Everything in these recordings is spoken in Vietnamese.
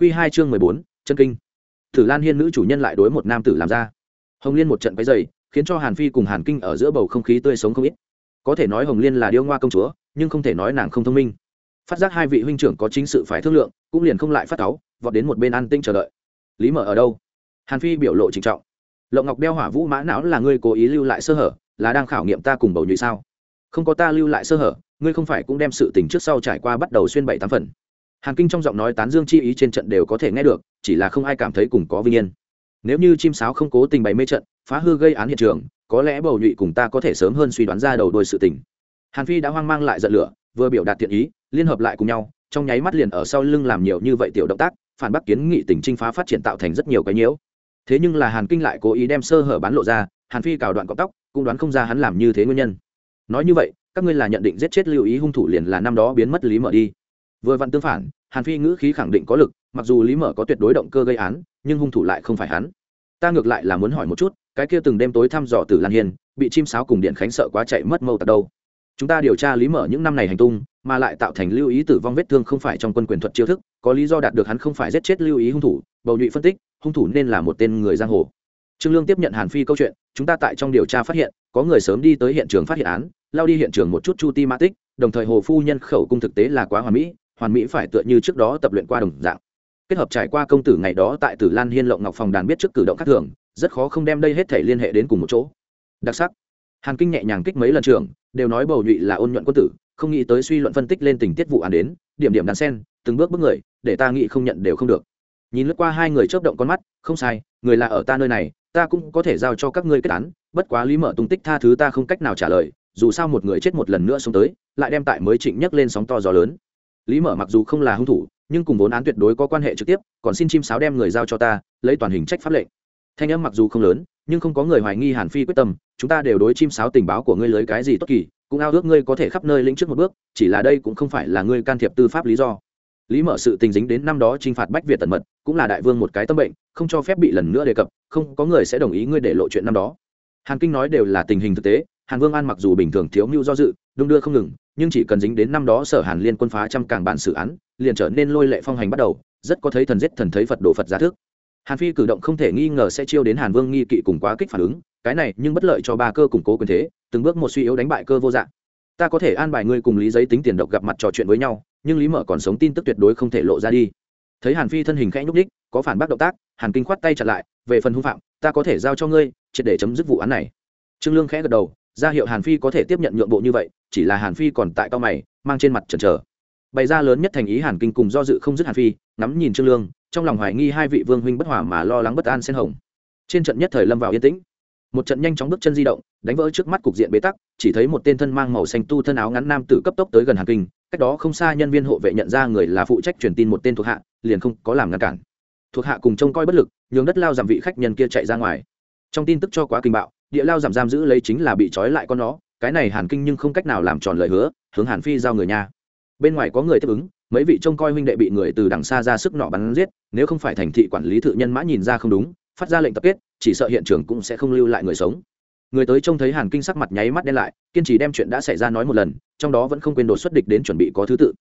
Quy hai chương mười bốn, chân kinh. Tử lan hiên nữ chủ nhân lại đối một nam tử làm ra. Hồng liên một trận váy dày khiến cho hàn phi cùng hàn kinh ở giữa bầu không khí tươi sống không ít. Có thể nói hồng liên là điêu ngoa công chúa, nhưng không thể nói nàng không thông minh. Phát giác hai vị huynh trưởng có chính sự phải thương lượng, cũng liền không lại phát cáu, vọt đến một bên an tinh chờ đợi. Lý mở ở đâu? Hàn phi biểu lộ trịnh trọng. Lộng ngọc đeo hỏa vũ mã não là ngươi cố ý lưu lại sơ hở, là đang khảo nghiệm ta cùng bầu nhụy sao? Không có ta lưu lại sơ hở, ngươi không phải cũng đem sự tình trước sau trải qua bắt đầu xuyên bảy tám phần hàn kinh trong giọng nói tán dương chi ý trên trận đều có thể nghe được, chỉ là không ai cảm thấy cùng có vinh yên. Nếu như chim sáo không cố tình bày mê trận, phá hư gây án hiện trường, có lẽ bầu nhụy cùng ta có thể sớm hơn suy đoán ra đầu đôi sự tình. Hàn phi đã hoang mang lại giận lửa, vừa biểu đạt thiện ý, liên hợp lại cùng nhau, trong nháy mắt liền ở sau lưng làm nhiều như vậy tiểu động tác, phản bác kiến nghị tỉnh trinh phá phát triển tạo thành rất nhiều cái nhiễu. Thế nhưng là hàn kinh lại cố ý đem sơ hở bán lộ ra, hàn phi cào đoạn cọc tóc, cũng đoán không ra hắn làm như thế nguyên nhân. Nói như vậy, các ngươi là nhận định giết chết lưu ý hung thủ liền là năm đó biến mất lý mở đi. Vừa vặn tương phản hàn phi ngữ khí khẳng định có lực, mặc dù lý mở có tuyệt đối động cơ gây án, nhưng hung thủ lại không phải hắn. Ta ngược lại là muốn hỏi một chút, cái kia từng đêm tối thăm dò tử lan hiền bị chim sáo cùng điện khánh sợ quá chạy mất mâu tật đâu? Chúng ta điều tra lý mở những năm này hành tung, mà lại tạo thành lưu ý tử vong vết thương không phải trong quân quyền thuật chiêu thức, có lý do đạt được hắn không phải giết chết lưu ý hung thủ, bầu nhụy phân tích, hung thủ nên là một tên người giang hồ. Trương lương tiếp nhận hàn phi câu chuyện, chúng ta tại trong điều tra phát hiện, có người sớm đi tới hiện trường phát hiện án, lao đi hiện trường một chút chu ti ma tích, đồng thời hồ phu nhân khẩu cung thực tế là quá hoàn mỹ hoàn mỹ phải tựa như trước đó tập luyện qua đồng dạng. Kết hợp trải qua công tử ngày đó tại tử lan hiên lộng ngọc phòng đàn biết trước cử động khác thường, rất khó không đem đây hết thể liên hệ đến cùng một chỗ. Đặc sắc. Hàn kinh nhẹ nhàng kích mấy lần trường đều nói bầu nhụy là ôn nhuận quân tử, không nghĩ tới suy luận phân tích lên tình tiết vụ án đến, điểm điểm đàn sen, từng bước bước người, để ta nghĩ không nhận đều không được. Nhìn lướt qua hai người chớp động con mắt, không sai, người là ở ta nơi này, ta cũng có thể giao cho các ngươi kết án, bất quá lý mở tung tích tha thứ ta không cách nào trả lời, dù sao một người chết một lần nữa sống tới, lại đem tại mới trịnh nhấc lên sóng to gió lớn lý mở mặc dù không là hung thủ, nhưng cùng vốn án tuyệt đối có quan hệ trực tiếp, còn xin chim sáo đem người giao cho ta, lấy toàn hình trách pháp lệnh. Thanh âm mặc dù không lớn, nhưng không có người hoài nghi hàn phi quyết tâm, chúng ta đều đối chim sáo tình báo của ngươi lấy cái gì tốt kỳ, cũng ao ước ngươi có thể khắp nơi lĩnh trước một bước, chỉ là đây cũng không phải là ngươi can thiệp tư pháp lý do. Lý mở sự tình dính đến năm đó t r i n h phạt bách việt tần mật, cũng là đại vương một cái tâm bệnh, không cho phép bị lần nữa đề cập, không có người sẽ đồng ý ngươi để lộ chuyện năm đó. Hàn kinh nói đều là tình hình thực tế, hàn vương an mặc dù bình thường thiếu mưu do dự, đung đưa không ngừng nhưng chỉ cần dính đến năm đó sở hàn liên quân phá trăm càng bản xử án, liền trở nên lôi lệ phong hành bắt đầu, rất có thấy thần giết thần thấy phật đồ phật giá thức. Hàn phi cử động không thể nghi ngờ sẽ chiêu đến hàn vương nghi kỵ cùng quá kích phản ứng, cái này nhưng bất lợi cho ba cơ củng cố quyền thế, từng bước một suy yếu đánh bại cơ vô dạng. Ta có thể an bài ngươi cùng lý giấy tính tiền độc gặp mặt trò chuyện với nhau, nhưng lý mở còn sống tin tức tuyệt đối không thể lộ ra đi. Thấy hàn phi thân hình khẽ nhúc ních có phản bác động tác, hàn kinh khoát tay chặt lại, về phần hung phạm, ta có thể giao cho ngươi, triệt để chấm dứt vụ án này. Trương lương khẽ gật đầu, ra hiệu hàn phi có thể tiếp nhận nhượng bộ như vậy chỉ là hàn phi còn tại cao mày, mang trên mặt chần chờ. Bày ra lớn nhất thành ý hàn kinh cùng do dự không dứt hàn phi, ngắm nhìn trương lương, trong lòng hoài nghi hai vị vương huynh bất hòa mà lo lắng bất an xen hồng. Trên trận nhất thời lâm vào yên tĩnh. Một trận nhanh chóng bước chân di động, đánh vỡ trước mắt cục diện bế tắc, chỉ thấy một tên thân mang màu xanh tu thân áo ngắn nam tử cấp tốc tới gần hàn kinh, cách đó không xa nhân viên hộ vệ nhận ra người là phụ trách truyền tin một tên thuộc hạ, liền không có làm ngăn cản. Thuộc hạ cùng trông coi bất lực, nhường đất lao giảm vị khách nhân kia chạy ra ngoài. Trong tin tức cho quá kinh bạo, địa lao giảm giam giữ lấy chính là bị trói lại con nó cái này hàn kinh nhưng không cách nào làm tròn lời hứa, hướng hàn phi giao người nhà bên ngoài có người tiếp ứng, mấy vị trông coi huynh đệ bị người từ đằng xa ra sức nọ bắn giết, nếu không phải thành thị quản lý thự nhân mã nhìn ra không đúng, phát ra lệnh tập kết, chỉ sợ hiện trường cũng sẽ không lưu lại người sống. Người tới trông thấy hàn kinh sắc mặt nháy mắt đen lại, kiên trì đem chuyện đã xảy ra nói một lần, trong đó vẫn không quên đột xuất địch đến chuẩn bị có thứ tự.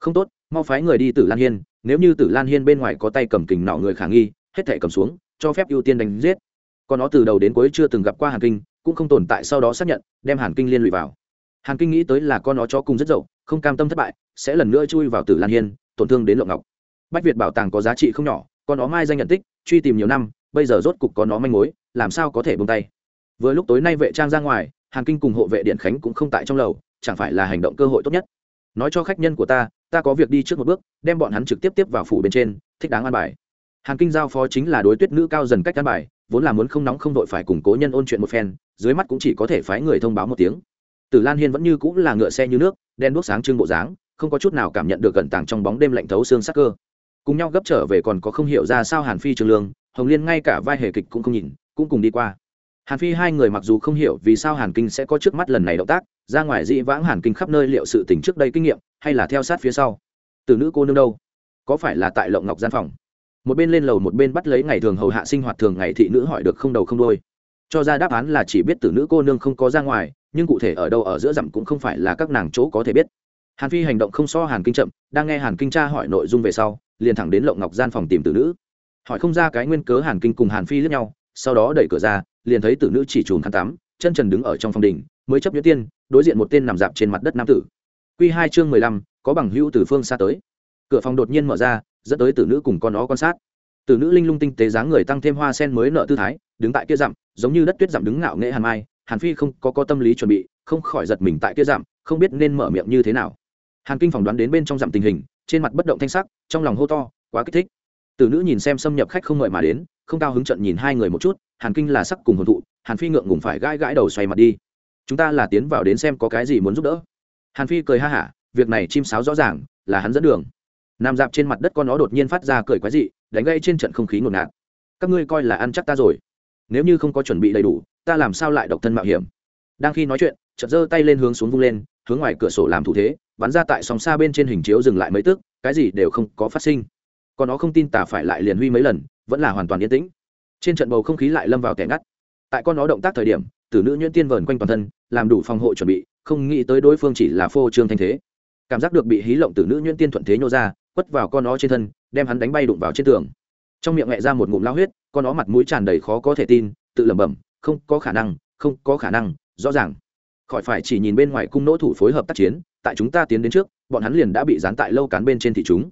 Không tốt, mau phái người đi tử lan hiên, nếu như tử lan hiên bên ngoài có tay cầm kình nọ người khả nghi, hết thể cầm xuống, cho phép ưu tiên đánh giết. Còn nó từ đầu đến cuối chưa từng gặp qua hàn kinh cũng không tồn tại sau đó xác nhận, đem hàn kinh liên lụy vào. Hàn kinh nghĩ tới là con nó chó cùng rất dậu, không cam tâm thất bại, sẽ lần nữa chui vào tử lan hiên, tổn thương đến lộng ngọc. Bách việt bảo tàng có giá trị không nhỏ, con nó mai danh nhận tích, truy tìm nhiều năm, bây giờ rốt cục có nó manh mối, làm sao có thể bông tay? Vừa lúc tối nay vệ trang ra ngoài, hàn kinh cùng hộ vệ điện khánh cũng không tại trong lầu, chẳng phải là hành động cơ hội tốt nhất? Nói cho khách nhân của ta ta có việc đi trước một bước, đem bọn hắn trực tiếp tiếp vào phủ bên trên, thích đáng an bài. Hàn kinh giao phó chính là đối tuyết nữ cao dần cách an bài vốn là muốn không nóng không đội phải củng cố nhân ôn chuyện một phen, dưới mắt cũng chỉ có thể phái người thông báo một tiếng. Tử lan hiên vẫn như cũng là ngựa xe như nước, đen đuốc sáng trưng bộ dáng, không có chút nào cảm nhận được gần tàng trong bóng đêm lạnh thấu xương sắc cơ. Cùng nhau gấp trở về còn có không hiểu ra sao hàn phi trường lương, hồng liên ngay cả vai hề kịch cũng không nhìn, cũng cùng đi qua. Hàn phi hai người mặc dù không hiểu vì sao hàn kinh sẽ có trước mắt lần này động tác, ra ngoài dị vãng hàn kinh khắp nơi liệu sự tình trước đây kinh nghiệm, hay là theo sát phía sau. Từ nữ cô nương đâu? Có phải là tại lộng ngọc gian phòng? Một bên lên lầu một bên bắt lấy ngày thường hầu hạ sinh hoạt thường ngày thị nữ hỏi được không đầu không đôi cho ra đáp án là chỉ biết tử nữ cô nương không có ra ngoài, nhưng cụ thể ở đâu ở giữa dặm cũng không phải là các nàng chỗ có thể biết. Hàn phi hành động không so hàn kinh chậm, đang nghe hàn kinh tra hỏi nội dung về sau, liền thẳng đến lộng ngọc gian phòng tìm tử nữ. Hỏi không ra cái nguyên cớ hàn kinh cùng hàn phi lướt nhau, sau đó đẩy cửa ra, liền thấy tử nữ chỉ chùm khăn tắm, chân trần đứng ở trong phòng đình mới chấp nhuyễn tiên, đối diện một tên nằm dạp trên mặt đất nam tử. Q hai chương mười lăm, có bằng hữu từ phương xa tới. Cửa phòng đột nhiên mở ra dẫn tới tử nữ cùng con nó quan sát. Tử nữ linh lung tinh tế dáng người tăng thêm hoa sen mới nợ tư thái đứng tại kia dặm giống như đất tuyết dặm đứng ngạo nghệ hàn mai hàn phi không có, có tâm lý chuẩn bị không khỏi giật mình tại kia dặm không biết nên mở miệng như thế nào. Hàn kinh phỏng đoán đến bên trong dặm tình hình trên mặt bất động thanh sắc trong lòng hô to quá kích thích. Tử nữ nhìn xem xâm nhập khách không mời mà đến không cao hứng trận nhìn hai người một chút hàn kinh là sắc cùng hồn thụ hàn phi ngượng ngùng phải gãi gãi đầu xoay mặt đi. Chúng ta là tiến vào đến xem có cái gì muốn giúp đỡ. Hàn phi cười ha hả việc này chim sáo rõ ràng là hắn dẫn đường nằm dạp trên mặt đất con nó đột nhiên phát ra cười quái dị, đánh gây trên trận không khí ngột ngạt. Các ngươi coi là ăn chắc ta rồi. Nếu như không có chuẩn bị đầy đủ, ta làm sao lại độc thân mạo hiểm? Đang khi nói chuyện, chợt giơ tay lên hướng xuống vung lên, hướng ngoài cửa sổ làm thủ thế, bắn ra tại sòng xa bên trên hình chiếu dừng lại mấy tức, cái gì đều không có phát sinh. Còn nó không tin tả phải lại liền huy mấy lần, vẫn là hoàn toàn yên tĩnh. Trên trận bầu không khí lại lâm vào kẻ ngắt. Tại con nó động tác thời điểm, tử nữ nhuyễn tiên vờn quanh toàn thân, làm đủ phòng hộ chuẩn bị, không nghĩ tới đối phương chỉ là phô trương thanh thế. Cảm giác được bị hí lộng tử nữ nhuyễn tiên thuận thế nhô ra quất vào con nó trên thân, đem hắn đánh bay đụng vào trên tường. Trong miệng mẹ ra một ngụm lao huyết, con nó mặt mũi tràn đầy khó có thể tin, tự lẩm bẩm, không có khả năng, không có khả năng, rõ ràng. Khỏi phải chỉ nhìn bên ngoài cung nỗ thủ phối hợp tác chiến, tại chúng ta tiến đến trước, bọn hắn liền đã bị dán tại lâu cán bên trên thị chúng.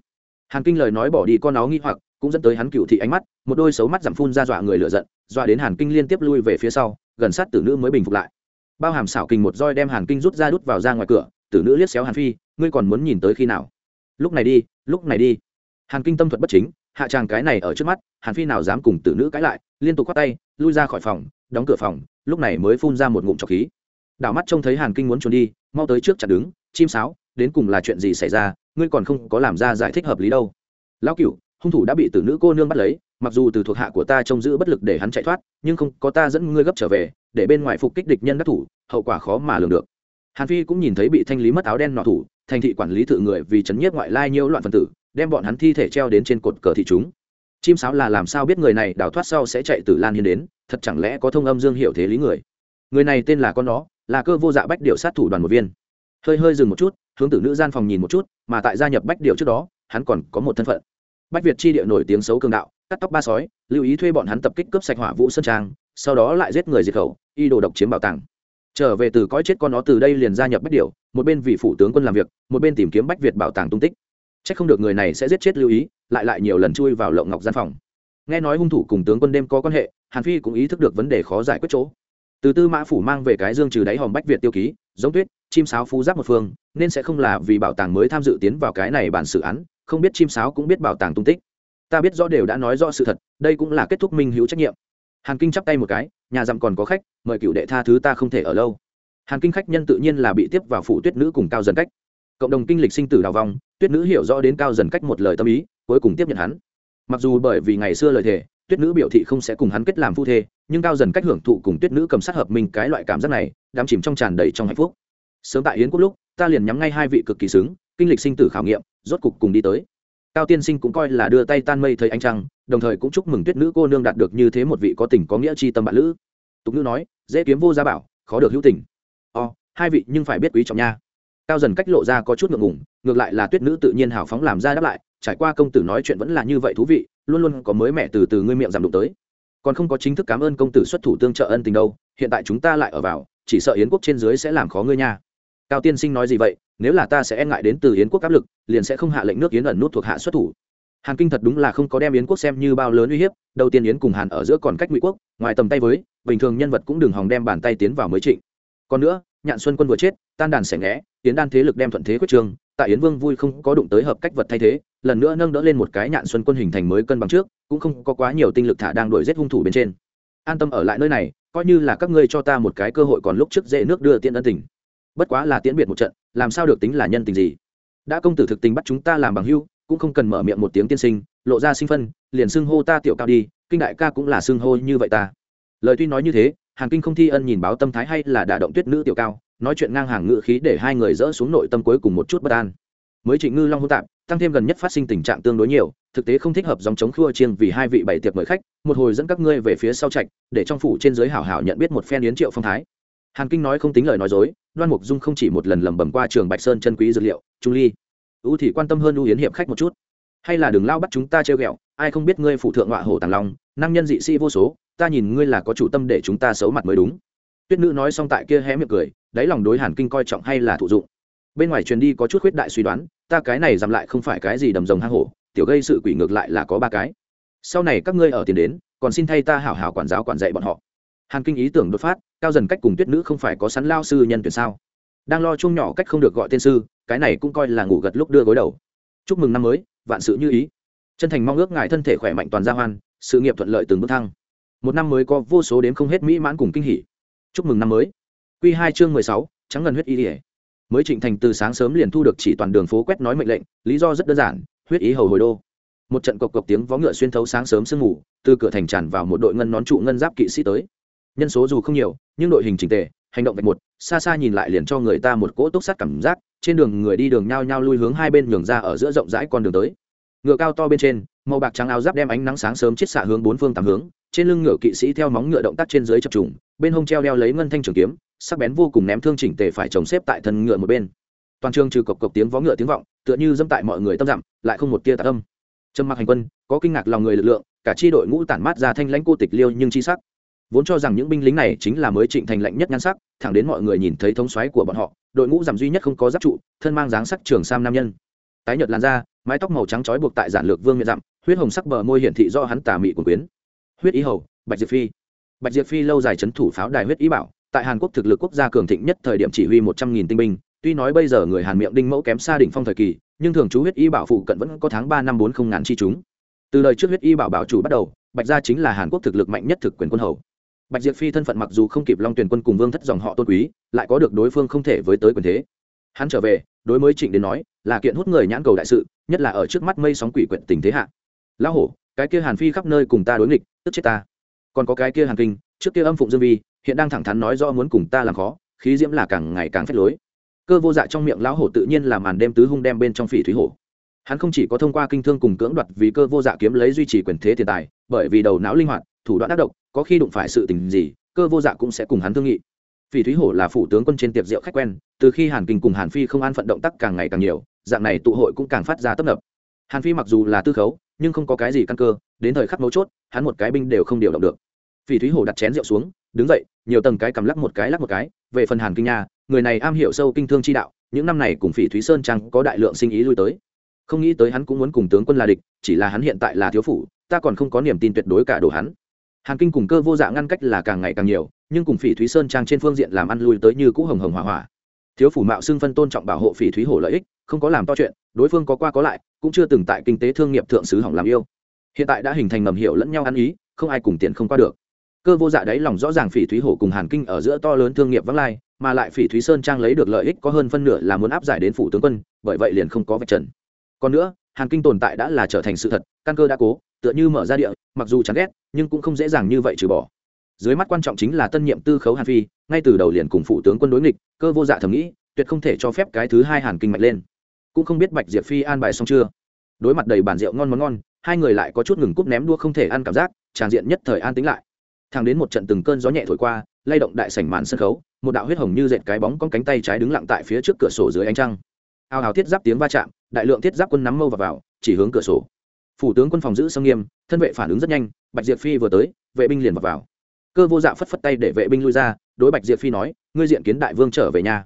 Hàn kinh lời nói bỏ đi con nó nghi hoặc, cũng dẫn tới hắn cựu thị ánh mắt, một đôi xấu mắt giảm phun ra dọa người lựa giận, dọa đến hàn kinh liên tiếp lui về phía sau, gần sát tử nữ mới bình phục lại. Bao hàm xảo kinh một roi đem hàn kinh rút ra đút vào ra ngoài cửa, tử nữ liếc xéo hàn phi, ngươi còn muốn nhìn tới khi nào? Lúc này đi, lúc này đi. Hàn kinh tâm thuật bất chính, hạ tràng cái này ở trước mắt, hàn phi nào dám cùng tử nữ cãi lại, liên tục khoát tay, lui ra khỏi phòng, đóng cửa phòng, lúc này mới phun ra một ngụm trọc khí. Đảo mắt trông thấy hàn kinh muốn trốn đi, mau tới trước chặt đứng, chim sáo, đến cùng là chuyện gì xảy ra, ngươi còn không có làm ra giải thích hợp lý đâu. Lão cựu hung thủ đã bị tử nữ cô nương bắt lấy, mặc dù từ thuộc hạ của ta trông giữ bất lực để hắn chạy thoát, nhưng không có ta dẫn ngươi gấp trở về, để bên ngoài phục kích địch nhân đắc thủ, hậu quả khó mà lường được hàn phi cũng nhìn thấy bị thanh lý mất áo đen nọ thủ, thành thị quản lý thự người vì chấn nhiếp ngoại lai nhiễu loạn phân tử, đem bọn hắn thi thể treo đến trên cột cờ thị chúng. Chim sáo là làm sao biết người này đào thoát sau sẽ chạy từ lan hiên đến, thật chẳng lẽ có thông âm dương hiệu thế lý người? Người này tên là con nó là cơ vô dạ bách điệu sát thủ đoàn một viên. Hơi hơi dừng một chút, hướng tử nữ gian phòng nhìn một chút, mà tại gia nhập bách điệu trước đó, hắn còn có một thân phận. Bách việt chi địa nổi tiếng xấu cường đạo, cắt tóc ba sói, lưu ý thuê bọn hắn tập kích cướp sạch hỏa vũ sơn trang, sau đó lại giết người diệt khẩu, y đồ độc chiếm bảo tàng trở về từ cõi chết con nó từ đây liền gia nhập bách điều một bên vị phủ tướng quân làm việc, một bên tìm kiếm bách việt bảo tàng tung tích. C h ắ c không được người này sẽ giết chết lưu ý, lại lại nhiều lần chui vào lộng ngọc gian phòng. Nghe nói hung thủ cùng tướng quân đêm có quan hệ, hàn phi cũng ý thức được vấn đề khó giải quyết chỗ. Từ tư mã phủ mang về cái dương trừ đáy hòm bách việt tiêu ký, giống tuyết, chim sáo phú giáp một phương, nên sẽ không là vì bảo tàng mới tham dự tiến vào cái này bản xử án, không biết chim sáo cũng biết bảo tàng tung tích. Ta biết rõ đều đã nói rõ sự thật, đây cũng là kết thúc minh hữu trách nhiệm hàn kinh chắp tay một cái, nhà dặm còn có khách, mời cựu đệ tha thứ ta không thể ở lâu. Hàn kinh khách nhân tự nhiên là bị tiếp vào phủ tuyết nữ cùng cao dần cách. Cộng đồng kinh lịch sinh tử đào vong, tuyết nữ hiểu rõ đến cao dần cách một lời tâm ý, cuối cùng tiếp nhận hắn. Mặc dù bởi vì ngày xưa lời thề, tuyết nữ biểu thị không sẽ cùng hắn kết làm phu thê, nhưng cao dần cách hưởng thụ cùng tuyết nữ cầm sát hợp mình cái loại cảm giác này, đắm chìm trong tràn đầy trong hạnh phúc. Sớm tại yến quốc lúc, ta liền nhắm ngay hai vị cực kỳ xứng, kinh lịch sinh tử khảo nghiệm, rốt cục cùng đi tới cao tiên sinh cũng coi là đưa tay tan mây thấy anh trăng, đồng thời cũng chúc mừng tuyết nữ cô nương đạt được như thế một vị có tình có nghĩa chi tâm bạn lữ. Tục nữ nói, dễ kiếm vô gia bảo, khó được hữu tình. O, hai vị nhưng phải biết quý trọng nha. Cao dần cách lộ ra có chút ngượng ngùng, ngược lại là tuyết nữ tự nhiên hào phóng làm ra đáp lại, trải qua công tử nói chuyện vẫn là như vậy thú vị, luôn luôn có mới mẹ từ từ ngươi miệng giảm đụng tới. Còn không có chính thức cảm ơn công tử xuất thủ tương trợ ân tình đâu, hiện tại chúng ta lại ở vào, chỉ sợ yến quốc trên dưới sẽ làm khó ngươi nha. Cao tiên sinh nói gì vậy? Nếu là ta sẽ e ngại đến từ yến quốc áp lực, liền sẽ không hạ lệnh nước yến ẩn nút thuộc hạ xuất thủ. Hàn kinh thật đúng là không có đem yến quốc xem như bao lớn uy hiếp, đầu tiên yến cùng hàn ở giữa còn cách ngụy quốc, ngoài tầm tay với, bình thường nhân vật cũng đừng hòng đem bàn tay tiến vào mới trịnh. Còn nữa, nhạn xuân quân vừa chết, tan đàn sẻ ngẽ yến đan thế lực đem thuận thế quyết trường, tại yến vương vui không có đụng tới hợp cách vật thay thế, lần nữa nâng đỡ lên một cái nhạn xuân quân hình thành mới cân bằng trước, cũng không có quá nhiều tinh lực thả đang đuổi giết hung thủ bên trên. An tâm ở lại nơi này, coi như là các ngươi cho ta một cái cơ hội còn lúc trước dễ nước đưa tiện ân tình bất quá là tiễn biệt một trận, làm sao được tính là nhân tình gì? Đã công tử thực tình bắt chúng ta làm bằng hưu, cũng không cần mở miệng một tiếng tiên sinh, lộ ra sinh phân, liền xưng hô ta tiểu cao đi, kinh đại ca cũng là xưng hô như vậy ta. Lời tuy nói như thế hàng kinh không thi ân nhìn báo tâm thái hay là đả động tuyết nữ tiểu cao, nói chuyện ngang hàng ngự khí để hai người dỡ xuống nội tâm cuối cùng một chút bất an. Mới trịnh ngư long hô tạm tăng thêm gần nhất phát sinh tình trạng tương đối nhiều, thực tế không thích hợp dòng chống khua chiêng vì hai vị bảy tiệc mời khách, một hồi dẫn các ngươi về phía sau trạch, để trong phủ trên giới hảo hảo nhận biết một phen yến triệu phong thái hàn kinh nói không tính lời nói dối, đoan mục dung không chỉ một lần lầm bầm qua trường bạch sơn chân quý dược liệu, trung ly. U thì quan tâm hơn U yến hiệp khách một chút. Hay là đừng lao bắt chúng ta treo ghẹo, ai không biết ngươi phụ thượng họa hổ tàng long, năng nhân dị sĩ vô số, ta nhìn ngươi là có chủ tâm để chúng ta xấu mặt mới đúng. Tuyết nữ nói xong tại kia hé miệng cười, đáy lòng đối hàn kinh coi trọng hay là thụ dụng. Bên ngoài truyền đi có chút khuyết đại suy đoán, ta cái này giảm lại không phải cái gì đầm rồng hang hổ, tiểu gây sự quỷ ngược lại là có ba cái. Sau này các ngươi ở tiền đến, còn xin thay ta hảo hảo quản giáo quản dạy bọn họ hàn kinh ý tưởng đột phát, cao dần cách cùng tuyết nữ không phải có sẵn lao sư nhân tuyển sao. Đang lo chung nhỏ cách không được gọi tên sư, cái này cũng coi là ngủ gật lúc đưa gối đầu. Chúc mừng năm mới, vạn sự như ý. Chân thành mong ước ngài thân thể khỏe mạnh toàn gia hoan, sự nghiệp thuận lợi từng bước thăng. Một năm mới có vô số đến không hết mỹ mãn cùng kinh hỉ. Chúc mừng năm mới. Q hai chương mười sáu, trắng ngần huyết y ỉa mới trịnh thành từ sáng sớm liền thu được chỉ toàn đường phố quét nói mệnh lệnh, lý do rất đơn giản, huyết ý hầu hồi đô. Một trận cộc cộc tiếng vó ngựa xuyên thấu sáng sớm sương mù, từ cửa thành tràn vào một đội ngân nón trụ ngân giáp kỵ sĩ tới nhân số dù không nhiều, nhưng đội hình trình tề, hành động vạch một, xa xa nhìn lại liền cho người ta một cỗ túc sát cảm giác, trên đường người đi đường nhao nhao lui hướng hai bên nhường ra ở giữa rộng rãi con đường tới. Ngựa cao to bên trên, màu bạc trắng áo giáp đem ánh nắng sáng sớm chiết xạ hướng bốn phương tám hướng, trên lưng ngựa kỵ sĩ theo móng ngựa động tác trên dưới chập trùng, bên hông treo đeo lấy ngân thanh trường kiếm, sắc bén vô cùng ném thương chỉnh tề phải chồng xếp tại thân ngựa một bên. Toàn trường trừ cộc cộc tiếng vó ngựa tiếng vọng, tựa như dâm tại mọi người tâm dặm, lại không một tia tạ tâm trầm mặc hành quân, có kinh ngạc lòng người lực lượng, cả chi đội ngũ tản mát ra thanh lãnh cô tịch liêu nhưng chi sắc vốn cho rằng những binh lính này chính là mới trịnh thành lạnh nhất nhan sắc, thẳng đến mọi người nhìn thấy thống xoáy của bọn họ, đội ngũ giảm duy nhất không có giáp trụ, thân mang dáng sắc trường sam nam nhân. Tái nhợt làn da, mái tóc màu trắng trói buộc tại giản lược vương miệng dặm, huyết hồng sắc bờ môi hiển thị do hắn tà mị của quyến. Huyết ý hầu, bạch diệp phi. Bạch diệp phi lâu dài c thủ pháo đài huyết ý bảo, tại hàn quốc thực lực quốc gia cường thịnh nhất thời điểm chỉ huy một trăm nghìn tinh binh, tuy nói bây giờ người hàn miệng đinh mẫu kém xa đỉnh phong thời kỳ, nhưng thường chú huyết y bảo phụ cận vẫn có tháng ba năm bốn không ngàn chi chúng. Từ lời trước huyết y bảo bảo chủ bắt đầu, bạch gia chính là hàn quốc thực lực mạnh nhất thực quyền quân hầu bạch diệp phi thân phận mặc dù không kịp long tuyển quân cùng vương thất dòng họ tôn quý, lại có được đối phương không thể với tới quyền thế. Hắn trở về, đối mới trịnh đến nói, là kiện hút người nhãn cầu đại sự, nhất là ở trước mắt mây sóng quỷ quyện tình thế hạ. Lão hổ, cái kia hàn phi khắp nơi cùng ta đối nghịch, tức chết ta. Còn có cái kia hàn kinh, trước kia âm phụng dương vi, hiện đang thẳng thắn nói do muốn cùng ta làm khó, khí diễm là càng ngày càng phép lối. Cơ vô dạ trong miệng lão hổ tự nhiên là màn đêm tứ hung đem bên trong phỉ thúy hổ. Hắn không chỉ có thông qua kinh thương cùng cưỡng đoạt vì cơ vô dạ kiếm lấy duy trì quyền thế tiền tài, bởi vì đầu não linh hoạt thủ đoạn tác động có khi đụng phải sự tình gì, cơ vô dạ cũng sẽ cùng hắn thương nghị. Phỉ thúy hổ là phủ tướng quân trên tiệc rượu khách quen, từ khi hàn kinh cùng hàn phi không an phận động tác càng ngày càng nhiều, dạng này tụ hội cũng càng phát ra tấp nập. Hàn phi mặc dù là tư khấu, nhưng không có cái gì căn cơ, đến thời khắc mấu chốt, hắn một cái binh đều không điều động được. Phỉ thúy hổ đặt chén rượu xuống, đứng dậy, nhiều tầng cái cầm lắc một cái lắc một cái, về phần hàn kinh nha, người này am hiểu sâu kinh thương chi đạo, những năm này cùng phỉ thúy sơn trang có đại lượng sinh ý lui tới. Không nghĩ tới hắn cũng muốn cùng tướng quân là địch, chỉ là hắn hiện tại là thiếu phủ, ta còn không có niềm tin tuyệt đối cả đồ hắn hàn kinh cùng cơ vô dạ ngăn cách là càng ngày càng nhiều, nhưng cùng phỉ thúy sơn trang trên phương diện làm ăn lui tới như cũ hồng hồng hỏa hỏa thiếu phủ mạo xưng phân tôn trọng bảo hộ phỉ thúy hổ lợi ích, không có làm to chuyện, đối phương có qua có lại, cũng chưa từng tại kinh tế thương nghiệp thượng sứ hỏng làm yêu. Hiện tại đã hình thành ngầm hiểu lẫn nhau ăn ý, không ai cùng tiền không qua được. Cơ vô dạ đáy lòng rõ ràng phỉ thúy hổ cùng hàn kinh ở giữa to lớn thương nghiệp vắng lai, mà lại phỉ thúy sơn trang lấy được lợi ích có hơn phân nửa là muốn áp giải đến phủ tướng quân, bởi vậy liền không có vạch trần. Còn nữa, hàn kinh tồn tại đã là trở thành sự thật, căn cơ đã cố tựa như mở ra địa mặc dù chán ghét nhưng cũng không dễ dàng như vậy trừ bỏ. Dưới mắt quan trọng chính là tân nhiệm tư khấu hàn phi ngay từ đầu liền cùng phụ tướng quân đối nghịch cơ vô dạ thầm nghĩ tuyệt không thể cho phép cái thứ hai hàn kinh mạnh lên. Cũng không biết bạch diệp phi an bài xong chưa. Đối mặt đầy bản rượu ngon món ngon hai người lại có chút ngừng cúp ném đua không thể ăn cảm giác tràn diện nhất thời an tính lại. Thang đến một trận từng cơn gió nhẹ thổi qua lay động đại sảnh màn sân khấu một đạo huyết hồng như dệt cái bóng con cánh tay trái đứng lặng tại phía trước cửa sổ dưới ánh trăng. Ao hào thiết giáp tiếng va chạm đại lượng thiết giáp quân nắm mâu vào, vào chỉ hướng cửa sổ phủ tướng quân phòng giữ sâm nghiêm thân vệ phản ứng rất nhanh bạch diệp phi vừa tới vệ binh liền vào, vào. cơ vô dạ phất phất tay để vệ binh lui ra đối bạch diệp phi nói ngươi diện kiến đại vương trở về nhà.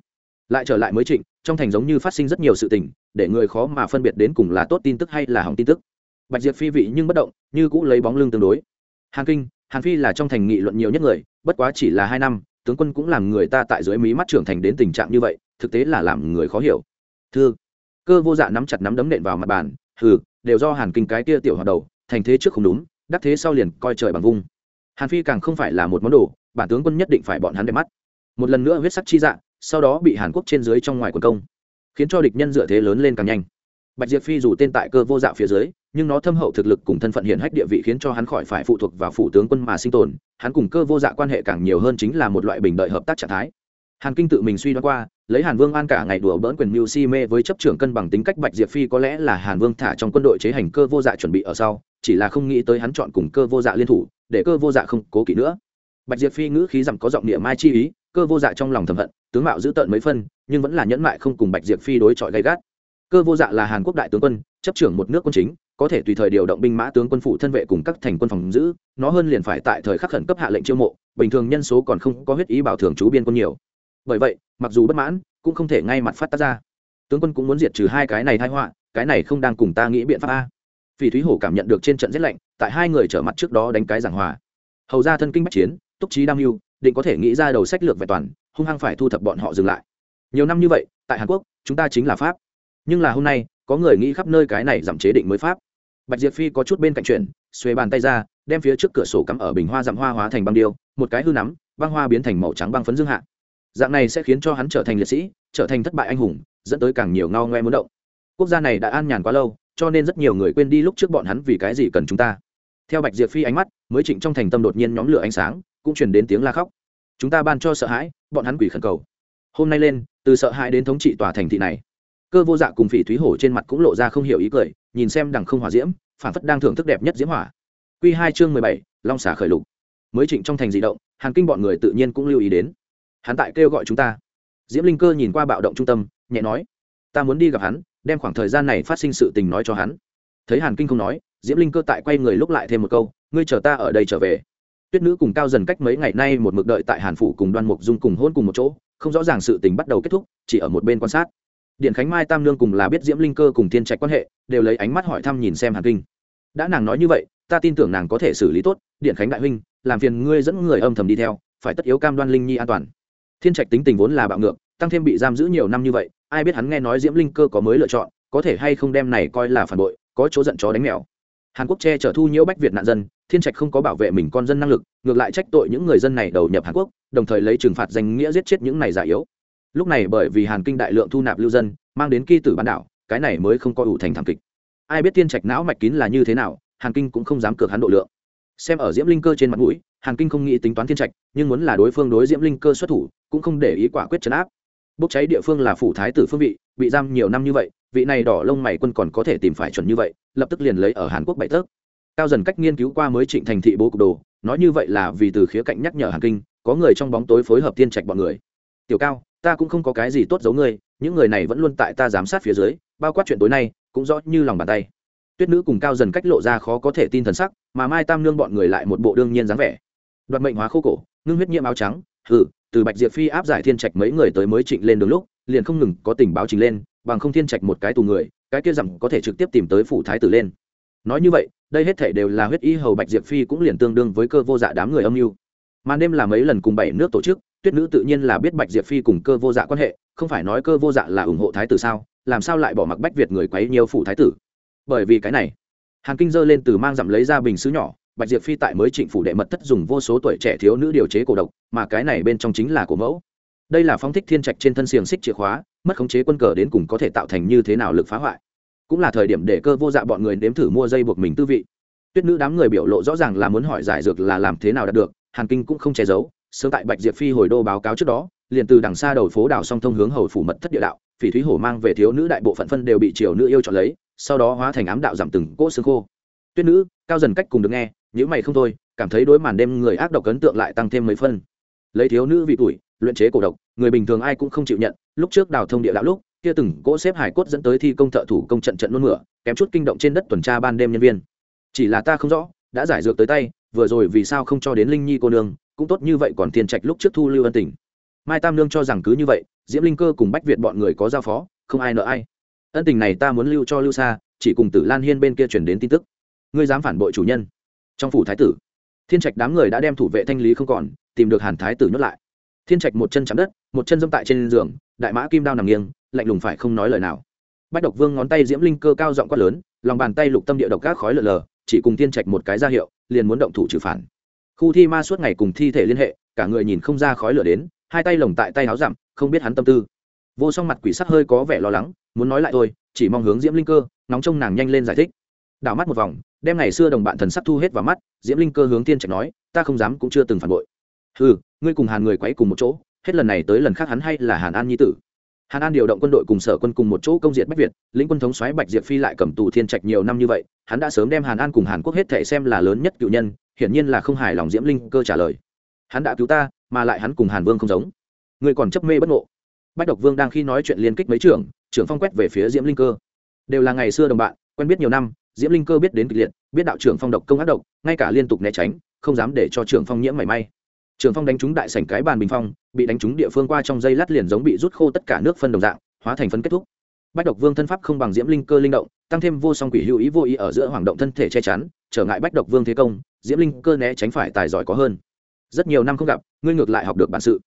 Lại trở lại mới trịnh trong thành giống như phát sinh rất nhiều sự tình để người khó mà phân biệt đến cùng là tốt tin tức hay là hỏng tin tức. Bạch diệp phi vị nhưng bất động như cũ lấy bóng lưng tương đối. Hàn kinh hàn phi là trong thành nghị luận nhiều nhất người bất quá chỉ là hai năm tướng quân cũng làm người ta tại dưới mí mắt trưởng thành đến tình trạng như vậy thực tế là làm người khó hiểu. Thưa cơ vô dạ nắm chặt nắm đấm nện vào mặt bàn hừ đều do hàn kinh cái kia tiểu hoạt đầu, thành thế trước không đúng, đắc thế sau liền coi trời bằng vung. Hàn phi càng không phải là một món đồ, bản tướng quân nhất định phải bọn hắn đẹp mắt. Một lần nữa huyết sắc chi dạ sau đó bị hàn quốc trên dưới trong ngoài quần công, khiến cho địch nhân dựa thế lớn lên càng nhanh. Bạch diệp phi dù tên tại cơ vô dạo phía dưới, nhưng nó thâm hậu thực lực cùng thân phận hiển hách địa vị khiến cho hắn khỏi phải phụ thuộc vào phủ tướng quân mà sinh tồn. Hắn cùng cơ vô dạ quan hệ càng nhiều hơn chính là một loại bình đợi hợp tác trạng thái hàn kinh tự mình suy đoán qua, lấy hàn vương an cả ngày đùa bỡn quyền mưu si mê với chấp trưởng cân bằng tính cách bạch diệp phi có lẽ là hàn vương thả trong quân đội chế hành cơ vô dạ chuẩn bị ở sau, chỉ là không nghĩ tới hắn chọn cùng cơ vô dạ liên thủ, để cơ vô dạ không cố kỵ nữa. Bạch diệp phi ngữ khí rằng có giọng địa mai chi ý, cơ vô dạ trong lòng thầm hận, tướng mạo giữ tợn mấy phân, nhưng vẫn là nhẫn mại không cùng bạch diệp phi đối chọi gay gắt. Cơ vô dạ là hàn quốc đại tướng quân, chấp trưởng một nước quân chính, có thể tùy thời điều động binh mã tướng quân phụ thân vệ cùng các thành quân phòng giữ, nó hơn liền phải tại thời khắc khẩn cấp hạ lệnh chiêu mộ, bình thường nhân số còn không có huyết ý bảo thường chú biên quân nhiều bởi vậy, mặc dù bất mãn, cũng không thể ngay mặt phát tác ra. Tướng quân cũng muốn diệt trừ hai cái này thai họa, cái này không đang cùng ta nghĩ biện pháp a. Vì thúy hổ cảm nhận được trên trận rét lạnh, tại hai người trở mặt trước đó đánh cái giảng hòa. Hầu ra thân kinh bắc chiến, túc trí đam mưu, định có thể nghĩ ra đầu sách lược vẹn toàn, hung hăng phải thu thập bọn họ dừng lại. Nhiều năm như vậy, tại hàn quốc, chúng ta chính là pháp. Nhưng là hôm nay, có người nghĩ khắp nơi cái này giảm chế định mới pháp. Bạch diệp phi có chút bên cạnh chuyện xuê bàn tay ra, đem phía trước cửa sổ cắm ở bình hoa dặm hoa hóa thành băng điêu, một cái hư nắm, băng hoa biến thành màu trắng băng phấn dương hạ dạng này sẽ khiến cho hắn trở thành liệt sĩ, trở thành thất bại anh hùng, dẫn tới càng nhiều ngao ngoe muốn động. Quốc gia này đã an nhàn quá lâu, cho nên rất nhiều người quên đi lúc trước bọn hắn vì cái gì cần chúng ta. Theo bạch diệp phi ánh mắt, mới trịnh trong thành tâm đột nhiên nhóm lửa ánh sáng, cũng chuyển đến tiếng la khóc. Chúng ta ban cho sợ hãi, bọn hắn quỷ khẩn cầu. Hôm nay lên, từ sợ hãi đến thống trị tòa thành thị này, cơ vô dạ cùng phỉ thúy hổ trên mặt cũng lộ ra không hiểu ý cười, nhìn xem đằng không hòa diễm phản phất đang thưởng thức đẹp nhất diễm hỏa. Q hai chương mười bảy, long xả khởi lục. Mới trịnh trong thành di động, hàn kinh bọn người tự nhiên cũng lưu ý đến hắn tại kêu gọi chúng ta. Diễm linh cơ nhìn qua bạo động trung tâm, nhẹ nói, ta muốn đi gặp hắn, đem khoảng thời gian này phát sinh sự tình nói cho hắn. Thấy hàn kinh không nói, diễm linh cơ tại quay người lúc lại thêm một câu, ngươi chờ ta ở đây trở về. Tuyết nữ cùng cao dần cách mấy ngày nay một mực đợi tại hàn phủ cùng đoan mục dung cùng hôn cùng một chỗ, không rõ ràng sự tình bắt đầu kết thúc, chỉ ở một bên quan sát. Điện khánh mai tam lương cùng là biết diễm linh cơ cùng thiên trạch quan hệ, đều lấy ánh mắt hỏi thăm nhìn xem hàn kinh. Đã nàng nói như vậy, ta tin tưởng nàng có thể xử lý tốt, điện khánh đại huynh, làm phiền ngươi dẫn người âm thầm đi theo, phải tất yếu cam đoan linh nhi an toàn thiên trạch tính tình vốn là bạo ngược, tăng thêm bị giam giữ nhiều năm như vậy, ai biết hắn nghe nói diễm linh cơ có mới lựa chọn, có thể hay không đem này coi là phản bội, có chỗ giận chó đánh mèo. Hàn quốc che chở thu nhiễu bách việt nạn dân, thiên trạch không có bảo vệ mình con dân năng lực, ngược lại trách tội những người dân này đầu nhập hàn quốc, đồng thời lấy trừng phạt danh nghĩa giết chết những này già yếu. Lúc này bởi vì hàn kinh đại lượng thu nạp lưu dân, mang đến kỳ tử bán đảo, cái này mới không có ủ thành thảm kịch. Ai biết thiên trạch não mạch kín là như thế nào, hàn kinh cũng không dám cược hắn độ lượng xem ở diễm linh cơ trên mặt mũi, hàn kinh không nghĩ tính toán thiên trạch, nhưng muốn là đối phương đối diễm linh cơ xuất thủ, cũng không để ý quả quyết chấn áp. Bốc cháy địa phương là phủ thái tử phương vị, bị giam nhiều năm như vậy, vị này đỏ lông mày quân còn có thể tìm phải chuẩn như vậy, lập tức liền lấy ở hàn quốc bảy tớp cao dần cách nghiên cứu qua mới trịnh thành thị bố cục đồ, nói như vậy là vì từ khía cạnh nhắc nhở hàn kinh, có người trong bóng tối phối hợp thiên trạch bọn người. Tiểu cao, ta cũng không có cái gì tốt giấu ngươi, những người này vẫn luôn tại ta giám sát phía dưới, bao quát chuyện tối nay, cũng rõ như lòng bàn tay. Tuyết nữ cùng cao dần cách lộ ra khó có thể tin thần sắc mà mai tam nương bọn người lại một bộ đương nhiên dáng vẻ. Đoạt mệnh hóa khô cổ, ngưng huyết nhiễm áo trắng, hừ, từ bạch diệp phi áp giải thiên trạch mấy người tới mới trịnh lên đường lúc, liền không ngừng có tình báo trình lên, bằng không thiên trạch một cái tù người, cái kia rằng có thể trực tiếp tìm tới phủ thái tử lên. Nói như vậy, đây hết thể đều là huyết y hầu bạch diệp phi cũng liền tương đương với cơ vô dạ đám người âm mưu. Màn đêm là mấy lần cùng bảy nước tổ chức, tuyết nữ tự nhiên là biết bạch diệp phi cùng cơ vô dạ quan hệ, không phải nói cơ vô dạ là ủng hộ thái tử sao, làm sao lại bỏ mặc bách việt người quấy nhiều phủ thái tử? Bởi vì cái này hàn kinh dơ lên từ mang dặm lấy ra bình xứ nhỏ, bạch diệp phi tại mới trịnh phủ đệ mật thất dùng vô số tuổi trẻ thiếu nữ điều chế cổ độc, mà cái này bên trong chính là của mẫu. Đây là phóng thích thiên trạch trên thân xiềng xích chìa khóa, mất khống chế quân cờ đến cùng có thể tạo thành như thế nào lực phá hoại. Cũng là thời điểm để cơ vô dạ bọn người nếm thử mua dây buộc mình tư vị. Tuyết nữ đám người biểu lộ rõ ràng là muốn hỏi giải dược là làm thế nào đạt được, hàn kinh cũng không che giấu, sớm tại bạch diệp phi hồi đô báo cáo trước đó, liền từ đằng xa đầu phố đảo song thông hướng hầu phủ mật thất địa đạo, phỉ thúy hổ mang về thiếu nữ đại bộ phận phân đều bị triều nữ yêu chọn lấy sau đó hóa thành ám đạo giảm từng cỗ xương khô. Tuyết nữ, cao dần cách cùng được nghe những mày không thôi, cảm thấy đối màn đêm người ác độc ấn tượng lại tăng thêm mấy phân. Lấy thiếu nữ vị tuổi, luyện chế cổ độc, người bình thường ai cũng không chịu nhận, lúc trước đào thông địa đạo lúc, kia từng cỗ xếp hải cốt dẫn tới thi công thợ thủ công trận trận nôn mửa, kém chút kinh động trên đất tuần tra ban đêm nhân viên. Chỉ là ta không rõ, đã giải dược tới tay, vừa rồi vì sao không cho đến linh nhi cô nương, cũng tốt như vậy còn tiền trạch lúc trước thu lưu ân tình. Mai tam nương cho rằng cứ như vậy, diễm linh cơ cùng bách việt bọn người có giao phó, không ai nợ ai ân tình này ta muốn lưu cho lưu xa chỉ cùng tử lan hiên bên kia chuyển đến tin tức. Ngươi dám phản bội chủ nhân. Trong phủ thái tử, thiên trạch đám người đã đem thủ vệ thanh lý không còn, tìm được hàn thái tử nhốt lại. Thiên trạch một chân chạm đất, một chân dâm tại trên giường, đại mã kim đao nằm nghiêng, lạnh lùng phải không nói lời nào. Bách độc vương ngón tay diễm linh cơ cao giọng quát lớn, lòng bàn tay lục tâm địa độc các khói lờ lờ, chỉ cùng thiên trạch một cái ra hiệu, liền muốn động thủ trừ phản. Khu thi ma suốt ngày cùng thi thể liên hệ, cả người nhìn không ra khói lửa đến, hai tay lồng tại tay áo dặm không biết hắn tâm tư vô song mặt quỷ sắc hơi có vẻ lo lắng, muốn nói lại thôi, chỉ mong hướng diễm linh cơ nóng trông nàng nhanh lên giải thích. Đảo mắt một vòng, đem ngày xưa đồng bạn thần sắc thu hết vào mắt, diễm linh cơ hướng thiên trạch nói, ta không dám cũng chưa từng phản bội. Ừ ngươi cùng hàn người quấy cùng một chỗ, hết lần này tới lần khác hắn hay là hàn an nhi tử. Hàn an điều động quân đội cùng sở quân cùng một chỗ công diện bách việt, lĩnh quân thống xoáy bạch diệp phi lại cầm tù thiên trạch nhiều năm như vậy, hắn đã sớm đem hàn an cùng hàn quốc hết thể xem là lớn nhất cựu nhân, hiển nhiên là không hài lòng diễm linh cơ trả lời. Hắn đã cứu ta, mà lại hắn cùng hàn vương không giống. Người còn chấp mê bất ngộ bách độc vương đang khi nói chuyện liên kích mấy trưởng trưởng phong quét về phía diễm linh cơ. Đều là ngày xưa đồng bạn, quen biết nhiều năm, diễm linh cơ biết đến kịch liệt, biết đạo trưởng phong độc công ác độc, ngay cả liên tục né tránh, không dám để cho trưởng phong nhiễm mảy may. Trưởng phong đánh trúng đại sảnh cái bàn bình phong, bị đánh trúng địa phương qua trong dây lát liền giống bị rút khô tất cả nước phân đồng dạng, hóa thành phân kết thúc. Bách độc vương thân pháp không bằng diễm linh cơ linh động, tăng thêm vô song quỷ hữu ý vô ý ở giữa hoàng động thân thể che chắn, trở ngại bách độc vương thế công, diễm linh cơ né tránh phải tài giỏi có hơn. Rất nhiều năm không gặp, ngươi ngược lại học được bản sự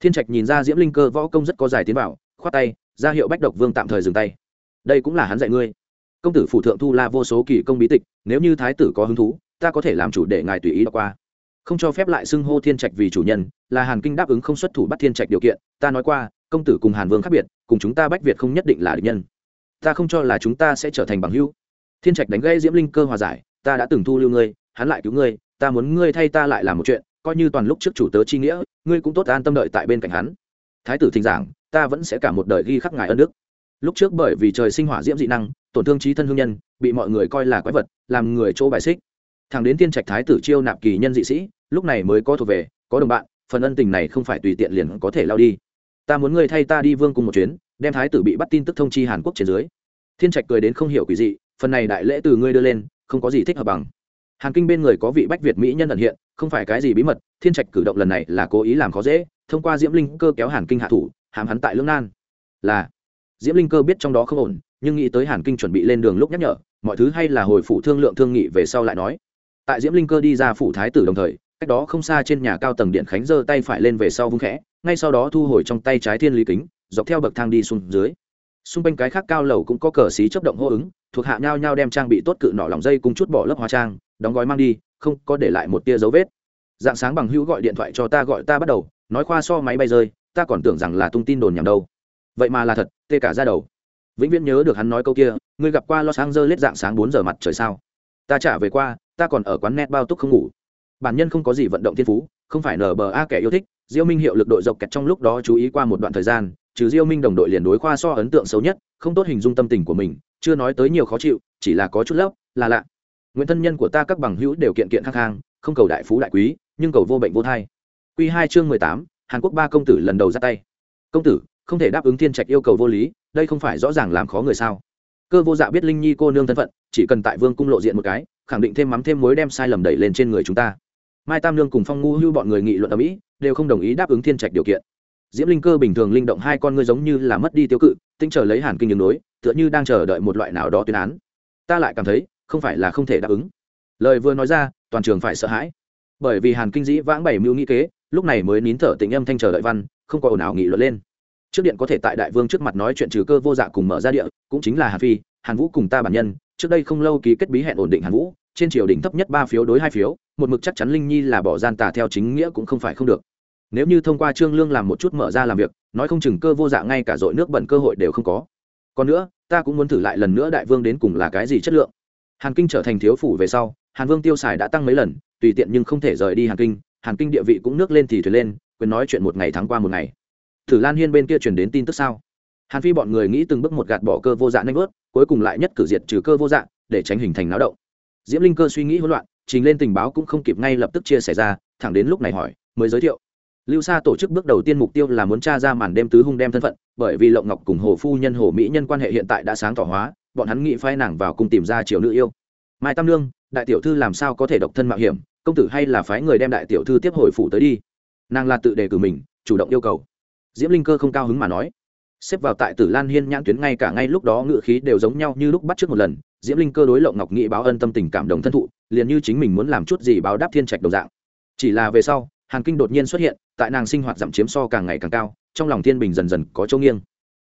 thiên trạch nhìn ra diễm linh cơ võ công rất có dài tiến vào, khoát tay, ra hiệu bách độc vương tạm thời dừng tay. Đây cũng là hắn dạy ngươi. Công tử phủ thượng thu la vô số kỳ công bí tịch, nếu như thái tử có hứng thú, ta có thể làm chủ để ngài tùy ý đọc qua. Không cho phép lại xưng hô thiên trạch vì chủ nhân, là hàn kinh đáp ứng không xuất thủ bắt thiên trạch điều kiện, ta nói qua, công tử cùng hàn vương khác biệt, cùng chúng ta bách việt không nhất định là địch nhân. Ta không cho là chúng ta sẽ trở thành bằng hữu. Thiên trạch đánh gây diễm linh cơ hòa giải, ta đã từng thu lưu ngươi, hắn lại cứu ngươi, ta muốn ngươi thay ta lại làm một chuyện coi như toàn lúc trước chủ tớ chi nghĩa, ngươi cũng tốt an tâm đợi tại bên cạnh hắn. Thái tử thỉnh giảng, ta vẫn sẽ cả một đời ghi khắc ngài ân đức. Lúc trước bởi vì trời sinh hỏa diễm dị năng, tổn thương trí thân hương nhân, bị mọi người coi là quái vật, làm người chỗ bài xích. Thằng đến tiên trạch thái tử chiêu nạp kỳ nhân dị sĩ, lúc này mới có thuộc về, có đồng bạn, phần ân tình này không phải tùy tiện liền có thể lao đi. Ta muốn ngươi thay ta đi vương cùng một chuyến, đem thái tử bị bắt tin tức thông chi hàn quốc trên dưới. Thiên trạch cười đến không hiểu quỷ dị, phần này đại lễ từ ngươi đưa lên, không có gì thích hợp bằng. Hàn kinh bên người có vị bách việt mỹ nhân ẩn hiện không phải cái gì bí mật, thiên trạch cử động lần này là cố ý làm khó dễ, thông qua diễm linh cơ kéo hàn kinh hạ thủ hàm hắn tại lương nan. Là, diễm linh cơ biết trong đó không ổn, nhưng nghĩ tới hàn kinh chuẩn bị lên đường lúc nhắc nhở, mọi thứ hay là hồi phủ thương lượng thương nghị về sau lại nói. Tại diễm linh cơ đi ra phủ thái tử đồng thời, cách đó không xa trên nhà cao tầng điện khánh giơ tay phải lên về sau vung khẽ, ngay sau đó thu hồi trong tay trái thiên lý kính, dọc theo bậc thang đi xuống dưới. Xung quanh cái khác cao lầu cũng có cờ xí chấp động hô ứng, thuộc hạ nhau nhau đem trang bị tốt cự nọ lòng dây cùng chút bỏ lớp hóa trang, đóng gói mang đi không có để lại một tia dấu vết. Dạng sáng bằng hữu gọi điện thoại cho ta gọi ta bắt đầu, nói khoa so máy bay rơi, ta còn tưởng rằng là tung tin đồn nhảm đâu. Vậy mà là thật, tê cả ra đầu. Vĩnh viễn nhớ được hắn nói câu kia, ngươi gặp qua los angeles dạng sáng bốn giờ mặt trời sao? Ta trả về qua, ta còn ở quán net bao túc không ngủ. Bản nhân không có gì vận động thiên phú, không phải nở bờ a kẻ yêu thích, diêu minh hiệu lực đội dọc kẹt trong lúc đó chú ý qua một đoạn thời gian, trừ diêu minh đồng đội liền đối khoa so ấn tượng xấu nhất, không tốt hình dung tâm tình của mình, chưa nói tới nhiều khó chịu, chỉ là có chút lốc là lạ nguyện thân nhân của ta các bằng hữu đều kiện kiện khang khang, không cầu đại phú đại quý, nhưng cầu vô bệnh vô thai. Q hai chương mười tám, hàn quốc ba công tử lần đầu ra tay. Công tử, không thể đáp ứng thiên trạch yêu cầu vô lý, đây không phải rõ ràng làm khó người sao? Cơ vô dạ biết linh nhi cô nương thân phận, chỉ cần tại vương cung lộ diện một cái, khẳng định thêm mắm thêm mối đem sai lầm đẩy lên trên người chúng ta. Mai tam lương cùng phong ngu hưu bọn người nghị luận ở mỹ, đều không đồng ý đáp ứng thiên trạch điều kiện. Diễm linh cơ bình thường linh động hai con ngươi giống như là mất đi tiêu cự tinh chờ lấy hàn kinh đường đối tựa như đang chờ đợi một loại nào đó tuyên án. Ta lại cảm thấy không phải là không thể đáp ứng. Lời vừa nói ra, toàn trường phải sợ hãi. Bởi vì hàn kinh dĩ vãng bảy mưu nghĩ kế, lúc này mới nín thở tình âm thanh chờ đợi văn, không có ồn ào nghị luận lên. Trước điện có thể tại đại vương trước mặt nói chuyện trừ cơ vô dạ cùng mở ra địa, cũng chính là hàn phi, hàn vũ cùng ta bản nhân, trước đây không lâu ký kết bí hẹn ổn định hàn vũ, trên triều đình thấp nhất ba phiếu đối hai phiếu, một mực chắc chắn linh nhi là bỏ gian tà theo chính nghĩa cũng không phải không được. Nếu như thông qua trương lương làm một chút mở ra làm việc, nói không chừng cơ vô dạ ngay cả dội nước bẩn cơ hội đều không có. Còn nữa, ta cũng muốn thử lại lần nữa đại vương đến cùng là cái gì chất lượng hàn kinh trở thành thiếu phủ về sau, hàn vương tiêu xài đã tăng mấy lần, tùy tiện nhưng không thể rời đi hàn kinh hàn kinh địa vị cũng nước lên thì thuyền lên, quyền nói chuyện một ngày tháng qua một ngày. Thử lan hiên bên kia truyền đến tin tức sao? Hàn phi bọn người nghĩ từng bước một gạt bỏ cơ vô dạ nanh vớt, cuối cùng lại nhất cử diệt trừ cơ vô dạ để tránh hình thành náo động. Diễm linh cơ suy nghĩ hỗn loạn, trình lên tình báo cũng không kịp ngay lập tức chia sẻ ra, thẳng đến lúc này hỏi, mới giới thiệu. Lưu sa tổ chức bước đầu tiên mục tiêu là muốn tra ra màn đêm tứ hung đem thân phận, bởi vì lộng ngọc cùng hồ phu nhân, hồ mỹ nhân quan hệ hiện tại đã sáng tỏ hóa bọn hắn nghĩ phái nàng vào cùng tìm ra triều nữ yêu. Mai tam lương đại tiểu thư làm sao có thể độc thân mạo hiểm? Công tử hay là phái người đem đại tiểu thư tiếp hồi phủ tới đi. Nàng là tự đề cử mình, chủ động yêu cầu. Diễm linh cơ không cao hứng mà nói. Xếp vào tại tử lan hiên nhãn tuyến ngay cả ngay lúc đó ngự khí đều giống nhau như lúc bắt trước một lần, diễm linh cơ đối lộng ngọc nghị báo ân tâm tình cảm đồng thân thụ, liền như chính mình muốn làm chút gì báo đáp thiên trạch đồng dạng. Chỉ là về sau, hàn kinh đột nhiên xuất hiện, tại nàng sinh hoạt giảm chiếm so càng ngày càng cao, trong lòng thiên bình dần dần có chỗ nghiêng.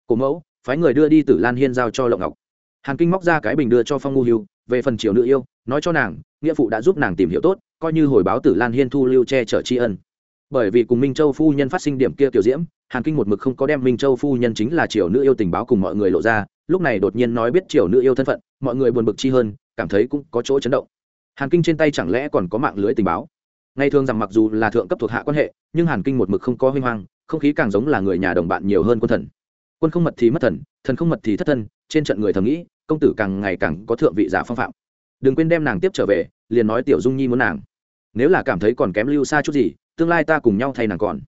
Cổ mẫu, phái người đưa đi tử lan hiên giao cho lộng ngọc hàn kinh móc ra cái bình đưa cho phong ngu hưu về phần triều nữ yêu, nói cho nàng, nghĩa phụ đã giúp nàng tìm hiểu tốt, coi như hồi báo tử lan hiên thu lưu che chở tri ân. Bởi vì cùng minh châu phu nhân phát sinh điểm kia tiểu diễm, hàn kinh một mực không có đem minh châu phu nhân chính là triều nữ yêu tình báo cùng mọi người lộ ra, lúc này đột nhiên nói biết triều nữ yêu thân phận, mọi người buồn bực chi hơn, cảm thấy cũng có chỗ chấn động. Hàn kinh trên tay chẳng lẽ còn có mạng lưới tình báo? Ngày thường rằng mặc dù là thượng cấp thuộc hạ quan hệ, nhưng hàn kinh một mực không có huy hoang không khí càng giống là người nhà đồng bạn nhiều hơn quân thần quân không mật thì mất thần thần không mật thì thất thân, trên trận người thầm nghĩ, công tử càng ngày càng có thượng vị giả phong phạm. Đừng quên đem nàng tiếp trở về, liền nói tiểu dung nhi muốn nàng. Nếu là cảm thấy còn kém lưu xa chút gì, tương lai ta cùng nhau thay nàng còn.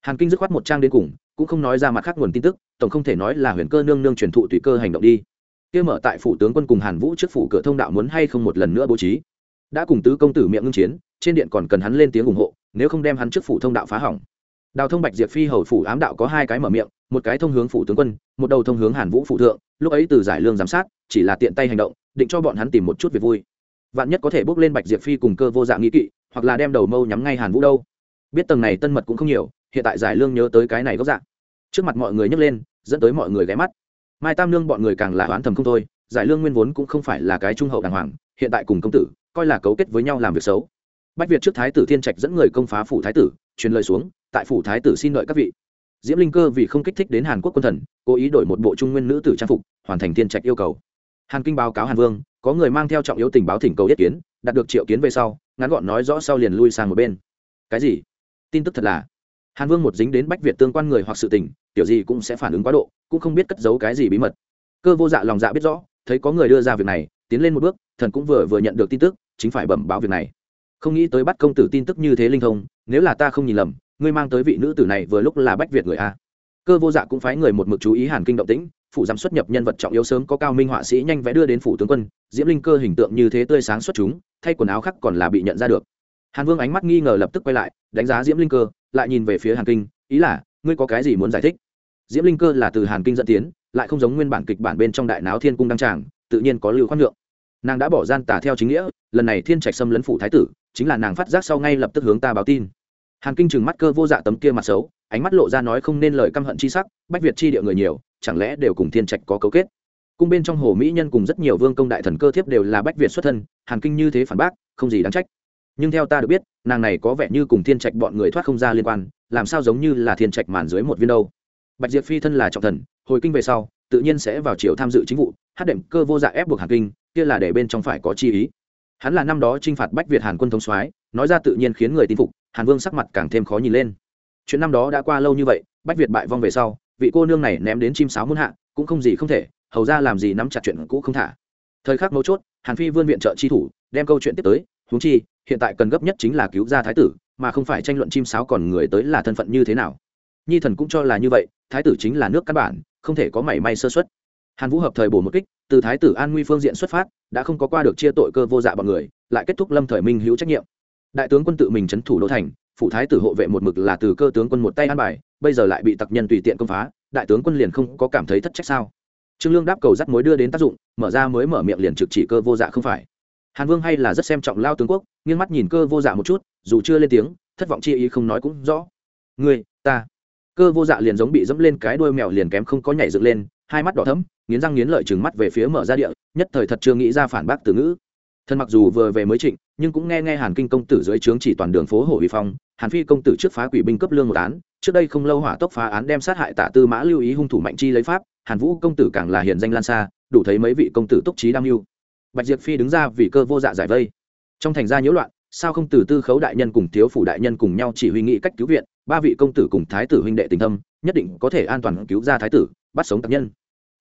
Hàn kinh dứt khoát một trang đến cùng, cũng không nói ra mặt khác nguồn tin tức, tổng không thể nói là huyền cơ nương nương truyền thụ tùy cơ hành động đi. Kia mở tại phủ tướng quân cùng hàn vũ trước phủ cửa thông đạo muốn hay không một lần nữa bố trí. Đã cùng tứ công tử miệng ngưng chiến, trên điện còn cần hắn lên tiếng ủng hộ, nếu không đem hắn trước phủ thông đạo phá hỏng đào thông bạch diệp phi hầu phủ ám đạo có hai cái mở miệng, một cái thông hướng phủ tướng quân, một đầu thông hướng hàn vũ phụ thượng, lúc ấy từ giải lương giám sát, chỉ là tiện tay hành động, định cho bọn hắn tìm một chút việc vui. Vạn nhất có thể bước lên bạch diệp phi cùng cơ vô dạng nghĩ kỵ, hoặc là đem đầu mâu nhắm ngay hàn vũ đâu. Biết tầng này tân mật cũng không nhiều, hiện tại giải lương nhớ tới cái này gốc dạng. Trước mặt mọi người nhấc lên, dẫn tới mọi người ghé mắt. Mai tam lương bọn người càng là oán thầm không thôi, giải lương nguyên vốn cũng không phải là cái trung hậu đàng hoàng, hiện tại cùng công tử, coi là cấu kết với nhau làm việc xấu. Bách việt trước thái tử thiên trạch dẫn người công phá phủ thái tử, truyền lời xuống tại phủ thái tử xin đợi các vị. Diễm linh cơ vì không kích thích đến hàn quốc quân thần, cố ý đổi một bộ trung nguyên nữ tử trang phục, hoàn thành thiên trạch yêu cầu. Hàn kinh báo cáo hàn vương, có người mang theo trọng yếu tình báo thỉnh cầu yết kiến, đạt được triệu kiến về sau, ngắn gọn nói rõ sau liền lui sang một bên. Cái gì? Tin tức thật là. Hàn vương một dính đến bách việt tương quan người hoặc sự tình kiểu gì cũng sẽ phản ứng quá độ, cũng không biết cất giấu cái gì bí mật. Cơ vô dạ lòng dạ biết rõ, thấy có người đưa ra việc này, tiến lên một bước, thần cũng vừa vừa nhận được tin tức, chính phải bẩm báo việc này. Không nghĩ tới bắt công tử tin tức như thế linh thông, nếu là ta không nhìn lầm ngươi mang tới vị nữ tử này vừa lúc là bách việt người a. Cơ vô dạ cũng phái người một mực chú ý hàn kinh động tĩnh, phủ giám xuất nhập nhân vật trọng yếu sớm có cao minh họa sĩ nhanh vẽ đưa đến phủ tướng quân, diễm linh cơ hình tượng như thế tươi sáng xuất chúng, thay quần áo khác còn là bị nhận ra được. Hàn vương ánh mắt nghi ngờ lập tức quay lại, đánh giá diễm linh cơ, lại nhìn về phía hàn kinh, ý là, ngươi có cái gì muốn giải thích? Diễm linh cơ là từ hàn kinh dẫn tiến, lại không giống nguyên bản kịch bản bên trong đại náo thiên cung đăng tràng, tự nhiên có lưu khoan lượng. Nàng đã bỏ gian tả theo chính nghĩa, lần này thiên trạch xâm lấn phủ thái tử, chính là nàng phát giác sau ngay lập tức hướng ta báo tin hàn kinh chừng mắt cơ vô dạ tấm kia mặt xấu, ánh mắt lộ ra nói không nên lời căm hận chi sắc, bách việt chi địa người nhiều, chẳng lẽ đều cùng thiên trạch có cấu kết? Cung bên trong hồ mỹ nhân cùng rất nhiều vương công đại thần cơ thiếp đều là bách việt xuất thân, hàn kinh như thế phản bác, không gì đáng trách. Nhưng theo ta được biết, nàng này có vẻ như cùng thiên trạch bọn người thoát không ra liên quan, làm sao giống như là thiên trạch màn dưới một viên đâu? Bạch diệp phi thân là trọng thần, hồi kinh về sau, tự nhiên sẽ vào chiều tham dự chính vụ, hát đệm cơ vô dạ ép buộc hàn kinh, kia là để bên trong phải có chi ý. Hắn là năm đó t r i n h phạt bách việt hàn quân thống soái, nói ra tự nhiên khiến người tin phục hàn vương sắc mặt càng thêm khó nhìn lên. Chuyện năm đó đã qua lâu như vậy, bách việt bại vong về sau, vị cô nương này ném đến chim sáo muôn hạ, cũng không gì không thể, hầu ra làm gì nắm chặt chuyện cũ không thả. Thời khắc mấu chốt, hàn phi vươn viện trợ chi thủ, đem câu chuyện tiếp tới, huống chi, hiện tại cần gấp nhất chính là cứu ra thái tử, mà không phải tranh luận chim sáo còn người tới là thân phận như thế nào. Nhi thần cũng cho là như vậy, thái tử chính là nước căn bản, không thể có mảy may sơ xuất hàn vũ hợp thời bổ một kích, từ thái tử an nguy phương diện xuất phát, đã không có qua được chia tội cơ vô dạ bọn người, lại kết thúc lâm thời minh hữu trách nhiệm đại tướng quân tự mình trấn thủ đô thành phụ thái tử hộ vệ một mực là từ cơ tướng quân một tay an bài, bây giờ lại bị tặc nhân tùy tiện công phá, đại tướng quân liền không có cảm thấy thất trách sao? Trương lương đáp cầu dắt mối đưa đến tác dụng, mở ra mới mở miệng liền trực chỉ cơ vô dạ không phải. Hàn vương hay là rất xem trọng lao tướng quốc, nghiêng mắt nhìn cơ vô dạ một chút, dù chưa lên tiếng, thất vọng chi ý không nói cũng rõ. Người ta. Cơ vô dạ liền giống bị dẫm lên cái đuôi mèo liền kém không có nhảy dựng lên, hai mắt đỏ thấm nghiến răng nghiến lợi chừng mắt về phía mở ra địa, nhất thời thật chưa nghĩ ra phản bác từ ngữ. Thân mặc dù vừa về mới trịnh nhưng cũng nghe nghe hàn kinh công tử dưới trướng chỉ toàn đường phố hồ vi phong, hàn phi công tử trước phá quỷ binh cấp lương một án, trước đây không lâu hỏa tốc phá án đem sát hại tạ tư mã lưu ý hung thủ mạnh chi lấy pháp, hàn vũ công tử càng là hiền danh lan xa, đủ thấy mấy vị công tử túc trí đam mưu. Bạch diệp phi đứng ra vì cơ vô dạ giải vây. Trong thành ra nhiễu loạn, sao không từ tư khấu đại nhân cùng thiếu phủ đại nhân cùng nhau chỉ huy nghị cách cứu viện, ba vị công tử cùng thái tử huynh đệ tình thâm, nhất định có thể an toàn cứu ra thái tử, bắt sống tập nhân.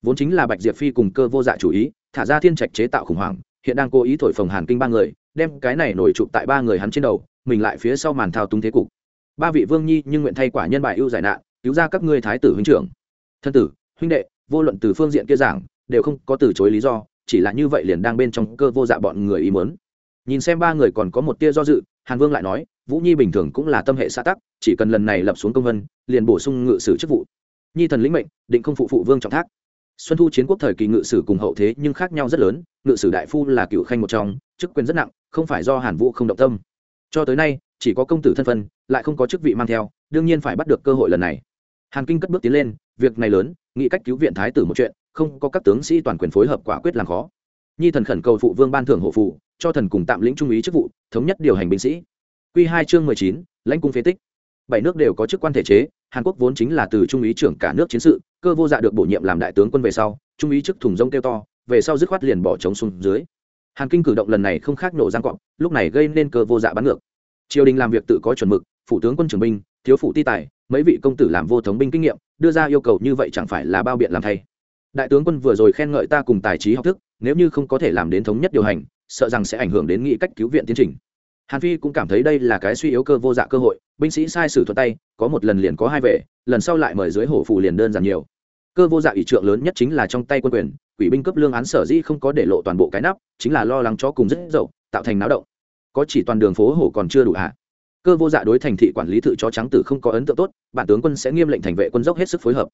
Vốn chính là bạch diệp phi cùng cơ vô dạ chủ ý, thả ra thiên trạch chế tạo khủng hoảng, hiện đang cố ý thổi phồng hàn kinh ba người đem cái này nổi chụp tại ba người hắn trên đầu, mình lại phía sau màn thao túng thế cục. Ba vị vương nhi nhưng nguyện thay quả nhân bài ưu giải nạn, cứu ra các ngươi thái tử huynh trưởng. Thân tử, huynh đệ, vô luận từ phương diện kia giảng, đều không có từ chối lý do, chỉ là như vậy liền đang bên trong cơ vô dạ bọn người ý muốn. Nhìn xem ba người còn có một tia do dự, hàn vương lại nói, vũ nhi bình thường cũng là tâm hệ xã tắc, chỉ cần lần này lập xuống công vân, liền bổ sung ngự sử chức vụ. Nhi thần lĩnh mệnh, định không phụ phụ vương trọng thác. Xuân thu chiến quốc thời kỳ ngự sử cùng hậu thế nhưng khác nhau rất lớn, ngự sử đại phu là cựu khanh một trong, chức quyền rất nặng không phải do hàn vũ không động tâm. Cho tới nay, chỉ có công tử thân phân lại không có chức vị mang theo, đương nhiên phải bắt được cơ hội lần này. Hàn kinh cất bước tiến lên, việc này lớn, nghĩ cách cứu viện thái tử một chuyện, không có các tướng sĩ toàn quyền phối hợp quả quyết làm khó. Nhi thần khẩn cầu phụ vương ban thưởng hộ phụ, cho thần cùng tạm lĩnh trung úy chức vụ, thống nhất điều hành binh sĩ. Q hai chương mười chín, lãnh cung phế tích. Bảy nước đều có chức quan thể chế, hàn quốc vốn chính là từ trung úy trưởng cả nước chiến sự, cơ vô dạ được bổ nhiệm làm đại tướng quân về sau, trung úy chức thùng rông kêu to, về sau dứt khoát liền bỏ trống xuống dưới hàn kinh cử động lần này không khác nổ giang cọp, lúc này gây nên cơ vô dạ bắn ngược. Triều đình làm việc tự có chuẩn mực, phủ tướng quân trưởng binh, thiếu phủ ti tài, mấy vị công tử làm vô thống binh kinh nghiệm, đưa ra yêu cầu như vậy chẳng phải là bao biện làm thay. Đại tướng quân vừa rồi khen ngợi ta cùng tài trí học thức, nếu như không có thể làm đến thống nhất điều hành, sợ rằng sẽ ảnh hưởng đến nghị cách cứu viện tiến trình. Hàn phi cũng cảm thấy đây là cái suy yếu cơ vô dạ cơ hội, binh sĩ sai sử thuận tay, có một lần liền có hai vệ lần sau lại mời dưới hổ phù liền đơn giản nhiều cơ vô dạ ủy trượng lớn nhất chính là trong tay quân quyền, quỷ binh cấp lương án sở dĩ không có để lộ toàn bộ cái nắp, chính là lo lắng cho cùng rất dậu, tạo thành náo động. Có chỉ toàn đường phố hổ còn chưa đủ hạ cơ vô dạ đối thành thị quản lý thự cho trắng tử không có ấn tượng tốt, bản tướng quân sẽ nghiêm lệnh thành vệ quân dốc hết sức phối hợp.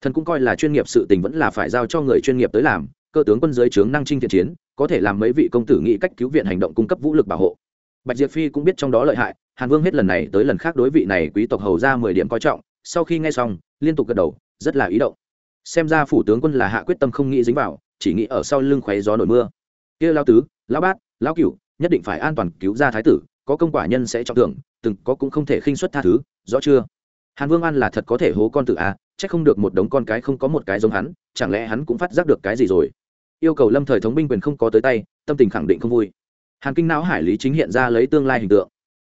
Thần cũng coi là chuyên nghiệp sự tình vẫn là phải giao cho người chuyên nghiệp tới làm, cơ tướng quân dưới trướng năng trinh thiện chiến, có thể làm mấy vị công tử nghĩ cách cứu viện hành động cung cấp vũ lực bảo hộ. Bạch diệp phi cũng biết trong đó lợi hại, hàn vương hết lần này tới lần khác đối vị này quý tộc hầu ra mười điểm coi trọng, sau khi nghe xong, liên tục gật đầu, rất là ý động xem ra phủ tướng quân là hạ quyết tâm không nghĩ dính vào, chỉ nghĩ ở sau lưng khoáy gió nổi mưa. Kia lao tứ lao bát lao cửu, nhất định phải an toàn cứu ra thái tử, có công quả nhân sẽ trọng thưởng, từng có cũng không thể khinh xuất tha thứ, rõ chưa? Hàn vương an là thật có thể hố con tử à? chắc không được một đống con cái không có một cái giống hắn, chẳng lẽ hắn cũng phát giác được cái gì rồi? Yêu cầu lâm thời thống binh quyền không có tới tay, tâm tình khẳng định không vui. Hàn kinh não hải lý chính hiện ra lấy tương lai hình tượng.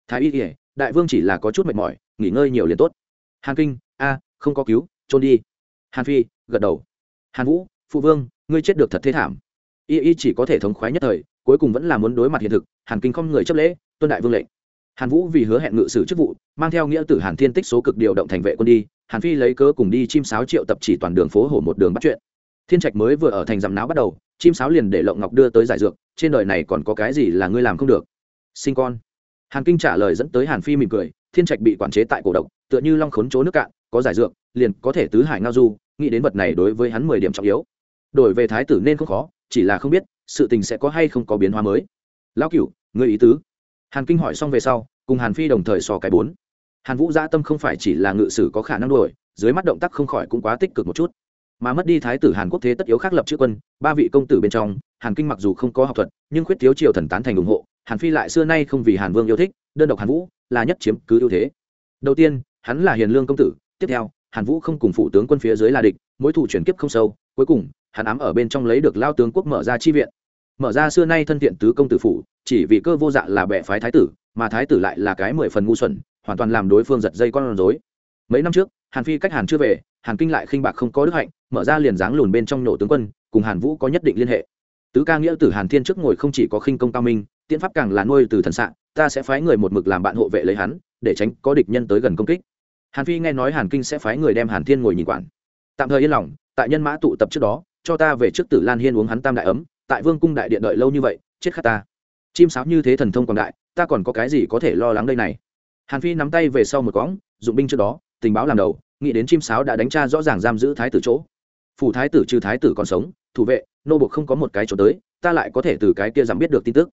Thái y kể đại vương chỉ là có chút mệt mỏi, nghỉ ngơi nhiều liền tốt. Hàn kinh, a, không có cứu trôn đi hàn phi, gật đầu. Hàn vũ, phụ vương, ngươi chết được thật thế thảm. Y y chỉ có thể thống khoái nhất thời, cuối cùng vẫn là muốn đối mặt hiện thực, hàn kinh không người chấp lễ, tuân đại vương lệnh. Hàn vũ vì hứa hẹn ngự sử chức vụ, mang theo nghĩa tử hàn thiên tích số cực điều động thành vệ quân đi, hàn phi lấy cớ cùng đi chim sáo triệu tập chỉ toàn đường phố hổ một đường bắt chuyện. Thiên trạch mới vừa ở thành dằm náo bắt đầu, chim sáo liền để lộng ngọc đưa tới giải dược, trên đời này còn có cái gì là ngươi làm không được? Sinh con. Hàn kinh trả lời dẫn tới hàn phi mỉm cười, thiên trạch bị quản chế tại cổ độc, tựa như long khốn chỗ nước cạn có giải dược, liền có thể tứ hải ngao du, nghĩ đến vật này đối với hắn mười điểm trọng yếu. Đổi về thái tử nên không khó, chỉ là không biết sự tình sẽ có hay không có biến hóa mới. Lão cửu người ý tứ? Hàn kinh hỏi xong về sau, cùng hàn phi đồng thời so cái bốn. Hàn vũ gia tâm không phải chỉ là ngự sử có khả năng đổi dưới mắt động tác không khỏi cũng quá tích cực một chút. Mà mất đi thái tử hàn quốc thế tất yếu khác lập chữ quân, ba vị công tử bên trong, hàn kinh mặc dù không có học thuật, nhưng khuyết thiếu triều thần tán thành ủng hộ, hàn phi lại xưa nay không vì hàn vương yêu thích, đơn độc hàn vũ là nhất chiếm cứ ưu thế. Đầu tiên, hắn là hiền lương công tử tiếp theo, hàn vũ không cùng phụ tướng quân phía dưới là địch, mối thủ chuyển kiếp không sâu, cuối cùng hàn ám ở bên trong lấy được lao tướng quốc mở ra chi viện. Mở ra xưa nay thân thiện tứ công tử phủ, chỉ vì cơ vô dạ là bệ phái thái tử, mà thái tử lại là cái mười phần ngu xuẩn, hoàn toàn làm đối phương giật dây con rối. Mấy năm trước, hàn phi cách hàn chưa về, hàn kinh lại khinh bạc không có đức hạnh, mở ra liền dáng lùn bên trong nổ tướng quân, cùng hàn vũ có nhất định liên hệ. Tứ ca nghĩa tử hàn thiên trước ngồi không chỉ có khinh công cao minh, tiễn pháp càng là nuôi từ thần sạn ta sẽ phái người một mực làm bạn hộ vệ lấy hắn, để tránh có địch nhân tới gần công kích hàn phi nghe nói hàn kinh sẽ phái người đem hàn thiên ngồi nhìn quản tạm thời yên lòng, tại nhân mã tụ tập trước đó, cho ta về trước tử lan hiên uống hắn tam đại ấm, tại vương cung đại điện đợi lâu như vậy, chết khát ta. Chim sáo như thế thần thông quảng đại, ta còn có cái gì có thể lo lắng đây này? Hàn phi nắm tay về sau một cõng dụng binh trước đó, tình báo làm đầu, nghĩ đến chim sáo đã đánh tra rõ ràng giam giữ thái tử chỗ. Phủ thái tử trừ thái tử còn sống, thủ vệ, nô buộc không có một cái chỗ tới, ta lại có thể từ cái kia giảm biết được tin tức.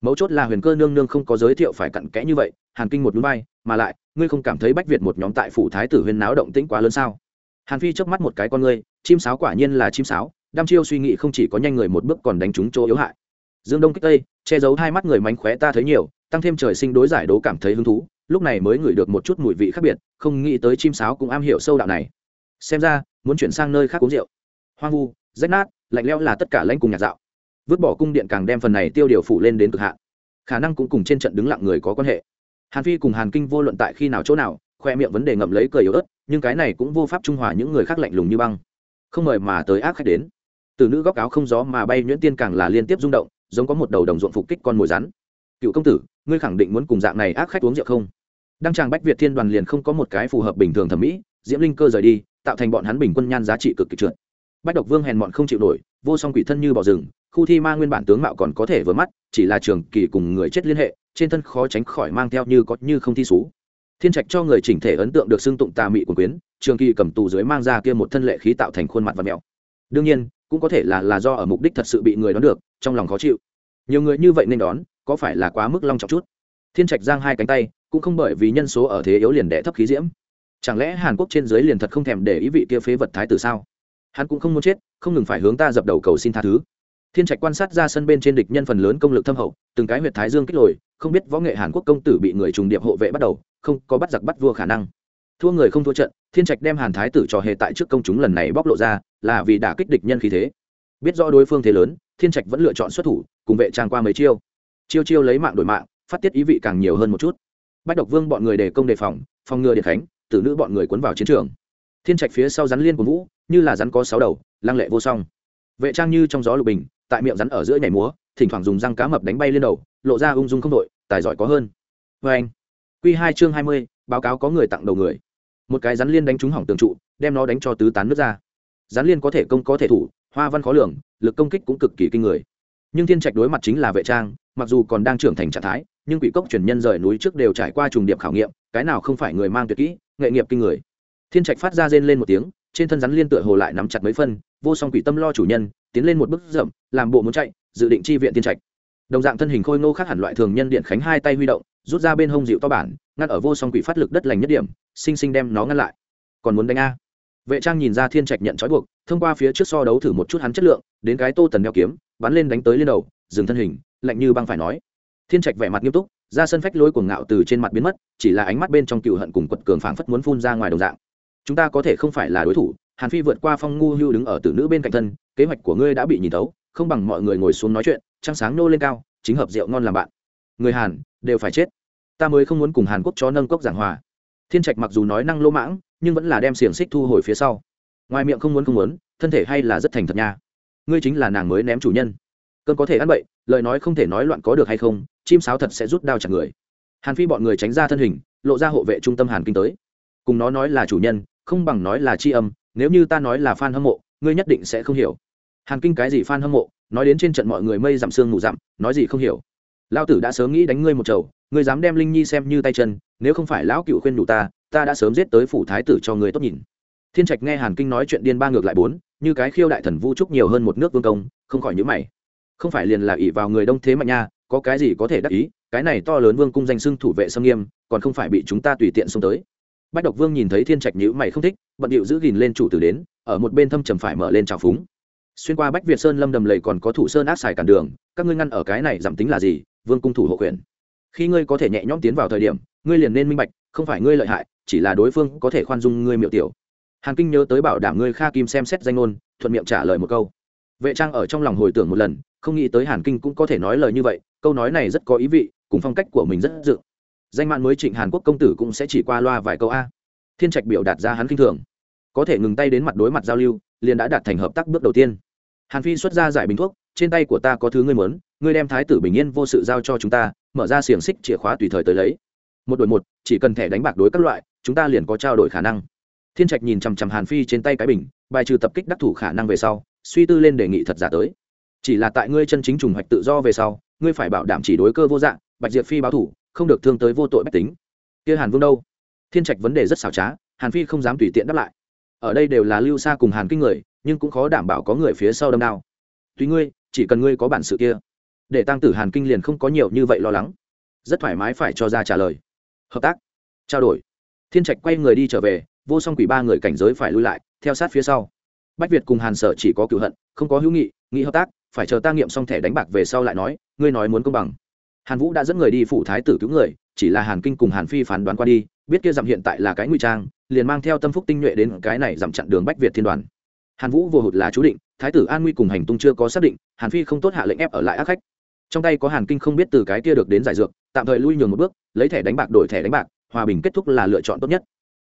Mấu chốt là huyền cơ nương nương không có giới thiệu phải cặn kẽ như vậy hàn kinh một núi bay, mà lại, ngươi không cảm thấy bách việt một nhóm tại phủ thái tử huyền náo động tĩnh quá lớn sao? Hàn phi chớp mắt một cái con ngươi, chim sáo quả nhiên là chim sáo, đăm chiêu suy nghĩ không chỉ có nhanh người một bước còn đánh trúng chỗ yếu hại. Dương đông kích tây, che giấu hai mắt người mánh khóe ta thấy nhiều, tăng thêm trời sinh đối giải đố cảm thấy hứng thú, lúc này mới ngửi được một chút mùi vị khác biệt, không nghĩ tới chim sáo cũng am hiểu sâu đạo này. Xem ra, muốn chuyển sang nơi khác uống rượu. Hoang vu, rách nát, lạnh lẽo là tất cả lãnh cùng nhạt dạo. Vứt bỏ cung điện càng đem phần này tiêu điều phủ lên đến cực hạn. Khả năng cũng cùng trên trận đứng lặng người có quan hệ hàn phi cùng hàn kinh vô luận tại khi nào chỗ nào, khoe miệng vấn đề ngậm lấy cười yếu ớt, nhưng cái này cũng vô pháp trung hòa những người khác lạnh lùng như băng. Không mời mà tới ác khách đến. Từ nữ góc áo không gió mà bay nhuyễn tiên càng là liên tiếp rung động, giống có một đầu đồng ruộng phục kích con mồi rắn. Cựu công tử, ngươi khẳng định muốn cùng dạng này ác khách uống rượu không? Đăng tràng bách việt thiên đoàn liền không có một cái phù hợp bình thường thẩm mỹ, diễm linh cơ rời đi, tạo thành bọn hắn bình quân nhan giá trị cực kỳ trượt. Bách độc vương hèn bọn không chịu nổi, vô song quỷ thân như bỏ rừng, khu thi ma nguyên bản tướng mạo còn có thể vừa mắt, chỉ là trường kỳ cùng người chết liên hệ trên thân khó tránh khỏi mang theo như có như không thi sú thiên trạch cho người chỉnh thể ấn tượng được xưng tụng tà mị của quyến, trường kỳ cầm tù dưới mang ra kia một thân lệ khí tạo thành khuôn mặt và mèo đương nhiên, cũng có thể là là do ở mục đích thật sự bị người đón được, trong lòng khó chịu. Nhiều người như vậy nên đón, có phải là quá mức long trọng chút? Thiên trạch giang hai cánh tay, cũng không bởi vì nhân số ở thế yếu liền đẻ thấp khí diễm. Chẳng lẽ hàn quốc trên dưới liền thật không thèm để ý vị kia phế vật thái tử sao? Hắn cũng không muốn chết, không ngừng phải hướng ta dập đầu cầu xin tha thứ thiên trạch quan sát ra sân bên trên địch nhân phần lớn công lực thâm hậu, từng cái huyệt thái dương kích lồi, không biết võ nghệ hàn quốc công tử bị người trùng điệp hộ vệ bắt đầu, không có bắt giặc bắt vua khả năng. Thua người không thua trận, thiên trạch đem hàn thái tử trò hề tại trước công chúng lần này bóc lộ ra, là vì đã kích địch nhân khí thế. Biết rõ đối phương thế lớn, thiên trạch vẫn lựa chọn xuất thủ, cùng vệ trang qua mấy chiêu. Chiêu chiêu lấy mạng đổi mạng, phát tiết ý vị càng nhiều hơn một chút. Bách độc vương bọn người đề công đề phòng phòng ngừa điện khánh, tử nữ bọn người cuốn vào chiến trường. Thiên trạch phía sau rắn liên của vũ, như là rắn có sáu đầu, lăng lệ vô song. Vệ trang như trong gió lục bình tại miệng rắn ở giữa nhảy múa, thỉnh thoảng dùng răng cá mập đánh bay lên đầu, lộ ra ung dung không đội, tài giỏi có hơn. Vê anh q hai chương hai mươi, báo cáo có người tặng đầu người. Một cái rắn liên đánh trúng hỏng tường trụ, đem nó đánh cho tứ tán nước ra. Rắn liên có thể công có thể thủ, hoa văn khó lường, lực công kích cũng cực kỳ kinh người. Nhưng thiên trạch đối mặt chính là vệ trang, mặc dù còn đang trưởng thành trạng thái, nhưng quỷ cốc truyền nhân rời núi trước đều trải qua trùng điệp khảo nghiệm, cái nào không phải người mang tuyệt kỹ, nghệ nghiệp kinh người. Thiên trạch phát ra rên lên một tiếng trên thân rắn liên tựa hồ lại nắm chặt mấy phân, vô song quỷ tâm lo chủ nhân, tiến lên một bước rậm, làm bộ muốn chạy, dự định chi viện thiên trạch. Đồng dạng thân hình khôi ngô khác hẳn loại thường nhân điện khánh hai tay huy động, rút ra bên hông dịu to bản, ngăn ở vô song quỷ phát lực đất lành nhất điểm sinh sinh đem nó ngăn lại. Còn muốn đánh a? Vệ trang nhìn ra thiên trạch nhận trói buộc, thông qua phía trước so đấu thử một chút hắn chất lượng, đến cái tô tần đeo kiếm, bắn lên đánh tới lên đầu, dừng thân hình, lạnh như băng phải nói. Thiên trạch vẻ mặt nghiêm túc, ra sân phách lối cuồng ngạo từ trên mặt biến mất, chỉ là ánh mắt bên trong cựu hận cùng quật cường phảng phất muốn phun ra ngoài đồng dạng chúng ta có thể không phải là đối thủ hàn phi vượt qua phong ngu hưu đứng ở tử nữ bên cạnh thân kế hoạch của ngươi đã bị nhìn tấu, không bằng mọi người ngồi xuống nói chuyện trăng sáng nô lên cao chính hợp rượu ngon làm bạn. Người hàn đều phải chết. Ta mới không muốn cùng hàn quốc cho nâng cốc giảng hòa. Thiên trạch mặc dù nói năng lô mãng nhưng vẫn là đem xiềng xích thu hồi phía sau. Ngoài miệng không muốn không muốn thân thể hay là rất thành thật nha. Ngươi chính là nàng mới ném chủ nhân. Cơn có thể ăn bậy lời nói không thể nói loạn có được hay không chim sáo thật sẽ rút đao chặt người. Hàn phi bọn người tránh ra thân hình lộ ra hộ vệ trung tâm hàn kinh tới. Cùng nó nói là chủ nhân không bằng nói là tri âm, nếu như ta nói là f a n hâm mộ, ngươi nhất định sẽ không hiểu. Hàn kinh cái gì f a n hâm mộ, nói đến trên trận mọi người mây dặm xương ngủ dặm, nói gì không hiểu. Lao tử đã sớm nghĩ đánh ngươi một chầu, ngươi dám đem linh nhi xem như tay chân, nếu không phải lão cựu khuyên đủ ta ta đã sớm giết tới phủ thái tử cho người tốt nhìn. Thiên trạch nghe hàn kinh nói chuyện điên ba ngược lại bốn, như cái khiêu đại thần vu trúc nhiều hơn một nước vương công, không khỏi nhữ mày. Không phải liền là ỷ vào người đông thế mạnh nha, có cái gì có thể đắc ý, cái này to lớn vương cung danh xưng thủ vệ sâm nghiêm, còn không phải bị chúng ta tùy tiện xông tới bách độc vương nhìn thấy thiên trạch nhữ mày không thích, bận điệu giữ gìn lên chủ tử đến, ở một bên thâm trầm phải mở lên trào phúng. Xuyên qua bách việt sơn lâm đầm lầy còn có thủ sơn ác xài cản đường, các ngươi ngăn ở cái này giảm tính là gì? Vương cung thủ hộ quyền. Khi ngươi có thể nhẹ nhõm tiến vào thời điểm, ngươi liền nên minh bạch, không phải ngươi lợi hại, chỉ là đối phương có thể khoan dung ngươi miệu tiểu. Hàn kinh nhớ tới bảo đảm ngươi kha kim xem xét danh ngôn, thuận miệng trả lời một câu. Vệ trang ở trong lòng hồi tưởng một lần, không nghĩ tới hàn kinh cũng có thể nói lời như vậy, câu nói này rất có ý vị, cùng phong cách của mình rất dự danh mạn mới trịnh hàn quốc công tử cũng sẽ chỉ qua loa vài câu a. Thiên trạch biểu đạt ra hắn kinh thường. Có thể ngừng tay đến mặt đối mặt giao lưu, liền đã đạt thành hợp tác bước đầu tiên. Hàn phi xuất ra giải bình thuốc, trên tay của ta có thứ ngươi muốn, ngươi đem thái tử bình yên vô sự giao cho chúng ta, mở ra xiềng xích chìa khóa tùy thời tới lấy. Một đội một, chỉ cần thẻ đánh bạc đối các loại, chúng ta liền có trao đổi khả năng. Thiên trạch nhìn chằm chằm hàn phi trên tay cái bình, bài trừ tập kích đắc thủ khả năng về sau, suy tư lên đề nghị thật giả tới. Chỉ là tại ngươi chân chính trùng hoạch tự do về sau, ngươi phải bảo đảm chỉ đối cơ vô dạng, bạch diệp phi báo thủ không được thương tới vô tội bách tính. Kia hàn vương đâu? Thiên trạch vấn đề rất xảo trá, hàn phi không dám tùy tiện đáp lại. Ở đây đều là lưu xa cùng hàn kinh người, nhưng cũng khó đảm bảo có người phía sau đâm đao. Tùy ngươi, chỉ cần ngươi có bản sự kia. Để tăng tử hàn kinh liền không có nhiều như vậy lo lắng. Rất thoải mái phải cho ra trả lời. Hợp tác. Trao đổi. Thiên trạch quay người đi trở về, vô song quỷ ba người cảnh giới phải lui lại, theo sát phía sau. Bách việt cùng hàn sở chỉ có cựu hận, không có hữu nghị nghĩ hợp tác, phải chờ ta nghiệm xong thẻ đánh bạc về sau lại nói, ngươi nói muốn công bằng hàn vũ đã dẫn người đi phủ thái tử cứu người, chỉ là hàn kinh cùng hàn phi phán đoán qua đi, biết kia dặm hiện tại là cái nguy trang, liền mang theo tâm phúc tinh nhuệ đến cái này dặm chặn đường bách việt thiên đoàn. Hàn vũ vô hụt là chú định, thái tử an nguy cùng hành tung chưa có xác định, hàn phi không tốt hạ lệnh ép ở lại ác khách. Trong tay có hàn kinh không biết từ cái kia được đến giải dược, tạm thời lui nhường một bước, lấy thẻ đánh bạc đổi thẻ đánh bạc, hòa bình kết thúc là lựa chọn tốt nhất.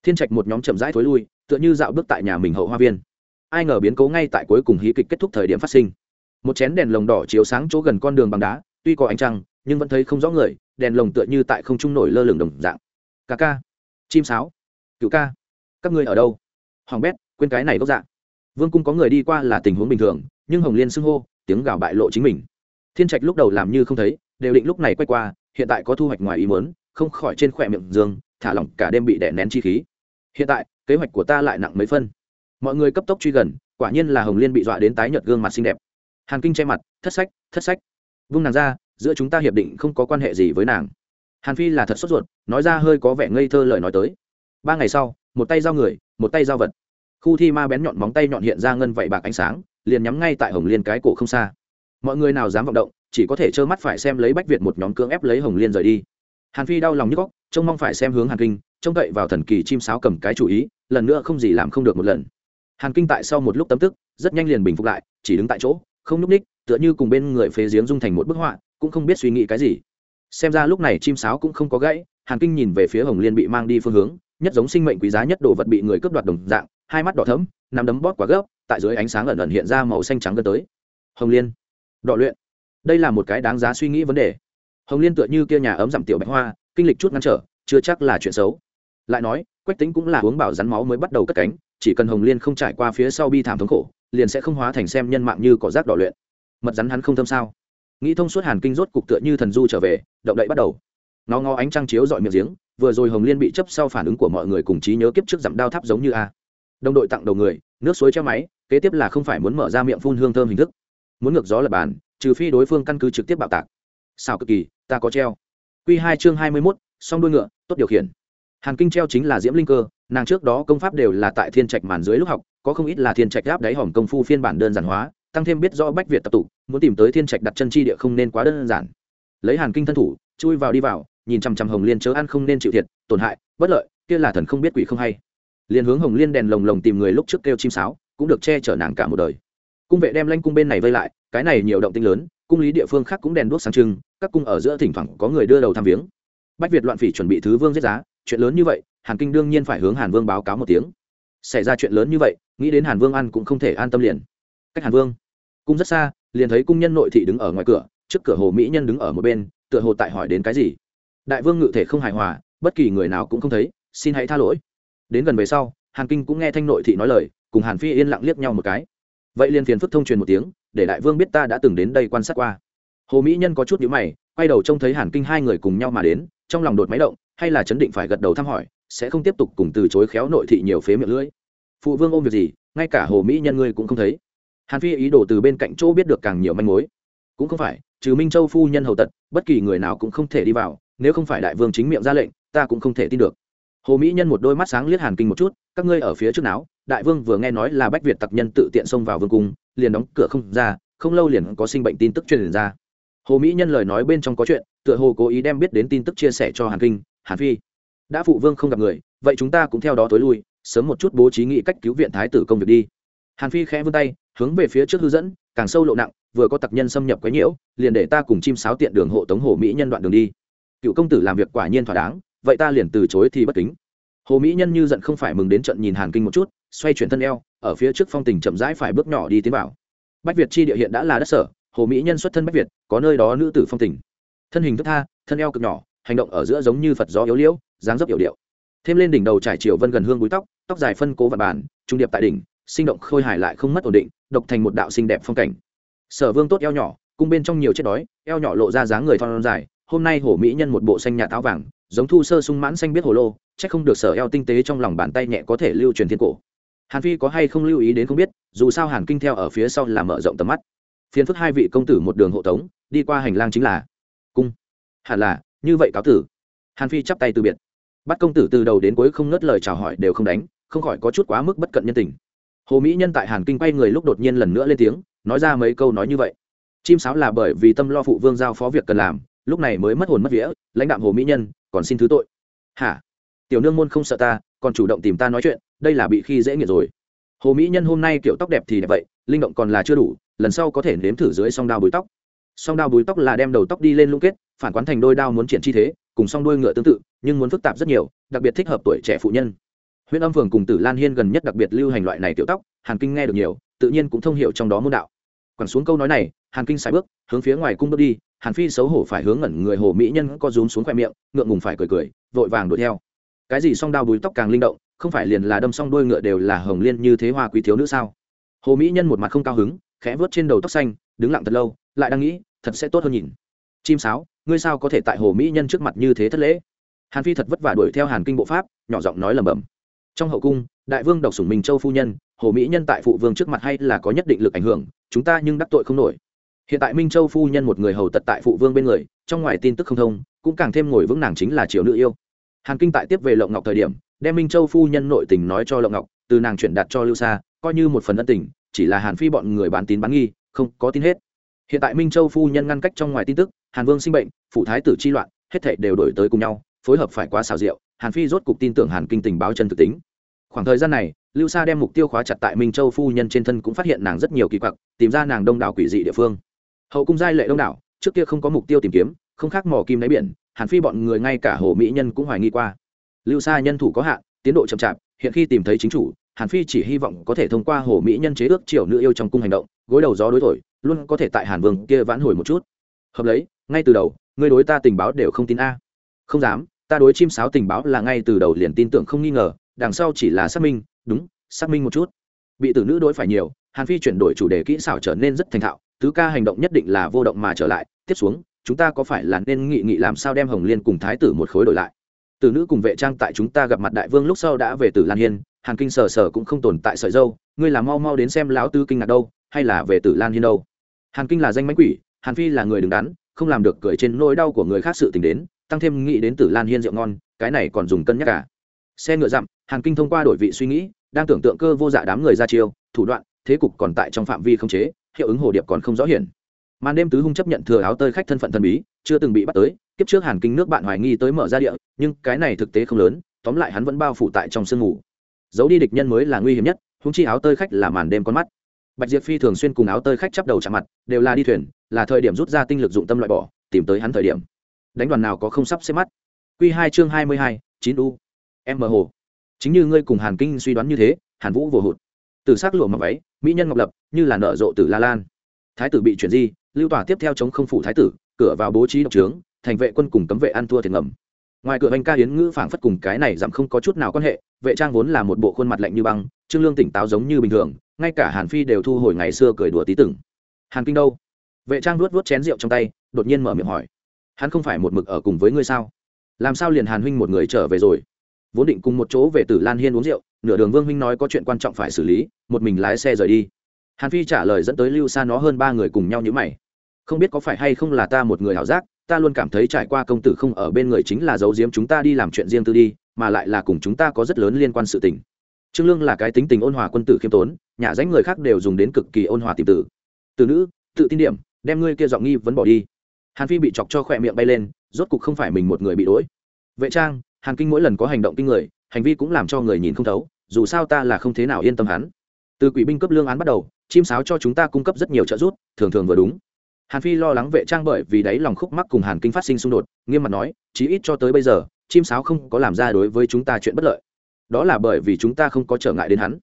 Thiên trạch một nhóm chậm rãi thối lui, tựa như dạo bước tại nhà mình hậu hoa viên. Ai ngờ biến cố ngay tại cuối cùng hí kịch kết thúc thời điểm phát sinh. Một chén đèn lồng đỏ chiếu sáng chỗ gần con đường bằng đá, tuy có ánh trăng nhưng vẫn thấy không rõ người, đèn lồng tựa như tại không trung nổi lơ lửng đồng dạng. Ca ca, chim sáo, cựu ca, các ngươi ở đâu? Hoàng bét, quên cái này gốc dạng vương cung có người đi qua là tình huống bình thường, nhưng hồng liên xưng hô, tiếng gào bại lộ chính mình. Thiên trạch lúc đầu làm như không thấy, đều định lúc này quay qua, hiện tại có thu hoạch ngoài ý muốn, không khỏi trên khỏe miệng dương, thả lỏng cả đêm bị đè nén chi khí. Hiện tại, kế hoạch của ta lại nặng mấy phân. Mọi người cấp tốc truy gần, quả nhiên là hồng liên bị dọa đến tái nhợt gương mặt xinh đẹp. Hàn kinh che mặt, thất sách thất sách. Vung nàng ra giữa chúng ta hiệp định không có quan hệ gì với nàng. Hàn phi là thật sốt ruột, nói ra hơi có vẻ ngây thơ lời nói tới. Ba ngày sau, một tay giao người, một tay giao vật. Khu thi ma bén nhọn móng tay nhọn hiện ra ngân vạy bạc ánh sáng, liền nhắm ngay tại hồng liên cái cổ không xa. Mọi người nào dám vọng động, chỉ có thể trơ mắt phải xem lấy bách việt một nhóm cưỡng ép lấy hồng liên rời đi. Hàn phi đau lòng như góc trông mong phải xem hướng hàn kinh, trông cậy vào thần kỳ chim sáo cầm cái chủ ý, lần nữa không gì làm không được một lần. Hàn kinh tại sau một lúc tấm tức, rất nhanh liền bình phục lại, chỉ đứng tại chỗ, không nhúc ních tựa như cùng bên người phế giếng dung thành một bức họa cũng không biết suy nghĩ cái gì. Xem ra lúc này chim sáo cũng không có gãy, hàn kinh nhìn về phía hồng liên bị mang đi phương hướng, nhất giống sinh mệnh quý giá nhất đồ vật bị người cướp đoạt đồng dạng, hai mắt đỏ thấm nắm đấm bóp quả gấp tại dưới ánh sáng ẩn ẩn hiện ra màu xanh trắng gần tới. Hồng liên, đọ luyện. Đây là một cái đáng giá suy nghĩ vấn đề. Hồng liên tựa như kia nhà ấm giảm tiểu bạch hoa, kinh lịch chút ngăn trở, chưa chắc là chuyện xấu. Lại nói, quách tính cũng là uống bảo rắn máu mới bắt đầu cất cánh, chỉ cần hồng liên không trải qua phía sau bi thảm thống khổ, liền sẽ không hóa thành xem nhân mạng như cỏ rác đỏ luyện. Mật rắn hắn không thâm sao? Nghĩ thông suốt hàn kinh rốt cục tựa như thần du trở về, động đậy bắt đầu. Nó ngó ánh trăng chiếu dọi miệng giếng, vừa rồi hồng liên bị chấp sau phản ứng của mọi người cùng trí nhớ kiếp trước dặm đao tháp giống như a. Đồng đội tặng đầu người, nước suối treo máy, kế tiếp là không phải muốn mở ra miệng phun hương thơm hình thức. Muốn ngược gió lập bàn, trừ phi đối phương căn cứ trực tiếp bạo tạc. Sao cực kỳ, ta có treo. Q hai chương hai mươi mốt, song đuôi ngựa, tốt điều khiển. Hàn kinh treo chính là diễm linh cơ, nàng trước đó công pháp đều là tại thiên trạch màn dưới lúc học, có không ít là thiên trạch gáp đáy hỏng công phu phiên bản đơn giản hóa tăng thêm biết rõ bách việt tập tụ muốn tìm tới thiên trạch đặt chân chi địa không nên quá đơn giản. Lấy hàn kinh thân thủ, chui vào đi vào, nhìn chằm chằm hồng liên chớ ăn không nên chịu thiệt, tổn hại, bất lợi, kia là thần không biết quỷ không hay. Liền hướng hồng liên đèn lồng lồng tìm người lúc trước kêu chim sáo, cũng được che chở nàng cả một đời. Cung vệ đem lanh cung bên này vây lại, cái này nhiều động tinh lớn, cung lý địa phương khác cũng đèn đuốc sáng trưng, các cung ở giữa thỉnh thoảng có người đưa đầu thăm viếng. Bách việt loạn phỉ chuẩn bị thứ vương giết giá, chuyện lớn như vậy, hàn kinh đương nhiên phải hướng hàn vương báo cáo một tiếng. Xảy ra chuyện lớn như vậy, nghĩ đến hàn vương ăn cũng không thể an tâm liền. Cách hàn vương cung rất xa, liền thấy cung nhân nội thị đứng ở ngoài cửa, trước cửa hồ mỹ nhân đứng ở một bên, tựa hồ tại hỏi đến cái gì. Đại vương ngự thể không hài hòa, bất kỳ người nào cũng không thấy, xin hãy tha lỗi. Đến gần về sau, hàn kinh cũng nghe thanh nội thị nói lời, cùng hàn phi yên lặng liếc nhau một cái. Vậy liền phiền phức thông truyền một tiếng, để đại vương biết ta đã từng đến đây quan sát qua. Hồ mỹ nhân có chút nhíu mày, quay đầu trông thấy hàn kinh hai người cùng nhau mà đến, trong lòng đột máy động, hay là chấn định phải gật đầu thăm hỏi, sẽ không tiếp tục cùng từ chối khéo nội thị nhiều phế miệng lưỡi. Phụ vương ôm việc gì, ngay cả hồ mỹ nhân ngươi cũng không thấy hàn phi ý đồ từ bên cạnh chỗ biết được càng nhiều manh mối. Cũng không phải, trừ minh châu phu nhân hầu tật, bất kỳ người nào cũng không thể đi vào, nếu không phải đại vương chính miệng ra lệnh, ta cũng không thể tin được. Hồ mỹ nhân một đôi mắt sáng liếc hàn kinh một chút, các ngươi ở phía trước não đại vương vừa nghe nói là bách việt tặc nhân tự tiện xông vào vương cung, liền đóng cửa không ra, không lâu liền có sinh bệnh tin tức truyền ra. Hồ mỹ nhân lời nói bên trong có chuyện, tựa hồ cố ý đem biết đến tin tức chia sẻ cho hàn kinh, hàn phi, đã phụ vương không gặp người, vậy chúng ta cũng theo đó tối lui, sớm một chút bố trí nghị cách cứu viện thái tử công việc đi. Hàn phi khẽ vươn tay hướng về phía trước hư dẫn, càng sâu lộ nặng, vừa có tặc nhân xâm nhập quấy nhiễu, liền để ta cùng chim sáo tiện đường hộ tống hồ mỹ nhân đoạn đường đi. Cựu công tử làm việc quả nhiên thỏa đáng, vậy ta liền từ chối thì bất kính. Hồ mỹ nhân như giận không phải mừng đến trận nhìn hàn kinh một chút, xoay chuyển thân eo, ở phía trước phong tình chậm rãi phải bước nhỏ đi tiến vào. Bách việt chi địa hiện đã là đất sở, hồ mỹ nhân xuất thân bách việt, có nơi đó nữ tử phong tình. Thân hình thức tha, thân eo cực nhỏ, hành động ở giữa giống như phật gió yếu liễu, dáng dấp yểu điệu. Thêm lên đỉnh đầu trải chiều vân gần hương búi tóc tóc dài phân cố và bàn, trung điệp tại đỉnh sinh động khôi hài lại không mất ổn định, độc thành một đạo xinh đẹp phong cảnh. Sở vương tốt eo nhỏ cung bên trong nhiều chết đói, eo nhỏ lộ ra dáng người thon dài, hôm nay hổ mỹ nhân một bộ xanh nhà táo vàng, giống thu sơ sung mãn xanh biết hồ lô, chắc không được sở eo tinh tế trong lòng bàn tay nhẹ có thể lưu truyền thiên cổ. Hàn phi có hay không lưu ý đến không biết, dù sao hàn kinh theo ở phía sau là mở rộng tầm mắt. Phiền phức hai vị công tử một đường hộ tống, đi qua hành lang chính là cung. Hẳn là, như vậy cáo tử. Hàn phi chắp tay từ biệt. Bắt công tử từ đầu đến cuối không ngớt lời chào hỏi đều không đánh, không khỏi có chút quá mức bất cận nhân tình hồ mỹ nhân tại hàn kinh quay người lúc đột nhiên lần nữa lên tiếng, nói ra mấy câu nói như vậy. Chim sáo là bởi vì tâm lo phụ vương giao phó việc cần làm, lúc này mới mất hồn mất vía, lãnh đạo hồ mỹ nhân, còn xin thứ tội. Hả? Tiểu nương môn không sợ ta, còn chủ động tìm ta nói chuyện, đây là bị khi dễ nghiệt rồi. Hồ mỹ nhân hôm nay kiểu tóc đẹp thì đẹp vậy, linh động còn là chưa đủ, lần sau có thể nếm thử dưới song đao búi tóc. Song đao búi tóc là đem đầu tóc đi lên lung kết, phản quán thành đôi đao muốn triển chi thế, cùng song đuôi ngựa tương tự, nhưng muốn phức tạp rất nhiều, đặc biệt thích hợp tuổi trẻ phụ nhân huyện âm phường cùng tử lan hiên gần nhất đặc biệt lưu hành loại này tiểu tóc, hàn kinh nghe được nhiều, tự nhiên cũng thông hiểu trong đó môn đạo. Quẳng xuống câu nói này, hàn kinh sai bước, hướng phía ngoài cung bước đi, hàn phi xấu hổ phải hướng ngẩn người hồ mỹ nhân có rúm xuống khoe miệng, ngượng ngùng phải cười cười, vội vàng đuổi theo. Cái gì song đao búi tóc càng linh động, không phải liền là đâm song đuôi ngựa đều là hồng liên như thế hoa quý thiếu nữ sao? Hồ mỹ nhân một mặt không cao hứng, khẽ vớt trên đầu tóc xanh, đứng lặng thật lâu, lại đang nghĩ, thật sẽ tốt hơn nhìn. Chim sáo, ngươi sao có thể tại hồ mỹ nhân trước mặt như thế thất lễ? Hàn phi thật vất vả đuổi theo hàn kinh bộ pháp, nhỏ giọng nói lầm bầm trong hậu cung, đại vương độc sủng minh châu phu nhân, hồ mỹ nhân tại phụ vương trước mặt hay là có nhất định lực ảnh hưởng, chúng ta nhưng đắc tội không nổi. Hiện tại minh châu phu nhân một người hầu tật tại phụ vương bên người, trong ngoài tin tức không thông, cũng càng thêm ngồi vững nàng chính là triều nữ yêu. Hàn kinh tại tiếp về lộng ngọc thời điểm, đem minh châu phu nhân nội tình nói cho lộng ngọc, từ nàng chuyển đạt cho lưu sa, coi như một phần ân tình, chỉ là hàn phi bọn người bán tín bán nghi, không có tin hết. Hiện tại minh châu phu nhân ngăn cách trong ngoài tin tức, hàn vương sinh bệnh phụ thái tử chi loạn, hết thảy đều đổi tới cùng nhau, phối hợp phải quá xào rượu hàn phi rốt cục tin tưởng hàn kinh tình báo chân thực tính. Khoảng thời gian này, lưu sa đem mục tiêu khóa chặt tại minh châu phu nhân trên thân cũng phát hiện nàng rất nhiều kỳ quặc, tìm ra nàng đông đảo quỷ dị địa phương. Hậu cung giai lệ đông đảo, trước kia không có mục tiêu tìm kiếm, không khác mò kim đáy biển, hàn phi bọn người ngay cả hồ mỹ nhân cũng hoài nghi qua. Lưu sa nhân thủ có hạn, tiến độ chậm chạp, hiện khi tìm thấy chính chủ, hàn phi chỉ hy vọng có thể thông qua hồ mỹ nhân chế ước triều nữ yêu trong cung hành động, gối đầu gió đối thổi, luôn có thể tại hàn vương kia vãn hồi một chút. Hợp lấy, ngay từ đầu ngươi đối ta tình báo đều không tin a. Không dám ta đối chim sáo tình báo là ngay từ đầu liền tin tưởng không nghi ngờ, đằng sau chỉ là xác minh, đúng, xác minh một chút. Bị tử nữ đối phải nhiều, hàn phi chuyển đổi chủ đề kỹ xảo trở nên rất thành thạo, tứ ca hành động nhất định là vô động mà trở lại. Tiếp xuống, chúng ta có phải là nên nghị nghị làm sao đem hồng liên cùng thái tử một khối đổi lại? Tử nữ cùng vệ trang tại chúng ta gặp mặt đại vương lúc sau đã về tử lan hiên, hàn kinh sờ sờ cũng không tồn tại sợi dâu, ngươi là mau mau đến xem lão tư kinh ngạc đâu, hay là về tử lan hiên đâu? Hàn kinh là danh mánh quỷ, hàn phi là người đứng đắn, không làm được cười trên nỗi đau của người khác sự tình đến tăng thêm nghĩ đến tử lan hiên rượu ngon, cái này còn dùng cân nhắc cả xe ngựa dặm hàn kinh thông qua đổi vị suy nghĩ, đang tưởng tượng cơ vô dạ đám người ra chiêu, thủ đoạn, thế cục còn tại trong phạm vi không chế, hiệu ứng hồ điệp còn không rõ hiển. Màn đêm tứ hung chấp nhận thừa áo tơi khách thân phận thần bí, chưa từng bị bắt tới, kiếp trước hàn kinh nước bạn hoài nghi tới mở ra địa, nhưng cái này thực tế không lớn, tóm lại hắn vẫn bao phủ tại trong sương ngủ giấu đi địch nhân mới là nguy hiểm nhất húng chi áo tơi khách là màn đêm con mắt. Bạch diệp phi thường xuyên cùng áo tơi khách chắp đầu chạm mặt, đều là đi thuyền, là thời điểm rút ra tinh lực dụng tâm loại bỏ, tìm tới hắn thời điểm đánh đoàn nào có không sắp xếp mắt. Q hai chương hai mươi hai, chín u. M hồ. Chính như ngươi cùng hàn kinh suy đoán như thế, hàn vũ vô hụt. Từ s ắ c lụa mặc váy, mỹ nhân ngọc lập, như là nở rộ từ la lan. Thái tử bị chuyển di, lưu tỏa tiếp theo chống không phủ thái tử, cửa vào bố trí độc trướng, thành vệ quân cùng cấm vệ ăn thua thiệt ngầm. Ngoài cửa anh ca hiến ngữ phảng phất cùng cái này giảm không có chút nào quan hệ, vệ trang vốn là một bộ khuôn mặt lạnh như băng, trương lương tỉnh táo giống như bình thường, ngay cả hàn phi đều thu hồi ngày xưa cười đùa tí từng. Hàn kinh đâu? Vệ trang luốt vuốt chén rượu trong tay, đột nhiên mở miệng hỏi hắn không phải một mực ở cùng với ngươi sao? Làm sao liền hàn huynh một người trở về rồi? Vốn định cùng một chỗ về tử lan hiên uống rượu, nửa đường vương huynh nói có chuyện quan trọng phải xử lý, một mình lái xe rời đi. Hàn phi trả lời dẫn tới lưu xa nó hơn ba người cùng nhau như mày. Không biết có phải hay không là ta một người hảo giác, ta luôn cảm thấy trải qua công tử không ở bên người chính là giấu giếm chúng ta đi làm chuyện riêng tư đi, mà lại là cùng chúng ta có rất lớn liên quan sự tình. Trương lương là cái tính tình ôn hòa quân tử khiêm tốn, nhà danh người khác đều dùng đến cực kỳ ôn hòa tìm tử từ nữ, tự tin điểm, đem ngươi kia giọng nghi vẫn bỏ đi hàn phi bị chọc cho khỏe miệng bay lên, rốt cục không phải mình một người bị đuổi. Vệ trang, hàn kinh mỗi lần có hành động kinh người, hành vi cũng làm cho người nhìn không thấu, dù sao ta là không thế nào yên tâm hắn. Từ quỷ binh cấp lương án bắt đầu, chim sáo cho chúng ta cung cấp rất nhiều trợ giúp, thường thường vừa đúng. Hàn phi lo lắng vệ trang bởi vì đáy lòng khúc mắc cùng hàn kinh phát sinh xung đột, nghiêm mặt nói, chí ít cho tới bây giờ, chim sáo không có làm ra đối với chúng ta chuyện bất lợi. Đó là bởi vì chúng ta không có trở ngại đến hắn.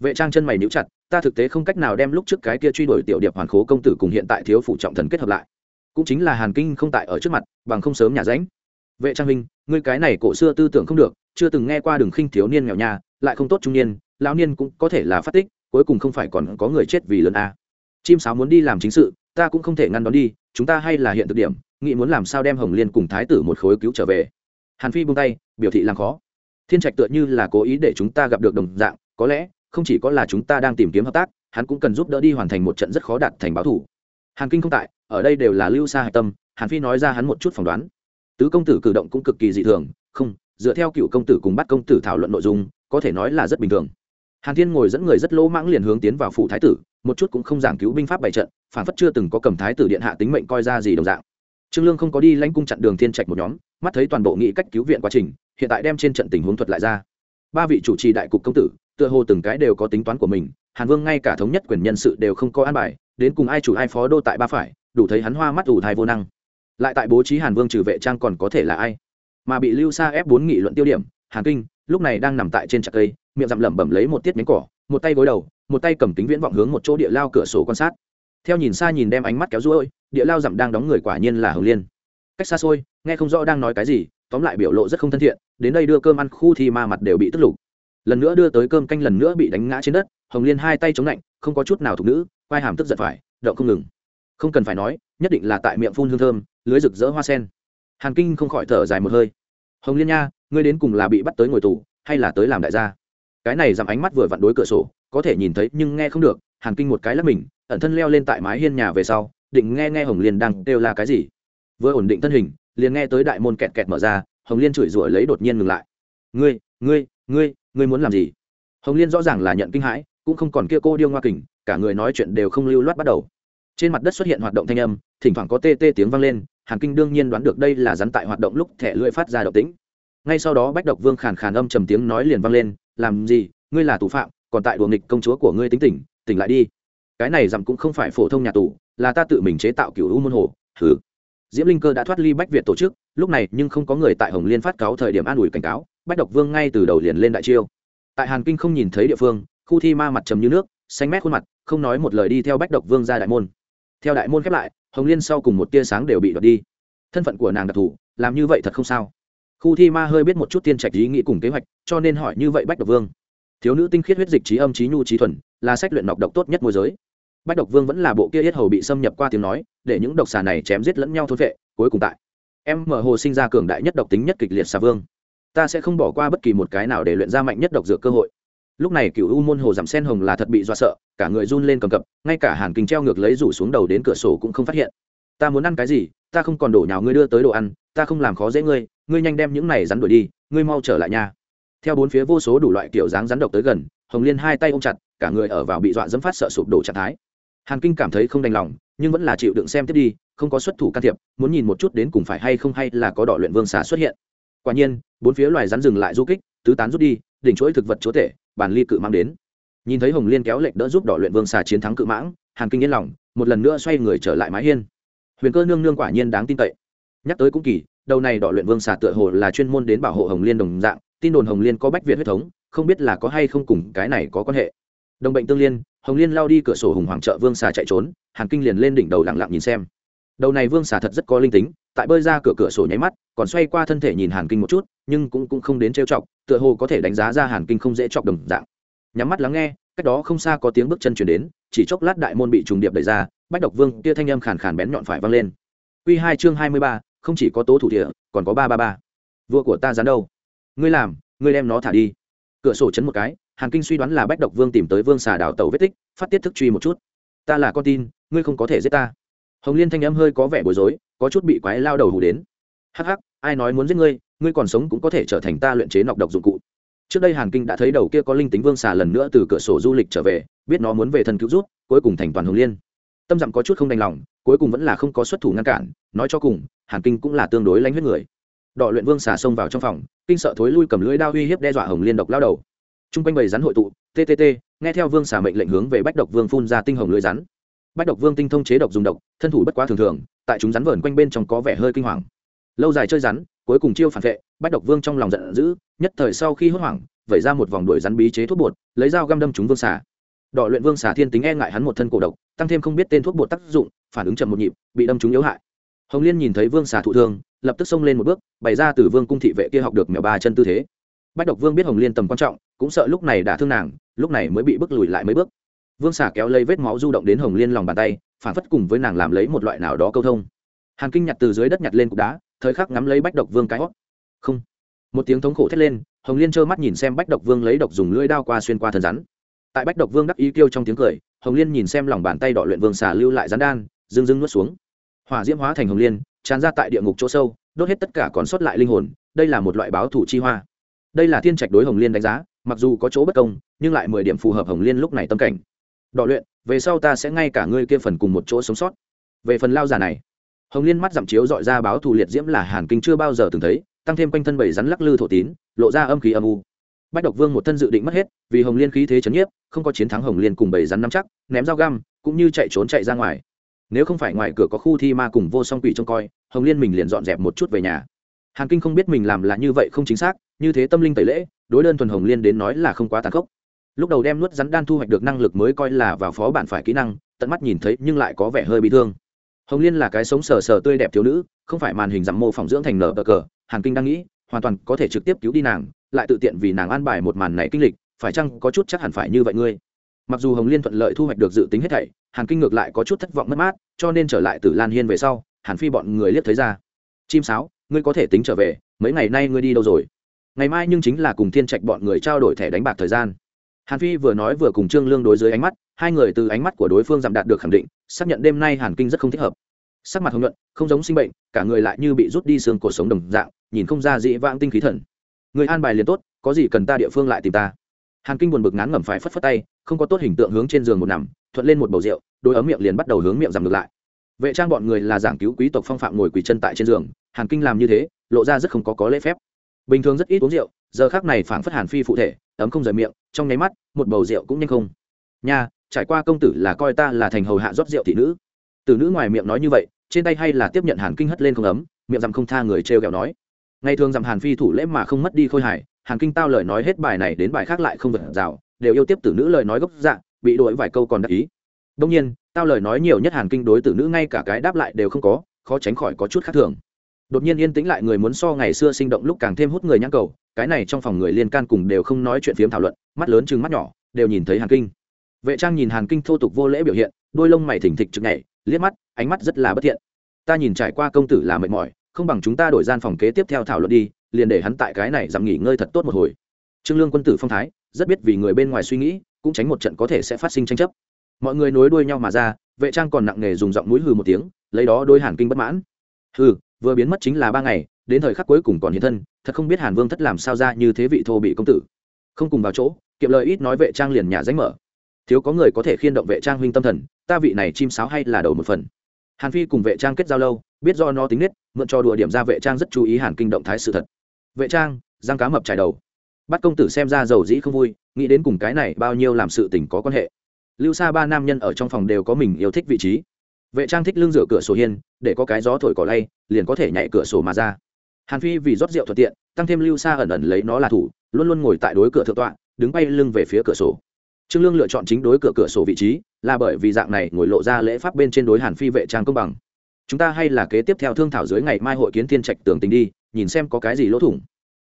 Vệ trang chân mày níu chặt, ta thực tế không cách nào đem lúc trước cái kia truy đuổi tiểu điệp hoàn khố công tử cùng hiện tại thiếu phụ trọng thần kết hợp lại cũng chính là hàn kinh không tại ở trước mặt bằng không sớm nhà ránh vệ trang Minh, ngươi cái này cổ xưa tư tưởng không được chưa từng nghe qua đường khinh thiếu niên nghèo nhà lại không tốt trung niên lão niên cũng có thể là phát tích cuối cùng không phải còn có người chết vì lớn a. Chim sáo muốn đi làm chính sự ta cũng không thể ngăn đón đi chúng ta hay là hiện thực điểm nghĩ muốn làm sao đem hồng liên cùng thái tử một khối cứu trở về. Hàn phi buông tay biểu thị làm khó. Thiên trạch tựa như là cố ý để chúng ta gặp được đồng dạng có lẽ không chỉ có là chúng ta đang tìm kiếm hợp tác hắn cũng cần giúp đỡ đi hoàn thành một trận rất khó đạt thành báo thủ hàn kinh không tại, ở đây đều là lưu xa hạch tâm, hàn phi nói ra hắn một chút phỏng đoán. Tứ công tử cử động cũng cực kỳ dị thường, không, dựa theo cựu công tử cùng bắt công tử thảo luận nội dung, có thể nói là rất bình thường. Hàn thiên ngồi dẫn người rất lỗ mãng liền hướng tiến vào phủ thái tử, một chút cũng không giảng cứu binh pháp bày trận, phản phất chưa từng có cầm thái tử điện hạ tính mệnh coi ra gì đồng dạng. Trương lương không có đi lãnh cung chặn đường thiên trạch một nhóm, mắt thấy toàn bộ nghị cách cứu viện quá trình, hiện tại đem trên trận tình huống thuật lại ra. Ba vị chủ trì đại cục công tử, tựa hồ từng cái đều có tính toán của mình, hàn vương ngay cả thống nhất quyền nhân sự đều không có an bài đến cùng ai chủ ai phó đô tại ba phải, đủ thấy hắn hoa mắt ủ thai vô năng. Lại tại bố trí hàn vương trừ vệ trang còn có thể là ai? Mà bị lưu xa ép bốn nghị luận tiêu điểm, hàn kinh, lúc này đang nằm tại trên trạc cây, miệng dặm lẩm bẩm lấy một tiết miếng cỏ, một tay gối đầu, một tay cầm kính viễn vọng hướng một chỗ địa lao cửa sổ quan sát. Theo nhìn xa nhìn đem ánh mắt kéo ruôi địa lao dặm đang đóng người quả nhiên là hồng liên. Cách xa xôi, nghe không rõ đang nói cái gì, tóm lại biểu lộ rất không thân thiện, đến đây đưa cơm ăn, khu thì ma mặt đều bị tức lục. Lần nữa đưa tới cơm canh lần nữa bị đánh ngã trên đất, hồng liên hai tay chống lạnh, không có chút nào thục nữ vai hàm tức giận phải, động không ngừng. Không cần phải nói, nhất định là tại miệng phun hương thơm, lưới rực rỡ hoa sen. Hàn kinh không khỏi thở dài một hơi. Hồng liên nha, ngươi đến cùng là bị bắt tới ngồi tù, hay là tới làm đại gia? Cái này dằm ánh mắt vừa vặn đối cửa sổ, có thể nhìn thấy nhưng nghe không được, hàn kinh một cái lắp mình, ẩn thân leo lên tại mái hiên nhà về sau, định nghe nghe hồng liên đang kêu là cái gì. Vừa ổn định thân hình, liền nghe tới đại môn kẹt kẹt mở ra, hồng liên chửi rủa lấy đột nhiên ngừng lại. Ngươi ngươi ngươi ngươi muốn làm gì? Hồng liên rõ ràng là nhận kinh hãi cũng không còn kia cô điêu ngoa kình, cả người nói chuyện đều không lưu loát bắt đầu. Trên mặt đất xuất hiện hoạt động thanh âm, thỉnh thoảng có tê tê tiếng vang lên, hàn kinh đương nhiên đoán được đây là rắn tại hoạt động lúc thẻ lưỡi phát ra động tĩnh. Ngay sau đó bách độc vương khàn khàn âm trầm tiếng nói liền vang lên, làm gì, ngươi là tù phạm, còn tại đùa nghịch công chúa của ngươi tính tỉnh tỉnh lại đi. Cái này dặm cũng không phải phổ thông nhà tù, là ta tự mình chế tạo kiểu u môn hồ thử diễm linh cơ đã thoát ly bách việt tổ chức, lúc này nhưng không có người tại hồng liên phát cáo thời điểm an ủi cảnh cáo, bách độc vương ngay từ đầu liền lên đại chiêu. Tại hàn kinh không nhìn thấy địa phương khu thi ma mặt trầm như nước, xanh mét khuôn mặt, không nói một lời đi theo bách độc vương ra đại môn. Theo đại môn khép lại, hồng liên sau cùng một tia sáng đều bị đoạt đi. Thân phận của nàng đặc thù, làm như vậy thật không sao. Khu thi ma hơi biết một chút tiên trạch ý nghĩ cùng kế hoạch, cho nên hỏi như vậy bách độc vương. Thiếu nữ tinh khiết huyết dịch trí âm trí nhu trí thuần, là sách luyện nọc độc tốt nhất môi giới. Bách độc vương vẫn là bộ kia yết hầu bị xâm nhập qua tiếng nói, để những độc xà này chém giết lẫn nhau thôn vệ, cuối cùng tại. Em mở hồ sinh ra cường đại nhất độc tính nhất kịch liệt xà vương. Ta sẽ không bỏ qua bất kỳ một cái nào để luyện ra mạnh nhất độc dược cơ hội lúc này cựu u môn hồ giảm sen hồng là thật bị dọa sợ, cả người run lên cầm cập, ngay cả hàn kinh treo ngược lấy rủ xuống đầu đến cửa sổ cũng không phát hiện. Ta muốn ăn cái gì? Ta không còn đổ nhào ngươi đưa tới đồ ăn, ta không làm khó dễ ngươi ngươi nhanh đem những này rắn đuổi đi, ngươi mau trở lại nhà theo bốn phía vô số đủ loại kiểu dáng rắn độc tới gần, hồng liên hai tay ôm chặt, cả người ở vào bị dọa dẫm phát sợ sụp đổ trạng thái. Hàn kinh cảm thấy không đành lòng, nhưng vẫn là chịu đựng xem tiếp đi, không có xuất thủ can thiệp, muốn nhìn một chút đến cùng phải hay không hay là có đỏ luyện vương xà xuất hiện. Quả nhiên, bốn phía loài rắn dừng lại du kích, tứ tán rút đi, đỉnh chuỗi thực vật chúa tể bàn ly cự mang đến. Nhìn thấy hồng liên kéo lệnh đỡ giúp đỏ luyện vương xà chiến thắng cự mãng, hàn kinh yên lòng, một lần nữa xoay người trở lại mái hiên. Huyền cơ nương nương quả nhiên đáng tin cậy. Nhắc tới cũng kỳ, đầu này đỏ luyện vương xà tựa hồ là chuyên môn đến bảo hộ hồng liên đồng dạng, tin đồn hồng liên có bách việt huyết thống, không biết là có hay không cùng cái này có quan hệ. Đồng bệnh tương liên, hồng liên lao đi cửa sổ hùng hoàng trợ vương xà chạy trốn, hàn kinh liền lên đỉnh đầu lặng lặng nhìn xem. Đầu này vương xà thật rất có linh tính tại bơi ra cửa cửa sổ nháy mắt, còn xoay qua thân thể nhìn hàn kinh một chút, nhưng cũng cũng không đến trêu chọc, tựa hồ có thể đánh giá ra hàn kinh không dễ chọc đồng dạng. Nhắm mắt lắng nghe, cách đó không xa có tiếng bước chân chuyển đến, chỉ chốc lát đại môn bị trùng điệp đẩy ra, bách độc vương kia thanh âm khàn khàn bén nhọn phải vang lên. Q hai chương hai mươi ba, không chỉ có tố thủ địa, còn có ba ba ba. Vua của ta dán đâu? Ngươi làm, ngươi đem nó thả đi. Cửa sổ chấn một cái, hàn kinh suy đoán là bách độc vương tìm tới vương xà đảo tàu vết tích, phát tiết thức truy một chút. Ta là con tin, ngươi không có thể giết ta hồng liên thanh âm hơi có vẻ bối rối, có chút bị quái lao đầu hù đến. Hắc hắc, ai nói muốn giết ngươi ngươi còn sống cũng có thể trở thành ta luyện chế nọc độc dụng cụ. Trước đây hàn kinh đã thấy đầu kia có linh tính vương xà lần nữa từ cửa sổ du lịch trở về, biết nó muốn về thần cứu rút cuối cùng thành toàn hồng liên. Tâm dặm có chút không đành lòng, cuối cùng vẫn là không có xuất thủ ngăn cản, nói cho cùng, hàn kinh cũng là tương đối lãnh huyết người. Đọ luyện vương xà xông vào trong phòng, kinh sợ thối lui cầm lưỡi đao uy hiếp đe dọa hồng liên độc lao đầu. T r u n g quanh bầy rắn hội tụ ttt nghe theo vương xà mệnh lệnh hướng về bách độc vương phun ra tinh hồng lưỡi rắn bách độc vương tinh thông chế độc dùng độc, thân thủ bất quá thường thường, tại chúng rắn vờn quanh bên trong có vẻ hơi kinh hoàng. Lâu dài chơi rắn, cuối cùng chiêu phản vệ, bách độc vương trong lòng giận dữ, nhất thời sau khi hốt hoảng, vẩy ra một vòng đuổi rắn bí chế thuốc bột, lấy dao găm đâm chúng vương xà. Đọ luyện vương xà thiên tính e ngại hắn một thân cổ độc, tăng thêm không biết tên thuốc bột tác dụng, phản ứng chậm một nhịp, bị đâm chúng yếu hại. Hồng liên nhìn thấy vương xà thụ thương, lập tức xông lên một bước, bày ra từ vương cung thị vệ kia học được mèo ba chân tư thế. Bách độc vương biết hồng liên tầm quan trọng, cũng sợ lúc này đả thương nàng, lúc này mới bị bước lùi lại mấy bước vương xà kéo lấy vết máu du động đến hồng liên lòng bàn tay, phản phất cùng với nàng làm lấy một loại nào đó câu thông. Hàn kinh nhặt từ dưới đất nhặt lên cục đá, thời khắc ngắm lấy bách độc vương cái hót. Không. Một tiếng thống khổ thét lên, hồng liên trơ mắt nhìn xem bách độc vương lấy độc dùng lưỡi đao qua xuyên qua thân rắn. Tại bách độc vương đắc ý kêu trong tiếng cười, hồng liên nhìn xem lòng bàn tay đỏ luyện vương xà lưu lại rắn đan dưng dưng nuốt xuống. Hỏa diễm hóa thành hồng liên, tràn ra tại địa ngục chỗ sâu, đốt hết tất cả còn sót lại linh hồn, đây là một loại báo thủ chi hoa. Đây là thiên trạch đối hồng liên đánh giá, mặc dù có chỗ bất công, nhưng lại mười điểm phù hợp hồng liên lúc này tâm cảnh đọ luyện, về sau ta sẽ ngay cả ngươi kia phần cùng một chỗ sống sót. Về phần lao giả này, hồng liên mắt dặm chiếu dọi ra báo thù liệt diễm là hàn kinh chưa bao giờ từng thấy, tăng thêm quanh thân bảy rắn lắc lư thổ tín, lộ ra âm khí âm u. Bách độc vương một thân dự định mất hết, vì hồng liên khí thế chấn nhiếp, không có chiến thắng hồng liên cùng bảy rắn nắm chắc, ném dao găm, cũng như chạy trốn chạy ra ngoài. Nếu không phải ngoài cửa có khu thi ma cùng vô song quỷ trông coi, hồng liên mình liền dọn dẹp một chút về nhà. Hàn kinh không biết mình làm là như vậy không chính xác, như thế tâm linh tẩy lễ, đối đơn thuần hồng liên đến nói là không quá tàn khốc lúc đầu đem nuốt rắn đan thu hoạch được năng lực mới coi là vào phó bạn phải kỹ năng, tận mắt nhìn thấy nhưng lại có vẻ hơi bị thương. Hồng liên là cái sống sờ sờ tươi đẹp thiếu nữ, không phải màn hình dặm mô phỏng dưỡng thành nở bờ cờ, hàn kinh đang nghĩ, hoàn toàn có thể trực tiếp cứu đi nàng, lại tự tiện vì nàng an bài một màn này kinh lịch, phải chăng có chút chắc hẳn phải như vậy ngươi? Mặc dù hồng liên thuận lợi thu hoạch được dự tính hết thảy, hàn kinh ngược lại có chút thất vọng mất mát, cho nên trở lại từ lan hiên về sau, hàn phi bọn người liếc thấy ra. Chim sáo, ngươi có thể tính trở về, mấy ngày nay ngươi đi đâu rồi? Ngày mai nhưng chính là cùng thiên trạch bọn người trao đổi thẻ đánh bạc thời gian hàn phi vừa nói vừa cùng trương lương đối dưới ánh mắt, hai người từ ánh mắt của đối phương giảm đạt được khẳng định, xác nhận đêm nay hàn kinh rất không thích hợp. Sắc mặt hồng nhuận, không giống sinh bệnh, cả người lại như bị rút đi xương cuộc sống đồng dạng, nhìn không ra dị vãng tinh khí thần. Người an bài liền tốt, có gì cần ta địa phương lại tìm ta. Hàn kinh buồn bực ngán ngẩm phải phất phất tay, không có tốt hình tượng hướng trên giường một nằm, thuận lên một bầu rượu, đôi ấm miệng liền bắt đầu hướng miệng giảm ngược lại. Vệ trang bọn người là giảng cứu quý tộc phong phạm ngồi quỳ chân tại trên giường, hàn kinh làm như thế, lộ ra rất không có có lễ phép bình thường rất ít uống rượu, giờ khác này phảng phất hàn phi phụ thể, ấm không rời miệng, trong nháy mắt, một bầu rượu cũng nhanh không. Nha, trải qua công tử là coi ta là thành hầu hạ rót rượu thị nữ. Từ nữ ngoài miệng nói như vậy, trên tay hay là tiếp nhận hàn kinh hất lên không ấm, miệng dằm không tha người trêu ghẹo nói. Ngày thường dằm hàn phi thủ lễ mà không mất đi khôi hài, hàn kinh tao lời nói hết bài này đến bài khác lại không vật rào, đều yêu tiếp tử nữ lời nói gốc dạ bị đổi vài câu còn đắc ý. Đông nhiên, tao lời nói nhiều nhất hàn kinh đối tử nữ ngay cả cái đáp lại đều không có, khó tránh khỏi có chút khác thường đột nhiên yên tĩnh lại người muốn so ngày xưa sinh động lúc càng thêm hút người nhãn cầu, cái này trong phòng người liên can cùng đều không nói chuyện phiếm thảo luận, mắt lớn chừng mắt nhỏ, đều nhìn thấy hàn kinh. Vệ trang nhìn hàn kinh thô tục vô lễ biểu hiện, đôi lông mày thỉnh thịch chực nhảy, liếc mắt, ánh mắt rất là bất thiện. Ta nhìn trải qua công tử là mệt mỏi, không bằng chúng ta đổi gian phòng kế tiếp theo thảo luận đi, liền để hắn tại cái này giảm nghỉ ngơi thật tốt một hồi. Trương lương quân tử phong thái, rất biết vì người bên ngoài suy nghĩ, cũng tránh một trận có thể sẽ phát sinh tranh chấp. Mọi người nối đuôi nhau mà ra, vệ trang còn nặng nề dùng giọng mũi hừ một tiếng, lấy đó đôi hàn kinh bất mãn. Hừ vừa biến mất chính là ba ngày, đến thời khắc cuối cùng còn hiện thân, thật không biết hàn vương thất làm sao ra như thế vị thô bị công tử. Không cùng vào chỗ, kiệm lời ít nói vệ trang liền nhà ránh mở. Thiếu có người có thể khiên động vệ trang huynh tâm thần, ta vị này chim sáo hay là đầu một phần. Hàn phi cùng vệ trang kết giao lâu, biết do nó tính nết, mượn cho đùa điểm ra vệ trang rất chú ý hàn kinh động thái sự thật. Vệ trang giang cá mập trải đầu. Bắt công tử xem ra giàu dĩ không vui, nghĩ đến cùng cái này bao nhiêu làm sự tình có quan hệ. Lưu xa ba nam nhân ở trong phòng đều có mình yêu thích vị trí vệ trang thích lưng rửa cửa sổ hiên, để có cái gió thổi cỏ lay, liền có thể nhảy cửa sổ mà ra. Hàn phi vì rót rượu thuận tiện, tăng thêm lưu xa ẩn ẩn lấy nó là thủ, luôn luôn ngồi tại đối cửa thượng tọa, đứng bay lưng về phía cửa sổ. Trương lương lựa chọn chính đối cửa cửa sổ vị trí, là bởi vì dạng này ngồi lộ ra lễ pháp bên trên đối hàn phi vệ trang công bằng. Chúng ta hay là kế tiếp theo thương thảo dưới ngày mai hội kiến thiên trạch tưởng tình đi, nhìn xem có cái gì lỗ thủng.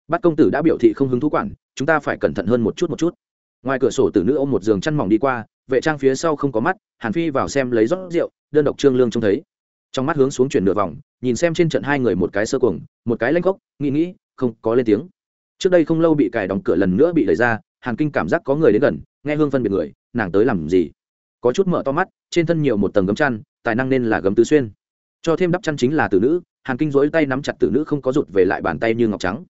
Bắt công tử đã biểu thị không hứng thú quản, chúng ta phải cẩn thận hơn một chút một chút. Ngoài cửa sổ tử nữ ôm một giường chăn mỏng đi qua vệ trang phía sau không có mắt, hàn phi vào xem lấy rót rượu, đơn độc trương lương trông thấy. Trong mắt hướng xuống chuyển nửa vòng, nhìn xem trên trận hai người một cái sơ cuồng, một cái lanh gốc, nghĩ nghĩ, không, có lên tiếng. Trước đây không lâu bị cài đóng cửa lần nữa bị đẩy ra, hàn kinh cảm giác có người đến gần, nghe hương phân biệt người, nàng tới làm gì? Có chút mở to mắt, trên thân nhiều một tầng gấm chăn, tài năng nên là gấm tứ xuyên. Cho thêm đắp chăn chính là tử nữ, hàn kinh dối tay nắm chặt tử nữ không có rụt về lại bàn tay như ngọc trắng.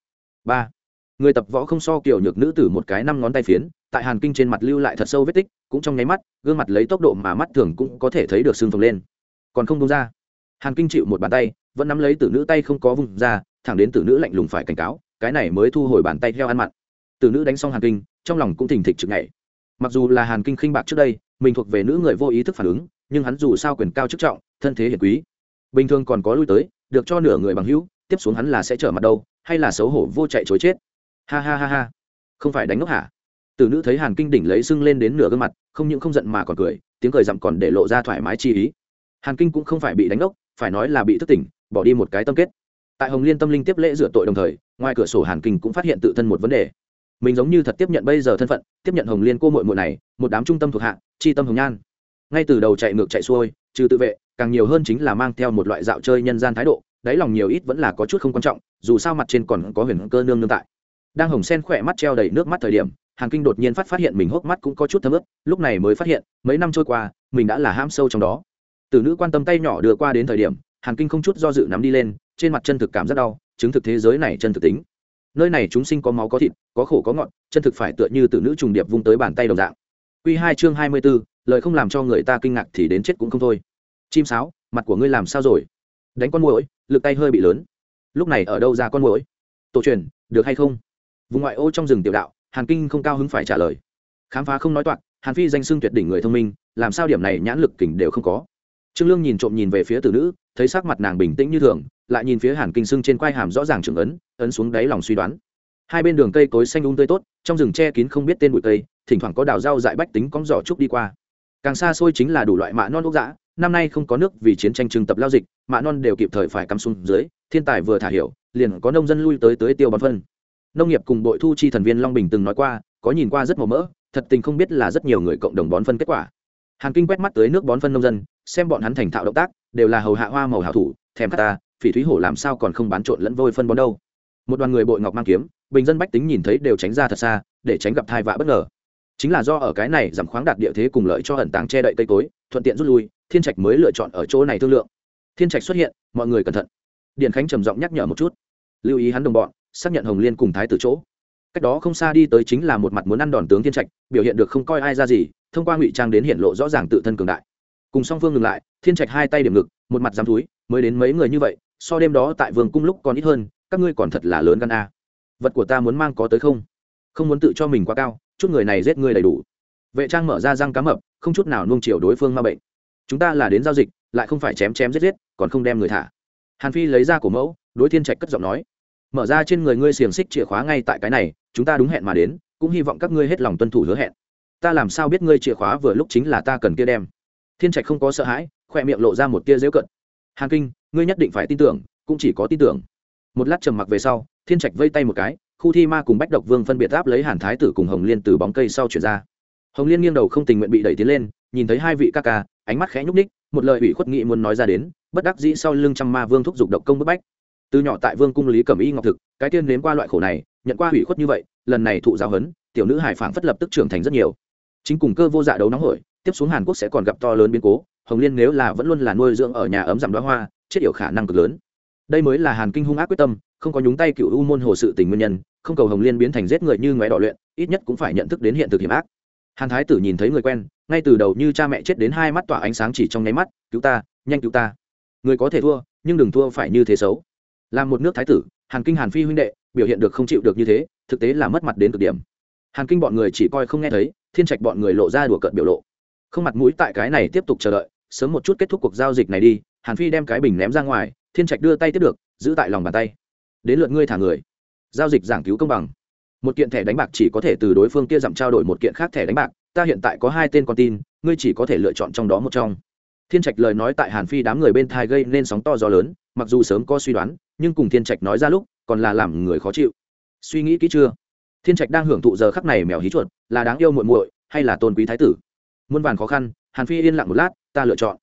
Ba. Người tập võ không so kiểu nhược nữ tử một cái năm ngón tay phiến tại hàn kinh trên mặt lưu lại thật sâu vết tích, cũng trong nháy mắt, gương mặt lấy tốc độ mà mắt thường cũng có thể thấy được xương phồng lên. Còn không bông ra. Hàn kinh chịu một bàn tay, vẫn nắm lấy tử nữ tay không có vùng ra, thẳng đến tử nữ lạnh lùng phải cảnh cáo, cái này mới thu hồi bàn tay theo ăn mặn. Tử nữ đánh xong hàn kinh, trong lòng cũng thình thịch chực nhảy. Mặc dù là hàn kinh khinh bạc trước đây, mình thuộc về nữ người vô ý thức phản ứng, nhưng hắn dù sao quyền cao chức trọng, thân thế hiển quý. Bình thường còn có lui tới, được cho nửa người bằng hữu, tiếp xuống hắn là sẽ trở mặt đâu, hay là xấu hổ vô chạy chối chết. Ha ha ha ha. Không phải đánh ngốc hả? Tử nữ thấy hàn kinh đỉnh lấy sưng lên đến nửa gương mặt, không những không giận mà còn cười, tiếng cười dặm còn để lộ ra thoải mái chi ý. Hàn kinh cũng không phải bị đánh ngốc phải nói là bị thức tỉnh, bỏ đi một cái tâm kết. Tại hồng liên tâm linh tiếp lễ rửa tội đồng thời, ngoài cửa sổ hàn kinh cũng phát hiện tự thân một vấn đề. Mình giống như thật tiếp nhận bây giờ thân phận, tiếp nhận hồng liên cô mội mội này, một đám trung tâm thuộc hạ, chi tâm hồng nhan. Ngay từ đầu chạy ngược chạy xuôi, trừ tự vệ, càng nhiều hơn chính là mang theo một loại dạo chơi nhân gian thái độ, đáy lòng nhiều ít vẫn là có chút không quan trọng, dù sao mặt trên còn có huyền cơ nương nương tại. Đang hồng sen khỏe mắt treo đầy nước mắt thời điểm hàn kinh đột nhiên phát phát hiện mình hốc mắt cũng có chút thấm ướt lúc này mới phát hiện mấy năm trôi qua mình đã là ham sâu trong đó. Từ nữ quan tâm tay nhỏ đưa qua đến thời điểm hàn kinh không chút do dự nắm đi lên trên mặt chân thực cảm rất đau chứng thực thế giới này chân thực tính. Nơi này chúng sinh có máu có thịt có khổ có ngọn, chân thực phải tựa như từ nữ trùng điệp vung tới bàn tay đồng dạng. Q hai chương hai mươi b ố lời không làm cho người ta kinh ngạc thì đến chết cũng không thôi. Chim sáo mặt của ngươi làm sao rồi? Đánh con mũi lực tay hơi bị lớn. Lúc này ở đâu ra con mũi tổ truyền được hay không? Vùng ngoại ô trong rừng tiểu đạo hàn kinh không cao hứng phải trả lời. Khám phá không nói toạc, hàn phi danh xưng tuyệt đỉnh người thông minh, làm sao điểm này nhãn lực kỉnh đều không có. Trương lương nhìn trộm nhìn về phía tử nữ, thấy sắc mặt nàng bình tĩnh như thường, lại nhìn phía hàn kinh xưng trên quai hàm rõ ràng trưởng ấn ấn xuống đáy lòng suy đoán. Hai bên đường cây cối xanh ung um tươi tốt, trong rừng che kín không biết tên bụi cây, thỉnh thoảng có đào rau dại bách tính cóng giỏ trúc đi qua. Càng xa xôi chính là đủ loại mạ non ốc dã, năm nay không có nước vì chiến tranh trưng tập lao dịch mạ non đều kịp thời phải cắm xuống dưới, thiên tài vừa thả hiểu, liền có nông dân lui tới tới tiêu bón phân nông nghiệp cùng bội thu chi thần viên long bình từng nói qua, có nhìn qua rất màu mỡ, thật tình không biết là rất nhiều người cộng đồng bón phân kết quả. Hàn kinh quét mắt tới nước bón phân nông dân, xem bọn hắn thành thạo động tác, đều là hầu hạ hoa màu hảo thủ, thèm khát ta, phỉ thúy hổ làm sao còn không bán trộn lẫn vôi phân bón đâu. Một đoàn người bội ngọc mang kiếm, bình dân bách tính nhìn thấy đều tránh ra thật xa, để tránh gặp thai vạ bất ngờ. Chính là do ở cái này giảm khoáng đạt địa thế cùng lợi cho ẩn tàng che đậy cây cối, thuận tiện rút lui, thiên trạch mới lựa chọn ở chỗ này thương lượng. Thiên trạch xuất hiện, mọi người cẩn thận. Điện khánh trầm giọng nhắc nhở một chút. Lưu ý hắn đồng bọn xác nhận hồng liên cùng thái tử chỗ. Cách đó không xa đi tới chính là một mặt muốn ăn đòn tướng thiên trạch, biểu hiện được không coi ai ra gì, thông qua ngụy trang đến hiện lộ rõ ràng tự thân cường đại. Cùng song phương ngừng lại, thiên trạch hai tay điểm ngực, một mặt dám túi, mới đến mấy người như vậy, so đêm đó tại vương cung lúc còn ít hơn, các ngươi còn thật là lớn gan a. Vật của ta muốn mang có tới không? Không muốn tự cho mình quá cao, chút người này giết ngươi đầy đủ. Vệ trang mở ra răng cá mập, không chút nào nung chiều đối phương ma bệnh. Chúng ta là đến giao dịch, lại không phải chém chém giết giết, còn không đem người thả. Hàn phi lấy ra cổ mẫu, đối thiên trạch cất giọng nói mở ra trên người ngươi xiềng xích chìa khóa ngay tại cái này, chúng ta đúng hẹn mà đến, cũng hy vọng các ngươi hết lòng tuân thủ hứa hẹn. Ta làm sao biết ngươi chìa khóa vừa lúc chính là ta cần kia đem? Thiên trạch không có sợ hãi, khoe miệng lộ ra một tia dễu cận. Hàn kinh, ngươi nhất định phải tin tưởng, cũng chỉ có tin tưởng. Một lát trầm mặc về sau, thiên trạch vây tay một cái, khu thi ma cùng bách độc vương phân biệt áp lấy hàn thái tử cùng hồng liên từ bóng cây sau chuyển ra. Hồng liên nghiêng đầu không tình nguyện bị đẩy tiến lên, nhìn thấy hai vị ca ca, ánh mắt khẽ nhúc ních một lời ủy khuất nghị muốn nói ra đến, bất đắc dĩ sau lưng trăm ma vương thúc giục độc công bức bách từ nhỏ tại vương cung lý cẩm y ngọc thực, cái tiên nếm qua loại khổ này, nhận qua hủy khuất như vậy, lần này thụ giáo hấn tiểu nữ hải phảng phất lập tức trưởng thành rất nhiều. Chính cùng cơ vô dạ đấu nóng hổi, tiếp xuống hàn quốc sẽ còn gặp to lớn biến cố, hồng liên nếu là vẫn luôn là nuôi dưỡng ở nhà ấm giảm đoá hoa, chết yểu khả năng cực lớn. Đây mới là hàn kinh hung ác quyết tâm, không có nhúng tay cựu u môn hồ sự tình nguyên nhân, không cầu hồng liên biến thành giết người như ngoé đỏ luyện, ít nhất cũng phải nhận thức đến hiện thực hiểm ác. Hàn thái tử nhìn thấy người quen, ngay từ đầu như cha mẹ chết đến hai mắt tỏa ánh sáng chỉ trong nháy mắt, cứu ta, nhanh cứu ta. Người có thể thua, nhưng đừng thua phải như thế xấu làm một nước thái tử, hàn kinh hàn phi huynh đệ, biểu hiện được không chịu được như thế, thực tế là mất mặt đến cực điểm. Hàn kinh bọn người chỉ coi không nghe thấy, thiên trạch bọn người lộ ra đùa cợt biểu lộ. Không mặt mũi tại cái này tiếp tục chờ đợi, sớm một chút kết thúc cuộc giao dịch này đi, hàn phi đem cái bình ném ra ngoài, thiên trạch đưa tay tiếp được, giữ tại lòng bàn tay. Đến lượt ngươi thả người. Giao dịch giảng cứu công bằng. Một kiện thẻ đánh bạc chỉ có thể từ đối phương kia dặm trao đổi một kiện khác thẻ đánh bạc, ta hiện tại có hai tên con tin, ngươi chỉ có thể lựa chọn trong đó một trong. Thiên trạch lời nói tại hàn phi đám người bên thai gây nên sóng to gió lớn, mặc dù sớm có suy đoán nhưng cùng thiên trạch nói ra lúc, còn là làm người khó chịu. Suy nghĩ kỹ chưa? Thiên trạch đang hưởng thụ giờ khắc này mèo hí chuột, là đáng yêu muội muội hay là tôn quý thái tử? Muôn vàn khó khăn, hàn phi yên lặng một lát, ta lựa chọn.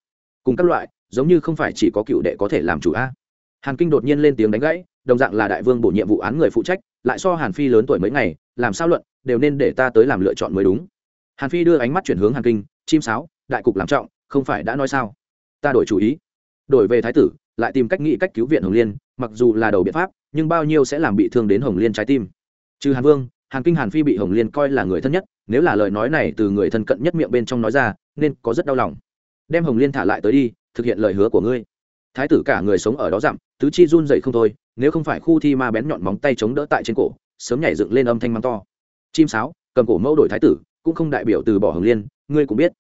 Cùng các loại, giống như không phải chỉ có cựu đệ có thể làm chủ a. Hàn kinh đột nhiên lên tiếng đánh gãy, đồng dạng là đại vương bổ nhiệm vụ án người phụ trách, lại so hàn phi lớn tuổi mấy ngày, làm sao luận, đều nên để ta tới làm lựa chọn mới đúng. Hàn phi đưa ánh mắt chuyển hướng hàn kinh, chim sáo, đại cục làm trọng, không phải đã nói sao? Ta đổi chủ ý. Đổi về thái tử, lại tìm cách nghĩ cách cứu viện hồng liên mặc dù là đầu biện pháp, nhưng bao nhiêu sẽ làm bị thương đến hồng liên trái tim. Trừ hàn vương, hàn kinh hàn phi bị hồng liên coi là người thân nhất, nếu là lời nói này từ người thân cận nhất miệng bên trong nói ra, nên có rất đau lòng. Đem hồng liên thả lại tới đi, thực hiện lời hứa của ngươi. Thái tử cả người sống ở đó dặm tứ chi run dậy không thôi, nếu không phải khu thi ma bén nhọn móng tay chống đỡ tại trên cổ, sớm nhảy dựng lên âm thanh mắng to. Chim sáo, cầm cổ mẫu đổi thái tử, cũng không đại biểu từ bỏ hồng liên, ngươi cũng biết.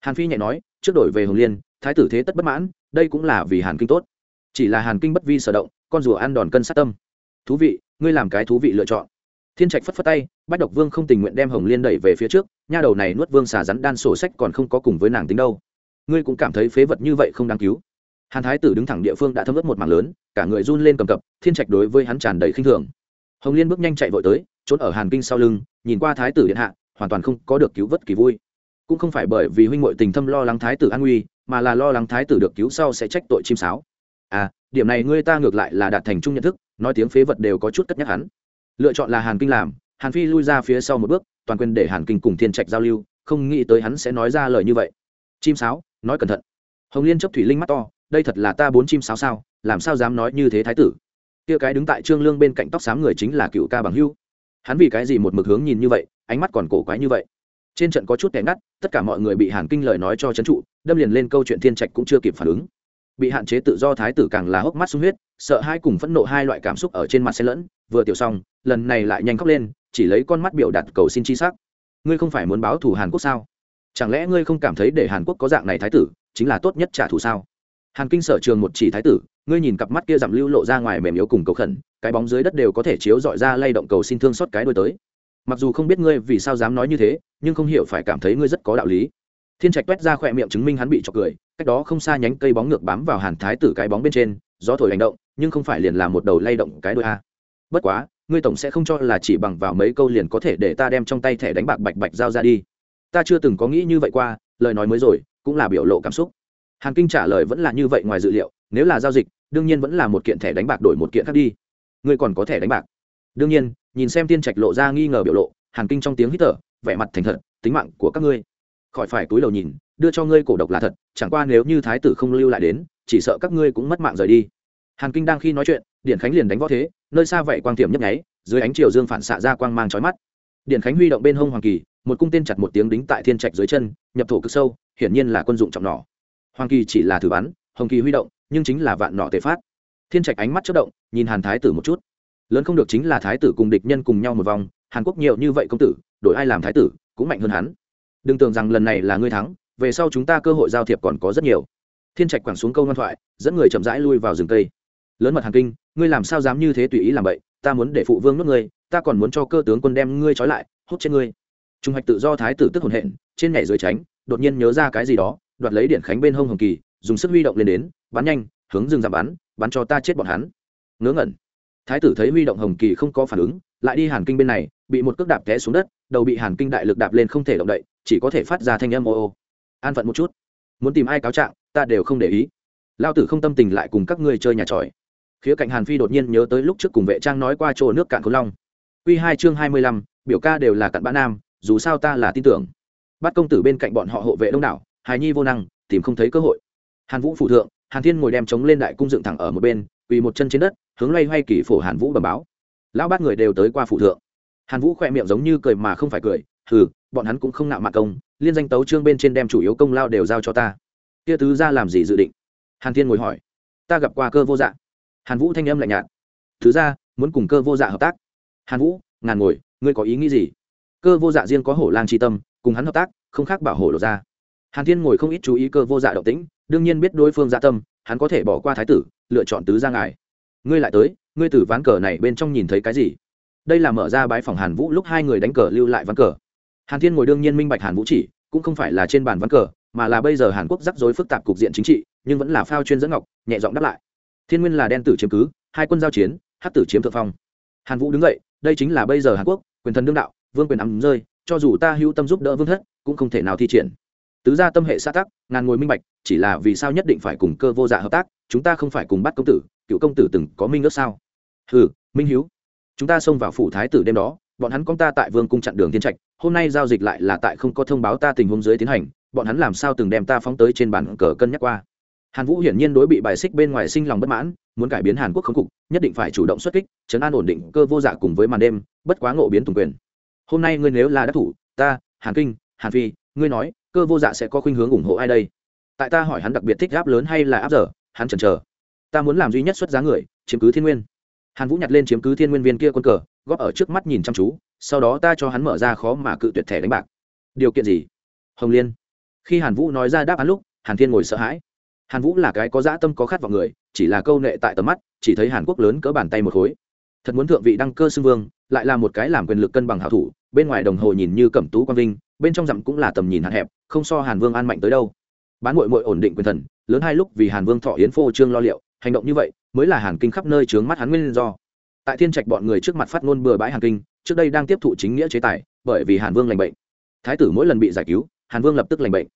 Hàn phi nhẹ nói, trước đổi về hồng liên, thái tử thế tất bất mãn, đây cũng là vì hàn kinh tốt chỉ là hàn kinh bất vi sở động, con rùa ăn đòn cân sát tâm. Thú vị, ngươi làm cái thú vị lựa chọn. Thiên trạch phất phất tay, bách độc vương không tình nguyện đem hồng liên đẩy về phía trước, nha đầu này nuốt vương xà rắn đan sổ sách còn không có cùng với nàng tính đâu. Ngươi cũng cảm thấy phế vật như vậy không đáng cứu. Hàn thái tử đứng thẳng địa phương đã thấm ướt một mảng lớn, cả người run lên cầm cập, thiên trạch đối với hắn tràn đầy khinh thường. Hồng liên bước nhanh chạy vội tới, trốn ở hàn kinh sau lưng, nhìn qua thái tử điện hạ, hoàn toàn không có được cứu vớt kỳ vui. Cũng không phải bởi vì huynh ngội tình thâm lo lắng thái tử an nguy, mà là lo lắng thái tử được cứu sau sẽ trách tội chim sáo à điểm này ngươi ta ngược lại là đạt thành chung nhận thức, nói tiếng phế vật đều có chút cất nhắc hắn. Lựa chọn là hàn kinh làm, hàn phi lui ra phía sau một bước, toàn quyền để hàn kinh cùng thiên trạch giao lưu, không nghĩ tới hắn sẽ nói ra lời như vậy. Chim sáo, nói cẩn thận. Hồng liên chấp thủy linh mắt to, đây thật là ta bốn chim sáo sao, làm sao dám nói như thế thái tử? Kia cái đứng tại trương lương bên cạnh tóc xám người chính là cựu ca bằng hưu. Hắn vì cái gì một mực hướng nhìn như vậy, ánh mắt còn cổ quái như vậy? Trên trận có chút kẻ ngắt, tất cả mọi người bị hàn kinh lời nói cho trấn trụ, đâm liền lên câu chuyện thiên trạch cũng chưa kịp phản ứng bị hạn chế tự do thái tử càng là hốc mắt sung huyết, sợ hai cùng phẫn nộ hai loại cảm xúc ở trên mặt xe lẫn. Vừa tiểu xong, lần này lại nhanh khóc lên, chỉ lấy con mắt biểu đặt cầu xin chi sắc. Ngươi không phải muốn báo thù hàn quốc sao? Chẳng lẽ ngươi không cảm thấy để hàn quốc có dạng này thái tử, chính là tốt nhất trả thù sao? Hàn kinh sở trường một chỉ thái tử, ngươi nhìn cặp mắt kia giảm lưu lộ ra ngoài mềm yếu cùng cầu khẩn, cái bóng dưới đất đều có thể chiếu dọi ra lay động cầu xin thương xót cái đôi tới. Mặc dù không biết ngươi vì sao dám nói như thế, nhưng không hiểu phải cảm thấy ngươi rất có đạo lý thiên trạch quét ra khỏe miệng chứng minh hắn bị chọc cười, cách đó không xa nhánh cây bóng ngược bám vào hàn thái tử cái bóng bên trên, gió thổi hành động, nhưng không phải liền là một đầu lay động cái đôi a. Bất quá, ngươi tổng sẽ không cho là chỉ bằng vào mấy câu liền có thể để ta đem trong tay thẻ đánh bạc bạch bạch giao ra đi. Ta chưa từng có nghĩ như vậy qua, lời nói mới rồi, cũng là biểu lộ cảm xúc. Hàn kinh trả lời vẫn là như vậy ngoài dự liệu, nếu là giao dịch, đương nhiên vẫn là một kiện thẻ đánh bạc đổi một kiện khác đi. Ngươi còn có thẻ đánh bạc. Đương nhiên, nhìn xem tiên trạch lộ ra nghi ngờ biểu lộ, hàn kinh trong tiếng hít thở, vẻ mặt thành thật, tính mạng của các ngươi khỏi phải túi đầu nhìn, đưa cho ngươi cổ độc là thật, chẳng qua nếu như thái tử không lưu lại đến, chỉ sợ các ngươi cũng mất mạng rời đi. Hàn kinh đang khi nói chuyện điện khánh liền đánh võ thế, nơi xa vậy quang tiệm nhấp nháy, dưới ánh chiều dương phản xạ ra quang mang trói mắt. Điện khánh huy động bên hông hoàng kỳ, một cung tên chặt một tiếng đính tại thiên trạch dưới chân, nhập thổ cực sâu, hiển nhiên là quân dụng trọng nỏ. Hoàng kỳ chỉ là thử bắn, hồng kỳ huy động, nhưng chính là vạn nọ tề phát. Thiên trạch ánh mắt chất động, nhìn hàn thái tử một chút. Lớn không được chính là thái tử cùng địch nhân cùng nhau một vòng, hàn quốc nhiều như vậy công tử, đổi ai làm thái tử, cũng mạnh hơn hắn đừng tưởng rằng lần này là ngươi thắng, về sau chúng ta cơ hội giao thiệp còn có rất nhiều. Thiên trạch quẳng xuống câu ngoan thoại, dẫn người chậm rãi lui vào rừng cây. Lớn mật hàn kinh, ngươi làm sao dám như thế tùy ý làm vậy, ta muốn để phụ vương nước ngươi, ta còn muốn cho cơ tướng quân đem ngươi trói lại, hút trên ngươi. Trung hoạch tự do thái tử tức hồn hện, trên nhảy dưới tránh, đột nhiên nhớ ra cái gì đó, đoạt lấy điện khánh bên hông hồng kỳ, dùng sức huy động lên đến, bắn nhanh, hướng rừng giảm bắn bắn cho ta chết bọn hắn. Ngớ ngẩn. Thái tử thấy huy động hồng kỳ không có phản ứng, lại đi hàn kinh bên này, bị một cước đạp té xuống đất, đầu bị hàn kinh đại lực đạp lên không thể động đậy chỉ có thể phát ra thanh âm ô ô. An phận một chút. Muốn tìm ai cáo trạng, ta đều không để ý. Lao tử không tâm tình lại cùng các ngươi chơi nhà tròi. Khía cạnh hàn phi đột nhiên nhớ tới lúc trước cùng vệ trang nói qua chỗ nước cạn khôn long. Q hai chương hai mươi lăm, biểu ca đều là cặn bã nam, dù sao ta là tin tưởng. Bắt công tử bên cạnh bọn họ hộ vệ đông đảo, hài nhi vô năng, tìm không thấy cơ hội. Hàn vũ phụ thượng, hàn thiên ngồi đem chống lên đại cung dựng thẳng ở một bên, quỳ một chân trên đất, hướng loay hoay kỳ phổ hàn vũ bẩm báo. Lão bát người đều tới qua phụ thượng. Hàn vũ khoe miệng giống như cười mà không phải cười hừ, bọn hắn cũng không nạo mạn công, liên danh tấu trương bên trên đem chủ yếu công lao đều giao cho ta. Kia tứ ra làm gì dự định? Hàn thiên ngồi hỏi. Ta gặp qua cơ vô dạ. Hàn vũ thanh âm lạnh nhạt. Thứ ra muốn cùng cơ vô dạ hợp tác. Hàn vũ, ngàn ngồi, ngươi có ý nghĩ gì? Cơ vô dạ riêng có hổ lang tri tâm, cùng hắn hợp tác, không khác bảo hổ lộ ra. Hàn thiên ngồi không ít chú ý cơ vô dạ động tĩnh, đương nhiên biết đối phương dạ tâm, hắn có thể bỏ qua thái tử, lựa chọn tứ ra ngài. Ngươi lại tới, ngươi từ ván cờ này bên trong nhìn thấy cái gì? Đây là mở ra bái phòng hàn vũ lúc hai người đánh cờ lưu lại ván cờ hàn thiên ngồi đương nhiên minh bạch hàn vũ chỉ, cũng không phải là trên bàn ván cờ, mà là bây giờ hàn quốc rắc rối phức tạp cục diện chính trị, nhưng vẫn là phao chuyên dẫn ngọc, nhẹ giọng đáp lại. Thiên nguyên là đen tử chiếm cứ, hai quân giao chiến hát tử chiếm thượng phong. Hàn vũ đứng dậy, đây chính là bây giờ hàn quốc, quyền thần đương đạo, vương quyền ấm rơi, cho dù ta hữu tâm giúp đỡ vương thất, cũng không thể nào thi triển. Tứ gia tâm hệ xã tắc, ngàn ngồi minh bạch, chỉ là vì sao nhất định phải cùng cơ vô dạ hợp tác, chúng ta không phải cùng bắt công tử, cựu công tử từng có minh ước sao? Ừ minh hiếu. Chúng ta xông vào phủ thái tử đêm đó, bọn hắn công ta tại vương cung chặn đường thiên trạch hôm nay giao dịch lại là tại không có thông báo ta tình huống dưới tiến hành, bọn hắn làm sao từng đem ta phóng tới trên bàn cờ cân nhắc qua. Hàn vũ hiển nhiên đối bị bài xích bên ngoài sinh lòng bất mãn, muốn cải biến hàn quốc khống cục, nhất định phải chủ động xuất kích, chấn an ổn định cơ vô dạ cùng với màn đêm, bất quá ngộ biến tùng quyền. Hôm nay ngươi nếu là đắc thủ, ta, hàn kinh, hàn phi, ngươi nói, cơ vô dạ sẽ có khuynh hướng ủng hộ ai đây? Tại ta hỏi hắn đặc biệt thích áp lớn hay là áp giờ hắn chần chờ. Ta muốn làm duy nhất xuất giá người, chiếm cứ thiên nguyên. Hàn vũ nhặt lên chiếm cứ thiên nguyên viên kia quân cờ góp ở trước mắt nhìn chăm chú, sau đó ta cho hắn mở ra khó mà cự tuyệt thẻ đánh bạc. Điều kiện gì? Hồng liên. Khi hàn vũ nói ra đáp án lúc, hàn thiên ngồi sợ hãi. Hàn vũ là cái có dã tâm có khát vọng người, chỉ là câu nệ tại tầm mắt, chỉ thấy hàn quốc lớn cỡ bàn tay một khối. Thật muốn thượng vị đăng cơ xưng vương, lại là một cái làm quyền lực cân bằng hảo thủ, bên ngoài đồng hồ nhìn như cẩm tú quang vinh, bên trong dặm cũng là tầm nhìn hạn hẹp, không so hàn vương an mạnh tới đâu. Bán mội mội ổn định quyền thần, lớn hai lúc vì hàn vương thọ yến phô trương lo liệu, hành động như vậy, mới là hàn kinh khắp nơi trướng mắt hắn nguyên do tại thiên trạch bọn người trước mặt phát ngôn bừa bãi hàn kinh, trước đây đang tiếp thụ chính nghĩa chế tài, bởi vì hàn vương lành bệnh. Thái tử mỗi lần bị giải cứu, hàn vương lập tức lành bệnh.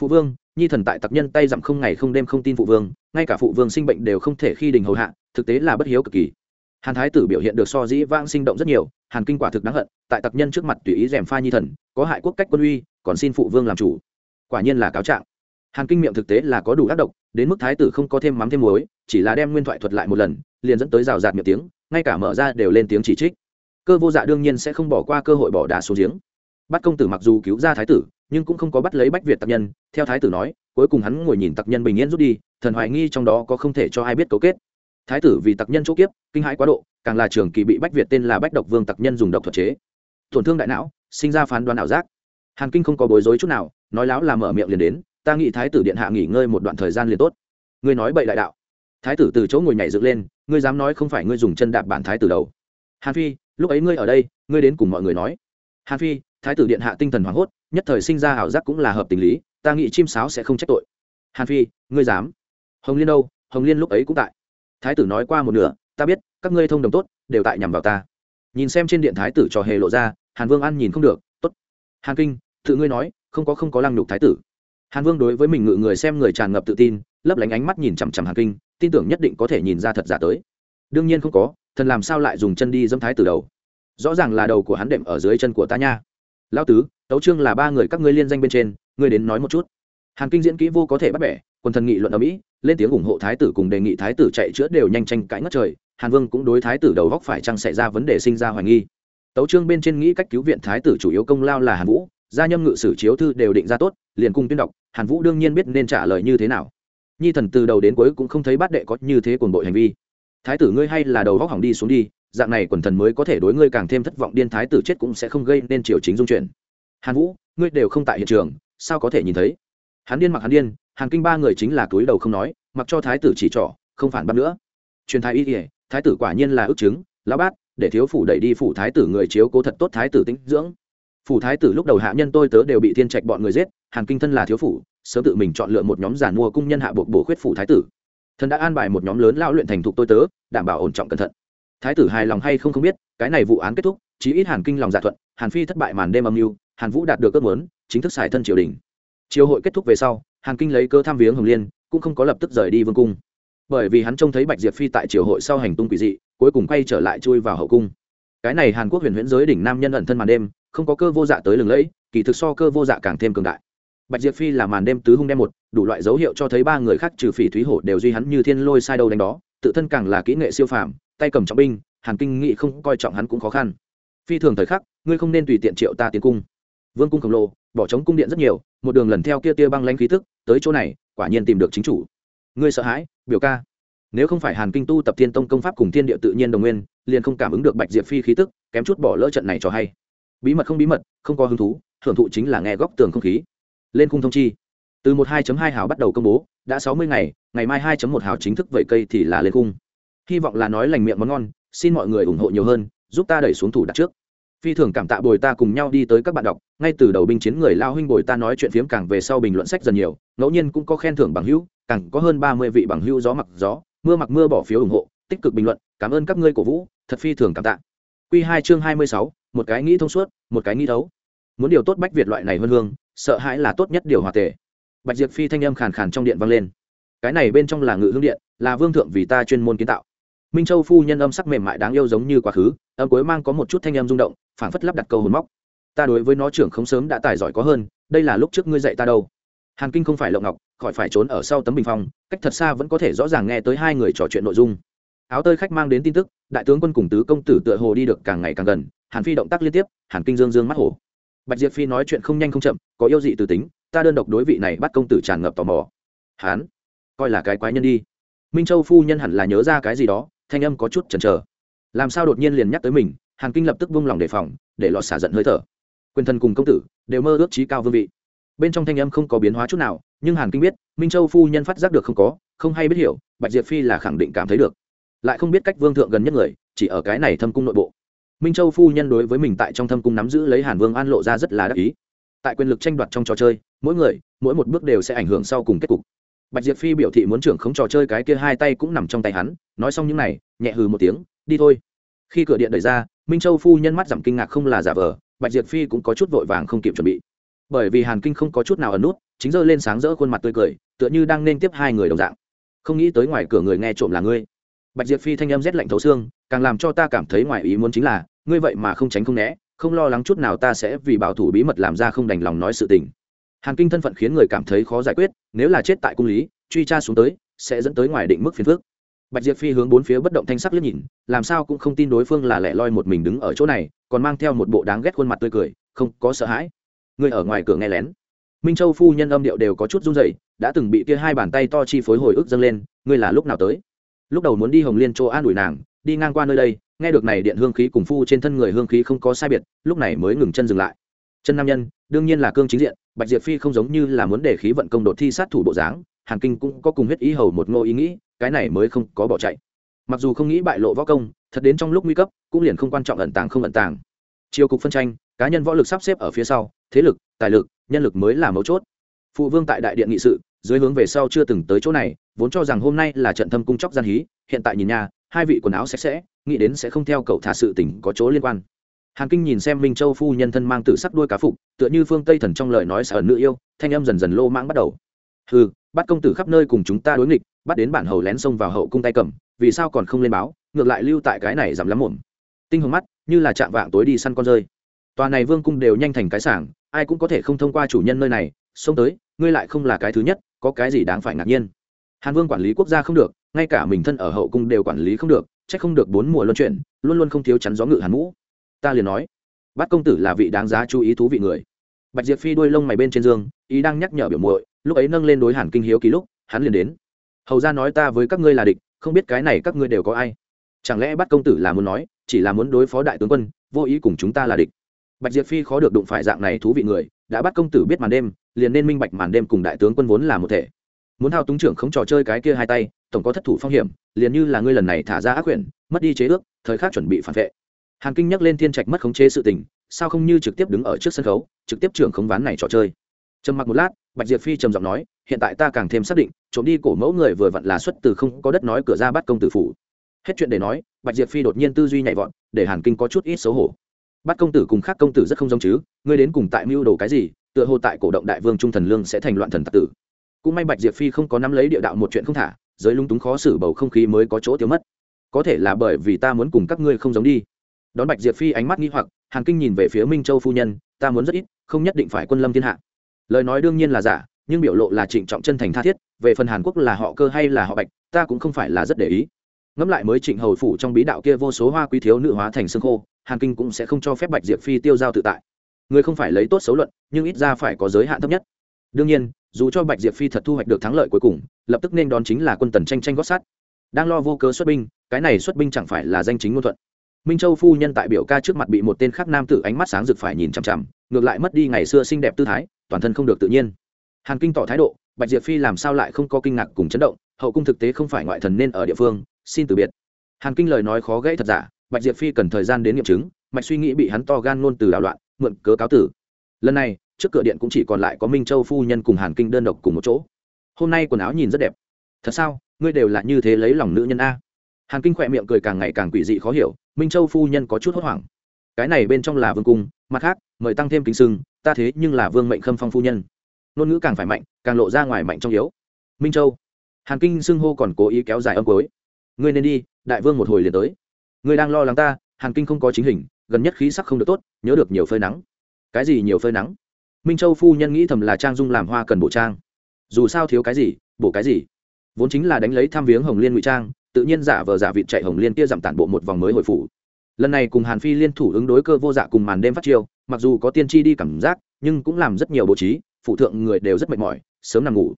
Phụ vương, nhi thần tại tặc nhân tay dặm không ngày không đêm không tin phụ vương, ngay cả phụ vương sinh bệnh đều không thể khi đình hầu hạ, thực tế là bất hiếu cực kỳ. Hàn thái tử biểu hiện được so dĩ vãng sinh động rất nhiều, hàn kinh quả thực đáng hận, tại tặc nhân trước mặt tùy ý d pha nhi thần, có hại quốc cách quân uy, còn xin phụ vương làm chủ. Quả nhiên là cáo trạng. Hàn kinh miệng thực tế là có đủ tác độc, đến mức thái tử không có thêm mắm thêm muối, chỉ là đem nguyên thoại thuật lại một lần, liền dẫn tới rào rạt miệng tiếng ngay cả mở ra đều lên tiếng chỉ trích. Cơ vô dạ đương nhiên sẽ không bỏ qua cơ hội bỏ đá xuống giếng. Bắt công tử mặc dù cứu ra thái tử, nhưng cũng không có bắt lấy bách việt tặc nhân. Theo thái tử nói, cuối cùng hắn ngồi nhìn tặc nhân bình yên rút đi, thần hoài nghi trong đó có không thể cho ai biết cấu kết. Thái tử vì tặc nhân chỗ kiếp, kinh hãi quá độ, càng là trường kỳ bị bách việt tên là bách độc vương tặc nhân dùng độc thuật chế. Tổn thương đại não, sinh ra phán đoán ảo giác. Hàn kinh không có bối rối chút nào, nói láo là mở miệng liền đến, ta nghĩ thái tử điện hạ nghỉ ngơi một đoạn thời gian liền tốt. Ngươi nói bậy đại đạo. Thái tử từ chỗ ngồi nhảy dựng lên ngươi dám nói không phải ngươi dùng chân đạp bản thái tử đầu. Hàn phi, lúc ấy ngươi ở đây, ngươi đến cùng mọi người nói. Hàn phi, thái tử điện hạ tinh thần hoảng hốt, nhất thời sinh ra ảo giác cũng là hợp tình lý, ta nghĩ chim sáo sẽ không trách tội. Hàn phi, ngươi dám? Hồng liên đâu? Hồng liên lúc ấy cũng tại. Thái tử nói qua một nửa, ta biết, các ngươi thông đồng tốt, đều tại nhằm vào ta. Nhìn xem trên điện thái tử trò hề lộ ra, hàn vương ăn nhìn không được t ố t hàn kinh, tự ngươi nói, không có không có lăng nhục thái tử. Hàn vương đối với mình ngự người xem người tràn ngập tự tin, lấp lánh ánh mắt nhìn chằm chằm hàn kinh, tin tưởng nhất định có thể nhìn ra thật giả tới đương nhiên không có, thần làm sao lại dùng chân đi dâm thái từ đầu? Rõ ràng là đầu của hắn đệm ở dưới chân của ta nha. Lão tứ, tấu trương là ba người các ngươi liên danh bên trên, ngươi đến nói một chút. Hàn kinh diễn kỹ vô có thể bắt bẻ quân thần nghị luận ở mỹ lên tiếng ủng hộ thái tử cùng đề nghị thái tử chạy chữa đều nhanh tranh cãi ngất trời, hàn vương cũng đối thái tử đầu góc phải chăng xảy ra vấn đề sinh ra hoài nghi. Tấu trương bên trên nghĩ cách cứu viện thái tử chủ yếu công lao là hàn vũ, gia nhâm ngự sử chiếu thư đều định ra tốt, liền cung tuyên đọc, hàn vũ đương nhiên biết nên trả lời như thế nào. Nhi thần từ đầu đến cuối cũng không thấy bát đệ có như thế cuồng bội hành vi thái tử ngươi hay là đầu góc hỏng đi xuống đi, dạng này quần thần mới có thể đối ngươi càng thêm thất vọng, điên thái tử chết cũng sẽ không gây nên triều chính dung chuyển. Hàn vũ, ngươi đều không tại hiện trường, sao có thể nhìn thấy? Hắn điên mặc hắn điên, hàn kinh ba người chính là túi đầu không nói, mặc cho thái tử chỉ trỏ, không phản bác nữa. Truyền thái y kỉa thái tử quả nhiên là ước chứng, lão bát, để thiếu phủ đẩy đi phủ thái tử người chiếu cố thật tốt thái tử tĩnh dưỡng. Phủ thái tử lúc đầu hạ nhân tôi tớ đều bị thiên trạch bọn người giết, hàn kinh thân là thiếu phủ, sớm tự mình chọn lựa một nhóm giàn mua cung nhân hạ buộc bổ khuyết phủ thái tử thần đã an bài một nhóm lớn lao luyện thành thục tôi tớ, đảm bảo ổn trọng cẩn thận. Thái tử hài lòng hay không không biết, cái này vụ án kết thúc, chí ít hàn kinh lòng dạ thuận, hàn phi thất bại màn đêm âm mưu, hàn vũ đạt được ước muốn, chính thức xài thân triều đình. Triều hội kết thúc về sau, hàn kinh lấy cơ tham viếng hồng liên, cũng không có lập tức rời đi vương cung. Bởi vì hắn trông thấy bạch diệp phi tại triều hội sau hành tung quỷ dị, cuối cùng quay trở lại chui vào hậu cung. Cái này hàn quốc huyền huyễn giới đỉnh nam nhân ẩn thân màn đêm, không có cơ vô dạ tới lừng lẫy, kỳ thực so cơ vô dạ càng thêm cường đại bạch diệp phi là màn đêm tứ hung đem một, đủ loại dấu hiệu cho thấy ba người khác trừ phỉ thúy hổ đều duy hắn như thiên lôi sai đâu đánh đó. Tự thân càng là kỹ nghệ siêu phàm, tay cầm trọng binh, hàn kinh nghị không coi trọng hắn cũng khó khăn. Phi thường thời khắc, ngươi không nên tùy tiện triệu ta tiến cung. Vương cung khổng lồ, bỏ trống cung điện rất nhiều, một đường lần theo kia tia băng lanh khí thức tới chỗ này, quả nhiên tìm được chính chủ. Ngươi sợ hãi, biểu ca. Nếu không phải hàn kinh tu tập thiên tông công pháp cùng thiên địa tự nhiên đồng nguyên, liền không cảm ứng được bạch diệp phi khí tức, kém chút bỏ lỡ trận này cho hay. Bí mật không bí mật, không có hứng thú thưởng thụ chính là nghe góc tường không khí lên khung thông chi. Từ một 2 hai hào bắt đầu công bố, đã sáu mươi ngày ngày mai 2 một hào chính thức vậy cây thì là lên khung. Hy vọng là nói lành miệng món ngon, xin mọi người ủng hộ nhiều hơn, giúp ta đẩy xuống thủ đặt trước. Phi thường cảm tạ bồi ta cùng nhau đi tới các bạn đọc, ngay từ đầu binh chiến người lao huynh bồi ta nói chuyện phiếm càng về sau bình luận sách dần nhiều, ngẫu nhiên cũng có khen thưởng bằng hữu, càng có hơn ba mươi vị bằng hữu gió mặc gió, mưa mặc mưa bỏ phiếu ủng hộ, tích cực bình luận, cảm ơn các ngươi cổ vũ, thật phi thường cảm tạ. Q hai chương hai mươi sáu, một cái nghĩ thông suốt, một cái nghĩ thấu muốn điều tốt bách việt loại này hơn hương sợ hãi là tốt nhất điều hòa tề. Bạch diệp phi thanh âm khàn khàn trong điện vang lên. Cái này bên trong là ngự hương điện, là vương thượng vì ta chuyên môn kiến tạo. Minh châu phu nhân âm sắc mềm mại đáng yêu giống như quá khứ, âm cuối mang có một chút thanh âm rung động, phảng phất lắp đặt câu hồn móc. Ta đối với nó trưởng không sớm đã tài giỏi có hơn, đây là lúc trước ngươi dạy ta đâu. Hàn kinh không phải lộng ngọc, khỏi phải trốn ở sau tấm bình phong, cách thật xa vẫn có thể rõ ràng nghe tới hai người trò chuyện nội dung. Áo tơi khách mang đến tin tức, đại tướng quân cùng tứ công tử tựa hồ đi được càng ngày càng gần, hàn phi động tác liên tiếp, hàn kinh dương dương mắt hồ bạch diệp phi nói chuyện không nhanh không chậm, có yêu dị từ tính, ta đơn độc đối vị này bắt công tử tràn ngập tò mò. Hán, coi là cái quái nhân đi. Minh châu phu nhân hẳn là nhớ ra cái gì đó, thanh âm có chút chần chờ. Làm sao đột nhiên liền nhắc tới mình hàn kinh lập tức vung lòng đề phòng, để lọt xả giận hơi thở. Quyền thần cùng công tử đều mơ ước trí cao vương vị. Bên trong thanh âm không có biến hóa chút nào, nhưng hàn kinh biết, minh châu phu nhân phát giác được không có, không hay biết hiểu, bạch diệp phi là khẳng định cảm thấy được. Lại không biết cách vương thượng gần nhất người, chỉ ở cái này thâm cung nội bộ minh châu phu nhân đối với mình tại trong thâm cung nắm giữ lấy hàn vương an lộ ra rất là đắc ý. Tại quyền lực tranh đoạt trong trò chơi, mỗi người, mỗi một bước đều sẽ ảnh hưởng sau cùng kết cục. Bạch diệp phi biểu thị muốn trưởng không trò chơi cái kia hai tay cũng nằm trong tay hắn, nói xong những này, nhẹ hừ một tiếng, đi thôi. Khi cửa điện đẩy ra, minh châu phu nhân mắt giảm kinh ngạc không là giả vờ, bạch diệp phi cũng có chút vội vàng không kịp chuẩn bị. Bởi vì hàn kinh không có chút nào ẩn nút, chính giơ lên sáng rỡ khuôn mặt tươi cười, tựa như đang nên tiếp hai người đồng dạng. Không nghĩ tới ngoài cửa người nghe trộm là ngươi. Bạch diệp phi thanh âm rét lạnh thấu xương, càng làm cho ta cảm thấy ngoài ý muốn chính là ngươi vậy mà không tránh không né, không lo lắng chút nào ta sẽ vì bảo thủ bí mật làm ra không đành lòng nói sự tình. Hàn kinh thân phận khiến người cảm thấy khó giải quyết, nếu là chết tại cung lý, truy tra xuống tới, sẽ dẫn tới ngoài định mức phiền phước bạch diệp phi hướng bốn phía bất động thanh sắc liếc nhìn, làm sao cũng không tin đối phương là lẻ loi một mình đứng ở chỗ này, còn mang theo một bộ đáng ghét khuôn mặt tươi cười, không có sợ hãi. Người ở ngoài cửa nghe lén. Minh châu phu nhân âm điệu đều có chút run rẩy, đã từng bị kia hai bàn tay to chi phối hồi ức dâng lên, ngươi là lúc nào tới? Lúc đầu muốn đi hồng liên chỗ an ủi nàng, đi ngang qua nơi đây nghe được này điện hương khí cùng phu trên thân người hương khí không có sai biệt, lúc này mới ngừng chân dừng lại. Chân nam nhân, đương nhiên là cương chính diện, bạch diệp phi không giống như là muốn để khí vận công đột thi sát thủ bộ dáng, hàn kinh cũng có cùng huyết ý hầu một ngô ý nghĩ, cái này mới không có bỏ chạy. Mặc dù không nghĩ bại lộ võ công, thật đến trong lúc nguy cấp, cũng liền không quan trọng ẩn tàng không ẩn tàng. Chiều cục phân tranh, cá nhân võ lực sắp xếp ở phía sau, thế lực, tài lực, nhân lực mới là mấu chốt. Phụ vương tại đại điện nghị sự, dưới hướng về sau chưa từng tới chỗ này, vốn cho rằng hôm nay là trận thâm cung chóc gian hí, hiện tại nhìn nhà hai vị quần áo sạch sẽ nghĩ đến sẽ không theo cậu thả sự tình có chỗ liên quan. Hàn kinh nhìn xem minh châu phu nhân thân mang tự sắc đuôi cá phục, tựa như phương tây thần trong lời nói sở nữ yêu, thanh âm dần dần lô mãng bắt đầu. Ừ bắt công tử khắp nơi cùng chúng ta đối nghịch, bắt đến bản hầu lén xông vào hậu cung tay cầm, vì sao còn không lên báo, ngược lại lưu tại cái này giảm lắm muộn. Tinh hồng mắt, như là chạm vạng tối đi săn con rơi. Tòa này vương cung đều nhanh thành cái sảng, ai cũng có thể không thông qua chủ nhân nơi này, xông tới, ngươi lại không là cái thứ nhất, có cái gì đáng phải ngạc nhiên? Hàn vương quản lý quốc gia không được, ngay cả mình thân ở hậu cung đều quản lý không được chắc không được bốn mùa luân chuyển, luôn luôn không thiếu chắn gió ngự hàn mũ. Ta liền nói bắt công tử là vị đáng giá chú ý thú vị người. Bạch diệp phi đuôi lông mày bên trên giường ý đang nhắc nhở biểu muội, lúc ấy nâng lên đối hàn kinh hiếu ký lúc, hắn liền đến. Hầu ra nói ta với các ngươi là địch, không biết cái này các ngươi đều có ai. Chẳng lẽ bắt công tử là muốn nói, chỉ là muốn đối phó đại tướng quân, vô ý cùng chúng ta là địch? Bạch diệp phi khó được đụng phải dạng này thú vị người, đã bắt công tử biết màn đêm, liền nên minh bạch màn đêm cùng đại tướng quân vốn là một thể. Muốn thao túng trưởng không trò chơi cái kia hai tay tổng có thất thủ phong hiểm, liền như là ngươi lần này thả ra ác quyển, mất đi chế ước, thời khắc chuẩn bị phản vệ. Hàn kinh nhắc lên thiên trạch mất khống chế sự tình, sao không như trực tiếp đứng ở trước sân khấu, trực tiếp trưởng khống ván này trò chơi. Trầm mặc một lát, bạch diệp phi trầm giọng nói, hiện tại ta càng thêm xác định, trộm đi cổ mẫu người vừa vặn là xuất từ không có đất nói cửa ra bắt công tử phủ. Hết chuyện để nói, bạch diệp phi đột nhiên tư duy nhảy vọt, để hàn kinh có chút ít xấu hổ. Bắt công tử cùng khác công tử rất không giống chứ, ngươi đến cùng tại mưu đồ cái gì, tựa hồ tại cổ động đại vương trung thần lương sẽ thành loạn thần tặc tử. Cũng may bạch diệp phi không có nắm lấy địa đạo một chuyện không thả giới lung túng khó xử bầu không khí mới có chỗ tiêu mất. Có thể là bởi vì ta muốn cùng các ngươi không giống đi. Đón bạch diệp phi ánh mắt nghi hoặc, hàn kinh nhìn về phía minh châu phu nhân, ta muốn rất ít, không nhất định phải quân lâm thiên hạ. Lời nói đương nhiên là giả, nhưng biểu lộ là trịnh trọng chân thành tha thiết, về phần hàn quốc là họ cơ hay là họ bạch, ta cũng không phải là rất để ý. Ngẫm lại mới trịnh hầu phủ trong bí đạo kia vô số hoa quý thiếu nữ hóa thành xương khô, hàn kinh cũng sẽ không cho phép bạch diệp phi tiêu giao tự tại. Người không phải lấy tốt xấu luận, nhưng ít ra phải có giới hạn thấp nhất. Đương nhiên dù cho bạch diệp phi thật thu hoạch được thắng lợi cuối cùng, lập tức nên đón chính là quân tần tranh tranh gót sát đang lo vô cớ xuất binh, cái này xuất binh chẳng phải là danh chính ngôn thuận. Minh châu phu nhân tại biểu ca trước mặt bị một tên khác nam tử ánh mắt sáng rực phải nhìn chằm chằm, ngược lại mất đi ngày xưa xinh đẹp tư thái, toàn thân không được tự nhiên. Hàn kinh tỏ thái độ, bạch diệp phi làm sao lại không có kinh ngạc cùng chấn động, hậu cung thực tế không phải ngoại thần nên ở địa phương, xin từ biệt. Hàn kinh lời nói khó gãy thật giả, bạch diệp phi cần thời gian đến nghiệm chứng, mạch suy nghĩ bị hắn to gan ngôn từ đảo loạn, mượn cớ cáo tử. Lần này trước cửa điện cũng chỉ còn lại có minh châu phu nhân cùng hàn kinh đơn độc cùng một chỗ. Hôm nay quần áo nhìn rất đẹp. Thật sao? Ngươi đều là như thế lấy lòng nữ nhân a? Hàn kinh khỏe miệng cười càng ngày càng quỷ dị khó hiểu, minh châu phu nhân có chút hốt hoảng. Cái này bên trong là vương cung, mặt khác, mời tăng thêm kính sưng, ta thế nhưng là vương mệnh khâm phong phu nhân. Ngôn ngữ càng phải mạnh, càng lộ ra ngoài mạnh trong yếu. Minh châu. Hàn kinh xưng hô còn cố ý kéo dài âm cối ngươi nên đi, đại vương một hồi liền tới. Ngươi đang lo lắng ta, hàn kinh không có chính hình, gần nhất khí sắc không được tốt, nhớ được nhiều phơi nắng. Cái gì nhiều phơi nắng? Minh châu phu nhân nghĩ thầm là trang dung làm hoa cần bộ trang dù sao thiếu cái gì bổ cái gì vốn chính là đánh lấy tham viếng hồng liên ngụy trang tự nhiên giả vờ giả vịt chạy hồng liên kia giảm tản bộ một vòng mới hồi phủ lần này cùng hàn phi liên thủ ứng đối cơ vô dạ cùng màn đêm phát chiêu mặc dù có tiên tri đi cảm giác nhưng cũng làm rất nhiều bố trí phụ thượng người đều rất mệt mỏi sớm nằm ngủ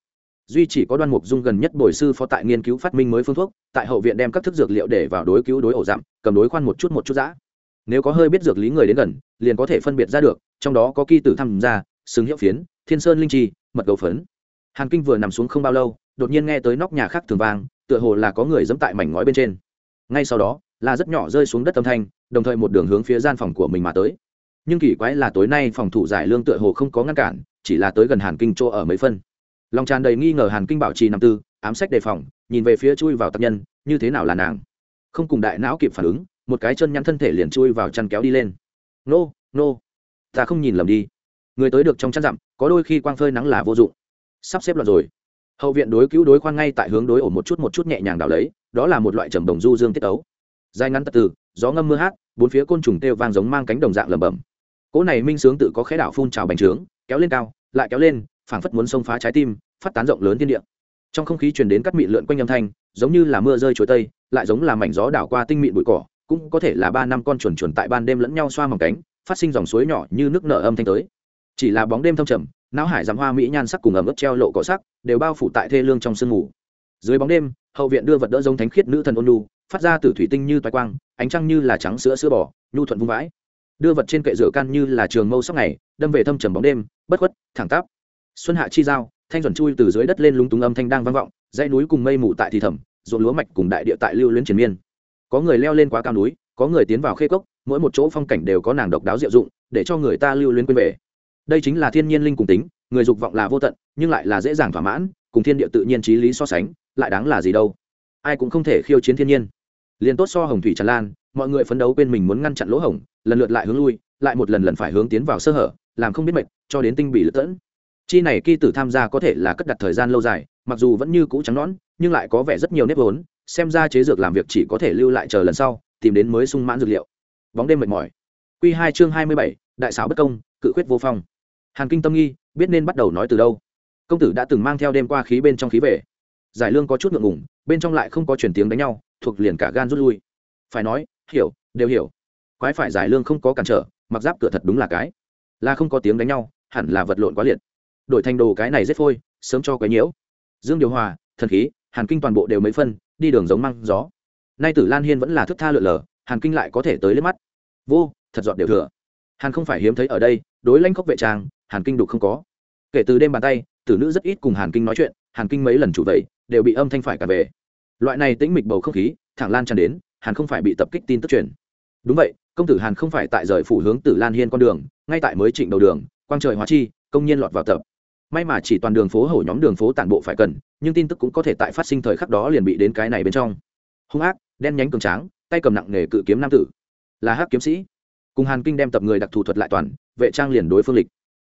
duy chỉ có đoan mục dung gần nhất bồi sư phó tại nghiên cứu phát minh mới phương thuốc tại hậu viện đem các thức dược liệu để vào đối cứu đối ổ dặm cầm đối khoan một chút một chút giã nếu có hơi biết dược lý người đến gần liền có thể phân biệt ra được trong đó có kỳ tử tham gia xứng hiệu phiến, thiên sơn linh chi, mật cầu phấn. Hàn kinh vừa nằm xuống không bao lâu, đột nhiên nghe tới nóc nhà khác thường vang, tựa hồ là có người dẫm tại mảnh ngói bên trên. Ngay sau đó, là rất nhỏ rơi xuống đất âm thanh, đồng thời một đường hướng phía gian phòng của mình mà tới. Nhưng kỳ quái là tối nay phòng thủ giải lương tựa hồ không có ngăn cản, chỉ là tới gần hàn kinh chỗ ở mấy phân. Lòng tràn đầy nghi ngờ hàn kinh bảo trì năm tư, ám sách đề phòng, nhìn về phía chui vào tập nhân, như thế nào là nàng? Không cùng đại não kịp phản ứng, một cái chân nhăn thân thể liền chui vào chăn kéo đi lên. Nô nô, ta không nhìn lầm đi người tới được trong chăn dặm, có đôi khi quang phơi nắng là vô dụng. Sắp xếp loạn rồi. Hậu viện đối cứu đối khoan ngay tại hướng đối ổ một chút một chút nhẹ nhàng đảo lấy, đó là một loại trầm đồng du dương tiết ấu. Dài ngắn tật từ, gió ngâm mưa hát, bốn phía côn trùng têu vang giống mang cánh đồng dạng lầm bầm cỗ này minh sướng tự có khẽ đảo phun trào bành trướng, kéo lên cao, lại kéo lên, phảng phất muốn xông phá trái tim, phát tán rộng lớn thiên địa. Trong không khí truyền đến cắt mịn lượn quanh âm thanh, giống như là mưa rơi chuối tây, lại giống là mảnh gió đảo qua tinh mịn bụi cỏ, cũng có thể là ba năm con chuồn chuồn tại ban đêm lẫn nhau xoa mỏng cánh, phát sinh dòng suối nhỏ như nước nở âm thanh tới chỉ là bóng đêm thâm trầm, não hải giảm hoa mỹ nhan sắc cùng ẩm ướt treo lộ cỏ sắc đều bao phủ tại thê lương trong sương mù. Dưới bóng đêm, hậu viện đưa vật đỡ giống thánh khiết nữ thần ôn lu phát ra từ thủy tinh như toái quang, ánh trăng như là trắng sữa sữa bò, nhu thuận vung vãi. Đưa vật trên kệ rửa can như là trường mâu sóc này, đâm về thâm trầm bóng đêm, bất khuất, thẳng tắp. Xuân hạ chi giao, thanh chuẩn chui từ dưới đất lên lúng túng âm thanh đang vang vọng, dãy núi cùng mây mù tại thì thầm, ruộng lúa mạch cùng đại địa tại lưu luyến triền miên. Có người leo lên quá cao núi, có người tiến vào khê cốc, mỗi một chỗ phong cảnh đều có nàng độc đáo diệu dụng, để cho người ta lưu luyến quên về đây chính là thiên nhiên linh cùng tính người dục vọng là vô tận nhưng lại là dễ dàng thỏa mãn cùng thiên địa tự nhiên trí lý so sánh lại đáng là gì đâu? Ai cũng không thể khiêu chiến thiên nhiên. Liền tốt so hồng thủy tràn lan mọi người phấn đấu bên mình muốn ngăn chặn lỗ hổng lần lượt lại hướng lui lại một lần lần phải hướng tiến vào sơ hở làm không biết mệt, cho đến tinh bị lật tẫn. Chi này kỳ tử tham gia có thể là cất đặt thời gian lâu dài mặc dù vẫn như cũ trắng nõn nhưng lại có vẻ rất nhiều nếp vốn xem ra chế dược làm việc chỉ có thể lưu lại chờ lần sau tìm đến mới sung mãn dược liệu. Bóng đêm mệt mỏi. Q hai chương hai mươi bảy đại xảo bất công cự khuyết vô phong hàn kinh tâm nghi, biết nên bắt đầu nói từ đâu. Công tử đã từng mang theo đêm qua khí bên trong khí về. Giải lương có chút ngượng ngủng bên trong lại không có chuyển tiếng đánh nhau, thuộc liền cả gan rút lui. Phải nói, hiểu, đều hiểu. Quái phải giải lương không có cản trở, mặc giáp cửa thật đúng là cái. Là không có tiếng đánh nhau, hẳn là vật lộn quá liệt. Đổi thành đồ cái này rất phôi, sớm cho cái nhiễu. Dương điều hòa, thần khí, hàn kinh toàn bộ đều mấy phân, đi đường giống măng gió. Nay tử lan hiên vẫn là thức tha lượn lờ, hàn kinh lại có thể tới lên mắt. Vô, thật dọn đều thừa. Hàn không phải hiếm thấy ở đây, đối lãnh khốc vệ trang hàn kinh đục không có. Kể từ đêm bàn tay, tử nữ rất ít cùng hàn kinh nói chuyện, hàn kinh mấy lần chủ vậy đều bị âm thanh phải cả về. Loại này tĩnh mịch bầu không khí, thẳng lan tràn đến, hàn không phải bị tập kích tin tức truyền. Đúng vậy, công tử hàn không phải tại rời phủ hướng tử lan hiên con đường, ngay tại mới trịnh đầu đường, quang trời hóa chi, công nhiên lọt vào tập. May mà chỉ toàn đường phố hổ nhóm đường phố tản bộ phải cần, nhưng tin tức cũng có thể tại phát sinh thời khắc đó liền bị đến cái này bên trong. Hung ác, đen nhánh cường tráng, tay cầm nặng nghề cự kiếm nam tử. Là hắc kiếm sĩ. Cùng hàn kinh đem tập người đặc thù thuật lại toàn, vệ trang liền đối phương lịch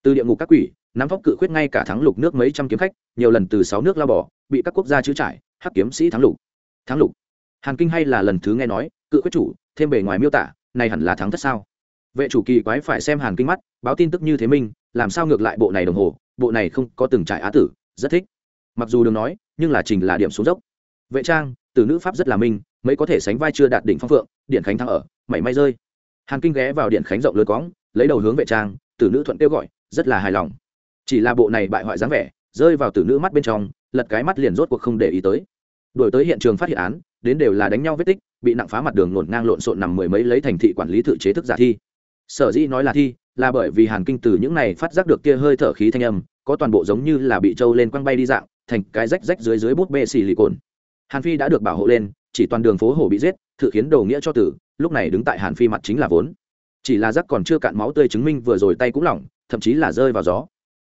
từ địa ngục các quỷ, nắm vóc cự khuyết ngay cả thắng lục nước mấy trăm kiếm khách, nhiều lần từ sáu nước lao bỏ bị các quốc gia chữ trải, hắc kiếm sĩ thắng lục. Thắng lục. Hàn kinh hay là lần thứ nghe nói, cự khuyết chủ, thêm bề ngoài miêu tả, này hẳn là thắng thất sao? Vệ chủ kỳ quái phải xem hàn kinh mắt, báo tin tức như thế minh, làm sao ngược lại bộ này đồng hồ, bộ này không có từng trải á tử, rất thích. Mặc dù đừng nói, nhưng là trình là điểm xuống dốc. Vệ trang, từ nữ pháp rất là minh, mấy có thể sánh vai chưa đạt đỉnh phong phượng, điện khánh thắng ở, mảy may rơi. Hàn kinh ghé vào điện khánh rộng lớn cóng lấy đầu hướng vệ trang tử nữ thuận kêu gọi rất là hài lòng. Chỉ là bộ này bại hoại dáng vẻ, rơi vào tử nữ mắt bên trong, lật cái mắt liền rốt cuộc không để ý tới. Đổi tới hiện trường phát hiện án, đến đều là đánh nhau vết tích, bị nặng phá mặt đường nổn ngang lộn xộn nằm mười mấy lấy thành thị quản lý tự chế thức giả thi. Sở dĩ nói là thi, là bởi vì hàn kinh từ những này phát giác được kia hơi thở khí thanh âm, có toàn bộ giống như là bị trâu lên quăng bay đi dạng, thành cái rách rách dưới dưới bút bê xì lì cồn. Hàn phi đã được bảo hộ lên, chỉ toàn đường phố hồ bị giết, thự khiến đầu nghĩa cho tử, lúc này đứng tại hàn phi mặt chính là vốn. Chỉ là rắc còn chưa cạn máu tươi chứng minh vừa rồi tay cũng lỏng thậm chí là rơi vào gió.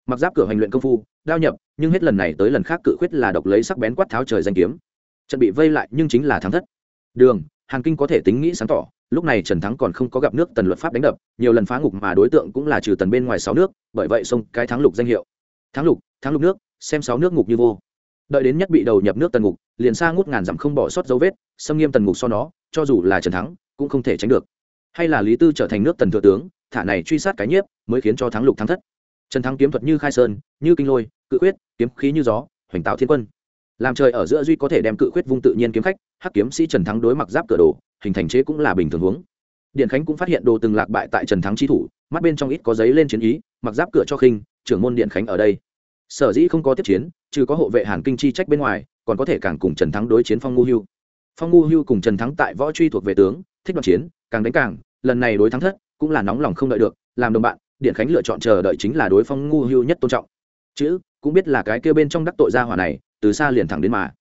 Mặc giáp cửa hành luyện công phu, đao nhập, nhưng hết lần này tới lần khác cự khuyết là độc lấy sắc bén quát tháo trời danh kiếm. Trận bị vây lại nhưng chính là thắng thất. Đường, hàn kinh có thể tính nghĩ sáng tỏ, lúc này trần thắng còn không có gặp nước tần luật pháp đánh đập, nhiều lần phá ngục mà đối tượng cũng là trừ tần bên ngoài sáu nước, bởi vậy xông cái thắng lục danh hiệu. Thắng lục thắng lục nước, xem sáu nước ngục như vô. Đợi đến nhất bị đầu nhập nước tần ngục, liền xa ngút ngàn dặm không bỏ sót dấu vết, xâm nghiêm tần ngục so nó, cho dù là trần thắng, cũng không thể tránh được. Hay là lý tư trở thành nước tần thừa tướng, thả này truy sát cái nhiếp mới khiến cho thắng lục thắng thất. Trần thắng kiếm thuật như khai sơn, như kinh lôi, cự quyết kiếm khí như gió, hoành tạo thiên quân. Làm trời ở giữa duy có thể đem cự quyết vung tự nhiên kiếm khách, hắc kiếm sĩ trần thắng đối mặc giáp cửa đồ, hình thành chế cũng là bình thường huống. Điện khánh cũng phát hiện đồ từng lạc bại tại trần thắng chi thủ, mắt bên trong ít có giấy lên chiến ý, mặc giáp cửa cho khinh, trưởng môn điện khánh ở đây. Sở dĩ không có tiếp chiến, trừ có hộ vệ hàn kinh chi trách bên ngoài, còn có thể càng cùng trần thắng đối chiến phong ngu hưu. Phong ngu hưu cùng trần thắng tại võ truy thuộc về tướng, thích đoạn chiến, càng đánh càng, lần này đối thắng thất, cũng là nóng lòng không đợi được, làm đồng bạn điện khánh lựa chọn chờ đợi chính là đối phong ngu hưu nhất tôn trọng. Chữ, cũng biết là cái kêu bên trong đắc tội gia hỏa này, từ xa liền thẳng đến mà.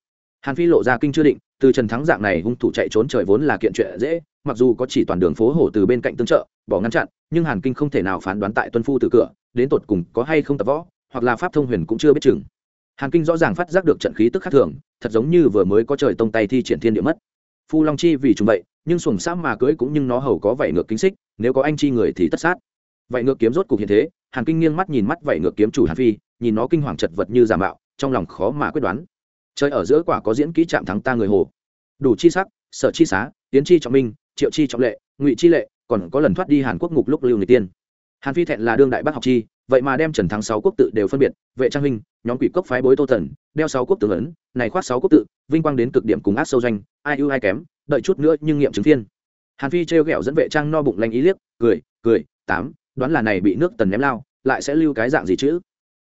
Hàn phi lộ ra kinh chưa định, từ trần thắng dạng này hung thủ chạy trốn trời vốn là kiện chuyện dễ, mặc dù có chỉ toàn đường phố hổ từ bên cạnh tương trợ, bỏ ngăn chặn, nhưng hàn kinh không thể nào phán đoán tại tuân phu từ cửa, đến tột cùng có hay không tập võ, hoặc là pháp thông huyền cũng chưa biết chừng. Hàn kinh rõ ràng phát giác được trận khí tức khác thường, thật giống như vừa mới có trời tông tay thi triển thiên địa mất. Phu long chi vì chúng vậy, nhưng xuồng xã mà cưới cũng nhưng nó hầu có vảy ngược kính xích, nếu có anh chi người thì tất sát vậy ngược kiếm rốt cục hiện thế, hàn kinh nghiêng mắt nhìn mắt vậy ngược kiếm chủ hàn phi, nhìn nó kinh hoàng chật vật như giả mạo, trong lòng khó mà quyết đoán. Chơi ở giữa quả có diễn kỹ chạm thắng ta người hồ. Đủ chi sắc, sở chi xá, tiến chi trọng minh, triệu chi trọng lệ, ngụy chi lệ, còn có lần thoát đi hàn quốc ngục lúc lưu người tiên. Hàn phi thẹn là đương đại bác học chi, vậy mà đem trần thắng sáu quốc tự đều phân biệt, vệ trang huynh, nhóm quỷ cốc phái bối tô thần, đeo sáu quốc tự ấn, này khoác sáu quốc tự, vinh quang đến cực điểm cùng ác sâu doanh, ai ưu ai kém, đợi chút nữa nhưng nghiệm chứng thiên hàn phi trêu ghẹo dẫn vệ trang no bụng lanh ý liếc, cười cười, tám đoán là này bị nước tần ném lao, lại sẽ lưu cái dạng gì chứ?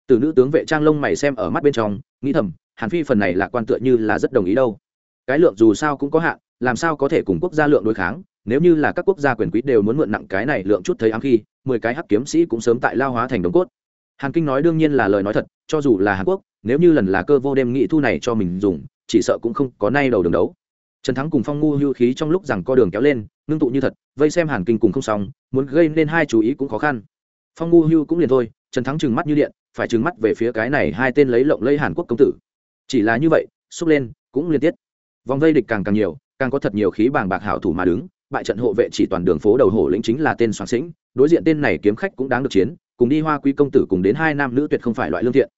Từ nữ tướng vệ trang lông mày xem ở mắt bên trong, nghĩ thầm, hàn phi phần này là quan tựa như là rất đồng ý đâu. Cái lượng dù sao cũng có hạn, làm sao có thể cùng quốc gia lượng đối kháng? Nếu như là các quốc gia quyền quý đều muốn mượn nặng cái này lượng chút thấy ám khi, mười cái hắc kiếm sĩ cũng sớm tại lao hóa thành đống cốt. Hàn kinh nói đương nhiên là lời nói thật, cho dù là hàn quốc, nếu như lần là cơ vô đêm nghị thu này cho mình dùng, chỉ sợ cũng không có nay đầu đường đấu. Trần thắng cùng phong ngu hưu khí trong lúc rằng co đường kéo lên ngưng tụ như thật, vây xem hàn kinh cùng không xong, muốn gây nên hai chú ý cũng khó khăn. Phong ngu hưu cũng liền thôi, trần thắng trừng mắt như điện, phải trừng mắt về phía cái này hai tên lấy lộng lấy hàn quốc công tử. Chỉ là như vậy, xúc lên, cũng liên tiếp. Vòng vây địch càng càng nhiều, càng có thật nhiều khí bàng bạc hảo thủ mà đứng, bại trận hộ vệ chỉ toàn đường phố đầu hổ lĩnh chính là tên soạn sĩnh, đối diện tên này kiếm khách cũng đáng được chiến, cùng đi hoa quý công tử cùng đến hai nam nữ tuyệt không phải loại lương thiện.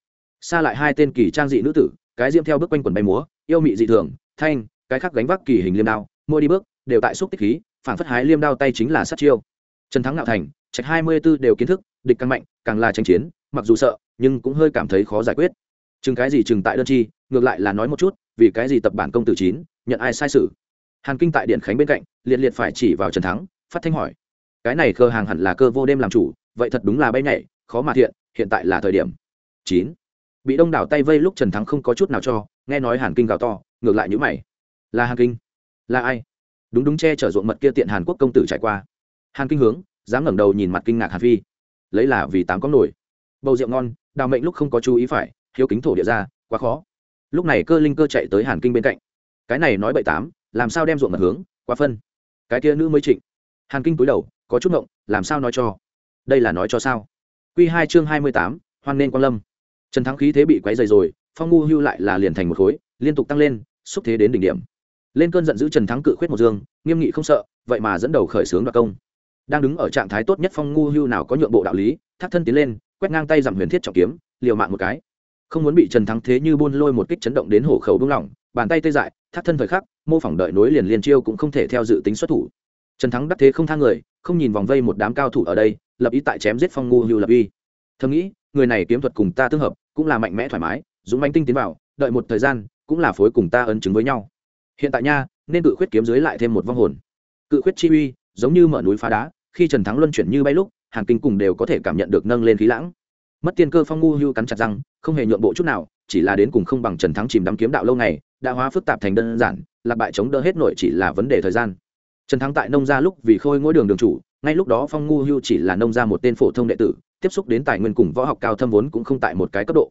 Xa lại hai tên kỳ trang dị nữ tử, cái diễm theo bước quanh quần bay múa, yêu mị dị thường, thanh, cái khác gánh vác kỳ hình liêm đao, mua đi bước đều tại xúc tích khí phản phất hái liêm đao tay chính là sát chiêu. Trần thắng ngạo thành, trạch hai mươi b ố đều kiến thức, địch càng mạnh, càng là tranh chiến, mặc dù sợ, nhưng cũng hơi cảm thấy khó giải quyết. Chừng cái gì chừng tại đơn chi, ngược lại là nói một chút, vì cái gì tập bản công tử chín, nhận ai sai sự. Hàn kinh tại điện khánh bên cạnh, liệt liệt phải chỉ vào trần thắng, phát thanh hỏi. Cái này cơ hàng hẳn là cơ vô đêm làm chủ, vậy thật đúng là bay nhảy, khó mà thiện, hiện tại là thời điểm. Chín. Bị đông đảo tay vây lúc trần thắng không có chút nào cho, nghe nói hàn kinh gào to, ngược lại nhữ mày. Là hàn kinh? Là ai? Đúng đúng che chở ruộng mật kia tiện hàn quốc công tử trải qua. Hàn kinh hướng, dám ngẩng đầu nhìn mặt kinh ngạc hàn phi. Lấy là vì tám có nổi. Bầu rượu ngon, đào mệnh lúc không có chú ý phải, hiếu kính thổ địa ra, quá khó. Lúc này cơ linh cơ chạy tới hàn kinh bên cạnh. Cái này nói bậy tám, làm sao đem ruộng mật hướng, quá phân. Cái kia nữ mới trịnh. Hàn kinh cúi đầu, có chút ngộng, làm sao nói cho? Đây là nói cho sao? Q hai chương hai mươi tám, hoan nên quan lâm. Trần thắng khí thế bị quấy dày rồi, phong ngu hưu lại là liền thành một khối, liên tục tăng lên, xúc thế đến đỉnh điểm lên cơn giận dữ trần thắng cự khuyết một dương, nghiêm nghị không sợ, vậy mà dẫn đầu khởi xướng đoạt công. Đang đứng ở trạng thái tốt nhất phong ngu hưu nào có nhượng bộ đạo lý thác thân tiến lên, quét ngang tay giảm huyền thiết trọng kiếm, liều mạng một cái. Không muốn bị trần thắng thế như buôn lôi một kích chấn động đến hổ khẩu buông lỏng, bàn tay tê dại thác thân thời khắc, mô phỏng đợi nối liền liền chiêu cũng không thể theo dự tính xuất thủ. Trần thắng đắc thế không thang người, không nhìn vòng vây một đám cao thủ ở đây, lập ý tại chém giết phong ngu hưu lập uy. Thầm nghĩ, người này kiếm thuật cùng ta tương hợp, cũng là mạnh mẽ thoải mái, dũng manh tinh tiến vào, đợi một thời gian, cũng là phối cùng ta ấn chứng với nhau hiện tại nha, nên cự khuyết kiếm dưới lại thêm một vong hồn. Cự khuyết chi uy, giống như mở núi phá đá, khi trần thắng luân chuyển như bay lúc hàn kinh cùng đều có thể cảm nhận được nâng lên khí lãng. Mất tiên cơ phong ngu hưu cắn chặt răng, không hề nhượng bộ chút nào, chỉ là đến cùng không bằng trần thắng chìm đắm kiếm đạo lâu ngày, đã hóa phức tạp thành đơn giản, lạc bại chống đỡ hết nội chỉ là vấn đề thời gian. Trần thắng tại nông gia lúc vì khôi ngôi đường đường chủ, ngay lúc đó phong ngu hưu chỉ là nông gia một tên phổ thông đệ tử, tiếp xúc đến tài nguyên cùng võ học cao thâm vốn cũng không tại một cái cấp độ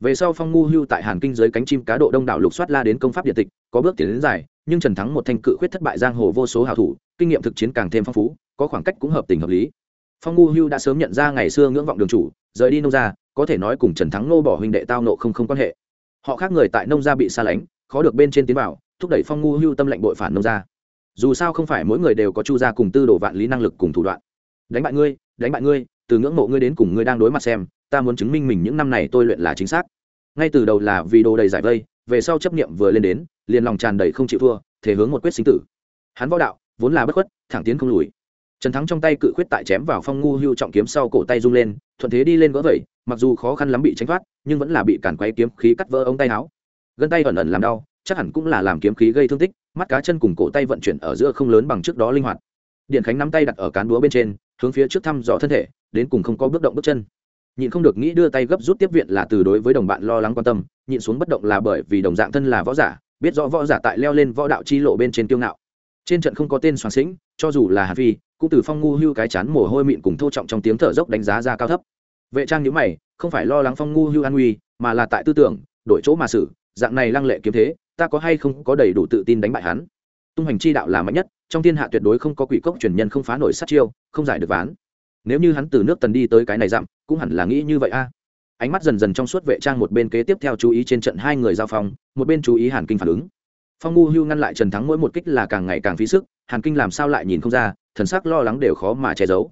về sau phong ngu hưu tại hàn kinh giới cánh chim cá độ đông đảo lục soát la đến công pháp điện tịch, có bước tiến đến dài, nhưng trần thắng một thanh cự khuyết thất bại giang hồ vô số hào thủ, kinh nghiệm thực chiến càng thêm phong phú, có khoảng cách cũng hợp tình hợp lý. Phong ngu hưu đã sớm nhận ra ngày xưa ngưỡng vọng đường chủ, rời đi nông gia, có thể nói cùng trần thắng nô bỏ huynh đệ tao nộ không không quan hệ. Họ khác người tại nông gia bị xa lánh, khó được bên trên tiến bảo thúc đẩy phong ngu hưu tâm lệnh bội phản nông gia. Dù sao không phải mỗi người đều có chu gia cùng tư đồ vạn lý năng lực cùng thủ đoạn. Đánh bại ngươi, đánh bại ngươi, từ ngưỡng mộ ngươi đến cùng ngươi đang đối mặt xem ta muốn chứng minh mình những năm này tôi luyện là chính xác. Ngay từ đầu là vì đồ đầy giải vây, về sau chấp niệm vừa lên đến, liền lòng tràn đầy không chịu thua, thể hướng một quyết sinh tử. Hắn võ đạo, vốn là bất khuất, thẳng tiến không lùi. Trần thắng trong tay cự khuyết tại chém vào phong ngu hưu trọng kiếm sau cổ tay rung lên, thuận thế đi lên vỡ vẩy, mặc dù khó khăn lắm bị tránh thoát, nhưng vẫn là bị cản quay kiếm khí cắt vỡ ống tay áo. Gân tay ẩn ẩn làm đau, chắc hẳn cũng là làm kiếm khí gây thương tích, mắt cá chân cùng cổ tay vận chuyển ở giữa không lớn bằng trước đó linh hoạt. Điện khánh nắm tay đặt ở cán búa bên trên, hướng phía trước thăm dò thân thể, đến cùng không có bước động bước chân nhịn không được nghĩ đưa tay gấp rút tiếp viện là từ đối với đồng bạn lo lắng quan tâm, nhịn xuống bất động là bởi vì đồng dạng thân là võ giả, biết rõ võ giả tại leo lên võ đạo chi lộ bên trên tiêu ngạo. Trên trận không có tên soàn sĩnh, cho dù là hà phi, cũng từ phong ngu hưu cái chán mồ hôi mịn cùng thô trọng trong tiếng thở dốc đánh giá ra cao thấp. Vệ trang nhữ mày, không phải lo lắng phong ngu hưu an nguy, mà là tại tư tưởng, đổi chỗ mà xử, dạng này lăng lệ kiếm thế, ta có hay không có đầy đủ tự tin đánh bại hắn? Tung hành chi đạo là mạnh nhất, trong thiên hạ tuyệt đối không có quỷ cốc truyền nhân không phá nổi sát chiêu, không giải được ván nếu như hắn từ nước tần đi tới cái này dặm, cũng hẳn là nghĩ như vậy a. Ánh mắt dần dần trong suốt vệ trang một bên kế tiếp theo chú ý trên trận hai người giao phong, một bên chú ý hàn kinh phản ứng. Phong ngu hưu ngăn lại trần thắng mỗi một kích là càng ngày càng phí sức, hàn kinh làm sao lại nhìn không ra, thần sắc lo lắng đều khó mà che giấu.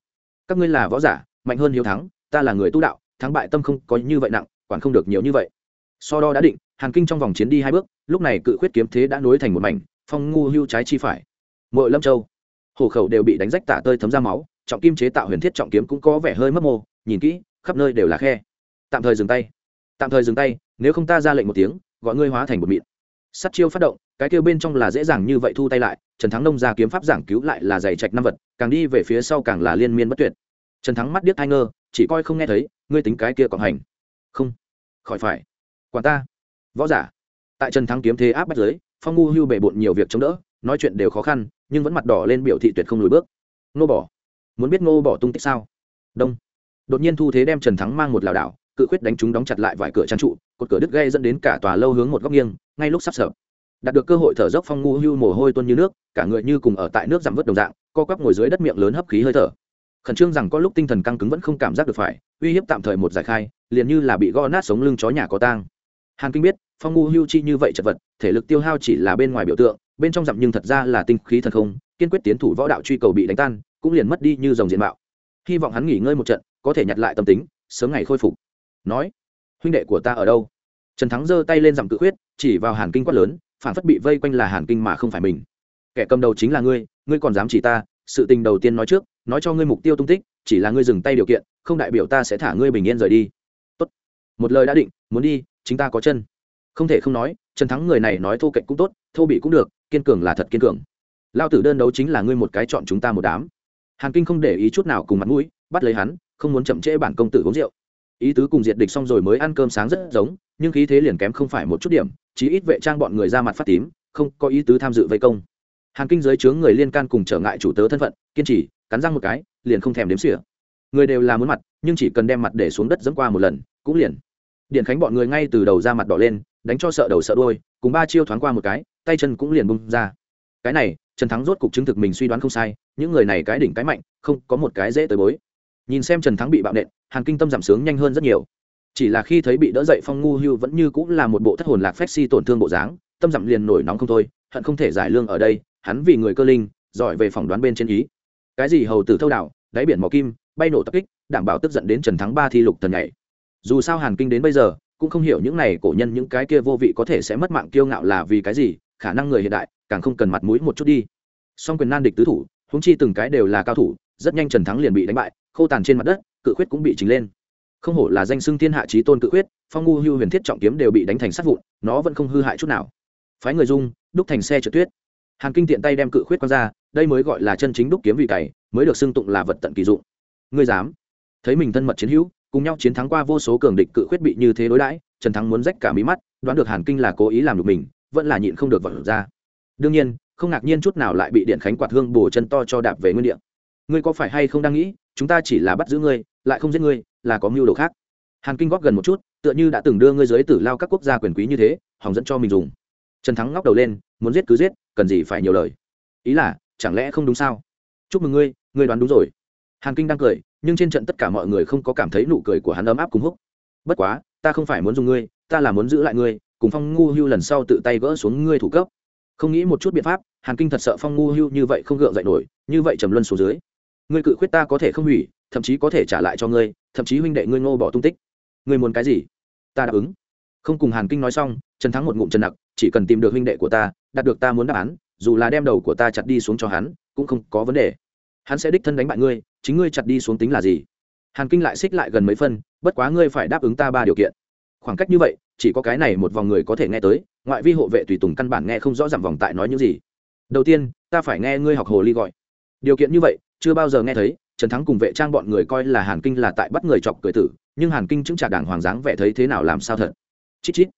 Các ngươi là võ giả, mạnh hơn hiếu thắng, ta là người tu đạo, thắng bại tâm không có như vậy nặng, quản không được nhiều như vậy. So đo đã định, hàn kinh trong vòng chiến đi hai bước, lúc này cự khuyết kiếm thế đã nối thành một mảnh, phong ngu hưu trái chi phải. Mội lâm châu hộ khẩu đều bị đánh rách tả tơi thấm ra máu trọng kim chế tạo huyền thiết trọng kiếm cũng có vẻ hơi mất mô, nhìn kỹ, khắp nơi đều là khe. Tạm thời dừng tay. Tạm thời dừng tay, nếu không ta ra lệnh một tiếng, gọi ngươi hóa thành một mịn. Sắt chiêu phát động, cái kêu bên trong là dễ dàng như vậy thu tay lại, trần thắng nông ra kiếm pháp giảng cứu lại là giày trạch năm vật, càng đi về phía sau càng là liên miên bất tuyệt. Trần thắng mắt điếc hai ngơ, chỉ coi không nghe thấy, ngươi tính cái kia còn hành. Không. Khỏi phải. Quả ta. Võ giả. Tại trần thắng kiếm thế áp bách giới, phong ngu hưu bề bộn nhiều việc chống đỡ, nói chuyện đều khó khăn, nhưng vẫn mặt đỏ lên biểu thị tuyệt không lùi bước. Nô bỏ muốn biết ngô bỏ tung tích sao? Đông. Đột nhiên thu thế đem trần thắng mang một lảo đảo, cự khuyết đánh chúng đóng chặt lại vài cửa trang trụ, cột cửa đứt gây dẫn đến cả tòa lâu hướng một góc nghiêng, ngay lúc sắp sập. Đạt được cơ hội thở dốc phong ngu hưu mồ hôi tuôn như nước, cả người như cùng ở tại nước giảm vớt đồng dạng, co quắp ngồi dưới đất miệng lớn hấp khí hơi thở. Khẩn trương rằng có lúc tinh thần căng cứng vẫn không cảm giác được phải, uy hiếp tạm thời một giải khai, liền như là bị gõ nát sống lưng chó nhà có tang. Hàn kinh biết, phong ngu hưu chi như vậy chật vật, thể lực tiêu hao chỉ là bên ngoài biểu tượng, bên trong dặm nhưng thật ra là tinh khí thần không, kiên quyết tiến thủ võ đạo truy cầu bị đánh tan cũng liền mất đi như dòng diện mạo. Hy vọng hắn nghỉ ngơi một trận, có thể nhặt lại tâm tính, sớm ngày khôi phục. Nói, huynh đệ của ta ở đâu? Trần thắng giơ tay lên dặm cự quyết chỉ vào hàn kinh quát lớn, phản phất bị vây quanh là hàn kinh mà không phải mình. Kẻ cầm đầu chính là ngươi ngươi còn dám chỉ ta, sự tình đầu tiên nói trước, nói cho ngươi mục tiêu tung tích, chỉ là ngươi dừng tay điều kiện, không đại biểu ta sẽ thả ngươi bình yên rời đi. Tốt. Một lời đã định, muốn đi, chính ta có chân. Không thể không nói, trần thắng người này nói thô kệch cũng tốt, thô bị cũng được, kiên cường là thật kiên cường. Lao tử đơn đấu chính là ngươi một cái chọn chúng ta một đám hàn kinh không để ý chút nào cùng mặt mũi, bắt lấy hắn, không muốn chậm trễ bản công tử uống rượu. Ý tứ cùng diệt địch xong rồi mới ăn cơm sáng rất giống, nhưng khí thế liền kém không phải một chút điểm, chí ít vệ trang bọn người ra mặt phát tím, không có ý tứ tham dự vây công. Hàn kinh giới chướng người liên can cùng trở ngại chủ tớ thân phận, kiên trì, cắn răng một cái, liền không thèm đếm xỉa. Người đều là muốn mặt, nhưng chỉ cần đem mặt để xuống đất dẫm qua một lần, cũng liền. Điện khánh bọn người ngay từ đầu ra mặt đỏ lên, đánh cho sợ đầu sợ đôi cùng ba chiêu thoáng qua một cái, tay chân cũng liền bung ra cái này trần thắng rốt cục chứng thực mình suy đoán không sai những người này cái đỉnh cái mạnh không có một cái dễ tới bối. Nhìn xem trần thắng bị bạo nện hàn kinh tâm giảm sướng nhanh hơn rất nhiều. Chỉ là khi thấy bị đỡ dậy phong ngu hưu vẫn như cũng là một bộ thất hồn lạc phép si tổn thương bộ dáng tâm giảm liền nổi nóng không thôi hận không thể giải lương ở đây hắn vì người cơ linh giỏi về phỏng đoán bên trên ý. Cái gì hầu tử thâu đảo, đáy biển mỏ kim bay nổ tập kích đảm bảo tức giận đến trần thắng ba thi lục thần nhảy. Dù sao hàn kinh đến bây giờ cũng không hiểu những này cổ nhân những cái kia vô vị có thể sẽ mất mạng kiêu ngạo là vì cái gì khả năng người hiện đại càng không cần mặt mũi một chút đi. Song quyền nan địch tứ thủ húng chi từng cái đều là cao thủ, rất nhanh trần thắng liền bị đánh bại, khô tàn trên mặt đất, cự khuyết cũng bị chính lên. Không hổ là danh xưng thiên hạ trí tôn cự khuyết, phong ngu hưu huyền thiết trọng kiếm đều bị đánh thành sát vụn, nó vẫn không hư hại chút nào. Phái người dung, đúc thành xe trượt tuyết. Hàn kinh tiện tay đem cự khuyết quăng ra, đây mới gọi là chân chính đúc kiếm vị cày, mới được xưng tụng là vật tận kỳ dụng. Ngươi dám? Thấy mình thân mật chiến hữu, cùng nhau chiến thắng qua vô số cường địch cự khuyết bị như thế đối đãi, trần thắng muốn rách cả mí mắt, đoán được hàn kinh là cố ý làm được mình vẫn là nhịn không được vận ra. Đương nhiên, không ngạc nhiên chút nào lại bị điện khánh quạt hương bổ chân to cho đạp về nguyên địa. Ngươi có phải hay không đang nghĩ, chúng ta chỉ là bắt giữ ngươi, lại không giết ngươi, là có mưu đồ khác. Hàn kinh góp gần một chút, tựa như đã từng đưa ngươi dưới tử lao các quốc gia quyền quý như thế, hòng dẫn cho mình dùng. Trần thắng ngóc đầu lên, muốn giết cứ giết, cần gì phải nhiều lời. Ý là, chẳng lẽ không đúng sao? Chúc mừng ngươi ngươi đoán đúng rồi. Hàn kinh đang cười, nhưng trên trận tất cả mọi người không có cảm thấy nụ cười của hắn ấm áp cùng húc. Bất quá, ta không phải muốn dùng ngươi, ta là muốn giữ lại ngươi cùng phong ngu hưu lần sau tự tay gỡ xuống ngươi thủ cấp. Không nghĩ một chút biện pháp, hàn kinh thật sợ phong ngu hưu như vậy không gượng dậy nổi, như vậy trầm luân xuống dưới. Ngươi cự khuyết ta có thể không hủy, thậm chí có thể trả lại cho ngươi, thậm chí huynh đệ ngươi ngô bỏ tung tích. Ngươi muốn cái gì? Ta đáp ứng. Không cùng hàn kinh nói xong, trần thắng một ngụm trần nặc, chỉ cần tìm được huynh đệ của ta, đạt được ta muốn đáp án, dù là đem đầu của ta chặt đi xuống cho hắn, cũng không có vấn đề. Hắn sẽ đích thân đánh bại ngươi, chính ngươi chặt đi xuống tính là gì? Hàn kinh lại xích lại gần mấy phân, bất quá ngươi phải đáp ứng ta ba điều kiện khoảng cách như vậy, chỉ có cái này một vòng người có thể nghe tới, ngoại vi hộ vệ tùy tùng căn bản nghe không rõ dặm vòng tại nói những gì. Đầu tiên, ta phải nghe ngươi học hồ ly gọi. Điều kiện như vậy, chưa bao giờ nghe thấy, trần thắng cùng vệ trang bọn người coi là hàn kinh là tại bắt người chọc cười tử, nhưng hàn kinh chứng trả đảng hoàng dáng vẻ thấy thế nào làm sao thật. Chít chít.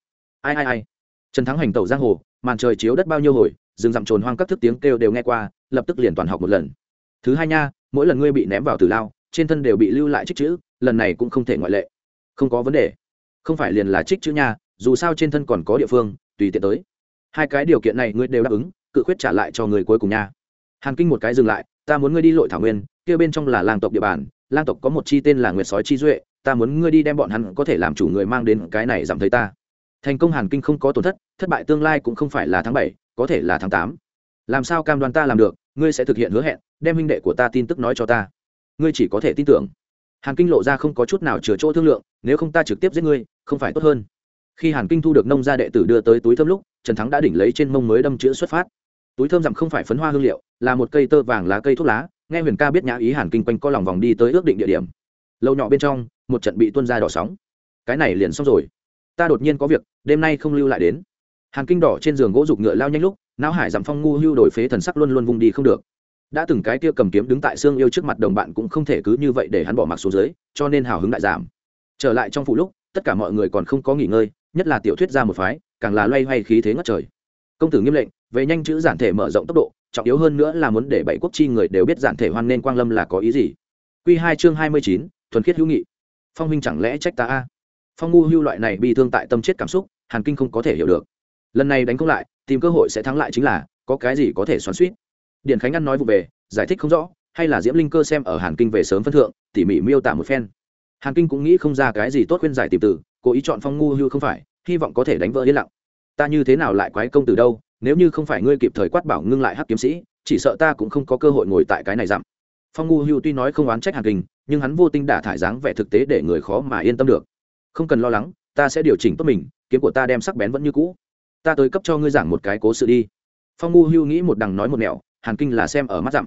Ai ai ai. Trần thắng hành tẩu giang hồ, màn trời chiếu đất bao nhiêu hồi, rừng dặm trồn hoang các thức tiếng kêu đều nghe qua, lập tức liền toàn học một lần. Thứ hai nha, mỗi lần ngươi bị ném vào tử lao, trên thân đều bị lưu lại trích chữ, lần này cũng không thể ngoại lệ. Không có vấn đề không phải liền là trích chữ nha, dù sao trên thân còn có địa phương, tùy tiện tới. Hai cái điều kiện này ngươi đều đáp ứng, cự quyết trả lại cho người cuối cùng nha. Hàn kinh một cái dừng lại, ta muốn ngươi đi lội thảo nguyên, kia bên trong là làng tộc địa bàn, lang tộc có một chi tên là nguyệt sói chi duệ, ta muốn ngươi đi đem bọn hắn có thể làm chủ người mang đến cái này giảm thấy ta. Thành công hàn kinh không có tổn thất thất bại tương lai cũng không phải là tháng bảy, có thể là tháng tám. Làm sao cam đoan ta làm được, ngươi sẽ thực hiện hứa hẹn, đem huynh đệ của ta tin tức nói cho ta. Ngươi chỉ có thể tin tưởng hàn kinh lộ ra không có chút nào chừa chỗ thương lượng, nếu không ta trực tiếp giết ngươi, không phải tốt hơn. Khi hàn kinh thu được nông gia đệ tử đưa tới túi thơm lúc, trần thắng đã đỉnh lấy trên mông mới đâm chữ xuất phát. Túi thơm dặm không phải phấn hoa hương liệu, là một cây tơ vàng lá cây thuốc lá, nghe huyền ca biết nhã ý hàn kinh quanh co lòng vòng đi tới ước định địa điểm. Lâu nhỏ bên trong, một trận bị tuân ra đỏ sóng. Cái này liền xong rồi. Ta đột nhiên có việc, đêm nay không lưu lại đến. Hàn kinh đỏ trên giường gỗ dục ngựa lao nhanh lúc, não hải giảm phong ngu hưu đổi phế thần sắc luôn luôn vung đi không được đã từng cái kia cầm kiếm đứng tại xương yêu trước mặt đồng bạn cũng không thể cứ như vậy để hắn bỏ mặc xuống dưới, cho nên hào hứng đại giảm. Trở lại trong phụ lúc, tất cả mọi người còn không có nghỉ ngơi, nhất là tiểu thuyết ra một phái, càng là loay hoay khí thế ngất trời. Công tử nghiêm lệnh, về nhanh chữ giản thể mở rộng tốc độ, trọng yếu hơn nữa là muốn để bảy quốc chi người đều biết giản thể hoan nên quang lâm là có ý gì. Q hai chương hai mươi chín, thuần khiết hữu nghị. Phong huynh chẳng lẽ trách ta a? Phong ngu hưu loại này bị thương tại tâm chết cảm xúc, hàn kinh không có thể hiểu được. Lần này đánh công lại, tìm cơ hội sẽ thắng lại chính là, có cái gì có thể xoắn suýt điện khánh ăn nói vụ về giải thích không rõ hay là diễm linh cơ xem ở hàn kinh về sớm phân thượng tỉ mỉ miêu tả một phen. Hàn kinh cũng nghĩ không ra cái gì tốt khuyên giải tìm tử, cố ý chọn phong ngu hưu không phải hy vọng có thể đánh vỡ yên lặng. Ta như thế nào lại quái công từ đâu nếu như không phải ngươi kịp thời quát bảo ngưng lại hắc kiếm sĩ chỉ sợ ta cũng không có cơ hội ngồi tại cái này dặm. Phong ngu hưu tuy nói không oán trách hàn kinh nhưng hắn vô tinh đả thải dáng vẻ thực tế để người khó mà yên tâm được. Không cần lo lắng ta sẽ điều chỉnh tốt mình kiếm của ta đem sắc bén vẫn như cũ. Ta tới cấp cho ngươi giảng một cái cố sự đi. Phong ngu hưu nghĩ một đằng nói một nẻo hàn kinh là xem ở mắt dặm.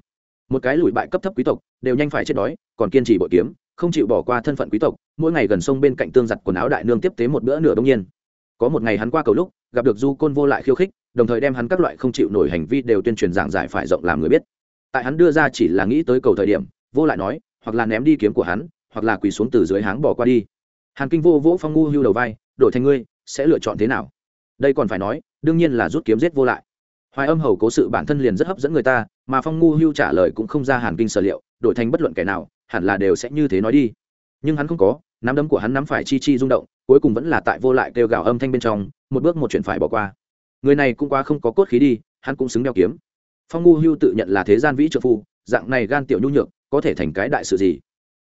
Một cái lùi bại cấp thấp quý tộc, đều nhanh phải chết đói, còn kiên trì bội kiếm, không chịu bỏ qua thân phận quý tộc, mỗi ngày gần sông bên cạnh tương giặt quần áo đại nương tiếp tế một bữa nửa đông nhiên. Có một ngày hắn qua cầu lúc, gặp được du côn vô lại khiêu khích, đồng thời đem hắn các loại không chịu nổi hành vi đều tuyên truyền giảng giải phải rộng làm người biết. Tại hắn đưa ra chỉ là nghĩ tới cầu thời điểm, vô lại nói, hoặc là ném đi kiếm của hắn, hoặc là quỳ xuống từ dưới háng bỏ qua đi. Hàn kinh vô vỗ phong ngu hưu đầu vai, đổi thành ngươi, sẽ lựa chọn thế nào? Đây còn phải nói, đương nhiên là rút kiếm giết vô lại hoài âm hầu cố sự bản thân liền rất hấp dẫn người ta, mà phong ngu hưu trả lời cũng không ra hàn kinh sở liệu, đổi thành bất luận kẻ nào, hẳn là đều sẽ như thế nói đi. Nhưng hắn không có, nắm đấm của hắn nắm phải chi chi rung động, cuối cùng vẫn là tại vô lại kêu gào âm thanh bên trong, một bước một chuyện phải bỏ qua. Người này cũng quá không có cốt khí đi, hắn cũng xứng đeo kiếm. Phong ngu hưu tự nhận là thế gian vĩ trợ phu, dạng này gan tiểu nhu nhược, có thể thành cái đại sự gì?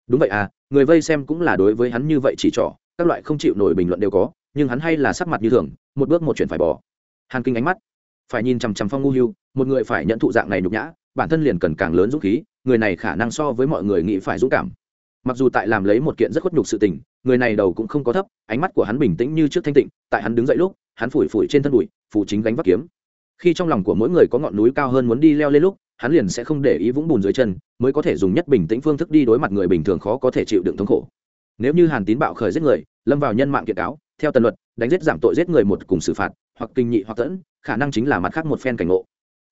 Đúng vậy à người vây xem cũng là đối với hắn như vậy chỉ trỏ, các loại không chịu nổi bình luận đều có, nhưng hắn hay là sắc mặt như thường, một bước một chuyện phải bỏ. Hàn kinh ánh mắt phải nhìn chằm chằm phong ngu hưu, một người phải nhận thụ dạng này nhục nhã, bản thân liền cần càng lớn dũng khí, người này khả năng so với mọi người nghĩ phải dũng cảm. Mặc dù tại làm lấy một kiện rất khuất nhục sự tình, người này đầu cũng không có thấp, ánh mắt của hắn bình tĩnh như trước thanh tịnh, tại hắn đứng dậy lúc, hắn phủi phủi trên thân bụi phủ chính gánh vác kiếm. Khi trong lòng của mỗi người có ngọn núi cao hơn muốn đi leo lên lúc, hắn liền sẽ không để ý vũng bùn dưới chân, mới có thể dùng nhất bình tĩnh phương thức đi đối mặt người bình thường khó có thể chịu đựng thống khổ. Nếu như hàn tín bạo khởi giết người, lâm vào nhân mạng kiện cáo, theo tần luật, đánh giết giảm tội giết người một cùng xử phạt hoặc kinh nhị hoặc tẫn, khả năng chính là mặt khác một phen cảnh ngộ.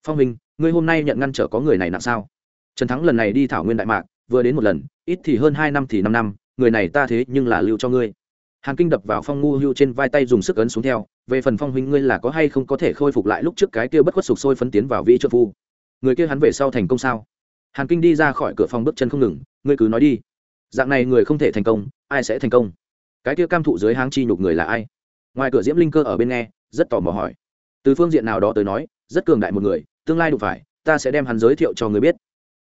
Phong minh, ngươi hôm nay nhận ngăn trở có người này nặng sao? Trần thắng lần này đi thảo nguyên đại mạc, vừa đến một lần, ít thì hơn hai năm thì năm năm, người này ta thế nhưng là lưu cho ngươi. Hàn kinh đập vào phong ngu hưu trên vai tay dùng sức ấn xuống theo, về phần phong huynh ngươi là có hay không có thể khôi phục lại lúc trước cái kia bất khuất sục sôi phấn tiến vào vị trợ phu? Người kia hắn về sau thành công sao? Hàn kinh đi ra khỏi cửa phòng bước chân không ngừng, ngươi cứ nói đi. Dạng này người không thể thành công, ai sẽ thành công? Cái kia cam thụ dưới háng chi nhục người là ai? Ngoài cửa diễm linh cơ ở bên nghe rất tò mò hỏi. Từ phương diện nào đó tới nói, rất cường đại một người, tương lai đủ phải, ta sẽ đem hắn giới thiệu cho người biết.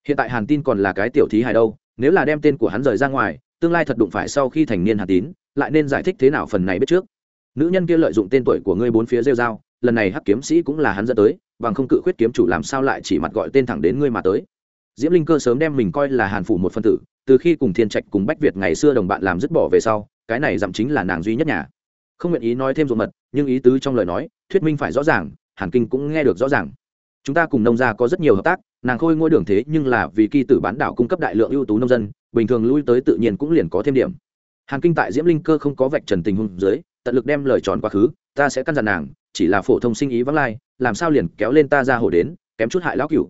Hiện tại hàn tin còn là cái tiểu thí hài đâu, nếu là đem tên của hắn rời ra ngoài, tương lai thật đụng phải sau khi thành niên hàn tín, lại nên giải thích thế nào phần này biết trước. Nữ nhân kia lợi dụng tên tuổi của ngươi bốn phía rêu dao lần này hắc kiếm sĩ cũng là hắn dẫn tới, bằng không cự khuyết kiếm chủ làm sao lại chỉ mặt gọi tên thẳng đến ngươi mà tới. Diễm linh cơ sớm đem mình coi là hàn phủ một phân tử, từ khi cùng thiên trạch cùng bách việt ngày xưa đồng bạn làm dứt bỏ về sau, cái này dặm chính là nàng duy nhất nhà không nguyện ý nói thêm ruộng mật, nhưng ý tứ trong lời nói, thuyết minh phải rõ ràng, hàn kinh cũng nghe được rõ ràng. Chúng ta cùng nông gia có rất nhiều hợp tác, nàng khôi ngôi đường thế nhưng là vì kỳ tử bán đảo cung cấp đại lượng ưu tú nông dân, bình thường lui tới tự nhiên cũng liền có thêm điểm. Hàn kinh tại diễm linh cơ không có vạch trần tình huống dưới, tận lực đem lời tròn quá khứ, ta sẽ căn dặn nàng, chỉ là phổ thông sinh ý vắng lai, làm sao liền kéo lên ta ra hồ đến, kém chút hại lão cựu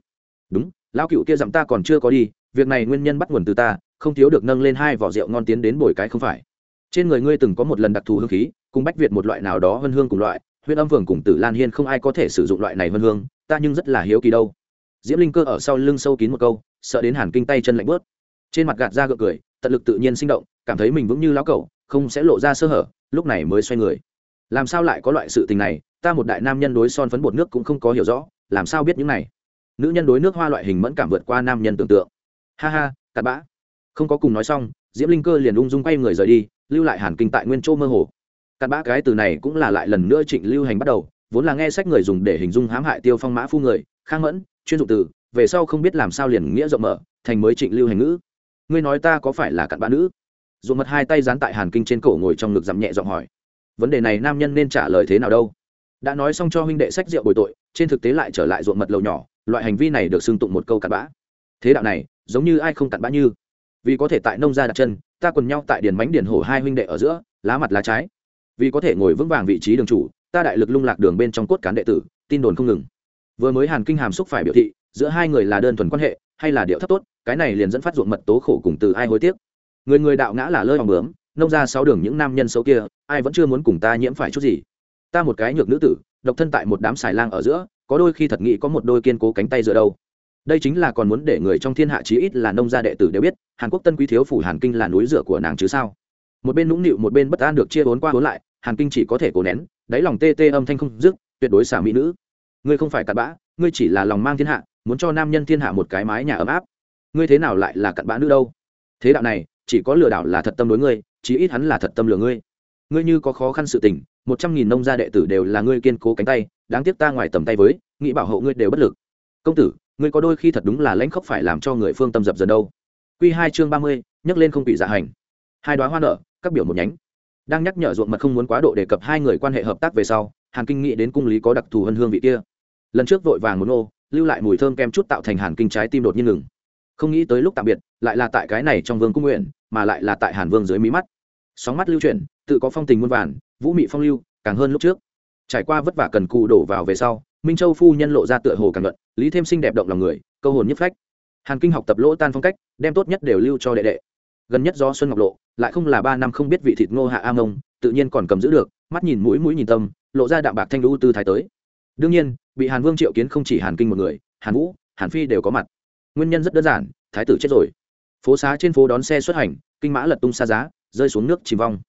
đúng, lão cựu kia dặm ta còn chưa có đi, việc này nguyên nhân bắt nguồn từ ta, không thiếu được nâng lên hai vỏ rượu ngon tiến đến bồi cái không phải. Trên người ngươi từng có một lần đặc thù hương khí cùng bách việt một loại nào đó hơn hương cùng loại huyện âm phường cùng tử lan hiên không ai có thể sử dụng loại này hơn hương, ta nhưng rất là hiếu kỳ đâu. Diễm linh cơ ở sau lưng sâu kín một câu, sợ đến hàn kinh tay chân lạnh bớt. Trên mặt gạt ra gượng cười, tận lực tự nhiên sinh động, cảm thấy mình vững như lão cẩu, không sẽ lộ ra sơ hở, lúc này mới xoay người. Làm sao lại có loại sự tình này, ta một đại nam nhân đối son phấn bột nước cũng không có hiểu rõ, làm sao biết những này? Nữ nhân đối nước hoa loại hình mẫn cảm vượt qua nam nhân tưởng tượng. Ha ha, cặn bã. Không có cùng nói xong, diễm linh cơ liền ung dung quay người rời đi, lưu lại hàn kinh tại nguyên châu mơ hồ cặn bã cái từ này cũng là lại lần nữa trịnh lưu hành bắt đầu, vốn là nghe sách người dùng để hình dung hãm hại tiêu phong mã phu người, khang mẫn, chuyên dụng từ, về sau không biết làm sao liền nghĩa rộng mở, thành mới trịnh lưu hành ngữ. Ngươi nói ta có phải là cặn bã nữ? Dùng mật hai tay dán tại hàn kinh trên cổ ngồi trong ngực giảm nhẹ giọng hỏi. Vấn đề này nam nhân nên trả lời thế nào đâu? Đã nói xong cho huynh đệ sách rượu bồi tội, trên thực tế lại trở lại ruộng mật lầu nhỏ, loại hành vi này được xưng tụng một câu cặn bã. Thế đạo này, giống như ai không cặn bã như. Vì có thể tại nông gia đặt chân, ta quần nhau tại điền bánh điền hổ hai huynh đệ ở giữa, lá mặt lá trái vì có thể ngồi vững vàng vị trí đường chủ, ta đại lực lung lạc đường bên trong cốt cán đệ tử, tin đồn không ngừng. Vừa mới hàn kinh hàm xúc phải biểu thị, giữa hai người là đơn thuần quan hệ, hay là điệu thấp tốt, cái này liền dẫn phát ruộng mật tố khổ cùng từ ai hối tiếc. Người người đạo ngã là lơi hoàng bướm, nông ra sáu đường những nam nhân xấu kia, ai vẫn chưa muốn cùng ta nhiễm phải chút gì. Ta một cái nhược nữ tử, độc thân tại một đám xài lang ở giữa, có đôi khi thật nghĩ có một đôi kiên cố cánh tay giữa đâu. Đây chính là còn muốn để người trong thiên hạ chí ít là nông gia đệ tử đều biết, hàn quốc tân quý thiếu phủ hàn kinh là núi rửa của nàng chứ sao? Một bên nũng nịu, một bên bất an được chia bốn qua bốn lại, hàn kinh chỉ có thể cố nén, đáy lòng tê tê âm thanh không dứt, tuyệt đối xả mỹ nữ. Ngươi không phải cặn bã, ngươi chỉ là lòng mang thiên hạ, muốn cho nam nhân thiên hạ một cái mái nhà ấm áp. Ngươi thế nào lại là cặn bã nữ đâu? Thế đạo này, chỉ có lừa đảo là thật tâm đối ngươi, chí ít hắn là thật tâm lừa ngươi. Ngươi như có khó khăn sự tình, một trăm nghìn nông gia đệ tử đều là ngươi kiên cố cánh tay, đáng tiếc ta ngoài tầm tay với, nghĩ bảo hộ ngươi đều bất lực. Công tử, ngươi có đôi khi thật đúng là lãnh khốc phải làm cho người phương tâm dập dần đâu. Quy hai chương ba mươi nhắc lên không bị dạ hành. Hai đoá hoa nở các biểu một nhánh. Đang nhắc nhở ruộng mật không muốn quá độ đề cập hai người quan hệ hợp tác về sau, hàn kinh nghĩ đến cung lý có đặc thù hơn hương vị kia. Lần trước vội vàng muốn ô lưu lại mùi thơm kem chút tạo thành hàn kinh trái tim đột nhiên ngừng. Không nghĩ tới lúc tạm biệt, lại là tại cái này trong vương cung nguyện, mà lại là tại hàn vương dưới mí mắt. Sóng mắt lưu chuyển, tự có phong tình muôn vàn, vũ mị phong lưu, càng hơn lúc trước. Trải qua vất vả cần cù đổ vào về sau, minh châu phu nhân lộ ra tựa hồ càng luận, lý thêm sinh đẹp động lòng người, câu hồn nhất phách. Hàn kinh học tập lỗ tan phong cách, đem tốt nhất đều lưu cho đệ đệ gần nhất do xuân ngọc lộ, lại không là ba năm không biết vị thịt ngô hạ a mông tự nhiên còn cầm giữ được, mắt nhìn mũi mũi nhìn tâm, lộ ra đạm bạc thanh lũ tư thái tới. Đương nhiên, bị hàn vương triệu kiến không chỉ hàn kinh một người, hàn vũ, hàn phi đều có mặt. Nguyên nhân rất đơn giản, thái tử chết rồi. Phố xá trên phố đón xe xuất hành, kinh mã lật tung xa giá, rơi xuống nước chìm vong.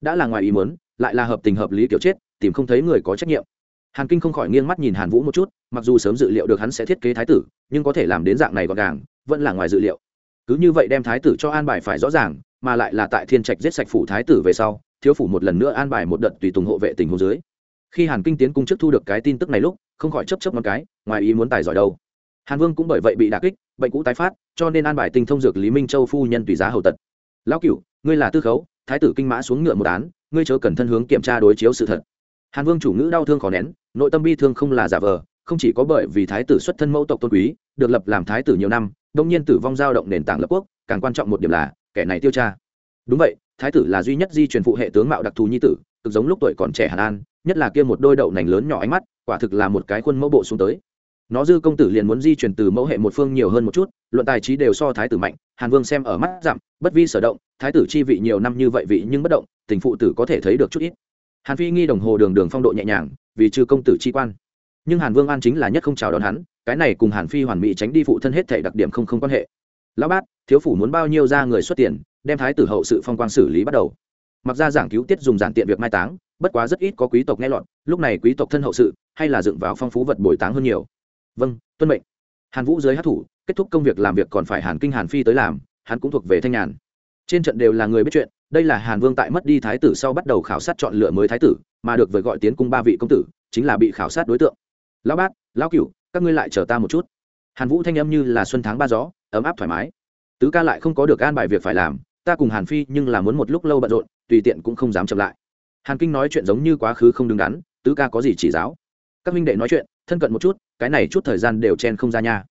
Đã là ngoài ý muốn, lại là hợp tình hợp lý kiểu chết, tìm không thấy người có trách nhiệm. Hàn kinh không khỏi nghiêng mắt nhìn hàn vũ một chút, mặc dù sớm dự liệu được hắn sẽ thiết kế thái tử, nhưng có thể làm đến dạng này gọn gàng, vẫn là ngoài dự liệu cứ như vậy đem thái tử cho an bài phải rõ ràng, mà lại là tại thiên trạch giết sạch phủ thái tử về sau, thiếu phủ một lần nữa an bài một đợt tùy tùng hộ vệ tình hồ dưới. Khi hàn kinh tiến cung trước thu được cái tin tức này lúc, không khỏi chấp chấp một cái, ngoài ý muốn tài giỏi đâu. Hàn vương cũng bởi vậy bị đà kích, bệnh cũ tái phát, cho nên an bài tinh thông dược lý minh châu phu nhân tùy giá hầu tật. Lão cửu, ngươi là tư khấu, thái tử kinh mã xuống ngựa một án, ngươi chớ cần thân hướng kiểm tra đối chiếu sự thật. Hàn vương chủ ngữ đau thương khó nén, nội tâm bi thương không là giả vờ, không chỉ có bởi vì thái tử xuất thân mẫu tộc tôn quý, được lập làm thái tử nhiều năm đông nhiên tử vong giao động nền tảng lập quốc càng quan trọng một điểm là kẻ này tiêu tra đúng vậy thái tử là duy nhất di truyền phụ hệ tướng mạo đặc thù nhi tử cực giống lúc tuổi còn trẻ hàn an nhất là kia một đôi đậu nành lớn nhỏ ánh mắt quả thực là một cái khuôn mẫu bộ xuống tới. Nó dư công tử liền muốn di chuyển từ mẫu hệ một phương nhiều hơn một chút luận tài trí đều so thái tử mạnh hàn vương xem ở mắt giảm, bất vi sở động thái tử chi vị nhiều năm như vậy vị nhưng bất động tình phụ tử có thể thấy được chút ít. Hàn phi nghi đồng hồ đường đường phong độ nhẹ nhàng vì trừ công tử chi quan. Nhưng hàn vương an chính là nhất không chào đón hắn cái này cùng hàn phi hoàn mỹ tránh đi phụ thân hết thể đặc điểm không không quan hệ. Lão bát, thiếu phủ muốn bao nhiêu ra người xuất tiền, đem thái tử hậu sự phong quan xử lý bắt đầu. Mặc ra giảng cứu tiết dùng giản tiện việc mai táng, bất quá rất ít có quý tộc nghe lọt, lúc này quý tộc thân hậu sự, hay là dựng vào phong phú vật bồi táng hơn nhiều. Vâng tuân mệnh. Hàn vũ dưới hát thủ, kết thúc công việc làm việc còn phải hàn kinh hàn phi tới làm, hắn cũng thuộc về thanh nhàn. Trên trận đều là người biết chuyện, đây là hàn vương tại mất đi thái tử sau bắt đầu khảo sát chọn lựa mới thái tử, mà được vời gọi tiến cung ba vị công tử, chính là bị khảo sát đối tượng. Lão bát, lão cửu các ngươi lại chờ ta một chút. Hàn vũ thanh âm như là xuân tháng ba gió, ấm áp thoải mái. Tứ ca lại không có được an bài việc phải làm, ta cùng hàn phi nhưng là muốn một lúc lâu bận rộn, tùy tiện cũng không dám chậm lại. Hàn kinh nói chuyện giống như quá khứ không đứng đắn, tứ ca có gì chỉ giáo? Các minh đệ nói chuyện, thân cận một chút, cái này chút thời gian đều chen không ra nha.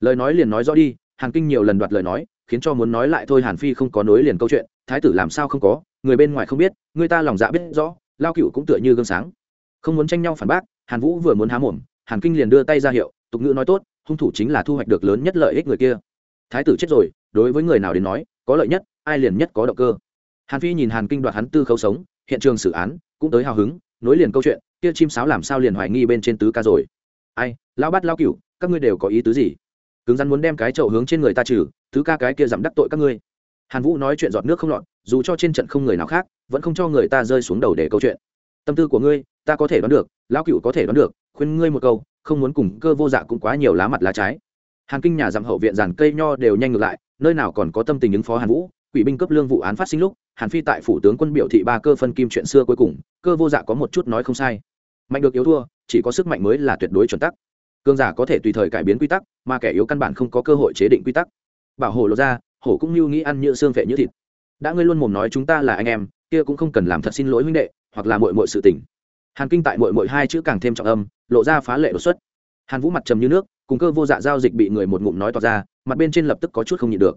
Lời nói liền nói rõ đi, hàn kinh nhiều lần đoạt lời nói, khiến cho muốn nói lại thôi hàn phi không có nối liền câu chuyện, thái tử làm sao không có, người bên ngoài không biết, người ta lòng dạ biết rõ, lao cựu cũng tựa như gương sáng. Không muốn tranh nhau phản bác, hàn vũ vừa muốn há mồm hàn kinh liền đưa tay ra hiệu, tục ngữ nói tốt, hung thủ chính là thu hoạch được lớn nhất lợi ích người kia. Thái tử chết rồi, đối với người nào đến nói, có lợi nhất, ai liền nhất có động cơ. Hàn phi nhìn hàn kinh đoạt hắn tư khấu sống, hiện trường xử án, cũng tới hào hứng, nối liền câu chuyện, kia chim sáo làm sao liền hoài nghi bên trên tứ ca rồi. Ai lao bắt lao cửu, các ngươi đều có ý tứ gì? Cứng rắn muốn đem cái chậu hướng trên người ta trừ thứ ca cái kia giảm đắc tội các ngươi. Hàn vũ nói chuyện giọt nước không lọt, dù cho trên trận không người nào khác, vẫn không cho người ta rơi xuống đầu để câu chuyện. Tâm tư của ngươi, ta có thể đoán được, lão cựu có thể đoán được khuyên ngươi một câu, không muốn cùng cơ vô dạ cũng quá nhiều lá mặt lá trái. Hàn kinh nhà dặm hậu viện giàn cây nho đều nhanh ngược lại, nơi nào còn có tâm tình ứng phó hàn vũ? Quỷ binh cấp lương vụ án phát sinh lúc, hàn phi tại phủ tướng quân biểu thị ba cơ phân kim chuyện xưa cuối cùng, cơ vô dạ có một chút nói không sai. Mạnh được yếu thua, chỉ có sức mạnh mới là tuyệt đối chuẩn tắc. Cương giả có thể tùy thời cải biến quy tắc, mà kẻ yếu căn bản không có cơ hội chế định quy tắc. Bảo hổ lột ra, hổ cũng như nghĩ ăn như xương vệ như thịt. Đã ngươi luôn mồm nói chúng ta là anh em, kia cũng không cần làm thật xin lỗi huynh đệ, hoặc là mội mội sự tình. Hàn kinh tại mội mội hai chữ càng thêm trọng âm lộ ra phá lệ đột xuất. Hàn vũ mặt trầm như nước cùng cơ vô dạ giao dịch bị người một ngụm nói tỏ ra mặt bên trên lập tức có chút không nhịn được.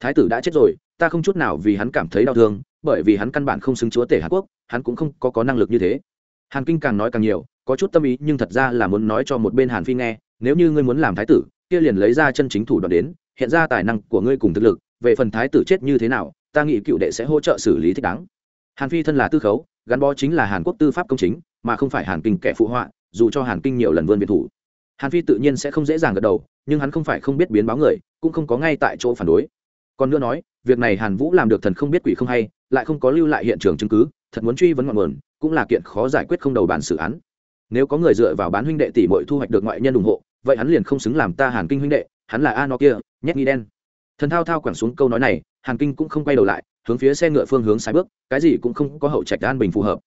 Thái tử đã chết rồi ta không chút nào vì hắn cảm thấy đau thương bởi vì hắn căn bản không xứng chúa tể hàn quốc hắn cũng không có, có năng lực như thế. Hàn kinh càng nói càng nhiều có chút tâm ý nhưng thật ra là muốn nói cho một bên hàn phi nghe nếu như ngươi muốn làm thái tử kia liền lấy ra chân chính thủ đoạn đến hiện ra tài năng của ngươi cùng thực lực về phần thái tử chết như thế nào ta nghĩ cựu đệ sẽ hỗ trợ xử lý thích đáng. Hàn phi thân là tư khấu gắn bó chính là hàn quốc tư pháp công chính mà không phải hàn kinh kẻ phụ họa dù cho hàn kinh nhiều lần vươn biệt thủ, hàn phi tự nhiên sẽ không dễ dàng gật đầu, nhưng hắn không phải không biết biến báo người, cũng không có ngay tại chỗ phản đối. Còn nữa nói, việc này hàn vũ làm được thần không biết quỷ không hay, lại không có lưu lại hiện trường chứng cứ, thật muốn truy vấn ngọn nguồn, cũng là kiện khó giải quyết không đầu bản xử án. Nếu có người dựa vào bán huynh đệ tỷ muội thu hoạch được ngoại nhân ủng hộ, vậy hắn liền không xứng làm ta hàn kinh huynh đệ, hắn là a nó kia, nhét nghi đen. Thần thao thao quẳng xuống câu nói này, hàn kinh cũng không quay đầu lại, hướng phía xe ngựa phương hướng sai bước, cái gì cũng không có hậu trạch an bình phù hợp.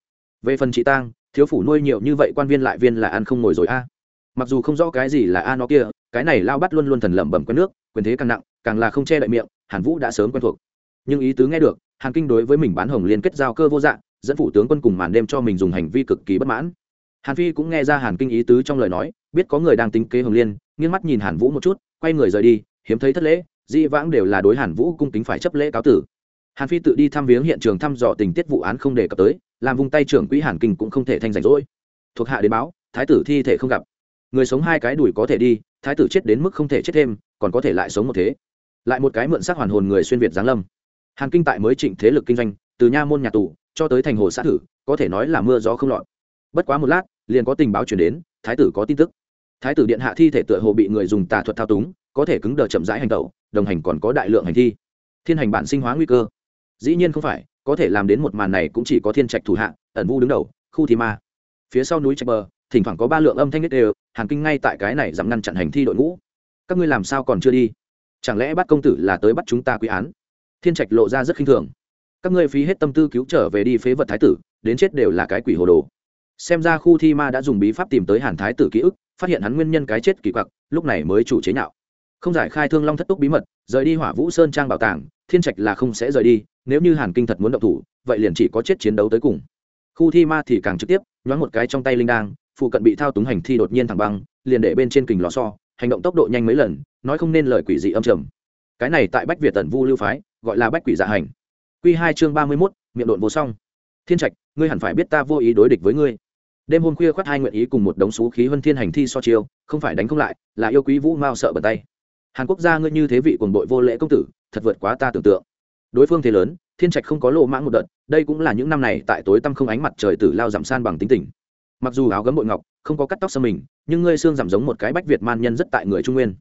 Về phần chị tang thiếu phủ nuôi nhiều như vậy quan viên lại viên là ăn không ngồi rồi a. Mặc dù không rõ cái gì là a nó kia, cái này lao bắt luôn luôn thần lẩm bẩm quen nước, quyền thế càng nặng, càng là không che đậy miệng, hàn vũ đã sớm quen thuộc. Nhưng ý tứ nghe được, hàn kinh đối với mình bán hồng liên kết giao cơ vô dạng, dẫn phủ tướng quân cùng màn đêm cho mình dùng hành vi cực kỳ bất mãn. Hàn phi cũng nghe ra hàn kinh ý tứ trong lời nói, biết có người đang tính kế hồng liên, nghiêng mắt nhìn hàn vũ một chút, quay người rời đi, hiếm thấy thất lễ di vãng đều là đối hàn vũ cung kính phải chấp lễ cáo tử. Hàn phi tự đi thăm viếng hiện trường thăm dò tình tiết vụ án không đề cập tới làm vùng tay trưởng quỹ hàn kinh cũng không thể thanh rảnh rỗi. Thuộc hạ đến báo, thái tử thi thể không gặp. Người sống hai cái đùi có thể đi, thái tử chết đến mức không thể chết thêm, còn có thể lại sống một thế. Lại một cái mượn xác hoàn hồn người xuyên việt giáng lâm. Hàn kinh tại mới trịnh thế lực kinh doanh, từ nha môn nhà tù, cho tới thành hồ xã thử, có thể nói là mưa gió không lọt. Bất quá một lát, liền có tình báo chuyển đến, thái tử có tin tức. Thái tử điện hạ thi thể tựa hồ bị người dùng tà thuật thao túng, có thể cứng đờ chậm rãi hành tẩu, đồng hành còn có đại lượng hành thi. Thiên hành bản sinh hóa nguy cơ. Dĩ nhiên không phải có thể làm đến một màn này cũng chỉ có thiên trạch thủ hạ, ẩn vu đứng đầu, khu thi ma. Phía sau núi trạch bờ, thỉnh thoảng có ba lượng âm thanh nhất đều hàn kinh ngay tại cái này dám ngăn chặn hành thi đội ngũ. Các ngươi làm sao còn chưa đi? Chẳng lẽ bắt công tử là tới bắt chúng ta quy án? Thiên trạch lộ ra rất khinh thường. Các ngươi phí hết tâm tư cứu trở về đi phế vật thái tử, đến chết đều là cái quỷ hồ đồ. Xem ra khu thi ma đã dùng bí pháp tìm tới hàn thái tử ký ức, phát hiện hắn nguyên nhân cái chết kỳ quặc, lúc này mới chủ chế nhạo. Không giải khai thương long thất túc bí mật, rời đi hỏa vũ sơn trang bảo tàng thiên trạch là không sẽ rời đi, nếu như hàn kinh thật muốn động thủ, vậy liền chỉ có chết chiến đấu tới cùng. Khu thi ma thì càng trực tiếp, nhoáng một cái trong tay linh đang phụ cận bị thao túng hành thi đột nhiên thẳng băng, liền để bên trên kình lò so, hành động tốc độ nhanh mấy lần, nói không nên lời quỷ dị âm trầm. Cái này tại bách việt tần vu lưu phái, gọi là bách quỷ dạ hành. Q hai chương ba mươi mốt, miệng độn vô song. Thiên trạch, ngươi hẳn phải biết ta vô ý đối địch với ngươi. Đêm hôm khuya khoác hai nguyện ý cùng một đống xú khí huân thiên hành thi so chiêu, không phải đánh không lại, là yêu quý vũ mao sợ bật tay hàn quốc gia ngươi như thế vị quần bội vô lễ công tử, thật vượt quá ta tưởng tượng. Đối phương thế lớn, thiên trạch không có lộ mãng một đợt, đây cũng là những năm này tại tối tăm không ánh mặt trời tử lao giảm san bằng tính tình. Mặc dù áo gấm bội ngọc, không có cắt tóc sơ mình, nhưng ngươi xương giảm giống một cái bách việt man nhân rất tại người trung nguyên.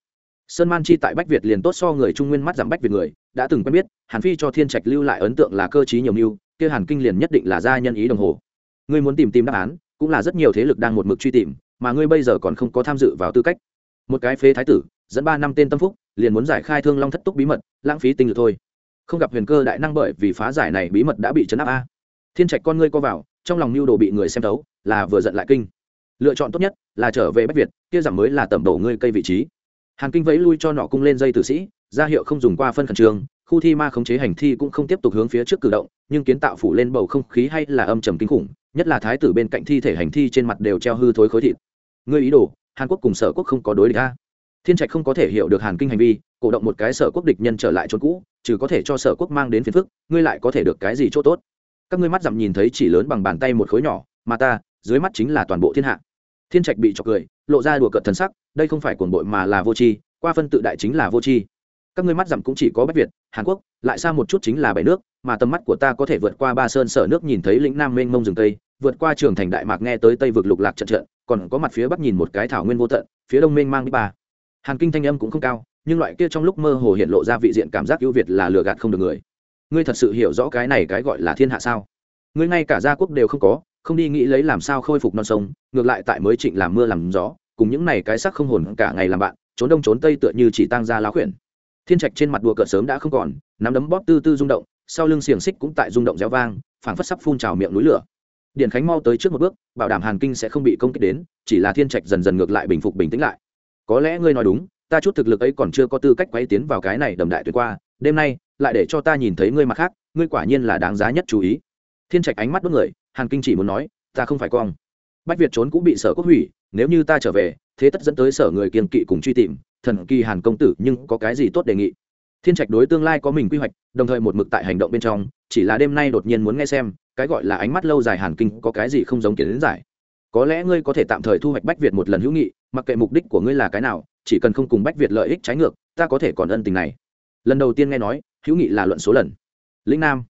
Sơn man chi tại bách việt liền tốt so người trung nguyên mắt giảm bách việt người, đã từng quen biết, hàn phi cho thiên trạch lưu lại ấn tượng là cơ t nhiều mưu, kia hàn kinh liền nhất định là gia nhân ý đồng hồ. Ngươi muốn tìm tìm đáp án, cũng là rất nhiều thế lực đang một mực truy tìm, mà ngươi bây giờ còn không có tham dự vào tư cách. Một cái phế thái tử dẫn ba năm tên tâm phúc, liền muốn giải khai thương long thất túc bí mật, lãng phí tinh lực thôi. Không gặp huyền cơ đại năng bởi vì phá giải này bí mật đã bị chấn áp a. Thiên trạch con ngươi co vào, trong lòng mưu đồ bị người xem thấu, là vừa giận lại kinh. Lựa chọn tốt nhất là trở về bách việt, kia giảm mới là tẩm đổ ngươi cây vị trí. Hàn kinh vẫy lui cho nọ cung lên dây tử sĩ, ra hiệu không dùng qua phân khẩn trường khu thi ma khống chế hành thi cũng không tiếp tục hướng phía trước cử động, nhưng kiến tạo phủ lên bầu không khí hay là âm trầm kinh khủng, nhất là thái tử bên cạnh thi thể hành thi trên mặt đều treo hư thối khối thịt. Ngươi ý đồ, hàn quốc cùng sở quốc không có đối địch a thiên trạch không có thể hiểu được hàn kinh hành vi, cổ động một cái sở quốc địch nhân trở lại chốn cũ, trừ có thể cho sở quốc mang đến phiền phức, ngươi lại có thể được cái gì chỗ tốt? Các ngươi mắt dặm nhìn thấy chỉ lớn bằng bàn tay một khối nhỏ, mà ta, dưới mắt chính là toàn bộ thiên hạ. Thiên trạch bị chọc cười, lộ ra đùa cợt thần sắc, đây không phải cuồng bội mà là vô tri, qua phân tự đại chính là vô tri. Các ngươi mắt dặm cũng chỉ có bách việt, hàn quốc, lại xa một chút chính là bảy nước, mà tầm mắt của ta có thể vượt qua ba sơn sở nước nhìn thấy lĩnh nam mênh mông rừng tây, vượt qua trường thành đại mạc nghe tới tây vực lục lạc trận trận, còn có mặt phía bắc nhìn một cái thảo nguyên vô tận, phía đông mênh mang đi ba hàn kinh thanh âm cũng không cao, nhưng loại kia trong lúc mơ hồ hiện lộ ra vị diện cảm giác ưu việt là lừa gạt không được người. Ngươi thật sự hiểu rõ cái này cái gọi là thiên hạ sao? Ngươi ngay cả gia quốc đều không có, không đi nghĩ lấy làm sao khôi phục non sông, ngược lại tại mới trịnh làm mưa làm gió, cùng những này cái sắc không hồn cả ngày làm bạn, trốn đông trốn tây tựa như chỉ tăng ra lá khuyển. Thiên trạch trên mặt đùa cợt sớm đã không còn, nắm đấm bóp tư tư rung động, sau lưng xiềng xích cũng tại rung động réo vang, phảng phất sắp phun trào miệng núi lửa. Điện khánh mau tới trước một bước, bảo đảm hàn kinh sẽ không bị công kích đến, chỉ là thiên trạch dần dần ngược lại bình phục bình tĩnh lại có lẽ ngươi nói đúng, ta chút thực lực ấy còn chưa có tư cách quay tiến vào cái này đầm đại tuyệt qua, đêm nay, lại để cho ta nhìn thấy ngươi mặt khác, ngươi quả nhiên là đáng giá nhất chú ý. Thiên trạch ánh mắt đốt người, hàn kinh chỉ muốn nói, ta không phải cong bách việt trốn cũng bị sở quốc hủy, nếu như ta trở về, thế tất dẫn tới sở người kiên kỵ cùng truy tìm, thần kỳ hàn công tử nhưng có cái gì tốt đề nghị? Thiên trạch đối tương lai có mình quy hoạch, đồng thời một mực tại hành động bên trong, chỉ là đêm nay đột nhiên muốn nghe xem, cái gọi là ánh mắt lâu dài hàn kinh có cái gì không giống kiến giải có lẽ ngươi có thể tạm thời thu hoạch bách việt một lần hữu nghị, mặc kệ mục đích của ngươi là cái nào, chỉ cần không cùng bách việt lợi ích trái ngược, ta có thể còn ân tình này. Lần đầu tiên nghe nói, hữu nghị là luận số lần. Lĩnh nam,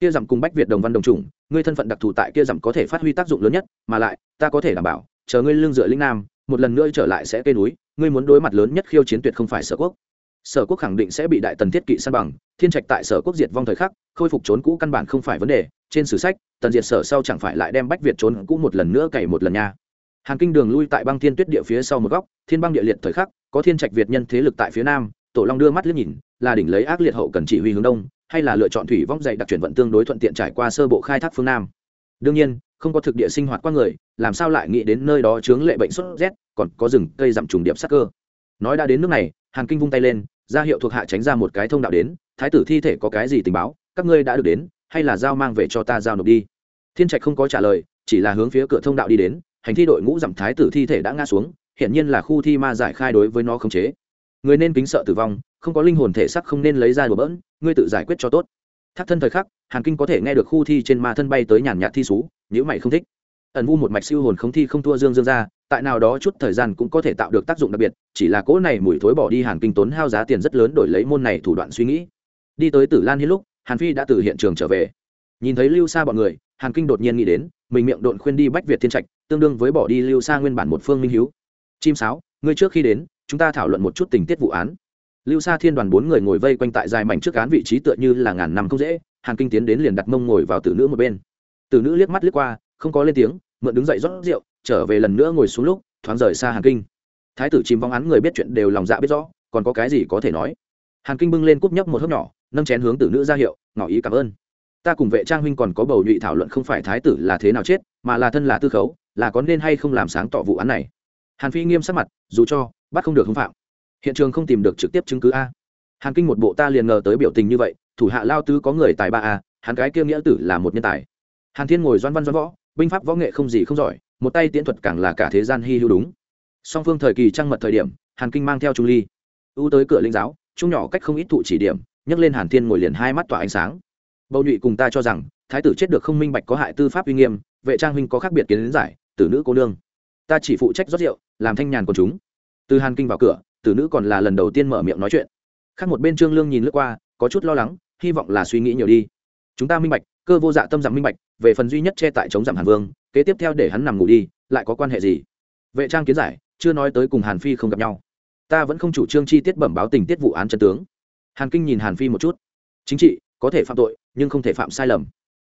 kia dặm cùng bách việt đồng văn đồng chủng, ngươi thân phận đặc thù tại kia dặm có thể phát huy tác dụng lớn nhất, mà lại, ta có thể đảm bảo, chờ ngươi lương dựa lĩnh nam, một lần nữa trở lại sẽ cây núi, ngươi muốn đối mặt lớn nhất khiêu chiến tuyệt không phải sở quốc. Sở quốc khẳng định sẽ bị đại tần thiết kỵ san bằng thiên trạch tại sở quốc diệt vong thời khắc, khôi phục trốn cũ căn bản không phải vấn đề, trên sử sách, tần diệt sở sau chẳng phải lại đem bách việt trốn cũ một lần nữa cày một lần nha. Hàn kinh đường lui tại băng thiên tuyết địa phía sau một góc, thiên băng địa liệt thời khắc, có thiên trạch việt nhân thế lực tại phía nam, tổ long đưa mắt liếc nhìn, là đỉnh lấy ác liệt hậu cần chỉ huy hướng đông, hay là lựa chọn thủy vong dày đặc chuyển vận tương đối thuận tiện trải qua sơ bộ khai thác phương nam. Đương nhiên, không có thực địa sinh hoạt qua người, làm sao lại nghĩ đến nơi đó chướng lệ bệnh sốt rét, còn có rừng cây dặm trùng điệp sắc cơ. Nói đã đến nước này, hàn kinh vung tay lên, ra hiệu thuộc hạ tránh ra một cái thông đạo đến thái tử thi thể có cái gì tình báo, các ngươi đã được đến, hay là giao mang về cho ta giao nộp đi. Thiên trạch không có trả lời, chỉ là hướng phía cửa thông đạo đi đến, hành thi đội ngũ giảm thái tử thi thể đã ngã xuống hiện nhiên là khu thi ma giải khai đối với nó khống chế. Người nên kính sợ tử vong, không có linh hồn thể sắc không nên lấy ra đùa bỡn, ngươi tự giải quyết cho tốt. Thác thân thời khắc, hàn kinh có thể nghe được khu thi trên ma thân bay tới nhàn nhạt thi xú nếu mày không thích. Ẩn vu một mạch siêu hồn không thi không thua dương dương ra, tại nào đó chút thời gian cũng có thể tạo được tác dụng đặc biệt, chỉ là cỗ này mùi thối bỏ đi hàn kinh tốn hao giá tiền rất lớn đổi lấy môn này thủ đoạn suy nghĩ đi tới tử lan hiên lúc, hàn phi đã từ hiện trường trở về. Nhìn thấy lưu xa bọn người, hàn kinh đột nhiên nghĩ đến, mình miệng độn khuyên đi bách việt thiên trạch, tương đương với bỏ đi lưu xa nguyên bản một phương minh hiếu. Chim sáo, ngươi trước khi đến, chúng ta thảo luận một chút tình tiết vụ án. Lưu xa thiên đoàn bốn người ngồi vây quanh tại dài mảnh trước án vị trí tựa như là ngàn năm không dễ, hàn kinh tiến đến liền đặt mông ngồi vào tử nữ một bên. Tử nữ liếc mắt liếc qua, không có lên tiếng, mượn đứng dậy rót rượu, trở về lần nữa ngồi xuống lúc, thoáng rời xa hàn kinh. Thái tử chìm vong án người biết chuyện đều lòng dạ biết rõ, còn có cái gì có thể nói? Hàn kinh bưng lên cúp nhấp một hớp nhỏ nâng chén hướng tử nữ ra hiệu, ngỏ ý cảm ơn. Ta cùng vệ trang huynh còn có bầu nhụy thảo luận không phải thái tử là thế nào chết, mà là thân là tư khấu, là có nên hay không làm sáng tỏ vụ án này. Hàn phi nghiêm sắc mặt, dù cho, bắt không được hưng phạm. Hiện trường không tìm được trực tiếp chứng cứ a. Hàn kinh một bộ ta liền ngờ tới biểu tình như vậy, thủ hạ lao tứ có người tài ba a, hắn cái kia nghĩa tử là một nhân tài. Hàn thiên ngồi doan văn doan võ, binh pháp võ nghệ không gì không giỏi, một tay tiễn thuật càng là cả thế gian hy hữu đúng. Song phương thời kỳ trăng mật thời điểm, hàn kinh mang theo trung ly, ưu tới cửa linh giáo trung nhỏ cách không ít thụ chỉ điểm nhấc lên hàn thiên ngồi liền hai mắt tỏa ánh sáng. Bầu nhụy cùng ta cho rằng, thái tử chết được không minh bạch có hại tư pháp uy nghiêm, vệ trang huynh có khác biệt kiến giải, tử nữ cô nương. Ta chỉ phụ trách rót rượu, làm thanh nhàn của chúng. Từ hàn kinh vào cửa, tử nữ còn là lần đầu tiên mở miệng nói chuyện. Khác một bên trương lương nhìn lướt qua, có chút lo lắng, hy vọng là suy nghĩ nhiều đi. Chúng ta minh bạch, cơ vô dạ tâm giảm minh bạch, về phần duy nhất che tại chống giảm hàn vương, kế tiếp theo để hắn nằm ngủ đi, lại có quan hệ gì? Vệ trang kiến giải, chưa nói tới cùng hàn phi không gặp nhau. Ta vẫn không chủ trương chi tiết bẩm báo tình tiết vụ án chân tướng hàn kinh nhìn hàn phi một chút. Chính trị có thể phạm tội nhưng không thể phạm sai lầm.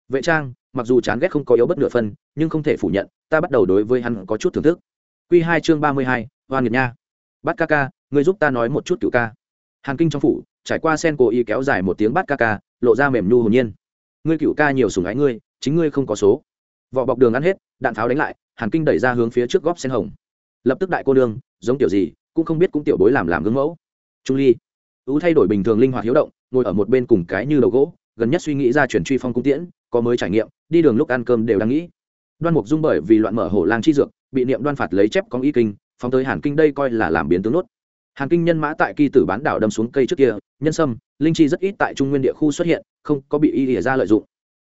Vệ trang mặc dù chán ghét không có yếu bất nửa phân nhưng không thể phủ nhận ta bắt đầu đối với hắn có chút thưởng thức. Q hai chương ba mươi hai hoan nghiệp nha. Bắt ca ca người giúp ta nói một chút cựu ca. Hàn kinh trong phủ trải qua sen cố ý kéo dài một tiếng bắt ca ca lộ ra mềm nhu hồn nhiên. Ngươi cựu ca nhiều sùng ái ngươi chính ngươi không có số. Vỏ bọc đường ăn hết đạn pháo đánh lại hàn kinh đẩy ra hướng phía trước góc sen hồng. Lập tức đại cô đương, giống tiểu gì cũng không biết cũng tiểu bối làm làm gương mẫu. Trung ly tú thay đổi bình thường linh hoạt hiếu động, ngồi ở một bên cùng cái như đầu gỗ, gần nhất suy nghĩ ra chuyển truy phong cung tiễn, có mới trải nghiệm, đi đường lúc ăn cơm đều đang nghĩ. Đoan mục dung bởi vì loạn mở hổ lang chi dược, bị niệm đoan phạt lấy chép có y kinh, phóng tới hàn kinh đây coi là làm biến tướng nốt. Hàn kinh nhân mã tại kỳ tử bán đảo đâm xuống cây trước kia, nhân sâm, linh chi rất ít tại trung nguyên địa khu xuất hiện, không có bị y ỉa ra lợi dụng.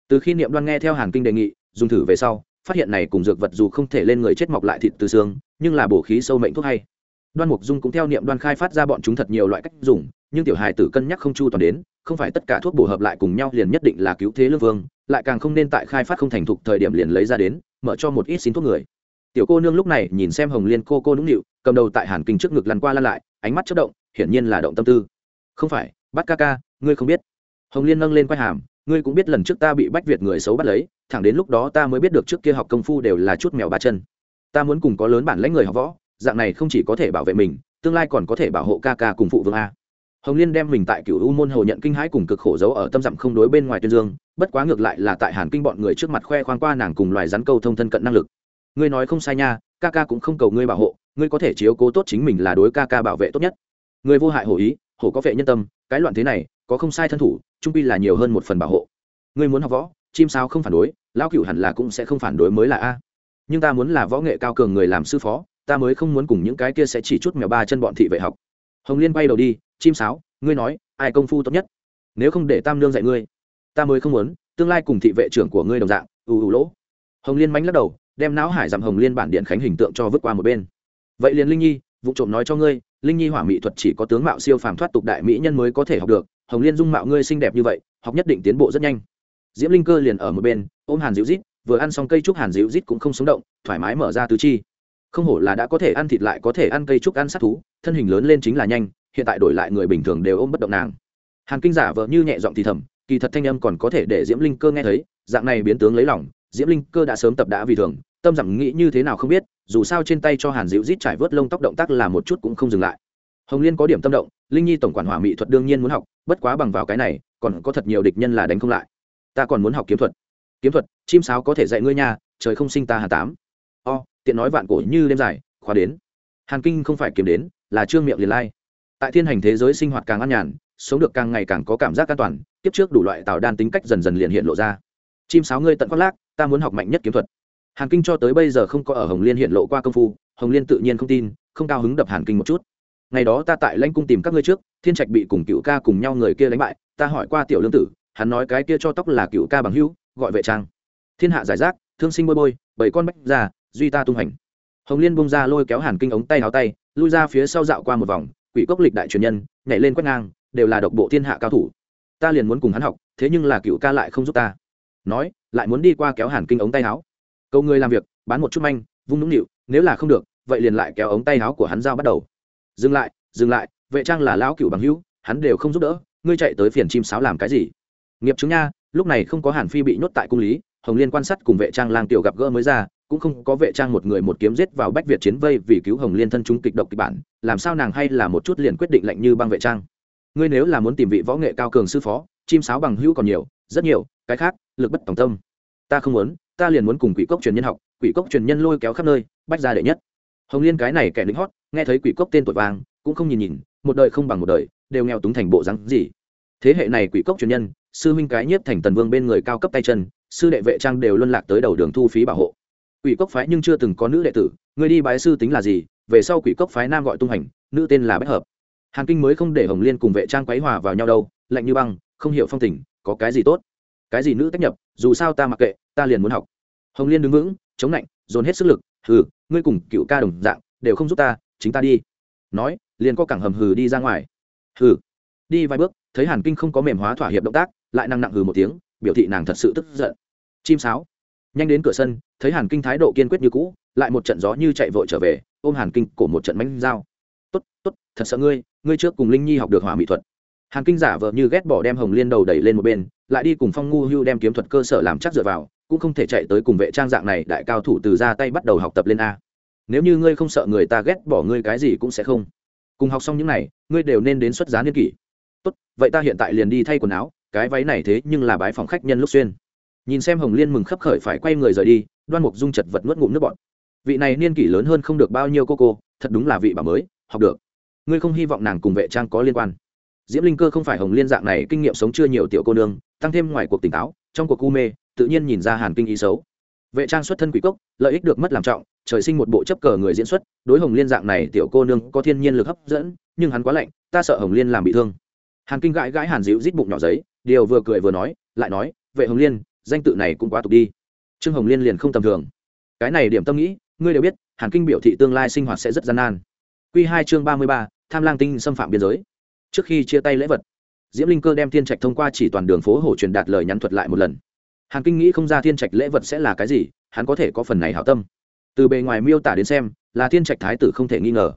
Từ khi niệm đoan nghe theo hàn kinh đề nghị, dùng thử về sau, phát hiện này cùng dược vật dù không thể lên người chết mọc lại thịt từ xương, nhưng là bổ khí sâu mệnh thuốc hay. Đoan mục dung cũng theo niệm đoan khai phát ra bọn chúng thật nhiều loại cách dùng nhưng tiểu hài tử cân nhắc không chu toàn đến, không phải tất cả thuốc bổ hợp lại cùng nhau liền nhất định là cứu thế lương vương, lại càng không nên tại khai phát không thành thục thời điểm liền lấy ra đến, mở cho một ít xin thuốc người. Tiểu cô nương lúc này nhìn xem hồng liên cô cô nũng nịu, cầm đầu tại hàn kinh trước ngực lăn qua lăn lại, ánh mắt chất động, hiển nhiên là động tâm tư. Không phải bắt ca ca, ngươi không biết. Hồng liên nâng lên quay hàm, ngươi cũng biết lần trước ta bị bách việt người xấu bắt lấy, thẳng đến lúc đó ta mới biết được trước kia học công phu đều là chút mèo ba chân. Ta muốn cùng có lớn bản lãnh người học võ, dạng này không chỉ có thể bảo vệ mình, tương lai còn có thể bảo hộ ca ca cùng phụ vương a hồng liên đem mình tại cựu u môn hồ nhận kinh hãi cùng cực khổ giấu ở tâm dặm không đối bên ngoài tuyên dương, bất quá ngược lại là tại hàn kinh bọn người trước mặt khoe khoang qua nàng cùng loài rắn câu thông thân cận năng lực. Ngươi nói không sai nha, ca ca cũng không cầu ngươi bảo hộ, ngươi có thể chiếu cố tốt chính mình là đối ca ca bảo vệ tốt nhất. Người vô hại hổ ý, hổ có vệ nhân tâm, cái loạn thế này, có không sai thân thủ, trung pi là nhiều hơn một phần bảo hộ. Ngươi muốn học võ, chim sao không phản đối, lão cựu hẳn là cũng sẽ không phản đối mới là a. Nhưng ta muốn là võ nghệ cao cường người làm sư phó, ta mới không muốn cùng những cái kia sẽ chỉ chút mèo ba chân bọn thị vệ học hồng liên bay đầu đi, chim sáo, ngươi nói, ai công phu tốt nhất? Nếu không để tam lương dạy ngươi, ta mới không muốn, tương lai cùng thị vệ trưởng của ngươi đồng dạng, ù ù lỗ. Hồng liên mánh lắc đầu, đem não hải giảm hồng liên bản điện khánh hình tượng cho vứt qua một bên. Vậy liền linh nhi, vụ trộm nói cho ngươi, linh nhi hỏa mỹ thuật chỉ có tướng mạo siêu phàm thoát tục đại mỹ nhân mới có thể học được, hồng liên dung mạo ngươi xinh đẹp như vậy, học nhất định tiến bộ rất nhanh. Diễm linh cơ liền ở một bên, ôm hàn dịu rít vừa ăn xong cây trúc hàn dịu rít cũng không sống động, thoải mái mở ra tứ chi không hổ là đã có thể ăn thịt lại có thể ăn cây trúc ăn sát thú, thân hình lớn lên chính là nhanh, hiện tại đổi lại người bình thường đều ôm bất động nàng. Hàn kinh giả vợ như nhẹ giọng thì thầm, kỳ thật thanh âm còn có thể để diễm linh cơ nghe thấy, dạng này biến tướng lấy lòng, diễm linh cơ đã sớm tập đã vì thường, tâm rằng nghĩ như thế nào không biết, dù sao trên tay cho hàn dịu rít trải vớt lông tóc động tác là một chút cũng không dừng lại. Hồng liên có điểm tâm động, linh nhi tổng quản hỏa mỹ thuật đương nhiên muốn học, bất quá bằng vào cái này, còn có thật nhiều địch nhân là đánh không lại. Ta còn muốn học kiếm thuật. Kiếm thuật, chim sáo có thể dạy ngươi nha, trời không sinh ta hà tám tiện nói vạn cổ như đêm dài, khóa đến. Hàn kinh không phải kiếm đến, là trương miệng liền lai. Tại thiên hành thế giới sinh hoạt càng an nhàn, sống được càng ngày càng có cảm giác an toàn tiếp trước đủ loại tạo đan tính cách dần dần liền hiện lộ ra. Chim sáo ngươi tận khoác lác, ta muốn học mạnh nhất kiếm thuật. Hàn kinh cho tới bây giờ không có ở hồng liên hiện lộ qua công phu, hồng liên tự nhiên không tin, không cao hứng đập hàn kinh một chút. Ngày đó ta tại lãnh cung tìm các ngươi trước, thiên trạch bị cùng cựu ca cùng nhau người kia đánh bại, ta hỏi qua tiểu lương tử, hắn nói cái kia cho tóc là cựu ca bằng hữu, gọi vệ trang. Thiên hạ giải rác, thương sinh bôi bôi, bảy con bách già duy ta tung hành. Hồng liên bông ra lôi kéo hàn kinh ống tay áo tay, lui ra phía sau dạo qua một vòng, quỷ cốc lịch đại truyền nhân, nhảy lên quét ngang, đều là độc bộ thiên hạ cao thủ. Ta liền muốn cùng hắn học, thế nhưng là cựu ca lại không giúp ta. Nói, lại muốn đi qua kéo hàn kinh ống tay áo. Câu người làm việc, bán một chút manh, vung nũng nịu, nếu là không được, vậy liền lại kéo ống tay áo của hắn giao bắt đầu. Dừng lại dừng lại, vệ trang là lão cựu bằng hữu, hắn đều không giúp đỡ, ngươi chạy tới phiền chim sáo làm cái gì? Nghiệp chứng nha, lúc này không có hàn phi bị nhốt tại cung lý, hồng liên quan sát cùng vệ trang lang tiểu gặp gỡ mới ra cũng không có vệ trang một người một kiếm giết vào bách việt chiến vây vì cứu hồng liên thân chúng kịch độc kịch bản, làm sao nàng hay là một chút liền quyết định lạnh như băng vệ trang? Ngươi nếu là muốn tìm vị võ nghệ cao cường sư phó, chim sáo bằng hữu còn nhiều, rất nhiều, cái khác, lực bất tòng tâm. Ta không muốn, ta liền muốn cùng quỷ cốc truyền nhân học, quỷ cốc truyền nhân lôi kéo khắp nơi, bách ra đệ nhất. Hồng liên cái này kẻ lính hót, nghe thấy quỷ cốc tên tuổi vàng cũng không nhìn nhìn, một đời không bằng một đời, đều nghèo túng thành bộ rắn gì. Thế hệ này quỷ cốc truyền nhân, sư huynh cái nhiếp thành tần vương bên người cao cấp tay chân, sư đệ vệ trang đều luân lạc tới đầu đường thu phí bảo hộ quỷ cốc phái nhưng chưa từng có nữ đệ tử, người đi bái sư tính là gì? Về sau quỷ cốc phái nam gọi tung hành, nữ tên là bách hợp. Hàn kinh mới không để hồng liên cùng vệ trang quấy hòa vào nhau đâu, lạnh như băng, không hiểu phong tình, có cái gì tốt? Cái gì nữ tách nhập, dù sao ta mặc kệ, ta liền muốn học. Hồng liên đứng vững, chống lạnh, dồn hết sức lực, hừ, ngươi cùng cựu ca đồng dạng, đều không giúp ta, chính ta đi. Nói, liền có cẳng hầm hừ đi ra ngoài. Hừ. Đi vài bước, thấy hàn kinh không có mềm hóa thỏa hiệp động tác, lại năng nặng hừ một tiếng, biểu thị nàng thật sự tức giận. Chim sáo nhanh đến cửa sân, thấy hàn kinh thái độ kiên quyết như cũ, lại một trận gió như chạy vội trở về, ôm hàn kinh cổ một trận bánh dao tốt tốt, thật sợ ngươi ngươi trước cùng linh nhi học được hỏa mỹ thuật. Hàn kinh giả vờ như ghét bỏ đem hồng liên đầu đẩy lên một bên, lại đi cùng phong ngu hưu đem kiếm thuật cơ sở làm chắc dựa vào, cũng không thể chạy tới cùng vệ trang dạng này đại cao thủ từ ra tay bắt đầu học tập lên a. Nếu như ngươi không sợ người ta ghét bỏ ngươi cái gì cũng sẽ không. Cùng học xong những này, ngươi đều nên đến xuất giá niên kỷ. Tốt, vậy ta hiện tại liền đi thay quần áo, cái váy này thế nhưng là bái phòng khách nhân lúc xuyên nhìn xem hồng liên mừng khấp khởi phải quay người rời đi, đoan mục dung chật vật nuốt ngụm nước bọn vị này niên kỷ lớn hơn không được bao nhiêu cô cô, thật đúng là vị bà mới, học được. Ngươi không hy vọng nàng cùng vệ trang có liên quan. Diễm linh cơ không phải hồng liên dạng này, kinh nghiệm sống chưa nhiều tiểu cô nương, tăng thêm ngoài cuộc tỉnh táo, trong cuộc cu mê, tự nhiên nhìn ra hàn kinh ý xấu. Vệ trang xuất thân quỷ cốc, lợi ích được mất làm trọng, trời sinh một bộ chấp cờ người diễn xuất, đối hồng liên dạng này tiểu cô nương có thiên nhiên lực hấp dẫn, nhưng hắn quá lạnh, ta sợ hồng liên làm bị thương. Hàn kinh gãi gãi hàn dịu rít bụng nhỏ giấy, điều vừa cười vừa nói, lại nói, vệ hồng liên danh tự này cũng quá tục đi. Trương hồng liên liền không tầm thường. Cái này điểm tâm nghĩ, ngươi đều biết, hàn kinh biểu thị tương lai sinh hoạt sẽ rất gian nan. Q hai chương ba mươi ba, tham lang tinh xâm phạm biên giới. Trước khi chia tay lễ vật, diễm linh cơ đem thiên trạch thông qua chỉ toàn đường phố hồ truyền đạt lời nhắn thuật lại một lần. Hàn kinh nghĩ không ra thiên trạch lễ vật sẽ là cái gì, hắn có thể có phần này hảo tâm. Từ bề ngoài miêu tả đến xem, là thiên trạch thái tử không thể nghi ngờ.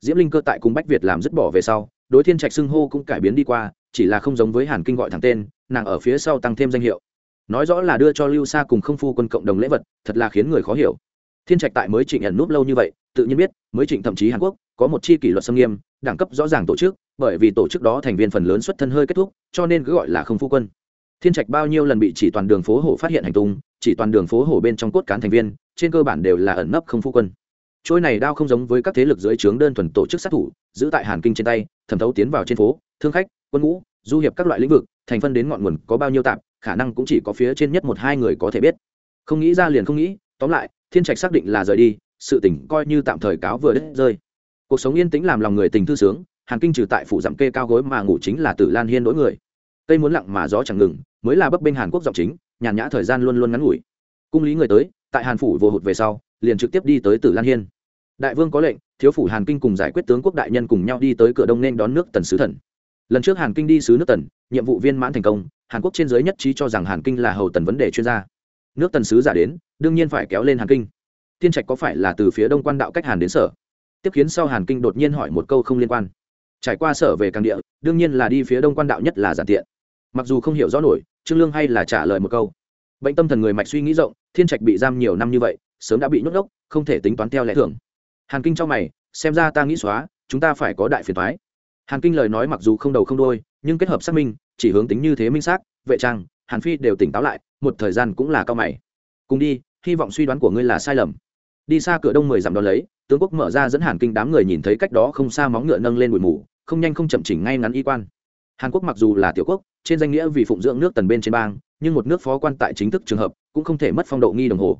Diễm linh cơ tại cùng bách việt làm dứt bỏ về sau, đối thiên trạch xưng hô cũng cải biến đi qua, chỉ là không giống với hàn kinh gọi thẳng tên, nàng ở phía sau tăng thêm danh hiệu nói rõ là đưa cho lưu sa cùng không phu quân cộng đồng lễ vật, thật là khiến người khó hiểu. Thiên trạch tại mới trịnh ẩn núp lâu như vậy, tự nhiên biết, mới trịnh thậm chí hàn quốc, có một chi kỷ luật xâm nghiêm, đẳng cấp rõ ràng tổ chức, bởi vì tổ chức đó thành viên phần lớn xuất thân hơi kết thúc, cho nên cứ gọi là không phu quân. Thiên trạch bao nhiêu lần bị chỉ toàn đường phố hổ phát hiện hành tung, chỉ toàn đường phố hổ bên trong cốt cán thành viên, trên cơ bản đều là ẩn nấp không phu quân. Trôi này đao không giống với các thế lực dưới trướng đơn thuần tổ chức sát thủ, giữ tại hàn kinh trên tay, thẩm thấu tiến vào trên phố, thương khách, quân ngũ, du hiệp các loại lĩnh vực, thành phân đến ngọn nguồn có bao nhiêu tạp khả năng cũng chỉ có phía trên nhất một hai người có thể biết. Không nghĩ ra liền không nghĩ, tóm lại, thiên trạch xác định là rời đi, sự tỉnh coi như tạm thời cáo vừa đứt rơi. Cuộc sống yên tĩnh làm lòng người tình thư sướng, hàn kinh trừ tại phủ dặm kê cao gối mà ngủ chính là tử lan hiên đỗi người. Cây muốn lặng mà gió chẳng ngừng, mới là bấp bênh hàn quốc giọng chính, nhàn nhã thời gian luôn luôn ngắn ngủi. Cung lý người tới, tại hàn phủ vô hụt về sau, liền trực tiếp đi tới tử lan hiên. Đại vương có lệnh, thiếu phủ hàn kinh cùng giải quyết tướng quốc đại nhân cùng nhau đi tới cửa đông nên đón nước tần sứ thần. Lần trước hàn kinh đi sứ nước tần, nhiệm vụ viên mãn thành công hàn quốc trên giới nhất trí cho rằng hàn kinh là hầu tần vấn đề chuyên gia. Nước tần sứ giả đến, đương nhiên phải kéo lên hàn kinh. Thiên trạch có phải là từ phía đông quan đạo cách hàn đến sở? Tiếp kiến sau hàn kinh đột nhiên hỏi một câu không liên quan. Trải qua sở về càng địa, đương nhiên là đi phía đông quan đạo nhất là giản tiện. Mặc dù không hiểu rõ nổi, trương lương hay là trả lời một câu. Bệnh tâm thần người mạch suy nghĩ rộng, thiên trạch bị giam nhiều năm như vậy, sớm đã bị nhốt đốc không thể tính toán theo lẽ thường. Hàn kinh cho mày, xem ra ta nghĩ xóa, chúng ta phải có đại phiền thoái hàn kinh lời nói mặc dù không đầu không đôi nhưng kết hợp xác minh chỉ hướng tính như thế minh xác, vệ trang, hàn phi đều tỉnh táo lại, một thời gian cũng là cao mày. Cùng đi, hy vọng suy đoán của ngươi là sai lầm. Đi xa cửa đông mười dặm đón lấy, tướng quốc mở ra dẫn hàn kinh đám người nhìn thấy cách đó không xa móng ngựa nâng lên bụi mù, không nhanh không chậm chỉnh ngay ngắn y quan. Hàn quốc mặc dù là tiểu quốc, trên danh nghĩa vì phụng dưỡng nước tần bên trên bang, nhưng một nước phó quan tại chính thức trường hợp, cũng không thể mất phong độ nghi đồng hồ.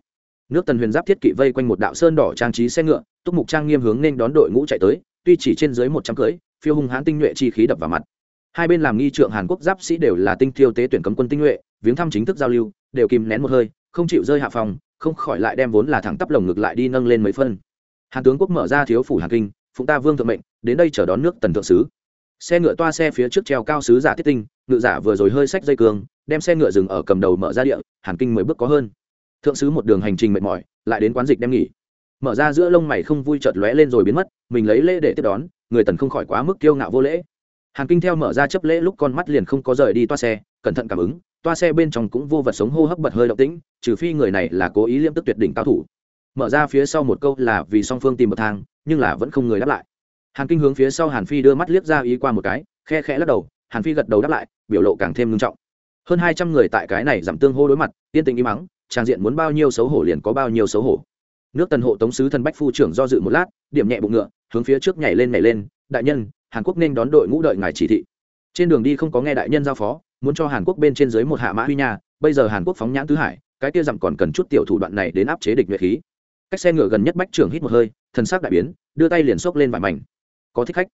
Nước tần huyền giáp thiết kỵ vây quanh một đạo sơn đỏ trang trí xe ngựa, túc mục trang nghiêm hướng nên đón đội ngũ chạy tới, tuy chỉ trên dưới một trăm cưới phiêu hung hãn tinh nhuệ chi khí đập vào mặt hai bên làm nghi trượng hàn quốc giáp sĩ đều là tinh thiêu tế tuyển cấm quân tinh nhuệ, viếng thăm chính thức giao lưu, đều kìm nén một hơi, không chịu rơi hạ phòng, không khỏi lại đem vốn là thẳng tắp lồng ngực lại đi nâng lên mấy phân. Hàn tướng quốc mở ra thiếu phủ hàn kinh, phụng ta vương thượng mệnh, đến đây chờ đón nước tần thượng sứ. Xe ngựa toa xe phía trước treo cao sứ giả tiết tinh ngựa giả vừa rồi hơi sách dây cường đem xe ngựa dừng ở cầm đầu mở ra địa, hàn kinh mười bước có hơn. Thượng sứ một đường hành trình mệt mỏi, lại đến quán dịch đem nghỉ. Mở ra giữa lông mày không vui chợt lóe lên rồi biến mất, mình lấy lễ để tiếp đón, người tần không khỏi quá mức kiêu ngạo vô lễ hàn kinh theo mở ra chấp lễ lúc con mắt liền không có rời đi toa xe, cẩn thận cảm ứng, toa xe bên trong cũng vô vật sống hô hấp bật hơi động tĩnh, trừ phi người này là cố ý liêm tức tuyệt đỉnh cao thủ. Mở ra phía sau một câu là vì song phương tìm bậc thang, nhưng là vẫn không người đáp lại. Hàn kinh hướng phía sau hàn phi đưa mắt liếc ra ý qua một cái, khe khẽ lắc đầu, hàn phi gật đầu đáp lại, biểu lộ càng thêm ngưng trọng. Hơn hai trăm người tại cái này giảm tương hô đối mặt, tiên tình im mắng trang diện muốn bao nhiêu xấu hổ liền có bao nhiêu xấu hổ. Nước tần hộ tống sứ thần bách phu trưởng do dự một lát, điểm nhẹ bụng ngựa, hướng phía trước nhảy lên nhảy lên, đại nhân hàn quốc nên đón đội ngũ đợi ngài chỉ thị. Trên đường đi không có nghe đại nhân giao phó, muốn cho hàn quốc bên trên dưới một hạ mã huy nha, bây giờ hàn quốc phóng nhãn tứ hải, cái kia dặm còn cần chút tiểu thủ đoạn này đến áp chế địch nhuệ khí. Cách xe ngựa gần nhất bách trưởng hít một hơi, thần sắc đại biến, đưa tay liền xốc lên vải mảnh. Có thích khách.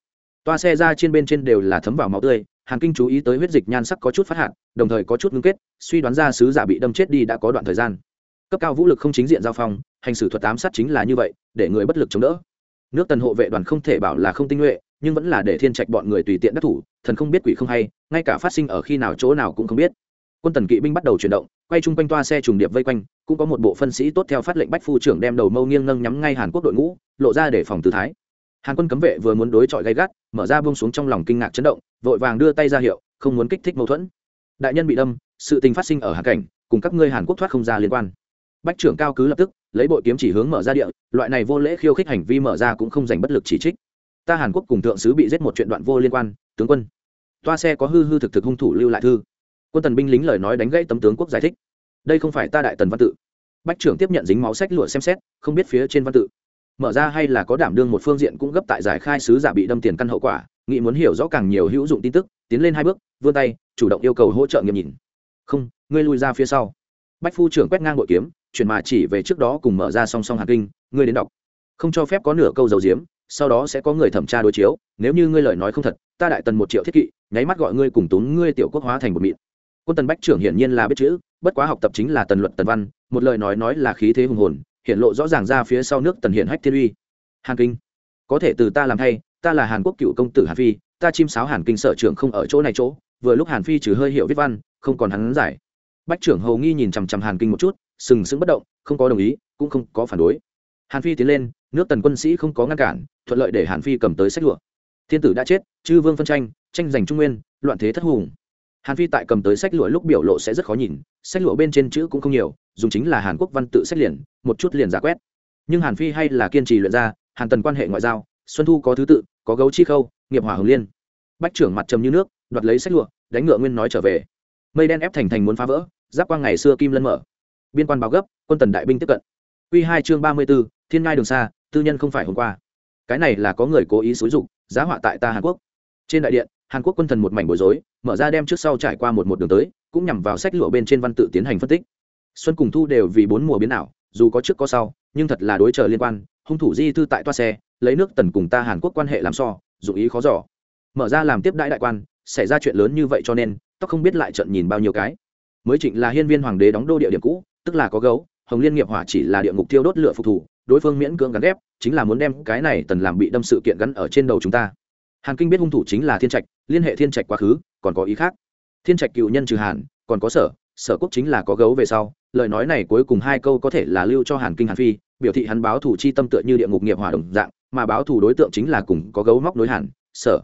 Toa xe ra trên bên trên đều là thấm vào máu tươi, hàn kinh chú ý tới huyết dịch nhan sắc có chút phát hạn đồng thời có chút ngưng kết, suy đoán ra sứ giả bị đâm chết đi đã có đoạn thời gian. Cấp cao vũ lực không chính diện giao phong, hành xử thuật ám sát chính là như vậy, để người bất lực chống đỡ. Nước tần hộ vệ đoàn không thể bảo là không tinh nhuệ nhưng vẫn là để thiên trạch bọn người tùy tiện đắc thủ, thần không biết quỷ không hay, ngay cả phát sinh ở khi nào chỗ nào cũng không biết. Quân tần kỵ binh bắt đầu chuyển động, quay chung quanh toa xe trùng điệp vây quanh, cũng có một bộ phân sĩ tốt theo phát lệnh bách phu trưởng đem đầu mâu nghiêng nâng nhắm ngay hàn quốc đội ngũ, lộ ra để phòng tư thái. Hàn quân cấm vệ vừa muốn đối chọi gay gắt, mở ra bông xuống trong lòng kinh ngạc chấn động, vội vàng đưa tay ra hiệu, không muốn kích thích mâu thuẫn. Đại nhân bị đâm, sự tình phát sinh ở hàn cảnh, cùng các ngươi hàn quốc thoát không ra liên quan. Bách trưởng cao cứ lập tức, lấy bội kiếm chỉ hướng mở ra địa, loại này vô lễ khiêu khích hành vi mở ra cũng không dành bất lực chỉ trích ta hàn quốc cùng thượng sứ bị giết một chuyện đoạn vô liên quan, tướng quân. Toa xe có hư hư thực thực hung thủ lưu lại thư. Quân tần binh lính lời nói đánh gãy tấm tướng quốc giải thích. Đây không phải ta đại tần văn tự. Bách trưởng tiếp nhận dính máu sách lụa xem xét, không biết phía trên văn tự. Mở ra hay là có đảm đương một phương diện cũng gấp tại giải khai sứ giả bị đâm tiền căn hậu quả, nghị muốn hiểu rõ càng nhiều hữu dụng tin tức, tiến lên hai bước, vươn tay, chủ động yêu cầu hỗ trợ nghiêm nhìn. Không, ngươi lùi ra phía sau. Bách phu trưởng quét ngang bội kiếm, chuyển mà chỉ về trước đó cùng mở ra song song hạt kinh, ngươi đến đọc. Không cho phép có nửa câu dầu diếm sau đó sẽ có người thẩm tra đối chiếu, nếu như ngươi lời nói không thật, ta đại tần một triệu thiết kỵ, nháy mắt gọi ngươi cùng tốn ngươi tiểu quốc hóa thành một mịn. Quân tần bách trưởng hiển nhiên là biết chữ, bất quá học tập chính là tần luận tần văn, một lời nói nói là khí thế hùng hồn hiện lộ rõ ràng ra phía sau nước tần hiển hách thiên uy. Hàn kinh, có thể từ ta làm thay, ta là hàn quốc cựu công tử hàn phi, ta chim sáo hàn kinh sở trưởng không ở chỗ này chỗ, vừa lúc hàn phi trừ hơi hiểu viết văn, không còn hắn giải. Bách trưởng hầu nghi nhìn chằm chằm hàn kinh một chút, sừng sững bất động, không có đồng ý, cũng không có phản đối hàn phi tiến lên nước tần quân sĩ không có ngăn cản thuận lợi để hàn phi cầm tới sách lụa. Thiên tử đã chết chư vương phân tranh tranh giành trung nguyên loạn thế thất hùng. Hàn phi tại cầm tới sách lụa lúc biểu lộ sẽ rất khó nhìn sách lụa bên trên chữ cũng không nhiều dùng chính là hàn quốc văn tự sách liền một chút liền giả quét. Nhưng hàn phi hay là kiên trì luyện ra hàn tần quan hệ ngoại giao xuân thu có thứ tự có gấu chi khâu nghiệp hỏa hồng liên. Bách trưởng mặt trầm như nước đoạt lấy sách lụa đánh ngựa nguyên nói trở về. Mây đen ép thành thành muốn phá vỡ giáp quang ngày xưa kim lân mở. Biên quan báo gấp quân tần đại binh tiếp cận. Quy hai chương ba mươi 34, thiên ngai đường xa, tư nhân không phải hôm qua. Cái này là có người cố ý xúi dục, giá họa tại ta hàn quốc. Trên đại điện, hàn quốc quân thần một mảnh bối rối, mở ra đem trước sau trải qua một một đường tới, cũng nhằm vào sách lụa bên trên văn tự tiến hành phân tích. Xuân cùng thu đều vì bốn mùa biến ảo, dù có trước có sau, nhưng thật là đối chờ liên quan, hung thủ di thư tại toa xe, lấy nước tần cùng ta hàn quốc quan hệ làm so dụng ý khó giỏ mở ra làm tiếp đại đại quan, xảy ra chuyện lớn như vậy cho nên, tóc không biết lại trận nhìn bao nhiêu cái. Mới trịnh là hiên viên hoàng đế đóng đô địa điểm cũ, tức là có gấu, hồng liên nghiệp hỏa chỉ là địa ngục thiêu đốt lửa phục thủ đối phương miễn cưỡng gắn ghép, chính là muốn đem cái này tần làm bị đâm sự kiện gắn ở trên đầu chúng ta. Hàn kinh biết hung thủ chính là thiên trạch, liên hệ thiên trạch quá khứ, còn có ý khác. Thiên trạch cựu nhân trừ hàn, còn có sở sở quốc chính là có gấu về sau, lời nói này cuối cùng hai câu có thể là lưu cho hàn kinh hàn phi, biểu thị hắn báo thủ chi tâm tựa như địa ngục nghiệp hỏa đồng dạng, mà báo thủ đối tượng chính là cùng có gấu móc nối hàn, sở.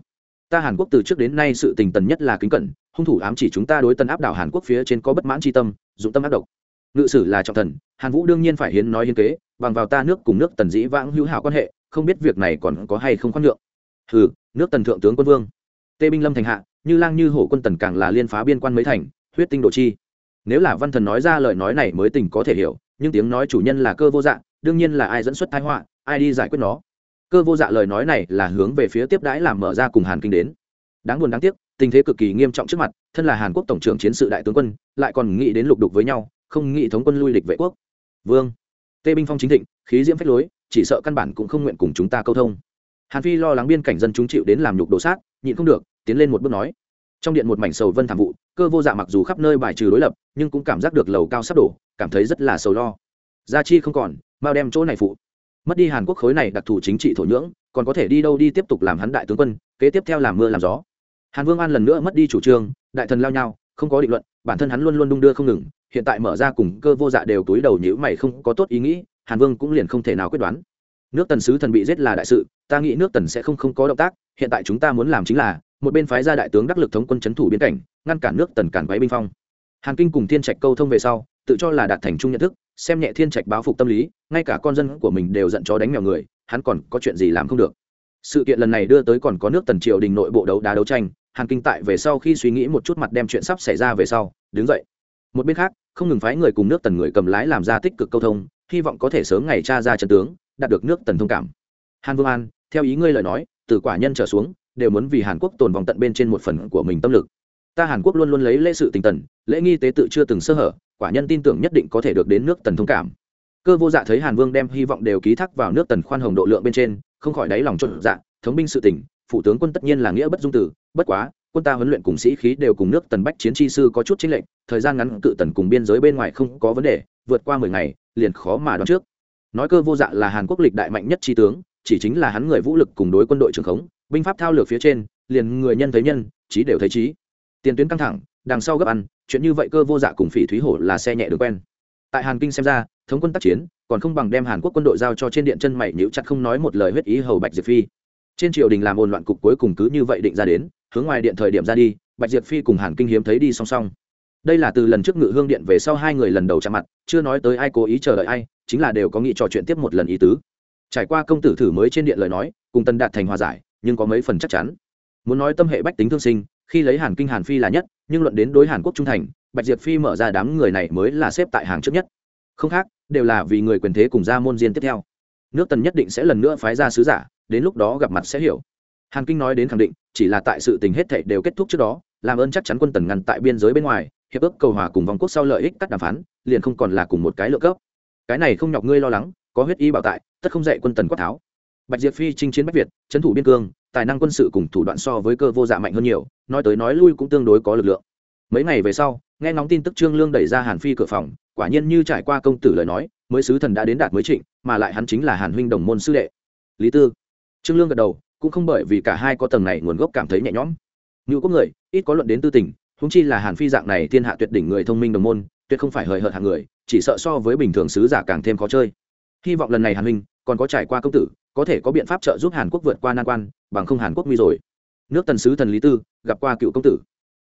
Ta hàn quốc từ trước đến nay sự tình tần nhất là kính cẩn, hung thủ ám chỉ chúng ta đối tân áp đảo hàn quốc phía trên có bất mãn chi tâm, dụng tâm ác độc. Ngự sử là trọng thần, hàn vũ đương nhiên phải hiến nói hiến kế bằng vào ta nước cùng nước tần dĩ vãng hữu hảo quan hệ, không biết việc này còn có hay không khoan nhượng. Hừ, nước tần thượng tướng quân vương. Tê binh lâm thành hạ, như lang như hổ quân tần càng là liên phá biên quan mấy thành, huyết tinh độ chi. Nếu là văn thần nói ra lời nói này mới tình có thể hiểu, nhưng tiếng nói chủ nhân là cơ vô dạ đương nhiên là ai dẫn xuất thái họa, ai đi giải quyết nó. Cơ vô dạ lời nói này là hướng về phía tiếp đãi làm mở ra cùng hàn kinh đến. Đáng buồn đáng tiếc, tình thế cực kỳ nghiêm trọng trước mặt, thân là hàn quốc tổng trưởng chiến sự đại tướng quân, lại còn nghĩ đến lục đục với nhau, không nghĩ thống quân lui lịch vệ quốc. Vương tê binh phong chính thịnh, khí diễm phách lối, chỉ sợ căn bản cũng không nguyện cùng chúng ta câu thông. Hàn phi lo lắng biên cảnh dân chúng chịu đến làm nhục đồ sát, nhịn không được, tiến lên một bước nói. Trong điện một mảnh sầu vân thảm vụ, cơ vô dạ mặc dù khắp nơi bài trừ đối lập, nhưng cũng cảm giác được lầu cao sắp đổ, cảm thấy rất là sầu lo. Gia chi không còn bao đem chỗ này phụ. Mất đi hàn quốc khối này đặc thù chính trị thổ nhưỡng, còn có thể đi đâu đi tiếp tục làm hắn đại tướng quân, kế tiếp theo làm mưa làm gió. Hàn vương an lần nữa mất đi chủ trương, đại thần lao nhau không có định luận, bản thân hắn luôn luôn đung đưa không ngừng, hiện tại mở ra cùng cơ vô dạ đều túi đầu nhữ mày không có tốt ý nghĩ, hàn vương cũng liền không thể nào quyết đoán. Nước tần sứ thần bị giết là đại sự, ta nghĩ nước tần sẽ không không có động tác, hiện tại chúng ta muốn làm chính là, một bên phái ra đại tướng đắc lực thống quân c h ấ n thủ biên cảnh, ngăn cản nước tần cản váy binh phong. Hàn kinh cùng thiên trạch câu thông về sau, tự cho là đạt thành chung nhận thức, xem nhẹ thiên trạch báo phục tâm lý, ngay cả con dân của mình đều giận chó đánh mèo người, hắn còn có chuyện gì làm không được. Sự kiện lần này đưa tới còn có nước tần triều đình nội bộ đấu đá đấu tranh hàn kinh tại về sau khi suy nghĩ một chút mặt đem chuyện sắp xảy ra về sau, đứng dậy. Một bên khác, không ngừng phái người cùng nước tần người cầm lái làm ra tích cực câu thông, hy vọng có thể sớm ngày tra ra trận tướng, đạt được nước tần thông cảm. Hàn vương an, theo ý ngươi lời nói, từ quả nhân trở xuống, đều muốn vì hàn quốc tồn vòng tận bên trên một phần của mình tâm lực. Ta hàn quốc luôn luôn lấy lễ sự tình tần, lễ nghi tế tự chưa từng sơ hở, quả nhân tin tưởng nhất định có thể được đến nước tần thông cảm. Cơ vô dạ thấy hàn vương đem hy vọng đều ký thác vào nước tần khoan hồng độ lượng bên trên, không khỏi đáy lòng chốt dạ thống binh sự tỉnh phụ tướng quân tất nhiên là nghĩa bất dung tử bất quá, quân ta huấn luyện cùng sĩ khí đều cùng nước tần bách chiến chi sư có chút chính lệnh thời gian ngắn cự tần cùng biên giới bên ngoài không có vấn đề, vượt qua mười ngày, liền khó mà đoán trước. Nói cơ vô dạ là hàn quốc lịch đại mạnh nhất chi tướng, chỉ chính là hắn người vũ lực cùng đối quân đội trường khống, binh pháp thao lược phía trên, liền người nhân thấy nhân, trí đều thấy trí. Tiền tuyến căng thẳng, đằng sau gấp ăn, chuyện như vậy cơ vô dạ cùng phỉ thúy hổ là xe nhẹ được quen. Tại hàn kinh xem ra, thống quân tác chiến, còn không bằng đem hàn quốc quân đội giao cho trên điện chân mày nhíu chặt không nói một lời huyết ý hầu bạch diệp phi trên triều đình làm ồn loạn cục cuối cùng cứ như vậy định ra đến, hướng ngoài điện thời điểm ra đi, bạch diệp phi cùng hàn kinh hiếm thấy đi song song. Đây là từ lần trước ngự hương điện về sau hai người lần đầu chạm mặt, chưa nói tới ai cố ý chờ đợi ai, chính là đều có nghị trò chuyện tiếp một lần ý tứ. Trải qua công tử thử mới trên điện lời nói, cùng tân đạt thành hòa giải, nhưng có mấy phần chắc chắn. Muốn nói tâm hệ bách tính thương sinh, khi lấy hàn kinh hàn phi là nhất, nhưng luận đến đối hàn quốc trung thành, bạch diệp phi mở ra đám người này mới là xếp tại hàng trước nhất. Không khác, đều là vì người quyền thế cùng ra môn diên tiếp theo. Nước tần nhất định sẽ lần nữa phái ra sứ giả đến lúc đó gặp mặt sẽ hiểu. Hàn kinh nói đến khẳng định, chỉ là tại sự tình hết thảy đều kết thúc trước đó, làm ơn chắc chắn quân tần ngăn tại biên giới bên ngoài, hiệp ước cầu hòa cùng vòng quốc sau lợi ích cắt đàm phán, liền không còn là cùng một cái lựa cấp. Cái này không nhọc ngươi lo lắng, có huyết y bảo tại, tất không dạy quân tần quát tháo. Bạch diệp phi chinh chiến bách việt trấn thủ biên cương, tài năng quân sự cùng thủ đoạn so với cơ vô dạ mạnh hơn nhiều, nói tới nói lui cũng tương đối có lực lượng. Mấy ngày về sau, nghe ngóng tin tức trương lương đẩy ra hàn phi cửa phòng, quả nhiên như trải qua công tử lời nói, mới sứ thần đã đến đạt mới trịnh, mà lại hắn chính là hàn huynh đồng môn sư đệ. Lý tư trương lương gật đầu, cũng không bởi vì cả hai có tầng này nguồn gốc cảm thấy nhẹ nhõm. Như có người, ít có luận đến tư tình húng chi là hàn phi dạng này thiên hạ tuyệt đỉnh người thông minh đồng môn, tuyệt không phải hời hợt hạng người, chỉ sợ so với bình thường sứ giả càng thêm khó chơi. Hy vọng lần này hàn minh còn có trải qua công tử, có thể có biện pháp trợ giúp hàn quốc vượt qua nan quan, bằng không hàn quốc nguy rồi. Nước tần sứ thần lý tư, gặp qua cựu công tử.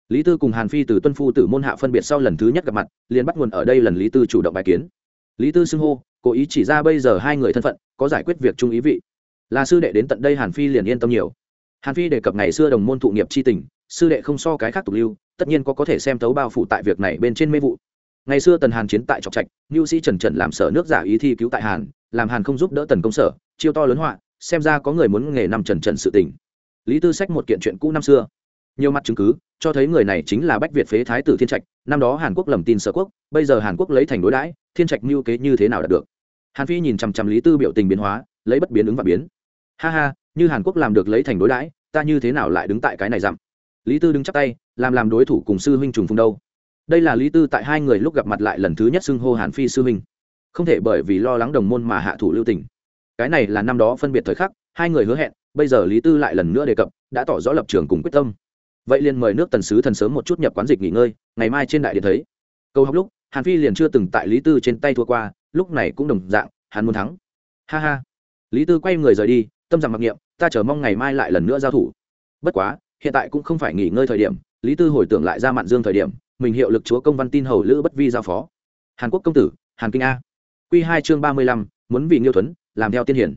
Lý tư cùng hàn phi từ tuân phu tử môn hạ phân biệt sau lần thứ nhất gặp mặt, liền bắt nguồn ở đây lần lý tư chủ động bài kiến. Lý tư xưng hô, cố ý chỉ ra bây giờ hai người thân phận, có giải quyết việc chung ý vị là sư đệ đến tận đây hàn phi liền yên tâm nhiều. Hàn phi đề cập ngày xưa đồng môn thụ nghiệp c h i tình, sư đệ không so cái khác tục lưu, tất nhiên có có thể xem thấu bao phủ tại việc này bên trên mê vụ. Ngày xưa tần hàn chiến tại trọc trạch ngưu sĩ trần trần làm sở nước giả ý thi cứu tại hàn, làm hàn không giúp đỡ tần công sở, chiêu to lớn họa, xem ra có người muốn nghề năm trần trần sự tình. Lý tư sách một kiện chuyện cũ năm xưa. Nhiều mặt chứng cứ, cho thấy người này chính là bách việt phế thái tử thiên trạch, năm đó hàn quốc lầm tin sở quốc, bây giờ hàn quốc lấy thành đối đãi, thiên trạch mưu kế như thế nào đạt được. Hàn phi nhìn chằm chằm lý tư biểu tình biến hóa, lấy bất biến ứng và biến ha ha, như hàn quốc làm được lấy thành đối đãi, ta như thế nào lại đứng tại cái này dặm? Lý tư đứng chắc tay, làm làm đối thủ cùng sư huynh trùng phùng đâu? Đây là lý tư tại hai người lúc gặp mặt lại lần thứ nhất xưng hô hàn phi sư huynh. Không thể bởi vì lo lắng đồng môn mà hạ thủ lưu tình. Cái này là năm đó phân biệt thời khắc, hai người hứa hẹn, bây giờ lý tư lại lần nữa đề cập, đã tỏ rõ lập trường cùng quyết tâm. Vậy liền mời nước tần sứ thần sớm một chút nhập quán dịch nghỉ ngơi, ngày mai trên đại điện thấy. Câu học lúc, hàn phi liền chưa từng tại lý tư trên tay thua qua, lúc này cũng đồng dạng, hắn muốn thắng. Ha ha. Lý tư quay người rời đi tâm rằng mặc niệm, ta chờ mong ngày mai lại lần nữa giao thủ. Bất quá, hiện tại cũng không phải nghỉ ngơi thời điểm, lý tư hồi tưởng lại ra mạn dương thời điểm, mình hiệu lực chúa công văn tin hầu lữ bất vi giao phó. Hàn quốc công tử, hàn kinh a. Q hai chương ba mươi lăm, muốn vì nghiêu thuấn, làm theo tiên hiển.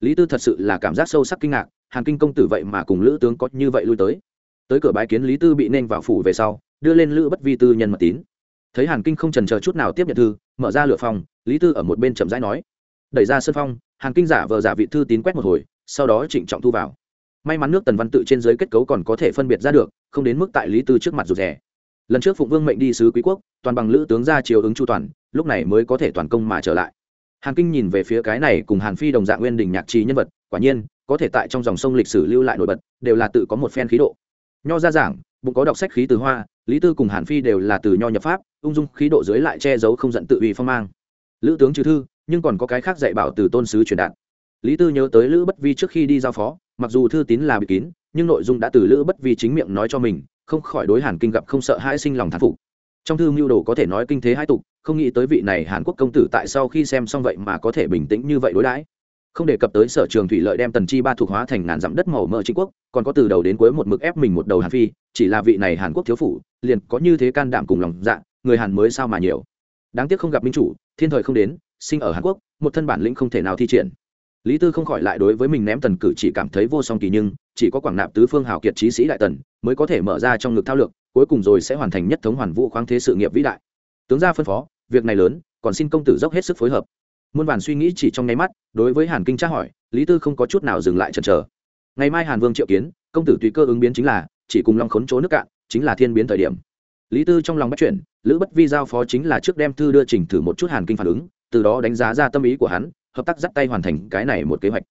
Lý tư thật sự là cảm giác sâu sắc kinh ngạc, hàn kinh công tử vậy mà cùng lữ tướng có như vậy lui tới. Tới cửa bái kiến lý tư bị nên vào phủ về sau, đưa lên lữ bất vi tư nhân mật tín. Thấy hàn kinh không trần chờ chút nào tiếp nhận thư, mở ra lửa phòng, lý tư ở một bên chậm rãi nói. Đẩy ra sân phong hàn kinh giả vờ giả vị thư tín quét một hồi sau đó trịnh trọng thu vào. May mắn nước tần văn tự trên giới kết cấu còn có thể phân biệt ra được, không đến mức tại lý tư trước mặt rụt rè. Lần trước phụng vương mệnh đi sứ quý quốc, toàn bằng lữ tướng ra chiều ứng chu toàn, lúc này mới có thể toàn công mà trở lại. Hàn kinh nhìn về phía cái này cùng hàn phi đồng dạng nguyên đình nhạc trì nhân vật, quả nhiên, có thể tại trong dòng sông lịch sử lưu lại nổi bật, đều là tự có một phen khí độ. Nho ra giảng, bụng có đọc sách khí từ hoa, lý tư cùng hàn phi đều là từ nho nhập pháp, ung dung khí độ dưới lại che giấu không giận tự ủy phong mang. Lữ tướng trừ thư, nhưng còn có cái khác dạy bảo từ tôn sứ truyền đạt lý tư nhớ tới lữ bất vi trước khi đi giao phó, mặc dù thư tín là bị kín, nhưng nội dung đã từ lữ bất vi chính miệng nói cho mình, không khỏi đối hàn kinh gặp không sợ hãi sinh lòng thán phục. Trong thư mưu đồ có thể nói kinh thế hai tục, không nghĩ tới vị này hàn quốc công tử tại sau khi xem xong vậy mà có thể bình tĩnh như vậy đối đãi. Không đề cập tới sở trường thủy lợi đem tần chi ba thuộc hóa thành ngàn dặm đất màu mỡ chính quốc, còn có từ đầu đến cuối một mực ép mình một đầu hàn phi, chỉ là vị này hàn quốc thiếu phủ, liền có như thế can đảm cùng lòng dạ người hàn mới sao mà nhiều. Đáng tiếc không gặp minh chủ, thiên thời không đến, sinh ở hàn quốc, một thân bản lĩnh không thể nào thi triển lý tư không khỏi lại đối với mình ném tần cử chỉ cảm thấy vô song kỳ nhưng, chỉ có quảng nạp tứ phương hào kiệt trí sĩ đại tần mới có thể mở ra trong ngực thao lược, cuối cùng rồi sẽ hoàn thành nhất thống hoàn vũ khoáng thế sự nghiệp vĩ đại. Tướng gia phân phó, việc này lớn, còn xin công tử dốc hết sức phối hợp. Muôn vàn suy nghĩ chỉ trong nháy mắt, đối với hàn kinh tra hỏi, lý tư không có chút nào dừng lại chần chờ. Ngày mai hàn vương triệu kiến, công tử tùy cơ ứng biến chính là, chỉ cùng long khốn chỗ nước cạn, chính là thiên biến thời điểm. Lý tư trong lòng bắt chuyển, lữ bất vi giao phó chính là trước đem thư đưa trình thử một chút hàn kinh phản ứng, từ đó đánh giá ra tâm ý của hắn hợp tác dắt tay hoàn thành cái này một kế hoạch.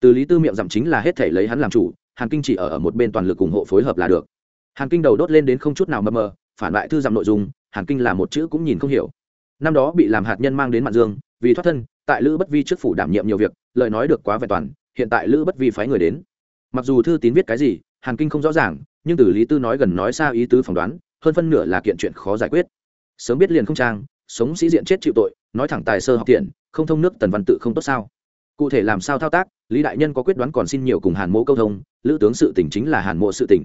Từ lý tư miệng dặm chính là hết thể lấy hắn làm chủ hàn kinh chỉ ở, ở một bên toàn lực ủng hộ phối hợp là được. Hàn kinh đầu đốt lên đến không chút nào mờ mờ phản lại thư dặm nội dung hàn kinh là một chữ cũng nhìn không hiểu. Năm đó bị làm hạt nhân mang đến mạn dương vì thoát thân tại lữ bất vi trước phủ đảm nhiệm nhiều việc lời nói được quá vẹn toàn hiện tại lữ bất vi phái người đến. Mặc dù thư tín viết cái gì hàn kinh không rõ ràng nhưng từ lý tư nói gần nói xa ý tứ phỏng đoán hơn phân nửa là kiện chuyện khó giải quyết. Sớm biết liền không trang sống sĩ diện chết chịu tội nói thẳng tài sơ học tiện không thông nước tần văn tự không tốt sao? Cụ thể làm sao thao tác, lý đại nhân có quyết đoán còn xin nhiều cùng hàn mộ câu thông, lữ tướng sự tỉnh chính là hàn mộ sự tỉnh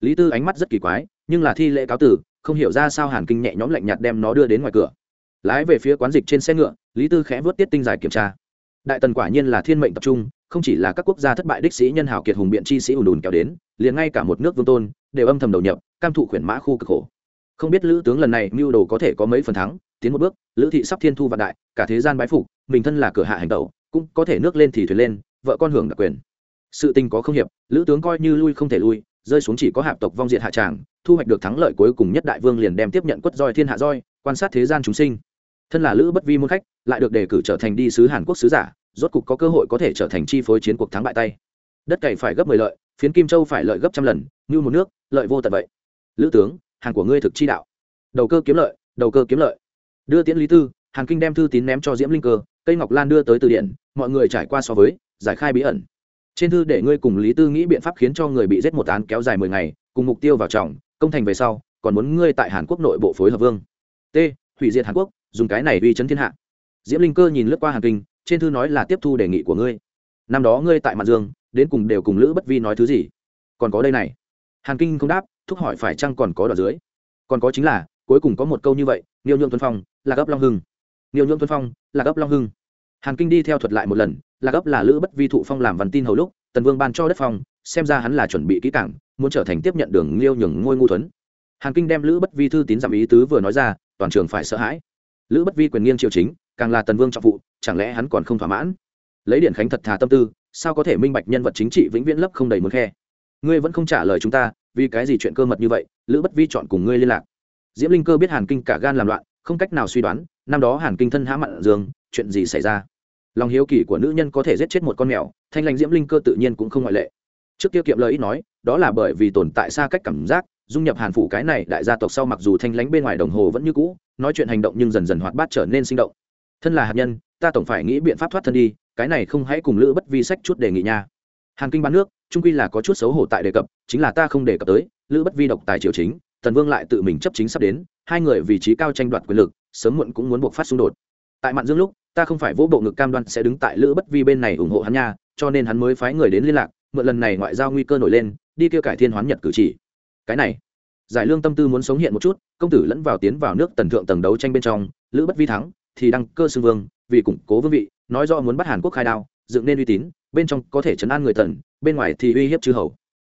lý tư ánh mắt rất kỳ quái, nhưng là thi lễ cáo tử, không hiểu ra sao hàn kinh nhẹ nhõm lạnh nhạt đem nó đưa đến ngoài cửa. Lái về phía quán dịch trên xe ngựa, lý tư khẽ vớt tiết tinh dài kiểm tra. Đại tần quả nhiên là thiên mệnh tập trung, không chỉ là các quốc gia thất bại đích sĩ nhân hào kiệt hùng biện chi sĩ ùn ùn kéo đến, liền ngay cả một nước vương tôn, đều âm thầm đầu nhập, cam thụ khuyển mã khu cực khổ. Không biết lữ tướng lần này mưu đồ có thể có mấy phần thắng tiến một bước, lữ thị sắp thiên thu vạn đại, cả thế gian bái phục, mình thân là cửa hạ hành tẩu, cũng có thể nước lên thì thuyền lên, vợ con hưởng đặc quyền. Sự tình có không hiệp, lữ tướng coi như lui không thể lui, rơi xuống chỉ có hạp tộc vong diệt hạ tràng, thu hoạch được thắng lợi cuối cùng nhất đại vương liền đem tiếp nhận quất roi thiên hạ roi, quan sát thế gian chúng sinh. Thân là lữ bất vi môn khách, lại được đề cử trở thành đi sứ hàn quốc sứ giả, rốt cục có cơ hội có thể trở thành chi phối chiến cuộc thắng bại tay. Đất cày phải gấp mười lợi, phiến kim châu phải lợi gấp trăm lần, như một nước, lợi vô tận vậy. Lữ tướng, hàng của ngươi thực chi đạo. Đầu cơ kiếm lợi, đầu cơ kiếm lợi đưa tiễn lý tư, hàn kinh đem thư tín ném cho diễm linh cơ, cây ngọc lan đưa tới từ điện mọi người trải qua so với, giải khai bí ẩn. Trên thư để ngươi cùng lý tư nghĩ biện pháp khiến cho người bị giết một án kéo dài mười ngày, cùng mục tiêu vào trọng, công thành về sau, còn muốn ngươi tại hàn quốc nội bộ phối hợp vương. T, hủy diệt hàn quốc, dùng cái này uy chấn thiên hạ. Diễm linh cơ nhìn lướt qua hàn kinh, trên thư nói là tiếp thu đề nghị của ngươi. Năm đó ngươi tại mặt dương, đến cùng đều cùng lữ bất vi nói thứ gì? Còn có đây này. Hàn kinh không đáp, thúc hỏi phải chăng còn có đoạn dưới. Còn có chính là, cuối cùng có một câu như vậy niêu nhượng tuân phong là gấp long hưng. Niêu nhuộm tuân phong là gấp long hưng. Hàn kinh đi theo thuật lại một lần là gấp là lữ bất vi thụ phong làm văn tin hầu lúc, tần vương ban cho đất phong, xem ra hắn là chuẩn bị kỹ cảng muốn trở thành tiếp nhận đường liêu nhường ngôi ngu thuấn. Hàn kinh đem lữ bất vi thư tín giảm ý tứ vừa nói ra, toàn trường phải sợ hãi. Lữ bất vi quyền nghiêng triều chính, càng là tần vương trọng phụ chẳng lẽ hắn còn không thỏa mãn? Lấy điện khánh thật thà tâm tư, sao có thể minh bạch nhân vật chính trị vĩnh viễn lấp không đầy muốn khe? Ngươi vẫn không trả lời chúng ta, vì cái gì chuyện cơ mật như vậy? Lữ bất vi chọn cùng ngươi liên lạc. Diễm linh cơ biết hàn kinh cả gan làm loạn không cách nào suy đoán, năm đó hàn kinh thân hã mặn dương, chuyện gì xảy ra? Lòng hiếu kỳ của nữ nhân có thể giết chết một con mèo, thanh lãnh diễm linh cơ tự nhiên cũng không ngoại lệ. Trước kia kiệm lời ít nói, đó là bởi vì tồn tại xa cách cảm giác, dung nhập hàn phủ cái này đại gia tộc sau mặc dù thanh lãnh bên ngoài đồng hồ vẫn như cũ, nói chuyện hành động nhưng dần dần hoạt bát trở nên sinh động. Thân là hạt nhân, ta tổng phải nghĩ biện pháp thoát thân đi, cái này không hãy cùng lữ bất vi sách chút đề nghị nha. Hàn kinh bán nước, trung quy là có chút xấu hổ tại đề cập, chính là ta không đề cập tới, lữ bất vi độc tài triều chính, tần vương lại tự mình chấp chính sắp đến hai người vị trí cao tranh đoạt quyền lực, sớm muộn cũng muốn buộc phát xung đột. Tại mạn dương lúc, ta không phải vỗ bộ ngực cam đoan sẽ đứng tại lữ bất vi bên này ủng hộ hắn nha, cho nên hắn mới phái người đến liên lạc, mượn lần này ngoại giao nguy cơ nổi lên, đi kêu cải thiên hoán nhật cử chỉ. Cái này, giải lương tâm tư muốn sống hiện một chút, công tử lẫn vào tiến vào nước tần thượng tầng đấu tranh bên trong, lữ bất vi thắng, thì đăng cơ sư vương, vì củng cố vương vị, nói do muốn bắt hàn quốc khai đao, dựng nên uy tín, bên trong có thể chấn an người tần bên ngoài thì uy hiếp chư hầu.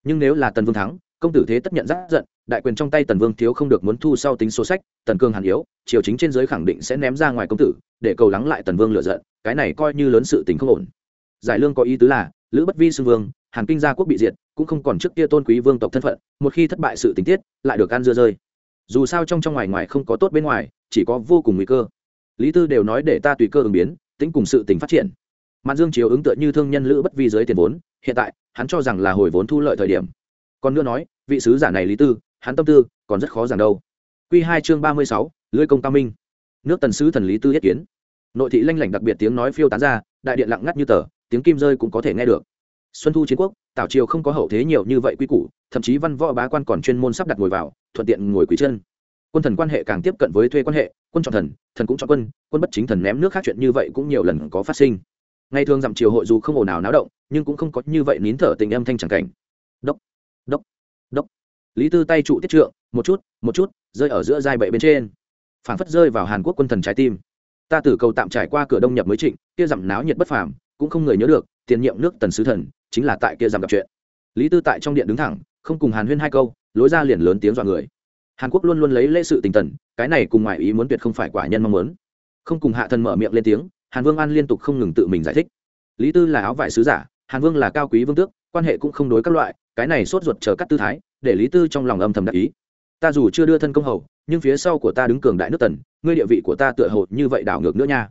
Nhưng nếu là tần vương thắng, công tử thế tất nhận rất giận đại quyền trong tay tần vương thiếu không được muốn thu sau tính số sách, tần cương hàn yếu, triều chính trên giới khẳng định sẽ ném ra ngoài công tử, để cầu lắng lại tần vương lựa giận, cái này coi như lớn sự tình không ổn. Giải lương có ý tứ là, lữ bất vi xưng vương, hàn kinh gia quốc bị diệt, cũng không còn trước kia tôn quý vương tộc thân phận, một khi thất bại sự tình tiết, lại được ăn dưa rơi. Dù sao trong trong ngoài ngoài không có tốt bên ngoài, chỉ có vô cùng nguy cơ. Lý tư đều nói để ta tùy cơ ứng biến, tính cùng sự tình phát triển. Mạn dương chiếu ứng tựa như thương nhân lữ bất vi dưới tiền vốn, hiện tại, hắn cho rằng là hồi vốn thu lợi thời điểm. Còn nữa nói, vị sứ giả này lý tư hắn tâm tư còn rất khó giảng đâu. Q hai chương ba mươi sáu lưới công cao minh. Nước tần sứ thần lý tư yết kiến. Nội thị lanh lảnh đặc biệt tiếng nói phiêu tán ra, đại điện lặng ngắt như tờ, tiếng kim rơi cũng có thể nghe được. Xuân thu chiến quốc, tảo triều không có hậu thế nhiều như vậy quy củ, thậm chí văn võ bá quan còn chuyên môn sắp đặt ngồi vào, thuận tiện ngồi quý chân. Quân thần quan hệ càng tiếp cận với thuê quan hệ, quân chọn thần thần cũng chọn quân quân bất chính thần ném nước khác chuyện như vậy cũng nhiều lần có phát sinh. Ngày thường dặm triều hội dù không ồn ào náo động, nhưng cũng không có như vậy nín thở tình âm thanh chẳng cảnh. Đốc đốc đốc lý tư tay trụ tiết trượng, một chút một chút, rơi ở giữa giai bệ bên trên. Phảng phất rơi vào hàn quốc quân thần trái tim. Ta tử cầu tạm trải qua cửa đông nhập mới trịnh, kia giảm náo nhiệt bất phàm, cũng không người nhớ được, tiền nhiệm nước tần sứ thần, chính là tại kia giảm gặp chuyện. Lý tư tại trong điện đứng thẳng, không cùng hàn huyên hai câu, lối ra liền lớn tiếng dọa người. Hàn quốc luôn luôn lấy lễ sự tình tần, cái này cùng ngoại ý muốn tuyệt không phải quả nhân mong muốn. Không cùng hạ thần mở miệng lên tiếng, hàn vương an liên tục không ngừng tự mình giải thích. Lý tư là áo vải sứ giả, hàn vương là cao quý vương tước, quan hệ cũng không đối các loại, cái này sốt ruột chờ cắt tư thái để lý tư trong lòng âm thầm đắc ý. Ta dù chưa đưa thân công hầu, nhưng phía sau của ta đứng cường đại nước tần, ngươi địa vị của ta tựa hồ như vậy đảo ngược nữa nha.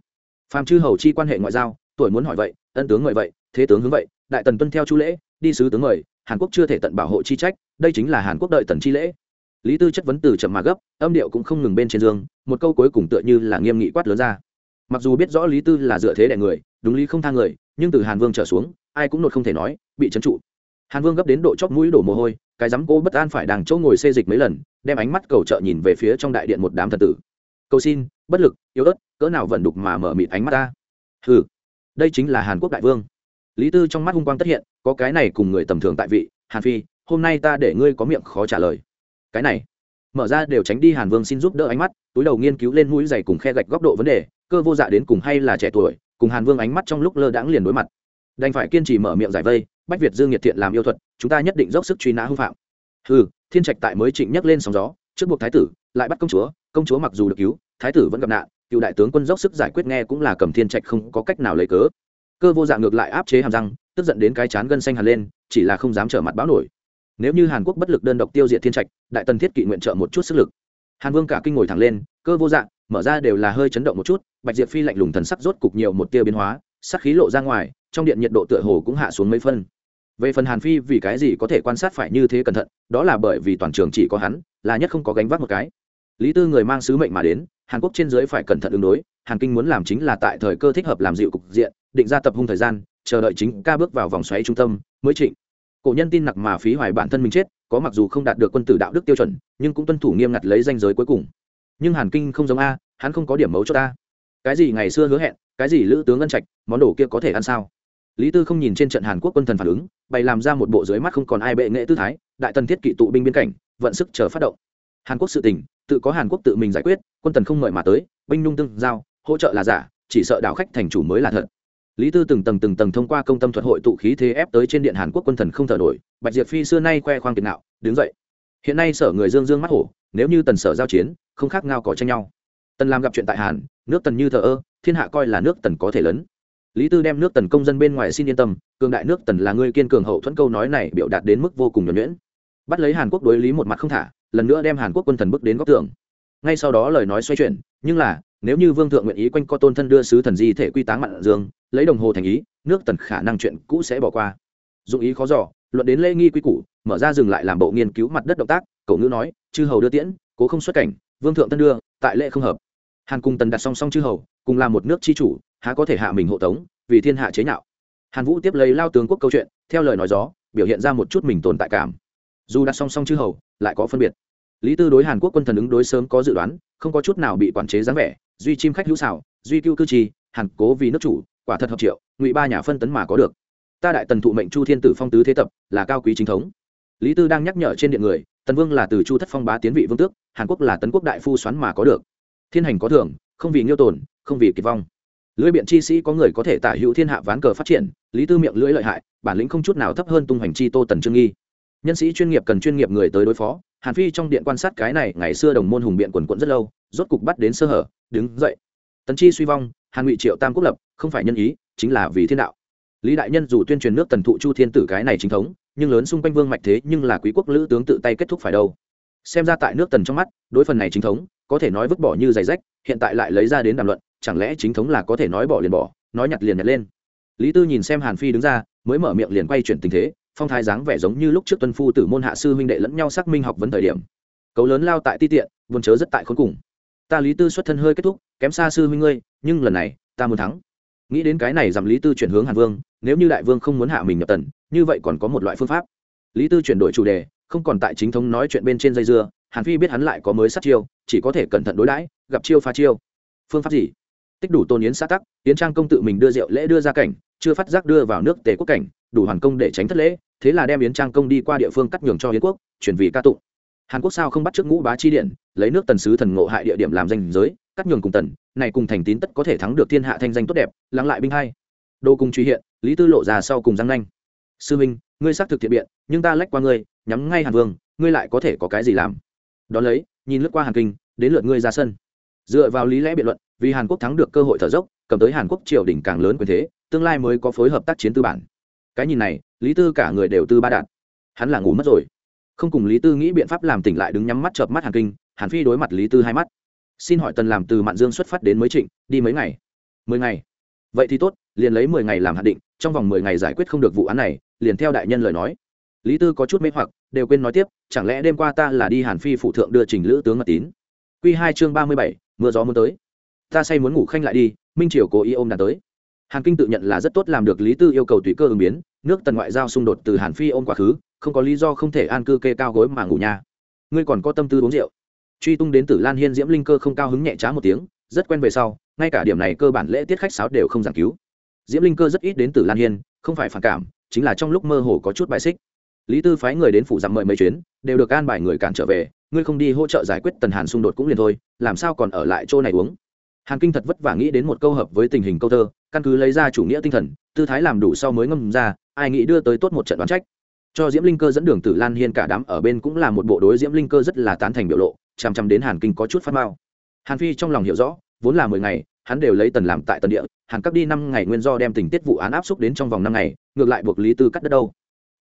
Phàm chư hầu chi quan hệ ngoại giao, tuổi muốn hỏi vậy, ân tướng ngợi vậy, thế tướng hướng vậy, đại tần tuân theo chu lễ, đi sứ tướng ngợi hàn quốc chưa thể tận bảo hộ chi trách, đây chính là hàn quốc đợi tần chi lễ. Lý tư chất vấn từ chậm mà gấp, âm điệu cũng không ngừng bên trên giường một câu cuối cùng tựa như là nghiêm nghị quát lớn ra. Mặc dù biết rõ lý tư là dựa thế đẻ người, đúng lý không tha người, nhưng từ hàn vương trở xuống, ai cũng nột không thể nói, bị trấn trụ. Hàn vương gấp đến độ chóp mũi đổ mồ hôi cái dám cô bất an phải đàng chỗ ngồi xê dịch mấy lần, đem ánh mắt cầu trợ nhìn về phía trong đại điện một đám thần tử. Cầu xin, bất lực, yếu ớt, cỡ nào vận đục mà mở mịt ánh mắt ta? Ừ đây chính là hàn quốc đại vương. Lý tư trong mắt hung quang tất hiện, có cái này cùng người tầm thường tại vị, hàn phi, hôm nay ta để ngươi có miệng khó trả lời. Cái này? Mở ra đều tránh đi hàn vương xin giúp đỡ ánh mắt, túi đầu nghiên cứu lên mũi dày cùng khe gạch góc độ vấn đề, cơ vô dạ đến cùng hay là trẻ tuổi, cùng hàn vương ánh mắt trong lúc lơ đãng liền đối mặt. Đành phải kiên trì mở miệng giải vây bách việt dương nhiệt thiện làm yêu thuật, chúng ta nhất định dốc sức truy nã hư phạm. Ừ thiên trạch tại mới trịnh nhắc lên sóng gió, trước buộc thái tử, lại bắt công chúa công chúa mặc dù được cứu, thái tử vẫn gặp nạn, cựu đại tướng quân dốc sức giải quyết nghe cũng là cầm thiên trạch không có cách nào lấy cớ. Cơ vô dạng ngược lại áp chế hàm răng, tức giận đến cái chán gân xanh hẳn lên, chỉ là không dám trở mặt báo nổi. Nếu như hàn quốc bất lực đơn độc tiêu diệt thiên trạch, đại tần thiết kỵ nguyện trợ một chút sức lực. Hàn vương cả kinh ngồi thẳng lên, cơ vô dạng mở ra đều là hơi chấn động một chút, bạch diệp phi lạnh lùng thần sắc rốt cục nhiều một tia biến hóa, sắc khí lộ ra ngoài, trong điện nhiệt độ tựa hồ cũng hạ xuống mấy phân về phần hàn phi, vì cái gì có thể quan sát phải như thế cẩn thận, đó là bởi vì toàn trường chỉ có hắn, là nhất không có gánh vác một cái. Lý tư người mang sứ mệnh mà đến, hàn quốc trên dưới phải cẩn thận ứng đối, hàn kinh muốn làm chính là tại thời cơ thích hợp làm dịu cục diện, định ra tập hung thời gian, chờ đợi chính ca bước vào vòng xoáy trung tâm mới trịnh. Cổ nhân tin nặc mà phí hoài bản thân mình chết, có mặc dù không đạt được quân tử đạo đức tiêu chuẩn, nhưng cũng tuân thủ nghiêm ngặt lấy danh giới cuối cùng. Nhưng hàn kinh không giống a, hắn không có điểm mấu cho ta. Cái gì ngày xưa hứa hẹn, cái gì lữ tướng ân trạch, món đồ kia có thể ăn sao? Lý tư không nhìn trên trận hàn quốc quân thần phản ứng, bày làm ra một bộ dưới mắt không còn ai bệ nghệ tư thái, đại tần thiết kỵ tụ binh biên cảnh, vận sức chờ phát động. Hàn quốc sự tình, tự có hàn quốc tự mình giải quyết, quân tần không mời mà tới, binh nhung tương giao, hỗ trợ là giả, chỉ sợ đảo khách thành chủ mới là thật. Lý tư từng tầng từng tầng thông qua công tâm thuật hội tụ khí thế ép tới trên điện hàn quốc quân thần không thở nổi, bạch diệp phi xưa nay khoe khoang kiệt nạo đứng dậy. Hiện nay sở người dương dương mắt hổ, nếu như tần sở giao chiến, không khác ngao cỏ tranh nhau. Tần làm gặp chuyện tại hàn, nước tần như thờ ơ, thiên hạ coi là nước tần có thể lớn lý tư đem nước tần công dân bên ngoài xin yên tâm, cường đại nước tần là người kiên cường hậu thuẫn câu nói này biểu đạt đến mức vô cùng nhuẩn nhuyễn. Bắt lấy hàn quốc đối lý một mặt không thả, lần nữa đem hàn quốc quân thần bước đến góc tường. Ngay sau đó lời nói xoay chuyển, nhưng là, nếu như vương thượng nguyện ý quanh co tôn thân đưa sứ thần di thể quy táng mặn dương, lấy đồng hồ thành ý, nước tần khả năng chuyện cũ sẽ bỏ qua. Dụng ý khó giỏ luận đến lễ nghi quy củ, mở ra dừng lại làm bộ nghiên cứu mặt đất động tác, cậu ngữ nói, chư hầu đưa tiễn, cố không xuất cảnh, vương thượng tân đưa, tại lễ không hợp. Hàn cùng tần đặt song song chư hầu, cùng là một nước chi chủ há có thể hạ mình hộ tống, vì thiên hạ chế nhạo. Hàn vũ tiếp lấy lao tướng quốc câu chuyện, theo lời nói gió, biểu hiện ra một chút mình tồn tại cảm. Dù đặt song song chư hầu, lại có phân biệt. Lý tư đối hàn quốc quân thần ứng đối sớm có dự đoán, không có chút nào bị quản chế dáng vẻ, duy chim khách hữu xảo, duy cưu cư trì, hàn cố vì nước chủ, quả thật hợp triệu, ngụy ba nhà phân tấn mà có được. Ta đại tần thụ mệnh chu thiên tử phong tứ thế tập, là cao quý chính thống. Lý tư đang nhắc nhở trên điện người, tần vương là từ chu thất phong bá tiến vị vương tước, hàn quốc là tấn quốc đại phu xoắn mà có được. Thiên hành có thưởng, không vì nghiêu tồn không vì kiệt vong lưỡi biện chi sĩ có người có thể tả hữu thiên hạ ván cờ phát triển, lý tư miệng lưỡi lợi hại, bản lĩnh không chút nào thấp hơn tung hoành chi tô tần trương nghi. Nhân sĩ chuyên nghiệp cần chuyên nghiệp người tới đối phó, hàn phi trong điện quan sát cái này ngày xưa đồng môn hùng biện quần quận rất lâu, rốt cục bắt đến sơ hở, đứng dậy. Tần chi suy vong, hàn ngụy triệu tam quốc lập, không phải nhân ý, chính là vì thiên đạo. Lý đại nhân dù tuyên truyền nước tần thụ chu thiên tử cái này chính thống, nhưng lớn xung quanh vương mạch thế nhưng là quý quốc lữ tướng tự tay kết thúc phải đâu. Xem ra tại nước tần trong mắt, đối phần này chính thống, có thể nói vứt bỏ như giày rách, hiện tại lại lấy ra đến đàm luận chẳng lẽ chính thống là có thể nói bỏ liền bỏ, nói nhặt liền nhặt lên? Lý tư nhìn xem hàn phi đứng ra, mới mở miệng liền quay chuyển tình thế, phong thái dáng vẻ giống như lúc trước tuân phu tử môn hạ sư huynh đệ lẫn nhau xác minh học vấn thời điểm. Cấu lớn lao tại ti tiện, buồn chớ rất tại khốn cùng. Ta lý tư xuất thân hơi kết thúc, kém xa sư huynh ngươi, nhưng lần này, ta muốn thắng. Nghĩ đến cái này dằm lý tư chuyển hướng hàn vương, nếu như đại vương không muốn hạ mình nhập tần, như vậy còn có một loại phương pháp. Lý tư chuyển đổi chủ đề, không còn tại chính thống nói chuyện bên trên dây dưa, hàn phi biết hắn lại có mới sát chiêu, chỉ có thể cẩn thận đối đãi, gặp chiêu phá chiêu. Phương pháp gì? Tích đủ tôn yến xã tắc, yến trang công tự mình đưa rượu lễ đưa ra cảnh, chưa phát giác đưa vào nước tề quốc cảnh, đủ hoàn công để tránh thất lễ, thế là đem yến trang công đi qua địa phương cắt nhường cho yến quốc, chuyển vì ca tụng. Hàn quốc sao không bắt trước ngũ bá chi điện, lấy nước tần sứ thần ngộ hại địa điểm làm danh giới, cắt nhường cùng tần, này cùng thành tín tất có thể thắng được thiên hạ thanh danh tốt đẹp, lắng lại binh hai. Đô cùng truy hiện, lý tư lộ ra sau cùng răng nanh. Sư minh, ngươi xác thực thiện biện, nhưng ta lách qua ngươi, nhắm ngay hàn vương, ngươi lại có thể có cái gì làm? Đón lấy, nhìn lướt qua hàn kinh, đến lượt ngươi ra sân. Dựa vào lý lẽ biện luận vì hàn quốc thắng được cơ hội thở dốc, cầm tới hàn quốc triều đỉnh càng lớn quyền thế, tương lai mới có phối hợp tác chiến tư bản. Cái nhìn này, lý tư cả người đều tư ba đạt hắn là ngủ mất rồi. Không cùng lý tư nghĩ biện pháp làm tỉnh lại đứng nhắm mắt chợp mắt hàn kinh, hàn phi đối mặt lý tư hai mắt. Xin hỏi tần làm từ mạn dương xuất phát đến mới trịnh, đi mấy ngày? Mười ngày. Vậy thì tốt, liền lấy mười ngày làm hạn định, trong vòng mười ngày giải quyết không được vụ án này, liền theo đại nhân lời nói. Lý tư có chút mê hoặc, đều quên nói tiếp, chẳng lẽ đêm qua ta là đi hàn phi phụ thượng đưa trình lữ tướng mật tín? Q hai chương ba mươi bảy, mưa gió muốn tới ta say muốn ngủ khanh lại đi, minh triều cố ý ôm đàn tới. Hàn kinh tự nhận là rất tốt làm được lý tư yêu cầu tùy cơ ứng biến, nước tần ngoại giao xung đột từ hàn phi ôm quá khứ, không có lý do không thể an cư kê cao gối mà ngủ nhà. Ngươi còn có tâm tư uống rượu. Truy tung đến từ lan hiên diễm linh cơ không cao hứng nhẹ trá một tiếng, rất quen về sau, ngay cả điểm này cơ bản lễ tiết khách sáo đều không giảng cứu. Diễm linh cơ rất ít đến từ lan hiên, không phải phản cảm, chính là trong lúc mơ hồ có chút bài xích. Lý tư phái người đến phủ dặm mời mấy chuyến, đều được an bài người cản trở về, ngươi không đi hỗ trợ giải quyết tần hàn xung đột cũng liền thôi, làm sao còn ở lại chỗ này uống? Hàn kinh thật vất vả nghĩ đến một câu hợp với tình hình câu thơ, căn cứ lấy ra chủ nghĩa tinh thần, tư thái làm đủ sau mới ngâm ra, ai nghĩ đưa tới tốt một trận đoán trách. Cho diễm linh cơ dẫn đường tử lan hiên cả đám ở bên cũng là một bộ đối diễm linh cơ rất là tán thành biểu lộ, chằm chằm đến hàn kinh có chút phát mao hàn phi trong lòng hiểu rõ, vốn là mười ngày, hắn đều lấy tần làm tại tần địa, hàn cấp đi năm ngày nguyên do đem tình tiết vụ án áp xúc đến trong vòng năm ngày, ngược lại buộc lý tư cắt đất đâu.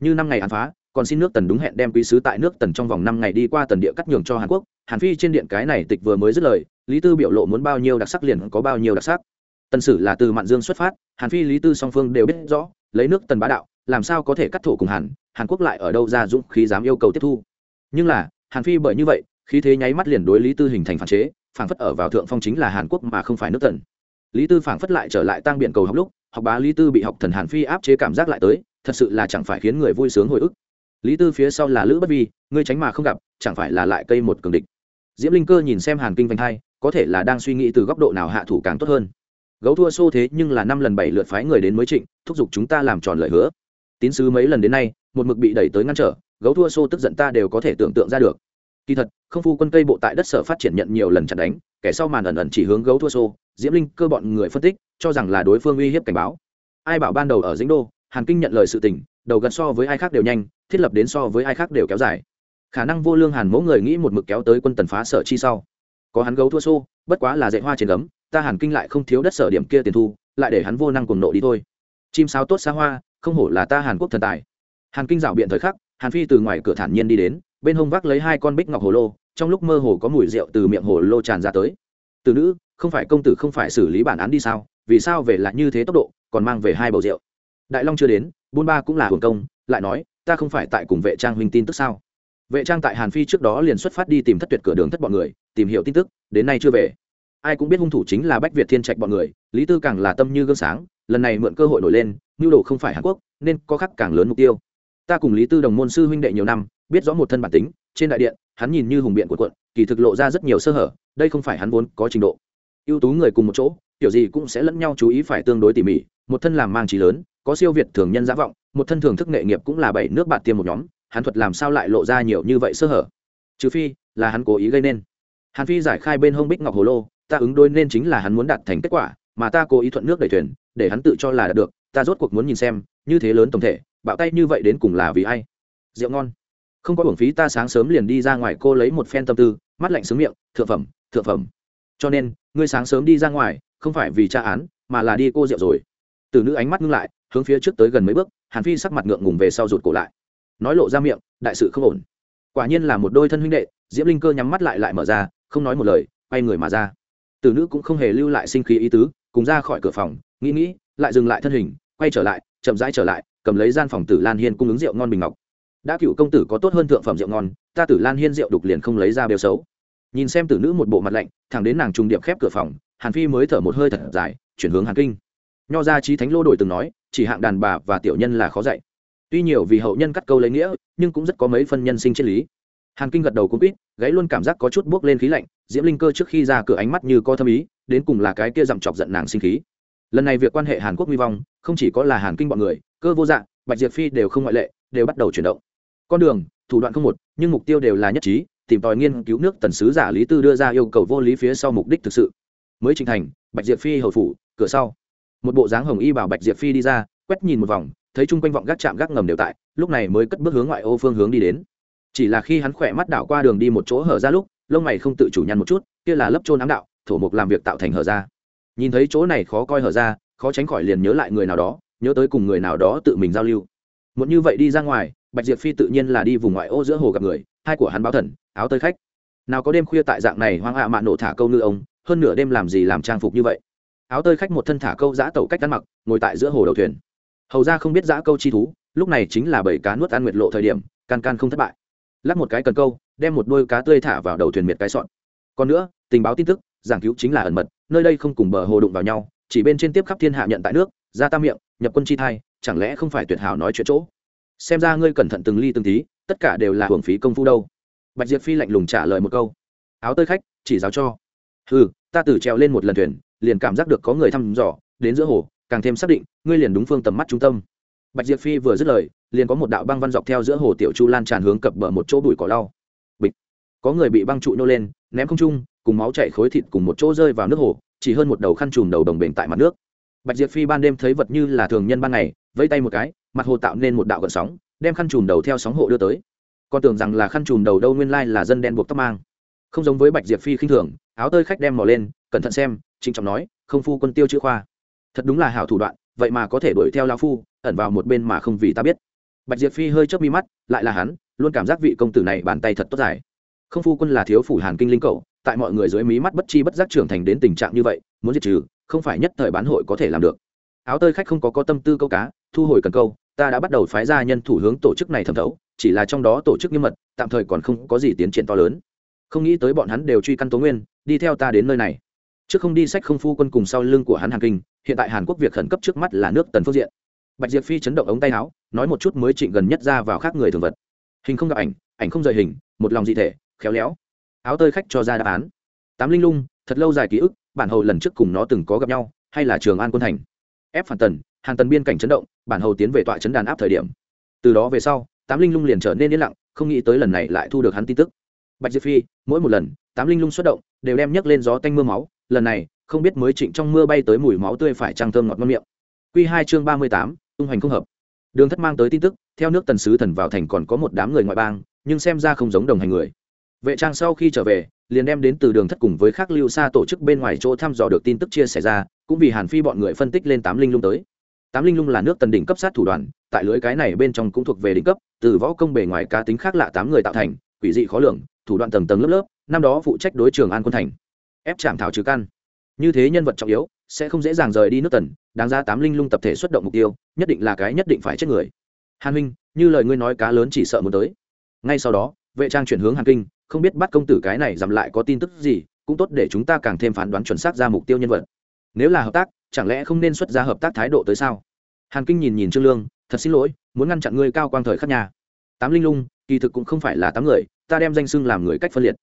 Như năm ngày án phá, còn xin nước tần đúng hẹn đem quý sứ tại nước tần trong vòng năm ngày đi qua tần địa cắt nhường cho hàn quốc. Hàn phi trên điện cái này tịch vừa mới dứt lời lý tư biểu lộ muốn bao nhiêu đặc sắc liền có bao nhiêu đặc sắc. Tần sử là từ mạn dương xuất phát, hàn phi, lý tư, song phương đều biết rõ, lấy nước tần bá đạo, làm sao có thể cắt thổ cùng hàn hàn quốc lại ở đâu ra dũng khí dám yêu cầu tiếp thu. Nhưng là, hàn phi bởi như vậy, khí thế nháy mắt liền đối lý tư hình thành phản chế, phản phất ở vào thượng phong chính là hàn quốc mà không phải nước tần. Lý tư phản phất lại trở lại tăng biện cầu học lúc, học bá lý tư bị học thần hàn phi áp chế cảm giác lại tới, thật sự là chẳng phải khiến người vui sướng hồi ức. Lý tư phía sau là lữ bất vi, ngươi tránh mà không gặp, chẳng phải là lại cây một cường địch. Diễm linh cơ nhìn xem hàn kinh vành hai có thể là đang suy nghĩ từ góc độ nào hạ thủ càng tốt hơn. Gấu thua xô thế nhưng là năm lần bảy lượt phái người đến mới trịnh, thúc giục chúng ta làm tròn lời hứa. Tín sứ mấy lần đến nay, một mực bị đẩy tới ngăn trở, gấu thua xô tức giận ta đều có thể tưởng tượng ra được. Kỳ thật, không phu quân cây bộ tại đất sở phát triển nhận nhiều lần chặn đánh, kẻ sau màn ẩn ẩn chỉ hướng gấu thua xô, diễm linh cơ bọn người phân tích, cho rằng là đối phương uy hiếp cảnh báo. Ai bảo ban đầu ở dĩnh đô, hàn kinh nhận lời sự tình, đầu gần so với ai khác đều nhanh, thiết lập đến so với ai khác đều kéo dài. Khả năng vô lương hàn mẫu người nghĩ một mực kéo tới quân tần phá sở chi sau có hắn gấu thua xô, bất quá là dạy hoa trên gấm, ta hàn kinh lại không thiếu đất sở điểm kia tiền thu, lại để hắn vô năng cùng nộ đi thôi. Chim sáo tốt xa hoa, không hổ là ta hàn quốc thần tài. Hàn kinh rảo biện thời khắc, hàn phi từ ngoài cửa thản nhiên đi đến, bên hông vác lấy hai con bích ngọc hồ lô, trong lúc mơ hồ có mùi rượu từ miệng hồ lô tràn ra tới. Từ nữ, không phải công tử không phải xử lý bản án đi sao, vì sao về lại như thế tốc độ, còn mang về hai bầu rượu. Đại long chưa đến buôn ba cũng là hưởng công, lại nói, ta không phải tại cùng vệ trang huynh tin tức sao? Vệ trang tại hàn phi trước đó liền xuất phát đi tìm thất tuyệt cửa đường thất bọn người, tìm hiểu tin tức, đến nay chưa về. Ai cũng biết hung thủ chính là bách việt thiên trạch bọn người, lý tư càng là tâm như gương sáng, lần này mượn cơ hội nổi lên, nhu đồ không phải hàn quốc, nên có khắc càng lớn mục tiêu. Ta cùng lý tư đồng môn sư huynh đệ nhiều năm, biết rõ một thân bản tính, trên đại điện, hắn nhìn như hùng biện của quận, kỳ thực lộ ra rất nhiều sơ hở, đây không phải hắn vốn có trình độ. Ưu tú người cùng một chỗ kiểu gì cũng sẽ lẫn nhau chú ý phải tương đối tỉ mỉ, một thân làm mang trí lớn, có siêu việt thường nhân giả vọng, một thân thường thức nghệ nghiệp cũng là bảy nước bạn tiêm một nhóm hắn thuật làm sao lại lộ ra nhiều như vậy sơ hở? Trừ phi, là hắn cố ý gây nên. Hàn phi giải khai bên hông bích ngọc hồ lô, ta ứng đôi nên chính là hắn muốn đạt thành kết quả, mà ta cố ý thuận nước đẩy thuyền, để hắn tự cho là đạt được, ta rốt cuộc muốn nhìn xem, như thế lớn tổng thể, bạo tay như vậy đến cùng là vì ai? Rượu ngon. Không có hưởng phí ta sáng sớm liền đi ra ngoài cô lấy một phen tâm tư, mắt lạnh sướng miệng, thượng phẩm thượng phẩm. Cho nên, ngươi sáng sớm đi ra ngoài, không phải vì tra án, mà là đi cô rượu rồi. Từ nữ ánh mắt ngưng lại, hướng phía trước tới gần mấy bước, hàn phi sắc mặt ngượng ngùng về sau rụt cổ lại nói lộ ra miệng, đại sự không ổn. Quả nhiên là một đôi thân huynh đệ, diễm linh cơ nhắm mắt lại lại mở ra, không nói một lời, quay người mà ra. Tử nữ cũng không hề lưu lại sinh khí ý tứ, cùng ra khỏi cửa phòng, nghĩ nghĩ, lại dừng lại thân hình, quay trở lại, chậm rãi trở lại, cầm lấy gian phòng tử lan hiên cung ứng rượu ngon bình ngọc. Đã cựu công tử có tốt hơn thượng phẩm rượu ngon, ta tử lan hiên rượu đục liền không lấy ra bêu xấu. Nhìn xem tử nữ một bộ mặt lạnh, thẳng đến nàng trùng điệp khép cửa phòng, hàn phi mới thở một hơi thật dài, chuyển hướng hàn kinh. Nho gia trí thánh lô đổi từng nói, chỉ hạng đàn bà và tiểu nhân là khó dạy tuy nhiều vì hậu nhân cắt câu lấy nghĩa, nhưng cũng rất có mấy phân nhân sinh triết lý. Hàn kinh gật đầu cũng ít gáy luôn cảm giác có chút buốc lên khí lạnh, diễm linh cơ trước khi ra cửa ánh mắt như co thâm ý, đến cùng là cái kia dặm chọc giận nàng sinh khí. Lần này việc quan hệ hàn quốc nguy vong, không chỉ có là hàn kinh bọn người, cơ vô dạng bạch diệp phi đều không ngoại lệ, đều bắt đầu chuyển động. Con đường, thủ đoạn không một, nhưng mục tiêu đều là nhất trí, tìm tòi nghiên cứu nước tần sứ giả lý tư đưa ra yêu cầu vô lý phía sau mục đích thực sự. Mới trình thành, bạch diệp phi hầu phủ, cửa sau. Một bộ dáng hồng y bảo bạch diệp phi đi ra, quét nhìn một vòng thấy chung quanh vọng gác chạm gác ngầm đều tại, lúc này mới cất bước hướng ngoại ô phương hướng đi đến. Chỉ là khi hắn khỏe mắt đảo qua đường đi một chỗ hở ra lúc, lông mày không tự chủ nhăn một chút, kia là lấp trôn ám đạo, thổ mục làm việc tạo thành hở ra. Nhìn thấy chỗ này khó coi hở ra, khó tránh khỏi liền nhớ lại người nào đó, nhớ tới cùng người nào đó tự mình giao lưu. Muốn như vậy đi ra ngoài, bạch diệp phi tự nhiên là đi vùng ngoại ô giữa hồ gặp người, hai của hắn báo thần, áo tơi khách. Nào có đêm khuya tại dạng này hoang hạ mạ nổ thả câu ngư ông, hơn nửa đêm làm gì làm trang phục như vậy. Áo tơi khách một thân thả câu giã tẩu cách ăn mặc, ngồi tại giữa hồ đầu thuyền hầu ra không biết giã câu chi thú, lúc này chính là bảy cá nuốt ăn nguyệt lộ thời điểm, can can không thất bại. Lắc một cái cần câu, đem một đôi cá tươi thả vào đầu thuyền miệt cái sọn. Còn nữa, tình báo tin tức, giảng cứu chính là ẩn mật, nơi đây không cùng bờ hồ đụng vào nhau, chỉ bên trên tiếp khắp thiên hạ nhận tại nước, ra tam miệng, nhập quân chi thai, chẳng lẽ không phải tuyệt hảo nói chuyện chỗ? Xem ra ngươi cẩn thận từng ly từng tí, tất cả đều là hưởng phí công phu đâu. Bạch diệp phi lạnh lùng trả lời một câu. Áo tơi khách, chỉ giáo cho. Ừ ta từ trèo lên một lần thuyền, liền cảm giác được có người thăm dò, đến giữa hồ càng thêm xác định, ngươi liền đúng phương tầm mắt trung tâm. Bạch diệp phi vừa dứt lời, liền có một đạo băng văn dọc theo giữa hồ tiểu chu lan tràn hướng cập bờ một chỗ bụi cỏ lau. Bịch. Có người bị băng trụ nô lên, ném không trung, cùng máu chảy khối thịt cùng một chỗ rơi vào nước hồ, chỉ hơn một đầu khăn chùm đầu đồng bền tại mặt nước. Bạch diệp phi ban đêm thấy vật như là thường nhân ban ngày, vẫy tay một cái, mặt hồ tạo nên một đạo gợn sóng, đem khăn chùm đầu theo sóng hộ đưa tới. Con tưởng rằng là khăn chùm đầu đâu nguyên lai là dân đen buộc tóc mang. Không giống với bạch diệp phi khinh thường, áo tơi khách đem mò lên, cẩn thận xem, trịnh trọng nói, không phu quân tiêu chữ khoa thật đúng là hảo thủ đoạn, vậy mà có thể đuổi theo lao phu, ẩn vào một bên mà không vì ta biết. Bạch diệp phi hơi chớp mi mắt, lại là hắn, luôn cảm giác vị công tử này bàn tay thật tốt dài. Không phu quân là thiếu phủ hàn kinh linh cầu tại mọi người dưới mí mắt bất chi bất giác trưởng thành đến tình trạng như vậy, muốn diệt trừ, không phải nhất thời bán hội có thể làm được. Áo tơi khách không có có tâm tư câu cá, thu hồi cần câu, ta đã bắt đầu phái ra nhân thủ hướng tổ chức này thẩm thấu, chỉ là trong đó tổ chức nghiêm mật, tạm thời còn không có gì tiến triển to lớn. Không nghĩ tới bọn hắn đều truy căn tố nguyên, đi theo ta đến nơi này trước không đi sách không phu quân cùng sau lưng của hắn hàn kinh, hiện tại hàn quốc việc khẩn cấp trước mắt là nước tần phương diện. Bạch diệp phi chấn động ống tay áo, nói một chút mới trịnh gần nhất ra vào khác người thường vật. Hình không gặp ảnh ảnh không rời hình, một lòng dị thể, khéo léo. Áo tơi khách cho ra đáp án. Tám linh lung, thật lâu dài ký ức, bản hầu lần trước cùng nó từng có gặp nhau, hay là trường an quân thành. Ép phản tần, hàn tần biên cảnh chấn động, bản hầu tiến về tọa chấn đàn áp thời điểm. Từ đó về sau, tám linh lung liền trở nên yên lặng, không nghĩ tới lần này lại thu được hắn tin tức. Bạch diệp phi, mỗi một lần, tám linh lung xuất động, đều đem nhấc lên gió tanh mưa máu lần này, không biết mới trịnh trong mưa bay tới mùi máu tươi phải trăng thơm ngọt ngon miệng. Q hai chương ba mươi tám, tung hoành không hợp. Đường thất mang tới tin tức, theo nước tần sứ thần vào thành còn có một đám người ngoại bang, nhưng xem ra không giống đồng hành người. Vệ trang sau khi trở về, liền đem đến từ đường thất cùng với khác lưu xa tổ chức bên ngoài chỗ thăm dò được tin tức chia sẻ ra, cũng vì hàn phi bọn người phân tích lên tám linh lung tới. Tám linh lung là nước tần đỉnh cấp sát thủ đoàn, tại lưới cái này bên trong cũng thuộc về đỉnh cấp, từ võ công bề ngoài cá tính khác lạ tám người tạo thành, quỷ dị khó lường, thủ đoạn tầng tầng lớp lớp, năm đó phụ trách đối trường an quân thành ép chạm thảo trừ căn như thế nhân vật trọng yếu, sẽ không dễ dàng rời đi nước tần, đáng ra tám linh lung tập thể xuất động mục tiêu, nhất định là cái nhất định phải chết người. Hàn huynh, như lời ngươi nói cá lớn chỉ sợ muốn tới. Ngay sau đó, vệ trang chuyển hướng hàn kinh, không biết bắt công tử cái này giảm lại có tin tức gì, cũng tốt để chúng ta càng thêm phán đoán chuẩn xác ra mục tiêu nhân vật. Nếu là hợp tác, chẳng lẽ không nên xuất ra hợp tác thái độ tới sao? Hàn kinh nhìn nhìn trương lương, thật xin lỗi, muốn ngăn chặn ngươi cao quang thời khắc nhà. Tám linh lung, kỳ thực cũng không phải là tám người, ta đem danh xưng làm người cách phân liệt.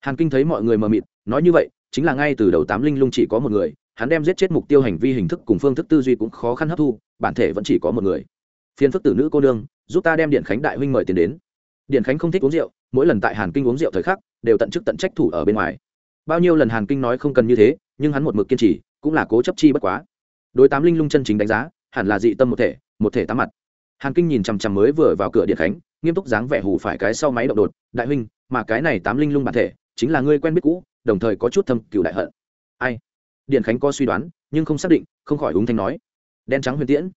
Hàn kinh thấy mọi người mờ mịt, nói như vậy chính là ngay từ đầu tám linh lung chỉ có một người, hắn đem giết chết mục tiêu hành vi hình thức cùng phương thức tư duy cũng khó khăn hấp thu, bản thể vẫn chỉ có một người. Phiên phức tử nữ cô nương, giúp ta đem điện khánh đại huynh mời tiền đến. Điện khánh không thích uống rượu, mỗi lần tại hàn kinh uống rượu thời khắc, đều tận chức tận trách thủ ở bên ngoài. Bao nhiêu lần hàn kinh nói không cần như thế, nhưng hắn một mực kiên trì, cũng là cố chấp chi bất quá. Đối tám linh lung chân chính đánh giá, hẳn là dị tâm một thể một thể tám mặt. Hàn kinh nhìn chằm chằm mới vừa vào cửa điện khánh, nghiêm túc dáng vẻ hù phải cái sau máy động đột. Đại huynh, mà cái này tám linh lung bản thể, chính là ngươi quen biết cũ đồng thời có chút thâm cựu đại hận. Ai? Điện khánh có suy đoán, nhưng không xác định, không khỏi úng thanh nói. Đen trắng huyền tiễn.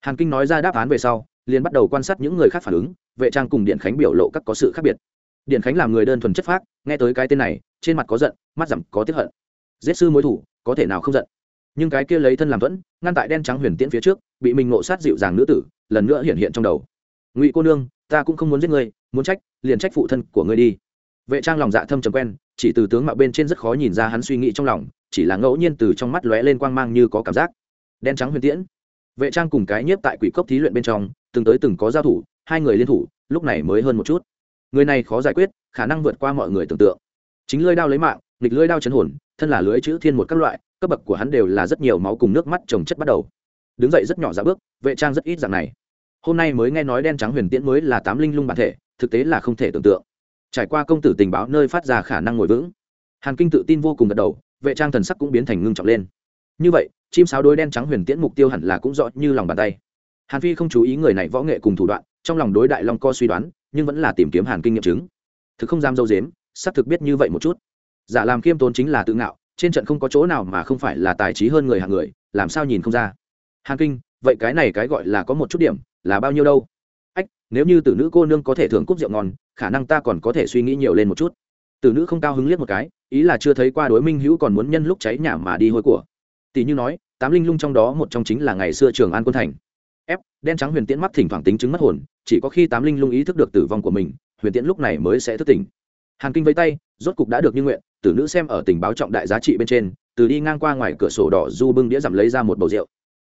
Hàn kinh nói ra đáp án về sau, liền bắt đầu quan sát những người khác phản ứng, vệ trang cùng điện khánh biểu lộ các có sự khác biệt. Điện khánh làm người đơn thuần chất phác, nghe tới cái tên này, trên mặt có giận, mắt dặm có tiếp hận. Giết sư mối thủ, có thể nào không giận? Nhưng cái kia lấy thân làm thuẫn, ngăn tại đen trắng huyền tiễn phía trước, bị mình ngộ sát dịu dàng nữ tử, lần nữa hiện hiện trong đầu. Ngụy cô nương, ta cũng không muốn giết ngươi, muốn trách, liền trách phụ thân của ngươi đi. Vệ trang lòng dạ thâm trầm quen chỉ từ tướng mạo bên trên rất khó nhìn ra hắn suy nghĩ trong lòng, chỉ là ngẫu nhiên từ trong mắt lóe lên quang mang như có cảm giác. Đen trắng huyền tiễn. Vệ trang cùng cái nhiếp tại quỷ cốc thí luyện bên trong, từng tới từng có giao thủ, hai người liên thủ, lúc này mới hơn một chút. Người này khó giải quyết, khả năng vượt qua mọi người tưởng tượng. Chính lưỡi đao lấy mạng, nghịch lưỡi đao chấn hồn, thân là lưỡi chữ thiên một các loại, cấp bậc của hắn đều là rất nhiều máu cùng nước mắt trồng chất bắt đầu. Đứng dậy rất nhỏ ra bước, vệ trang rất ít dạng này. Hôm nay mới nghe nói đen trắng huyền tiễn mới là tám linh lung bản thể, thực tế là không thể tưởng tượng trải qua công tử tình báo nơi phát ra khả năng ngồi vững, hàn kinh tự tin vô cùng gật đầu, vệ trang thần sắc cũng biến thành ngưng trọng lên. Như vậy, chim sáo đôi đen trắng huyền tiễn mục tiêu hẳn là cũng rõ như lòng bàn tay. Hàn phi không chú ý người này võ nghệ cùng thủ đoạn, trong lòng đối đại long co suy đoán, nhưng vẫn là tìm kiếm hàn kinh nghiệm chứng. Thực không dám dâu dếm, xác thực biết như vậy một chút. Giả làm khiêm tốn chính là tự ngạo, trên trận không có chỗ nào mà không phải là tài trí hơn người hàng người, làm sao nhìn không ra. Hàn kinh, vậy cái này cái gọi là có một chút điểm, là bao nhiêu đâu? Ách, nếu như tử nữ cô nương có thể thưởng cúp rượu ngon khả năng ta còn có thể suy nghĩ nhiều lên một chút. Tử nữ không cao hứng liếc một cái, ý là chưa thấy qua đối minh hữu còn muốn nhân lúc cháy nhà mà đi hôi của. Tỷ như nói, tám linh lung trong đó một trong chính là ngày xưa trường an quân thành. Ép, đen trắng huyền tiễn mắt thỉnh thoảng tính chứng mất hồn, chỉ có khi tám linh lung ý thức được tử vong của mình, huyền tiễn lúc này mới sẽ thức tỉnh. Hàn kinh vây tay, rốt cục đã được như nguyện, tử nữ xem ở tình báo trọng đại giá trị bên trên, từ đi ngang qua ngoài cửa sổ đỏ du bưng đĩa giảm lấy ra một bầu rượu.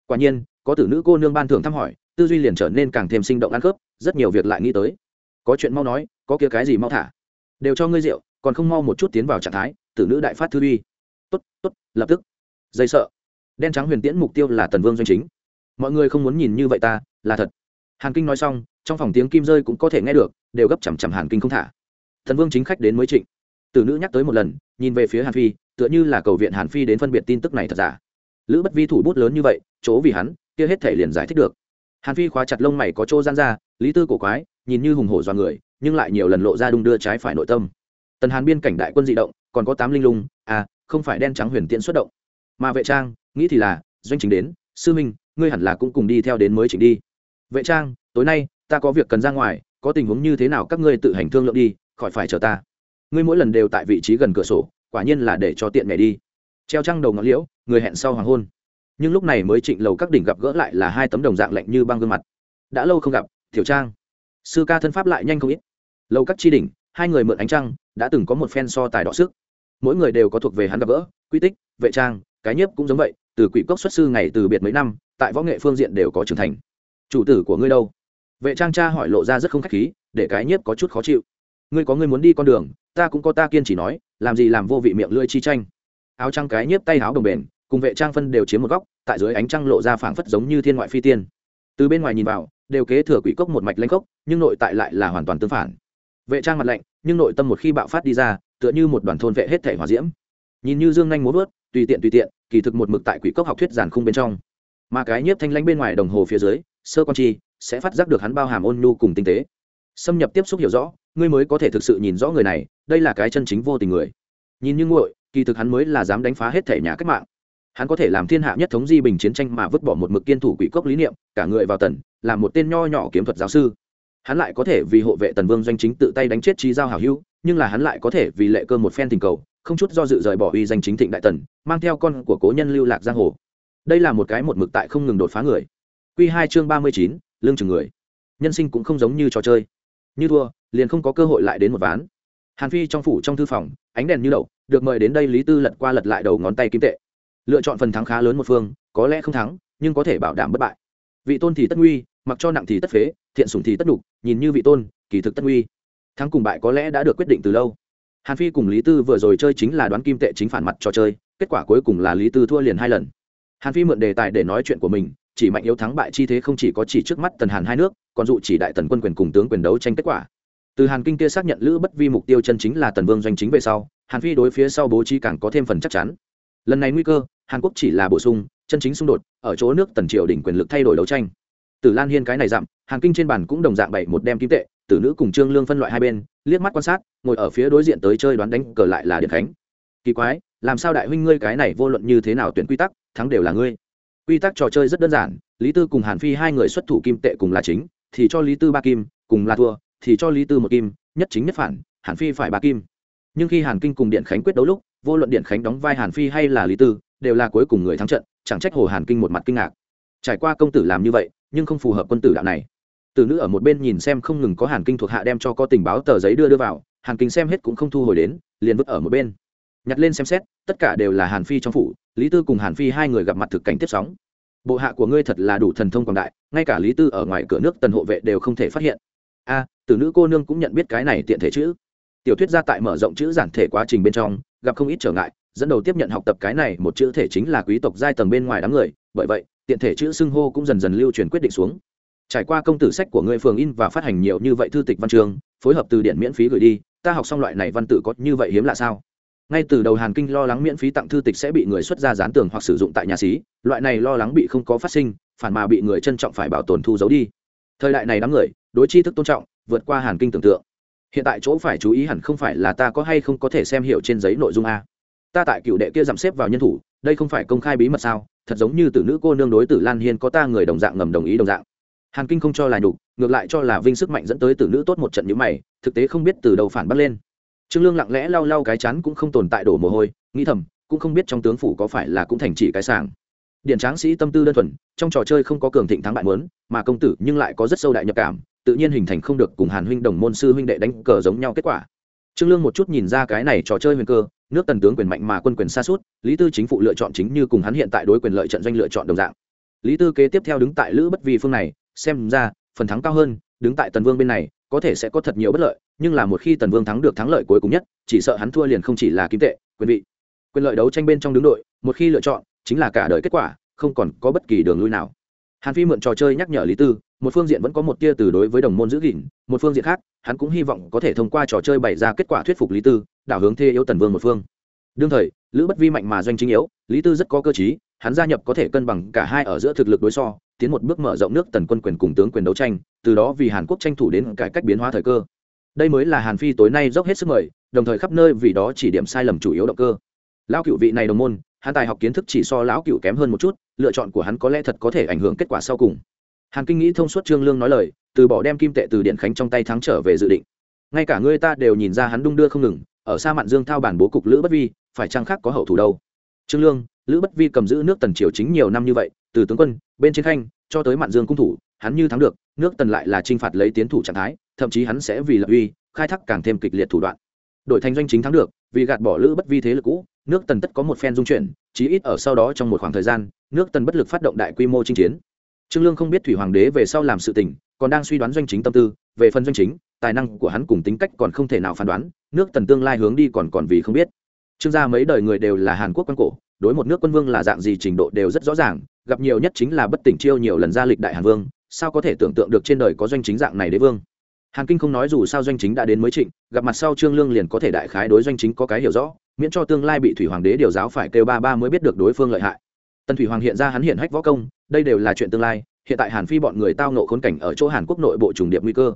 Quả nhiên, có tử nữ cô nương ban thưởng thăm hỏi, tư duy liền trở nên càng thêm sinh động ăn khớp, rất nhiều việc lại nghĩ tới có chuyện mau nói, có kia cái gì mau thả. Đều cho ngươi rượu, còn không mau một chút tiến vào trạng thái, tử nữ đại phát thư uy. Tốt tốt, lập tức. Dây sợ. Đen trắng huyền tiễn mục tiêu là tần vương doanh chính. Mọi người không muốn nhìn như vậy ta, là thật. Hàn kinh nói xong, trong phòng tiếng kim rơi cũng có thể nghe được, đều gấp chằm chằm hàn kinh không thả. Thần vương chính khách đến mới trịnh. Tử nữ nhắc tới một lần, nhìn về phía hàn phi, tựa như là cầu viện hàn phi đến phân biệt tin tức này thật giả. Lữ bất vi thủ bút lớn như vậy, chỗ vì hắn, kia hết thể liền giải thích được hàn phi khóa chặt lông mày có chỗ gian ra, lý tư cổ quái, nhìn như hùng hổ dọa người, nhưng lại nhiều lần lộ ra đung đưa trái phải nội tâm. Tần hàn biên cảnh đại quân di động, còn có tám linh lung à không phải đen trắng huyền tiễn xuất động. Mà vệ trang, nghĩ thì là, doanh chính đến, sư minh, ngươi hẳn là cũng cùng đi theo đến mới chỉnh đi. Vệ trang, tối nay, ta có việc cần ra ngoài, có tình huống như thế nào các ngươi tự hành thương lượng đi, khỏi phải chờ ta. Ngươi mỗi lần đều tại vị trí gần cửa sổ, quả nhiên là để cho tiện nhảy đi. Treo trăng đầu ngọn liễu, người hẹn sau hoàng hôn nhưng lúc này mới trịnh lầu các đỉnh gặp gỡ lại là hai tấm đồng dạng lạnh như băng gương mặt. Đã lâu không gặp thiểu trang. Sư ca thân pháp lại nhanh không ít. Lầu các chi đỉnh, hai người mượn ánh trăng, đã từng có một phen so tài đọ sức. Mỗi người đều có thuộc về hắn gặp gỡ, quy tích, vệ trang, cái nhiếp cũng giống vậy, từ quỷ cốc xuất sư ngày từ biệt mấy năm, tại võ nghệ phương diện đều có trưởng thành. Chủ tử của ngươi đâu? Vệ trang cha hỏi lộ ra rất không khách khí, để cái nhiếp có chút khó chịu. Ngươi có ngươi muốn đi con đường, ta cũng có ta kiên chỉ nói, làm gì làm vô vị miệng lưỡi chi tranh. Áo trăng cái nhiếp tay áo đồng bền cùng vệ trang phân đều chiếm một góc, tại dưới ánh trăng lộ ra phảng phất giống như thiên ngoại phi tiên. Từ bên ngoài nhìn vào, đều kế thừa quỷ cốc một mạch lanh cốc nhưng nội tại lại là hoàn toàn tương phản. Vệ trang mặt lạnh, nhưng nội tâm một khi bạo phát đi ra, tựa như một đoàn thôn vệ hết thể hòa diễm. Nhìn như dương nhanh muốn vớt, tùy tiện tùy tiện, kỳ thực một mực tại quỷ cốc học thuyết giản khung bên trong. Mà cái nhiếp thanh lãnh bên ngoài đồng hồ phía dưới, sơ con chi, sẽ phát giác được hắn bao hàm ôn nhu cùng tinh tế. Xâm nhập tiếp xúc hiểu rõ, ngươi mới có thể thực sự nhìn rõ người này, đây là cái chân chính vô tình người. Nhìn như nguội, kỳ thực hắn mới là dám đánh phá hết thể nhà cách mạng hắn có thể làm thiên hạ nhất thống di bình chiến tranh mà vứt bỏ một mực kiên thủ quỷ cốc lý niệm, cả người vào tần làm một tên nho nhỏ kiếm thuật giáo sư. Hắn lại có thể vì hộ vệ tần vương doanh chính tự tay đánh chết trí giao hảo hữu, nhưng là hắn lại có thể vì lệ cơ một phen tình cầu, không chút do dự rời bỏ uy danh chính thịnh đại tần, mang theo con của cố nhân lưu lạc giang hồ. Đây là một cái một mực tại không ngừng đột phá người. Q hai chương ba mươi chín, lương chừng người. Nhân sinh cũng không giống như trò chơi. Như thua, liền không có cơ hội lại đến một ván. Hàn phi trong phủ trong thư phòng, ánh đèn như đậu, được mời đến đây lý tư lật qua lật lại đầu ngón tay kim tệ lựa chọn phần thắng khá lớn một phương, có lẽ không thắng, nhưng có thể bảo đảm bất bại. Vị tôn thì tất nguy, mặc cho nặng thì tất phế, thiện sủng thì tất đục, nhìn như vị tôn, kỳ thực tất nguy. Thắng cùng bại có lẽ đã được quyết định từ lâu. Hàn phi cùng lý tư vừa rồi chơi chính là đoán kim tệ chính phản mặt trò chơi, kết quả cuối cùng là lý tư thua liền hai lần. Hàn phi mượn đề tài để nói chuyện của mình, chỉ mạnh yếu thắng bại chi thế không chỉ có chỉ trước mắt tần hàn hai nước, còn dụ chỉ đại tần quân quyền cùng tướng quyền đấu tranh kết quả. Từ hàn kinh kia xác nhận lữ bất vi mục tiêu chân chính là tần vương doanh chính về sau, hàn phi đối phía sau bố trí càng có thêm phần chắc chắn. Lần này nguy cơ hàn quốc chỉ là bổ sung, chân chính xung đột, ở chỗ nước tần triều đỉnh quyền lực thay đổi đấu tranh. Từ lan hiên cái này dặm, hàn kinh trên bàn cũng đồng dạng bảy một đem kim tệ, tử nữ cùng trương lương phân loại hai bên, liếc mắt quan sát, ngồi ở phía đối diện tới chơi đoán đánh cờ lại là điện khánh. Kỳ quái, làm sao đại huynh ngươi cái này vô luận như thế nào tuyển quy tắc, thắng đều là ngươi. Quy tắc trò chơi rất đơn giản, lý tư cùng hàn phi hai người xuất thủ kim tệ cùng là chính, thì cho lý tư ba kim, cùng là thua, thì cho lý tư một kim, nhất chính nhất phản, hàn phi phải ba kim. Nhưng khi hàn kinh cùng điện khánh quyết đấu lúc, vô luận điện khánh đóng vai hàn phi hay là lý tư đều là cuối cùng người thắng trận chẳng trách hồ hàn kinh một mặt kinh ngạc. Trải qua công tử làm như vậy nhưng không phù hợp quân tử đạo này. Từ nữ ở một bên nhìn xem không ngừng có hàn kinh thuộc hạ đem cho có tình báo tờ giấy đưa đưa vào hàn kinh xem hết cũng không thu hồi đến liền vứt ở một bên. Nhặt lên xem xét tất cả đều là hàn phi trong phủ lý tư cùng hàn phi hai người gặp mặt thực cảnh tiếp sóng. Bộ hạ của ngươi thật là đủ thần thông quảng đại ngay cả lý tư ở ngoài cửa nước tần hộ vệ đều không thể phát hiện. A à, từ nữ cô nương cũng nhận biết cái này tiện thể chữ. Tiểu thuyết gia tại mở rộng chữ giản thể quá trình bên trong gặp không ít trở ngại dẫn đầu tiếp nhận học tập cái này, một chữ thể chính là quý tộc giai tầng bên ngoài đám người, bởi vậy, tiện thể chữ xưng hô cũng dần dần lưu truyền quyết định xuống. Trải qua công tử sách của ngươi phường in và phát hành nhiều như vậy thư tịch văn trường, phối hợp từ điện miễn phí gửi đi, ta học xong loại này văn tự có như vậy hiếm lạ sao? Ngay từ đầu hàn kinh lo lắng miễn phí tặng thư tịch sẽ bị người xuất ra dán tường hoặc sử dụng tại nhà xí, loại này lo lắng bị không có phát sinh, phản mà bị người trân trọng phải bảo tồn thu giấu đi. Thời đại này đám người, đối tri thức tôn trọng, vượt qua hàn kinh tưởng tượng. Hiện tại chỗ phải chú ý hẳn không phải là ta có hay không có thể xem hiểu trên giấy nội dung a ta tại cựu đệ kia giảm xếp vào nhân thủ, đây không phải công khai bí mật sao? Thật giống như tử nữ cô nương đối tử lan hiên có ta người đồng dạng ngầm đồng ý đồng dạng. Hàn kinh không cho là nhục, ngược lại cho là vinh sức mạnh dẫn tới tử nữ tốt một trận nhữ mày, thực tế không biết từ đầu phản bắt lên. Trương lương lặng lẽ lau lau cái chắn cũng không tồn tại đổ mồ hôi, nghĩ thầm, cũng không biết trong tướng phủ có phải là cũng thành chỉ cái sàng điện tráng sĩ tâm tư đơn thuần, trong trò chơi không có cường thịnh thắng bại mớn mà công tử nhưng lại có rất sâu đại nhập cảm, tự nhiên hình thành không được cùng hàn huynh đồng môn sư huynh đệ đánh cờ giống nhau kết quả trương lương một chút nhìn ra cái này trò chơi huyền cơ, nước tần tướng quyền mạnh mà quân quyền xa suốt, lý tư chính phủ lựa chọn chính như cùng hắn hiện tại đối quyền lợi trận doanh lựa chọn đồng dạng. Lý tư kế tiếp theo đứng tại lữ bất vi phương này, xem ra, phần thắng cao hơn, đứng tại tần vương bên này, có thể sẽ có thật nhiều bất lợi, nhưng là một khi tần vương thắng được thắng lợi cuối cùng nhất, chỉ sợ hắn thua liền không chỉ là kim tệ, quyền vị. Quyền lợi đấu tranh bên trong đứng đội, một khi lựa chọn, chính là cả đời kết quả, không còn có bất kỳ đường lui nào. Hàn phi mượn trò chơi nhắc nhở lý tư một phương diện vẫn có một tia từ đối với đồng môn giữ gìn, một phương diện khác, hắn cũng hy vọng có thể thông qua trò chơi bày ra kết quả thuyết phục lý tư, đảo hướng thê yếu tần vương một phương. Đương thời, lữ bất vi mạnh mà doanh chính yếu, lý tư rất có cơ chí hắn gia nhập có thể cân bằng cả hai ở giữa thực lực đối so, tiến một bước mở rộng nước tần quân quyền cùng tướng quyền đấu tranh, từ đó vì hàn quốc tranh thủ đến cải cách biến hóa thời cơ. Đây mới là hàn phi tối nay dốc hết sức mời, đồng thời khắp nơi vì đó chỉ điểm sai lầm chủ yếu động cơ. Lão cựu vị này đồng môn, hắn tài học kiến thức chỉ so lão cựu kém hơn một chút, lựa chọn của hắn có lẽ thật có thể ảnh hưởng kết quả sau cùng hàn kinh nghĩ thông suốt trương lương nói lời, từ bỏ đem kim tệ từ điện khánh trong tay thắng trở về dự định. Ngay cả ngươi ta đều nhìn ra hắn đung đưa không ngừng, ở xa mạn dương thao bản bố cục lữ bất vi, phải chăng khác có hậu thủ đâu? Trương lương, lữ bất vi cầm giữ nước tần triều chính nhiều năm như vậy, từ tướng quân, bên trên khanh, cho tới mạn dương cung thủ, hắn như thắng được, nước tần lại là t r i n h phạt lấy tiến thủ trạng thái, thậm chí hắn sẽ vì lập uy, khai thác càng thêm kịch liệt thủ đoạn. Đội thành doanh chính thắng được, vì gạt bỏ lữ bất vi thế lực cũ, nước tần tất có một phen dung chuyển, chí ít ở sau đó trong một khoảng thời gian, nước tần bất lực phát động đại quy mô chinh chiến trương lương không biết thủy hoàng đế về sau làm sự tình, còn đang suy đoán doanh chính tâm tư, về phần doanh chính, tài năng của hắn cùng tính cách còn không thể nào phán đoán, nước tần tương lai hướng đi còn còn vì không biết. Trương gia mấy đời người đều là hàn quốc quan cổ, đối một nước quân vương là dạng gì trình độ đều rất rõ ràng, gặp nhiều nhất chính là bất tỉnh chiêu nhiều lần ra lịch đại hàn vương, sao có thể tưởng tượng được trên đời có doanh chính dạng này đế vương? Hàn kinh không nói dù sao doanh chính đã đến mới trịnh, gặp mặt sau trương lương liền có thể đại khái đối doanh chính có cái hiểu rõ, miễn cho tương lai bị thủy hoàng đế điều giáo phải kêu ba ba mới biết được đối phương lợi hại. Tần thủy hoàng hiện ra hắn hiện hách võ công đây đều là chuyện tương lai, hiện tại hàn phi bọn người tao nộ khốn cảnh ở chỗ hàn quốc nội bộ trùng điệp nguy cơ.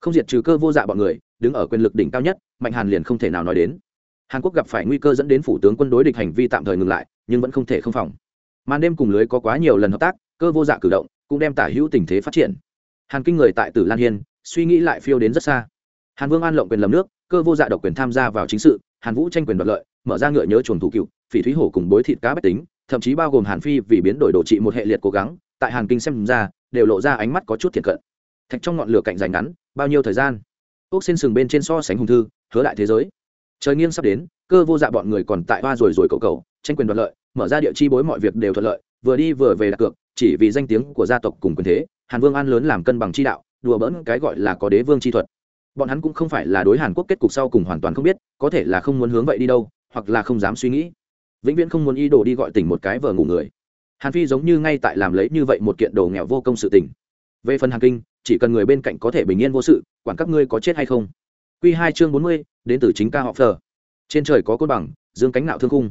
Không diệt trừ cơ vô dạ bọn người, đứng ở quyền lực đỉnh cao nhất, mạnh hàn liền không thể nào nói đến. Hàn quốc gặp phải nguy cơ dẫn đến phủ tướng quân đối địch hành vi tạm thời ngừng lại, nhưng vẫn không thể không phòng. Màn đêm cùng lưới có quá nhiều lần hợp tác, cơ vô dạ cử động cũng đem tả hữu tình thế phát triển. Hàn kinh người tại tử lan hiên, suy nghĩ lại phiêu đến rất xa. Hàn vương an lộng quyền lầm nước, cơ vô dạ độc quyền tham gia vào chính sự, hàn vũ tranh quyền đoạt lợi, mở ra ngựa nhớ chuồn thủ cựu, phỉ thúy hổ cùng bối thịt cá bách tính thậm chí bao gồm hàn phi vì biến đổi đồ trị một hệ liệt cố gắng, tại hàn kinh xem ra, đều lộ ra ánh mắt có chút thiệt cận. Thạch trong ngọn lửa cạnh dành ngắn, bao nhiêu thời gian? Ốc xin sừng bên trên so sánh hùng thư, hứa đại thế giới. Trời nghiêng sắp đến, cơ vô dạ bọn người còn tại hoa rồi rồi cầu cầu, tranh quyền đoạt lợi, mở ra địa chi bối mọi việc đều thuận lợi, vừa đi vừa về đặt cược, chỉ vì danh tiếng của gia tộc cùng quyền thế, hàn vương an lớn làm cân bằng chi đạo, đùa bỡn cái gọi là có đế vương chi thuật. Bọn hắn cũng không phải là đối hàn quốc kết cục sau cùng hoàn toàn không biết, có thể là không muốn hướng vậy đi đâu, hoặc là không dám suy nghĩ vĩnh viễn không muốn ý đồ đi gọi tỉnh một cái vợ ngủ người. Hàn phi giống như ngay tại làm lấy như vậy một kiện đồ nghèo vô công sự tình. Về phần hàn kinh, chỉ cần người bên cạnh có thể bình yên vô sự, quản các ngươi có chết hay không? Q hai chương bốn mươi, đến từ chính ca họ phờ. Trên trời có côn bằng, dương cánh nạo thương cung.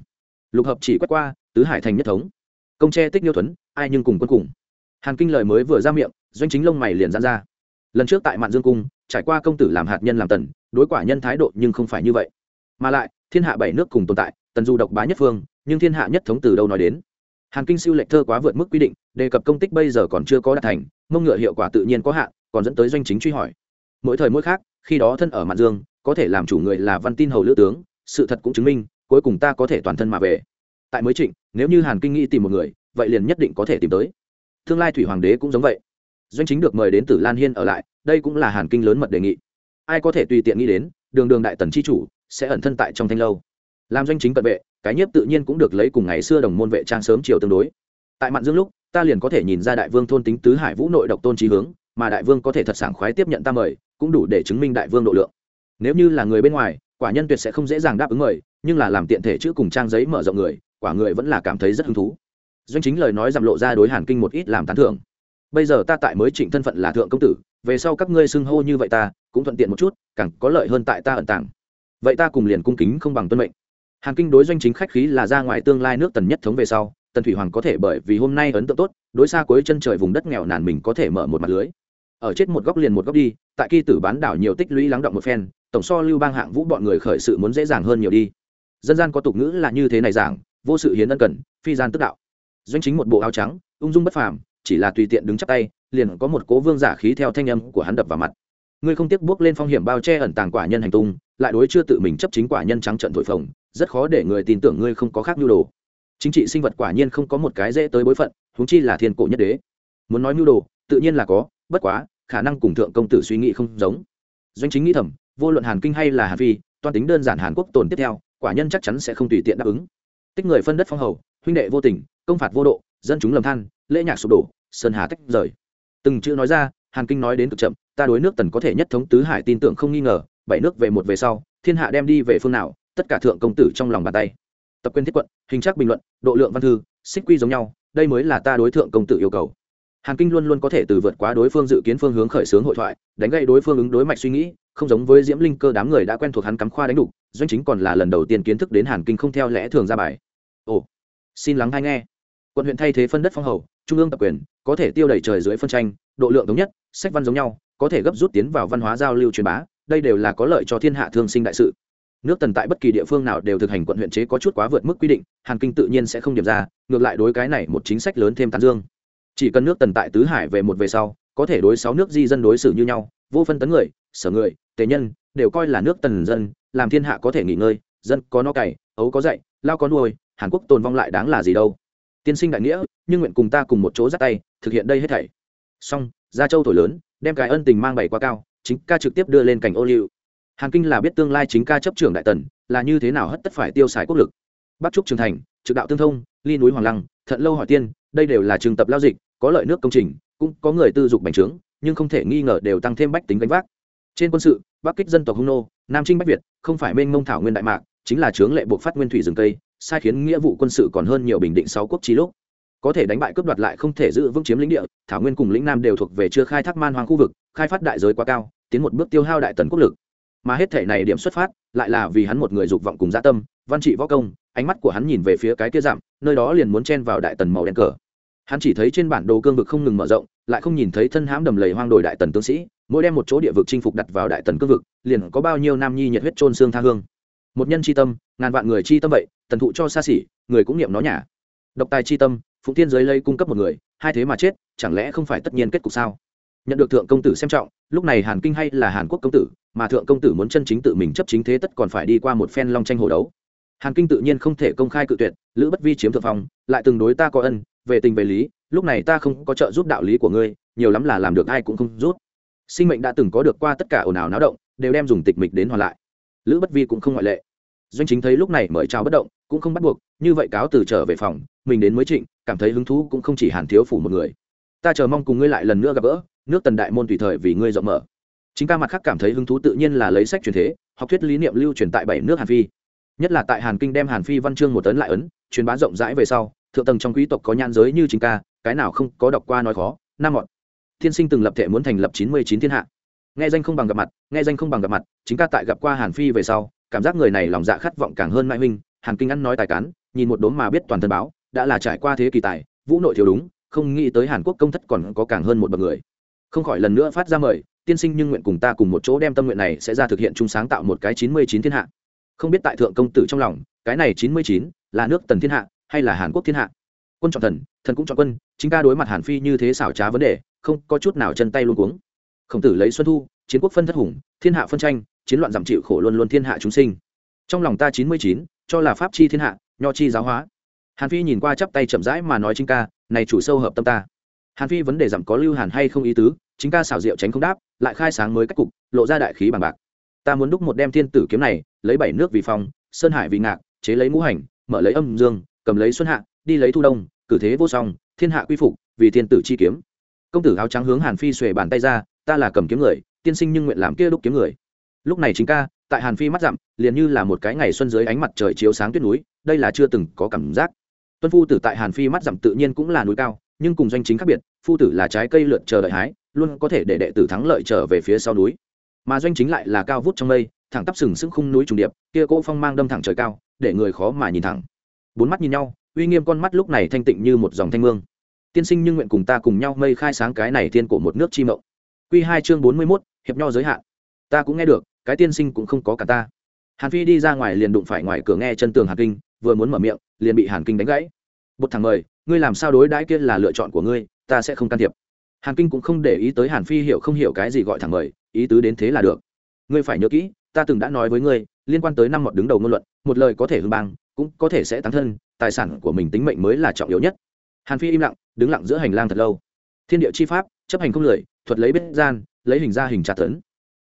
lục hợp chỉ quét qua, tứ hải thành nhất thống. Công tre tích nhiêu thuấn ai nhưng cùng quân cùng. Hàn kinh lời mới vừa ra miệng, doanh chính lông mày liền dán ra. Lần trước tại mạn dương cung, trải qua công tử làm hạt nhân làm tần, đối quả nhân thái độ nhưng không phải như vậy. Mà lại, thiên hạ bảy nước cùng tồn tại tần du độc bá nhất phương, nhưng thiên hạ nhất thống từ đâu nói đến? Hàn kinh siêu lệch thơ quá vượt mức quy định, đề cập công tích bây giờ còn chưa có đạt thành, mông ngựa hiệu quả tự nhiên có hạn, còn dẫn tới doanh chính truy hỏi. Mỗi thời mỗi khác, khi đó thân ở mạn dương, có thể làm chủ người là văn tin hầu lữ tướng, sự thật cũng chứng minh, cuối cùng ta có thể toàn thân mà về. Tại mới trịnh, nếu như hàn kinh nghĩ tìm một người, vậy liền nhất định có thể tìm tới. Tương lai thủy hoàng đế cũng giống vậy. Doanh chính được mời đến từ lan hiên ở lại, đây cũng là hàn kinh lớn mật đề nghị. Ai có thể tùy tiện nghĩ đến, đường đường đại tần c h i chủ, sẽ ẩn thân tại trong thanh lâu làm doanh chính cận vệ, cái nhiếp tự nhiên cũng được lấy cùng ngày xưa đồng môn vệ trang sớm chiều tương đối. Tại mạn dương lúc, ta liền có thể nhìn ra đại vương thôn tính tứ hải vũ nội độc tôn trí hướng, mà đại vương có thể thật sảng khoái tiếp nhận ta mời, cũng đủ để chứng minh đại vương độ lượng. Nếu như là người bên ngoài, quả nhân tuyệt sẽ không dễ dàng đáp ứng mời, nhưng là làm tiện thể chữ cùng trang giấy mở rộng người, quả người vẫn là cảm thấy rất hứng thú. Doanh chính lời nói giảm lộ ra đối hàn kinh một ít làm tán thưởng. Bây giờ ta tại mới trịnh thân phận là thượng công tử, về sau các ngươi xưng hô như vậy ta, cũng thuận tiện một chút, càng có lợi hơn tại ta ẩn tàng. Vậy ta cùng liền cung kính không bằng tuân mệnh hàn kinh đối doanh chính khách khí là ra ngoài tương lai nước tần nhất thống về sau, tần thủy hoàng có thể bởi vì hôm nay ấn tượng tốt, đối xa cuối chân trời vùng đất nghèo nàn mình có thể mở một mặt lưới. Ở chết một góc liền một góc đi, tại kỳ tử bán đảo nhiều tích lũy lắng động một phen, tổng so lưu bang hạng vũ bọn người khởi sự muốn dễ dàng hơn nhiều đi. Dân gian có tục ngữ là như thế này giảng, vô sự hiến ân cần, phi gian tức đạo. Doanh chính một bộ áo trắng, ung dung bất phàm, chỉ là tùy tiện đứng chắp tay, liền có một cố vương giả khí theo thanh âm của hắn đập vào mặt. Ngươi không tiếc bước lên phong hiểm bao che ẩn tàng quả nhân hành tung, lại đối chưa tự mình chấp chính quả nhân trắng trận thổi phồng rất khó để người tin tưởng ngươi không có khác nhu đồ. Chính trị sinh vật quả nhiên không có một cái dễ tới bối phận, huống chi là thiên cổ nhất đế. Muốn nói nhu đồ, tự nhiên là có, bất quá, khả năng cùng thượng công tử suy nghĩ không giống. Doanh chính nghĩ thầm, vô luận hàn kinh hay là hàn phi toan tính đơn giản hàn quốc tồn tiếp theo, quả nhân chắc chắn sẽ không tùy tiện đáp ứng. Tích người phân đất phong hầu, huynh đệ vô tình, công phạt vô độ, dân chúng lầm than, lễ nhạc sụp đổ, sơn hà tách rời. Từng chữ nói ra, hàn kinh nói đến cực chậm, ta đối nước tần có thể nhất thống tứ hải tin tưởng không nghi ngờ, bảy nước về một về sau, thiên hạ đem đi về phương nào tất cả thượng công tử trong lòng bàn tay. Tập quyền thiết quận, hình trắc bình luận, độ lượng văn thư, xích quy giống nhau, đây mới là ta đối thượng công tử yêu cầu. Hàn kinh luôn luôn có thể từ vượt quá đối phương dự kiến phương hướng khởi xướng hội thoại, đánh gây đối phương ứng đối mạch suy nghĩ, không giống với diễm linh cơ đám người đã quen thuộc hắn cắm khoa đánh đục, doanh chính còn là lần đầu tiên kiến thức đến hàn kinh không theo lẽ thường ra bài. Ồ, xin lắng hay nghe. Quận huyện thay thế phân đất phong hầu, trung ương tập quyền, có thể tiêu đẩy trời dưới phân tranh, độ lượng thống nhất, sách văn giống nhau, có thể gấp rút tiến vào văn hóa giao lưu truyền bá, đây đều là có lợi cho thiên hạ thương sinh đại sự nước tần tại bất kỳ địa phương nào đều thực hành quận huyện chế có chút quá vượt mức quy định, hàn kinh tự nhiên sẽ không điểm ra, ngược lại đối cái này một chính sách lớn thêm tán dương. Chỉ cần nước tần tại tứ hải về một về sau, có thể đối sáu nước di dân đối xử như nhau, vô phân tấn người, sở người, tề nhân, đều coi là nước tần dân, làm thiên hạ có thể nghỉ ngơi, dân có no cày, ấu có dạy, lao có nuôi, hàn quốc tồn vong lại đáng là gì đâu. Tiên sinh đại nghĩa, nhưng nguyện cùng ta cùng một chỗ dắt tay, thực hiện đây hết thảy. Xong, gia châu thổi lớn, đem cái ân tình mang bày quá cao, chính ca trực tiếp đưa lên cảnh ô liu hàn kinh là biết tương lai chính ca chấp trưởng đại tần, là như thế nào hất tất phải tiêu xài quốc lực. Bắc trúc trường thành, trực đạo tương thông, ly núi hoàng lăng, thận lâu hỏi tiên, đây đều là trường tập lao dịch, có lợi nước công trình, cũng có người tư dục bành trướng, nhưng không thể nghi ngờ đều tăng thêm bách tính gánh vác. Trên quân sự, bắc kích dân tộc hung nô, nam trinh bách việt, không phải mênh mông thảo nguyên đại mạc, chính là trướng lệ buộc phát nguyên thủy rừng tây sai khiến nghĩa vụ quân sự còn hơn nhiều bình định sáu quốc trí lúc. Có thể đánh bại cướp đoạt lại không thể giữ vững chiếm lĩnh địa, thảo nguyên cùng lĩnh nam đều thuộc về chưa khai thác man hoang khu vực, khai phát đại giới quá cao, tiến một bước tiêu hao đại tần quốc lực mà hết thể này điểm xuất phát lại là vì hắn một người dục vọng cùng gia dạ tâm. Văn trị võ công, ánh mắt của hắn nhìn về phía cái kia giảm nơi đó liền muốn chen vào đại tần màu đen cờ. Hắn chỉ thấy trên bản đồ cương vực không ngừng mở rộng, lại không nhìn thấy thân hãm đầm lầy hoang đồi đại tần tướng sĩ, mỗi đem một chỗ địa vực chinh phục đặt vào đại tần cương vực, liền có bao nhiêu nam nhi nhiệt huyết trôn xương tha hương. Một nhân c h i tâm, ngàn vạn người c h i tâm vậy, tần thụ cho xa xỉ, người cũng niệm nó nhả độc tài c h i tâm, phụng tiên giới lây cung cấp một người, hai thế mà chết, chẳng lẽ không phải tất nhiên kết cục sao? Nhận được thượng công tử xem trọng, lúc này hàn kinh hay là hàn quốc công tử mà thượng công tử muốn chân chính tự mình chấp chính thế tất còn phải đi qua một phen long tranh hồ đấu. Hàn kinh tự nhiên không thể công khai cự tuyệt, lữ bất vi chiếm thượng phong, lại từng đối ta có ân, về tình về lý, lúc này ta không có trợ giúp đạo lý của ngươi, nhiều lắm là làm được ai cũng không rút sinh mệnh đã từng có được qua tất cả ồn ào náo động, đều đem dùng tịch mịch đến hoàn lại. Lữ bất vi cũng không ngoại lệ. Doanh chính thấy lúc này mời chào bất động, cũng không bắt buộc, như vậy cáo từ trở về phòng, mình đến mới trịnh, cảm thấy hứng thú cũng không chỉ hàn thiếu phủ một người. Ta chờ mong cùng ngươi lại lần nữa gặp gỡ, nước tần đại môn tùy thời vì ngươi rộng mở chính ca mặt khác cảm thấy hứng thú tự nhiên là lấy sách truyền thế, học thuyết lý niệm lưu truyền tại bảy nước hàn phi. Nhất là tại hàn kinh đem hàn phi văn chương một tấn lại ấn, truyền bá rộng rãi về sau, thượng tầng trong quý tộc có nhan giới như chính ca, cái nào không có đọc qua nói khó nam mọn thiên sinh từng lập thể muốn thành lập chín mươi chín thiên hạ. Nghe danh không bằng gặp mặt, nghe danh không bằng gặp mặt, chính ca tại gặp qua hàn phi về sau, cảm giác người này lòng dạ khát vọng càng hơn mãi minh hàn kinh ăn nói tài cán, nhìn một đốm mà biết toàn thân báo, đã là trải qua thế kỳ tài, vũ nội thiếu đúng, không nghĩ tới hàn quốc công thất còn có càng hơn một bậc người. Không khỏi lần nữa phát ra mời tiên sinh nhưng nguyện cùng ta cùng một chỗ đem tâm nguyện này sẽ ra thực hiện chung sáng tạo một cái chín mươi chín thiên hạ. Không biết tại thượng công tử trong lòng, cái này chín mươi chín là nước tần thiên hạ hay là hàn quốc thiên hạ? Quân chọn thần thần cũng chọn quân, chính ca đối mặt hàn phi như thế xảo trá vấn đề, không có chút nào chân tay luôn cuống. Khổng tử lấy xuân thu, chiến quốc phân thất hùng, thiên hạ phân tranh, chiến loạn giảm chịu khổ luôn luôn thiên hạ chúng sinh. Trong lòng ta chín mươi chín, cho là pháp chi thiên hạ, nho chi giáo hóa. Hàn phi nhìn qua chắp tay chậm rãi mà nói chính ca, này chủ sâu hợp tâm ta. Hàn phi vấn đề giảm có lưu hàn hay không ý tứ chính ca xảo diệu tránh không đáp, lại khai sáng mới cách cục, lộ ra đại khí bằng bạc. Ta muốn đúc một đem thiên tử kiếm này, lấy bảy nước vì phong, sơn hải vì ngạc, chế lấy ngũ hành, mở lấy âm dương, cầm lấy xuân hạ, đi lấy thu đông, cử thế vô song, thiên hạ quy phục, vì thiên tử chi kiếm. Công tử áo trắng hướng hàn phi xuề bàn tay ra, ta là cầm kiếm người, tiên sinh nhưng nguyện làm kia đúc kiếm người. Lúc này chính ca, tại hàn phi mắt dặm, liền như là một cái ngày xuân dưới ánh mặt trời chiếu sáng tuyết núi, đây là chưa từng có cảm giác. Tuân phu tử tại hàn phi mắt dặm tự nhiên cũng là núi cao nhưng cùng doanh chính khác biệt, phu tử là trái cây lượn chờ đợi hái, luôn có thể để đệ tử thắng lợi trở về phía sau núi. Mà doanh chính lại là cao vút trong mây, thẳng tắp sừng sững khung núi trùng điệp, kia cỗ phong mang đâm thẳng trời cao, để người khó mà nhìn thẳng. Bốn mắt nhìn nhau, uy nghiêm con mắt lúc này thanh tịnh như một dòng thanh mương. Tiên sinh nhưng nguyện cùng ta cùng nhau mây khai sáng cái này thiên cổ một nước chi mộng. Q hai chương bốn mươi mốt, hiệp nho giới hạn. Ta cũng nghe được, cái tiên sinh cũng không có cả ta. Hàn phi đi ra ngoài liền đụng phải ngoài cửa nghe chân tường hàn kinh, vừa muốn mở miệng, liền bị hàn kinh đánh gãy bột thằng mời, ngươi làm sao đối đãi kia là lựa chọn của ngươi, ta sẽ không can thiệp. Hàn kinh cũng không để ý tới hàn phi hiểu không hiểu cái gì gọi thẳng mời, ý tứ đến thế là được. Ngươi phải nhớ kỹ, ta từng đã nói với ngươi, liên quan tới năm mọt đứng đầu ngôn luận, một lời có thể hưng bang, cũng có thể sẽ tăng thân, tài sản của mình tính mệnh mới là trọng yếu nhất. Hàn phi im lặng, đứng lặng giữa hành lang thật lâu. Thiên địa chi pháp, chấp hành không lười thuật lấy bết gian, lấy hình ra hình trà tấn.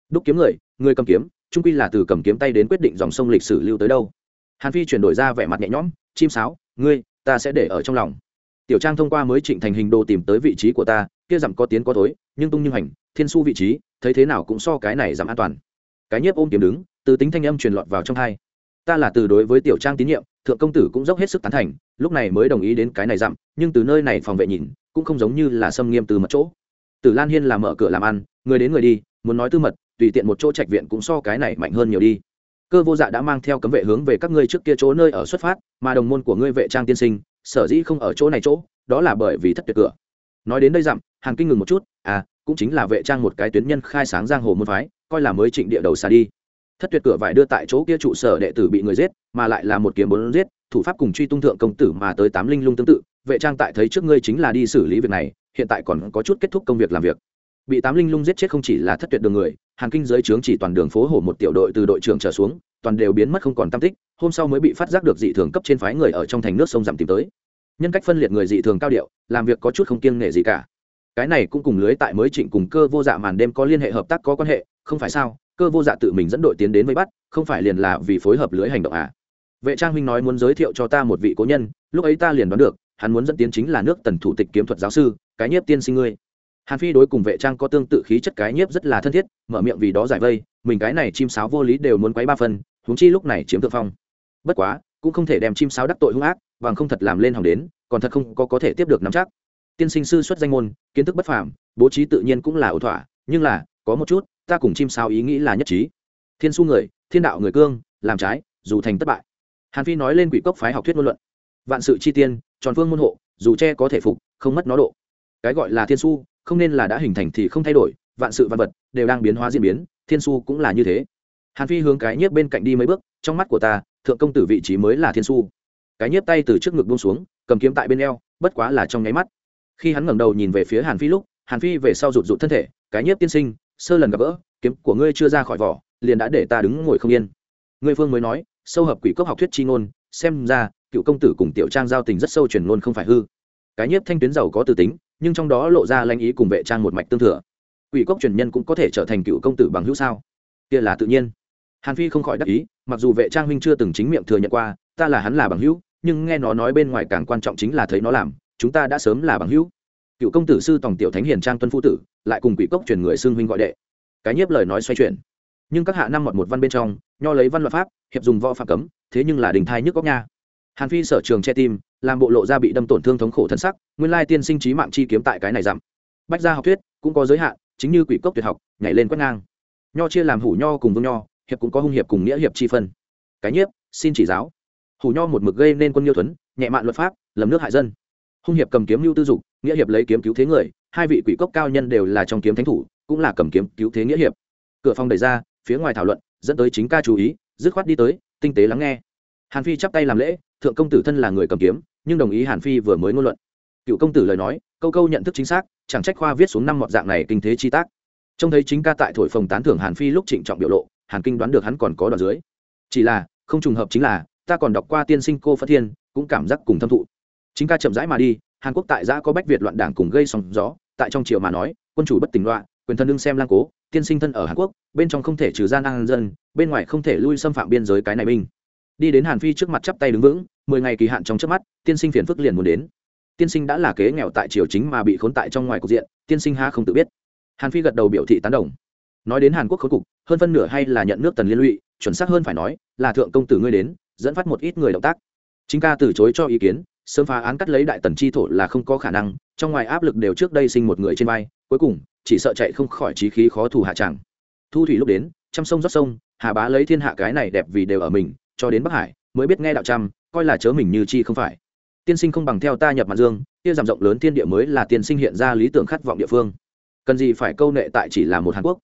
Đúc kiếm người người cầm kiếm, trung quy là từ cầm kiếm tay đến quyết định dòng sông lịch sử lưu tới đâu. Hàn phi chuyển đổi ra vẻ mặt nhẹ nhõm, chim sáo, ngươi ta sẽ để ở trong lòng. Tiểu trang thông qua mới trịnh thành hình đồ tìm tới vị trí của ta kia giảm có tiến có thối, nhưng tung như hành thiên su vị trí thấy thế nào cũng so cái này giảm an toàn. Cái nhiếp ôm kiếm đứng từ tính thanh âm truyền lọt vào trong hai. Ta là từ đối với tiểu trang tín nhiệm thượng công tử cũng dốc hết sức tán thành lúc này mới đồng ý đến cái này dặm nhưng từ nơi này phòng vệ nhìn cũng không giống như là xâm nghiêm từ mật chỗ. Tử lan hiên là mở cửa làm ăn người đến người đi muốn nói tư mật tùy tiện một chỗ trạch viện cũng so cái này mạnh hơn nhiều đi cơ vô dạ đã mang theo cấm vệ hướng về các ngươi trước kia chỗ nơi ở xuất phát, mà đồng môn của ngươi vệ trang tiên sinh, sở dĩ không ở chỗ này chỗ, đó là bởi vì thất tuyệt cửa. Nói đến đây dặm, hàn kinh ngừng một chút à cũng chính là vệ trang một cái tuyến nhân khai sáng giang hồ môn phái, coi là mới trịnh địa đầu xa đi. Thất tuyệt cửa vải đưa tại chỗ kia trụ sở đệ tử bị người giết, mà lại là một kiếm bốn giết, thủ pháp cùng truy tung thượng công tử mà tới tám linh lung tương tự, vệ trang tại thấy trước ngươi chính là đi xử lý việc này, hiện tại còn có chút kết thúc công việc làm việc bị tám linh lung giết chết không chỉ là thất tuyệt đường người Hàn kinh giới trướng chỉ toàn đường phố hổ một tiểu đội từ đội trưởng trở xuống, toàn đều biến mất không còn tam tích, hôm sau mới bị phát giác được dị thường cấp trên phái người ở trong thành nước sông giảm tìm tới. Nhân cách phân liệt người dị thường cao điệu, làm việc có chút không kiêng nể gì cả. Cái này cũng cùng lưới tại mới trịnh cùng cơ vô dạ màn đêm có liên hệ hợp tác có quan hệ, không phải sao? Cơ vô dạ tự mình dẫn đội tiến đến với bắt, không phải liền là vì phối hợp lưới hành động à? Vệ trang huynh nói muốn giới thiệu cho ta một vị cố nhân, lúc ấy ta liền đoán được, hắn muốn dẫn tiến chính là nước tần thủ tịch kiếm thuật giáo sư, cái nhiếp tiên sinh ngươi hàn phi đối cùng vệ trang có tương tự khí chất cái nhiếp rất là thân thiết, mở miệng vì đó giải vây, mình cái này chim sáo vô lý đều muốn quấy ba phần, huống chi lúc này chiếm thượng phong. Bất quá, cũng không thể đem chim sáo đắc tội hung ác, bằng không thật làm lên hỏng đến, còn thật không có có thể tiếp được nắm chắc. Tiên sinh sư xuất danh môn, kiến thức bất phàm, bố trí tự nhiên cũng là ổn thỏa, nhưng là, có một chút, ta cùng chim sáo ý nghĩ là nhất trí. Thiên su người, thiên đạo người cương, làm trái, dù thành thất bại. Hàn phi nói lên quỷ cốc phái học thuyết ngôn luận. Vạn sự chi tiên, tròn phương môn hộ, dù che có thể phục, không mất nó độ. Cái gọi là thiên su không nên là đã hình thành thì không thay đổi, vạn sự vạn vật đều đang biến hóa diễn biến, thiên su cũng là như thế. Hàn phi hướng cái nhiếp bên cạnh đi mấy bước, trong mắt của ta, thượng công tử vị trí mới là thiên su. Cái nhiếp tay từ trước ngực buông xuống, cầm kiếm tại bên eo, bất quá là trong nháy mắt. Khi hắn ngẩng đầu nhìn về phía hàn phi lúc, hàn phi về sau rụt rụt thân thể, cái nhiếp tiên sinh, sơ lần gặp gỡ, kiếm của ngươi chưa ra khỏi vỏ, liền đã để ta đứng ngồi không yên. Ngươi phương mới nói, sâu hợp quỷ cốc học thuyết chi ngôn, xem ra, cựu công tử cùng tiểu trang giao tình rất sâu truyền ngôn không phải hư. Cái nhiếp thanh tuyến giàu có từ tính nhưng trong đó lộ ra lanh ý cùng vệ trang một mạch tương thừa. Quỷ cốc truyền nhân cũng có thể trở thành cựu công tử bằng hữu sao? Kia là tự nhiên. Hàn phi không khỏi đắc ý, mặc dù vệ trang huynh chưa từng chính miệng thừa nhận qua, ta là hắn là bằng hữu, nhưng nghe nó nói bên ngoài càng quan trọng chính là thấy nó làm, chúng ta đã sớm là bằng hữu. Cựu công tử sư tòng tiểu thánh hiền trang tuân phu tử, lại cùng quỷ cốc truyền người xưng huynh gọi đệ. Cái nhiếp lời nói xoay chuyển. Nhưng các hạ năm mọt một văn bên trong, nho lấy văn luật pháp, hiệp dùng võ phạm cấm, thế nhưng là đình thai nhức góc nha hàn phi sở trường che tim, làm bộ lộ ra bị đâm tổn thương thống khổ thân sắc, nguyên lai tiên sinh trí mạng chi kiếm tại cái này giảm. Bách gia học thuyết, cũng có giới hạn, chính như quỷ cốc tuyệt học, nhảy lên quét ngang. Nho chia làm hủ nho cùng vương nho, hiệp cũng có hung hiệp cùng nghĩa hiệp chi phân. Cái nhiếp, xin chỉ giáo. Hủ nho một mực gây nên quân yêu thuấn, nhẹ mạn luật pháp, lầm nước hại dân. Hung hiệp cầm kiếm lưu tư dục, nghĩa hiệp lấy kiếm cứu thế người, hai vị quỷ cốc cao nhân đều là trong kiếm thánh thủ, cũng là cầm kiếm cứu thế nghĩa hiệp. Cửa phòng đẩy ra, phía ngoài thảo luận, dẫn tới chính ca chú ý, dứt khoát đi tới, tinh tế lắng nghe. Hàn phi chắp tay làm lễ thượng công tử thân là người cầm kiếm, nhưng đồng ý hàn phi vừa mới ngôn luận. Cựu công tử lời nói, câu câu nhận thức chính xác, chẳng trách khoa viết xuống năm mọt dạng này kinh thế chi tác. Trông thấy chính ca tại thổi phồng tán thưởng hàn phi lúc trịnh trọng biểu lộ, hàn kinh đoán được hắn còn có đoạn dưới. Chỉ là, không trùng hợp chính là, ta còn đọc qua tiên sinh cô phát thiên, cũng cảm giác cùng thâm thụ. Chính ca chậm rãi mà đi, hàn quốc tại giã có bách việt loạn đảng cùng gây sóng gió, tại trong triều mà nói, quân chủ bất tỉnh loạn, quyền thân đương xem lang cố, tiên sinh thân ở hàn quốc, bên trong không thể trừ gian an dân, bên ngoài không thể lui xâm phạm biên giới cái này binh đi đến hàn phi trước mặt chắp tay đứng vững, mười ngày kỳ hạn trong trước mắt, tiên sinh phiền phức liền muốn đến. Tiên sinh đã là kế nghèo tại triều chính mà bị khốn tại trong ngoài cục diện, tiên sinh ha không tự biết. Hàn phi gật đầu biểu thị tán đồng. Nói đến hàn quốc khối cục, hơn phân nửa hay là nhận nước tần liên lụy, chuẩn xác hơn phải nói, là thượng công tử ngươi đến, dẫn phát một ít người động tác. Chính ca từ chối cho ý kiến, sớm phá án cắt lấy đại tần chi thổ là không có khả năng, trong ngoài áp lực đều trước đây sinh một người trên vai, cuối cùng, chỉ sợ chạy không khỏi trí khí khó thủ hạ tràng thu thủy lúc đến, trăm sông rót sông, hà bá lấy thiên hạ cái này đẹp vì đều ở mình cho đến bắc hải, mới biết nghe đạo trăm, coi là chớ mình như chi không phải. Tiên sinh không bằng theo ta nhập mặt dương, kia giảm rộng lớn thiên địa mới là tiên sinh hiện ra lý tưởng khát vọng địa phương. Cần gì phải câu nệ tại chỉ là một hàn quốc?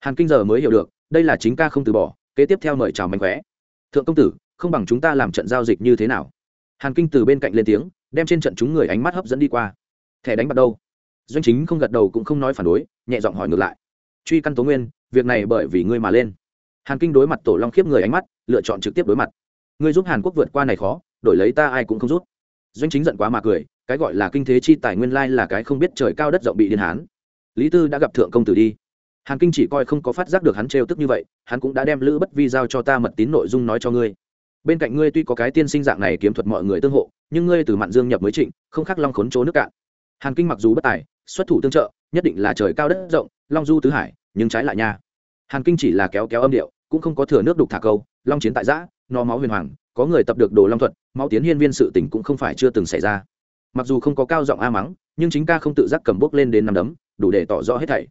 Hàn kinh giờ mới hiểu được, đây là chính ca không từ bỏ, kế tiếp theo mời chào mạnh khỏe thượng công tử, không bằng chúng ta làm trận giao dịch như thế nào? Hàn kinh từ bên cạnh lên tiếng, đem trên trận chúng người ánh mắt hấp dẫn đi qua. Thẻ đánh bắt đâu? Doanh chính không gật đầu cũng không nói phản đối, nhẹ giọng hỏi ngược lại. Truy căn tố nguyên, việc này bởi vì ngươi mà lên. Hàn kinh đối mặt tổ long khiếp người ánh mắt lựa chọn trực tiếp đối mặt. Ngươi giúp hàn quốc vượt qua này khó, đổi lấy ta ai cũng không rút doanh chính giận quá mà cười, cái gọi là kinh thế chi tài nguyên lai là cái không biết trời cao đất rộng bị điên hán. Lý tư đã gặp thượng công tử đi. Hàn kinh chỉ coi không có phát giác được hắn trêu tức như vậy, hắn cũng đã đem lữ bất vi giao cho ta mật tín nội dung nói cho ngươi. Bên cạnh ngươi tuy có cái tiên sinh dạng này kiếm thuật mọi người tương hộ, nhưng ngươi từ mạn dương nhập mới trịnh, không khác long khốn chỗ nước cạn. Hàn kinh mặc dù bất tài, xuất thủ tương trợ, nhất định là trời cao đất rộng, long du tứ hải, nhưng trái lại nha. Hàn kinh chỉ là kéo kéo âm điệu cũng không có thừa nước đục thả câu, long chiến tại giã no máu huyền hoàng, có người tập được đồ long thuật, máu tiến hiên viên sự tỉnh cũng không phải chưa từng xảy ra. Mặc dù không có cao giọng a mắng, nhưng chính ca không tự giác cầm bốc lên đến nằm đấm, đủ để tỏ rõ hết thảy.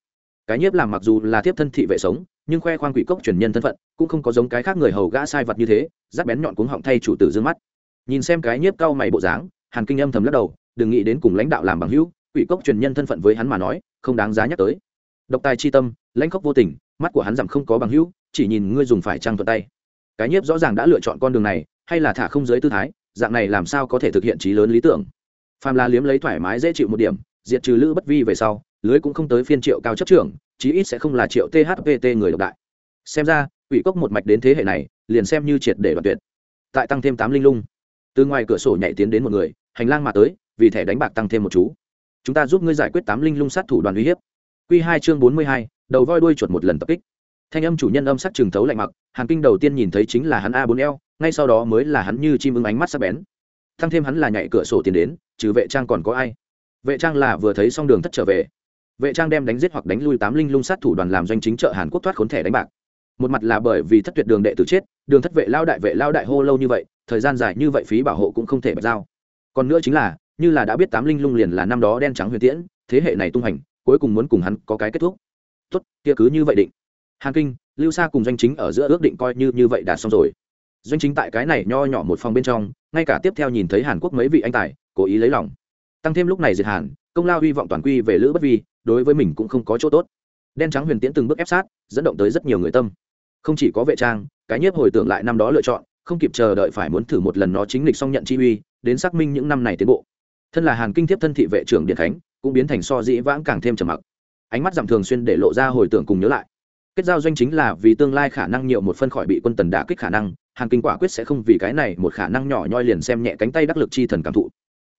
Cái nhiếp làm mặc dù là tiếp thân thị vệ sống, nhưng khoe khoang quỷ cốc truyền nhân thân phận, cũng không có giống cái khác người hầu gã sai vật như thế rác bén nhọn cuống họng thay chủ tử dương mắt. Nhìn xem cái nhiếp cao mày bộ dáng, hàn kinh âm thầm lắc đầu, đừng nghĩ đến cùng lãnh đạo làm bằng hữu, quỷ cốc truyền nhân thân phận với hắn mà nói, không đáng giá nhắc tới độc tài chi tâm, lãnh khốc vô tình, mắt của hắn rằng không có bằng hữu, chỉ nhìn ngươi dùng phải trăng thuận tay. Cái nhiếp rõ ràng đã lựa chọn con đường này, hay là thả không giới tư thái, dạng này làm sao có thể thực hiện trí lớn lý tưởng? Phàm là liếm lấy thoải mái dễ chịu một điểm, diệt trừ lữ bất vi về sau, lưới cũng không tới phiên triệu cao chấp trưởng, chí ít sẽ không là triệu thpt người độc đại. Xem ra ủy cốc một mạch đến thế hệ này, liền xem như triệt để đoạn tuyệt. Tại tăng thêm tám linh lung, từ ngoài cửa sổ nhảy tiến đến một người, hành lang mà tới, vì thẻ đánh bạc tăng thêm một chú. Chúng ta giúp ngươi giải quyết tám linh lung sát thủ đoàn uy hiếp. Quy hai chương bốn mươi hai đầu voi đuôi chuột một lần tập kích. Thanh âm chủ nhân âm sắc trừng thấu lạnh mặc hàn kinh đầu tiên nhìn thấy chính là hắn A bốn L, ngay sau đó mới là hắn như chim ưng ánh mắt sắc bén. Thăng thêm hắn là nhảy cửa sổ tiến đến trừ vệ trang còn có ai? Vệ trang là vừa thấy xong đường thất trở về. Vệ trang đem đánh giết hoặc đánh lui tám linh lung sát thủ đoàn làm doanh chính trợ hàn quốc thoát khốn thẻ đánh bạc. Một mặt là bởi vì thất tuyệt đường đệ tử chết đường thất vệ lao đại vệ lao đại hô lâu như vậy thời gian dài như vậy phí bảo hộ cũng không thể bạch giao. Còn nữa chính là như là đã biết tám linh lung liền là năm đó đen trắng huyền tiễn thế hệ này tung hành cuối cùng muốn cùng hắn có cái kết thúc. Tốt, kia cứ như vậy định. Hàn kinh, lưu sa cùng doanh chính ở giữa ước định coi như như vậy đạt xong rồi. Doanh chính tại cái này nho nhỏ một phòng bên trong, ngay cả tiếp theo nhìn thấy hàn quốc mấy vị anh tài, cố ý lấy lòng. Tăng thêm lúc này diệt hàn, công lao hy vọng toàn quy về lữ bất vi, đối với mình cũng không có chỗ tốt. Đen trắng huyền tiễn từng bước ép sát, dẫn động tới rất nhiều người tâm. Không chỉ có vệ trang, cái nhiếp hồi tưởng lại năm đó lựa chọn, không kịp chờ đợi phải muốn thử một lần nó chính lịch xong nhận chi uy, đến xác minh những năm này tiến bộ. Thân là hàn kinh thiếp thân thị vệ trưởng điện khánh cũng biến thành so dĩ vãng càng thêm trầm mặc. Ánh mắt giảm thường xuyên để lộ ra hồi tưởng cùng nhớ lại. Kết giao doanh chính là vì tương lai khả năng nhiều một phân khỏi bị quân tần đả kích khả năng, hàn kinh quả quyết sẽ không vì cái này một khả năng nhỏ nhoi liền xem nhẹ cánh tay đắc lực chi thần cảm thụ.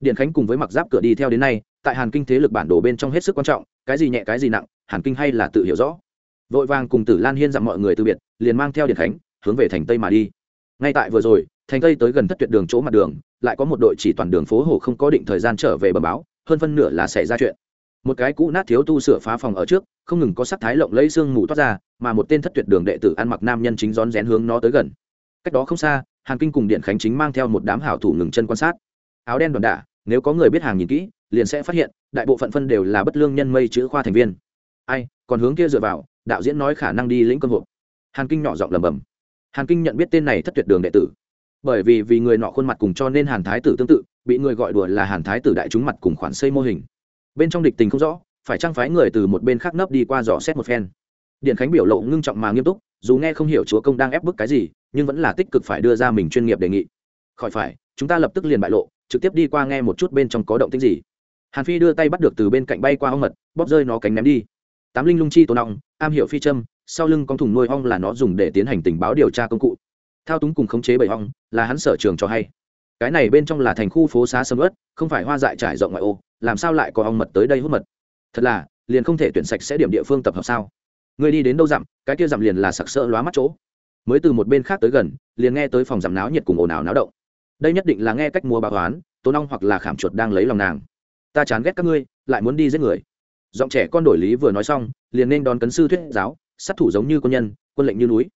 Điện khánh cùng với mặc giáp cửa đi theo đến nay, tại hàn kinh thế lực bản đồ bên trong hết sức quan trọng, cái gì nhẹ cái gì nặng, hàn kinh hay là tự hiểu rõ. Vội vàng cùng tử lan hiên dặm mọi người từ biệt, liền mang theo điện khánh, hướng về thành tây mà đi. Ngay tại vừa rồi, thành tây tới gần thất tuyệt đường chỗ mặt đường, lại có một đội chỉ toàn đường phố hồ không có định thời gian trở về bờ báo hơn phân nửa là xảy ra chuyện. Một cái cũ nát thiếu tu sửa phá phòng ở trước, không ngừng có sắc thái lộng lấy xương mù toát ra, mà một tên thất tuyệt đường đệ tử ăn mặc nam nhân chính rón rén hướng nó tới gần. Cách đó không xa, hàn kinh cùng điện khánh chính mang theo một đám hảo thủ ngừng chân quan sát. Áo đen đoản đả nếu có người biết hàng nhìn kỹ, liền sẽ phát hiện, đại bộ phận phân đều là bất lương nhân mây chữ khoa thành viên. Ai, còn hướng kia dựa vào, đạo diễn nói khả năng đi lĩnh cơ hội hàn kinh nhỏ giọng lầm bầm hàn kinh nhận biết tên này thất tuyệt đường đệ tử. Bởi vì vì người nọ khuôn mặt cùng cho nên hàn thái tử tương tự bị người gọi đùa là hàn thái tử đại chúng mặt cùng khoản xây mô hình. Bên trong địch tình không rõ, phải trang phái người từ một bên khác nấp đi qua dò xét một phen. Điện khánh biểu lộ ngưng trọng mà nghiêm túc, dù nghe không hiểu chúa công đang ép bức cái gì, nhưng vẫn là tích cực phải đưa ra mình chuyên nghiệp đề nghị. Khỏi phải, chúng ta lập tức liền bại lộ, trực tiếp đi qua nghe một chút bên trong có động tích gì. Hàn phi đưa tay bắt được từ bên cạnh bay qua ong mật, bóp rơi nó cánh ném đi. Tám linh lung chi tôn ong, am hiểu phi châm, sau lưng con thùng nuôi ong là nó dùng để tiến hành tình báo điều tra công cụ. Thao túng cùng khống chế bầy ong, là hắn sở trường cho hay cái này bên trong là thành khu phố xá sầm ớt, không phải hoa dại trải rộng ngoại ô, làm sao lại có ong mật tới đây hút mật? Thật là, liền không thể tuyển sạch sẽ điểm địa phương tập hợp sao? Người đi đến đâu dặm, cái kia dặm liền là sặc sỡ lóa mắt chỗ. Mới từ một bên khác tới gần, liền nghe tới phòng giảm náo nhiệt cùng ồn ào náo động. Đây nhất định là nghe cách mua bà toán tố nong hoặc là khảm chuột đang lấy lòng nàng. Ta chán ghét các ngươi, lại muốn đi giết người. Giọng trẻ con đổi lý vừa nói xong, liền nên đón cấn sư thuyết giáo, sát thủ giống như quân nhân, quân lệnh như núi.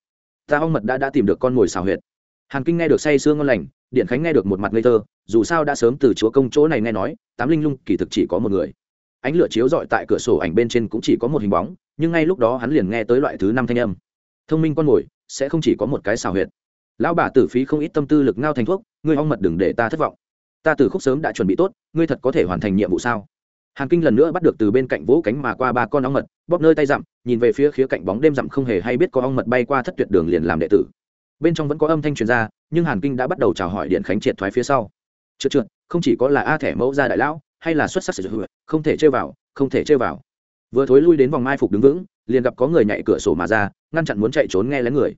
Ta ong mật đã đã tìm được con mồi xào huyệt. Hàn kinh nghe được say sương ngon lành điện khánh nghe được một mặt ngây thơ, dù sao đã sớm từ chúa công chỗ này nghe nói, tám linh lung kỳ thực chỉ có một người. Ánh lửa chiếu rọi tại cửa sổ ảnh bên trên cũng chỉ có một hình bóng, nhưng ngay lúc đó hắn liền nghe tới loại thứ năm thanh âm. Thông minh con mồi, sẽ không chỉ có một cái xào huyệt. Lão bà tử phí không ít tâm tư lực ngao thành thuốc, ngươi ong mật đừng để ta thất vọng. Ta từ khúc sớm đã chuẩn bị tốt, ngươi thật có thể hoàn thành nhiệm vụ sao? Hàn kinh lần nữa bắt được từ bên cạnh vỗ cánh mà qua ba con ong mật, bóp nơi tay dặm, nhìn về phía khía cạnh bóng đêm dặm không hề hay biết có ong mật bay qua thất tuyệt đường liền làm đệ tử bên trong vẫn có âm thanh truyền ra, nhưng hàn kinh đã bắt đầu chào hỏi điện khánh triệt thoái phía sau. Trượt trượt, không chỉ có là a thẻ mẫu gia đại lão, hay là xuất sắc sử dụng, không thể chơi vào, không thể chơi vào. Vừa thối lui đến vòng mai phục đứng vững, liền gặp có người nhảy cửa sổ mà ra, ngăn chặn muốn chạy trốn nghe lén người.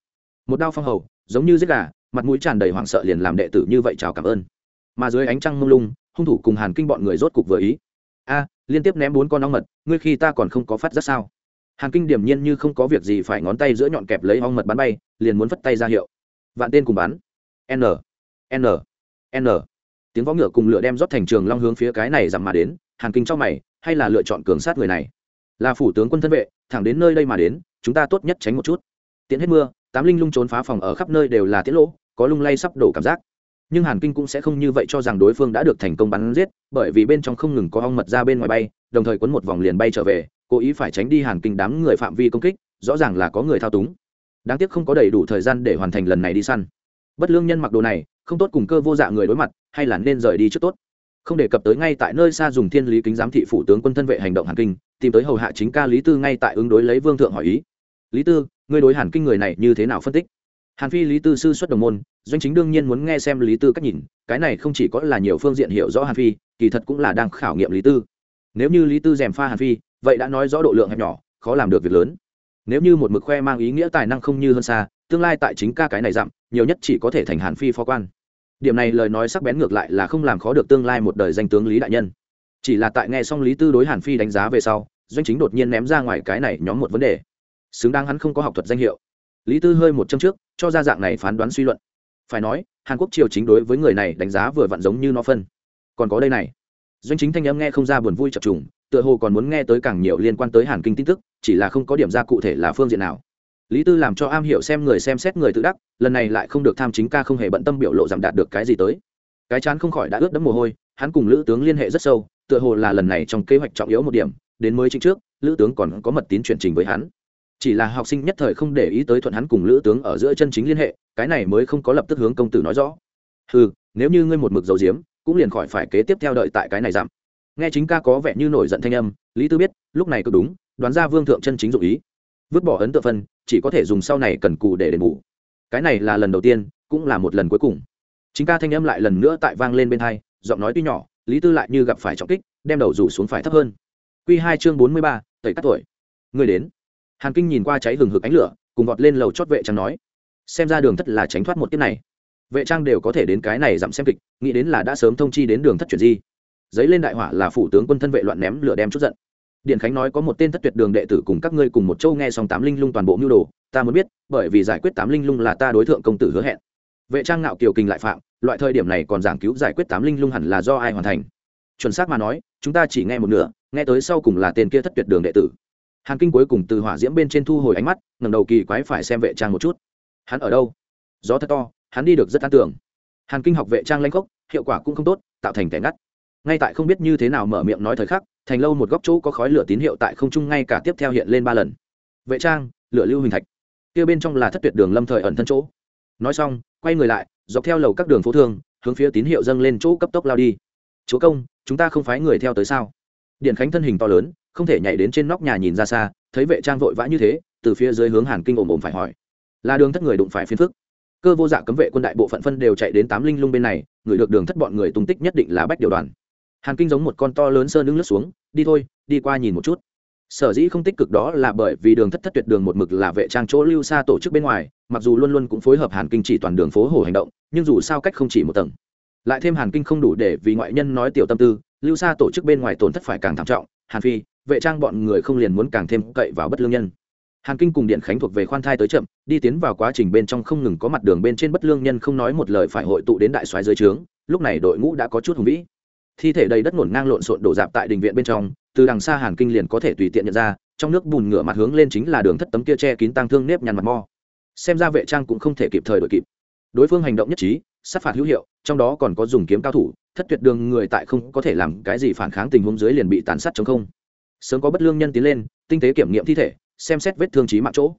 Một đao phong hầu, giống như giết gà, mặt mũi tràn đầy hoảng sợ liền làm đệ tử như vậy chào cảm ơn. Mà dưới ánh trăng mông lung, hung thủ cùng hàn kinh bọn người rốt cục vừa ý. A, liên tiếp ném bốn con ong mật, ngươi khi ta còn không có phát giác sao? Hàn kinh điểm nhiên như không có việc gì phải ngón tay giữa nhọn kẹp lấy ong mật bắn bay, liền muốn phất tay ra hiệu. Vạn tên cùng bắn. N. N. N. Tiếng võ ngựa cùng lửa đem rót thành trường long hướng phía cái này dằm mà đến, hàn kinh cho mày, hay là lựa chọn cường sát người này? Là phủ tướng quân thân vệ, thẳng đến nơi đây mà đến, chúng ta tốt nhất tránh một chút. Tiễn hết mưa, tám linh lung trốn phá phòng ở khắp nơi đều là tiết lỗ, có lung lay sắp đổ cảm giác. Nhưng hàn kinh cũng sẽ không như vậy cho rằng đối phương đã được thành công bắn giết, bởi vì bên trong không ngừng có ong mật ra bên ngoài bay, đồng thời quấn một vòng liền bay trở về cố ý phải tránh đi hàn kinh đám người phạm vi công kích, rõ ràng là có người thao túng. Đáng tiếc không có đầy đủ thời gian để hoàn thành lần này đi săn. Bất lương nhân mặc đồ này, không tốt cùng cơ vô dạ người đối mặt, hay là nên rời đi trước tốt. Không đề cập tới ngay tại nơi xa dùng thiên lý kính giám thị phủ tướng quân thân vệ hành động hàn kinh, tìm tới hầu hạ chính ca lý tư ngay tại ứng đối lấy vương thượng hỏi ý. Lý tư, ngươi đối hàn kinh người này như thế nào phân tích? Hàn phi lý tư sư xuất đồng môn, doanh chính đương nhiên muốn nghe xem lý tư cách nhìn, cái này không chỉ có là nhiều phương diện hiểu rõ hàn phi, kỳ thật cũng là đang khảo nghiệm lý tư. Nếu như lý tư dèm pha hàn phi vậy đã nói rõ độ lượng hẹp nhỏ, khó làm được việc lớn. Nếu như một mực khoe mang ý nghĩa tài năng không như hơn xa, tương lai tại chính ca cái này dặm nhiều nhất chỉ có thể thành hàn phi phó quan. Điểm này lời nói sắc bén ngược lại là không làm khó được tương lai một đời danh tướng lý đại nhân. Chỉ là tại nghe xong lý tư đối hàn phi đánh giá về sau, doanh chính đột nhiên ném ra ngoài cái này nhóm một vấn đề. Xứng đáng hắn không có học thuật danh hiệu. Lý tư hơi một châm trước, cho ra dạng này phán đoán suy luận. Phải nói, hàn quốc triều chính đối với người này đánh giá vừa vặn giống như nó phân. Còn có đây này. Doanh chính thanh âm nghe không ra buồn vui chập trùng tựa hồ còn muốn nghe tới càng nhiều liên quan tới hàn kinh tin tức, chỉ là không có điểm ra cụ thể là phương diện nào. Lý tư làm cho am hiểu xem người xem xét người tự đắc, lần này lại không được tham chính ca không hề bận tâm biểu lộ giảm đạt được cái gì tới. Cái chán không khỏi đã ướt đẫm mồ hôi, hắn cùng lữ tướng liên hệ rất sâu, tựa hồ là lần này trong kế hoạch trọng yếu một điểm, đến mới chính trước, lữ tướng còn có mật tín chuyển trình với hắn. Chỉ là học sinh nhất thời không để ý tới thuận hắn cùng lữ tướng ở giữa chân chính liên hệ, cái này mới không có lập tức hướng công tử nói rõ. Ừ nếu như ngươi một mực dầu diếm cũng liền khỏi phải kế tiếp theo đợi tại cái này giảm nghe chính ca có vẻ như nổi giận thanh âm, lý tư biết, lúc này cứ đúng, đoán ra vương thượng chân chính dụ ý. Vứt bỏ ấn tượng phân, chỉ có thể dùng sau này cần cù để đền bù. Cái này là lần đầu tiên, cũng là một lần cuối cùng. Chính ca thanh âm lại lần nữa tại vang lên bên hai, giọng nói tuy nhỏ, lý tư lại như gặp phải trọng kích, đem đầu rủ xuống phải thấp hơn. Q hai chương bốn mươi ba, tẩy cắt tuổi. Người đến. Hàn kinh nhìn qua cháy hừng hực ánh lửa, cùng vọt lên lầu chót vệ trang nói, xem ra đường thất là tránh thoát một kiếp này. Vệ trang đều có thể đến cái này dặm xem kịch, nghĩ đến là đã sớm thông chi đến đường thất chuyển di giấy lên đại hỏa là phủ tướng quân thân vệ loạn ném lửa đem chút giận. Điện khánh nói có một tên thất tuyệt đường đệ tử cùng các ngươi cùng một châu nghe xong tám linh lung toàn bộ mưu đồ, ta muốn biết, bởi vì giải quyết tám linh lung là ta đối tượng công tử hứa hẹn. Vệ trang ngạo kiều kinh lại phạm, loại thời điểm này còn giảng cứu giải quyết tám linh lung hẳn là do ai hoàn thành? Chuẩn xác mà nói, chúng ta chỉ nghe một nửa, nghe tới sau cùng là tên kia thất tuyệt đường đệ tử. Hàn kinh cuối cùng từ hỏa diễm bên trên thu hồi ánh mắt, ngẩng đầu kỳ quái phải xem vệ trang một chút. Hắn ở đâu? Gió thật to, hắn đi được rất an tưởng hàn kinh học vệ trang lanh khốc, hiệu quả cũng không tốt, tạo thành kẻ ngắt ngay tại không biết như thế nào mở miệng nói thời khắc, thành lâu một góc chỗ có khói lửa tín hiệu tại không trung ngay cả tiếp theo hiện lên ba lần. Vệ trang, lửa lưu hình thạch. Kia bên trong là thất tuyệt đường lâm thời ẩn thân chỗ. Nói xong, quay người lại, dọc theo lầu các đường phố thương hướng phía tín hiệu dâng lên chỗ cấp tốc lao đi. Chúa công, chúng ta không phái người theo tới sao? Điện khánh thân hình to lớn, không thể nhảy đến trên nóc nhà nhìn ra xa, thấy vệ trang vội vã như thế, từ phía dưới hướng hàn kinh ồm ồm phải hỏi. Là đường thất người đụng phải phiến phức. Cơ vô dạ cấm vệ quân đại bộ phận phân đều chạy đến tám linh lung bên này, người được đường thất bọn người tung tích nhất định là bách điều đoàn hàn kinh giống một con to lớn sơn đứng lướt xuống, đi thôi, đi qua nhìn một chút. Sở dĩ không tích cực đó là bởi vì đường thất thất tuyệt đường một mực là vệ trang chỗ lưu xa tổ chức bên ngoài, mặc dù luôn luôn cũng phối hợp hàn kinh chỉ toàn đường phố hồ hành động, nhưng dù sao cách không chỉ một tầng. Lại thêm hàn kinh không đủ để vì ngoại nhân nói tiểu tâm tư, lưu xa tổ chức bên ngoài tổn thất phải càng thảm trọng, hàn phi, vệ trang bọn người không liền muốn càng thêm cậy vào bất lương nhân. Hàn kinh cùng điện khánh thuộc về khoan thai tới chậm, đi tiến vào quá trình bên trong không ngừng có mặt đường bên trên bất lương nhân không nói một lời phải hội tụ đến đại soái dưới trướng, lúc này đội ngũ đã có chút hùng vĩ thi thể đầy đất ngổn ngang lộn xộn đổ dạp tại đình viện bên trong, từ đằng xa hàn kinh liền có thể tùy tiện nhận ra, trong nước bùn ngửa mặt hướng lên chính là đường thất tấm kia che kín tăng thương nếp nhằn mặt mo. Xem ra vệ trang cũng không thể kịp thời đội kịp. Đối phương hành động nhất trí, sát phạt hữu hiệu, trong đó còn có dùng kiếm cao thủ, thất tuyệt đường người tại không có thể làm cái gì phản kháng tình huống dưới liền bị tàn sát chống không. Sớm có bất lương nhân tiến lên, tinh tế kiểm nghiệm thi thể, xem xét vết thương trí mạng chỗ.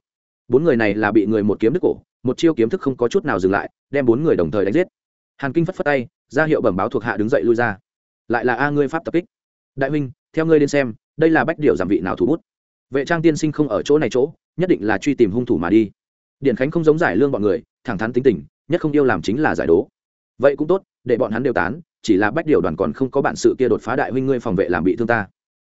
Bốn người này là bị người một kiếm đứt cổ, một chiêu kiếm thức không có chút nào dừng lại, đem bốn người đồng thời đánh giết. Hàn kinh phất phất tay, ra hiệu bẩm báo thuộc hạ đứng dậy lui ra lại là a ngươi pháp tập kích. Đại huynh, theo ngươi đến xem, đây là bách điệu giảm vị nào thủ bút. Vệ trang tiên sinh không ở chỗ này chỗ, nhất định là truy tìm hung thủ mà đi. Điển khánh không giống giải lương bọn người, thẳng thắn tính tình, nhất không yêu làm chính là giải đố. Vậy cũng tốt, để bọn hắn đều tán, chỉ là bách điều đoàn còn không có bản sự kia đột phá đại huynh ngươi phòng vệ làm bị thương ta.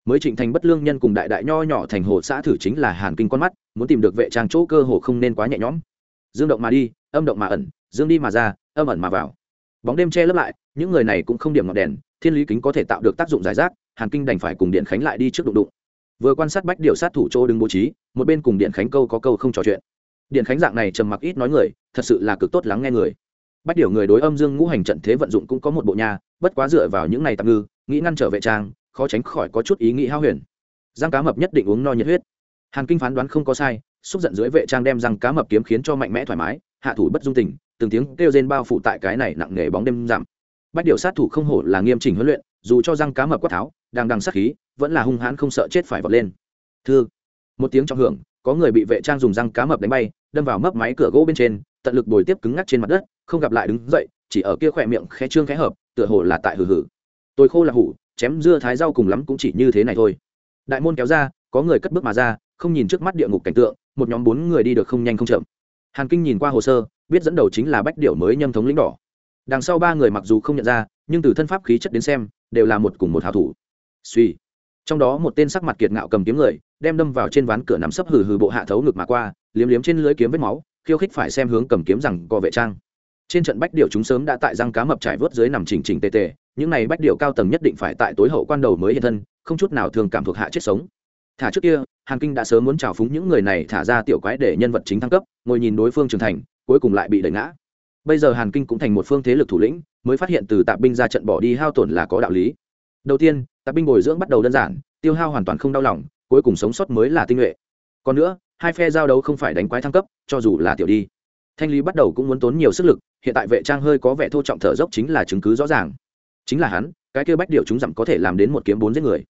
Mới trịnh thành bất lương nhân cùng đại đại nho nhỏ thành hồ xã thử chính là hàn kinh con mắt, muốn tìm được vệ trang chỗ cơ hồ không nên quá nhẹ nhõm. Dương động mà đi, âm động mà ẩn, dương đi mà ra, âm ẩn mà vào. Bóng đêm che lấp lại, những người này cũng không điểm ngọn đèn thiên lý kính có thể tạo được tác dụng giải rác, hàn kinh đành phải cùng điện khánh lại đi trước đụng đụng. Vừa quan sát bách điều sát thủ chỗ đứng bố trí, một bên cùng điện khánh câu có câu không trò chuyện. Điện khánh dạng này trầm mặc ít nói người, thật sự là cực tốt lắng nghe người. Bách điều người đối âm dương ngũ hành trận thế vận dụng cũng có một bộ nhà bất quá dựa vào những này tạm ngư, nghĩ ngăn trở vệ trang, khó tránh khỏi có chút ý nghĩ hao huyền. Giang cá mập nhất định uống no nhiệt huyết. Hàn kinh phán đoán không có sai, xúc giận dưới vệ trang đem răng cá mập kiếm khiến cho mạnh mẽ thoải mái, hạ thủ bất dung tình, từng tiếng kêu rên bao phủ tại cái này nặng nề bóng đêm giảm bách điều sát thủ không hổ là nghiêm chỉnh huấn luyện, dù cho răng cá mập quát tháo đang đằng sát khí, vẫn là hung hãn không sợ chết phải vọt lên. Thư. Một tiếng trong hưởng, có người bị vệ trang dùng răng cá mập đánh bay, đâm vào mấp máy cửa gỗ bên trên, tận lực bồi tiếp cứng ngắc trên mặt đất, không gặp lại đứng dậy, chỉ ở kia khỏe miệng khẽ trương khẽ hợp, tựa hồ là tại hử hử tôi khô là hủ, chém dưa thái rau cùng lắm cũng chỉ như thế này thôi. Đại môn kéo ra, có người cất bước mà ra, không nhìn trước mắt địa ngục cảnh tượng, một nhóm bốn người đi được không nhanh không chậm. Hàn kinh nhìn qua hồ sơ, biết dẫn đầu chính là bách điệu mới nhâm thống lĩnh đỏ đằng sau ba người mặc dù không nhận ra, nhưng từ thân pháp khí chất đến xem, đều là một cùng một hào thủ. Suy trong đó một tên sắc mặt kiệt ngạo cầm kiếm người, đem đâm vào trên ván cửa nắm sấp hừ hừ bộ hạ thấu ngực mà qua, liếm liếm trên lưới kiếm vết máu, khiêu khích phải xem hướng cầm kiếm rằng co vệ trang. Trên trận bách điệu chúng sớm đã tại răng cá mập trải vớt dưới nằm chỉnh chỉnh tề tề, những này bách điệu cao tầng nhất định phải tại tối hậu quan đầu mới hiện thân, không chút nào thường cảm thuộc hạ chết sống. Thả trước kia, hàn kinh đã sớm muốn trào phúng những người này thả ra tiểu quái để nhân vật chính thăng cấp, ngồi nhìn đối phương trưởng thành, cuối cùng lại bị đẩy ngã bây giờ hàn kinh cũng thành một phương thế lực thủ lĩnh, mới phát hiện từ tạp binh ra trận bỏ đi hao tổn là có đạo lý. Đầu tiên, tạp binh bồi dưỡng bắt đầu đơn giản, tiêu hao hoàn toàn không đau lòng, cuối cùng sống sót mới là tinh nhuệ. Còn nữa, hai phe giao đấu không phải đánh quái thăng cấp, cho dù là tiểu đi. Thanh lý bắt đầu cũng muốn tốn nhiều sức lực, hiện tại vệ trang hơi có vẻ thô trọng thở dốc chính là chứng cứ rõ ràng. Chính là hắn, cái kêu bách điệu chúng dặm có thể làm đến một kiếm bốn giết người.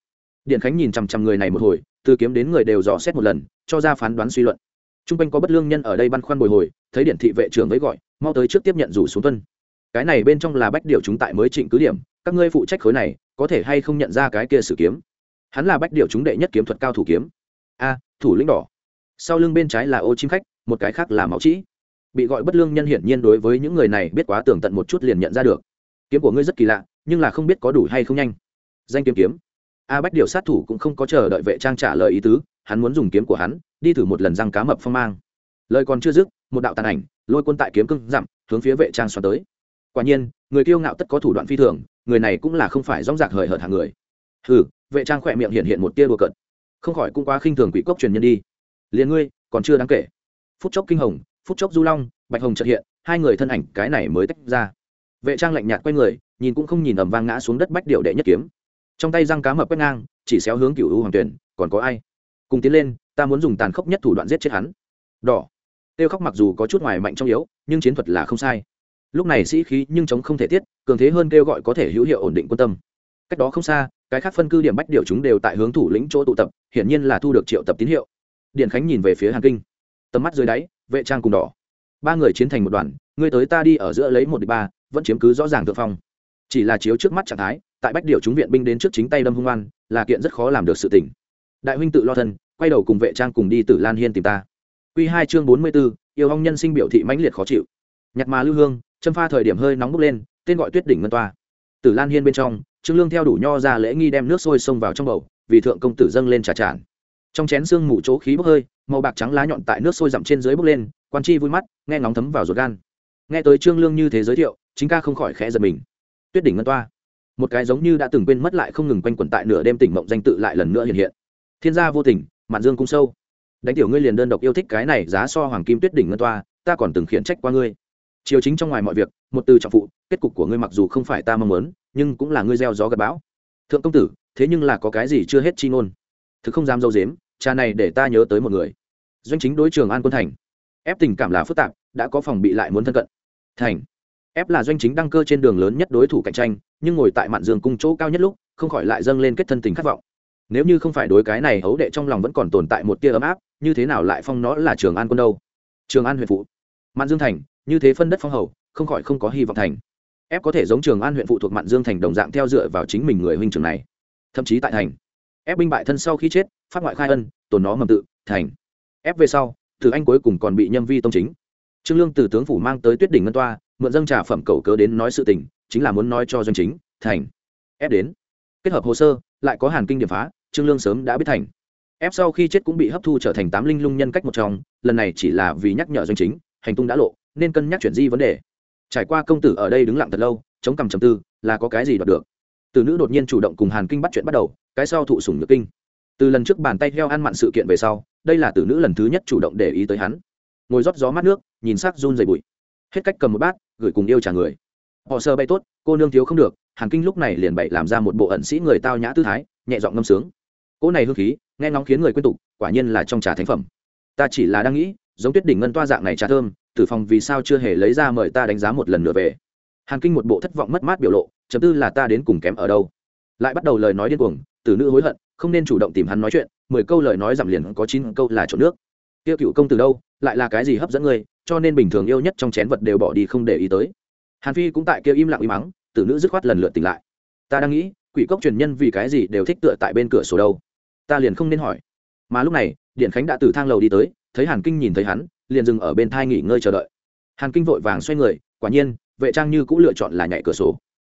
Điện khánh nhìn chằm chằm người này một hồi, từ kiếm đến người đều dò xét một lần, cho ra phán đoán suy luận t r u n g quanh có bất lương nhân ở đây băn khoăn bồi hồi, thấy điện thị vệ trưởng với gọi, mau tới trước tiếp nhận rủ xuống tuân. Cái này bên trong là bách điểu chúng tại mới trịnh cứ điểm, các ngươi phụ trách khối này, có thể hay không nhận ra cái kia sử kiếm? Hắn là bách điểu chúng đệ nhất kiếm thuật cao thủ kiếm. A, thủ lĩnh đỏ. Sau lưng bên trái là ô chim khách, một cái khác là máu trĩ bị gọi bất lương nhân hiển nhiên đối với những người này biết quá tường tận một chút liền nhận ra được. Kiếm của ngươi rất kỳ lạ, nhưng là không biết có đủ hay không nhanh. Danh kiếm kiếm. A, bách điều sát thủ cũng không có chờ đợi vệ trang trả lời ý tứ hắn muốn dùng kiếm của hắn, đi thử một lần răng cá mập phong mang. Lời còn chưa dứt, một đạo tàn ảnh, lôi quân tại kiếm cưng dặm, hướng phía vệ trang xoắn tới. Quả nhiên, người kiêu ngạo tất có thủ đoạn phi thường, người này cũng là không phải rong rạc hời hợt hàng người. Hừ, vệ trang khỏe miệng hiện hiện một tia đùa cận không khỏi cũng quá khinh thường quỷ cốc truyền nhân đi. Liền ngươi, còn chưa đáng kể. Phút chốc kinh hồng, phút chốc du long, bạch hồng trật hiện, hai người thân ảnh cái này mới tách ra. Vệ trang lạnh nhạt quay người, nhìn cũng không nhìn ầm vang ngã xuống đất bách điệu đệ nhất kiếm. Trong tay răng cá mập quét ngang, chỉ xéo hướng cựu u hoàng tuyển, còn có ai? Cùng tiến lên, ta muốn dùng tàn khốc nhất thủ đoạn giết chết hắn. Đỏ. Tiêu khóc mặc dù có chút ngoài mạnh trong yếu, nhưng chiến thuật là không sai. Lúc này sĩ khí nhưng chống không thể tiết, cường thế hơn kêu gọi có thể hữu hiệu ổn định quân tâm. Cách đó không xa, cái khác phân cư điểm bách điệu chúng đều tại hướng thủ lĩnh chỗ tụ tập, hiển nhiên là thu được triệu tập tín hiệu. Điện khánh nhìn về phía hàn kinh. Tầm mắt dưới đáy, vệ trang cùng đỏ. Ba người chiến thành một đoàn, ngươi tới ta đi ở giữa lấy một đ ba, vẫn chiếm cứ rõ ràng thượng phong. Chỉ là chiếu trước mắt trạng thái, tại bách điệu chúng viện binh đến trước chính tay đâm hung oan, là kiện rất khó làm được sự tỉnh đại huynh tự lo thân quay đầu cùng vệ trang cùng đi từ lan hiên tìm ta. Q hai chương bốn mươi b ố yêu hong nhân sinh biểu thị mãnh liệt khó chịu. Nhặt mà lưu hương châm pha thời điểm hơi nóng bốc lên, tên gọi tuyết đỉnh ngân toa. Tử lan hiên bên trong, trương lương theo đủ nho ra lễ nghi đem nước sôi xông vào trong bầu, vì thượng công tử dâng lên trà tràn. Trong chén xương mù chỗ khí bốc hơi, màu bạc trắng lá nhọn tại nước sôi dặm trên dưới bốc lên, quan chi vui mắt, nghe ngóng thấm vào ruột gan. Nghe tới trương lương như thế giới thiệu, chính ca không khỏi khẽ giật mình. Tuyết đỉnh ngân toa. Một cái giống như đã từng quên mất lại không ngừng quanh quẩn tại nửa đêm tỉnh mộng danh tự lại lần nữa hiện hiện. Thiên gia vô tình mạn dương cung sâu. Đánh tiểu ngươi liền đơn độc yêu thích cái này giá so hoàng kim tuyết đỉnh ngân toa, ta còn từng khiển trách qua ngươi. Chiều chính trong ngoài mọi việc, một từ trọng phụ, kết cục của ngươi mặc dù không phải ta mong muốn, nhưng cũng là ngươi gieo gió gặp bão. Thượng công tử, thế nhưng là có cái gì chưa hết chi ngôn? Thực không dám dâu dếm, cha này để ta nhớ tới một người. Doanh chính đối trường an quân thành. Ép tình cảm là phức tạp, đã có phòng bị lại muốn thân cận. Thành. Ép là doanh chính đăng cơ trên đường lớn nhất đối thủ cạnh tranh, nhưng ngồi tại mạn dương cung chỗ cao nhất lúc, không khỏi lại dâng lên kết thân tình khát vọng nếu như không phải đối cái này hấu đệ trong lòng vẫn còn tồn tại một tia ấm áp, như thế nào lại phong nó là trường an quân đâu? Trường an huyện phụ. Mạn dương thành, như thế phân đất phong hầu, không khỏi không có hy vọng thành. Ép có thể giống trường an huyện phụ thuộc mạn dương thành đồng dạng theo dựa vào chính mình người huynh trường này. Thậm chí tại thành. Ép binh bại thân sau khi chết, phát ngoại khai ân tồn nó mầm tự, thành. Ép về sau, từ anh cuối cùng còn bị nhâm vi tông chính. Trương lương từ tướng phủ mang tới tuyết đỉnh ngân toa, mượn dâng trả phẩm cầu cớ đến nói sự tình, chính là muốn nói cho doanh chính, thành. Ép đến. Kết hợp hồ sơ, lại có hàn kinh điểm phá trương lương sớm đã biết thành. Ép sau khi chết cũng bị hấp thu trở thành tám linh lung nhân cách một trong, lần này chỉ là vì nhắc nhở doanh chính, hành tung đã lộ, nên cân nhắc chuyển di vấn đề. Trải qua công tử ở đây đứng lặng thật lâu, chống cằm chầm tư, là có cái gì đoạt được? Từ nữ đột nhiên chủ động cùng hàn kinh bắt chuyện bắt đầu, cái sau thụ sủng nhược kinh. Từ lần trước bàn tay heo ăn mặn sự kiện về sau, đây là từ nữ lần thứ nhất chủ động để ý tới hắn. Ngồi rót gió mát nước, nhìn sắc run dày bụi. Hết cách cầm một bát, gửi cùng yêu trả người. Họ sơ bay tốt, cô nương thiếu không được, hàn kinh lúc này liền bậy làm ra một bộ ẩn sĩ người tao nhã tư thái, nhẹ giọng ngâm sướng cỗ này hương khí, nghe ngóng khiến người quên tục, quả nhiên là trong trà thánh phẩm. Ta chỉ là đang nghĩ, giống tuyết đỉnh ngân toa dạng này trà thơm, tử phòng vì sao chưa hề lấy ra mời ta đánh giá một lần nữa về. Hàn kinh một bộ thất vọng mất mát biểu lộ, chấm tư là ta đến cùng kém ở đâu. Lại bắt đầu lời nói điên cuồng, tử nữ hối hận, không nên chủ động tìm hắn nói chuyện, mười câu lời nói giảm liền có chín câu là trộn nước. Tiêu cựu công từ đâu, lại là cái gì hấp dẫn ngươi cho nên bình thường yêu nhất trong chén vật đều bỏ đi không để ý tới. Hàn phi cũng tại kia im lặng im mắng, tử nữ dứt khoát lần lượt tỉnh lại. Ta đang nghĩ, quỷ cốc truyền nhân vì cái gì đều thích tựa tại bên cửa sổ đâu ta liền không nên hỏi. Mà lúc này, điện khánh đã từ thang lầu đi tới, thấy hàn kinh nhìn thấy hắn, liền dừng ở bên thai nghỉ ngơi chờ đợi. Hàn kinh vội vàng xoay người, quả nhiên, vệ trang như cũng lựa chọn là nhảy cửa sổ.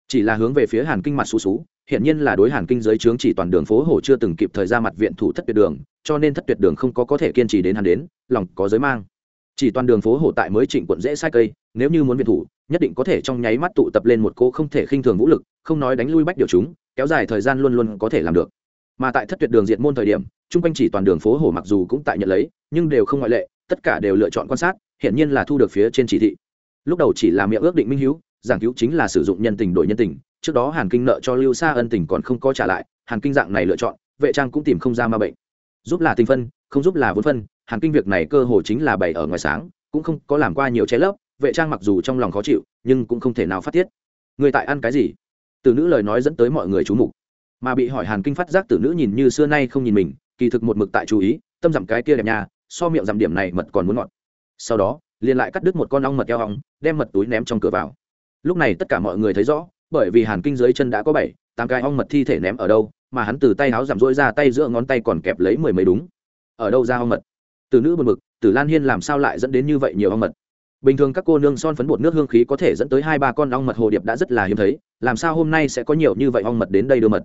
Chỉ là hướng về phía hàn kinh mặt xú xú hiện nhiên là đối hàn kinh giới trướng chỉ toàn đường phố hồ chưa từng kịp thời ra mặt viện thủ thất tuyệt đường, cho nên thất tuyệt đường không có có thể kiên trì đến hàn đến, lòng có giới mang. Chỉ toàn đường phố hồ tại mới trịnh quận dễ sai cây, nếu như muốn viện thủ, nhất định có thể trong nháy mắt tụ tập lên một cô không thể khinh thường vũ lực, không nói đánh lui bách điều chúng, kéo dài thời gian luôn luôn có thể làm được mà tại thất tuyệt đường diệt môn thời điểm, chung quanh chỉ toàn đường phố hồ mặc dù cũng tại nhận lấy, nhưng đều không ngoại lệ, tất cả đều lựa chọn quan sát hiện nhiên là thu được phía trên chỉ thị. Lúc đầu chỉ là miệng ước định minh hữu giảng cứu chính là sử dụng nhân tình đổi nhân tình, trước đó hàn kinh nợ cho lưu xa ân tình còn không có trả lại, hàn kinh dạng này lựa chọn, vệ trang cũng tìm không ra ma bệnh. Giúp là tình phân, không giúp là vốn phân, hàn kinh việc này cơ hồ chính là bày ở ngoài sáng, cũng không có làm qua nhiều che lấp, vệ trang mặc dù trong lòng khó chịu, nhưng cũng không thể nào phát tiết. Người tại ăn cái gì? Từ nữ lời nói dẫn tới mọi người chú mục mà bị hỏi hàn kinh phát giác tử nữ nhìn như xưa nay không nhìn mình, kỳ thực một mực tại chú ý, tâm dặm cái kia đẹp nhà so miệng dặm điểm này mật còn muốn ngọt. Sau đó, liền lại cắt đứt một con ong mật keo hỏng đem mật túi ném trong cửa vào. Lúc này tất cả mọi người thấy rõ, bởi vì hàn kinh dưới chân đã có bảy, tám cái ong mật thi thể ném ở đâu, mà hắn từ tay áo giảm rỗi ra tay giữa ngón tay còn kẹp lấy mười mấy đúng. Ở đâu ra ong mật? Từ nữ buồn mực từ lan hiên làm sao lại dẫn đến như vậy nhiều ong mật? Bình thường các cô nương son phấn bột nước hương khí có thể dẫn tới hai ba con ong mật hồ điệp đã rất là hiếm thấy, làm sao hôm nay sẽ có nhiều như vậy ong mật đến đây đưa mật?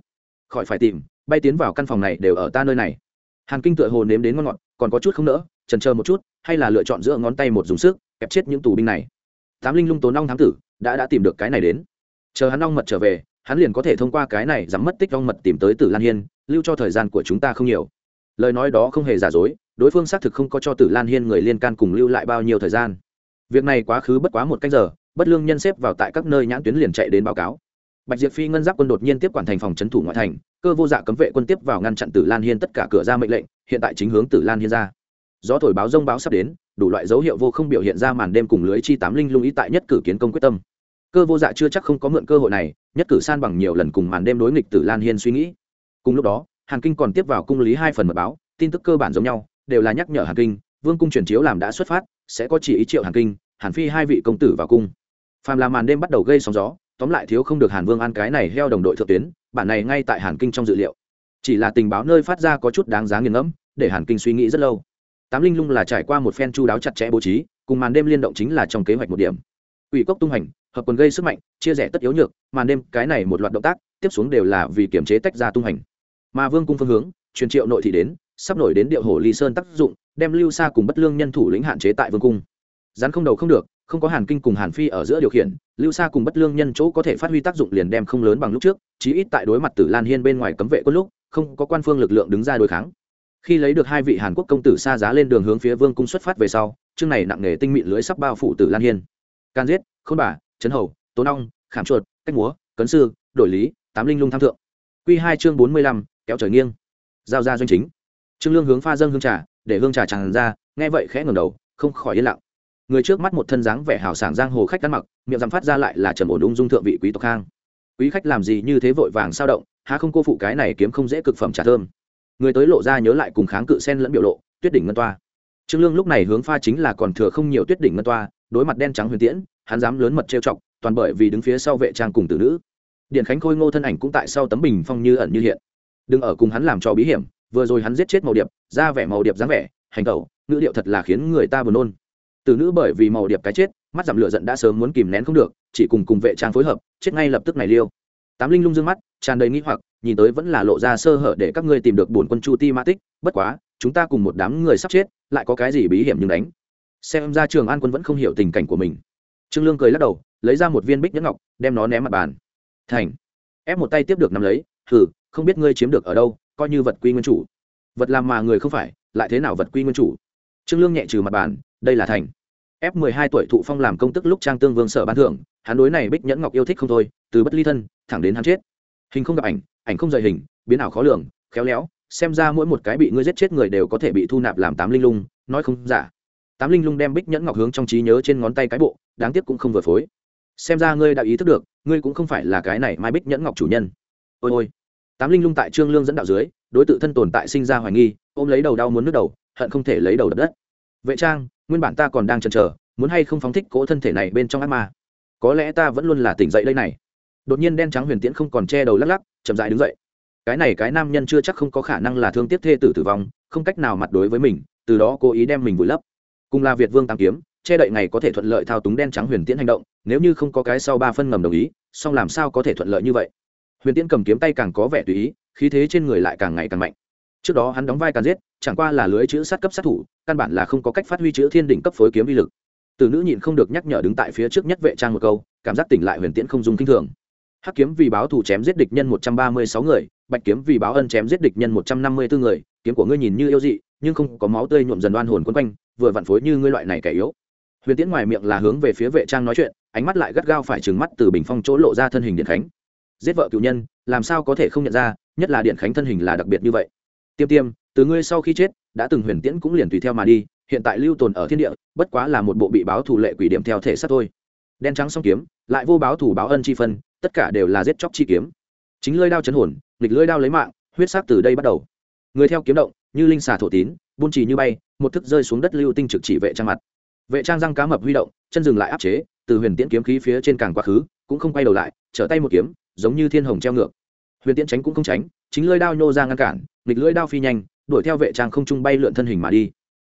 Khỏi phải tìm, bay tiến vào căn phòng này đều ở ta nơi này. Hàn kinh tựa hồ nếm đến ngon ngọt, còn có chút không nỡ trần chờ một chút, hay là lựa chọn giữa ngón tay một dùng sức, kẹp chết những tù binh này. Tám linh lung tốn ong thám tử, đã đã tìm được cái này đến. Chờ hắn ong mật trở về, hắn liền có thể thông qua cái này dám mất tích ong mật tìm tới tử lan hiên, lưu cho thời gian của chúng ta không nhiều. Lời nói đó không hề giả dối, đối phương xác thực không có cho tử lan hiên người liên can cùng lưu lại bao nhiêu thời gian. Việc này quá khứ bất quá một cách giờ, bất lương nhân xếp vào tại các nơi nhãn tuyến liền chạy đến báo cáo bạch diệp phi ngân giáp quân đột nhiên tiếp quản thành phòng trấn thủ ngoại thành, cơ vô dạ cấm vệ quân tiếp vào ngăn chặn tử lan hiên tất cả cửa ra mệnh lệnh, hiện tại chính hướng tử lan hiên ra. Gió thổi báo rông báo sắp đến, đủ loại dấu hiệu vô không biểu hiện ra màn đêm cùng lưới chi tám linh lung ý tại nhất cử kiến công quyết tâm. Cơ vô dạ chưa chắc không có mượn cơ hội này, nhất cử san bằng nhiều lần cùng màn đêm đối nghịch tử lan hiên suy nghĩ. Cùng lúc đó, hàn kinh còn tiếp vào cung lý hai phần mật báo, tin tức cơ bản giống nhau, đều là nhắc nhở hàn kinh, vương cung chuyển chiếu làm đã xuất phát, sẽ có chỉ ý triệu hàn kinh, hàn phi hai vị công tử vào cung. Phàm là màn đêm bắt đầu gây sóng gió tóm lại thiếu không được hàn vương an cái này heo đồng đội thượng tuyến, bản này ngay tại hàn kinh trong dự liệu. Chỉ là tình báo nơi phát ra có chút đáng giá nghiền ngẫm, để hàn kinh suy nghĩ rất lâu. Tám linh lung là trải qua một phen chu đáo chặt chẽ bố trí, cùng màn đêm liên động chính là trong kế hoạch một điểm. Ủy cốc tung hành, hợp quần gây sức mạnh, chia rẽ tất yếu nhược, màn đêm cái này một loạt động tác, tiếp xuống đều là vì kiểm chế tách ra tung hành. Mà vương cung phương hướng, truyền triệu nội thị đến, sắp nổi đến điệu hồ ly sơn tác dụng, đem lưu xa cùng bất lương nhân thủ lĩnh hạn chế tại vương cung. Rắn không đầu không được không có hàn kinh cùng hàn phi ở giữa điều khiển, lưu Sa cùng bất lương nhân chỗ có thể phát huy tác dụng liền đem không lớn bằng lúc trước, chí ít tại đối mặt tử lan hiên bên ngoài cấm vệ quân lúc, không có quan phương lực lượng đứng ra đối kháng. Khi lấy được hai vị hàn quốc công tử xa giá lên đường hướng phía vương cung xuất phát về sau, chương này nặng nề tinh mịn lưới sắp bao phủ tử lan hiên. Can giết, khôn bà, trấn hầu tố nong, khảm chuột, cách múa, cấn sư, đổi lý, tám linh lung tham thượng. Q hai chương bốn mươi lăm, kéo trời nghiêng. Giao ra doanh chính. Trương lương hướng pha dâng hương trà, để hương trà tràn ra, nghe vậy khẽ ngầm đầu, không khỏi yên lặng người trước mắt một thân dáng vẻ hào sảng giang hồ khách ăn mặc, miệng dám phát ra lại là trầm ổn ung dung thượng vị quý tộc khang quý khách làm gì như thế vội vàng sao động, há không cô phụ cái này kiếm không dễ cực phẩm trả thơm. Người tới lộ ra nhớ lại cùng kháng cự sen lẫn biểu lộ, tuyết đỉnh ngân toa. Trương lương lúc này hướng pha chính là còn thừa không nhiều tuyết đỉnh ngân toa, đối mặt đen trắng huyền tiễn, hắn dám lớn mật trêu chọc, toàn bởi vì đứng phía sau vệ trang cùng tử nữ. Điện khánh khôi ngô thân ảnh cũng tại sau tấm bình phong như ẩn như hiện. Đừng ở cùng hắn làm trò bí hiểm, vừa rồi hắn giết chết màu điệp, ra vẻ màu điệp dáng vẻ, hành tẩu, ngữ điệu thật là khiến người ta buồn nôn từ nữ bởi vì màu điệp cái chết, mắt giảm lửa giận đã sớm muốn kìm nén không được, chỉ cùng cùng vệ trang phối hợp, chết ngay lập tức này liêu. Tám linh lung dương mắt, tràn đầy nghĩ hoặc, nhìn tới vẫn là lộ ra sơ hở để các ngươi tìm được bổn quân chu ti ma tích, bất quá, chúng ta cùng một đám người sắp chết, lại có cái gì bí hiểm nhưng đánh. Xem ra trường an quân vẫn không hiểu tình cảnh của mình. Trương lương cười lắc đầu, lấy ra một viên bích nhẫn ngọc, đem nó ném mặt bàn. Thành. Ép một tay tiếp được nắm lấy thử không biết ngươi chiếm được ở đâu, coi như vật quy nguyên chủ. Vật làm mà người không phải, lại thế nào vật quy nguyên chủ? Trương lương nhẹ trừ mặt bàn đây là thành. F 12 tuổi thụ phong làm công tức lúc trang tương vương sở ban thưởng, hắn đối này bích nhẫn ngọc yêu thích không thôi, từ bất ly thân, thẳng đến hắn chết. Hình không gặp ảnh ảnh không rời hình, biến ảo khó lường, khéo léo, xem ra mỗi một cái bị ngươi giết chết người đều có thể bị thu nạp làm tám linh lung, nói không giả. Tám linh lung đem bích nhẫn ngọc hướng trong trí nhớ trên ngón tay cái bộ, đáng tiếc cũng không vừa phối. Xem ra ngươi đã ý thức được, ngươi cũng không phải là cái này mai bích nhẫn ngọc chủ nhân. Ôi ôi. Tám linh lung tại trương lương dẫn đạo dưới, đối tự thân tồn tại sinh ra hoài nghi, ôm lấy đầu đau muốn nước đầu, hận không thể lấy đầu đập đất vệ trang, nguyên bản ta còn đang chần chờ, muốn hay không phóng thích cỗ thân thể này bên trong ác ma. Có lẽ ta vẫn luôn là tỉnh dậy đây này. Đột nhiên đen trắng huyền tiễn không còn che đầu lắc lắc, chậm dại đứng dậy. Cái này cái nam nhân chưa chắc không có khả năng là thương tiếc thê tử tử vong, không cách nào mặt đối với mình, từ đó cố ý đem mình vùi lấp. Cùng là việt vương tam kiếm, che đậy này có thể thuận lợi thao túng đen trắng huyền tiễn hành động, nếu như không có cái sau ba phân ngầm đồng ý, song làm sao có thể thuận lợi như vậy? Huyền tiễn cầm kiếm tay càng có vẻ tùy ý, khí thế trên người lại càng ngày càng mạnh trước đó hắn đóng vai càn giết, chẳng qua là lưới chữ sát cấp sát thủ, căn bản là không có cách phát huy chữ thiên đỉnh cấp phối kiếm vi lực. Từ nữ nhịn không được nhắc nhở đứng tại phía trước nhất vệ trang một câu, cảm giác tỉnh lại huyền tiễn không dùng kinh thường. Hắc kiếm vì báo thủ chém giết địch nhân một trăm ba mươi sáu người, bạch kiếm vì báo ân chém giết địch nhân một trăm năm mươi bốn người, kiếm của ngươi nhìn như yêu dị, nhưng không có máu tươi nhuộm dần đoan hồn quấn quanh, vừa vặn phối như ngươi loại này kẻ yếu. Huyền tiễn ngoài miệng là hướng về phía vệ trang nói chuyện, ánh mắt lại gắt gao phải trừng mắt từ bình phong chỗ lộ ra thân hình điện khánh. Giết vợ cựu nhân, làm sao có thể không nhận ra, nhất là điện khánh thân hình là đặc biệt như vậy tiêm tiêm, từ ngươi sau khi chết, đã từng huyền tiễn cũng liền tùy theo mà đi, hiện tại lưu tồn ở thiên địa, bất quá là một bộ bị báo thủ lệ quỷ điểm theo thể sát thôi. Đen trắng song kiếm, lại vô báo thủ báo ân chi phân, tất cả đều là giết chóc chi kiếm. Chính lưỡi đao chấn hồn, nghịch lưỡi đao lấy mạng, huyết sắc từ đây bắt đầu. Người theo kiếm động, như linh xà thổ tín, buôn trì như bay, một thức rơi xuống đất lưu tinh trực chỉ vệ trang mặt. Vệ trang răng cá mập huy động, chân dừng lại áp chế, từ huyền tiễn kiếm khí phía trên càng quá khứ, cũng không quay đầu lại, trở tay một kiếm, giống như thiên hồng treo ngược huyền tiễn tránh cũng không tránh, chính lưỡi đao nhô ra ngăn cản, nghịch lưỡi đao phi nhanh, đuổi theo vệ trang không trung bay lượn thân hình mà đi.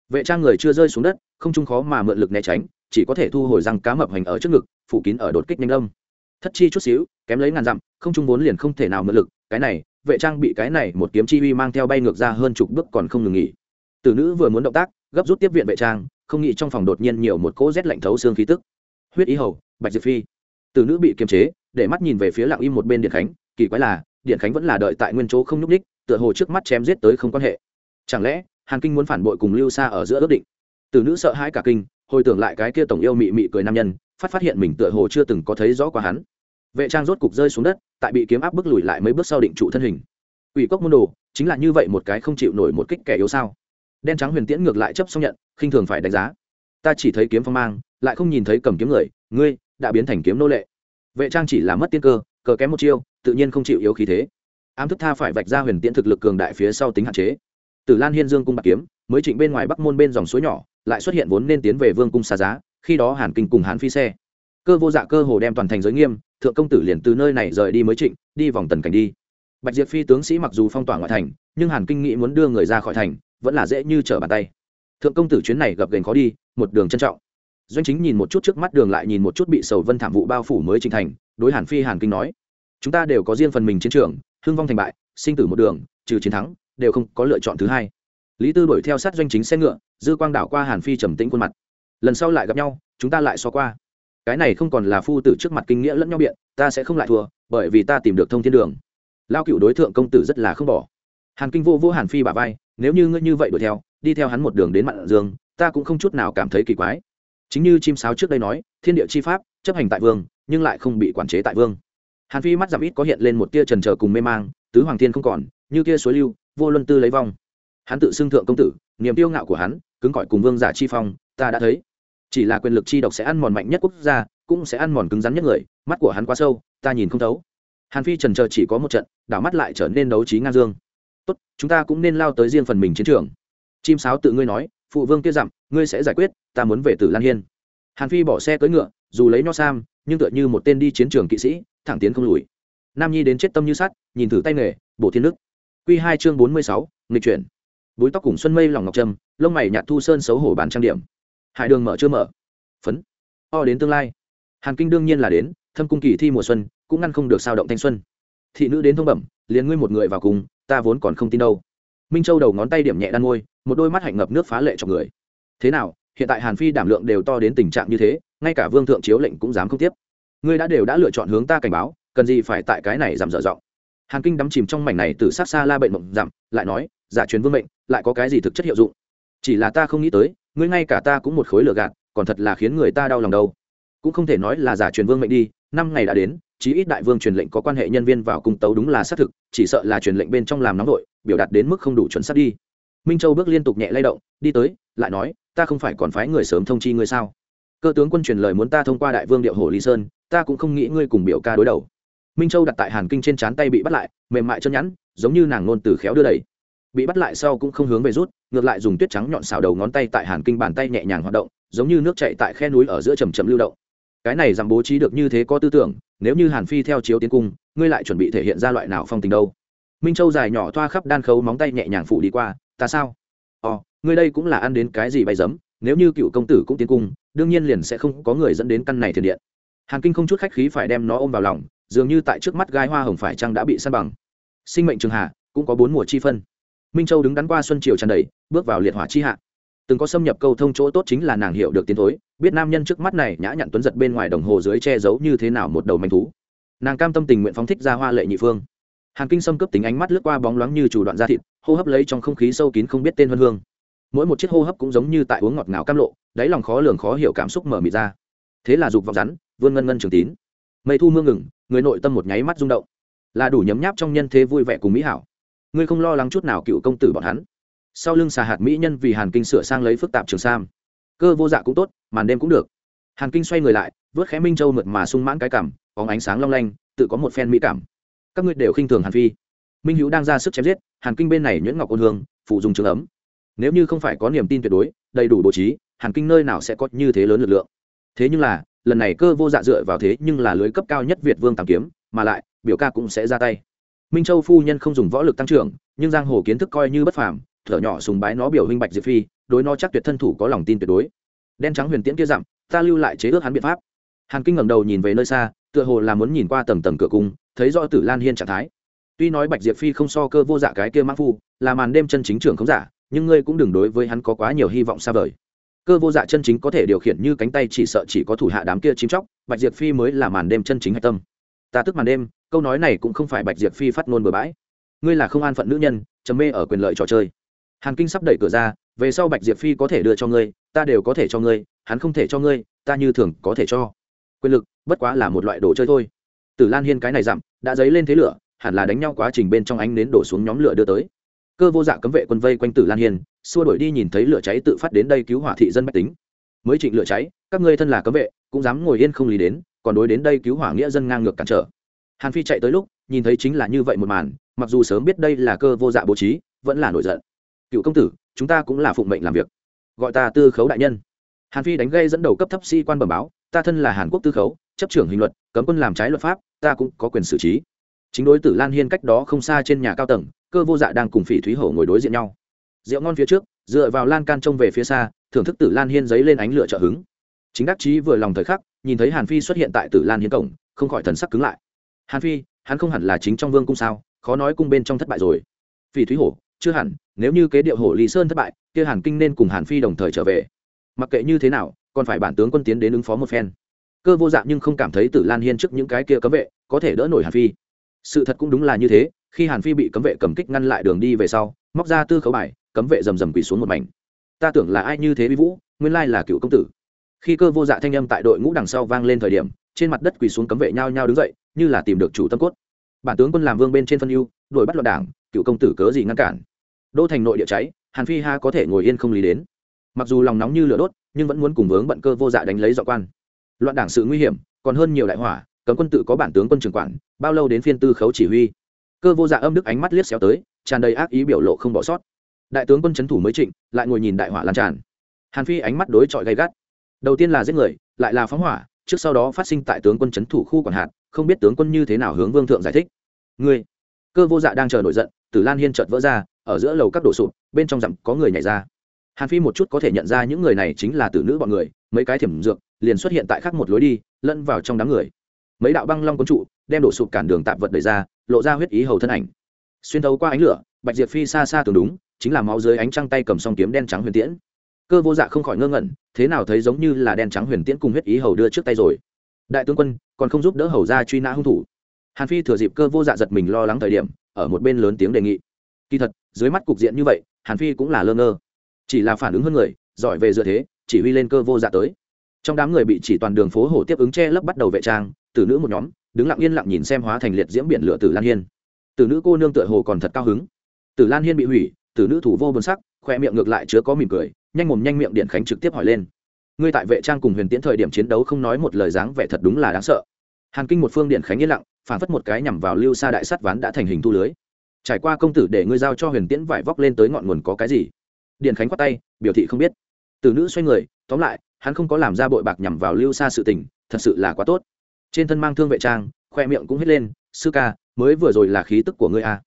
Vệ trang người chưa rơi xuống đất, không trung khó mà mượn lực né tránh, chỉ có thể thu hồi răng cá mập hành ở trước ngực, phủ kín ở đột kích nhanh đông thất chi chút xíu, kém lấy ngàn dặm, không trung vốn liền không thể nào mượn lực, cái này, vệ trang bị cái này một kiếm chi uy mang theo bay ngược ra hơn chục bước còn không ngừng nghỉ. Tử nữ vừa muốn động tác, gấp rút tiếp viện vệ trang, không nghĩ trong phòng đột nhiên nhiều một cỗ rét lạnh thấu xương khí tức. Huyết ý hầu, bạch diệp phi. Tử nữ bị kiềm chế, để mắt nhìn về phía lặng im một bên điện khánh, kỳ quái là điện khánh vẫn là đợi tại nguyên chỗ không nhúc ních tựa hồ trước mắt chém giết tới không quan hệ. Chẳng lẽ, hàn kinh muốn phản bội cùng lưu xa ở giữa ước định? Từ nữ sợ hãi cả kinh, hồi tưởng lại cái kia tổng yêu mị mị cười nam nhân, phát phát hiện mình tựa hồ chưa từng có thấy rõ qua hắn. Vệ trang rốt cục rơi xuống đất, tại bị kiếm áp bước lùi lại mấy bước sau định trụ thân hình. Ủy cốc môn đồ, chính là như vậy một cái không chịu nổi một kích kẻ yếu sao? Đen trắng huyền tiễn ngược lại chấp xong nhận, khinh thường phải đánh giá. Ta chỉ thấy kiếm phong mang, lại không nhìn thấy cầm kiếm người, ngươi, đã biến thành kiếm nô lệ. Vệ trang chỉ là mất tiên cơ, cờ kém một chiêu tự nhiên không chịu yếu khí thế. Ám thức tha phải vạch ra huyền tiễn thực lực cường đại phía sau tính hạn chế. Từ lan hiên dương cung bạc kiếm, mới trịnh bên ngoài bắc môn bên dòng suối nhỏ, lại xuất hiện vốn nên tiến về vương cung xa giá, khi đó hàn kinh cùng hàn phi xe. Cơ vô dạ cơ hồ đem toàn thành giới nghiêm, thượng công tử liền từ nơi này rời đi mới trịnh, đi vòng tần cảnh đi. Bạch diệp phi tướng sĩ mặc dù phong tỏa ngoại thành, nhưng hàn kinh nghĩ muốn đưa người ra khỏi thành, vẫn là dễ như trở bàn tay. Thượng công tử chuyến này gặp gành khó đi, một đường trân trọng. Doanh chính nhìn một chút trước mắt đường lại nhìn một chút bị sầu vân thảm vụ bao phủ mới trình thành, đối hàn phi hàn kinh nói chúng ta đều có riêng phần mình chiến trường, hưng vong thành bại, sinh tử một đường, trừ chiến thắng, đều không có lựa chọn thứ hai. Lý tư đuổi theo sát doanh chính xe ngựa, dư quang đảo qua hàn phi trầm tĩnh khuôn mặt. Lần sau lại gặp nhau, chúng ta lại so qua. Cái này không còn là phu tử trước mặt kinh nghĩa lẫn nhau biện, ta sẽ không lại thua, bởi vì ta tìm được thông thiên đường. Lao cựu đối tượng công tử rất là không bỏ. Hàn kinh vô vô hàn phi bà vai, nếu như ngươi như vậy đuổi theo, đi theo hắn một đường đến mặn dương, ta cũng không chút nào cảm thấy kỳ quái. Chính như chim sáo trước đây nói, thiên địa chi pháp, chấp hành tại vương, nhưng lại không bị quản chế tại vương hàn phi mắt giảm ít có hiện lên một tia trần trờ cùng mê mang, tứ hoàng thiên không còn, như tia suối lưu, vô luân tư lấy vong. Hắn tự xưng thượng công tử, niềm tiêu ngạo của hắn, cứng cỏi cùng vương giả chi phong, ta đã thấy. Chỉ là quyền lực chi độc sẽ ăn mòn mạnh nhất quốc gia, cũng sẽ ăn mòn cứng rắn nhất người, mắt của hắn quá sâu, ta nhìn không thấu. Hàn phi trần trờ chỉ có một trận, đảo mắt lại trở nên đấu trí ngang dương. Tốt, chúng ta cũng nên lao tới riêng phần mình chiến trường. Chim sáo tự ngươi nói, phụ vương kia dặm, ngươi sẽ giải quyết, ta muốn về tử lan hiên. Hàn phi bỏ xe cưỡi ngựa, dù lấy nho sam, nhưng tựa như một tên đi chiến trường kỵ sĩ thẳng tiến không lùi. Nam nhi đến chết tâm như sắt, nhìn thử tay nghề bộ thiên đức q hai chương bốn mươi sáu, nghịch chuyển. Búi tóc cùng xuân mây lòng ngọc trâm, lông mày nhạt thu sơn xấu hổ bàn trang điểm. Hải đường mở chưa mở? Phấn. O đến tương lai. Hàn kinh đương nhiên là đến, thâm cung kỳ thi mùa xuân, cũng ngăn không được sao động thanh xuân. Thị nữ đến thông bẩm, liền ngươi một người vào cùng, ta vốn còn không tin đâu. Minh châu đầu ngón tay điểm nhẹ đan môi, một đôi mắt hạnh ngập nước phá lệ cho người. Thế nào, hiện tại hàn phi đảm lượng đều to đến tình trạng như thế, ngay cả vương thượng chiếu lệnh cũng dám không tiếp ngươi đã đều đã lựa chọn hướng ta cảnh báo, cần gì phải tại cái này giảm dở dọng hàn kinh đắm chìm trong mảnh này từ sát xa la bệnh mộng giảm lại nói, giả truyền vương mệnh, lại có cái gì thực chất hiệu dụng? Chỉ là ta không nghĩ tới, ngươi ngay cả ta cũng một khối lửa gạt, còn thật là khiến người ta đau lòng đâu. Cũng không thể nói là giả truyền vương mệnh đi, năm ngày đã đến, chí ít đại vương truyền lệnh có quan hệ nhân viên vào cung tấu đúng là xác thực, chỉ sợ là truyền lệnh bên trong làm nóng đội, biểu đạt đến mức không đủ chuẩn xác đi. Minh châu bước liên tục nhẹ lay động, đi tới, lại nói, ta không phải còn phái người sớm thông chi ngươi sao? Cơ tướng quân truyền lời muốn ta thông qua đại vương điệu hồ lý sơn, ta cũng không nghĩ ngươi cùng biểu ca đối đầu. Minh châu đặt tại hàn kinh trên trán tay bị bắt lại, mềm mại chân nhẵn, giống như nàng ngôn từ khéo đưa đẩy. Bị bắt lại sau cũng không hướng về rút, ngược lại dùng tuyết trắng nhọn xào đầu ngón tay tại hàn kinh bàn tay nhẹ nhàng hoạt động, giống như nước chạy tại khe núi ở giữa trầm trầm lưu động. Cái này rằng bố trí được như thế có tư tưởng, nếu như hàn phi theo chiếu tiến cung, ngươi lại chuẩn bị thể hiện ra loại nào phong tình đâu? Minh châu dài nhỏ thoa khắp đan khấu móng tay nhẹ nhàng phủ đi qua, ta sao? Ồ, ngươi đây cũng là ăn đến cái gì bay giấm? Nếu như cựu công tử cũng tiến cung, đương nhiên liền sẽ không có người dẫn đến căn này thiền điện. Hàn kinh không chút khách khí phải đem nó ôm vào lòng, dường như tại trước mắt gai hoa hồng phải trăng đã bị săn bằng. Sinh mệnh trường hạ, cũng có bốn mùa chi phân. Minh châu đứng đắn qua xuân triều tràn đầy, bước vào liệt hỏa chi hạ. Từng có xâm nhập câu thông chỗ tốt chính là nàng hiểu được tiến thối, biết nam nhân trước mắt này nhã nhặn tuấn giật bên ngoài đồng hồ dưới che giấu như thế nào một đầu manh thú. Nàng cam tâm tình nguyện phóng thích ra hoa lệ nhị phương. Hàn kinh xâm cấp tính ánh mắt lướt qua bóng loáng như chủ đoạn da thịt, hô hấp lấy trong không khí sâu kín không biết tên hương hương mỗi một chiếc hô hấp cũng giống như tại uống ngọt ngào cam lộ, đáy lòng khó lường khó hiểu cảm xúc mở mịt ra. Thế là dục vọng rắn, vươn ngân ngân trường tín. Mây thu mương ngừng, người nội tâm một nháy mắt rung động. Là đủ nhấm nháp trong nhân thế vui vẻ cùng mỹ hảo. Ngươi không lo lắng chút nào cựu công tử bọn hắn. Sau lưng xà hạt mỹ nhân vì hàn kinh sửa sang lấy phức tạp trường sam. Cơ vô dạ cũng tốt, màn đêm cũng được. Hàn kinh xoay người lại, vớt khẽ minh châu mượt mà sung mãn cái cảm có ánh sáng long lanh, tự có một phen mỹ cảm. Các ngươi đều khinh thường hàn phi. Minh hữu đang ra sức chém giết, hàn kinh bên này nhuyễn ngọc ôn hương phụ dùng trường ấm nếu như không phải có niềm tin tuyệt đối, đầy đủ bố trí, hàn kinh nơi nào sẽ có như thế lớn lực lượng? Thế nhưng là, lần này cơ vô dạ dựa vào thế nhưng là lưới cấp cao nhất việt vương tàng kiếm, mà lại, biểu ca cũng sẽ ra tay. Minh châu phu nhân không dùng võ lực tăng trưởng, nhưng giang hồ kiến thức coi như bất phàm, thở nhỏ sùng bái nó biểu huynh bạch diệp phi, đối nó chắc tuyệt thân thủ có lòng tin tuyệt đối. Đen trắng huyền tiễn kia dặm, ta lưu lại chế ước hắn biện pháp. Hàn kinh ngẩng đầu nhìn về nơi xa, tựa hồ là muốn nhìn qua tầng tầng cửa cung, thấy rõ tử lan hiên trạng thái. Tuy nói bạch diệp phi không so cơ vô dạ cái kia mã phu, là màn đêm chân chính trưởng không giả nhưng ngươi cũng đừng đối với hắn có quá nhiều hy vọng xa vời. Cơ vô dạ chân chính có thể điều khiển như cánh tay chỉ sợ chỉ có thủ hạ đám kia chim chóc, bạch diệp phi mới là màn đêm chân chính hạch tâm. Ta tức màn đêm, câu nói này cũng không phải bạch diệp phi phát ngôn bừa bãi. Ngươi là không an phận nữ nhân, trầm mê ở quyền lợi trò chơi. Hàn kinh sắp đẩy cửa ra, về sau bạch diệp phi có thể đưa cho ngươi, ta đều có thể cho ngươi, hắn không thể cho ngươi, ta như thường có thể cho. Quyền lực, bất quá là một loại đồ chơi thôi. Tử lan hiên cái này dặm, đã dấy lên thế lửa, hẳn là đánh nhau quá trình bên trong ánh nến đổ xuống nhóm lửa đưa tới cơ vô dạ cấm vệ quân vây quanh tử lan hiên, xua đuổi đi nhìn thấy lửa cháy tự phát đến đây cứu hỏa thị dân bách tính. Mới trịnh lửa cháy, các ngươi thân là cấm vệ, cũng dám ngồi yên không lý đến, còn đối đến đây cứu hỏa nghĩa dân ngang ngược cản trở. Hàn phi chạy tới lúc, nhìn thấy chính là như vậy một màn, mặc dù sớm biết đây là cơ vô dạ bố trí, vẫn là nổi giận. Cựu công tử, chúng ta cũng là phụng mệnh làm việc. Gọi ta tư khấu đại nhân. Hàn phi đánh gây dẫn đầu cấp thấp sĩ quan bẩm báo, ta thân là hàn quốc tư khấu, chấp trưởng hình luật, cấm quân làm trái luật pháp, ta cũng có quyền xử trí. Chính đối tử lan hiên cách đó không xa trên nhà cao tầng cơ vô dạ đang cùng phỉ thúy hổ ngồi đối diện nhau. Rượu ngon phía trước, dựa vào lan can trông về phía xa, thưởng thức tử lan hiên giấy lên ánh lửa trợ hứng. Chính đắc chí vừa lòng thời khắc, nhìn thấy hàn phi xuất hiện tại tử lan hiên cổng, không khỏi thần sắc cứng lại. Hàn phi, hắn không hẳn là chính trong vương cung sao, khó nói cung bên trong thất bại rồi. Phỉ thúy hổ, chưa hẳn, nếu như kế điệu hổ lý sơn thất bại, kia hàn kinh nên cùng hàn phi đồng thời trở về. Mặc kệ như thế nào, còn phải bản tướng quân tiến đến ứng phó một phen. Cơ vô dạng nhưng không cảm thấy tử lan hiên trước những cái kia cấm vệ có thể đỡ nổi hàn phi. Sự thật cũng đúng là như thế khi hàn phi bị cấm vệ cầm kích ngăn lại đường đi về sau, móc ra tư khấu bài, cấm vệ rầm rầm quỳ xuống một mảnh. Ta tưởng là ai như thế vi vũ, nguyên lai là cựu công tử. Khi cơ vô dạ thanh âm tại đội ngũ đằng sau vang lên thời điểm, trên mặt đất quỳ xuống cấm vệ nhao nhao đứng dậy, như là tìm được chủ tâm cốt. Bản tướng quân làm vương bên trên phân ưu, đuổi bắt loạn đảng, cựu công tử cớ gì ngăn cản? Đô thành nội địa cháy, hàn phi ha có thể ngồi yên không lý đến. Mặc dù lòng nóng như lửa đốt, nhưng vẫn muốn cùng vướng bận cơ vô dạ đánh lấy dọ quan. Loạn đảng sự nguy hiểm, còn hơn nhiều đại hỏa, cấm quân tự có bản tướng quân trường quản, bao lâu đến phiên tư khấu chỉ huy? Cơ vô dạ âm đức ánh mắt liếc xéo tới, tràn đầy ác ý biểu lộ không bỏ sót. Đại tướng quân c thủ mới trịnh, lại ngồi nhìn đại hỏa lan tràn. Hàn phi ánh mắt đối chọi gay gắt. Đầu tiên là giết người, lại là phóng hỏa, trước sau đó phát sinh tại tướng quân c thủ khu quản hạt, không biết tướng quân như thế nào hướng vương thượng giải thích. Ngươi, cơ vô dạ đang chờ nổi giận, tử lan hiên chợt vỡ ra, ở giữa lầu các đổ sụp, bên trong dặm có người nhảy ra. Hàn phi một chút có thể nhận ra những người này chính là tử nữ bọn người, mấy cái thiểm dược, liền xuất hiện tại khác một lối đi, lẫn vào trong đám người. Mấy đạo băng long quân trụ đem đổ sụp cản đường tạm vật đẩy ra, lộ ra huyết ý hầu thân ảnh. Xuyên thấu qua ánh lửa, bạch diệp phi xa xa tưởng đúng, chính là máu dưới ánh trăng tay cầm song kiếm đen trắng huyền tiễn. Cơ vô dạ không khỏi ngơ ngẩn, thế nào thấy giống như là đen trắng huyền tiễn cùng huyết ý hầu đưa trước tay rồi. Đại tướng quân, còn không giúp đỡ hầu ra truy nã hung thủ. Hàn phi thừa dịp cơ vô dạ giật mình lo lắng thời điểm, ở một bên lớn tiếng đề nghị. Kỳ thật, dưới mắt cục diện như vậy, hàn phi cũng là lơ ngơ. Chỉ là phản ứng hơn người, giỏi về dựa thế, chỉ huy lên cơ vô dạ tới. Trong đám người bị chỉ toàn đường phố hổ tiếp ứng che lấp bắt đầu vệ trang từ nữ một nhóm đứng lặng yên lặng nhìn xem hóa thành liệt diễm biển lửa tử lan hiên. Tử nữ cô nương tựa hồ còn thật cao hứng. Tử lan hiên bị hủy tử nữ thủ vô buồn sắc, khoe miệng ngược lại chứa có mỉm cười, nhanh mồm nhanh miệng điện khánh trực tiếp hỏi lên. Ngươi tại vệ trang cùng huyền tiễn thời điểm chiến đấu không nói một lời dáng vẻ thật đúng là đáng sợ. Hàn kinh một phương điện khánh yên lặng, phản phất một cái nhằm vào lưu xa đại sắt ván đã thành hình thu lưới. Trải qua công tử để ngươi giao cho huyền tiễn vải vóc lên tới ngọn nguồn có cái gì? Điện khánh khoát tay, biểu thị không biết. Từ nữ xoay người, tóm lại, hắn không có làm ra bội bạc nhằm vào lưu xa sự tình, thật sự là quá tốt trên thân mang thương vệ trang, khoe miệng cũng hết lên, sư ca, mới vừa rồi là khí tức của ngươi a à.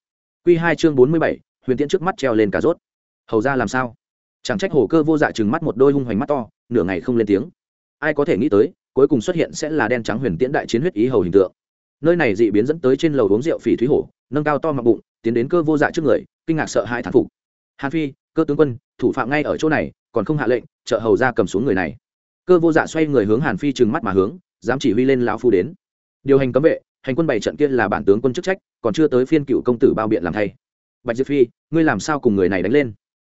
q hai chương bốn mươi bảy, huyền tiễn trước mắt treo lên cả rốt. Hầu ra làm sao? Chẳng trách hồ cơ vô dạ chừng mắt một đôi hung hoành mắt to, nửa ngày không lên tiếng. Ai có thể nghĩ tới, cuối cùng xuất hiện sẽ là đen trắng huyền tiễn đại chiến huyết ý hầu hình tượng. Nơi này dị biến dẫn tới trên lầu uống rượu phỉ thúy hổ, nâng cao to mặc bụng, tiến đến cơ vô dạ trước người, kinh ngạc sợ hai thán phục. Hàn phi, cơ tướng quân, thủ phạm ngay ở chỗ này, còn không hạ lệnh, trợ hầu ra cầm xuống người này. Cơ vô dạ xoay người hướng hàn phi trừng mắt mà hướng dám chỉ huy lên lão phu đến. Điều hành cấm vệ, hành quân bảy trận kia là bản tướng quân chức trách, còn chưa tới phiên cựu công tử bao biện làm thay. Bạch diệp phi, ngươi làm sao cùng người này đánh lên?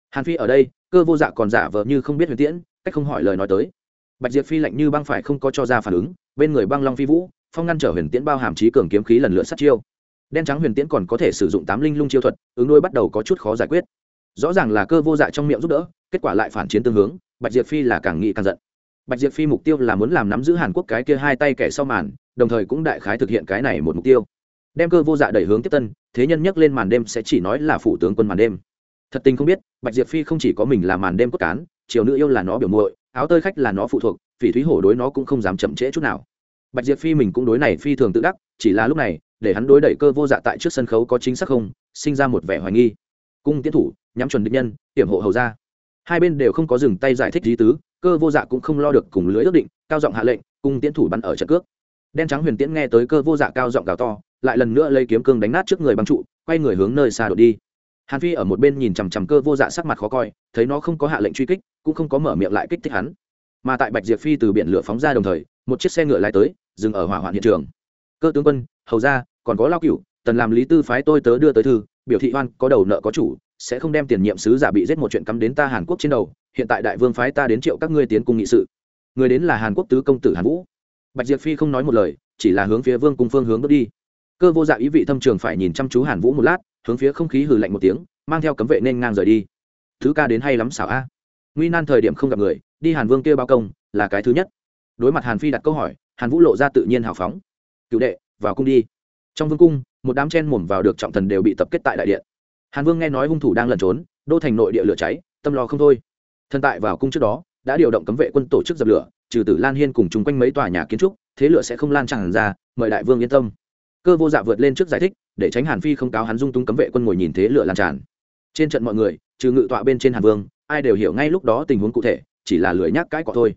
Hàn phi ở đây, cơ vô dạ còn giả vờ như không biết huyền tiễn, cách không hỏi lời nói tới. Bạch diệp phi lạnh như băng phải không có cho ra phản ứng, bên người băng long phi vũ, phong ngăn trở huyền tiễn bao hàm trí cường kiếm khí lần lượt sát chiêu. Đen trắng huyền tiễn còn có thể sử dụng tám linh lung chiêu thuật, ứng đôi bắt đầu có chút khó giải quyết. Rõ ràng là cơ vô dạ trong miệng giúp đỡ, kết quả lại phản chiến tương hướng, bạch diệp phi là càng nghị càng giận bạch diệp phi mục tiêu là muốn làm nắm giữ hàn quốc cái kia hai tay kẻ sau màn, đồng thời cũng đại khái thực hiện cái này một mục tiêu. Đem cơ vô dạ đẩy hướng tiếp tân, thế nhân nhắc lên màn đêm sẽ chỉ nói là phủ tướng quân màn đêm. Thật tình không biết, bạch diệp phi không chỉ có mình là màn đêm cốt cán chiều nữ yêu là nó biểu muội, áo tơi khách là nó phụ thuộc, phỉ thúy hổ đối nó cũng không dám chậm trễ chút nào. Bạch diệp phi mình cũng đối này phi thường tự đắc, chỉ là lúc này, để hắn đối đẩy cơ vô dạ tại trước sân khấu có chính xác không, sinh ra một vẻ hoài nghi. Cung tiến thủ, nhắm chuẩn định nhân hiểm hộ hầu ra hai bên đều không có dừng tay giải thích lý tứ cơ vô dạ cũng không lo được cùng lưới ước định, cao giọng hạ lệnh cung tiến thủ bắn ở trận cước. Đen trắng huyền tiễn nghe tới cơ vô dạ cao giọng gào to, lại lần nữa lấy kiếm cương đánh nát trước người băng trụ, quay người hướng nơi xa đột đi. Hàn phi ở một bên nhìn chằm chằm cơ vô dạ sắc mặt khó coi, thấy nó không có hạ lệnh truy kích, cũng không có mở miệng lại kích thích hắn. Mà tại bạch diệp phi từ biển lửa phóng ra đồng thời, một chiếc xe ngựa lái tới, dừng ở hỏa hoạn hiện trường. Cơ tướng quân, hầu ra, còn có lao cựu tần làm lý tư phái tôi tớ đưa tới thư, biểu thị oan, có đầu nợ có chủ, sẽ không đem tiền nhiệm sứ giả bị giết một chuyện cắm đến ta hàn quốc trên đầu hiện tại đại vương phái ta đến triệu các ngươi tiến cung nghị sự. Người đến là hàn quốc tứ công tử hàn vũ. Bạch diệp phi không nói một lời, chỉ là hướng phía vương cung phương hướng bước đi. Cơ vô dạ ý vị thâm trường phải nhìn chăm chú hàn vũ một lát, hướng phía không khí hừ lạnh một tiếng, mang theo cấm vệ nên ngang rời đi. Thứ ca đến hay lắm xảo a. Nguy nan thời điểm không gặp người, đi hàn vương kia bao công, là cái thứ nhất. Đối mặt hàn phi đặt câu hỏi, hàn vũ lộ ra tự nhiên hào phóng. Cựu đệ, vào cung đi. Trong vương cung, một đám chen mồm vào được trọng thần đều bị tập kết tại đại điện. Hàn vương nghe nói hung thủ đang lẩn trốn, đô thành nội địa lửa cháy, tâm lo không thôi thần tại vào cung trước đó, đã điều động cấm vệ quân tổ chức dập lửa, trừ tử lan hiên cùng chung quanh mấy tòa nhà kiến trúc, thế lửa sẽ không lan tràn ra, mời đại vương yên tâm. Cơ vô dạ vượt lên trước giải thích, để tránh hàn phi không cáo hắn dung túng cấm vệ quân ngồi nhìn thế lửa lan tràn. Trên trận mọi người, trừ ngự tọa bên trên hàn vương, ai đều hiểu ngay lúc đó tình huống cụ thể, chỉ là lười nhác cãi cọ thôi.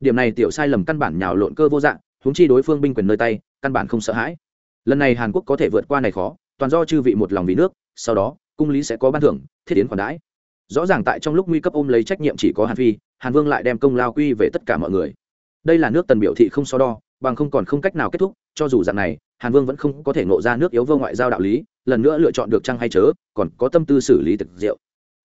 Điểm này tiểu sai lầm căn bản nhào lộn cơ vô dạng húng chi đối phương binh quyền nơi tay, căn bản không sợ hãi. Lần này hàn quốc có thể vượt qua này khó, toàn do chư vị một lòng vì nước, sau đó, cung lý sẽ có ban thưởng, thiết yến khoản đãi rõ ràng tại trong lúc nguy cấp ôm lấy trách nhiệm chỉ có hàn phi, hàn vương lại đem công lao quy về tất cả mọi người. Đây là nước tần biểu thị không so đo, bằng không còn không cách nào kết thúc, cho dù dạng này, hàn vương vẫn không có thể nộ ra nước yếu vô ngoại giao đạo lý, lần nữa lựa chọn được trăng hay chớ, còn có tâm tư xử lý thực diệu.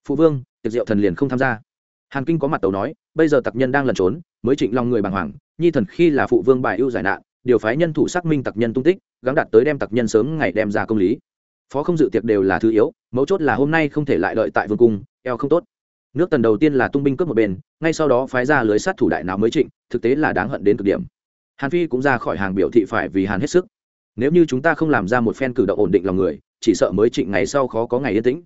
Phụ vương, thực diệu thần liền không tham gia. Hàn kinh có mặt tàu nói, bây giờ tặc nhân đang lẩn trốn, mới trịnh long người bàng hoàng, nhi thần khi là phụ vương bài ưu giải nạn, điều phái nhân thủ xác minh tặc nhân tung tích, gắng đạt tới đem tặc nhân sớm ngày đem ra công lý. Phó không dự tiệc đều là thứ yếu, mấu chốt là hôm nay không thể lại đợi tại vương cung eo không tốt. Nước tần đầu tiên là tung binh cướp một bên, ngay sau đó phái ra lưới sát thủ đại nào mới trịnh, thực tế là đáng hận đến cực điểm. Hàn phi cũng ra khỏi hàng biểu thị phải vì hàn hết sức. Nếu như chúng ta không làm ra một phen cử động ổn định lòng người, chỉ sợ mới trịnh ngày sau khó có ngày yên tĩnh.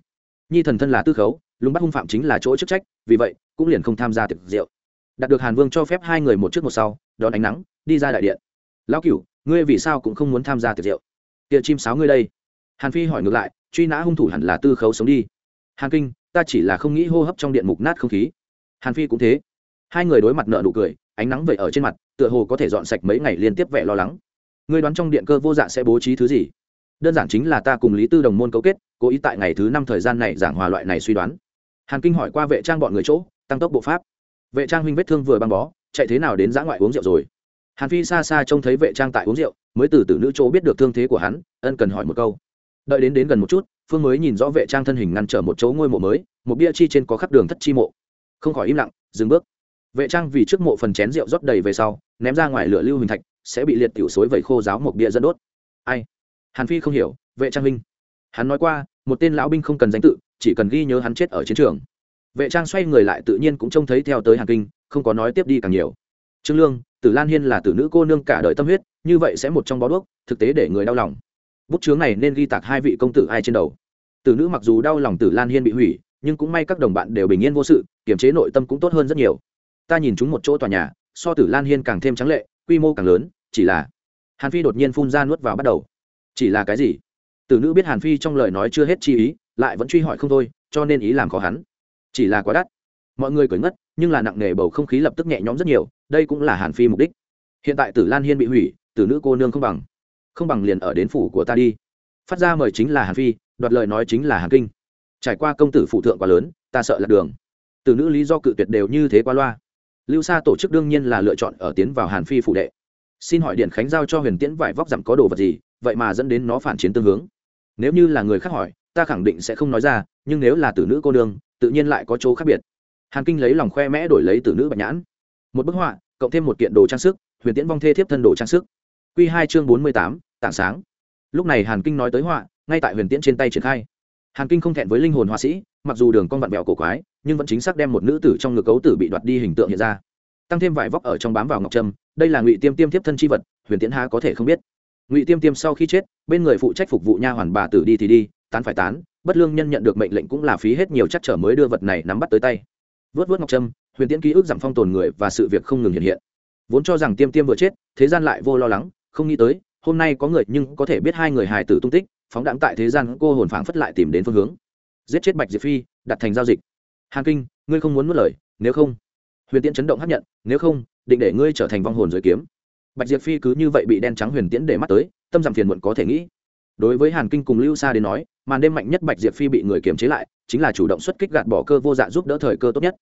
Nhi thần thân là tư khấu, lùng bắt hung phạm chính là chỗ chức trách, vì vậy, cũng liền không tham gia tiệc rượu. Đạt được hàn vương cho phép hai người một trước một sau, đón ánh nắng, đi ra đại điện. Lão cửu, ngươi vì sao cũng không muốn tham gia tiệc rượu? Tiệc chim sáo ngươi đây. Hàn phi hỏi ngược lại, truy nã hung thủ hẳn là tư khấu sống đi. Hàn kinh ta chỉ là không nghĩ hô hấp trong điện mục nát không khí. Hàn phi cũng thế. Hai người đối mặt nợ nụ cười, ánh nắng vậy ở trên mặt, tựa hồ có thể dọn sạch mấy ngày liên tiếp vẻ lo lắng. Ngươi đoán trong điện cơ vô dạ sẽ bố trí thứ gì? Đơn giản chính là ta cùng lý tư đồng môn cấu kết, cố ý tại ngày thứ năm thời gian này giảng hòa loại này suy đoán. Hàn kinh hỏi qua vệ trang bọn người chỗ, tăng tốc bộ pháp. Vệ trang huynh vết thương vừa băng bó, chạy thế nào đến giã ngoại uống rượu rồi? Hàn phi xa xa trông thấy vệ trang tại uống rượu, mới từ từ nữ chỗ biết được thương thế của hắn, ân cần hỏi một câu. Đợi đến đến gần một chút phương mới nhìn rõ vệ trang thân hình ngăn trở một chỗ ngôi mộ mới, một bia chi trên có khắc đường thất chi mộ. Không khỏi im lặng, dừng bước. Vệ trang vì trước mộ phần chén rượu rót đầy về sau, ném ra ngoài lửa lưu hình thạch, sẽ bị liệt tiểu suối vẩy khô giáo một bia dẫn đốt. Ai? Hàn phi không hiểu, vệ trang minh. Hắn nói qua, một tên lão binh không cần danh tự, chỉ cần ghi nhớ hắn chết ở chiến trường. Vệ trang xoay người lại tự nhiên cũng trông thấy theo tới hàn kinh, không có nói tiếp đi càng nhiều. Trương lương, tử lan hiên là tử nữ cô nương cả đời tâm huyết, như vậy sẽ một trong bó đuốc, thực tế để người đau lòng. Bút chướng này nên ghi tạc hai vị công tử ai trên đầu tử nữ mặc dù đau lòng tử lan hiên bị hủy, nhưng cũng may các đồng bạn đều bình yên vô sự, kiềm chế nội tâm cũng tốt hơn rất nhiều. Ta nhìn chúng một chỗ tòa nhà, so tử lan hiên càng thêm trắng lệ, quy mô càng lớn, chỉ là hàn phi đột nhiên phun ra nuốt vào bắt đầu. Chỉ là cái gì? Tử nữ biết hàn phi trong lời nói chưa hết chi ý, lại vẫn truy hỏi không thôi, cho nên ý làm khó hắn. Chỉ là quá đắt. Mọi người cười ngất, nhưng là nặng nề bầu không khí lập tức nhẹ nhõm rất nhiều, đây cũng là hàn phi mục đích. Hiện tại tử lan hiên bị hủy, tử nữ cô nương không bằng. Không bằng liền ở đến phủ của ta đi. Phát ra mời chính là hàn phi đoạt lời nói chính là hàn kinh. Trải qua công tử phụ thượng quá lớn, ta sợ là đường. Từ nữ lý do cự tuyệt đều như thế qua loa. Lưu sa tổ chức đương nhiên là lựa chọn ở tiến vào hàn phi phụ đệ. Xin hỏi điện khánh giao cho huyền tiễn vải vóc giảm có đồ vật gì, vậy mà dẫn đến nó phản chiến tương hướng. Nếu như là người khác hỏi, ta khẳng định sẽ không nói ra, nhưng nếu là tử nữ cô nương, tự nhiên lại có chỗ khác biệt. Hàn kinh lấy lòng khoe mẽ đổi lấy tử nữ bạch nhãn. Một bức họa, cộng thêm một kiện đồ trang sức, huyền tiễn vong thê thiếp thân đồ trang sức. Q hai chương bốn mươi tám, tảng sáng. Lúc này hàn kinh nói tới họa ngay tại huyền tiễn trên tay triển khai. Hàn kinh không thẹn với linh hồn họa sĩ, mặc dù đường con vặn vẹo cổ quái, nhưng vẫn chính xác đem một nữ tử trong ngực cấu tử bị đoạt đi hình tượng hiện ra. Tăng thêm vải vóc ở trong bám vào ngọc trâm, đây là ngụy tiêm tiêm tiếp thân c h i vật, huyền tiễn ha có thể không biết. Ngụy tiêm tiêm sau khi chết, bên người phụ trách phục vụ nha hoàn bà tử đi thì đi, tán phải tán, bất lương nhân nhận được mệnh lệnh cũng là phí hết nhiều chắc trở mới đưa vật này nắm bắt tới tay. Vớt vớt ngọc trâm, huyền tiễn ký ức giảm phong tồn người và sự việc không ngừng hiện hiện. Vốn cho rằng tiêm tiêm vừa chết, thế gian lại vô lo lắng, không nghĩ tới, hôm nay có người nhưng có thể biết hai người hài tử tung tích phóng đẳng tại thế gian cô hồn phảng phất lại tìm đến phương hướng. Giết chết bạch diệp phi, đặt thành giao dịch. Hàn kinh, ngươi không muốn nuốt lời, nếu không. Huyền tiễn chấn động hấp nhận, nếu không, định để ngươi trở thành vong hồn giới kiếm. Bạch diệp phi cứ như vậy bị đen trắng huyền tiễn để mắt tới, tâm giảm phiền muộn có thể nghĩ. Đối với hàn kinh cùng lưu sa đến nói, màn đêm mạnh nhất bạch diệp phi bị người kiềm chế lại, chính là chủ động xuất kích gạt bỏ cơ vô dạ giúp đỡ thời cơ tốt nhất.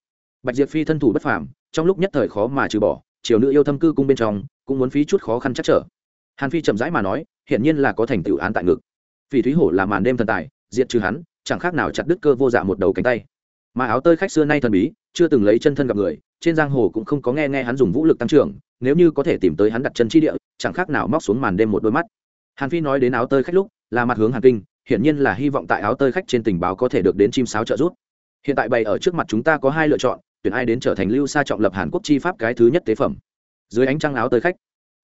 Bạch diệp phi thân thủ bất phàm, trong lúc nhất thời khó mà trừ bỏ, triều nữ yêu thâm cư cung bên trong, cũng muốn phí chút khó khăn chắc trở. Hàn phi chậm rãi mà nói, hiển nhiên là có thành tựu án tại ngực phỉ thúy hổ là màn đêm thần tài, diệt trừ hắn, chẳng khác nào chặt đứt cơ vô dạ một đầu cánh tay. Mà áo tơi khách xưa nay thần bí, chưa từng lấy chân thân gặp người, trên giang hồ cũng không có nghe nghe hắn dùng vũ lực tăng trưởng, nếu như có thể tìm tới hắn đặt chân chi địa, chẳng khác nào móc xuống màn đêm một đôi mắt. Hàn phi nói đến áo tơi khách lúc, là mặt hướng hàn kinh, hiển nhiên là hy vọng tại áo tơi khách trên tình báo có thể được đến chim sáo trợ giúp. Hiện tại bày ở trước mặt chúng ta có hai lựa chọn, tuyển ai đến trở thành lưu sa trọng lập hàn quốc chi pháp cái thứ nhất tế phẩm. Dưới ánh trăng áo tơi khách,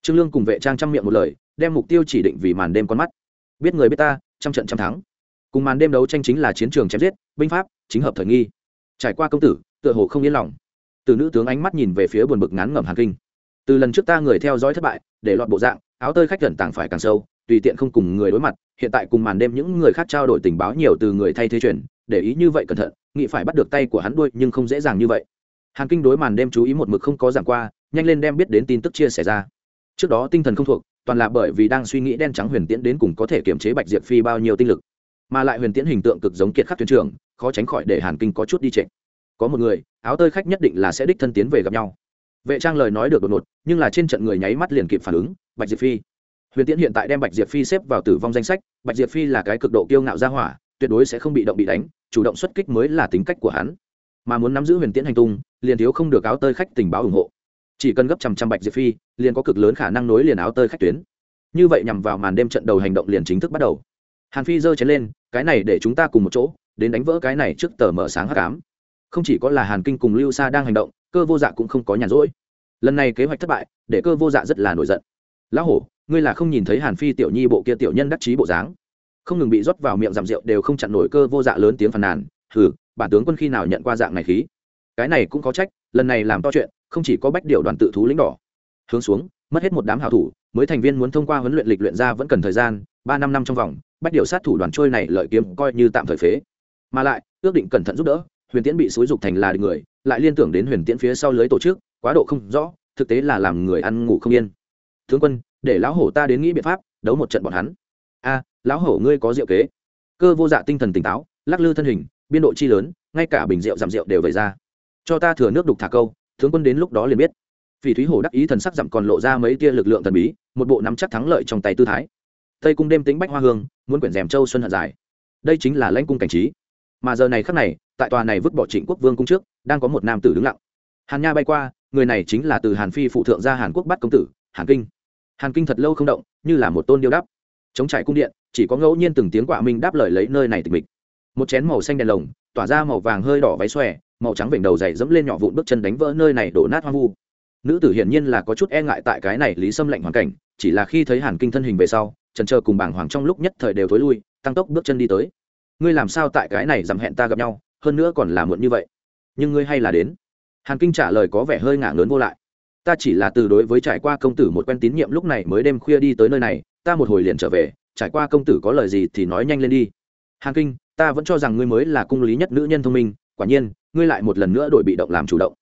trương lương cùng vệ trang trang miệng một lời, đem mục tiêu chỉ định vì màn đêm con mắt biết người biết ta, trăm trận trăm thắng. Cùng màn đêm đấu tranh chính là chiến trường chém giết, binh pháp, chính hợp thời nghi. Trải qua công tử, tựa hồ không yên lòng. Từ nữ tướng ánh mắt nhìn về phía buồn bực ngán ngẩm hàn kinh. Từ lần trước ta người theo dõi thất bại, để lọt bộ dạng, áo tơi khách gần tàng phải càng sâu, tùy tiện không cùng người đối mặt, hiện tại cùng màn đêm những người khác trao đổi tình báo nhiều từ người thay thế truyền, để ý như vậy cẩn thận, nghĩ phải bắt được tay của hắn đuôi nhưng không dễ dàng như vậy. Hàn kinh đối màn đêm chú ý một mực không có giảm qua, nhanh lên đem biết đến tin tức chia sẻ ra. Trước đó tinh thần không thuộc toàn là bởi vì đang suy nghĩ đen trắng huyền tiễn đến cùng có thể kiểm chế bạch diệp phi bao nhiêu tinh lực. Mà lại huyền tiễn hình tượng cực giống kiệt khắc thuyền trưởng, khó tránh khỏi để hàn kinh có chút đi trệ. Có một người, áo tơi khách nhất định là sẽ đích thân tiến về gặp nhau. Vệ trang lời nói được đột ngột, nhưng là trên trận người nháy mắt liền kịp phản ứng, bạch diệp phi. Huyền tiễn hiện tại đem bạch diệp phi xếp vào tử vong danh sách, bạch diệp phi là cái cực độ kiêu ngạo ra hỏa, tuyệt đối sẽ không bị động bị đánh, chủ động xuất kích mới là tính cách của hắn. Mà muốn nắm giữ huyền tiễn hành tung, liền thiếu không được áo tơi khách tình báo ủng hộ chỉ cần gấp trăm trăm bạch diệp phi, liền có cực lớn khả năng nối liền áo tơi khách tuyến. Như vậy nhằm vào màn đêm trận đầu hành động liền chính thức bắt đầu. Hàn phi giơ chén lên, cái này để chúng ta cùng một chỗ, đến đánh vỡ cái này trước tờ mở sáng hắc ám. Không chỉ có là hàn kinh cùng lưu sa đang hành động, cơ vô dạ cũng không có nhàn rỗi. Lần này kế hoạch thất bại, để cơ vô dạ rất là nổi giận. Lão hổ, ngươi là không nhìn thấy hàn phi tiểu nhi bộ kia tiểu nhân đắc chí bộ dáng? Không ngừng bị rót vào miệng giảm rượu đều không chặn nổi cơ vô dạ lớn tiếng phàn nàn. Hừ, bản tướng quân khi nào nhận qua dạng này khí? Cái này cũng có trách, lần này làm to chuyện không chỉ có bách điều đoàn tự thú lính đỏ. Hướng xuống, mất hết một đám hảo thủ, mới thành viên muốn thông qua huấn luyện lịch luyện ra vẫn cần thời gian, ba năm năm trong vòng, bách điều sát thủ đoàn trôi này lợi kiếm coi như tạm thời phế. Mà lại, ước định cẩn thận giúp đỡ, huyền tiễn bị xúi dục thành là người, lại liên tưởng đến huyền tiễn phía sau lưới tổ chức, quá độ không rõ, thực tế là làm người ăn ngủ không yên. Tướng quân, để lão hổ ta đến nghĩ biện pháp, đấu một trận bọn hắn. A, lão hổ ngươi có diệu kế. Cơ vô dạ tinh thần tỉnh táo, lắc lư thân hình, biên độ chi lớn, ngay cả bình rượu giảm rượu đều vẩy ra. Cho ta thừa nước đục thả câu tướng quân đến lúc đó liền biết. Vì thúy hổ đắc ý thần sắc dặm còn lộ ra mấy tia lực lượng thần bí, một bộ nắm chắc thắng lợi trong tay tư thái. Tây cung đêm tính bách hoa hương, muốn quyển rèm châu xuân hận dài. Đây chính là lãnh cung cảnh trí. Mà giờ này khắc này, tại tòa này vứt bỏ trịnh quốc vương cung trước, đang có một nam tử đứng lặng. Hàn nha bay qua, người này chính là từ hàn phi phụ thượng gia hàn quốc bắt công tử, hàn kinh. Hàn kinh thật lâu không động, như là một tôn điêu đắp chống trải cung điện, chỉ có ngẫu nhiên từng tiếng quạ minh đáp lời lấy nơi này tịch mịch. Một chén màu xanh đèn lồng, tỏa ra màu vàng hơi đỏ váy xòe màu trắng vểnh đầu dày dẫm lên nhỏ vụn bước chân đánh vỡ nơi này đổ nát hoang vu. Nữ tử hiển nhiên là có chút e ngại tại cái này lý xâm lạnh hoàn cảnh, chỉ là khi thấy hàn kinh thân hình về sau, trần chờ cùng bảng hoàng trong lúc nhất thời đều thối lui, tăng tốc bước chân đi tới. Ngươi làm sao tại cái này dằm hẹn ta gặp nhau, hơn nữa còn là muộn như vậy? Nhưng ngươi hay là đến? Hàn kinh trả lời có vẻ hơi ngả lớn vô lại. Ta chỉ là từ đối với trải qua công tử một quen tín nhiệm lúc này mới đêm khuya đi tới nơi này, ta một hồi liền trở về, trải qua công tử có lời gì thì nói nhanh lên đi. Hàn kinh, ta vẫn cho rằng ngươi mới là cung lý nhất nữ nhân thông minh quả nhiên, ngươi lại một lần nữa đổi bị động làm chủ động.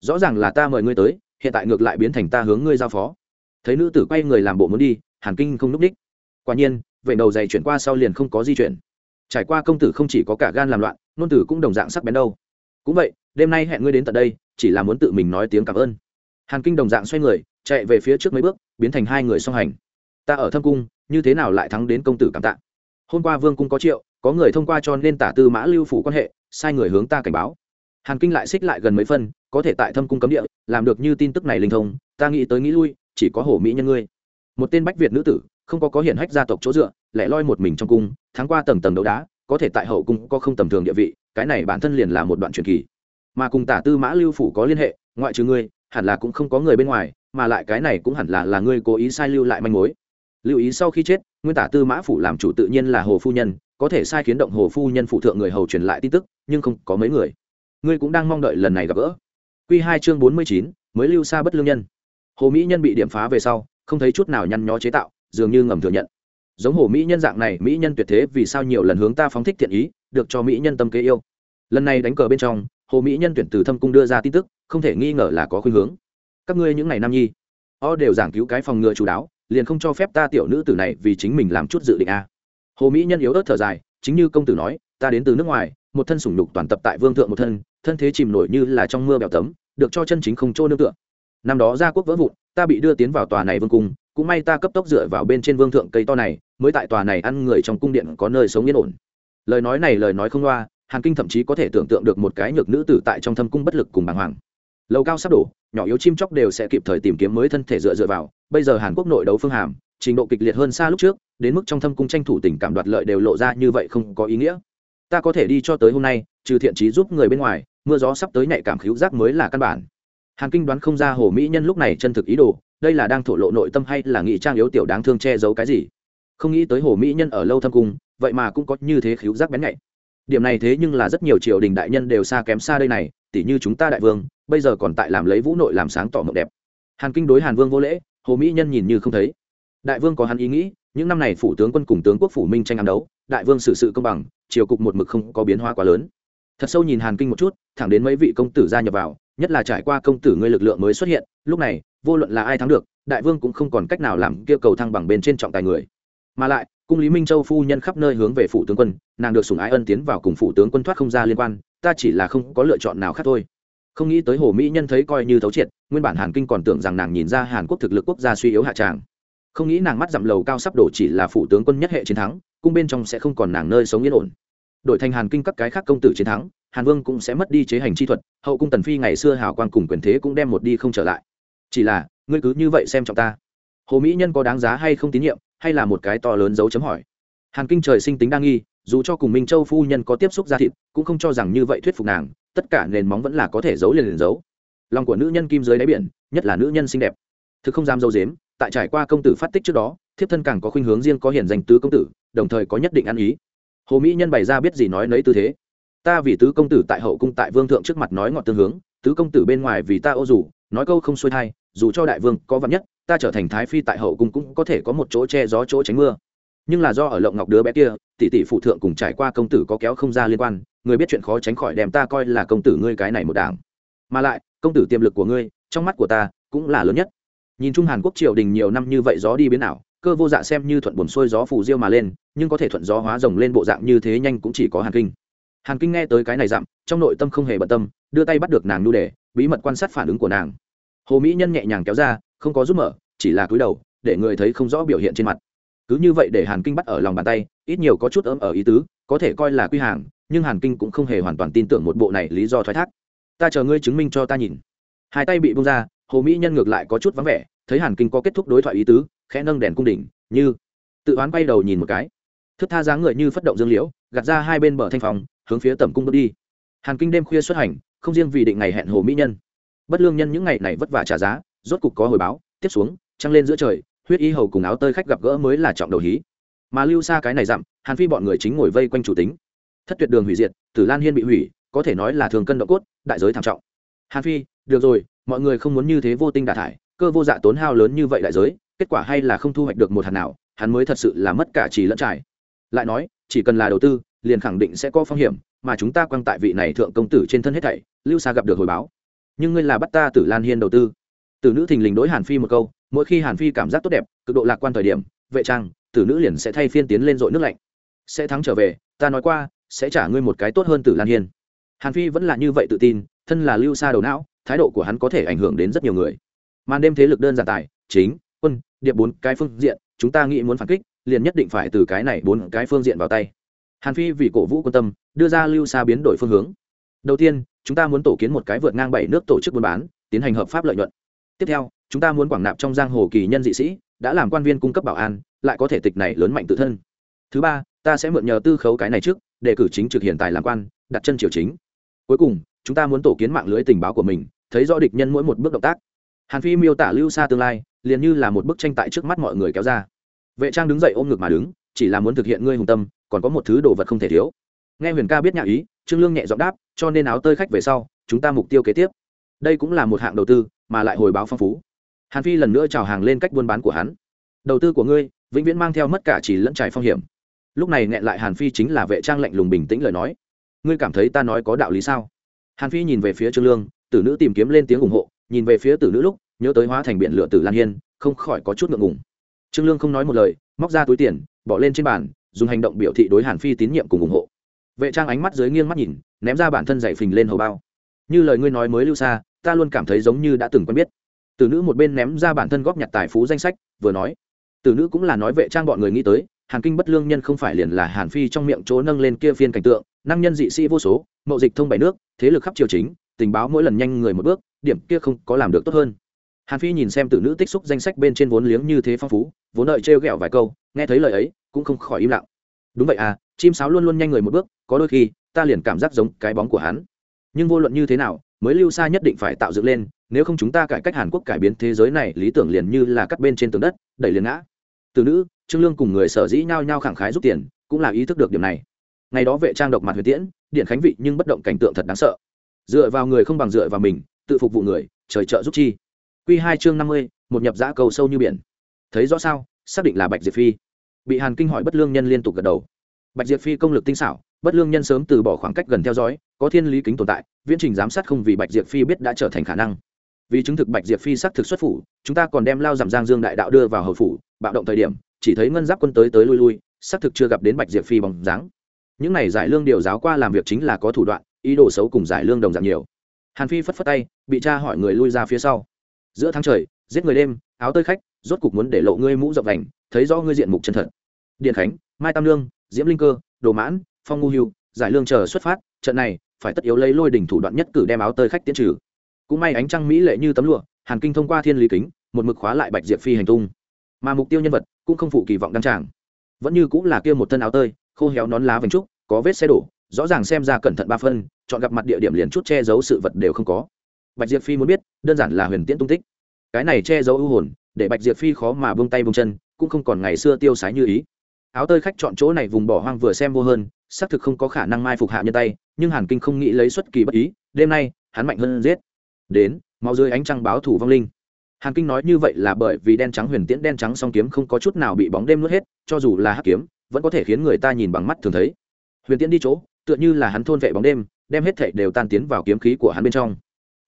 Rõ ràng là ta mời ngươi tới, hiện tại ngược lại biến thành ta hướng ngươi giao phó. Thấy nữ tử quay người làm bộ muốn đi, hàn kinh không n ú c đích. Quả nhiên vậy đầu dày chuyển qua sau liền không có di chuyển. Trải qua công tử không chỉ có cả gan làm loạn, nôn tử cũng đồng dạng sắc bén đâu. Cũng vậy, đêm nay hẹn ngươi đến tận đây, chỉ là muốn tự mình nói tiếng cảm ơn. Hàn kinh đồng dạng xoay người, chạy về phía trước mấy bước, biến thành hai người song hành. Ta ở thâm cung, như thế nào lại thắng đến công tử cảm tạ? Hôm qua vương cung có triệu, có người thông qua cho nên tả tư mã lưu phủ quan hệ sai người hướng ta cảnh báo. Hàn kinh lại xích lại gần mấy phân, có thể tại thâm cung cấm địa, làm được như tin tức này linh thông, ta nghĩ tới nghĩ lui, chỉ có hổ mỹ nhân ngươi. Một tên bách việt nữ tử, không có có hiển hách gia tộc chỗ dựa, lẻ loi một mình trong cung tháng qua tầng tầng đấu đá, có thể tại hậu cung có không tầm thường địa vị, cái này bản thân liền là một đoạn truyền kỳ. Mà cùng tả tư mã lưu phủ có liên hệ, ngoại trừ ngươi, hẳn là cũng không có người bên ngoài, mà lại cái này cũng hẳn là là ngươi cố ý sai lưu lại manh mối. Lưu ý sau khi chết, nguyên tả tư mã phủ làm chủ tự nhiên là hồ phu nhân, có thể sai khiến động hồ phu nhân phụ thượng người hầu truyền lại tin tức nhưng không có mấy người. Ngươi cũng đang mong đợi lần này gặp gỡ. Q hai chương bốn mươi chín, mới lưu xa bất lương nhân. Hồ mỹ nhân bị điểm phá về sau, không thấy chút nào nhăn nhó chế tạo, dường như ngầm thừa nhận. Giống hồ mỹ nhân dạng này, mỹ nhân tuyệt thế vì sao nhiều lần hướng ta phóng thích thiện ý, được cho mỹ nhân tâm kế yêu. Lần này đánh cờ bên trong, hồ mỹ nhân tuyển từ thâm cung đưa ra tin tức, không thể nghi ngờ là có khuynh hướng. Các ngươi những ngày nam nhi, o đều giảng cứu cái phòng ngừa chú đáo, liền không cho phép ta tiểu nữ tử này vì chính mình làm chút dự định a. Hồ mỹ nhân yếu ớt thở dài, chính như công tử nói ta đến từ nước ngoài, một thân sủng nhục toàn tập tại vương thượng một thân thân thế chìm nổi như là trong mưa bèo tấm, được cho chân chính không trôi nương tựa. Năm đó gia quốc vỡ vụn, ta bị đưa tiến vào tòa này vương cung, cũng may ta cấp tốc dựa vào bên trên vương thượng cây to này, mới tại tòa này ăn người trong cung điện có nơi sống yên ổn. Lời nói này lời nói không loa, hàn kinh thậm chí có thể tưởng tượng được một cái nhược nữ tử tại trong thâm cung bất lực cùng bàng hoàng. Lầu cao sắp đổ, nhỏ yếu chim chóc đều sẽ kịp thời tìm kiếm mới thân thể dựa dựa vào, bây giờ hàn quốc nội đấu phương hàm, trình độ kịch liệt hơn xa lúc trước, đến mức trong thâm cung tranh thủ tình cảm đoạt lợi đều lộ ra như vậy không có ý nghĩa ta có thể đi cho tới hôm nay, trừ thiện trí giúp người bên ngoài, mưa gió sắp tới nhạy cảm khíu giác mới là căn bản. Hàn kinh đoán không ra hồ mỹ nhân lúc này chân thực ý đồ, đây là đang thổ lộ nội tâm hay là nghị trang yếu tiểu đáng thương che giấu cái gì? Không nghĩ tới hồ mỹ nhân ở lâu thâm cung, vậy mà cũng có như thế khíu giác bén nhạy. Điểm này thế nhưng là rất nhiều triều đình đại nhân đều xa kém xa đây này, tỉ như chúng ta đại vương, bây giờ còn tại làm lấy vũ nội làm sáng tỏ mộng đẹp. Hàn kinh đối hàn vương vô lễ, hồ mỹ nhân nhìn như không thấy đại vương có hắn ý nghĩ, những năm này phủ tướng quân cùng tướng quốc phủ minh tranh ăn đấu, đại vương xử sự công bằng, triều cục một mực không có biến hóa quá lớn. Thật sâu nhìn hàn kinh một chút, thẳng đến mấy vị công tử gia nhập vào, nhất là trải qua công tử ngươi lực lượng mới xuất hiện, lúc này, vô luận là ai thắng được, đại vương cũng không còn cách nào làm kia cầu thăng bằng bên trên trọng tài người. Mà lại, cung lý minh châu phu nhân khắp nơi hướng về phủ tướng quân, nàng được sủng ái ân tiến vào cùng phủ tướng quân thoát không ra liên quan, ta chỉ là không có lựa chọn nào khác thôi. Không nghĩ tới hồ mỹ nhân thấy coi như thấu triệt, nguyên bản hàn kinh còn tưởng rằng nàng nhìn ra hàn quốc thực lực quốc gia suy yếu hạ tràng không nghĩ nàng mắt dặm lầu cao sắp đổ chỉ là phủ tướng quân nhất hệ chiến thắng, cung bên trong sẽ không còn nàng nơi sống yên ổn. Đổi thành hàn kinh các cái khác công tử chiến thắng, hàn vương cũng sẽ mất đi chế hành chi thuật, hậu cung tần phi ngày xưa hào quang cùng quyền thế cũng đem một đi không trở lại. Chỉ là, ngươi cứ như vậy xem trọng ta. Hồ mỹ nhân có đáng giá hay không tín nhiệm, hay là một cái to lớn dấu chấm hỏi. Hàn kinh trời sinh tính đa nghi, dù cho cùng minh châu phu nhân có tiếp xúc ra thịt, cũng không cho rằng như vậy thuyết phục nàng, tất cả nền móng vẫn là có thể giấu liền liền giấu. Lòng của nữ nhân kim dưới đáy biển, nhất là nữ nhân xinh đẹp. Thực không dám dâu dếm tại trải qua công tử phát tích trước đó, thiếp thân càng có khuynh hướng riêng có hiển danh tứ công tử, đồng thời có nhất định ăn ý. Hồ mỹ nhân bày ra biết gì nói nấy tư thế. Ta vì tứ công tử tại hậu cung tại vương thượng trước mặt nói ngọt tương hướng, tứ công tử bên ngoài vì ta ô dù, nói câu không xuôi thai, dù cho đại vương có vắn nhất, ta trở thành thái phi tại hậu cung cũng có thể có một chỗ che gió chỗ tránh mưa. Nhưng là do ở lộng ngọc đứa bé kia, tỷ tỷ phụ thượng cùng trải qua công tử có kéo không ra liên quan, người biết chuyện khó tránh khỏi đem ta coi là công tử ngươi cái này một đảng. Mà lại, công tử tiềm lực của ngươi, trong mắt của ta cũng là lớn nhất nhìn chung hàn quốc triều đình nhiều năm như vậy gió đi biến nào cơ vô dạ xem như thuận buồn xuôi gió phù diêu mà lên, nhưng có thể thuận gió hóa rồng lên bộ dạng như thế nhanh cũng chỉ có hàn kinh. Hàn kinh nghe tới cái này dặm, trong nội tâm không hề bận tâm, đưa tay bắt được nàng nu đề, bí mật quan sát phản ứng của nàng. Hồ mỹ nhân nhẹ nhàng kéo ra, không có giúp mở, chỉ là cúi đầu, để người thấy không rõ biểu hiện trên mặt. Cứ như vậy để hàn kinh bắt ở lòng bàn tay, ít nhiều có chút ấm ở ý tứ, có thể coi là quy hàng, nhưng hàn kinh cũng không hề hoàn toàn tin tưởng một bộ này lý do thoái thác. Ta chờ ngươi chứng minh cho ta nhìn. Hai tay bị bung ra, hồ mỹ nhân ngược lại có chút vắng vẻ thấy hàn kinh có kết thúc đối thoại ý tứ, khẽ nâng đèn cung đỉnh, như tự oán quay đầu nhìn một cái. Thức tha dáng người như phất động dương liễu, gạt ra hai bên bờ thanh phòng, hướng phía tầm cung bước đi. Hàn kinh đêm khuya xuất hành, không riêng vì định ngày hẹn hồ mỹ nhân. Bất lương nhân những ngày này vất vả trả giá, rốt cục có hồi báo, tiếp xuống, trăng lên giữa trời, huyết y hầu cùng áo tơi khách gặp gỡ mới là trọng đầu hí. Mà lưu xa cái này dặm, hàn phi bọn người chính ngồi vây quanh chủ tính. Thất tuyệt đường hủy diệt, tử lan hiên bị hủy, có thể nói là thường cân độ cốt, đại giới thảm trọng. Hàn phi, được rồi, mọi người không muốn như thế vô tinh đà thải cơ vô dạ tốn hao lớn như vậy đại giới, kết quả hay là không thu hoạch được một hạt nào, hắn mới thật sự là mất cả trì lẫn trải. Lại nói, chỉ cần là đầu tư, liền khẳng định sẽ có phong hiểm, mà chúng ta quăng tại vị này thượng công tử trên thân hết thảy, lưu xa gặp được hồi báo. Nhưng ngươi là bắt ta tử lan hiên đầu tư. Tử nữ thình lình đối hàn phi một câu, mỗi khi hàn phi cảm giác tốt đẹp, cực độ lạc quan thời điểm, vệ trang, tử nữ liền sẽ thay phiên tiến lên dội nước lạnh. Sẽ thắng trở về, ta nói qua, sẽ trả ngươi một cái tốt hơn tử lan hiên. Hàn phi vẫn là như vậy tự tin, thân là lưu xa đầu não, thái độ của hắn có thể ảnh hưởng đến rất nhiều người màn đêm thế lực đơn giản tài, chính, quân, điệp bốn cái phương diện, chúng ta nghĩ muốn phản kích, liền nhất định phải từ cái này bốn cái phương diện vào tay. Hàn phi vì cổ vũ quan tâm, đưa ra lưu xa biến đổi phương hướng. Đầu tiên, chúng ta muốn tổ kiến một cái vượt ngang bảy nước tổ chức buôn bán, tiến hành hợp pháp lợi nhuận. Tiếp theo, chúng ta muốn quảng nạp trong giang hồ kỳ nhân dị sĩ, đã làm quan viên cung cấp bảo an, lại có thể tịch này lớn mạnh tự thân. Thứ ba, ta sẽ mượn nhờ tư khấu cái này trước, để cử chính trực hiện tài làm quan, đặt chân triều chính. Cuối cùng, chúng ta muốn tổ kiến mạng lưới tình báo của mình, thấy rõ địch nhân mỗi một bước động tác hàn phi miêu tả lưu xa tương lai, liền như là một bức tranh tại trước mắt mọi người kéo ra. Vệ trang đứng dậy ôm ngực mà đứng, chỉ là muốn thực hiện ngươi hùng tâm, còn có một thứ đồ vật không thể thiếu. Nghe huyền ca biết nhã ý, trương lương nhẹ giọng đáp, cho nên áo tơi khách về sau, chúng ta mục tiêu kế tiếp. Đây cũng là một hạng đầu tư, mà lại hồi báo phong phú. Hàn phi lần nữa chào hàng lên cách buôn bán của hắn. Đầu tư của ngươi, vĩnh viễn mang theo mất cả chỉ lẫn trải phong hiểm. Lúc này nghẹn lại hàn phi chính là vệ trang lạnh lùng bình tĩnh lời nói. Ngươi cảm thấy ta nói có đạo lý sao? Hàn phi nhìn về phía trương lương, tử nữ tìm kiếm lên tiếng ủng hộ, nhìn về phía tử nữ lúc nhớ tới hóa thành biển lửa tử lan hiên, không khỏi có chút ngượng ngùng. Trương lương không nói một lời, móc ra túi tiền, bỏ lên trên bàn, dùng hành động biểu thị đối hàn phi tín nhiệm cùng ủng hộ. Vệ trang ánh mắt dưới nghiêng mắt nhìn, ném ra bản thân dày phình lên hầu bao. Như lời ngươi nói mới lưu xa, ta luôn cảm thấy giống như đã từng quen biết. Tử nữ một bên ném ra bản thân góp nhặt tài phú danh sách, vừa nói tử nữ cũng là nói vệ trang bọn người nghĩ tới, hàn kinh bất lương nhân không phải liền là hàn phi trong miệng chỗ nâng lên kia phiên cảnh tượng, năng nhân dị sĩ vô số, mậu dịch thông bảy nước, thế lực khắp triều chính, tình báo mỗi lần nhanh người một bước, điểm kia không có làm được tốt hơn hàn phi nhìn xem tử nữ tích xúc danh sách bên trên vốn liếng như thế phong phú, vốn đợi trêu ghẹo vài câu, nghe thấy lời ấy, cũng không khỏi im lặng. Đúng vậy à chim sáo luôn luôn nhanh người một bước, có đôi khi, ta liền cảm giác giống cái bóng của hắn. Nhưng vô luận như thế nào, mới lưu xa nhất định phải tạo dựng lên, nếu không chúng ta cải cách hàn quốc cải biến thế giới này, lý tưởng liền như là cắt bên trên tường đất, đẩy liền ngã. Từ nữ, trương lương cùng người sở dĩ nhao nhao khẳng khái rút tiền, cũng là ý thức được điểm này. Ngày đó vệ trang độc mặt huyền tiễn, điện khánh vị nhưng bất động cảnh tượng thật đáng sợ. Dựa vào người không bằng dựa vào mình, tự phục vụ người, trời trợ giúp chi. Q2 chương năm mươi, một nhập giã cầu sâu như biển. Thấy rõ sao? Xác định là bạch diệp phi. Bị hàn kinh hỏi bất lương nhân liên tục gật đầu. Bạch diệp phi công lực tinh xảo, bất lương nhân sớm từ bỏ khoảng cách gần theo dõi, có thiên lý kính tồn tại, viễn trình giám sát không vì bạch diệp phi biết đã trở thành khả năng. Vì chứng thực bạch diệp phi xác thực xuất phủ, chúng ta còn đem lao giảm giang dương đại đạo đưa vào hậu phủ, bạo động thời điểm, chỉ thấy ngân giáp quân tới tới lui lui, xác thực chưa gặp đến bạch diệp phi bằng dáng. Những này giải lương điều giáo qua làm việc chính là có thủ đoạn, ý đồ xấu cùng giải lương đồng dạng nhiều. Hàn phi phất phất tay, bị cha hỏi người lui ra phía sau giữa tháng trời, giết người đêm, áo tơi khách, rốt cục muốn để lộ ngươi mũ rộng vành, thấy rõ ngươi diện mục chân thật. Điện khánh, mai tam lương, diễm linh cơ, đồ mãn, phong ngu hưu, giải lương chờ xuất phát, trận này, phải tất yếu lấy lôi đỉnh thủ đoạn nhất cử đem áo tơi khách tiến trừ. Cũng may ánh trăng mỹ lệ như tấm lụa, hàn kinh thông qua thiên lý kính, một mực khóa lại bạch diệp phi hành tung. Mà mục tiêu nhân vật cũng không phụ kỳ vọng đăng tràng. Vẫn như cũng là kia một thân áo tơi, khô héo nón lá vành trúc, có vết xe đổ, rõ ràng xem ra cẩn thận ba phân, chọn gặp mặt địa điểm liền chút che giấu sự vật đều không có bạch diệp phi muốn biết, đơn giản là huyền tiễn tung tích. Cái này che giấu ưu hồn, để bạch diệp phi khó mà buông tay buông chân, cũng không còn ngày xưa tiêu sái như ý. Áo tơi khách chọn chỗ này vùng bỏ hoang vừa xem vô hơn, xác thực không có khả năng mai phục hạ nhân tay, nhưng hàn kinh không nghĩ lấy xuất kỳ bất ý, đêm nay, hắn mạnh hơn giết. Đến, máu dưới ánh trăng báo thủ vong linh. Hàn kinh nói như vậy là bởi vì đen trắng huyền tiễn đen trắng song kiếm không có chút nào bị bóng đêm nuốt hết, cho dù là hắc kiếm, vẫn có thể khiến người ta nhìn bằng mắt thường thấy. Huyền tiễn đi chỗ, tựa như là hắn thôn vệ bóng đêm, đem hết thảy đều tan tiến vào kiếm khí của hắn bên trong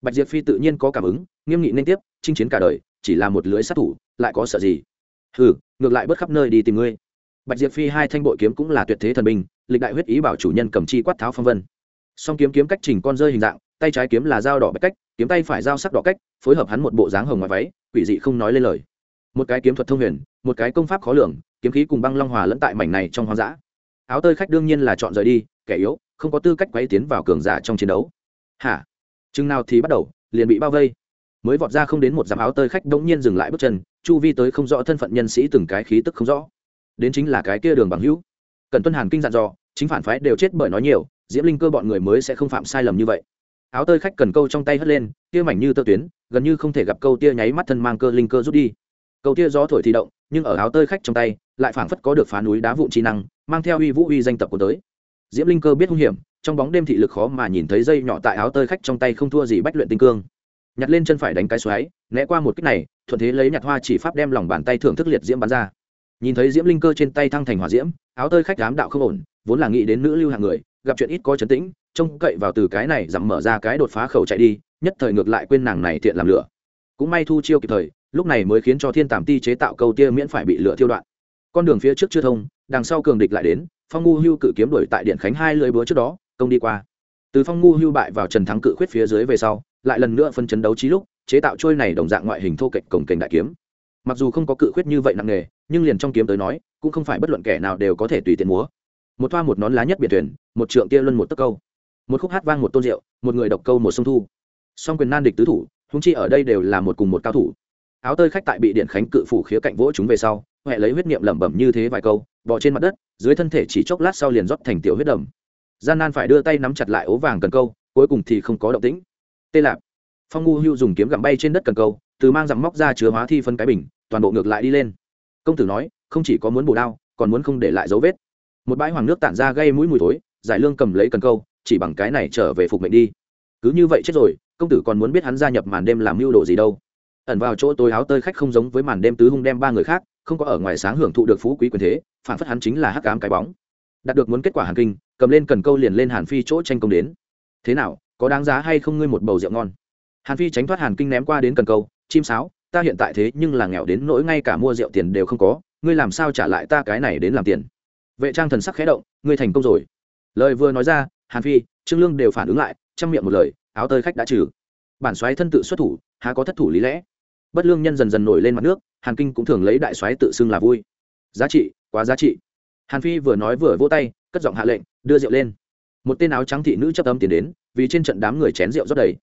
bạch diệp phi tự nhiên có cảm ứng, nghiêm nghị nên tiếp, chinh chiến cả đời, chỉ là một lưới sát thủ, lại có sợ gì? Hừ, ngược lại bất khắp nơi đi tìm ngươi. Bạch diệp phi hai thanh bội kiếm cũng là tuyệt thế thần binh, lịch đại huyết ý bảo chủ nhân cầm chi quát tháo phong vân. Song kiếm kiếm cách trình con rơi hình dạng, tay trái kiếm là dao đỏ bạch cách, kiếm tay phải dao sắc đỏ cách, phối hợp hắn một bộ dáng hồng ngoài váy, quỷ dị không nói lên lời. Một cái kiếm thuật thông huyền, một cái công pháp khó lường, kiếm khí cùng băng long hòa lẫn tại mảnh này trong hoang dã. Áo tơi khách đương nhiên là chọn rời đi, kẻ yếu, không có tư cách quay tiến vào cường giả trong chiến đấu. Hả? Chừng nào thì bắt đầu, liền bị bao vây. Mới vọt ra không đến một dặm áo tơi khách đống nhiên dừng lại bước chân, chu vi tới không rõ thân phận nhân sĩ từng cái khí tức không rõ. Đến chính là cái kia đường bằng hữu. Cần tuân hàn kinh dặn dò, chính phản phái đều chết bởi nói nhiều, diễm linh cơ bọn người mới sẽ không phạm sai lầm như vậy. Áo tơi khách cần câu trong tay hất lên tia mảnh như tơ tuyến, gần như không thể gặp câu tia nháy mắt thân mang cơ linh cơ rút đi. Câu tia gió thổi thì động, nhưng ở áo tơi khách trong tay, lại phảng phất có được phá núi đá vụn trí năng, mang theo uy vũ uy danh tập của tới diễm linh cơ biết hung hiểm, trong bóng đêm thị lực khó mà nhìn thấy dây nhỏ tại áo tơi khách trong tay không thua gì bách luyện tinh cương. Nhặt lên chân phải đánh cái xoáy, né qua một kích này, thuận thế lấy nhặt hoa chỉ pháp đem lòng bàn tay thưởng thức liệt diễm bắn ra. Nhìn thấy diễm linh cơ trên tay thăng thành hỏa diễm, áo tơi khách đám đạo không ổn, vốn là nghĩ đến nữ lưu hạng người, gặp chuyện ít có chấn tĩnh, trông cậy vào từ cái này giảm mở ra cái đột phá khẩu chạy đi, nhất thời ngược lại quên nàng này thiện làm lửa. Cũng may thu chiêu kịp thời, lúc này mới khiến cho thiên tàm ti chế tạo câu tia miễn phải bị lửa thiêu đoạn. Con đường phía trước chưa thông, đằng sau cường địch lại đến phong ngu hưu cự kiếm đuổi tại điện khánh hai lưỡi búa trước đó, công đi qua. Từ phong ngu hưu bại vào trần thắng cự khuyết phía dưới về sau, lại lần nữa phân chấn đấu trí lúc, chế tạo trôi này đồng dạng ngoại hình thô kệch cổng kềnh đại kiếm. Mặc dù không có cự khuyết như vậy nặng nề, nhưng liền trong kiếm tới nói, cũng không phải bất luận kẻ nào đều có thể tùy tiện múa. Một thoa một nón lá nhất biệt thuyền, một trượng tia luân một tấc câu. Một khúc hát vang một tôn rượu, một người độc câu một sông thu. Song quyền nan địch tứ thủ húng chi ở đây đều là một cùng một cao thủ áo tơi khách tại bị điện khánh cự phủ khía cạnh vỗ chúng về sau, huệ lấy huyết niệm lẩm bẩm như thế vài câu, bỏ trên mặt đất, dưới thân thể chỉ chốc lát sau liền rót thành tiểu huyết đầm. Gian nan phải đưa tay nắm chặt lại ố vàng cần câu, cuối cùng thì không có động tĩnh. Tê lạp. Phong ngu hưu dùng kiếm gặm bay trên đất cần câu, từ mang rằng móc ra chứa hóa thi phân cái bình, toàn bộ ngược lại đi lên. Công tử nói, không chỉ có muốn bổ đao, còn muốn không để lại dấu vết. Một bãi hoàng nước tản ra gây mũi mùi thối, giải lương cầm lấy cần câu, chỉ bằng cái này trở về phục mệnh đi. Cứ như vậy chết rồi, công tử còn muốn biết hắn gia nhập màn đêm làm mưu đồ gì đâu ẩn vào chỗ tối áo tơi khách không giống với màn đêm tứ hung đem ba người khác, không có ở ngoài sáng hưởng thụ được phú quý quyền thế, phản phất hắn chính là hắc ám cái bóng. Đạt được muốn kết quả hàn kinh, cầm lên cần câu liền lên hàn phi chỗ tranh công đến. Thế nào, có đáng giá hay không ngươi một bầu rượu ngon? Hàn phi tránh thoát hàn kinh ném qua đến cần câu, chim sáo, ta hiện tại thế nhưng là nghèo đến nỗi ngay cả mua rượu tiền đều không có, ngươi làm sao trả lại ta cái này đến làm tiền? Vệ trang thần sắc khẽ động, ngươi thành công rồi. Lời vừa nói ra, hàn phi, trương lương đều phản ứng lại trong miệng một lời, áo tơi khách đã trừ. Bản xoáy thân tự xuất thủ, há có thất thủ lý lẽ? Bất lương nhân dần dần nổi lên mặt nước, hàn kinh cũng thường lấy đại xoáy tự xưng là vui. Giá trị, quá giá trị. Hàn phi vừa nói vừa vỗ tay, cất giọng hạ lệnh, đưa rượu lên. Một tên áo trắng thị nữ chấp âm tiền đến, vì trên trận đám người chén rượu rất đầy.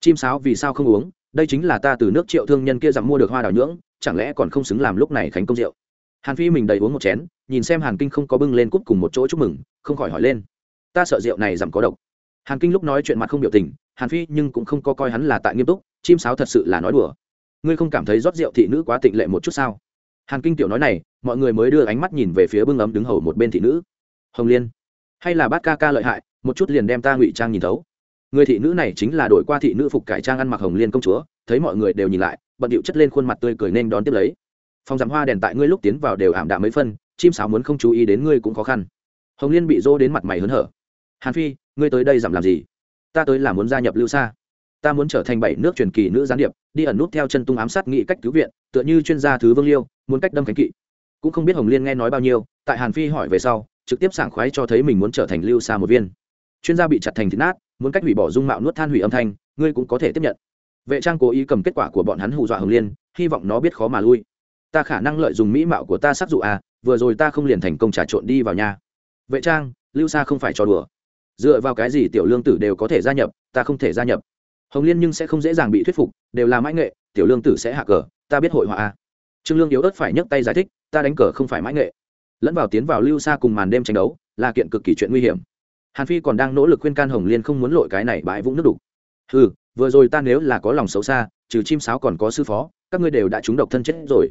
Chim sáo vì sao không uống, đây chính là ta từ nước triệu thương nhân kia dặm mua được hoa đào nhưỡng, chẳng lẽ còn không xứng làm lúc này khánh công rượu? Hàn phi mình đầy uống một chén, nhìn xem hàn kinh không có bưng lên cúp cùng một chỗ chúc mừng, không khỏi hỏi lên. Ta sợ rượu này giảm có độc. Hàn kinh lúc nói chuyện mặt không biểu tình, hàn phi nhưng cũng không có coi hắn là tại nghiêm túc, chim sáo thật sự là nói đùa ngươi không cảm thấy rót rượu thị nữ quá tịnh lệ một chút sao? Hàn kinh tiểu nói này, mọi người mới đưa ánh mắt nhìn về phía bưng ấm đứng hầu một bên thị nữ. Hồng liên, hay là bát ca ca lợi hại, một chút liền đem ta ngụy trang nhìn thấu. Người thị nữ này chính là đổi qua thị nữ phục cải trang ăn mặc hồng liên công chúa, thấy mọi người đều nhìn lại, bận điệu chất lên khuôn mặt tươi cười nên đón tiếp lấy. Phòng giảm hoa đèn tại ngươi lúc tiến vào đều ảm đạm mấy phân, chim sáo muốn không chú ý đến ngươi cũng khó khăn. Hồng liên bị dô đến mặt mày hớn hở. Hàn phi, ngươi tới đây giảm làm gì? Ta tới là muốn gia nhập lưu xa ta muốn trở thành bảy nước truyền kỳ nữ gián điệp, đi ẩn nút theo chân tung ám sát nghị cách cứu viện, tựa như chuyên gia thứ vương liêu, muốn cách đâm cánh kỵ. Cũng không biết hồng liên nghe nói bao nhiêu, tại hàn phi hỏi về sau, trực tiếp sảng khoái cho thấy mình muốn trở thành lưu xa một viên. Chuyên gia bị chặt thành thịt nát, muốn cách hủy bỏ dung mạo nuốt than hủy âm thanh, ngươi cũng có thể tiếp nhận. Vệ trang cố ý cầm kết quả của bọn hắn hù dọa hồng liên, hy vọng nó biết khó mà lui. Ta khả năng lợi dụng mỹ mạo của ta sát dụ à vừa rồi ta không liền thành công trà trộn đi vào nhà. Vệ trang, lưu xa không phải trò đùa. Dựa vào cái gì tiểu lương tử đều có thể gia nhập, ta không thể gia nhập hồng liên nhưng sẽ không dễ dàng bị thuyết phục, đều là mãi nghệ, tiểu lương tử sẽ hạ cờ, ta biết hội họa a. Trương lương yếu ớt phải nhấc tay giải thích, ta đánh cờ không phải mãi nghệ. Lẫn vào tiến vào lưu xa cùng màn đêm tranh đấu, là kiện cực kỳ chuyện nguy hiểm. Hàn phi còn đang nỗ lực khuyên can hồng liên không muốn lội cái này bãi vũng nước đục. Ừ vừa rồi ta nếu là có lòng xấu xa, trừ chim sáo còn có sư phó, các ngươi đều đã trúng độc thân chết rồi.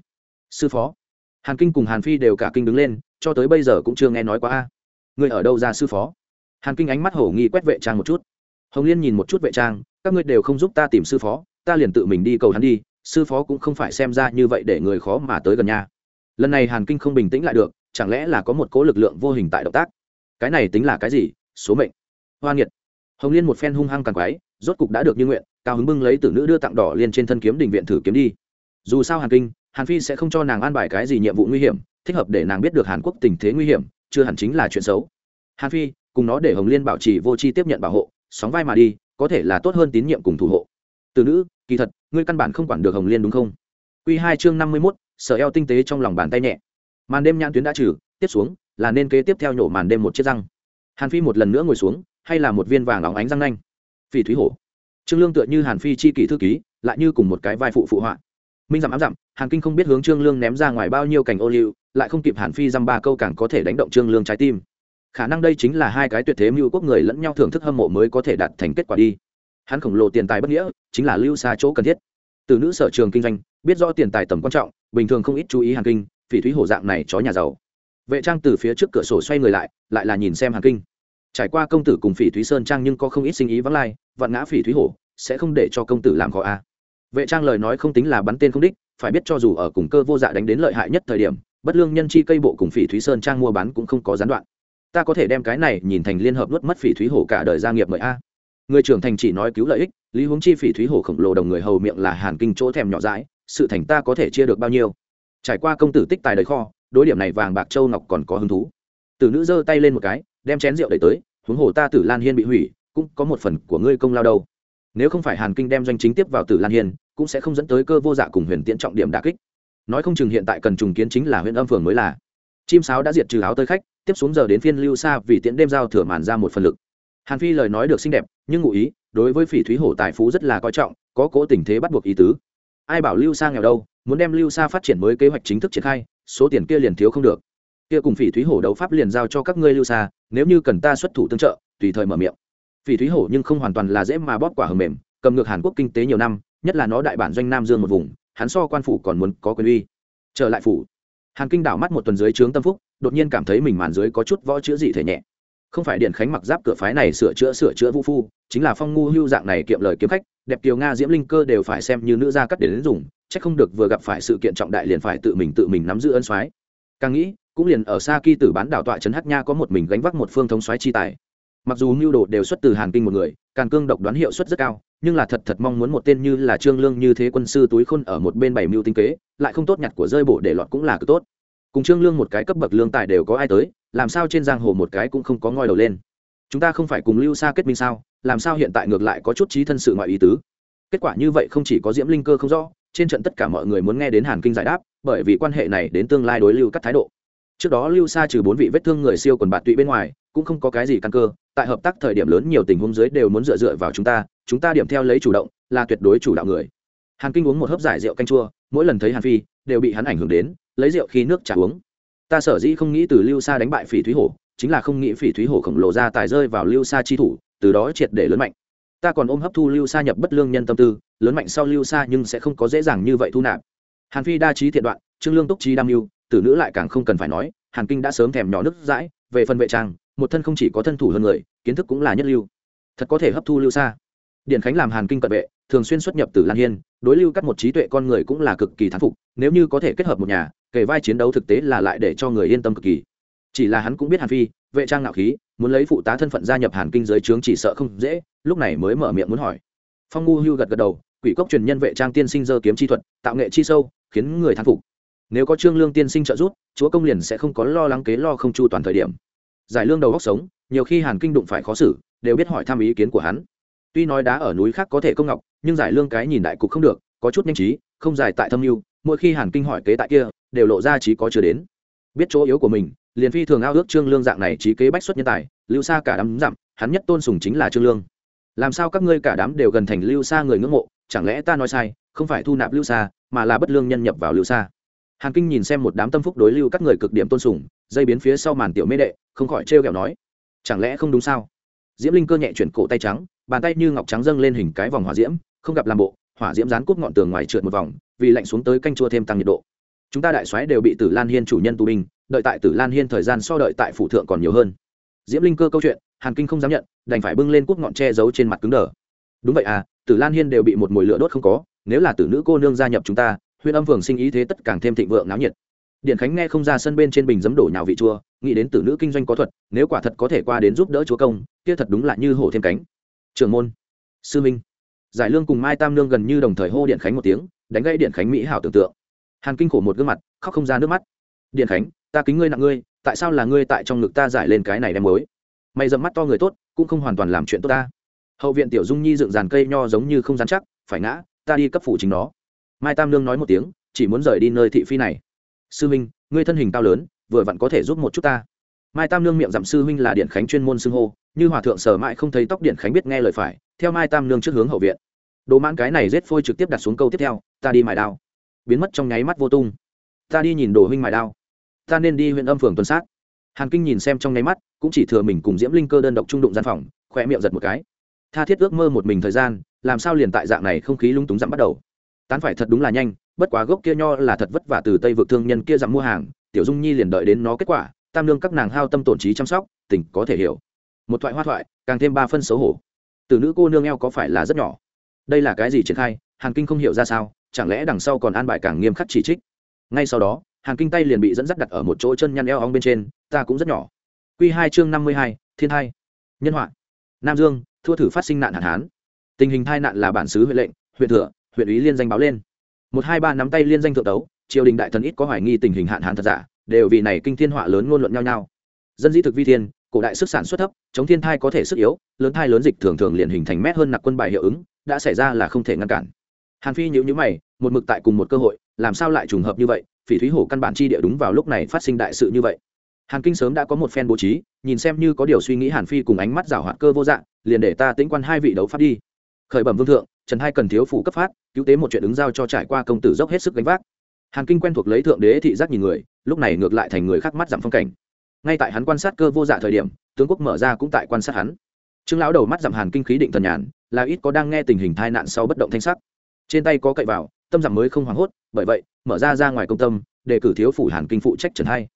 Sư phó? Hàn kinh cùng hàn phi đều cả kinh đứng lên, cho tới bây giờ cũng chưa nghe nói quá a. Ngươi ở đâu ra sư phó? Hàn kinh ánh mắt hổ nghi quét vệ trang một chút hồng liên nhìn một chút vệ trang, các ngươi đều không giúp ta tìm sư phó, ta liền tự mình đi cầu hắn đi, sư phó cũng không phải xem ra như vậy để người khó mà tới gần nhà lần này hàn kinh không bình tĩnh lại được, chẳng lẽ là có một cố lực lượng vô hình tại động tác? Cái này tính là cái gì? Số mệnh. Hoa nghiệt. Hồng liên một phen hung hăng càng quái rốt cục đã được như nguyện, cao hứng bưng lấy tử nữ đưa tặng đỏ liên trên thân kiếm đình viện thử kiếm đi. Dù sao hàn kinh, hàn phi sẽ không cho nàng an bài cái gì nhiệm vụ nguy hiểm, thích hợp để nàng biết được hàn quốc tình thế nguy hiểm, chưa hẳn chính là chuyện xấu. Hàn phi, cùng nó để hồng liên bảo trì vô chi tiếp nhận bảo hộ sóng vai mà đi, có thể là tốt hơn tín nhiệm cùng thủ hộ. Từ nữ, kỳ thật, ngươi căn bản không quản được hồng liên đúng không? Q hai chương năm mươi mốt, sở eo tinh tế trong lòng bàn tay nhẹ. Màn đêm nhãn tuyến đã trừ, tiếp xuống, là nên kế tiếp theo nhổ màn đêm một chiếc răng. Hàn phi một lần nữa ngồi xuống, hay là một viên vàng óng ánh răng nanh? Phỉ thúy hổ. Trương lương tựa như hàn phi chi kỷ thư ký, lại như cùng một cái vai phụ phụ họa. Minh dặm ám dặm, hàn kinh không biết hướng trương lương ném ra ngoài bao nhiêu cảnh ô liu, lại không kịp hàn phi dăm ba câu càng có thể đánh động trương lương trái tim khả năng đây chính là hai cái tuyệt thế mưu quốc người lẫn nhau thưởng thức hâm mộ mới có thể đạt thành kết quả đi. Hắn khổng lồ tiền tài bất nghĩa, chính là lưu xa chỗ cần thiết. Từ nữ sở trường kinh doanh, biết rõ tiền tài tầm quan trọng, bình thường không ít chú ý hàn kinh, phỉ thúy hổ dạng này chó nhà giàu. Vệ trang từ phía trước cửa sổ xoay người lại lại là nhìn xem hàn kinh. Trải qua công tử cùng phỉ thúy sơn trang nhưng có không ít sinh ý vắng lai, vạn ngã phỉ thúy hổ, sẽ không để cho công tử làm khó a. Vệ trang lời nói không tính là bắn tên không đích, phải biết cho dù ở cùng cơ vô dạ đánh đến lợi hại nhất thời điểm, bất lương nhân chi cây bộ cùng phỉ thúy sơn trang mua bán cũng không có gián đoạn ta có thể đem cái này nhìn thành liên hợp nuốt mất phỉ thúy hổ cả đời gia nghiệp mời a. Người trưởng thành chỉ nói cứu lợi ích, lý huống chi phỉ thúy hổ khổng lồ đồng người hầu miệng là hàn kinh chỗ thèm nhỏ dãi, sự thành ta có thể chia được bao nhiêu? Trải qua công tử tích tài đời kho, đối điểm này vàng bạc châu ngọc còn có hứng thú. Tử nữ giơ tay lên một cái, đem chén rượu đẩy tới, huống hồ ta tử lan hiên bị hủy, cũng có một phần của ngươi công lao đâu. Nếu không phải hàn kinh đem doanh chính tiếp vào tử lan hiên, cũng sẽ không dẫn tới cơ vô dạ cùng huyền tiễn trọng điểm đà kích. Nói không chừng hiện tại cần trùng kiến chính là huyện âm phường mới là chim sáo đã diệt trừ áo tơi khách, tiếp xuống giờ đến phiên lưu xa vì tiễn đêm giao thừa màn ra một phần lực. Hàn phi lời nói được xinh đẹp, nhưng ngụ ý, đối với phỉ thúy hổ tài phú rất là coi trọng, có cố tình thế bắt buộc ý tứ. Ai bảo lưu xa nghèo đâu, muốn đem lưu xa phát triển mới kế hoạch chính thức triển khai, số tiền kia liền thiếu không được. Kia cùng phỉ thúy hổ đấu pháp liền giao cho các ngươi lưu xa nếu như cần ta xuất thủ tương trợ, tùy thời mở miệng. Phỉ thúy hổ nhưng không hoàn toàn là dễ mà bóp quả hầm mềm, cầm ngược hàn quốc kinh tế nhiều năm, nhất là nó đại bản doanh nam dương một vùng, hắn so quan phủ còn muốn có quyền uy. Trở lại phủ hàn kinh đảo mắt một tuần dưới trướng tâm phúc, đột nhiên cảm thấy mình màn dưới có chút võ chữa dị thể nhẹ. Không phải điện khánh mặc giáp cửa phái này sửa chữa sửa chữa vũ phu, chính là phong ngu hưu dạng này kiệm lời kiếm khách, đẹp kiều nga diễm linh cơ đều phải xem như nữ gia cắt để đến dùng, chắc không được vừa gặp phải sự kiện trọng đại liền phải tự mình tự mình nắm giữ ân soái. Càng nghĩ, cũng liền ở xa kỳ tử bán đảo tọa trấn Hát nha có một mình gánh vác một phương thống soái chi tài. Mặc dù mưu đồ đều xuất từ hàn kinh một người càng cương độc đoán hiệu suất rất cao nhưng là thật thật mong muốn một tên như là trương lương như thế quân sư túi khôn ở một bên bảy mưu tinh kế, lại không tốt nhặt của rơi bổ để lọt cũng là cực tốt. Cùng trương lương một cái cấp bậc lương tài đều có ai tới, làm sao trên giang hồ một cái cũng không có ngoi đầu lên. Chúng ta không phải cùng lưu xa kết minh sao, làm sao hiện tại ngược lại có chút trí thân sự ngoại ý tứ. Kết quả như vậy không chỉ có diễm linh cơ không rõ, trên trận tất cả mọi người muốn nghe đến hàn kinh giải đáp, bởi vì quan hệ này đến tương lai đối lưu các thái độ. Trước đó lưu xa trừ bốn vị vết thương người siêu quần bạt tụy bên ngoài cũng không có cái gì căn cơ, tại hợp tác thời điểm lớn nhiều tình huống dưới đều muốn dựa dựa vào chúng ta chúng ta điểm theo lấy chủ động, là tuyệt đối chủ đạo người. Hàn kinh uống một hớp giải rượu canh chua, mỗi lần thấy hàn phi, đều bị hắn ảnh hưởng đến, lấy rượu khi nước trả uống. Ta sở dĩ không nghĩ từ lưu xa đánh bại phỉ thúy hổ, chính là không nghĩ phỉ thúy hổ khổng lồ ra tài rơi vào lưu xa chi thủ, từ đó triệt để lớn mạnh. Ta còn ôm hấp thu lưu xa nhập bất lương nhân tâm tư, lớn mạnh sau lưu xa nhưng sẽ không có dễ dàng như vậy thu nạp. Hàn phi đa trí thiện đoạn, trương lương túc trí đam mưu, tử nữ lại càng không cần phải nói, hàn kinh đã sớm thèm nhỏ nước dãi, về phần vệ trang một thân không chỉ có thân thủ hơn người, kiến thức cũng là nhất lưu. Thật có thể hấp thu lưu xa. Điện khánh làm hàn kinh cận vệ, thường xuyên xuất nhập từ lan hiên, đối lưu cắt một trí tuệ con người cũng là cực kỳ thán phục, nếu như có thể kết hợp một nhà, kể vai chiến đấu thực tế là lại để cho người yên tâm cực kỳ. Chỉ là hắn cũng biết hàn phi, vệ trang ngạo khí, muốn lấy phụ tá thân phận gia nhập hàn kinh giới trướng chỉ sợ không dễ, lúc này mới mở miệng muốn hỏi. Phong ngu hưu gật gật đầu, quỷ cốc truyền nhân vệ trang tiên sinh dơ kiếm chi thuật, tạo nghệ chi sâu, khiến người thán phục. Nếu có trương lương tiên sinh trợ giúp, chúa công liền sẽ không có lo lắng kế lo không chu toàn thời điểm giải lương đầu góc sống, nhiều khi hàn kinh đụng phải khó xử, đều biết hỏi thăm ý kiến của hắn. Tuy nói đá ở núi khác có thể công ngọc, nhưng giải lương cái nhìn đại cục không được, có chút nhanh trí, không giải tại thâm mưu, mỗi khi hàn kinh hỏi kế tại kia, đều lộ ra trí có chưa đến. Biết chỗ yếu của mình, liền phi thường ao ước trương lương dạng này trí kế bách xuất nhân tài, lưu xa cả đám dặm, hắn nhất tôn sùng chính là trương lương. Làm sao các ngươi cả đám đều gần thành lưu xa người ngưỡng mộ, chẳng lẽ ta nói sai, không phải thu nạp lưu xa mà là bất lương nhân nhập vào lưu xa hàn kinh nhìn xem một đám tâm phúc đối lưu các người cực điểm tôn sùng dây biến phía sau màn tiểu mê đệ, không khỏi trêu ghẹo nói, chẳng lẽ không đúng sao? Diễm linh cơ nhẹ chuyển cổ tay trắng, bàn tay như ngọc trắng dâng lên hình cái vòng hỏa diễm, không gặp làm bộ, hỏa diễm dán cúp ngọn tường ngoài trượt một vòng, vì lạnh xuống tới canh chua thêm tăng nhiệt độ. Chúng ta đại soái đều bị tử lan hiên chủ nhân tù binh, đợi tại tử lan hiên thời gian so đợi tại phủ thượng còn nhiều hơn. Diễm linh cơ câu chuyện, hàn kinh không dám nhận, đành phải bưng lên cúp ngọn che giấu trên mặt cứng đờ. Đúng vậy à tử lan hiên đều bị một mồi lửa đốt không có, nếu là tử nữ cô nương gia nhập chúng ta huyện âm phường sinh ý thế tất càng thêm thịnh vượng náo nhiệt điện khánh nghe không ra sân bên trên bình dấm đổ nhào vị chua, nghĩ đến tử nữ kinh doanh có thuật, nếu quả thật có thể qua đến giúp đỡ chúa công, kia thật đúng là như hổ thêm cánh. Trưởng môn. Sư minh. Giải lương cùng mai tam nương gần như đồng thời hô điện khánh một tiếng, đánh gây điện khánh mỹ hảo tưởng tượng. Hàn kinh khổ một gương mặt, khóc không ra nước mắt. Điện khánh, ta kính ngươi nặng ngươi, tại sao là ngươi tại trong ngực ta giải lên cái này đem mới mày dầm mắt to người tốt, cũng không hoàn toàn làm chuyện tốt ta. Hậu viện tiểu dung nhi dựng dàn cây nho giống như không dán chắc, phải ngã, ta đi cấp phủ chính nó. Mai tam nương nói một tiếng, chỉ muốn rời đi nơi thị phi này sư huynh, ngươi thân hình cao lớn, vừa vặn có thể giúp một chút ta. Mai tam nương miệng dặm sư huynh là điện khánh chuyên môn xưng hô, như hòa thượng sở mãi không thấy tóc điện khánh biết nghe lời phải, theo mai tam nương trước hướng hậu viện. Đồ mãn cái này rết phôi trực tiếp đặt xuống câu tiếp theo, ta đi mài đao. Biến mất trong nháy mắt vô tung. Ta đi nhìn đồ huynh mài đao. Ta nên đi huyện âm phường tuần sát. Hàn kinh nhìn xem trong nháy mắt, cũng chỉ thừa mình cùng diễm linh cơ đơn độc trung đụng gian phòng khỏe miệng giật một cái. Tha thiết ước mơ một mình thời gian, làm sao liền tại dạng này không khí lung túng dặm bắt đầu. Tán phải thật đúng là nhanh bất quá gốc kia nho là thật vất vả từ tây vực thương nhân kia dặm mua hàng, tiểu dung nhi liền đợi đến nó kết quả, tam lương các nàng hao tâm tổn trí chăm sóc tỉnh có thể hiểu. Một thoại hoa thoại, càng thêm ba phân xấu hổ. Từ nữ cô nương eo có phải là rất nhỏ? Đây là cái gì triển khai? Hàn kinh không hiểu ra sao, chẳng lẽ đằng sau còn an bài càng nghiêm khắc chỉ trích? Ngay sau đó, hàn kinh tay liền bị dẫn dắt đặt ở một chỗ chân nhăn eo ong bên trên, ta cũng rất nhỏ. Q hai chương năm mươi hai, thiên hai. Nhân họa. Nam dương, thua thử phát sinh nạn hạn hán. Tình hình tai nạn là bản xứ huệ lệnh, huyện thừa, huyện ủy liên danh báo lên một hai ba nắm tay liên danh thượng tấu, triều đình đại thần ít có hoài nghi tình hình hạn hán thật giả, đều vì này kinh thiên họa lớn ngôn luận nhau nhau. Dân dĩ thực vi thiên, cổ đại sức sản xuất thấp, chống thiên thai có thể sức yếu, lớn thai lớn dịch thường thường liền hình thành mét hơn nặc quân bài hiệu ứng, đã xảy ra là không thể ngăn cản. Hàn phi nhữ nhữ mày, một mực tại cùng một cơ hội, làm sao lại trùng hợp như vậy, phỉ thúy hổ căn bản chi địa đúng vào lúc này phát sinh đại sự như vậy. Hàn kinh sớm đã có một phen bố trí, nhìn xem như có điều suy nghĩ hàn phi cùng ánh mắt rảo hoạt cơ vô dạng liền để ta tĩnh quan hai vị đấu pháp đi. Khởi bẩm vương thượng trần hai cần thiếu phủ cấp phát, cứu tế một chuyện ứng giao cho trải qua công tử dốc hết sức gánh vác. Hàn kinh quen thuộc lấy thượng đế thị giác nhìn người, lúc này ngược lại thành người khác mắt giảm phong cảnh. Ngay tại hắn quan sát cơ vô dạ thời điểm, tướng quốc mở ra cũng tại quan sát hắn. Trương lão đầu mắt giảm hàn kinh khí định thần nhàn, là ít có đang nghe tình hình tai nạn sau bất động thanh sắc. Trên tay có cậy vào, tâm giảm mới không hoảng hốt, bởi vậy, mở ra ra ngoài công tâm, để cử thiếu phủ hàn kinh phụ trách trần hai.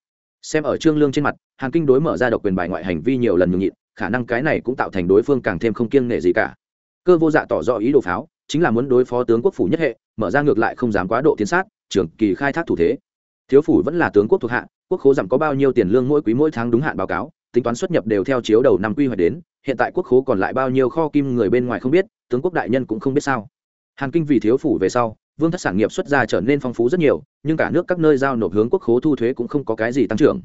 Xem ở trương lương trên mặt, hàn kinh đối mở ra độc quyền bài ngoại hành vi nhiều lần nhường nhịn, khả năng cái này cũng tạo thành đối phương càng thêm không kiêng nể gì cả cơ vô dạ tỏ rõ ý đồ pháo, chính là muốn đối phó tướng quốc phủ nhất hệ, mở ra ngược lại không dám quá độ tiến sát trường kỳ khai thác thủ thế. Thiếu phủ vẫn là tướng quốc thuộc hạ, quốc khố giảm có bao nhiêu tiền lương mỗi quý mỗi tháng đúng hạn báo cáo, tính toán xuất nhập đều theo chiếu đầu năm quy hoạch đến, hiện tại quốc khố còn lại bao nhiêu kho kim người bên ngoài không biết, tướng quốc đại nhân cũng không biết sao. Hàn kinh vì thiếu phủ về sau, vương thất sản nghiệp xuất ra trở nên phong phú rất nhiều, nhưng cả nước các nơi giao nộp hướng quốc khố thu thuế cũng không có cái gì tăng trưởng.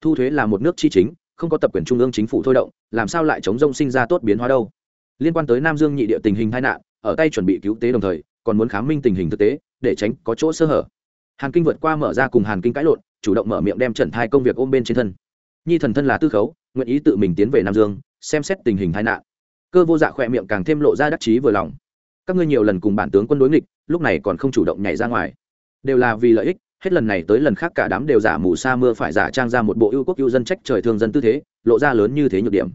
Thu thuế là một nước chi chính, không có tập quyền trung ương chính phủ thôi động, làm sao lại chống rông sinh ra tốt biến hóa đâu? Liên quan tới nam dương nhị địa tình hình tai nạn, ở tay chuẩn bị cứu tế đồng thời, còn muốn khám minh tình hình thực tế, để tránh có chỗ sơ hở. Hàn kinh vượt qua mở ra cùng hàn kinh cãi lộn, chủ động mở miệng đem trần thai công việc ôm bên trên thân. Nhi thần thân là tư khấu, nguyện ý tự mình tiến về nam dương, xem xét tình hình tai nạn. Cơ vô dạ khỏe miệng càng thêm lộ ra đắc chí vừa lòng. Các ngươi nhiều lần cùng bản tướng quân đối nghịch, lúc này còn không chủ động nhảy ra ngoài. Đều là vì lợi ích, hết lần này tới lần khác cả đám đều giả mù sa mưa phải giả trang ra một bộ ưu quốc ưu dân trách trời thương dân tư thế, lộ ra lớn như thế nhược điểm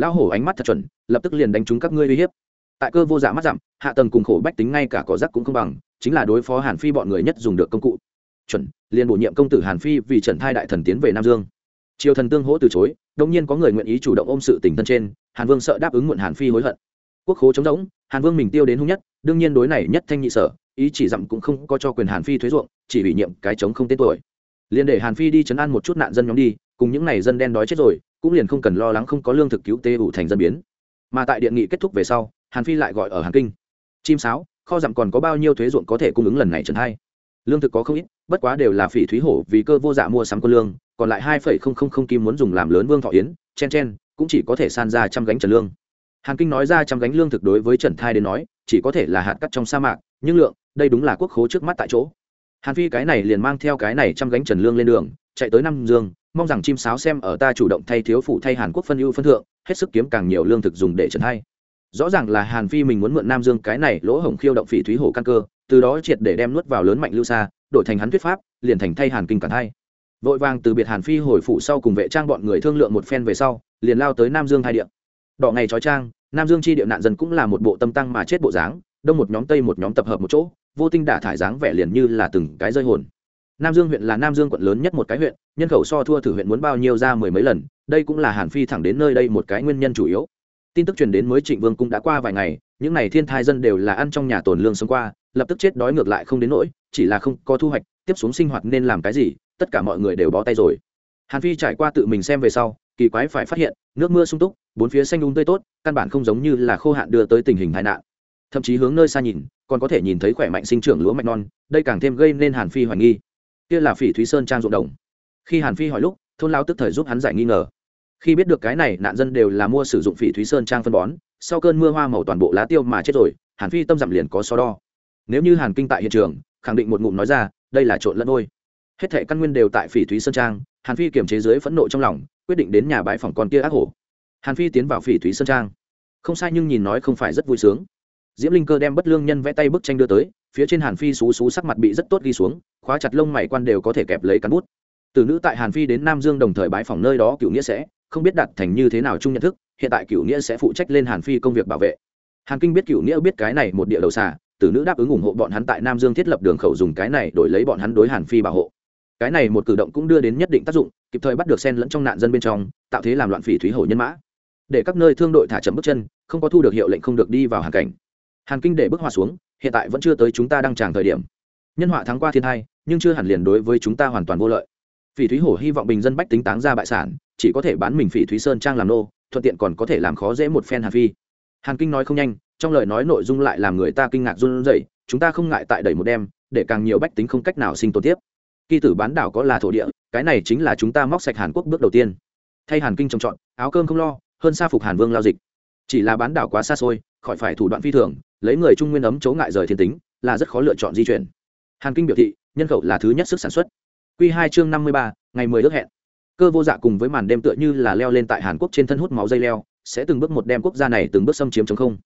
lão hổ ánh mắt thật chuẩn, lập tức liền đánh trúng các ngươi uy hiếp. Tại cơ vô dạ mắt dặm hạ tầng cùng khổ bách tính ngay cả cỏ rác cũng không bằng, chính là đối phó hàn phi bọn người nhất dùng được công cụ. Chuẩn, liền bổ nhiệm công tử hàn phi vì trần thai đại thần tiến về nam dương. Triều thần tương hỗ từ chối, đông nhiên có người nguyện ý chủ động ôm sự tình thân trên, hàn vương sợ đáp ứng muộn hàn phi hối hận. Quốc khố chống rỗng, hàn vương mình tiêu đến hung nhất, đương nhiên đối này nhất thanh nhị sở, ý chỉ dặm cũng không có cho quyền hàn phi thuế ruộng, chỉ ủy nhiệm cái chống không tên tuổi. Liền để hàn phi đi chấn an một chút nạn dân nhóm đi, cùng những n à y dân đen đói chết rồi cũng liền không cần lo lắng không có lương thực cứu tê ủ thành dân biến. Mà tại điện nghị kết thúc về sau, hàn phi lại gọi ở hàn kinh. Chim sáo, kho dặm còn có bao nhiêu thuế ruộng có thể cung ứng lần này trần hai? Lương thực có không ít, bất quá đều là phỉ thúy hổ vì cơ vô dạ mua sắm quân lương, còn lại hai phẩy không không không kim muốn dùng làm lớn vương thọ yến, chen chen, cũng chỉ có thể san ra trăm gánh trần lương. Hàn kinh nói ra trăm gánh lương thực đối với trần thai đến nói, chỉ có thể là hạt cắt trong sa mạc, nhưng lượng, đây đúng là quốc khố trước mắt tại chỗ. Hàn phi cái này liền mang theo cái này trăm gánh trần lương lên đường, chạy tới năm dương mong rằng chim sáo xem ở ta chủ động thay thiếu phụ thay hàn quốc phân ưu phân thượng, hết sức kiếm càng nhiều lương thực dùng để trần hay. Rõ ràng là hàn phi mình muốn mượn nam dương cái này lỗ hổng khiêu động phỉ thúy hổ căn cơ, từ đó triệt để đem nuốt vào lớn mạnh lưu xa, đổi thành hắn thuyết pháp, liền thành thay hàn kinh cản thay vội vàng từ biệt hàn phi hồi phụ sau cùng vệ trang bọn người thương lượng một phen về sau, liền lao tới nam dương hai điện đỏ ngày trói trang, nam dương chi địa nạn dân cũng là một bộ tâm tăng mà chết bộ dáng, đông một nhóm tây một nhóm tập hợp một chỗ, vô tinh đả thải dáng vẻ liền như là từng cái rơi hồn nam dương huyện là nam dương quận lớn nhất một cái huyện, nhân khẩu so thua thử huyện muốn bao nhiêu ra mười mấy lần, đây cũng là hàn phi thẳng đến nơi đây một cái nguyên nhân chủ yếu. Tin tức truyền đến mới trịnh vương cũng đã qua vài ngày, những này thiên thai dân đều là ăn trong nhà tồn lương sống qua, lập tức chết đói ngược lại không đến nỗi, chỉ là không có thu hoạch, tiếp xuống sinh hoạt nên làm cái gì, tất cả mọi người đều bó tay rồi. Hàn phi trải qua tự mình xem về sau, kỳ quái phải phát hiện, nước mưa sung túc, bốn phía xanh đúng um tươi tốt, căn bản không giống như là khô hạn đưa tới tình hình tai nạn. Thậm chí hướng nơi xa nhìn, còn có thể nhìn thấy khỏe mạnh sinh trưởng lúa mạch non, đây càng thêm gây nên hàn phi hoài nghi kia là phỉ thúy sơn trang ruộng đồng. Khi hàn phi hỏi lúc, thôn lao tức thời giúp hắn giải nghi ngờ. Khi biết được cái này, nạn dân đều là mua sử dụng phỉ thúy sơn trang phân bón, sau cơn mưa hoa màu toàn bộ lá tiêu mà chết rồi, hàn phi tâm dặm liền có so đo. Nếu như hàn kinh tại hiện trường, khẳng định một ngụm nói ra, đây là trộn lẫn ôi hết thệ căn nguyên đều tại phỉ thúy sơn trang, hàn phi kiềm chế dưới phẫn nộ trong lòng, quyết định đến nhà bãi phòng con kia ác hổ. Hàn phi tiến vào phỉ thúy sơn trang. Không sai nhưng nhìn nói không phải rất vui sướng. Diễm linh cơ đem bất lương nhân vẽ tay bức tranh đưa tới, phía trên hàn phi xú xú sắc mặt bị rất tốt ghi xuống khóa chặt lông mày quan đều có thể kẹp lấy cắn bút. Từ nữ tại hàn phi đến nam dương đồng thời bãi phòng nơi đó cựu nghĩa sẽ, không biết đặt thành như thế nào chung nhận thức, hiện tại cựu nghĩa sẽ phụ trách lên hàn phi công việc bảo vệ. Hàn kinh biết cựu nghĩa biết cái này một địa đầu xà tử nữ đáp ứng ủng hộ bọn hắn tại nam dương thiết lập đường khẩu dùng cái này đổi lấy bọn hắn đối hàn phi bảo hộ. Cái này một cử động cũng đưa đến nhất định tác dụng, kịp thời bắt được sen lẫn trong nạn dân bên trong, tạo thế làm loạn phỉ thúy hổ nhân mã. Để các nơi thương đội thả chậm bước chân, không có thu được hiệu lệnh không được đi vào hàn cảnh. Hàn kinh để bước họa xuống, hiện tại vẫn chưa tới chúng ta đang tràng thời điểm. Nhân họa thắng qua thiên hai nhưng chưa hẳn liền đối với chúng ta hoàn toàn vô lợi. Phỉ thúy hổ hy vọng bình dân bách tính táng ra bại sản, chỉ có thể bán mình phỉ thúy sơn trang làm nô, thuận tiện còn có thể làm khó dễ một phen hàn phi. Hàn kinh nói không nhanh, trong lời nói nội dung lại làm người ta kinh ngạc run rẩy, chúng ta không ngại tại đẩy một đêm, để càng nhiều bách tính không cách nào sinh tồn tiếp. Kỳ tử bán đảo có là thổ địa, cái này chính là chúng ta móc sạch hàn quốc bước đầu tiên. Thay hàn kinh trồng trọt, áo cơm không lo, hơn xa phục hàn vương lao dịch. Chỉ là bán đảo quá xa xôi, khỏi phải thủ đoạn phi thường, lấy người trung nguyên ấm chấu ngại rời thiên tính, là rất khó lựa chọn di chuyển. Hàn kinh biểu thị nhân khẩu là thứ nhất sức sản xuất. Q hai chương năm mươi ba, ngày mười ước hẹn. Cơ vô dạ cùng với màn đêm tựa như là leo lên tại hàn quốc trên thân hút máu dây leo, sẽ từng bước một đem quốc gia này từng bước xâm chiếm chống không.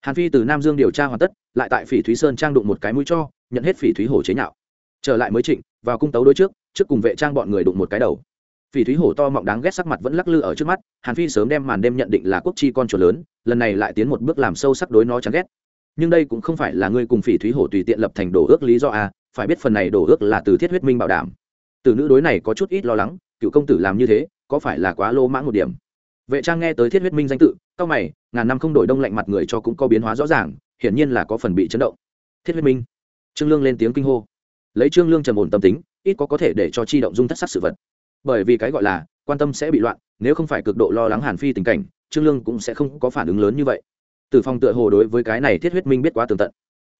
Hàn phi từ nam dương điều tra hoàn tất, lại tại phỉ thúy sơn trang đụng một cái mũi cho, nhận hết phỉ thúy Hồ chế nhạo. Trở lại mới trịnh, vào cung tấu đối trước trước cùng vệ trang bọn người đụng một cái đầu. Phỉ thúy hổ to mọng đáng ghét sắc mặt vẫn lắc lư ở trước mắt, hàn phi sớm đem màn đêm nhận định là quốc chi con chuột lớn, lần này lại tiến một bước làm sâu sắc đối nó chán ghét. Nhưng đây cũng không phải là ngươi cùng phỉ thúy hổ tùy tiện lập thành đổ ước lý do à? Phải biết phần này đổ ước là từ thiết huyết minh bảo đảm. Từ nữ đối này có chút ít lo lắng, cựu công tử làm như thế, có phải là quá lô mãng một điểm? Vệ trang nghe tới thiết huyết minh danh tự cao mày, ngàn năm không đổi đông lạnh mặt người cho cũng có biến hóa rõ ràng, hiển nhiên là có phần bị chấn động. Thiết huyết minh. Trương lương lên tiếng kinh hô. Lấy trương lương trầm ổn tâm tính, ít có có thể để cho chi động dung thất sắc sự vật. Bởi vì cái gọi là, quan tâm sẽ bị loạn, nếu không phải cực độ lo lắng hàn phi tình cảnh, trương lương cũng sẽ không có phản ứng lớn như vậy. Từ phong tựa hồ đối với cái này thiết huyết minh biết quá tường tận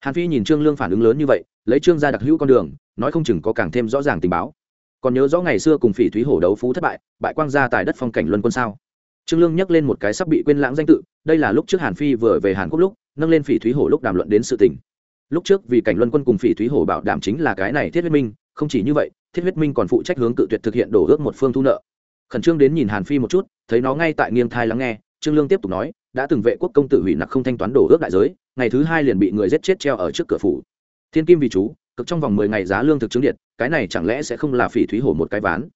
hàn phi nhìn trương lương phản ứng lớn như vậy, lấy trương ra đặc hữu con đường, nói không chừng có càng thêm rõ ràng tình báo. Còn nhớ rõ ngày xưa cùng phỉ thúy hổ đấu phú thất bại bại quang gia tại đất phong cảnh luân quân sao? Trương lương nhắc lên một cái sắp bị quên lãng danh tự, đây là lúc trước hàn phi vừa về hàn quốc lúc, nâng lên phỉ thúy hổ lúc đàm luận đến sự tình. Lúc trước vì cảnh luân quân cùng phỉ thúy hổ bảo đảm chính là cái này thiết huyết minh, không chỉ như vậy, thiết huyết minh còn phụ trách hướng cự tuyệt thực hiện đổ ước một phương thu nợ. Khẩn trương đến nhìn hàn phi một chút, thấy nó ngay tại nghiêng thai lắng nghe, trương lương tiếp tục nói đã từng vệ quốc công tử hủy nặc không thanh toán đổ ước đại giới, ngày thứ hai liền bị người giết chết treo ở trước cửa phủ. Thiên kim vì chú, cực trong vòng mười ngày giá lương thực chứng điện, cái này chẳng lẽ sẽ không là phỉ thúy hổ một cái ván?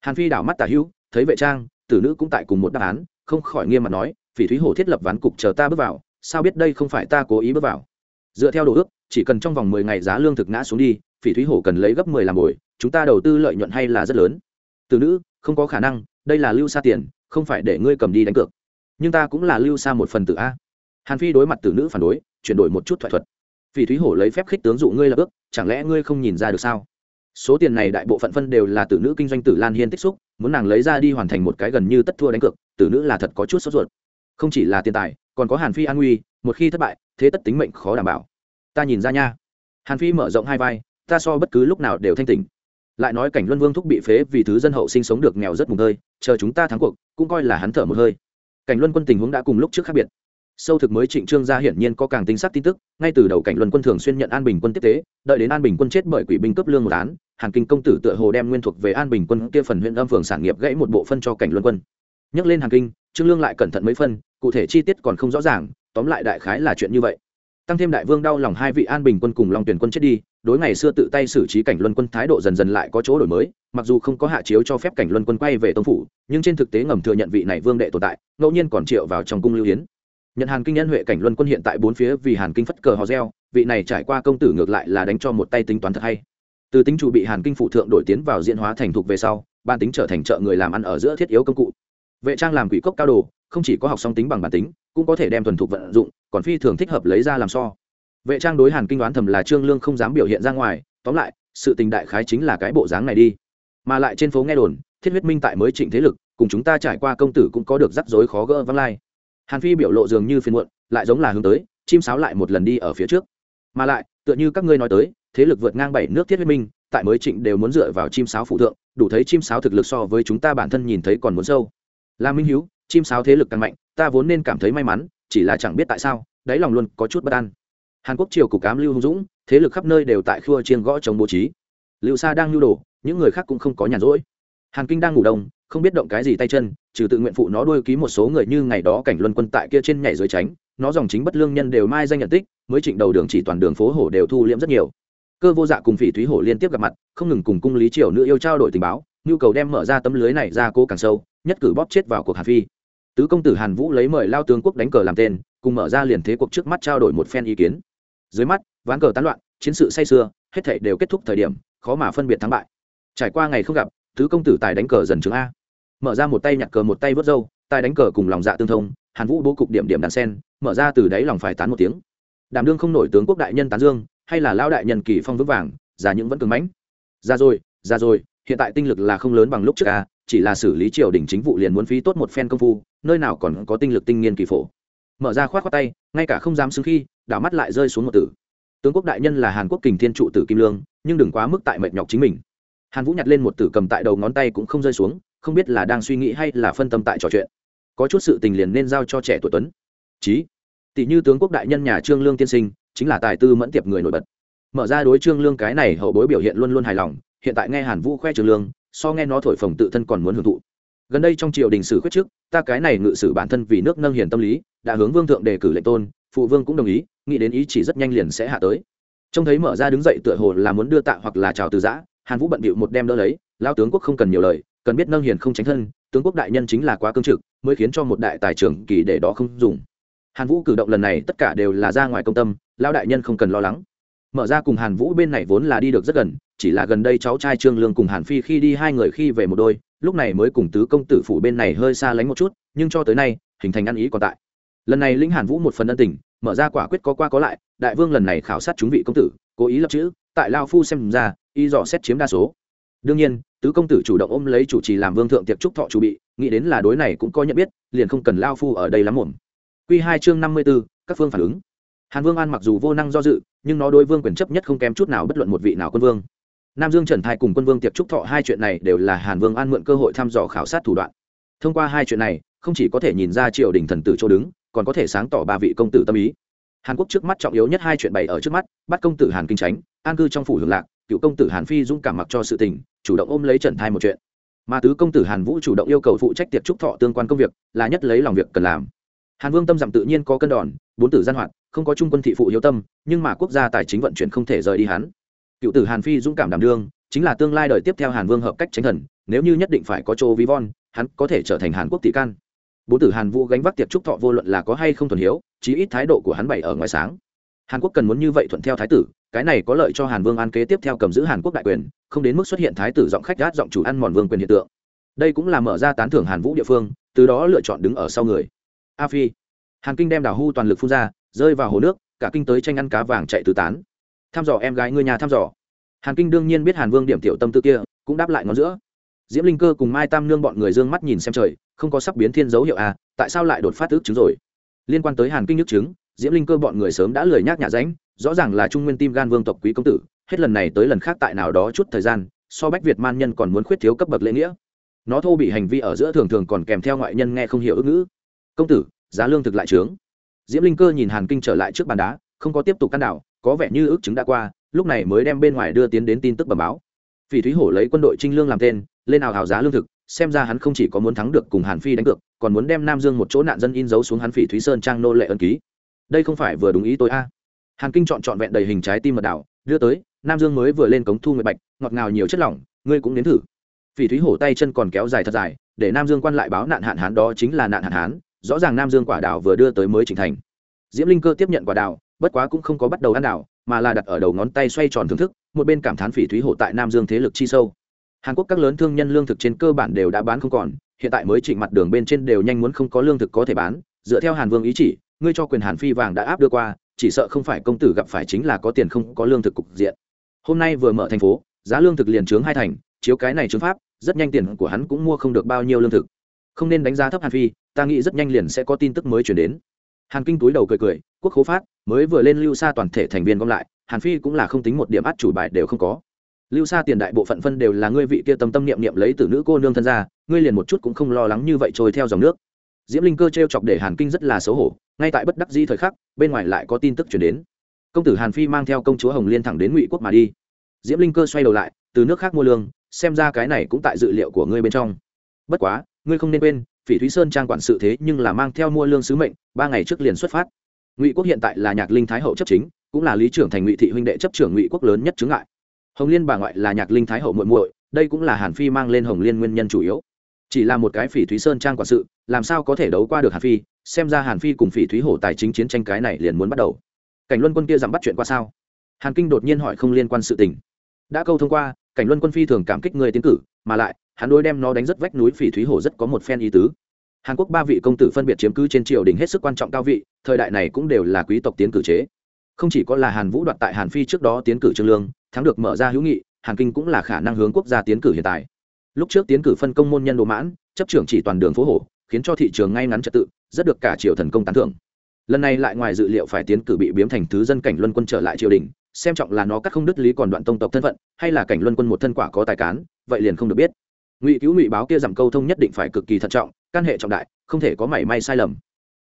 Hàn phi đảo mắt tả hữu, thấy vệ trang, tử nữ cũng tại cùng một đáp án, không khỏi nghiêm mặt nói, phỉ thúy hổ thiết lập ván cục chờ ta bước vào, sao biết đây không phải ta cố ý bước vào? Dựa theo đồ ước, chỉ cần trong vòng mười ngày giá lương thực ngã xuống đi, phỉ thúy hổ cần lấy gấp mười làm bồi, chúng ta đầu tư lợi nhuận hay là rất lớn? Từ nữ, không có khả năng, đây là lưu xa tiền, không phải để ngươi cầm đi đánh cược nhưng ta cũng là lưu xa một phần tử a. Hàn phi đối mặt tử nữ phản đối, chuyển đổi một chút thoại thuật. Vì thúy hổ lấy phép khích tướng dụ ngươi là ước chẳng lẽ ngươi không nhìn ra được sao? Số tiền này đại bộ phận phân đều là tử nữ kinh doanh tử lan hiên tích xúc, muốn nàng lấy ra đi hoàn thành một cái gần như tất thua đánh cược, tử nữ là thật có chút sốt ruột. Không chỉ là tiền tài, còn có hàn phi an nguy, một khi thất bại, thế tất tính mệnh khó đảm bảo. Ta nhìn ra nha. Hàn phi mở rộng hai vai, ta so bất cứ lúc nào đều thanh tỉnh. Lại nói cảnh luân vương thúc bị phế vì thứ dân hậu sinh sống được nghèo rất mùng hơi chờ chúng ta thắng cuộc, cũng coi là hắn thở một hơi cảnh luân quân tình huống đã cùng lúc trước khác biệt. Sâu thực mới trịnh trương gia hiển nhiên có càng tính xác tin tức, ngay từ đầu cảnh luân quân thường xuyên nhận an bình quân tiếp tế, đợi đến an bình quân chết bởi quỷ binh cấp lương một án, hàn kinh công tử tựa hồ đem nguyên thuộc về an bình quân kia phần huyện âm phường sản nghiệp gãy một bộ phân cho cảnh luân quân. Nhắc lên hàn kinh, trương lương lại cẩn thận mấy phân, cụ thể chi tiết còn không rõ ràng, tóm lại đại khái là chuyện như vậy tăng thêm đại vương đau lòng hai vị an bình quân cùng long tuyển quân chết đi, đối ngày xưa tự tay xử trí cảnh luân quân thái độ dần dần lại có chỗ đổi mới, mặc dù không có hạ chiếu cho phép cảnh luân quân quay về tông phủ, nhưng trên thực tế ngầm thừa nhận vị này vương đệ tồn tại, ngẫu nhiên còn triệu vào trong cung lưu hiến nhận hàn kinh nhân huệ cảnh luân quân hiện tại bốn phía vì hàn kinh phất cờ hò reo, vị này trải qua công tử ngược lại là đánh cho một tay tính toán thật hay. Từ tính chủ bị hàn kinh phụ thượng đổi tiến vào diễn hóa thành thục về sau, ban tính trở thành trợ người làm ăn ở giữa thiết yếu công cụ. Vệ trang làm quỷ cốc cao đồ, không chỉ có học song tính bằng bản tính cũng có thể đem thuần thục vận dụng, còn phi thường thích hợp lấy ra làm so. Vệ trang đối hàn kinh đoán thầm là trương lương không dám biểu hiện ra ngoài, tóm lại, sự tình đại khái chính là cái bộ dáng này đi. Mà lại trên phố nghe đồn, thiết huyết minh tại mới trịnh thế lực, cùng chúng ta trải qua công tử cũng có được rắc rối khó gỡ văng lai. Hàn phi biểu lộ dường như phiền muộn, lại giống là hướng tới, chim sáo lại một lần đi ở phía trước. Mà lại, tựa như các ngươi nói tới, thế lực vượt ngang bảy nước thiết huyết minh, tại mới trịnh đều muốn dựa vào chim sáo phụ thượng, đủ thấy chim sáo thực lực so với chúng ta bản thân nhìn thấy còn muốn sâu. Là minh hiếu chim sáo thế lực càng mạnh, ta vốn nên cảm thấy may mắn, chỉ là chẳng biết tại sao, đáy lòng luôn có chút bất an. Hàn quốc triều cục cám lưu hung dũng, thế lực khắp nơi đều tại khua chiên gõ chống bố trí. Lưu sa đang lưu đồ, những người khác cũng không có nhàn rỗi. Hàn kinh đang ngủ đông, không biết động cái gì tay chân, trừ tự nguyện phụ nó đôi ký một số người như ngày đó cảnh luân quân tại kia trên nhảy dưới tránh, nó dòng chính bất lương nhân đều mai danh nhận tích, mới trịnh đầu đường chỉ toàn đường phố hổ đều thu liễm rất nhiều. Cơ vô dạ cùng phỉ thúy hổ liên tiếp gặp mặt, không ngừng cùng cung lý triều nữ yêu trao đổi tình báo, nhu cầu đem mở ra tấm lưới này ra cố càng sâu, nhất cử bóp chết vào cuộc hàn phi tứ công tử hàn vũ lấy mời lao tướng quốc đánh cờ làm tên, cùng mở ra liền thế cuộc trước mắt trao đổi một phen ý kiến. Dưới mắt, ván cờ tán loạn, chiến sự say sưa, hết thảy đều kết thúc thời điểm, khó mà phân biệt thắng bại. Trải qua ngày không gặp, tứ công tử tài đánh cờ dần chứng a. Mở ra một tay nhặt cờ một tay vớt râu, tài đánh cờ cùng lòng dạ tương thông, hàn vũ bố cục điểm điểm đàn sen, mở ra từ đáy lòng phải tán một tiếng. Đảm đương không nổi tướng quốc đại nhân tán dương, hay là lao đại nhân kỳ phong vững vàng, già những vẫn cứng mãnh. Ra rồi ra rồi, hiện tại tinh lực là không lớn bằng lúc trước a chỉ là xử lý triều đình chính vụ liền muốn phí tốt một phen công phu, nơi nào còn có tinh lực tinh nghiên kỳ phổ. Mở ra khoát khoát tay, ngay cả không dám xứng khi, đảo mắt lại rơi xuống một tử. Tướng quốc đại nhân là hàn quốc kình thiên trụ tử kim lương, nhưng đừng quá mức tại mệt nhọc chính mình. Hàn vũ nhặt lên một tử cầm tại đầu ngón tay cũng không rơi xuống, không biết là đang suy nghĩ hay là phân tâm tại trò chuyện. Có chút sự tình liền nên giao cho trẻ tuổi tuấn. Chí, tỷ như tướng quốc đại nhân nhà trương lương tiên sinh, chính là tài tư mẫn tiệp người nổi bật. Mở ra đối trương lương cái này hậu bối biểu hiện luôn luôn hài lòng, hiện tại nghe hàn vũ khoe trương lương so nghe nó thổi phồng tự thân còn muốn hưởng thụ. Gần đây trong triều đình sử khuyết trước, ta cái này ngự sử bản thân vì nước nâng hiền tâm lý, đã hướng vương thượng đề cử lệnh tôn, phụ vương cũng đồng ý, nghĩ đến ý chỉ rất nhanh liền sẽ hạ tới. Trông thấy mở ra đứng dậy tựa hồ là muốn đưa tạ hoặc là chào từ giã, hàn vũ bận bịu một đem đỡ lấy, lao tướng quốc không cần nhiều lời, cần biết nâng hiền không tránh thân, tướng quốc đại nhân chính là quá cương trực, mới khiến cho một đại tài trưởng kỳ để đó không dùng. Hàn vũ cử động lần này tất cả đều là ra ngoài công tâm, lao đại nhân không cần lo lắng. Mở ra cùng hàn vũ bên này vốn là đi được rất gần chỉ là gần đây cháu trai trương lương cùng hàn phi khi đi hai người khi về một đôi, lúc này mới cùng tứ công tử phủ bên này hơi xa lánh một chút, nhưng cho tới nay, hình thành ăn ý còn tại. Lần này lĩnh hàn vũ một phần ân tình, mở ra quả quyết có qua có lại, đại vương lần này khảo sát chúng vị công tử, cố ý lập chữ, tại lao phu xem ra, y dò xét chiếm đa số. Đương nhiên, tứ công tử chủ động ôm lấy chủ trì làm vương thượng tiệc trúc thọ chủ bị, nghĩ đến là đối này cũng có nhận biết, liền không cần lao phu ở đây lắm muộn. Q hai chương năm mươi b ố các phương phản ứng. Hàn vương an mặc dù vô năng do dự, nhưng nó đối vương quyền chấp nhất không kém chút nào bất luận một vị nào quân vương nam dương trần thai cùng quân vương tiệp trúc thọ hai chuyện này đều là hàn vương an mượn cơ hội thăm dò khảo sát thủ đoạn. Thông qua hai chuyện này, không chỉ có thể nhìn ra triều đình thần tử chỗ đứng, còn có thể sáng tỏ ba vị công tử tâm ý. Hàn quốc trước mắt trọng yếu nhất hai chuyện bày ở trước mắt, bắt công tử hàn kinh tránh an cư trong phủ hưởng lạc, cựu công tử hàn phi dũng cảm mặc cho sự tình, chủ động ôm lấy trần thai một chuyện. Mà tứ công tử hàn vũ chủ động yêu cầu phụ trách tiệp trúc thọ tương quan công việc, là nhất lấy lòng việc cần làm. Hàn vương tâm dặm tự nhiên có cân đòn, bốn tử gian hoạt, không có trung quân thị phụ hiếu tâm, nhưng mà quốc gia tài chính vận chuyển không thể rời đi hắn cựu tử hàn phi dũng cảm đảm đương, chính là tương lai đời tiếp theo hàn vương hợp cách tránh thần, nếu như nhất định phải có chỗ ví von, hắn có thể trở thành hàn quốc tỷ can. Bố tử hàn vũ gánh vác tiệc trúc thọ vô luận là có hay không thuần hiếu, chí ít thái độ của hắn bày ở ngoài sáng. Hàn quốc cần muốn như vậy thuận theo thái tử, cái này có lợi cho hàn vương an kế tiếp theo cầm giữ hàn quốc đại quyền, không đến mức xuất hiện thái tử giọng khách gát giọng chủ ăn mòn vương quyền hiện tượng. Đây cũng là mở ra tán thưởng hàn vũ địa phương, từ đó lựa chọn đứng ở sau người. A phi. Hàn kinh đem đào hu toàn lực phun ra, rơi vào hồ nước, cả kinh tới tranh ăn cá vàng chạy tứ tán thăm dò em gái ngươi nhà thăm dò. Hàn kinh đương nhiên biết hàn vương điểm tiểu tâm tư kia, cũng đáp lại ngón giữa. Diễm linh cơ cùng mai tam nương bọn người d ư ơ n g mắt nhìn xem trời, không có sắp biến thiên dấu hiệu à tại sao lại đột phát ước chứng rồi? Liên quan tới hàn kinh nhức chứng, diễm linh cơ bọn người sớm đã lười nhác nhà ránh, rõ ràng là trung nguyên tim gan vương tộc quý công tử, hết lần này tới lần khác tại nào đó chút thời gian, so bách việt man nhân còn muốn khuyết thiếu cấp bậc lễ nghĩa. Nó thô bị hành vi ở giữa thường thường còn kèm theo ngoại nhân nghe không hiểu ước ngữ. Công tử, giá lương thực lại trướng. Diễm linh cơ nhìn hàn kinh trở lại trước bàn đá, không có tiếp tục căn đảo có vẻ như ước chứng đã qua, lúc này mới đem bên ngoài đưa tiến đến tin tức bẩm báo. Phỉ thúy hổ lấy quân đội trinh lương làm tên, lên nào hào giá lương thực, xem ra hắn không chỉ có muốn thắng được cùng hàn phi đánh cược, còn muốn đem nam dương một chỗ nạn dân in dấu xuống hắn phỉ thúy sơn trang nô lệ ân ký. Đây không phải vừa đúng ý tôi a. Hàn kinh chọn trọn vẹn đầy hình trái tim mật đảo, đưa tới, nam dương mới vừa lên cống thu nguyệt bạch, ngọt ngào nhiều chất lỏng, ngươi cũng nếm thử. Phỉ thúy hổ tay chân còn kéo dài thật dài, để nam dương quan lại báo nạn hạn hán đó chính là nạn hạn hán, rõ ràng nam dương quả đào vừa đưa tới mới trình thành. Diễm linh cơ tiếp nhận quả đào bất quá cũng không có bắt đầu ăn đảo, mà là đặt ở đầu ngón tay xoay tròn thưởng thức, một bên cảm thán phỉ thúy hộ tại nam dương thế lực chi sâu. Hàn quốc các lớn thương nhân lương thực trên cơ bản đều đã bán không còn, hiện tại mới trịnh mặt đường bên trên đều nhanh muốn không có lương thực có thể bán, dựa theo hàn vương ý chỉ, ngươi cho quyền hàn phi vàng đã áp đưa qua, chỉ sợ không phải công tử gặp phải chính là có tiền không có lương thực cục diện. Hôm nay vừa mở thành phố, giá lương thực liền trướng hai thành, chiếu cái này chứng pháp, rất nhanh tiền của hắn cũng mua không được bao nhiêu lương thực. Không nên đánh giá thấp hàn phi, ta nghĩ rất nhanh liền sẽ có tin tức mới chuyển đến hàn kinh túi đầu cười cười, quốc khố phát, mới vừa lên lưu xa toàn thể thành viên gom lại, hàn phi cũng là không tính một điểm át chủ bài đều không có. Lưu xa tiền đại bộ phận phân đều là ngươi vị kia tâm tâm niệm niệm lấy từ nữ cô nương thân ra, ngươi liền một chút cũng không lo lắng như vậy trôi theo dòng nước. Diễm linh cơ t r e o chọc để hàn kinh rất là xấu hổ, ngay tại bất đắc di thời khắc, bên ngoài lại có tin tức chuyển đến. Công tử hàn phi mang theo công chúa hồng liên thẳng đến ngụy quốc mà đi. Diễm linh cơ xoay đầu lại, từ nước khác mua lương, xem ra cái này cũng tại dự liệu của ngươi bên trong. Bất quá, ngươi không nên quên phỉ thúy sơn trang quản sự thế nhưng là mang theo mua lương sứ mệnh, ba ngày trước liền xuất phát. Ngụy quốc hiện tại là nhạc linh thái hậu chấp chính, cũng là lý trưởng thành ngụy thị huynh đệ chấp trưởng ngụy quốc lớn nhất chứng ngại. Hồng liên bà ngoại là nhạc linh thái hậu muội muội, đây cũng là hàn phi mang lên hồng liên nguyên nhân chủ yếu. Chỉ là một cái phỉ thúy sơn trang quản sự, làm sao có thể đấu qua được hàn phi, xem ra hàn phi cùng phỉ thúy hổ tài chính chiến tranh cái này liền muốn bắt đầu. Cảnh luân quân kia dám bắt chuyện qua sao? Hàn kinh đột nhiên hỏi không liên quan sự tình. Đã câu thông qua, cảnh luân quân phi thường cảm kích người tiến cử, mà lại hắn đôi đem nó đánh rất vách núi phỉ thúy Hồ rất có một phen ý tứ. Hàn quốc ba vị công tử phân biệt chiếm cứ trên triều đình hết sức quan trọng cao vị, thời đại này cũng đều là quý tộc tiến cử chế. Không chỉ có là hàn vũ đoạt tại hàn phi trước đó tiến cử trương lương, thắng được mở ra hữu nghị, hàn kinh cũng là khả năng hướng quốc gia tiến cử hiện tại. Lúc trước tiến cử phân công môn nhân đồ mãn, chấp trưởng chỉ toàn đường phố hổ khiến cho thị trường ngay ngắn trật tự, rất được cả triều thần công tán thưởng. Lần này lại ngoài dự liệu phải tiến cử bị biếm thành thứ dân cảnh luân quân trở lại triều đình, xem trọng là nó cắt không đứt lý còn đoạn tông tộc thân phận, hay là cảnh luân quân một thân quả có tài cán, vậy liền không được biết ngụy cứu ngụy báo kia giảm câu thông nhất định phải cực kỳ thận trọng căn hệ trọng đại, không thể có mảy may sai lầm.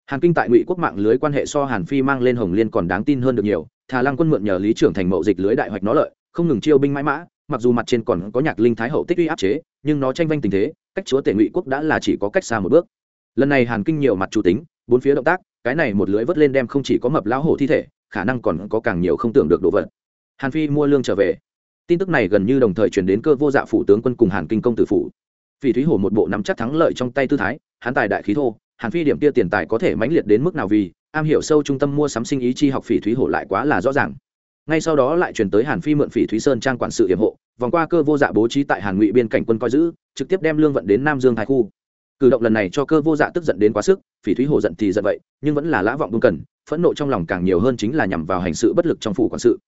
Hàn kinh tại ngụy quốc mạng lưới quan hệ so hàn phi mang lên hồng liên còn đáng tin hơn được nhiều, thà lăng quân mượn nhờ lý trưởng thành mậu dịch lưới đại hoạch nó lợi, không ngừng chiêu binh mãi mã, mặc dù mặt trên còn có nhạc linh thái hậu tích uy áp chế, nhưng nó tranh vanh tình thế, cách chúa tể ngụy quốc đã là chỉ có cách xa một bước. Lần này hàn kinh nhiều mặt chủ tính, bốn phía động tác, cái này một lưới vớt lên đem không chỉ có mập lão hổ thi thể, khả năng còn có càng nhiều không tưởng được đồ vật. Hàn phi mua lương trở về tin tức này gần như đồng thời truyền đến cơ vô dạ phủ tướng quân cùng hàn kinh công tử phủ. Vì thúy hổ một bộ nắm chắc thắng lợi trong tay tư thái hán tài đại khí thô, hàn phi điểm kia tiền tài có thể mãnh liệt đến mức nào vì, am hiểu sâu trung tâm mua sắm sinh ý chi học phỉ thúy hổ lại quá là rõ ràng. Ngay sau đó lại chuyển tới hàn phi mượn phỉ thúy sơn trang quản sự hiểm hộ, vòng qua cơ vô dạ bố trí tại hàn ngụy biên cảnh quân coi giữ, trực tiếp đem lương vận đến nam dương thái khu. Cử động lần này cho cơ vô dạ tức giận đến quá sức, phỉ thúy hổ giận thì giận vậy, nhưng vẫn là lã vọng buông cần, phẫn nộ trong lòng càng nhiều hơn chính là nhằm vào hành sự bất lực trong phủ quản sự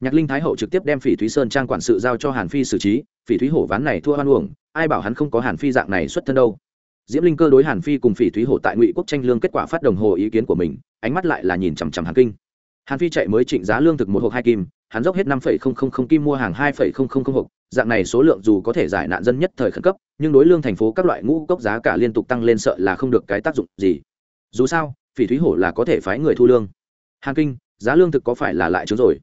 nhạc linh thái hậu trực tiếp đem phỉ thúy sơn trang quản sự giao cho hàn phi xử trí, phỉ thúy hổ ván này thua hoan uổng, ai bảo hắn không có hàn phi dạng này xuất thân đâu. Diễm linh cơ đối hàn phi cùng phỉ thúy hổ tại ngụy quốc tranh lương kết quả phát đồng hồ ý kiến của mình, ánh mắt lại là nhìn chằm chằm hàn kinh. Hàn phi chạy mới trịnh giá lương thực một hộp hai kim, hắn dốc hết năm phẩy không không không kim mua hàng hai phẩy không không không hộp, dạng này số lượng dù có thể giải nạn dân nhất thời khẩn cấp, nhưng đối lương thành phố các loại ngũ cốc giá cả liên tục tăng lên sợ là không được cái tác dụng gì. Dù sao, phỉ thúy hổ là có thể phái người thu lương. Hàn kinh, giá lương thực có phải là lại trướng rồi?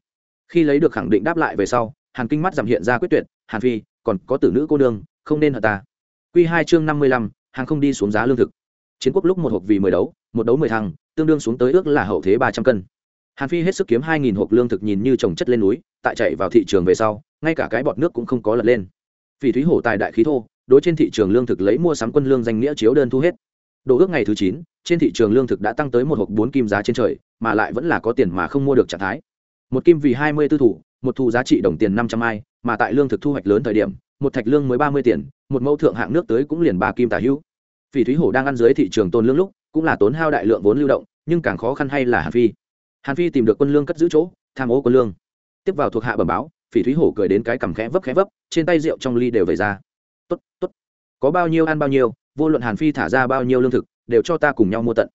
Khi lấy được khẳng định đáp lại về sau, hàn kinh mắt giảm hiện ra quyết tuyệt, hàn phi, còn có tử nữ cô đương không nên hận ta. Q hai chương năm mươi lăm, hàng không đi xuống giá lương thực. Chiến quốc lúc một hộp vì mười đấu, một đấu mười thăng, tương đương xuống tới ước là hậu thế ba trăm cân. Hàn phi hết sức kiếm hai nghìn hộp lương thực nhìn như trồng chất lên núi, tại chạy vào thị trường về sau, ngay cả cái bọt nước cũng không có lật lên. Vì thúy hổ tài đại khí thô, đối trên thị trường lương thực lấy mua sắm quân lương danh nghĩa chiếu đơn thu hết. Đồ ước ngày thứ chín, trên thị trường lương thực đã tăng tới một hộp bốn kim giá trên trời, mà lại vẫn là có tiền mà không mua được trạng thái một kim vì hai mươi tư thủ, một thu giá trị đồng tiền năm trăm ai mà tại lương thực thu hoạch lớn thời điểm, một thạch lương mới ba mươi tiền, một mẫu thượng hạng nước tới cũng liền ba kim tả hữu. Vì thúy hổ đang ăn dưới thị trường tôn lương lúc, cũng là tốn hao đại lượng vốn lưu động, nhưng càng khó khăn hay là hàn phi. Hàn phi tìm được quân lương cất giữ chỗ, tham ô quân lương. Tiếp vào thuộc hạ bẩm báo, phỉ thúy hổ cười đến cái cằm khẽ vấp khẽ vấp, trên tay rượu trong ly đều về ra. Tốt tốt. Có bao nhiêu ăn bao nhiêu, vô luận hàn phi thả ra bao nhiêu lương thực, đều cho ta cùng nhau mua tận.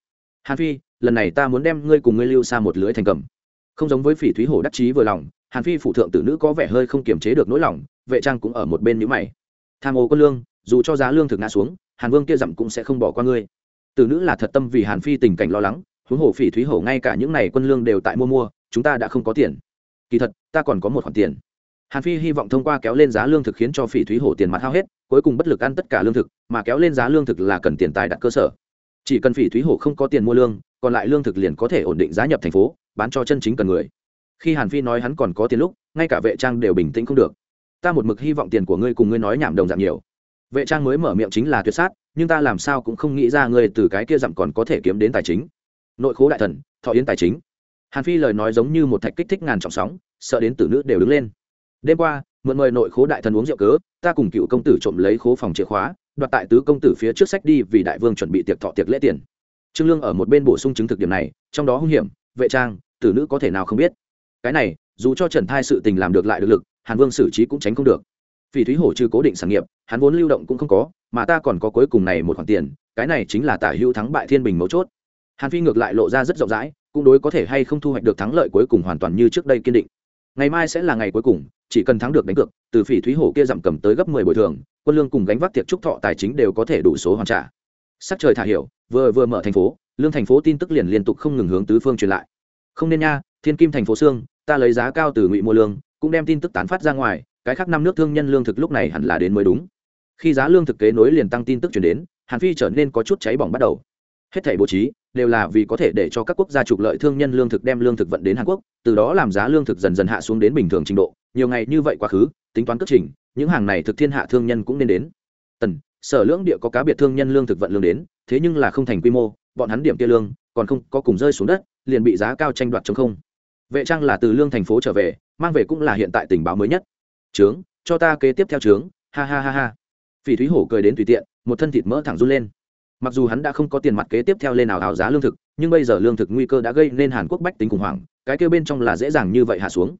Hàn phi, lần này ta muốn đem ngươi cùng ngươi lưu xa một lưới thành cầm không giống với phỉ thúy hổ đắc chí vừa lòng, hàn phi phụ thượng tử nữ có vẻ hơi không kiềm chế được nỗi lòng, vệ trang cũng ở một bên nhữ mày. Tham ô quân lương, dù cho giá lương thực ngã xuống, hàn vương kia dặm cũng sẽ không bỏ qua ngươi. Tử nữ là thật tâm vì hàn phi tình cảnh lo lắng, huống hồ phỉ thúy hổ ngay cả những n à y quân lương đều tại mua mua, chúng ta đã không có tiền. Kỳ thật, ta còn có một khoản tiền. Hàn phi hy vọng thông qua kéo lên giá lương thực khiến cho phỉ thúy hổ tiền mặt hao hết, cuối cùng bất lực ăn tất cả lương thực, mà kéo lên giá lương thực là cần tiền tài đặt cơ sở. Chỉ cần phỉ thúy hổ không có tiền mua lương, còn lại lương thực liền có thể ổn định giá nhập thành phố bán cho chân chính cần người. Khi hàn phi nói hắn còn có tiền lúc, ngay cả vệ trang đều bình tĩnh không được. Ta một mực hy vọng tiền của ngươi cùng ngươi nói nhảm đồng dạng nhiều. Vệ trang mới mở miệng chính là tuyệt sát, nhưng ta làm sao cũng không nghĩ ra ngươi từ cái kia dặm còn có thể kiếm đến tài chính. Nội khố đại thần, thọ yến tài chính. Hàn phi lời nói giống như một thạch kích thích ngàn trọng sóng, sợ đến tử nữ đều đứng lên. Đêm qua, mượn mời nội khố đại thần uống rượu cớ, ta cùng cựu công tử trộm lấy khố phòng chìa khóa, đoạt tại tứ công tử phía trước sách đi vì đại vương chuẩn bị tiệc thọ tiệc lễ tiền. Trương lương ở một bên bổ sung chứng thực điểm này, trong đó hung hiểm, vệ trang tử nữ có thể nào không biết. Cái này, dù cho trần thai sự tình làm được lại được lực, hàn vương xử trí cũng tránh không được. Vì thúy hổ trừ cố định sản nghiệp, hắn vốn lưu động cũng không có, mà ta còn có cuối cùng này một khoản tiền, cái này chính là tả hữu thắng bại thiên bình mấu chốt. Hàn phi ngược lại lộ ra rất rộng rãi, cũng đối có thể hay không thu hoạch được thắng lợi cuối cùng hoàn toàn như trước đây kiên định. Ngày mai sẽ là ngày cuối cùng, chỉ cần thắng được đánh cược, từ phỉ thúy hổ kia giảm cầm tới gấp mười bồi thường, quân lương cùng gánh vác tiệc trúc thọ tài chính đều có thể đủ số hoàn trả. Sắc trời thả hiểu, vừa vừa mở thành phố, lương thành phố tin tức liền liên tục không ngừng hướng tứ phương truyền lại không nên nha, thiên kim thành phố xương ta lấy giá cao từ ngụy mua lương, cũng đem tin tức tán phát ra ngoài, cái khác năm nước thương nhân lương thực lúc này hẳn là đến mới đúng. Khi giá lương thực kế nối liền tăng tin tức chuyển đến, hàn phi trở nên có chút cháy bỏng bắt đầu. Hết thảy bố trí, đều là vì có thể để cho các quốc gia trục lợi thương nhân lương thực đem lương thực vận đến hàn quốc, từ đó làm giá lương thực dần dần hạ xuống đến bình thường trình độ, nhiều ngày như vậy quá khứ, tính toán cất trình, những hàng này thực thiên hạ thương nhân cũng nên đến. Tần, sở lưỡng địa có cá biệt thương nhân lương thực vận lương đến, thế nhưng là không thành quy mô, bọn hắn điểm kia lương còn không có cùng rơi xuống đất, liền bị giá cao tranh đoạt chống không. Vệ trang là từ lương thành phố trở về, mang về cũng là hiện tại tình báo mới nhất. Trướng, cho ta kế tiếp theo trướng. Ha ha ha ha. Phỉ thúy hổ cười đến tùy tiện, một thân thịt mỡ thẳng run lên. Mặc dù hắn đã không có tiền mặt kế tiếp theo lên nào hào giá lương thực, nhưng bây giờ lương thực nguy cơ đã gây nên hàn quốc bách tính khủng hoảng, cái kêu bên trong là dễ dàng như vậy hạ xuống.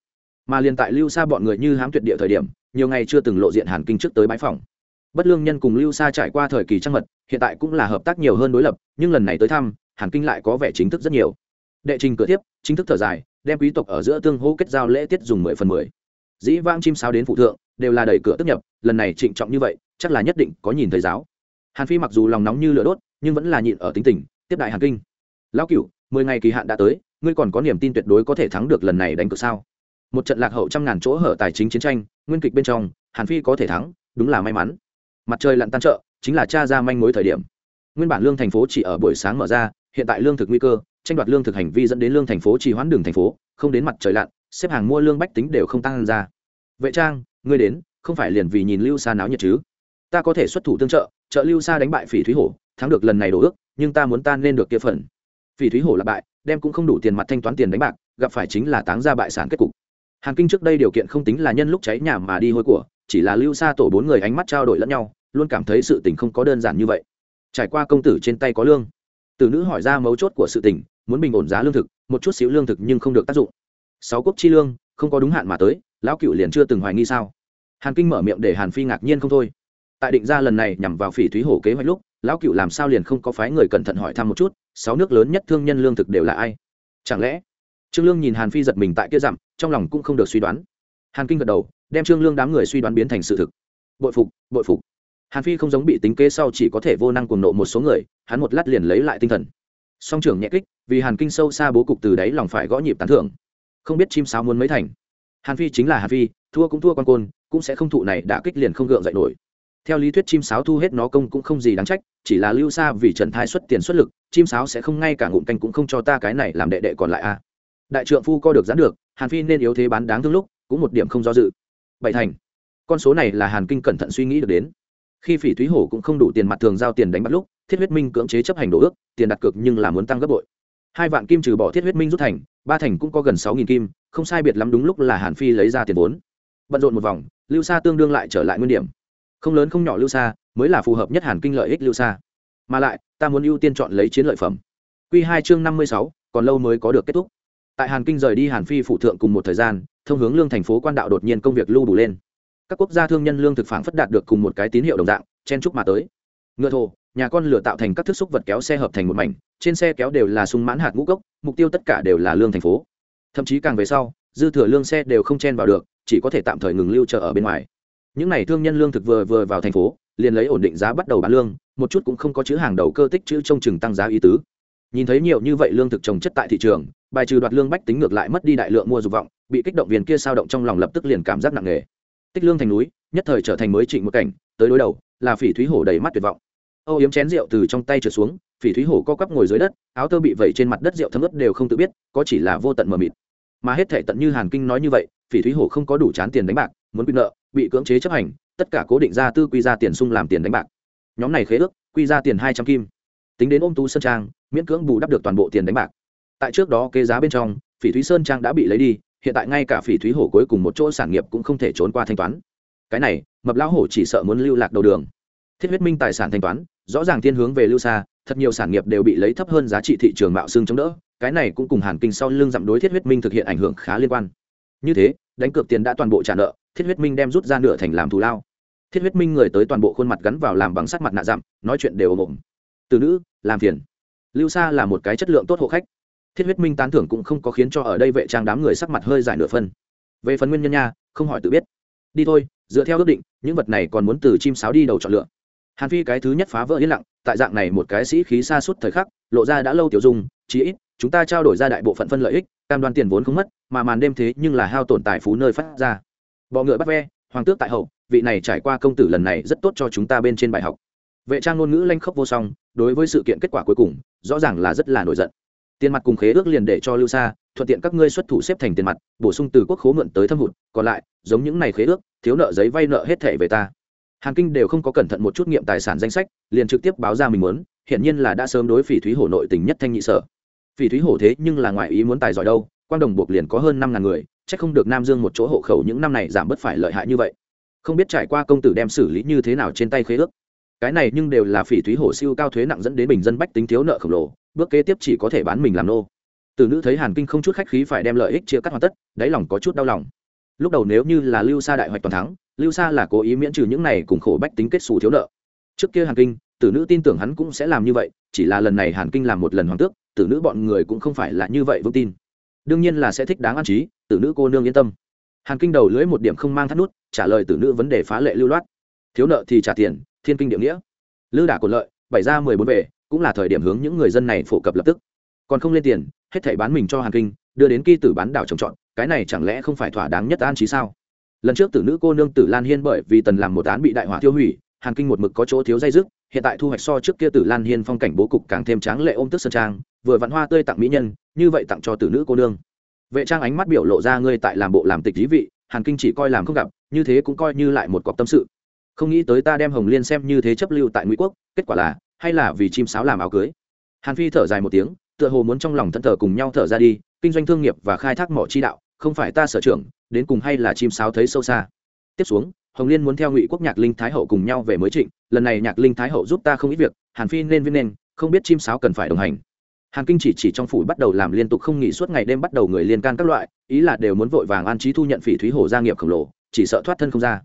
Mà liền tại lưu xa bọn người như hám tuyệt địa thời điểm, nhiều ngày chưa từng lộ diện hàn kinh trước tới bãi phòng. Bất lương nhân cùng lưu xa trải qua thời kỳ trăng mật, hiện tại cũng là hợp tác nhiều hơn đối lập, nhưng lần này tới thăm hàn kinh lại có vẻ chính thức rất nhiều. Đệ trình cửa tiếp chính thức thở dài, đem quý tộc ở giữa tương hô kết giao lễ tiết dùng mười phần mười. Dĩ vang chim sao đến phụ thượng, đều là đẩy cửa tức nhập, lần này trịnh trọng như vậy, chắc là nhất định có nhìn thầy giáo. Hàn phi mặc dù lòng nóng như lửa đốt, nhưng vẫn là nhịn ở tính tình, tiếp đại hàn kinh. Lão cửu, mười ngày kỳ hạn đã tới, ngươi còn có niềm tin tuyệt đối có thể thắng được lần này đánh cược sao? Một trận lạc hậu trăm ngàn chỗ hở tài chính chiến tranh, nguyên kịch bên trong, hàn phi có thể thắng, đúng là may mắn. Mặt trời lặn tan chợ, chính là cha ra manh mối thời điểm. Nguyên bản lương thành phố chỉ ở buổi sáng mở ra hiện tại lương thực nguy cơ, tranh đoạt lương thực hành vi dẫn đến lương thành phố trì hoãn đường thành phố, không đến mặt trời lặn, xếp hàng mua lương bách tính đều không tăng ra. Vệ trang, ngươi đến, không phải liền vì nhìn lưu xa náo nhiệt chứ? Ta có thể xuất thủ tương trợ trợ lưu xa đánh bại phỉ thúy hổ, thắng được lần này đổ ước, nhưng ta muốn tan nên được kia phần. Phỉ thúy hổ là bại, đem cũng không đủ tiền mặt thanh toán tiền đánh bạc, gặp phải chính là táng ra bại sản kết cục. Hàn kinh trước đây điều kiện không tính là nhân lúc cháy nhà mà đi hôi của, chỉ là lưu xa tổ bốn người ánh mắt trao đổi lẫn nhau, luôn cảm thấy sự tình không có đơn giản như vậy. Trải qua công tử trên tay có lương tử nữ hỏi ra mấu chốt của sự tình, muốn bình ổn giá lương thực, một chút xíu lương thực nhưng không được tác dụng. Sáu quốc chi lương, không có đúng hạn mà tới, lão cựu liền chưa từng hoài nghi sao? Hàn kinh mở miệng để hàn phi ngạc nhiên không thôi. Tại định ra lần này nhằm vào phỉ thúy hổ kế hoạch lúc, lão cựu làm sao liền không có phái người cẩn thận hỏi thăm một chút, sáu nước lớn nhất thương nhân lương thực đều là ai? Chẳng lẽ? Trương lương nhìn hàn phi giật mình tại kia dặm, trong lòng cũng không được suy đoán. Hàn kinh gật đầu, đem trương lương đám người suy đoán biến thành sự thực. Bội phục bội phục hàn phi không giống bị tính kế sau chỉ có thể vô năng cuồng nộ một số người, hắn một lát liền lấy lại tinh thần. Song trưởng nhẹ kích, vì hàn kinh sâu xa bố cục từ đáy lòng phải gõ nhịp tán thưởng. Không biết chim sao muốn mấy thành. Hàn phi chính là hàn phi, thua cũng thua con côn, cũng sẽ không thụ này đã kích liền không gượng dậy nổi. Theo lý thuyết chim sáo thu hết nó công cũng không gì đáng trách, chỉ là lưu xa vì trần thai xuất tiền xuất lực, chim sáo sẽ không ngay cả ngụm canh cũng không cho ta cái này làm đệ đệ còn lại a đại trượng phu co được gián được, hàn phi nên yếu thế bán đáng thương lúc, cũng một điểm không do dự. Bảy thành. Con số này là hàn kinh cẩn thận suy nghĩ được đến khi phỉ thúy hổ cũng không đủ tiền mặt thường giao tiền đánh bắt lúc, thiết huyết minh cưỡng chế chấp hành đổ ước, tiền đặt cược nhưng là muốn tăng gấp bội. Hai vạn kim trừ bỏ thiết huyết minh rút thành, ba thành cũng có gần sáu nghìn kim, không sai biệt lắm đúng lúc là hàn phi lấy ra tiền vốn. Bận rộn một vòng, lưu sa tương đương lại trở lại nguyên điểm. Không lớn không nhỏ lưu sa, mới là phù hợp nhất hàn kinh lợi ích lưu sa. Mà lại, ta muốn ưu tiên chọn lấy chiến lợi phẩm. Q hai chương năm mươi sáu, còn lâu mới có được kết thúc. Tại hàn kinh rời đi hàn phi phụ thượng cùng một thời gian, thông hướng lương thành phố quan đạo đột nhiên công việc lưu đủ lên các quốc gia thương nhân lương thực phản phất đạt được cùng một cái tín hiệu đồng dạng chen trúc mà tới. Ngựa thồ, nhà con lửa tạo thành các thức xúc vật kéo xe hợp thành một mảnh trên xe kéo đều là sung mãn hạt ngũ cốc mục tiêu tất cả đều là lương thành phố. Thậm chí càng về sau dư thừa lương xe đều không chen vào được chỉ có thể tạm thời ngừng lưu chợ ở bên ngoài. Những n à y thương nhân lương thực vừa vừa vào thành phố liền lấy ổn định giá bắt đầu bán lương một chút cũng không có chữ hàng đầu cơ tích chữ trông chừng tăng giá ý tứ. Nhìn thấy nhiều như vậy lương thực trồng chất tại thị trường bài trừ đoạt lương bách tính ngược lại mất đi đại lượng mua dục vọng bị kích động viên kia sao động trong lòng lập tức liền cảm giác nặng nề tích lương thành núi, nhất thời trở thành mới trịnh một cảnh, tới đối đầu, là phỉ thúy hổ đầy mắt tuyệt vọng. Âu yếm chén rượu từ trong tay trượt xuống, phỉ thúy hổ co quắp ngồi dưới đất, áo tơ bị vẩy trên mặt đất rượu thấm ướt đều không tự biết, có chỉ là vô tận mờ mịt. Mà hết thể tận như hàn kinh nói như vậy, phỉ thúy hổ không có đủ chán tiền đánh bạc, muốn quy nợ, bị cưỡng chế chấp hành, tất cả cố định ra tư quy ra tiền sung làm tiền đánh bạc. Nhóm này khế ước, quy ra tiền hai trăm kim. Tính đến ôm tú sơn trang, miễn cưỡng bù đắp được toàn bộ tiền đánh bạc. Tại trước đó kê giá bên trong, phỉ thúy sơn trang đã bị lấy đi hiện tại ngay cả phỉ thúy hổ cuối cùng một chỗ sản nghiệp cũng không thể trốn qua thanh toán. Cái này, mập lão hổ chỉ sợ muốn lưu lạc đầu đường. Thiết huyết minh tài sản thanh toán, rõ ràng thiên hướng về lưu xa, thật nhiều sản nghiệp đều bị lấy thấp hơn giá trị thị trường mạo xương chống đỡ. Cái này cũng cùng hàn kinh sau lưng giảm đối thiết huyết minh thực hiện ảnh hưởng khá liên quan. Như thế, đánh cược tiền đã toàn bộ trả nợ, thiết huyết minh đem rút ra nửa thành làm thù lao. Thiết huyết minh người tới toàn bộ khuôn mặt gắn vào làm bằng sắt mặt nạ dặm, nói chuyện đều ồm ồm. Từ nữ, làm phiền. Lưu sa là một cái chất lượng tốt hộ khách thiết huyết minh tán thưởng cũng không có khiến cho ở đây vệ trang đám người sắc mặt hơi giải nửa phân. Về phần nguyên nhân nha, không hỏi tự biết. Đi thôi, dựa theo ước định, những vật này còn muốn từ chim sáo đi đầu chọn lựa. Hàn phi cái thứ nhất phá vỡ yên lặng, tại dạng này một cái sĩ khí xa suốt thời khắc, lộ ra đã lâu tiểu dung, chí ít, chúng ta trao đổi ra đại bộ phận phân lợi ích, cam đoan tiền vốn không mất, mà màn đêm thế nhưng là hao tổn tài phú nơi phát ra. Bọ ngựa bắt ve, hoàng tước tại hậu, vị này trải qua công tử lần này rất tốt cho chúng ta bên trên bài học. Vệ trang ngôn ngữ lanh khốc vô song, đối với sự kiện kết quả cuối cùng, rõ ràng là rất là nổi giận tiền mặt cùng khế ước liền để cho lưu xa thuận tiện các ngươi xuất thủ xếp thành tiền mặt, bổ sung từ quốc khố mượn tới thâm hụt, còn lại, giống những này khế ước, thiếu nợ giấy vay nợ hết thẻ về ta. Hàn kinh đều không có cẩn thận một chút nghiệm tài sản danh sách, liền trực tiếp báo ra mình muốn hiện nhiên là đã sớm đối phỉ thúy hổ nội tình nhất thanh nhị sở. Phỉ thúy hổ thế nhưng là ngoại ý muốn tài giỏi đâu quan đồng buộc liền có hơn năm ngàn người c h ắ c không được nam dương một chỗ hộ khẩu những năm này giảm bớt phải lợi hại như vậy. Không biết trải qua công tử đem xử lý như thế nào trên tay khế ước. Cái này nhưng đều là phỉ thúy hổ siêu cao thuế nặng dẫn đến bình dân bách tính thiếu nợ khổng lồ bước kế tiếp chỉ có thể bán mình làm nô. Từ nữ thấy hàn kinh không chút khách khí phải đem lợi ích chia cắt hoàn tất, đáy lòng có chút đau lòng. Lúc đầu nếu như là lưu sa đại hoạch toàn thắng, lưu sa là cố ý miễn trừ những này cùng khổ bách tính kết xù thiếu nợ. Trước kia hàn kinh, tử nữ tin tưởng hắn cũng sẽ làm như vậy, chỉ là lần này hàn kinh làm một lần hoàng tước, tử nữ bọn người cũng không phải là như vậy vững tin. Đương nhiên là sẽ thích đáng an trí, tử nữ cô nương yên tâm. Hàn kinh đầu lưỡi một điểm không mang thắt nút, trả lời tử nữ vấn đề phá lệ lưu loát. Thiếu nợ thì trả tiền, thiên kinh địa nghĩa. Lư đả còn lợi bảy ra mười bốn về cũng là thời điểm hướng những người dân này phổ cập lập tức. Còn không lên tiền, hết thảy bán mình cho hàn kinh, đưa đến kỳ tử bán đảo trồng trọt, cái này chẳng lẽ không phải thỏa đáng nhất an trí sao? Lần trước tử nữ cô nương tử lan hiên bởi vì tần làm một án bị đại hỏa tiêu hủy, hàn kinh một mực có chỗ thiếu dây dứt, hiện tại thu hoạch so trước kia tử lan hiên phong cảnh bố cục càng thêm tráng lệ ôm tức sơn trang, vừa vặn hoa tươi tặng mỹ nhân, như vậy tặng cho tử nữ cô nương. Vệ trang ánh mắt biểu lộ ra ngươi tại làm bộ làm tịch lý vị, hàn kinh chỉ coi làm không gặp, như thế cũng coi như lại một cọc tâm sự. Không nghĩ tới ta đem hồng liên xem như thế chấp lưu tại ngụy quốc, kết quả là hay là vì chim sáo làm áo cưới? Hàn phi thở dài một tiếng, tựa hồ muốn trong lòng thân thờ cùng nhau thở ra đi, kinh doanh thương nghiệp và khai thác mỏ chi đạo, không phải ta sở trưởng đến cùng hay là chim sáo thấy sâu xa. Tiếp xuống, hồng liên muốn theo ngụy quốc nhạc linh thái hậu cùng nhau về mới trịnh, lần này nhạc linh thái hậu giúp ta không ít việc, hàn phi nên viên nên, không biết chim sáo cần phải đồng hành. Hàn kinh chỉ chỉ trong phủ bắt đầu làm liên tục không nghỉ suốt ngày đêm bắt đầu người liên can các loại, ý là đều muốn vội vàng an trí thu nhận phỉ thúy hổ gia nghiệp khổng lồ, chỉ sợ thoát thân không ra.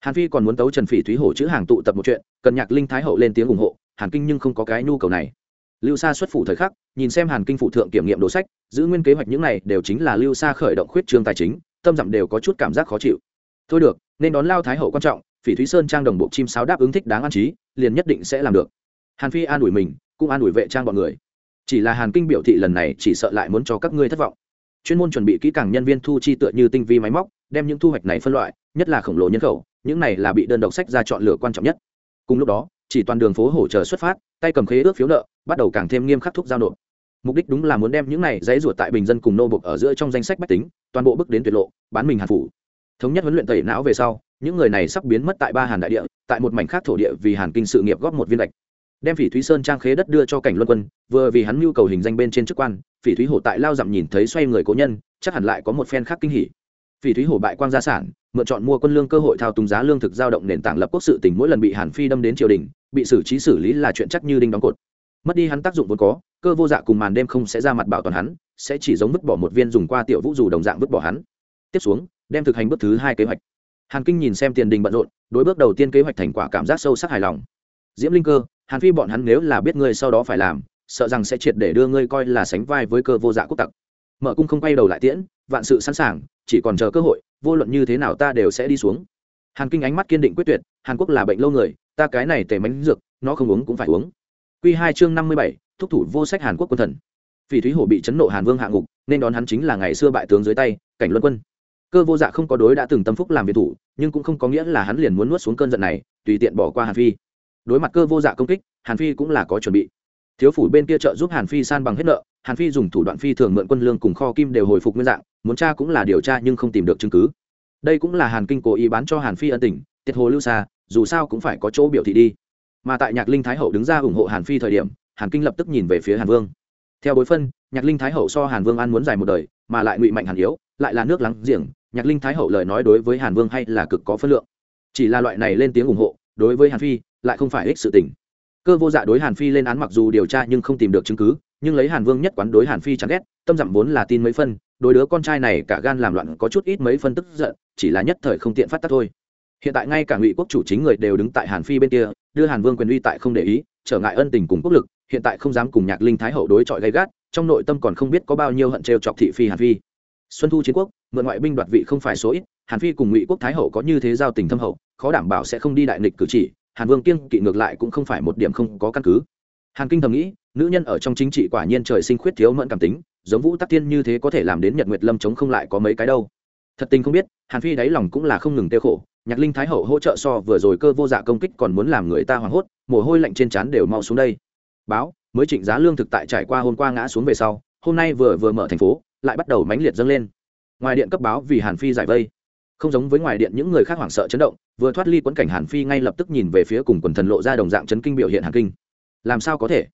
Hàn phi còn muốn tấu trần phỉ thúy hổ chữ hàng tụ tập một chuyện, cần nhạc linh thái hậu lên tiếng ủng hộ hàn kinh nhưng không có cái nhu cầu này. Lưu sa xuất phủ thời khắc, nhìn xem hàn kinh phụ thượng kiểm nghiệm đồ sách, giữ nguyên kế hoạch những này đều chính là lưu sa khởi động khuyết trương tài chính, tâm dặm đều có chút cảm giác khó chịu. Thôi được, nên đón lao thái hậu quan trọng, phỉ thúy sơn trang đồng bộ chim sáo đáp ứng thích đáng an trí, liền nhất định sẽ làm được. Hàn phi an ủi mình, cũng an ủi vệ trang bọn người. Chỉ là hàn kinh biểu thị lần này chỉ sợ lại muốn cho các ngươi thất vọng. Chuyên môn chuẩn bị kỹ càng nhân viên thu chi tựa như tinh vi máy móc, đem những thu hoạch này phân loại, nhất là khổng lồ nhân khẩu, những này là bị đơn độc sách ra chọn lựa quan trọng nhất. Cùng lúc đó chỉ toàn đường phố hỗ trợ xuất phát, tay cầm khế ước phiếu nợ, bắt đầu càng thêm nghiêm khắc thúc giao nộp. Mục đích đúng là muốn đem những này dãy ruột tại bình dân cùng nô bộc ở giữa trong danh sách bách tính, toàn bộ bước đến tuyệt lộ, bán mình hàn phủ. Thống nhất huấn luyện tẩy não về sau, những người này sắp biến mất tại ba hàn đại địa, tại một mảnh khác thổ địa vì hàn kinh sự nghiệp góp một viên lệch. Đem phỉ thúy sơn trang khế đất đưa cho cảnh luân quân, vừa vì hắn mưu cầu hình danh bên trên chức quan, phỉ thúy hổ tại lao dặm nhìn thấy xoay người cố nhân, chắc hẳn lại có một phen khác kinh hỉ. Phỉ thúy hổ bại quang gia sản mượn chọn mua quân lương cơ hội thao túng giá lương thực giao động nền tảng lập quốc sự tỉnh mỗi lần bị hàn phi đâm đến triều đình, bị xử trí xử lý là chuyện chắc như đinh đóng cột. Mất đi hắn tác dụng vốn có, cơ vô dạ cùng màn đêm không sẽ ra mặt bảo toàn hắn, sẽ chỉ giống vứt bỏ một viên dùng qua tiểu vũ dù đồng dạng vứt bỏ hắn. Tiếp xuống, đem thực hành bước thứ hai kế hoạch. Hàn kinh nhìn xem tiền đình bận rộn, đối bước đầu tiên kế hoạch thành quả cảm giác sâu sắc hài lòng. Diễm linh cơ, hàn phi bọn hắn nếu là biết ngươi sau đó phải làm, sợ rằng sẽ triệt để đưa ngươi coi là sánh vai với cơ vô dạ quốc tặc. Mở cung không quay đầu lại tiễn, vạn sự sẵn sàng, chỉ còn chờ cơ hội vô luận như thế nào ta đều sẽ đi xuống. Hàn kinh ánh mắt kiên định quyết tuyệt, hàn quốc là bệnh lâu người, ta cái này tề mánh dược, nó không uống cũng phải uống. Q hai chương năm mươi bảy, thúc thủ vô sách hàn quốc quân thần. Phỉ thúy hổ bị chấn nộ hàn vương hạ ngục, nên đón hắn chính là ngày xưa bại tướng dưới tay, cảnh luân quân. Cơ vô dạ không có đối đã từng tâm phúc làm việc thủ, nhưng cũng không có nghĩa là hắn liền muốn nuốt xuống cơn giận này, tùy tiện bỏ qua hàn phi. Đối mặt cơ vô dạ công kích, hàn phi cũng là có chuẩn bị. Thiếu phủ bên kia trợ giúp hàn phi san bằng hết nợ hàn phi dùng thủ đoạn phi thường mượn quân lương cùng kho kim đều hồi phục nguyên dạng, muốn tra cũng là điều tra nhưng không tìm được chứng cứ. Đây cũng là hàn kinh cố ý bán cho hàn phi ân tình, tiệt hồ lưu xa, dù sao cũng phải có chỗ biểu thị đi. Mà tại nhạc linh thái hậu đứng ra ủng hộ hàn phi thời điểm, hàn kinh lập tức nhìn về phía hàn vương. Theo bối phân, nhạc linh thái hậu so hàn vương ăn muốn dài một đời, mà lại ngụy mạnh hàn yếu, lại là nước lắng giềng, nhạc linh thái hậu lời nói đối với hàn vương hay là cực có phân lượng. Chỉ là loại này lên tiếng ủng hộ, đối với hàn phi, lại không phải ích sự tình. Cơ vô dạ đối hàn phi lên án mặc dù điều tra nhưng không tìm được chứng cứ nhưng lấy hàn vương nhất quán đối hàn phi chán ghét, tâm dặm vốn là tin mấy phân, đối đứa con trai này cả gan làm loạn có chút ít mấy phân tức giận, chỉ là nhất thời không tiện phát tác thôi. Hiện tại ngay cả ngụy quốc chủ chính người đều đứng tại hàn phi bên kia, đưa hàn vương quyền uy tại không để ý, trở ngại ân tình cùng quốc lực, hiện tại không dám cùng nhạc linh thái hậu đối chọi gay gắt, trong nội tâm còn không biết có bao nhiêu hận trêu chọc thị phi hàn phi. Xuân thu chiến quốc, mượn ngoại binh đoạt vị không phải số ít, hàn phi cùng ngụy quốc thái hậu có như thế giao tình thâm hậu, khó đảm bảo sẽ không đi đại nghịch cử chỉ, hàn vương kiêng kỵ ngược lại cũng không phải một điểm không có căn cứ. Hàn kinh thầm nghĩ nữ nhân ở trong chính trị quả nhiên trời sinh khuyết thiếu mẫn cảm tính, giống vũ tắc tiên như thế có thể làm đến nhật nguyệt lâm chống không lại có mấy cái đâu. Thật tình không biết, hàn phi đáy lòng cũng là không ngừng tiêu khổ, nhạc linh thái hậu hỗ trợ so vừa rồi cơ vô dạ công kích còn muốn làm người ta hoảng hốt, mồ hôi lạnh trên trán đều mau xuống đây. Báo, mới trịnh giá lương thực tại trải qua hôm qua ngã xuống về sau, hôm nay vừa vừa mở thành phố, lại bắt đầu mãnh liệt dâng lên. Ngoài điện cấp báo vì hàn phi giải vây. Không giống với ngoài điện những người khác hoảng sợ chấn động, vừa thoát ly quấn cảnh hàn phi ngay lập tức nhìn về phía cùng quần thần lộ ra đồng dạng chấn kinh biểu hiện hàn kinh. Làm sao có thể?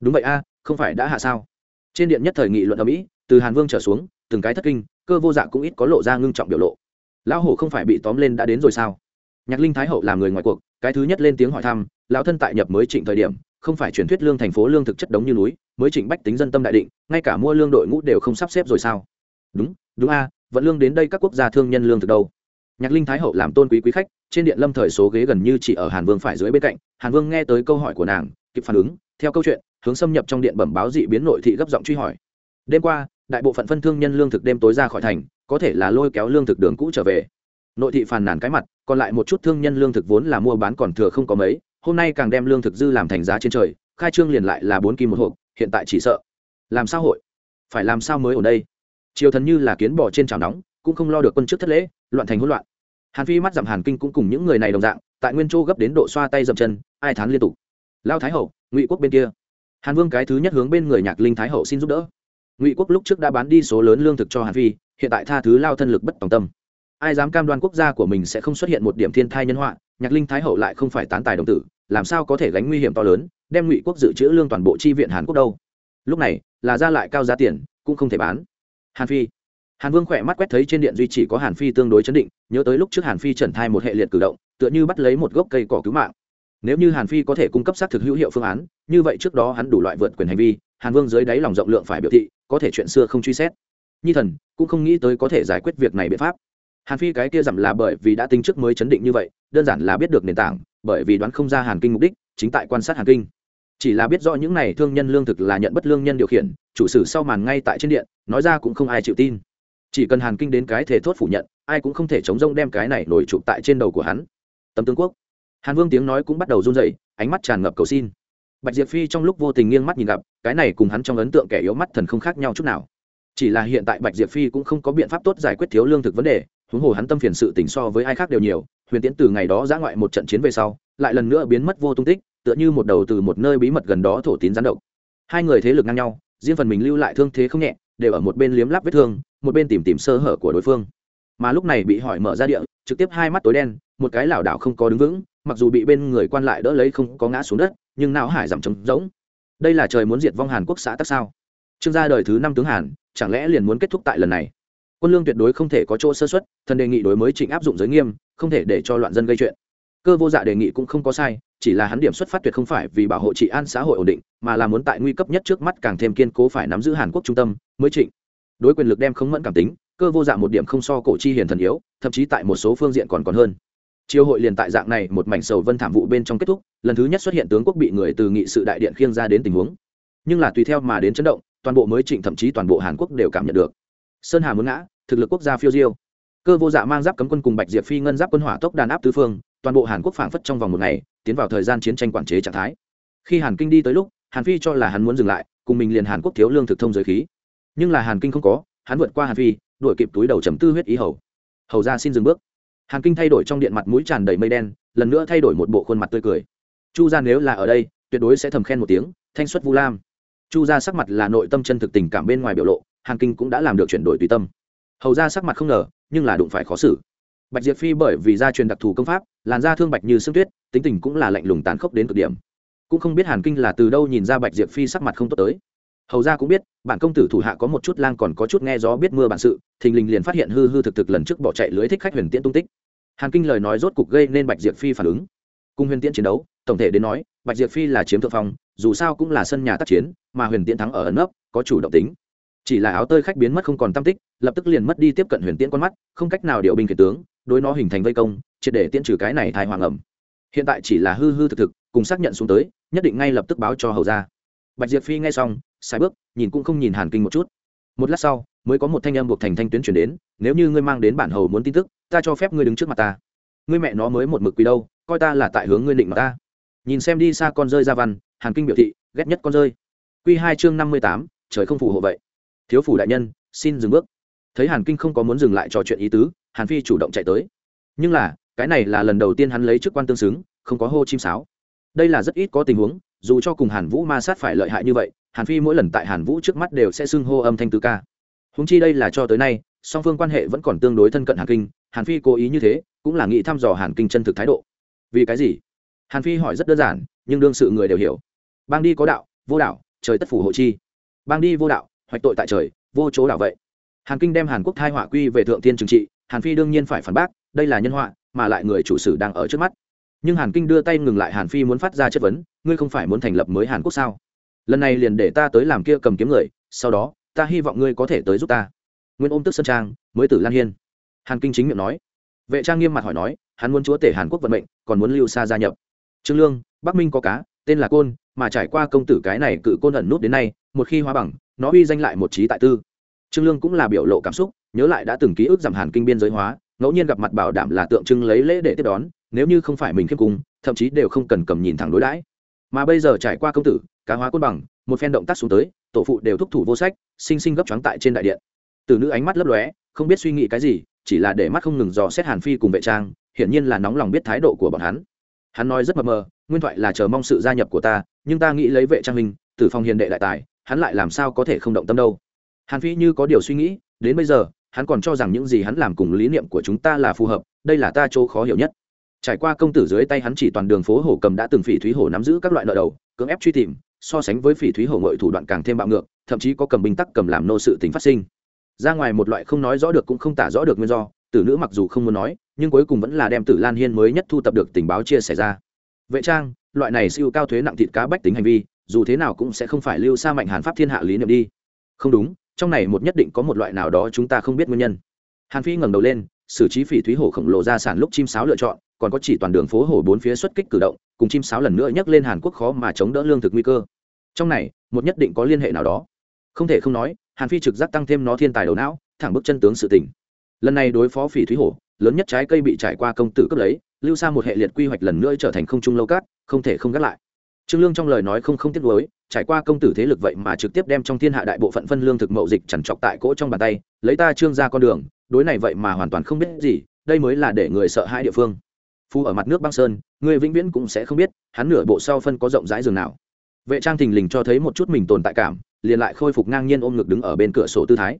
Đúng vậy a, không phải đã hạ sao? Trên điện nhất thời nghị luận ở mỹ, từ hàn vương trở xuống, từng cái thất kinh, cơ vô dạ cũng ít có lộ ra ngưng trọng biểu lộ. Lão hổ không phải bị tóm lên đã đến rồi sao? Nhạc linh thái hậu là người ngoài cuộc, cái thứ nhất lên tiếng hỏi thăm, lão thân tại nhập mới trịnh thời điểm, không phải truyền thuyết lương thành phố lương thực chất đống như núi, mới trịnh bách tính dân tâm đại định, ngay cả mua lương đội ngũ đều không sắp xếp rồi sao? Đúng đúng a, vận lương đến đây các quốc gia thương nhân lương thực đâu? Nhạc linh thái hậu làm tôn quý quý khách, trên điện lâm thời số ghế gần như chỉ ở hàn vương phải dưới bên cạnh, hàn vương nghe tới câu hỏi của nàng, kịp phản ứng theo câu chuyện, hướng xâm nhập trong điện bẩm báo dị biến nội thị gấp giọng truy hỏi. Đêm qua, đại bộ phận phân thương nhân lương thực đêm tối ra khỏi thành, có thể là lôi kéo lương thực đường cũ trở về. Nội thị phàn nàn cái mặt, còn lại một chút thương nhân lương thực vốn là mua bán còn thừa không có mấy, hôm nay càng đem lương thực dư làm thành giá trên trời, khai trương liền lại là bốn kim một hộp, hiện tại chỉ sợ. Làm sao hội? Phải làm sao mới ở đây? Triều thần như là kiến bò trên chảo nóng, cũng không lo được quân chức thất lễ, loạn thành hỗn loạn. Hàn phi mắt giảm hàn kinh cũng cùng những người này đồng dạng, tại nguyên châu gấp đến độ xoa tay dậm chân, ai thán liên tục. Lao thái hậu ngụy quốc bên kia hàn vương cái thứ nhất hướng bên người nhạc linh thái hậu xin giúp đỡ ngụy quốc lúc trước đã bán đi số lớn lương thực cho hàn phi hiện tại tha thứ lao thân lực bất tòng tâm ai dám cam đoan quốc gia của mình sẽ không xuất hiện một điểm thiên thai nhân họa nhạc linh thái hậu lại không phải tán tài đồng tử làm sao có thể gánh nguy hiểm to lớn đem ngụy quốc dự trữ lương toàn bộ chi viện hàn quốc đâu lúc này là ra lại cao giá tiền cũng không thể bán hàn phi hàn vương khỏe mắt quét thấy trên điện duy chỉ có hàn phi tương đối chấn định nhớ tới lúc trước hàn phi trần thai một hệ liệt cử động tựa như bắt lấy một gốc cây cỏ cứu mạng nếu như hàn phi có thể cung cấp xác thực hữu hiệu phương án, như vậy trước đó hắn đủ loại vượt quyền hành vi, hàn vương dưới đáy lòng rộng lượng phải biểu thị, có thể chuyện xưa không truy xét. Nhi thần, cũng không nghĩ tới có thể giải quyết việc này biện pháp. Hàn phi cái kia giảm là bởi vì đã tính trước mới chấn định như vậy, đơn giản là biết được nền tảng, bởi vì đoán không ra hàn kinh mục đích, chính tại quan sát hàn kinh. Chỉ là biết rõ những này thương nhân lương thực là nhận bất lương nhân điều khiển, chủ sử sau màn ngay tại trên điện, nói ra cũng không ai chịu tin. Chỉ cần hàn kinh đến cái thể thốt phủ nhận, ai cũng không thể chống rông đem cái này nổi chụp tại trên đầu của hắn. Tấm tướng quốc hàn vương tiếng nói cũng bắt đầu run dậy ánh mắt tràn ngập cầu xin. Bạch diệp phi trong lúc vô tình nghiêng mắt nhìn gặp, cái này cùng hắn trong ấn tượng kẻ yếu mắt thần không khác nhau chút nào. Chỉ là hiện tại bạch diệp phi cũng không có biện pháp tốt giải quyết thiếu lương thực vấn đề, huống hồ hắn tâm phiền sự tình so với ai khác đều nhiều, huyền tiễn từ ngày đó giã ngoại một trận chiến về sau, lại lần nữa biến mất vô tung tích, tựa như một đầu từ một nơi bí mật gần đó thổ tín gián độc. Hai người thế lực ngang nhau, riêng phần mình lưu lại thương thế không nhẹ, đều ở một bên liếm lắp vết thương, một bên tìm tìm sơ hở của đối phương. Mà lúc này bị hỏi mở ra địa, trực tiếp hai mắt tối đen, một cái lảo đảo không có đứng vững mặc dù bị bên người quan lại đỡ lấy không có ngã xuống đất, nhưng não hải giảm trống rỗng. Đây là trời muốn diệt vong hàn quốc xã tắc sao? Trương gia đời thứ năm tướng hàn, chẳng lẽ liền muốn kết thúc tại lần này? Quân lương tuyệt đối không thể có chỗ sơ xuất thần đề nghị đối mới trịnh áp dụng giới nghiêm, không thể để cho loạn dân gây chuyện. Cơ vô dạ đề nghị cũng không có sai, chỉ là hắn điểm xuất phát tuyệt không phải vì bảo hộ trị an xã hội ổn định, mà là muốn tại nguy cấp nhất trước mắt càng thêm kiên cố phải nắm giữ hàn quốc trung tâm, mới trịnh. Đối quyền lực đem không mẫn cảm tính, cơ vô dạ một điểm không so cổ chi hiền thần yếu, thậm chí tại một số phương diện còn còn hơn chiêu hội liền tại dạng này, một mảnh sầu vân thảm vụ bên trong kết thúc, lần thứ nhất xuất hiện tướng quốc bị người từ nghị sự đại điện khiêng ra đến tình huống. Nhưng là tùy theo mà đến chấn động, toàn bộ mới trịnh thậm chí toàn bộ hàn quốc đều cảm nhận được. Sơn hà muốn ngã, thực lực quốc gia phiêu diêu. Cơ vô dạ mang giáp cấm quân cùng bạch diệp phi ngân giáp quân hỏa tốc đàn áp tứ phương, toàn bộ hàn quốc phảng phất trong vòng một ngày, tiến vào thời gian chiến tranh quản chế trạng thái. Khi hàn kinh đi tới lúc, hàn phi cho là hắn muốn dừng lại, cùng mình liền hàn quốc thiếu lương thực thông giới khí. Nhưng là hàn kinh không có, hắn vượt qua hàn phi, đuổi kịp túi đầu chấm tư huyết ý hầu. Hầu ra xin dừng bước hàn kinh thay đổi trong điện mặt mũi tràn đầy mây đen, lần nữa thay đổi một bộ khuôn mặt tươi cười. Chu gia nếu là ở đây, tuyệt đối sẽ thầm khen một tiếng, thanh xuất vu lam. Chu gia sắc mặt là nội tâm chân thực tình cảm bên ngoài biểu lộ, hàn kinh cũng đã làm được chuyển đổi tùy tâm. Hầu ra sắc mặt không ngờ, nhưng là đụng phải khó xử. Bạch diệp phi bởi vì gia truyền đặc thù công pháp, làn da thương bạch như sương tuyết, tính tình cũng là lạnh lùng tàn khốc đến cực điểm. Cũng không biết hàn kinh là từ đâu nhìn ra bạch diệp phi sắc mặt không tốt tới hầu ra cũng biết, bản công tử thủ hạ có một chút lang còn có chút nghe gió biết mưa bản sự, thình lình liền phát hiện hư hư thực thực lần trước bỏ chạy lưới thích khách huyền tiễn tung tích. Hàn kinh lời nói rốt cục gây nên bạch diệp phi phản ứng. Cùng huyền tiễn chiến đấu, tổng thể đến nói, bạch diệp phi là chiếm thượng phong, dù sao cũng là sân nhà tác chiến, mà huyền tiễn thắng ở ẩn nấp, có chủ động tính. Chỉ là áo tơi khách biến mất không còn tam tích, lập tức liền mất đi tiếp cận huyền tiễn con mắt, không cách nào điều binh khiển tướng, đối nó hình thành vây công, triệt để tiễn trừ cái này thai hoàng ẩm. Hiện tại chỉ là hư hư thực thực, cùng xác nhận xuống tới, nhất định ngay lập tức báo cho hầu ra bạch diệp phi nghe xong sai bước, nhìn cũng không nhìn hàn kinh một chút. Một lát sau, mới có một thanh âm buộc thành thanh tuyến chuyển đến, nếu như ngươi mang đến bản hầu muốn tin tức, ta cho phép ngươi đứng trước mặt ta. Ngươi mẹ nó mới một mực quỳ đâu, coi ta là tại hướng ngươi định mà ta. Nhìn xem đi xa con rơi ra văn, hàn kinh biểu thị, ghét nhất con rơi. Q hai chương năm mươi tám, trời không phù hộ vậy. Thiếu phủ đại nhân, xin dừng bước. Thấy hàn kinh không có muốn dừng lại trò chuyện ý tứ, hàn phi chủ động chạy tới. Nhưng là, cái này là lần đầu tiên hắn lấy chức quan tương xứng, không có hô chim sáo đây là rất ít có tình huống, dù cho cùng hàn vũ ma sát phải lợi hại như vậy, hàn phi mỗi lần tại hàn vũ trước mắt đều sẽ xưng hô âm thanh tứ ca. Húng chi đây là cho tới nay, song phương quan hệ vẫn còn tương đối thân cận hàn kinh, hàn phi cố ý như thế, cũng là nghĩ thăm dò hàn kinh chân thực thái độ. Vì cái gì? Hàn phi hỏi rất đơn giản, nhưng đương sự người đều hiểu. Bang đi có đạo, vô đạo, trời tất phủ hộ chi. Bang đi vô đạo, hoạch tội tại trời, vô chỗ đạo vậy. Hàn kinh đem hàn quốc thai họa quy về thượng tiên trừng trị, hàn phi đương nhiên phải phản bác, đây là nhân họa, mà lại người chủ sử đang ở trước mắt nhưng hàn kinh đưa tay ngừng lại, hàn phi muốn phát ra chất vấn, ngươi không phải muốn thành lập mới hàn quốc sao? Lần này liền để ta tới làm kia cầm kiếm người, sau đó, ta hy vọng ngươi có thể tới giúp ta. Nguyên ôm tức sơn trang, mới tử lan hiên. Hàn kinh chính miệng nói. Vệ trang nghiêm mặt hỏi nói, hắn muốn chúa tể hàn quốc vận mệnh, còn muốn lưu xa gia nhập. Trương lương, bắc minh có cá, tên là côn, mà trải qua công tử cái này cự côn ẩn nút đến nay, một khi hóa bằng, nó uy danh lại một trí tại tư. Trương lương cũng là biểu lộ cảm xúc, nhớ lại đã từng ký ức giảm hàn kinh biên giới hóa, ngẫu nhiên gặp mặt bảo đảm là tượng trưng lấy lễ để tiếp đón nếu như không phải mình khiêm cung, thậm chí đều không cần cầm nhìn thẳng đối đãi. Mà bây giờ trải qua công tử, cá hóa côn bằng, một phen động tác xuống tới, tổ phụ đều thúc thủ vô sách, sinh sinh gấp choáng tại trên đại điện. Từ nữ ánh mắt lấp lóe, không biết suy nghĩ cái gì, chỉ là để mắt không ngừng dò xét hàn phi cùng vệ trang, hiển nhiên là nóng lòng biết thái độ của bọn hắn. Hắn nói rất mờ mờ, nguyên thoại là chờ mong sự gia nhập của ta, nhưng ta nghĩ lấy vệ trang minh tử phong hiền đệ đại tài, hắn lại làm sao có thể không động tâm đâu. Hàn phi như có điều suy nghĩ, đến bây giờ, hắn còn cho rằng những gì hắn làm cùng lý niệm của chúng ta là phù hợp, đây là ta chỗ khó hiểu nhất trải qua công tử dưới tay hắn chỉ toàn đường phố hổ cầm đã từng phỉ thúy hổ nắm giữ các loại nợ đầu, cưỡng ép truy tìm, so sánh với phỉ thúy hổ ngội thủ đoạn càng thêm bạo ngược, thậm chí có cầm binh tắc cầm làm nô sự tính phát sinh. Ra ngoài một loại không nói rõ được cũng không tả rõ được nguyên do, tử nữ mặc dù không muốn nói, nhưng cuối cùng vẫn là đem tử lan hiên mới nhất thu tập được tình báo chia sẻ ra. Vệ trang, loại này siêu cao thuế nặng thịt cá bách tính hành vi, dù thế nào cũng sẽ không phải lưu xa mạnh hàn pháp thiên hạ lý niệm đi. Không đúng, trong này một nhất định có một loại nào đó chúng ta không biết nguyên nhân. Hàn phi ngẩng đầu lên, xử trí phỉ thúy hổ khổng lồ ra sản lúc chim sáo lựa chọn còn có chỉ toàn đường phố hổ bốn phía xuất kích cử động, cùng chim sáo lần nữa nhắc lên hàn quốc khó mà chống đỡ lương thực nguy cơ. Trong này, một nhất định có liên hệ nào đó. Không thể không nói, hàn phi trực giác tăng thêm nó thiên tài đầu não, thẳng bức chân tướng sự tình. Lần này đối phó phỉ thúy hổ, lớn nhất trái cây bị trải qua công tử cướp lấy, lưu xa một hệ liệt quy hoạch lần nữa trở thành không trung lâu cát, không thể không gác lại. Trương lương trong lời nói không không tiếc nuối, trải qua công tử thế lực vậy mà trực tiếp đem trong thiên hạ đại bộ phận phân lương thực mậu dịch chằn trọc tại cỗ trong bàn tay, lấy ta trương ra con đường, đối này vậy mà hoàn toàn không biết gì, đây mới là để người sợ hãi địa phương phu ở mặt nước băng sơn người vĩnh viễn cũng sẽ không biết, hắn nửa bộ sau phân có rộng rãi giường nào. Vệ trang thình lình cho thấy một chút mình tồn tại cảm, liền lại khôi phục ngang nhiên ôm ngực đứng ở bên cửa sổ tư thái.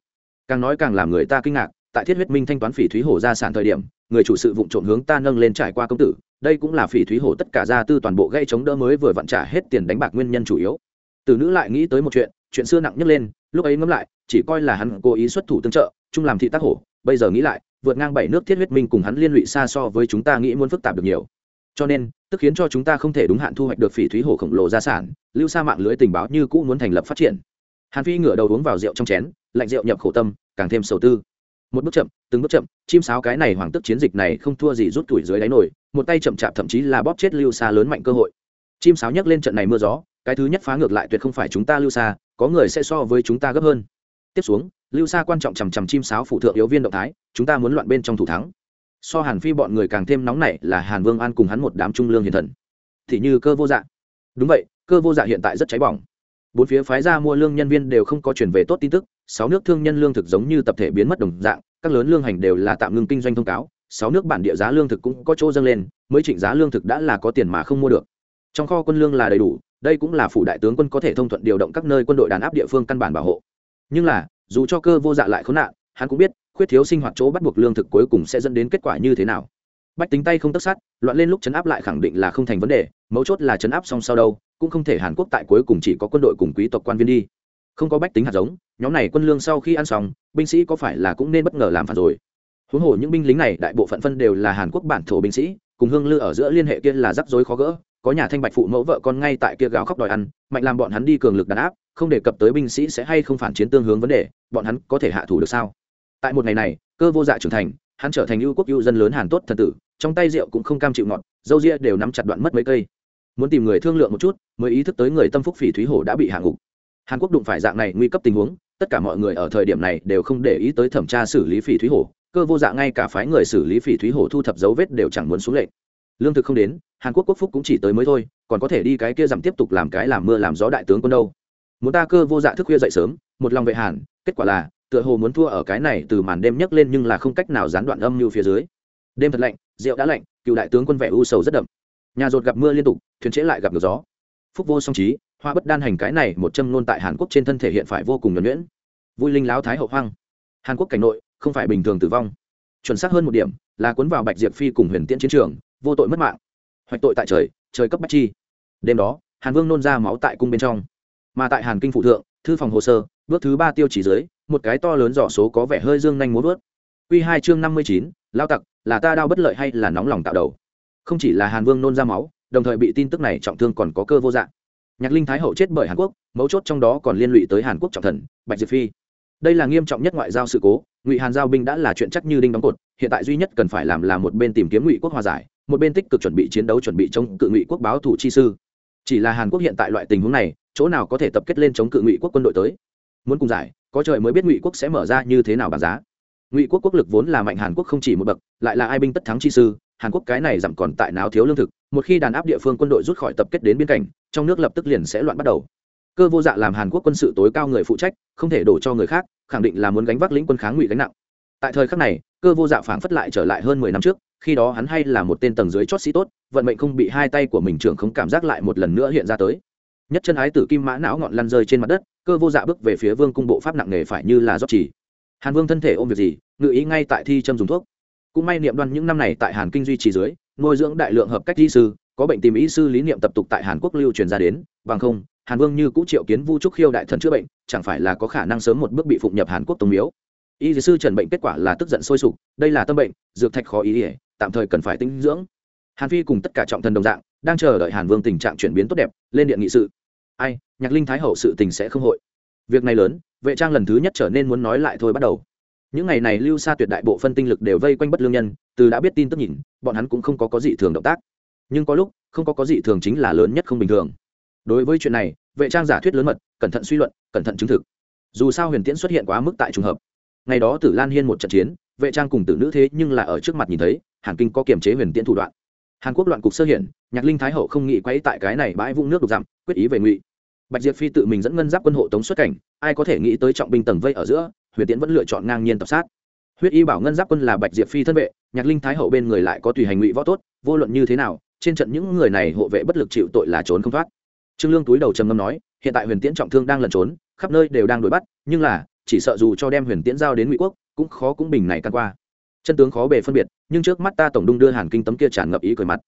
Càng nói càng làm người ta kinh ngạc, tại thiết huyết minh thanh toán phỉ thúy hổ ra sản thời điểm, người chủ sự vụng trộm hướng ta nâng lên trải qua công tử, đây cũng là phỉ thúy hổ tất cả gia tư toàn bộ gây chống đỡ mới vừa vặn trả hết tiền đánh bạc nguyên nhân chủ yếu. Từ nữ lại nghĩ tới một chuyện chuyện xưa nặng nhất lên, lúc ấy ngẫm lại, chỉ coi là hắn cố ý xuất thủ tương trợ, chung làm thị tác hổ, bây giờ nghĩ lại vượt ngang bảy nước thiết huyết minh cùng hắn liên lụy xa so với chúng ta nghĩ muốn phức tạp được nhiều. Cho nên, tức khiến cho chúng ta không thể đúng hạn thu hoạch được phỉ thúy hổ khổng lồ gia sản, lưu xa mạng lưới tình báo như cũ muốn thành lập phát triển. Hàn phi ngửa đầu uống vào rượu trong chén, lạnh rượu nhập khổ tâm, càng thêm sầu tư. Một bước chậm, từng bước chậm, chim sáo cái này hoàng tức chiến dịch này không thua gì rút tuổi dưới đáy nổi, một tay chậm chạp thậm chí là bóp chết lưu xa lớn mạnh cơ hội. Chim sáo nhắc lên trận này mưa gió, cái thứ nhất phá ngược lại tuyệt không phải chúng ta lưu xa có người sẽ so với chúng ta gấp hơn. Tiếp xuống lưu xa quan trọng chằm chằm chim sáo phụ thượng yếu viên động thái, chúng ta muốn loạn bên trong thủ thắng. So hàn phi bọn người càng thêm nóng nảy là hàn vương an cùng hắn một đám trung lương hiền thần. Thì như cơ vô dạ. Đúng vậy, cơ vô dạ hiện tại rất cháy bỏng. Bốn phía phái ra mua lương nhân viên đều không có chuyển về tốt tin tức, sáu nước thương nhân lương thực giống như tập thể biến mất đồng dạng, các lớn lương hành đều là tạm ngừng kinh doanh thông cáo, sáu nước bản địa giá lương thực cũng có chỗ dâng lên, mới chỉnh giá lương thực đã là có tiền mà không mua được. Trong kho quân lương là đầy đủ, đây cũng là phủ đại tướng quân có thể thông thuận điều động các nơi quân đội đàn áp địa phương căn bản bảo hộ. Nhưng là dù cho cơ vô dạ lại khốn nạn, hắn cũng biết, khuyết thiếu sinh hoạt chỗ bắt buộc lương thực cuối cùng sẽ dẫn đến kết quả như thế nào. Bách tính tay không tất sát, loạn lên lúc chấn áp lại khẳng định là không thành vấn đề, mấu chốt là chấn áp xong sau đâu, cũng không thể hàn quốc tại cuối cùng chỉ có quân đội cùng quý tộc quan viên đi. Không có bách tính hạt giống, nhóm này quân lương sau khi ăn xong, binh sĩ có phải là cũng nên bất ngờ làm phản rồi? Huống hồ những binh lính này đại bộ phận phân đều là hàn quốc bản thổ binh sĩ, cùng hương lư ở giữa liên hệ kia là rắc rối khó gỡ, có nhà thanh bạch phụ mẫu vợ con ngay tại kia gào khóc đòi ăn, mạnh làm bọn hắn đi cường lực đàn áp không đề cập tới binh sĩ sẽ hay không phản chiến tương hướng vấn đề, bọn hắn có thể hạ thủ được sao? Tại một ngày này, cơ vô dạ trưởng thành, hắn trở thành ưu quốc ưu dân lớn hàn tốt thần tử, trong tay rượu cũng không cam chịu ngọt, dâu ria đều nắm chặt đoạn mất mấy cây. Muốn tìm người thương lượng một chút, mới ý thức tới người tâm phúc phỉ thúy hổ đã bị hạ ngục. Hàn quốc đụng phải dạng này nguy cấp tình huống, tất cả mọi người ở thời điểm này đều không để ý tới thẩm tra xử lý phỉ thúy hổ, cơ vô dạ ngay cả phái người xử lý phỉ thúy hổ thu thập dấu vết đều chẳng muốn xuống lệnh. Lương thực không đến, hàn quốc quốc phúc cũng chỉ tới mới thôi, còn có thể đi cái kia giảm tiếp tục làm cái làm mưa làm gió đại tướng quân đâu muốn ta cơ vô dạ thức khuya dậy sớm, một lòng vệ hàn, kết quả là, tựa hồ muốn thua ở cái này từ màn đêm nhấc lên nhưng là không cách nào gián đoạn âm như phía dưới. Đêm thật lạnh, rượu đã lạnh, cựu đại tướng quân vẻ u sầu rất đậm. Nhà rột gặp mưa liên tục, thuyền trễ lại gặp ngược gió. Phúc vô song trí, hoa bất đan hành cái này một châm nôn tại hàn quốc trên thân thể hiện phải vô cùng nhuẩn nhuyễn. Vui linh láo thái hậu hoang. Hàn quốc cảnh nội, không phải bình thường tử vong. Chuẩn xác hơn một điểm, là cuốn vào bạch diệp phi cùng huyền tiễn chiến trường, vô tội mất mạng. Hoạch tội tại trời trời cấp bách chi. Đêm đó, hàn vương nôn ra máu tại cung bên trong mà tại hàn kinh phụ thượng, thư phòng hồ sơ, bước thứ ba tiêu chỉ dưới, một cái to lớn giỏ số có vẻ hơi dương nhanh muốn vớt. Q hai chương năm mươi chín, lao tặc, là ta đau bất lợi hay là nóng lòng tạo đầu? Không chỉ là hàn vương nôn ra máu, đồng thời bị tin tức này trọng thương còn có cơ vô dạng. Nhạc linh thái hậu chết bởi hàn quốc, mấu chốt trong đó còn liên lụy tới hàn quốc trọng thần, bạch diệp phi. Đây là nghiêm trọng nhất ngoại giao sự cố, ngụy hàn giao binh đã là chuyện chắc như đinh đóng cột, hiện tại duy nhất cần phải làm là một bên tìm kiếm ngụy quốc hòa giải, một bên tích cực chuẩn bị chiến đấu chuẩn bị chống cự ngụy quốc báo thủ chi sư. Chỉ là hàn quốc hiện tại loại tình huống này chỗ nào có thể tập kết lên chống cự ngụy quốc quân đội tới muốn cùng giải có trời mới biết ngụy quốc sẽ mở ra như thế nào bằng giá ngụy quốc quốc lực vốn là mạnh hàn quốc không chỉ một bậc lại là ai binh tất thắng chi sư hàn quốc cái này giảm còn tại nào thiếu lương thực một khi đàn áp địa phương quân đội rút khỏi tập kết đến biên cảnh trong nước lập tức liền sẽ loạn bắt đầu cơ vô dạ làm hàn quốc quân sự tối cao người phụ trách không thể đổ cho người khác khẳng định là muốn gánh vác lĩnh quân kháng ngụy gánh nặng tại thời khắc này cơ vô dạ phảng phất lại trở lại hơn mười năm trước khi đó hắn hay là một tên tầng dưới chót sĩ tốt vận mệnh không bị hai tay của mình trưởng không cảm giác lại một lần nữa hiện ra tới nhất chân ái tử kim mã não ngọn lăn rơi trên mặt đất, cơ vô dạ bước về phía vương cung bộ pháp nặng nề phải như là rót chỉ. Hàn vương thân thể ôm việc gì, ngự ý ngay tại thi châm dùng thuốc. Cũng may niệm đoan những năm này tại hàn kinh duy trì dưới, nuôi dưỡng đại lượng hợp cách y sư, có bệnh tìm y sư lý niệm tập tục tại hàn quốc lưu truyền ra đến, bằng không, hàn vương như cũ triệu kiến vu trúc khiêu đại thần chữa bệnh, chẳng phải là có khả năng sớm một bước bị phụng nhập hàn quốc tông miếu. Y sư trần bệnh kết quả là tức giận sôi sục, đây là tâm bệnh, dược thạch khó ý ỉa tạm thời cần phải tinh dưỡng. Hàn phi cùng tất cả trọng thần đồng dạng, đang chờ đợi hàn vương tình trạng chuyển biến tốt đẹp, lên điện nghị sự ai, nhạc linh thái hậu sự tình sẽ không hội. Việc này lớn, vệ trang lần thứ nhất trở nên muốn nói lại thôi bắt đầu. Những ngày này lưu xa tuyệt đại bộ phân tinh lực đều vây quanh bất lương nhân, từ đã biết tin tức nhìn, bọn hắn cũng không có có gì thường động tác. Nhưng có lúc, không có có gì thường chính là lớn nhất không bình thường. Đối với chuyện này, vệ trang giả thuyết lớn mật, cẩn thận suy luận, cẩn thận chứng thực. Dù sao huyền tiễn xuất hiện quá mức tại trùng hợp. Ngày đó tử lan hiên một trận chiến, vệ trang cùng tử nữ thế nhưng là ở trước mặt nhìn thấy, hàn kinh có kiềm chế huyền tiễn thủ đoạn. Hàn quốc loạn cục sơ hiển, nhạc linh thái hậu không nghĩ quấy tại cái này bãi vũng nước đục dặm quyết ý về ngụy bạch diệp phi tự mình dẫn ngân giáp quân hộ tống xuất cảnh, ai có thể nghĩ tới trọng binh tầng vây ở giữa, huyền tiễn vẫn lựa chọn ngang nhiên tập sát. Huyết y bảo ngân giáp quân là bạch diệp phi thân vệ, nhạc linh thái hậu bên người lại có tùy hành ngụy võ tốt, vô luận như thế nào, trên trận những người này hộ vệ bất lực chịu tội là trốn không thoát. Trương lương túi đầu trầm ngâm nói, hiện tại huyền tiễn trọng thương đang lẩn trốn, khắp nơi đều đang đuổi bắt, nhưng là, chỉ sợ dù cho đem huyền tiễn giao đến ngụy quốc, cũng khó cũng bình này căn qua. Chân tướng khó bề phân biệt, nhưng trước mắt ta tổng đung đưa hàn kinh tấm kia tràn ngập ý cười mặt.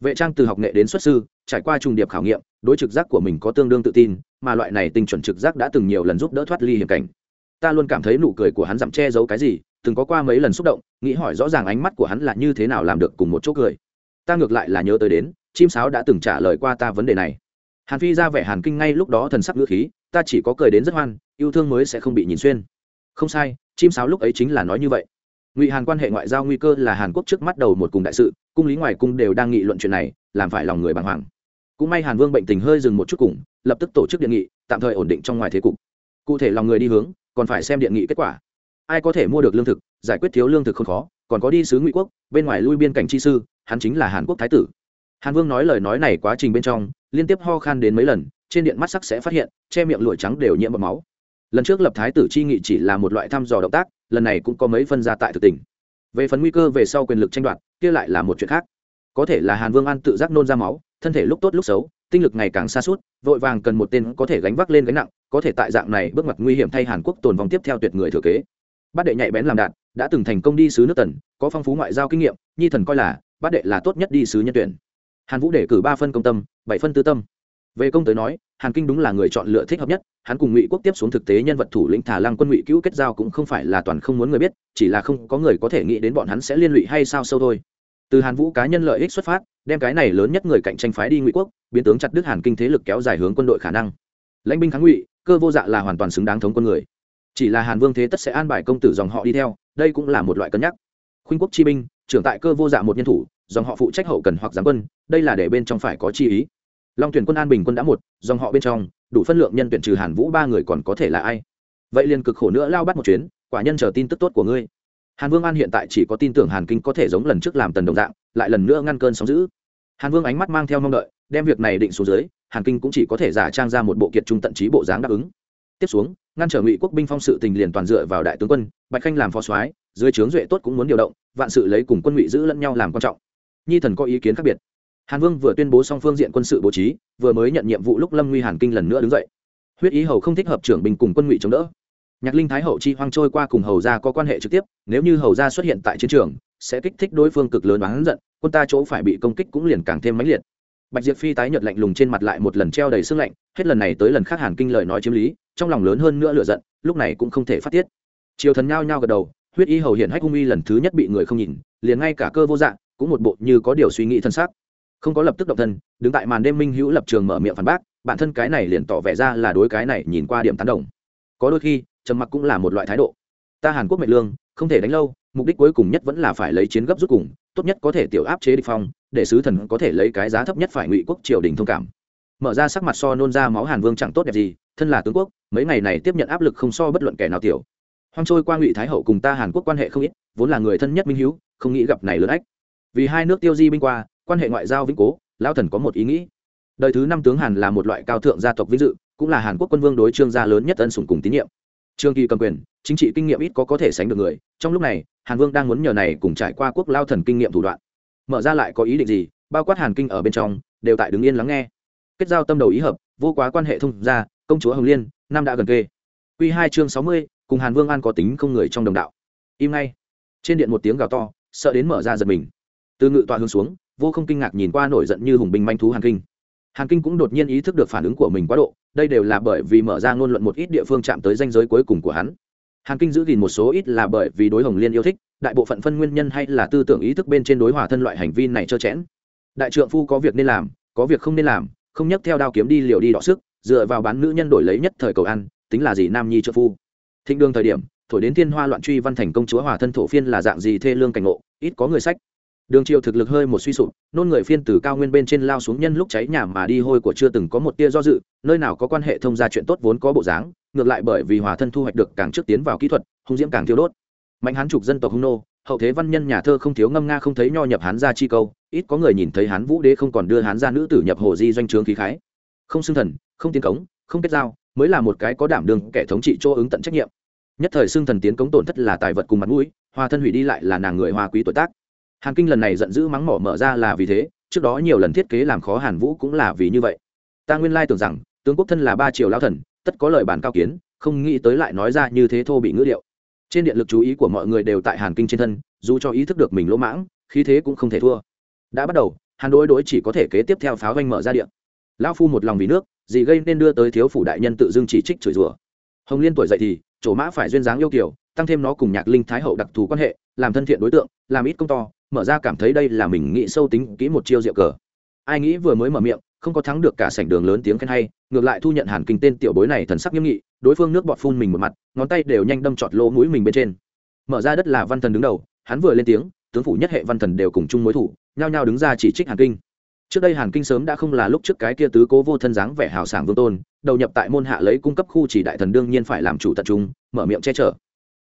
Vệ trang từ học nghệ đến xuất sư trải qua trùng điệp khảo nghiệm, đối trực giác của mình có tương đương tự tin, mà loại này tinh chuẩn trực giác đã từng nhiều lần giúp đỡ thoát ly hiểm cảnh. Ta luôn cảm thấy nụ cười của hắn dặm che giấu cái gì, từng có qua mấy lần xúc động, nghĩ hỏi rõ ràng ánh mắt của hắn là như thế nào làm được cùng một chỗ cười. Ta ngược lại là nhớ tới đến, chim sáo đã từng trả lời qua ta vấn đề này. Hàn phi ra vẻ hàn kinh ngay lúc đó thần sắc ngữ khí, ta chỉ có cười đến rất hoan, yêu thương mới sẽ không bị nhìn xuyên. Không sai, chim sáo lúc ấy chính là nói như vậy. Ngụy hàn quan hệ ngoại giao nguy cơ là hàn quốc trước mắt đầu một cùng đại sự, cung lý ngoài cung đều đang nghị luận chuyện này, làm phải lòng người bàng hoàng cũng may hàn vương bệnh tình hơi dừng một chút cùng, lập tức tổ chức điện nghị, tạm thời ổn định trong ngoài thế cục. Cụ thể lòng người đi hướng, còn phải xem điện nghị kết quả. Ai có thể mua được lương thực, giải quyết thiếu lương thực không khó, còn có đi sứ ngụy quốc, bên ngoài lui biên cảnh chi sư, hắn chính là hàn quốc thái tử. Hàn vương nói lời nói này quá trình bên trong, liên tiếp ho khan đến mấy lần, trên điện mắt sắc sẽ phát hiện, che miệng lụi trắng đều nhiễm bọt máu. Lần trước lập thái tử chi nghị chỉ là một loại thăm dò động tác, lần này cũng có mấy phân ra tại thực tình. Về phần nguy cơ về sau quyền lực tranh đoạt, kia lại là một chuyện khác. Có thể là hàn vương an tự giác nôn ra máu thân thể lúc tốt lúc xấu, tinh lực ngày càng xa suốt, vội vàng cần một tên có thể gánh vác lên gánh nặng, có thể tại dạng này bước ngoặt nguy hiểm thay hàn quốc tồn vong tiếp theo tuyệt người thừa kế. Bát đệ nhạy bén làm đạt đã từng thành công đi sứ nước tần, có phong phú ngoại giao kinh nghiệm, nhi thần coi là, bát đệ là tốt nhất đi sứ nhân tuyển. Hàn vũ để cử ba phân công tâm, bảy phân tư tâm. Về công tới nói, hàn kinh đúng là người chọn lựa thích hợp nhất, hắn cùng ngụy quốc tiếp xuống thực tế nhân vật thủ lĩnh thả lăng quân ngụy cứu kết giao cũng không phải là toàn không muốn người biết, chỉ là không có người có thể nghĩ đến bọn hắn sẽ liên lụy hay sao sâu thôi từ hàn vũ cá nhân lợi ích xuất phát, đem cái này lớn nhất người cạnh tranh phái đi ngụy quốc, biến tướng chặt đứt hàn kinh thế lực kéo dài hướng quân đội khả năng. Lãnh binh kháng ngụy, cơ vô dạ là hoàn toàn xứng đáng thống quân người. Chỉ là hàn vương thế tất sẽ an bài công tử dòng họ đi theo, đây cũng là một loại cân nhắc. Khuynh quốc chi binh, trưởng tại cơ vô dạ một nhân thủ, dòng họ phụ trách hậu cần hoặc giáng quân, đây là để bên trong phải có chi ý. Long tuyển quân an bình quân đã một, dòng họ bên trong, đủ phân lượng nhân tuyển trừ hàn vũ ba người còn có thể là ai? Vậy liền cực khổ nữa lao bắt một chuyến, quả nhân chờ tin tức tốt của ngươi hàn vương an hiện tại chỉ có tin tưởng hàn kinh có thể giống lần trước làm tần đồng dạng, lại lần nữa ngăn cơn sóng giữ hàn vương ánh mắt mang theo mong đợi, đem việc này định xuống dưới, hàn kinh cũng chỉ có thể giả trang ra một bộ kiệt trung tận trí bộ dáng đáp ứng. Tiếp xuống, ngăn trở ngụy quốc binh phong sự tình liền toàn dựa vào đại tướng quân, bạch khanh làm phó soái, dưới trướng duệ tốt cũng muốn điều động, vạn sự lấy cùng quân ngụy giữ lẫn nhau làm quan trọng. Nhi thần có ý kiến khác biệt. Hàn vương vừa tuyên bố xong phương diện quân sự bố trí, vừa mới nhận nhiệm vụ lúc lâm nguy hàn kinh lần nữa đứng dậy. Huyết ý hầu không thích hợp trưởng binh cùng quân ngụy chống đỡ nhạc linh thái hậu chi hoang trôi qua cùng hầu gia có quan hệ trực tiếp, nếu như hầu gia xuất hiện tại chiến trường, sẽ kích thích đối phương cực lớn oán giận, quân ta chỗ phải bị công kích cũng liền càng thêm mãnh liệt. Bạch diệp phi tái nhợt lạnh lùng trên mặt lại một lần treo đầy sương lạnh, hết lần này tới lần khác hàn kinh lời nói chiếm lý, trong lòng lớn hơn nữa lửa giận, lúc này cũng không thể phát tiết. Triều thần nhao nhao gật đầu, huyết y hầu hiện hách hung y lần thứ nhất bị người không nhìn, liền ngay cả cơ vô dạng cũng một bộ như có điều suy nghĩ thân xác. Không có lập tức động thân, đứng tại màn đêm minh hữu lập trường mở miệng phản bác, bản thân cái này liền tỏ vẻ ra là đối cái này nhìn qua điểm tán đồng có đôi khi, trầm mặc cũng là một loại thái độ. Ta hàn quốc mệnh lương, không thể đánh lâu, mục đích cuối cùng nhất vẫn là phải lấy chiến gấp rút cùng, tốt nhất có thể tiểu áp chế địch phong, để sứ thần có thể lấy cái giá thấp nhất phải ngụy quốc triều đình thông cảm. Mở ra sắc mặt so nôn ra máu hàn vương chẳng tốt đẹp gì, thân là tướng quốc, mấy ngày này tiếp nhận áp lực không so bất luận kẻ nào tiểu. Hoang trôi qua ngụy thái hậu cùng ta hàn quốc quan hệ không ít, vốn là người thân nhất minh hiếu, không nghĩ gặp này lớn ách. Vì hai nước tiêu di binh qua, quan hệ ngoại giao vĩnh cố, lão thần có một ý nghĩ. Đời thứ năm tướng hàn là một loại cao thượng gia tộc vinh dự cũng là hàn quốc quân vương đối trương gia lớn nhất ân sủng cùng tín nhiệm. Trương kỳ cầm quyền, chính trị kinh nghiệm ít có có thể sánh được người. Trong lúc này, hàn vương đang muốn nhờ này cùng trải qua quốc lao thần kinh nghiệm thủ đoạn. Mở ra lại có ý định gì, bao quát hàn kinh ở bên trong, đều tại đứng yên lắng nghe. Kết giao tâm đầu ý hợp, vô quá quan hệ thông gia, công chúa hồng liên, năm đã gần kê q hai chương sáu mươi, cùng hàn vương an có tính không người trong đồng đạo. Im ngay. Trên điện một tiếng gào to, sợ đến mở ra giật mình. Từ ngự tọa hướng xuống, vô không kinh ngạc nhìn qua nổi giận như hùng binh manh thú hàn kinh hàn kinh cũng đột nhiên ý thức được phản ứng của mình quá độ, đây đều là bởi vì mở ra ngôn luận một ít địa phương chạm tới danh giới cuối cùng của hắn. Hàn kinh giữ gìn một số ít là bởi vì đối hồng liên yêu thích, đại bộ phận phân nguyên nhân hay là tư tưởng ý thức bên trên đối hòa thân loại hành vi này trơ chẽn. Đại trượng phu có việc nên làm, có việc không nên làm, không nhấc theo đao kiếm đi liều đi đọ sức, dựa vào bán nữ nhân đổi lấy nhất thời cầu ăn, tính là gì nam nhi trợ phu. Thịnh đương thời điểm, thổi đến thiên hoa loạn truy văn thành công chúa hòa thân thổ phiên là dạng gì thê lương cảnh ngộ, ít có người sách đường triều thực lực hơi một suy sụp, nôn người phiên từ cao nguyên bên trên lao xuống nhân lúc cháy nhà mà đi hôi của chưa từng có một tia do dự, nơi nào có quan hệ thông gia chuyện tốt vốn có bộ dáng, ngược lại bởi vì hòa thân thu hoạch được càng trước tiến vào kỹ thuật, hung diễm càng thiêu đốt. Mạnh hán trục dân tộc hung nô, hậu thế văn nhân nhà thơ không thiếu ngâm nga không thấy nho nhập hán gia chi câu, ít có người nhìn thấy hán vũ đế không còn đưa hán gia nữ tử nhập hồ di doanh trướng khí khái. Không xưng thần, không tiến cống, không kết giao, mới là một cái có đảm đương kẻ thống trị chỗ ứng tận trách nhiệm. Nhất thời xưng thần tiến cống tổn thất là tài vật cùng mặt mũi, hòa thân hủy đi lại là nàng người hoa quý tuổi tác hàn kinh lần này giận dữ mắng mỏ mở ra là vì thế, trước đó nhiều lần thiết kế làm khó hàn vũ cũng là vì như vậy. Ta nguyên lai tưởng rằng, tướng quốc thân là ba triều lao thần, tất có lời bản cao kiến, không nghĩ tới lại nói ra như thế thô bị ngữ điệu. Trên điện lực chú ý của mọi người đều tại hàn kinh trên thân, dù cho ý thức được mình lỗ mãng, khí thế cũng không thể thua. Đã bắt đầu, hàn đối đối chỉ có thể kế tiếp theo pháo vanh mở ra điện. Lão phu một lòng vì nước, gì gây nên đưa tới thiếu phủ đại nhân tự dưng chỉ trích chửi rủa. Hồng liên tuổi dậy thì, chỗ mã phải duyên dáng yêu kiểu tăng thêm nó cùng nhạc linh thái hậu đặc thù quan hệ, làm thân thiện đối tượng, làm ít công to mở ra cảm thấy đây là mình nghĩ sâu tính kỹ một chiêu rượu cờ. Ai nghĩ vừa mới mở miệng, không có thắng được cả sảnh đường lớn tiếng khen hay, ngược lại thu nhận hàn kinh tên tiểu bối này thần sắc nghiêm nghị, đối phương nước bọt phun mình một mặt, ngón tay đều nhanh đâm trọt lỗ mũi mình bên trên. Mở ra đất là văn thần đứng đầu, hắn vừa lên tiếng, tướng phủ nhất hệ văn thần đều cùng chung mối thủ, nhao nhao đứng ra chỉ trích hàn kinh. Trước đây hàn kinh sớm đã không là lúc trước cái kia tứ cố vô thân dáng vẻ hào sảng vương tôn, đầu nhập tại môn hạ lấy cung cấp khu chỉ đại thần đương nhiên phải làm chủ tận trung, mở miệng che chở.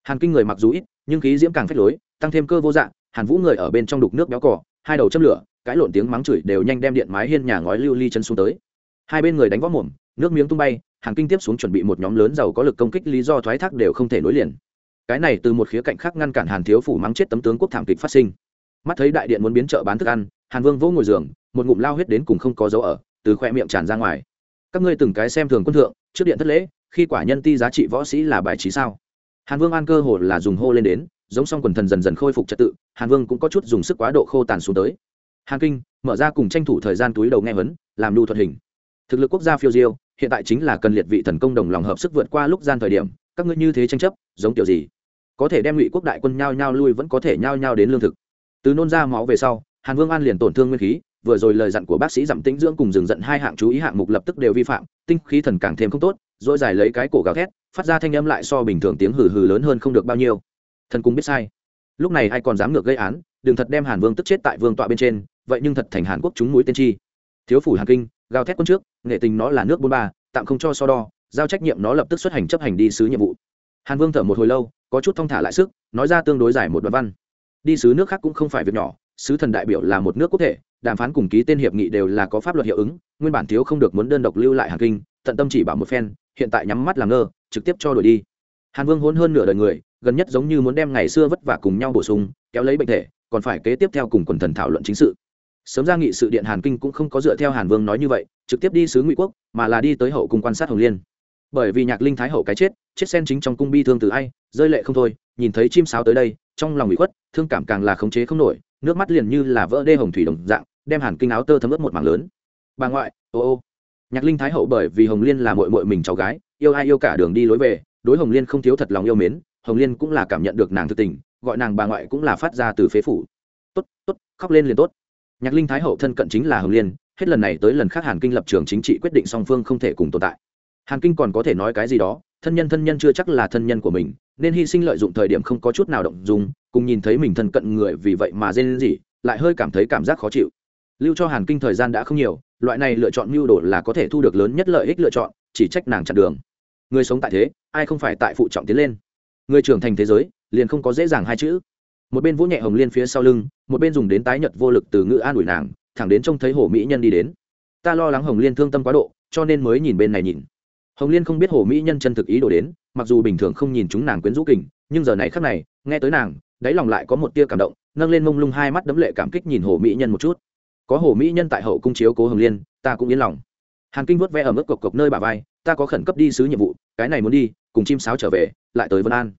Hàn kinh người mặc dù ít, nhưng khí diễm càng phách lối, tăng thêm cơ vô dạng hàn vũ người ở bên trong đục nước béo cỏ hai đầu châm lửa cãi lộn tiếng mắng chửi đều nhanh đem điện mái hiên nhà ngói lưu ly chân xuống tới. Hai bên người đánh võ mồm, nước miếng tung bay, hàn kinh tiếp xuống chuẩn bị một nhóm lớn giàu có lực công kích lý do thoái thác đều không thể nối liền. Cái này từ một khía cạnh khác ngăn cản hàn thiếu phủ mắng chết tấm tướng quốc thảm kịch phát sinh. Mắt thấy đại điện muốn biến chợ bán thức ăn, hàn vương vỗ ngồi giường, một ngụm lao huyết đến cùng không có dấu ở, từ khoe miệng tràn ra ngoài. Các ngươi từng cái xem thường quân thượng, trước điện thất lễ, khi quả nhân ti giá trị võ sĩ là bài trí sao? Hàn vương an cơ hồ là dùng hô lên đến giống song quần thần dần dần khôi phục trật tự, hàn vương cũng có chút dùng sức quá độ khô tàn xuống tới. Hàn kinh, mở ra cùng tranh thủ thời gian túi đầu nghe vấn làm lưu thuật hình. Thực lực quốc gia phiêu diêu, hiện tại chính là cần liệt vị thần công đồng lòng hợp sức vượt qua lúc gian thời điểm, các ngươi như thế tranh chấp, giống kiểu gì? Có thể đem ngụy quốc đại quân nhao nhao lui vẫn có thể nhao nhao đến lương thực. Từ nôn ra máu về sau, hàn vương an liền tổn thương nguyên khí, vừa rồi lời dặn của bác sĩ giảm tĩnh dưỡng cùng dừng giận hai hạng chú ý hạng mục lập tức đều vi phạm, tinh khí thần càng thêm không tốt dỗi dài lấy cái cổ gào thét, phát ra thanh âm lại so bình thường tiếng hừ hừ lớn hơn không được bao nhiêu thần cung biết sai. Lúc này ai còn dám ngược gây án, đừng thật đem hàn vương tức chết tại vương tọa bên trên, vậy nhưng thật thành hàn quốc chúng mũi tiên tri thiếu phủ hàn kinh, gào thét quân trước, nghệ tình nó là nước bôn ba, tạm không cho so đo, giao trách nhiệm nó lập tức xuất hành chấp hành đi sứ nhiệm vụ. Hàn vương thở một hồi lâu, có chút thong thả lại sức, nói ra tương đối dài một đoạn văn. Đi sứ nước khác cũng không phải việc nhỏ, sứ thần đại biểu là một nước quốc thể, đàm phán cùng ký tên hiệp nghị đều là có pháp luật hiệu ứng, nguyên bản thiếu không được muốn đơn độc lưu lại hàn kinh, tận tâm chỉ bảo một phen, hiện tại nhắm mắt làm ngơ, trực tiếp cho đổi đi. Hàn vương hôn hơn nửa đời người gần nhất giống như muốn đem ngày xưa vất vả cùng nhau bổ sung, kéo lấy bệnh thể, còn phải kế tiếp theo cùng quần thần thảo luận chính sự. Sớm ra nghị sự điện hàn kinh cũng không có dựa theo hàn vương nói như vậy, trực tiếp đi sứ ngụy quốc, mà là đi tới hậu cùng quan sát hồng liên. Bởi vì nhạc linh thái hậu cái chết chết sen chính trong cung bi thương từ ai, rơi lệ không thôi, nhìn thấy chim sáo tới đây, trong lòng bị khuất, thương cảm càng là khống chế không nổi, nước mắt liền như là vỡ đê hồng thủy đồng dạng, đem hàn kinh áo tơ thấm ướt một mảng lớn. Bà ngoại, ô ô. Nhạc linh thái hậu bởi vì hồng liên là mội mội mình cháu gái, yêu ai yêu cả đường đi lối về, đối hồng liên không thiếu thật lòng yêu mến hồng liên cũng là cảm nhận được nàng thực tình, gọi nàng bà ngoại cũng là phát ra từ phế phủ. Tốt tốt, khóc lên liền tốt. Nhạc linh thái hậu thân cận chính là hồng liên, hết lần này tới lần khác hàn kinh lập trường chính trị quyết định song phương không thể cùng tồn tại. Hàn kinh còn có thể nói cái gì đó, thân nhân thân nhân chưa chắc là thân nhân của mình, nên hy sinh lợi dụng thời điểm không có chút nào động dùng cùng nhìn thấy mình thân cận người vì vậy mà dên gì lại hơi cảm thấy cảm giác khó chịu. Lưu cho hàn kinh thời gian đã không nhiều, loại này lựa chọn mưu đồ là có thể thu được lớn nhất lợi ích lựa chọn, chỉ trách nàng chặn đường. Người sống tại thế, ai không phải tại phụ trọng tiến lên? Người trưởng thành thế giới liền không có dễ dàng hai chữ. Một bên vỗ nhẹ hồng liên phía sau lưng, một bên dùng đến tái nhật vô lực từ ngữ an ủi nàng, thẳng đến trông thấy hồ mỹ nhân đi đến. Ta lo lắng hồng liên thương tâm quá độ, cho nên mới nhìn bên này nhìn. Hồng liên không biết hồ mỹ nhân chân thực ý đồ đến, mặc dù bình thường không nhìn chúng nàng quyến rũ kình, nhưng giờ này khắc này, nghe tới nàng, đáy lòng lại có một tia cảm động, nâng lên mông lung hai mắt đấm lệ cảm kích nhìn hồ mỹ nhân một chút. Có hồ mỹ nhân tại hậu cung chiếu cố hồng liên, ta cũng yên lòng. Hàn kinh vớt ve ở mức cộc cộc nơi bà vai, ta có khẩn cấp đi sứ nhiệm vụ, cái này muốn đi cùng chim sáo trở về, lại tới vân an.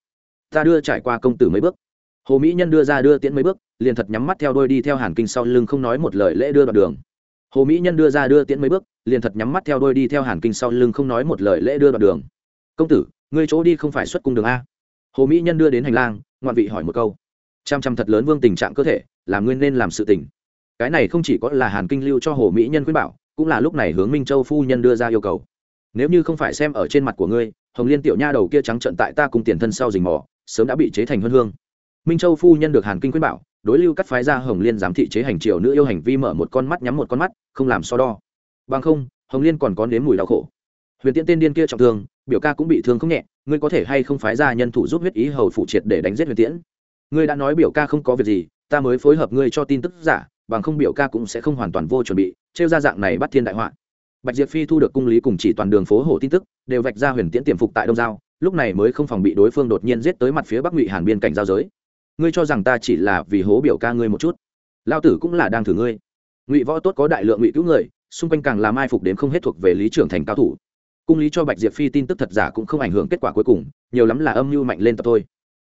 Ta đưa trải qua công tử mấy bước. Hồ mỹ nhân đưa ra đưa tiễn mấy bước, liền thật nhắm mắt theo đôi đi theo hàn kinh sau lưng không nói một lời lễ đưa đoạn đường. Hồ mỹ nhân đưa ra đưa tiễn mấy bước, liền thật nhắm mắt theo đôi đi theo hàn kinh sau lưng không nói một lời lễ đưa đoạn đường. Công tử, ngươi chỗ đi không phải xuất cung đường a? Hồ mỹ nhân đưa đến hành lang, ngoạn vị hỏi một câu. Chăm chăm thật lớn vương tình trạng cơ thể, làm nguyên nên làm sự tình. Cái này không chỉ có là hàn kinh lưu cho hồ mỹ nhân khuyên bảo, cũng là lúc này hướng minh châu phu nhân đưa ra yêu cầu nếu như không phải xem ở trên mặt của ngươi, hồng liên tiểu nha đầu kia trắng trận tại ta cùng tiền thân sau rình mò, sớm đã bị chế thành huân hương. Minh châu phu nhân được hàn kinh khuyên bảo, đối lưu cắt phái ra hồng liên giám thị chế hành triều nữ yêu hành vi mở một con mắt nhắm một con mắt, không làm so đo. Bằng không, hồng liên còn có nếm mùi đau khổ. Huyền tiễn tên điên kia trọng thương, biểu ca cũng bị thương không nhẹ, ngươi có thể hay không phái ra nhân thủ giúp huyết ý hầu phụ triệt để đánh giết huyền tiễn? Ngươi đã nói biểu ca không có việc gì, ta mới phối hợp ngươi cho tin tức giả, bằng không biểu ca cũng sẽ không hoàn toàn vô chuẩn bị, trêu ra dạng này bắt thiên đại họa bạch diệp phi thu được cung lý cùng chỉ toàn đường phố hổ tin tức, đều vạch ra huyền tiễn tiềm phục tại đông giao, lúc này mới không phòng bị đối phương đột nhiên giết tới mặt phía bắc ngụy hàn biên cảnh giao giới. Ngươi cho rằng ta chỉ là vì hố biểu ca ngươi một chút? Lao tử cũng là đang thử ngươi. Ngụy võ tốt có đại lượng ngụy cứu người, xung quanh càng làm mai phục đến không hết thuộc về lý trưởng thành cao thủ. Cung lý cho bạch diệp phi tin tức thật giả cũng không ảnh hưởng kết quả cuối cùng, nhiều lắm là âm mưu mạnh lên tập thôi.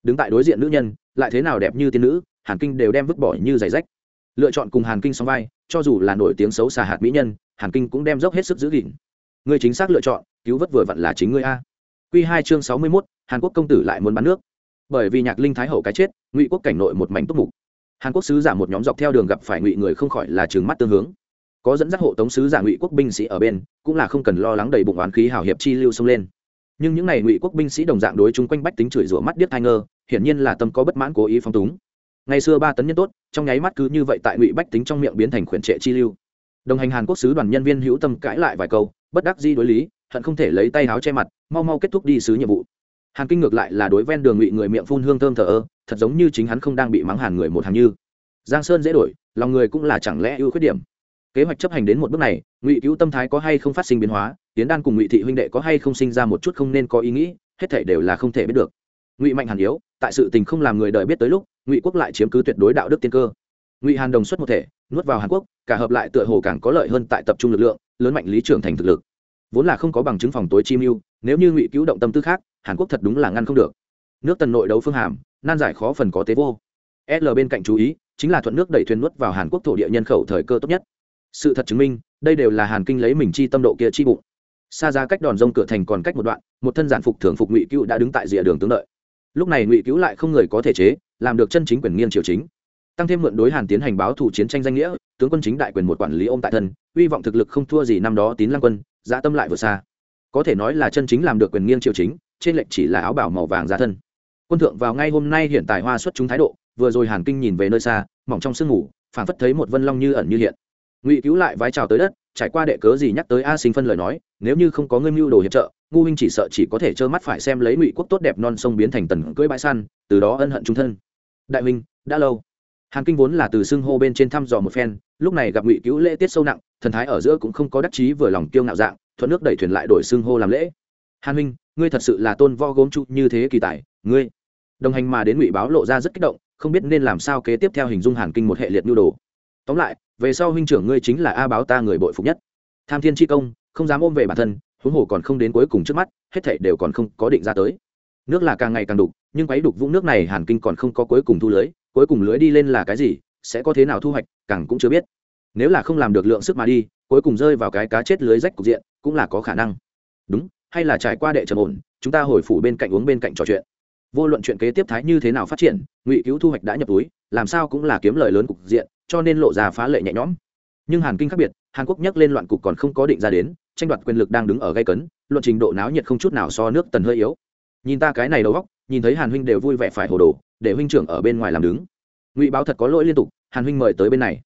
Đứng tại đối diện nữ nhân, lại thế nào đẹp như tiên nữ, hàn kinh đều đem vứt bỏ như giày rách. Lựa chọn cùng hàn kinh song vai, cho dù là nổi tiếng xấu xà hạt mỹ nhân hàn kinh cũng đem dốc hết sức giữ gìn. Người chính xác lựa chọn, cứu vớt vừa vặn là chính ngươi a. Q hai chương sáu mươi mốt, hàn quốc công tử lại muốn bán nước. Bởi vì nhạc linh thái hậu cái chết, ngụy quốc cảnh nội một mảnh túc mục. Hàn quốc sứ giả một nhóm dọc theo đường gặp phải ngụy người không khỏi là trừng mắt tương hướng. Có dẫn dắt hộ tống sứ giả ngụy quốc binh sĩ ở bên, cũng là không cần lo lắng đầy bụng oán khí hào hiệp chi lưu xông lên. Nhưng những n à y ngụy quốc binh sĩ đồng dạng đối chung quanh bách tính chửi rủa mắt điếc thai ngơ, hiển nhiên là tâm có bất mãn cố ý phong túng. Ngày xưa ba tấn nhân tốt, trong nháy mắt cứ như vậy tại ngụy bách tính trong miệng biến thành khuyển trệ chi lưu đồng hành hàn quốc sứ đoàn nhân viên hữu tâm cãi lại vài câu, bất đắc di đối lý, hận không thể lấy tay áo che mặt, mau mau kết thúc đi sứ nhiệm vụ. Hàn kinh ngược lại là đối ven đường ngụy người miệng phun hương thơm thờ ơ, thật giống như chính hắn không đang bị mắng hàn người một hàng như. Giang sơn dễ đổi, lòng người cũng là chẳng lẽ ưu khuyết điểm. Kế hoạch chấp hành đến một bước này, ngụy cứu tâm thái có hay không phát sinh biến hóa tiến đan cùng ngụy thị huynh đệ có hay không sinh ra một chút không nên có ý nghĩ, hết thể đều là không thể biết được. Ngụy mạnh hàn yếu, tại sự tình không làm người đời biết tới lúc, ngụy quốc lại chiếm cứ tuyệt đối đạo đức tiên cơ. Ngụy hàn đồng xuất một thể nuốt vào hàn quốc, cả hợp lại tựa hồ càng có lợi hơn tại tập trung lực lượng, lớn mạnh lý trưởng thành thực lực. Vốn là không có bằng chứng phòng tối chi mưu, nếu như ngụy cứu động tâm tư khác, hàn quốc thật đúng là ngăn không được. Nước tần nội đấu phương hàm, nan giải khó phần có tế vô. L bên cạnh chú ý, chính là thuận nước đẩy thuyền nuốt vào hàn quốc thổ địa nhân khẩu thời cơ tốt nhất. Sự thật chứng minh, đây đều là hàn kinh lấy mình chi tâm độ kia chi bụng. Xa ra cách đòn rông cửa thành còn cách một đoạn, một thân giản phục thường phục ngụy cứu đã đứng tại rìa đường tướng đợi. Lúc này ngụy cứu lại không người có thể chế, làm được chân chính quyền nghiêng triều chính tăng thêm mượn đối hàn tiến hành báo thủ chiến tranh danh nghĩa, tướng quân chính đại quyền một quản lý ôm tại thân, hy vọng thực lực không thua gì năm đó tín lăng quân dã tâm lại vượt xa. Có thể nói là chân chính làm được quyền nghiêng triều chính, trên lệnh chỉ là áo bảo màu vàng giá thân. Quân thượng vào ngay hôm nay hiện tại hoa xuất chúng thái độ, vừa rồi hàn kinh nhìn về nơi xa, mỏng trong sương ngủ phản phất thấy một vân long như ẩn như hiện. Ngụy cứu lại vái chào tới đất, trải qua đệ cớ gì nhắc tới a sinh phân lời nói, nếu như không có ngươi mưu đồ hiệp trợ, ngu huynh chỉ sợ chỉ có thể trơ mắt phải xem lấy ngụy quốc tốt đẹp non sông biến thành tần cưỡi bãi săn, từ đó ân hận trung thân. Đại huynh, đã lâu hàn kinh vốn là từ xưng hô bên trên thăm dò một phen, lúc này gặp ngụy cứu lễ tiết sâu nặng, thần thái ở giữa cũng không có đắc chí vừa lòng kiêu ngạo dạng, thuận nước đẩy thuyền lại đổi xưng hô làm lễ. Hàn huynh, ngươi thật sự là tôn vo gốm trụ như thế kỳ tài, ngươi. Đồng hành mà đến ngụy báo lộ ra rất kích động, không biết nên làm sao kế tiếp theo hình dung hàn kinh một hệ liệt nhu đồ. Tóm lại, về sau huynh trưởng ngươi chính là a báo ta người bội phục nhất. Tham thiên chi công, không dám ôm về bản thân, huống hồ còn không đến cuối cùng trước mắt, hết thảy đều còn không có định ra tới. Nước là càng ngày càng đục, nhưng quấy đục vũng nước này hàn kinh còn không có cuối cùng thu lưới cuối cùng lưới đi lên là cái gì, sẽ có thế nào thu hoạch, càng cũng chưa biết. Nếu là không làm được lượng sức mà đi, cuối cùng rơi vào cái cá chết lưới rách cục diện, cũng là có khả năng. Đúng, hay là trải qua đệ trầm ổn, chúng ta hồi phủ bên cạnh uống bên cạnh trò chuyện. Vô luận chuyện kế tiếp thái như thế nào phát triển, ngụy cứu thu hoạch đã nhập túi, làm sao cũng là kiếm lời lớn cục diện, cho nên lộ ra phá lệ nhẹ nhõm. Nhưng hàn kinh khác biệt, hàn quốc nhắc lên loạn cục còn không có định ra đến, tranh đoạt quyền lực đang đứng ở gây cấn, luận trình độ náo nhiệt không chút nào so nước tần hơi yếu nhìn ta cái này đầu góc nhìn thấy hàn huynh đều vui vẻ phải hồ đồ, để huynh trưởng ở bên ngoài làm đứng. Ngụy báo thật có lỗi liên tục, hàn huynh mời tới bên này.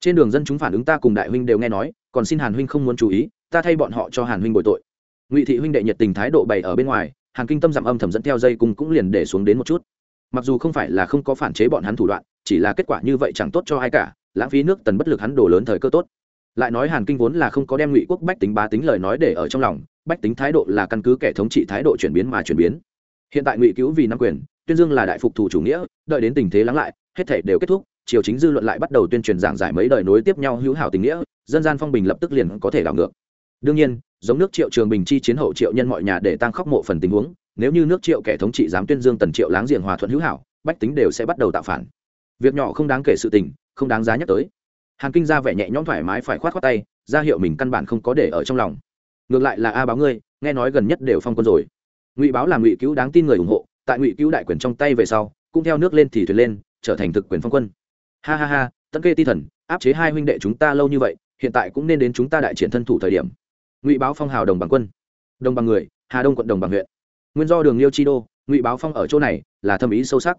Trên đường dân chúng phản ứng ta cùng đại huynh đều nghe nói, còn xin hàn huynh không muốn chú ý, ta thay bọn họ cho hàn huynh bồi tội. Ngụy thị huynh đệ nhiệt tình thái độ bày ở bên ngoài, hàn kinh tâm giảm âm thầm dẫn theo dây cung cũng liền để xuống đến một chút. Mặc dù không phải là không có phản chế bọn hắn thủ đoạn, chỉ là kết quả như vậy chẳng tốt cho ai cả, lãng phí nước tần bất lực hắn đổ lớn thời cơ tốt. Lại nói hàn kinh vốn là không có đem ngụy quốc bách tính bá tính lời nói để ở trong lòng bách tính thái độ là căn cứ kẻ thống trị thái độ chuyển biến mà chuyển biến. Hiện tại ngụy cứu vì năm quyền, tuyên dương là đại phục thủ chủ nghĩa, đợi đến tình thế lắng lại, hết thể đều kết thúc, triều chính dư luận lại bắt đầu tuyên truyền giảng giải mấy đời nối tiếp nhau hữu hảo tình nghĩa, dân gian phong bình lập tức liền có thể đảo ngược. Đương nhiên, giống nước triệu trường bình chi chiến hậu triệu nhân mọi nhà để tăng khóc mộ phần tình huống, nếu như nước triệu kẻ thống trị dám tuyên dương tần triệu láng giềng hòa thuận hữu hảo, bách tính đều sẽ bắt đầu tạo phản. Việc nhỏ không đáng kể sự tình, không đáng giá nhắc tới. Hàn kinh ra vẻ nhẹ nhõm thoải mái phải khoát khoát tay, ra hiệu mình căn bản không có để ở trong lòng ngược lại là a báo ngươi, nghe nói gần nhất đều phong quân rồi. Ngụy báo là ngụy cứu đáng tin người ủng hộ, tại ngụy cứu đại quyền trong tay về sau, cũng theo nước lên thì thuyền lên, trở thành thực quyền phong quân. Ha ha ha, tận kê ti thần, áp chế hai huynh đệ chúng ta lâu như vậy, hiện tại cũng nên đến chúng ta đại triển thân thủ thời điểm. Ngụy báo phong hào đồng bằng quân, đồng bằng người, hà đông quận đồng bằng huyện. Nguyên do đường liêu chi đô, ngụy báo phong ở chỗ này, là thâm ý sâu sắc.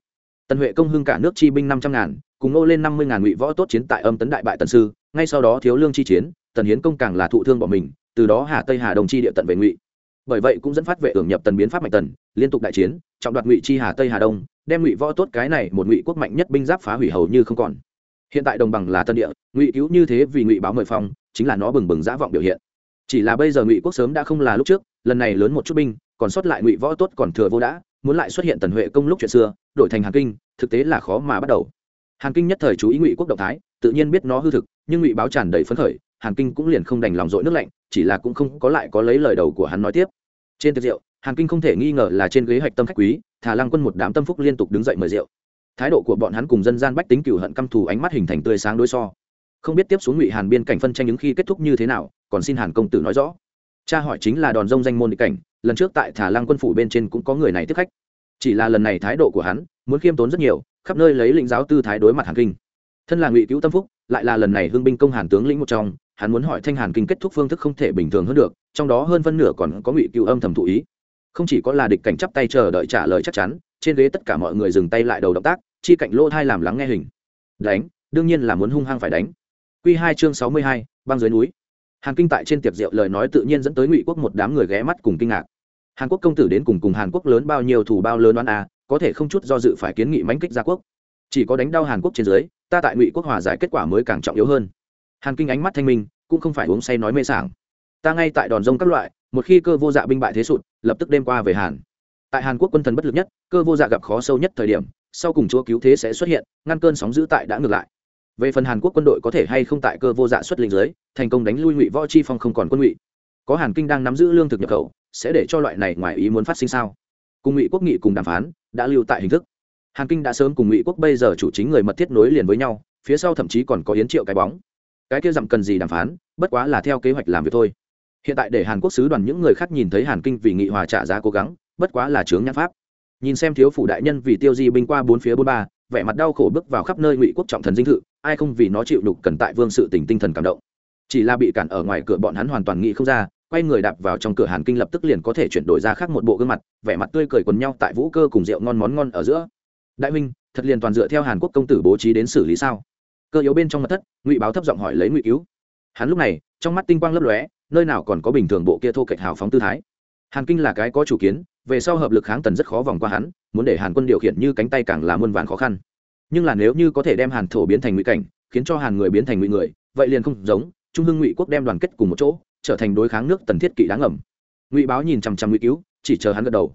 Tần huệ công hưng cả nước chi binh năm trăm ngàn, cùng nô lên năm mươi ngàn ngụy võ tốt chiến tại âm tấn đại bại tần sư, ngay sau đó thiếu lương chi chiến, tần hiến công càng là thụ thương bỏ mình từ đó hà tây hà đông chi địa tận về ngụy. Bởi vậy cũng dẫn phát vệ ưởng nhập tần biến pháp mạnh tần, liên tục đại chiến, trọng đoạt ngụy chi hà tây hà đông, đem ngụy võ tốt cái này một ngụy quốc mạnh nhất binh giáp phá hủy hầu như không còn. Hiện tại đồng bằng là tân địa, ngụy cứu như thế vì ngụy báo mời phong, chính là nó bừng bừng dã vọng biểu hiện. Chỉ là bây giờ ngụy quốc sớm đã không là lúc trước, lần này lớn một chút binh, còn sót lại ngụy võ tốt còn thừa vô đã, muốn lại xuất hiện tần huệ công lúc chuyện xưa, đổi thành hàn kinh, thực tế là khó mà bắt đầu. Hàn kinh nhất thời chú ý ngụy quốc động thái, tự nhiên biết nó hư thực, nhưng ngụy báo tràn đầy phấn khởi hàn kinh cũng liền không đành lòng dội nước lạnh, chỉ là cũng không có lại có lấy lời đầu của hắn nói tiếp. Trên tiệc rượu, hàn kinh không thể nghi ngờ là trên ghế hạch tâm khách quý, thà lăng quân một đám tâm phúc liên tục đứng dậy mời rượu. Thái độ của bọn hắn cùng dân gian bách tính cựu hận căm thù ánh mắt hình thành tươi sáng đối so. Không biết tiếp xuống ngụy hàn biên cảnh phân tranh những khi kết thúc như thế nào, còn xin hàn công tử nói rõ. Cha hỏi chính là đòn rông danh môn địch cảnh, lần trước tại thả lăng quân phủ bên trên cũng có người này tiếp khách. Chỉ là lần này thái độ của hắn, muốn khiêm tốn rất nhiều, khắp nơi lấy lĩnh giáo tư thái đối mặt hàn kinh. Thân là ngụy cứu tâm phúc, lại là lần này hương binh công hàn tướng lĩnh một trong hắn muốn hỏi thanh hàn kinh kết thúc phương thức không thể bình thường hơn được, trong đó hơn phân nửa còn có ngụy cựu âm thầm thụ ý. Không chỉ có là địch cảnh chắp tay chờ đợi trả lời chắc chắn, trên ghế tất cả mọi người dừng tay lại đầu động tác, chi cạnh lỗ thai làm lắng nghe hình. Đánh, đương nhiên là muốn hung hăng phải đánh. Q hai chương sáu mươi hai, băng dưới núi. Hàn kinh tại trên tiệc rượu lời nói tự nhiên dẫn tới ngụy quốc một đám người ghé mắt cùng kinh ngạc. Hàn quốc công tử đến cùng cùng hàn quốc lớn bao nhiêu thủ bao lớn đoán à có thể không chút do dự phải kiến nghị mánh kích gia quốc. Chỉ có đánh đau hàn quốc trên dưới, ta tại ngụy quốc hòa giải kết quả mới càng trọng yếu hơn hàn kinh ánh mắt thanh minh, cũng không phải uống say nói mê sảng. Ta ngay tại đòn rông các loại, một khi cơ vô dạ binh bại thế sụt, lập tức đêm qua về hàn. Tại hàn quốc quân thần bất lực nhất, cơ vô dạ gặp khó sâu nhất thời điểm, sau cùng chúa cứu thế sẽ xuất hiện, ngăn cơn sóng giữ tại đã ngược lại. Về phần hàn quốc quân đội có thể hay không tại cơ vô dạ xuất linh giới thành công đánh lui ngụy võ chi phong không còn quân ngụy. Có hàn kinh đang nắm giữ lương thực nhập khẩu, sẽ để cho loại này ngoài ý muốn phát sinh sao? Cùng ngụy quốc nghị cùng đàm phán, đã lưu tại hình thức. Hàn kinh đã sớm cùng ngụy quốc bây giờ chủ chính người mật thiết nối liền với nhau, phía sau thậm chí còn có yến triệu cái bóng cái kia dặm cần gì đàm phán, bất quá là theo kế hoạch làm việc thôi. Hiện tại để hàn quốc sứ đoàn những người khác nhìn thấy hàn kinh vì nghị hòa trả giá cố gắng, bất quá là chướng nhãn pháp. Nhìn xem thiếu phủ đại nhân vì tiêu di binh qua bốn phía bốn ba, vẻ mặt đau khổ bước vào khắp nơi ngụy quốc trọng thần dinh thự, ai không vì nó chịu đục cần tại vương sự tỉnh tinh thần cảm động. Chỉ là bị cản ở ngoài cửa bọn hắn hoàn toàn nghĩ không ra, quay người đạp vào trong cửa hàn kinh lập tức liền có thể chuyển đổi ra khác một bộ gương mặt, vẻ mặt tươi cười quần nhau tại vũ cơ cùng rượu ngon món ngon ở giữa. Đại Minh thật liền toàn dựa theo hàn quốc công tử bố trí đến xử lý sao? Cơ yếu bên trong mặt thất, ngụy báo thấp giọng hỏi lấy ngụy cứu. Hắn lúc này, trong mắt tinh quang lấp lóe, nơi nào còn có bình thường bộ kia thô kệch hào phóng tư thái. Hàn kinh là cái có chủ kiến, về sau hợp lực kháng tần rất khó vòng qua hắn, muốn để hàn quân điều khiển như cánh tay càng là muôn vàn khó khăn. Nhưng là nếu như có thể đem hàn thổ biến thành ngụy cảnh, khiến cho hàn người biến thành ngụy người, vậy liền không giống, trung hưng ngụy quốc đem đoàn kết cùng một chỗ, trở thành đối kháng nước tần thiết kỵ đáng ẩm ngụy báo nhìn chằm chằm ngụy cứu, chỉ chờ hắn gật đầu.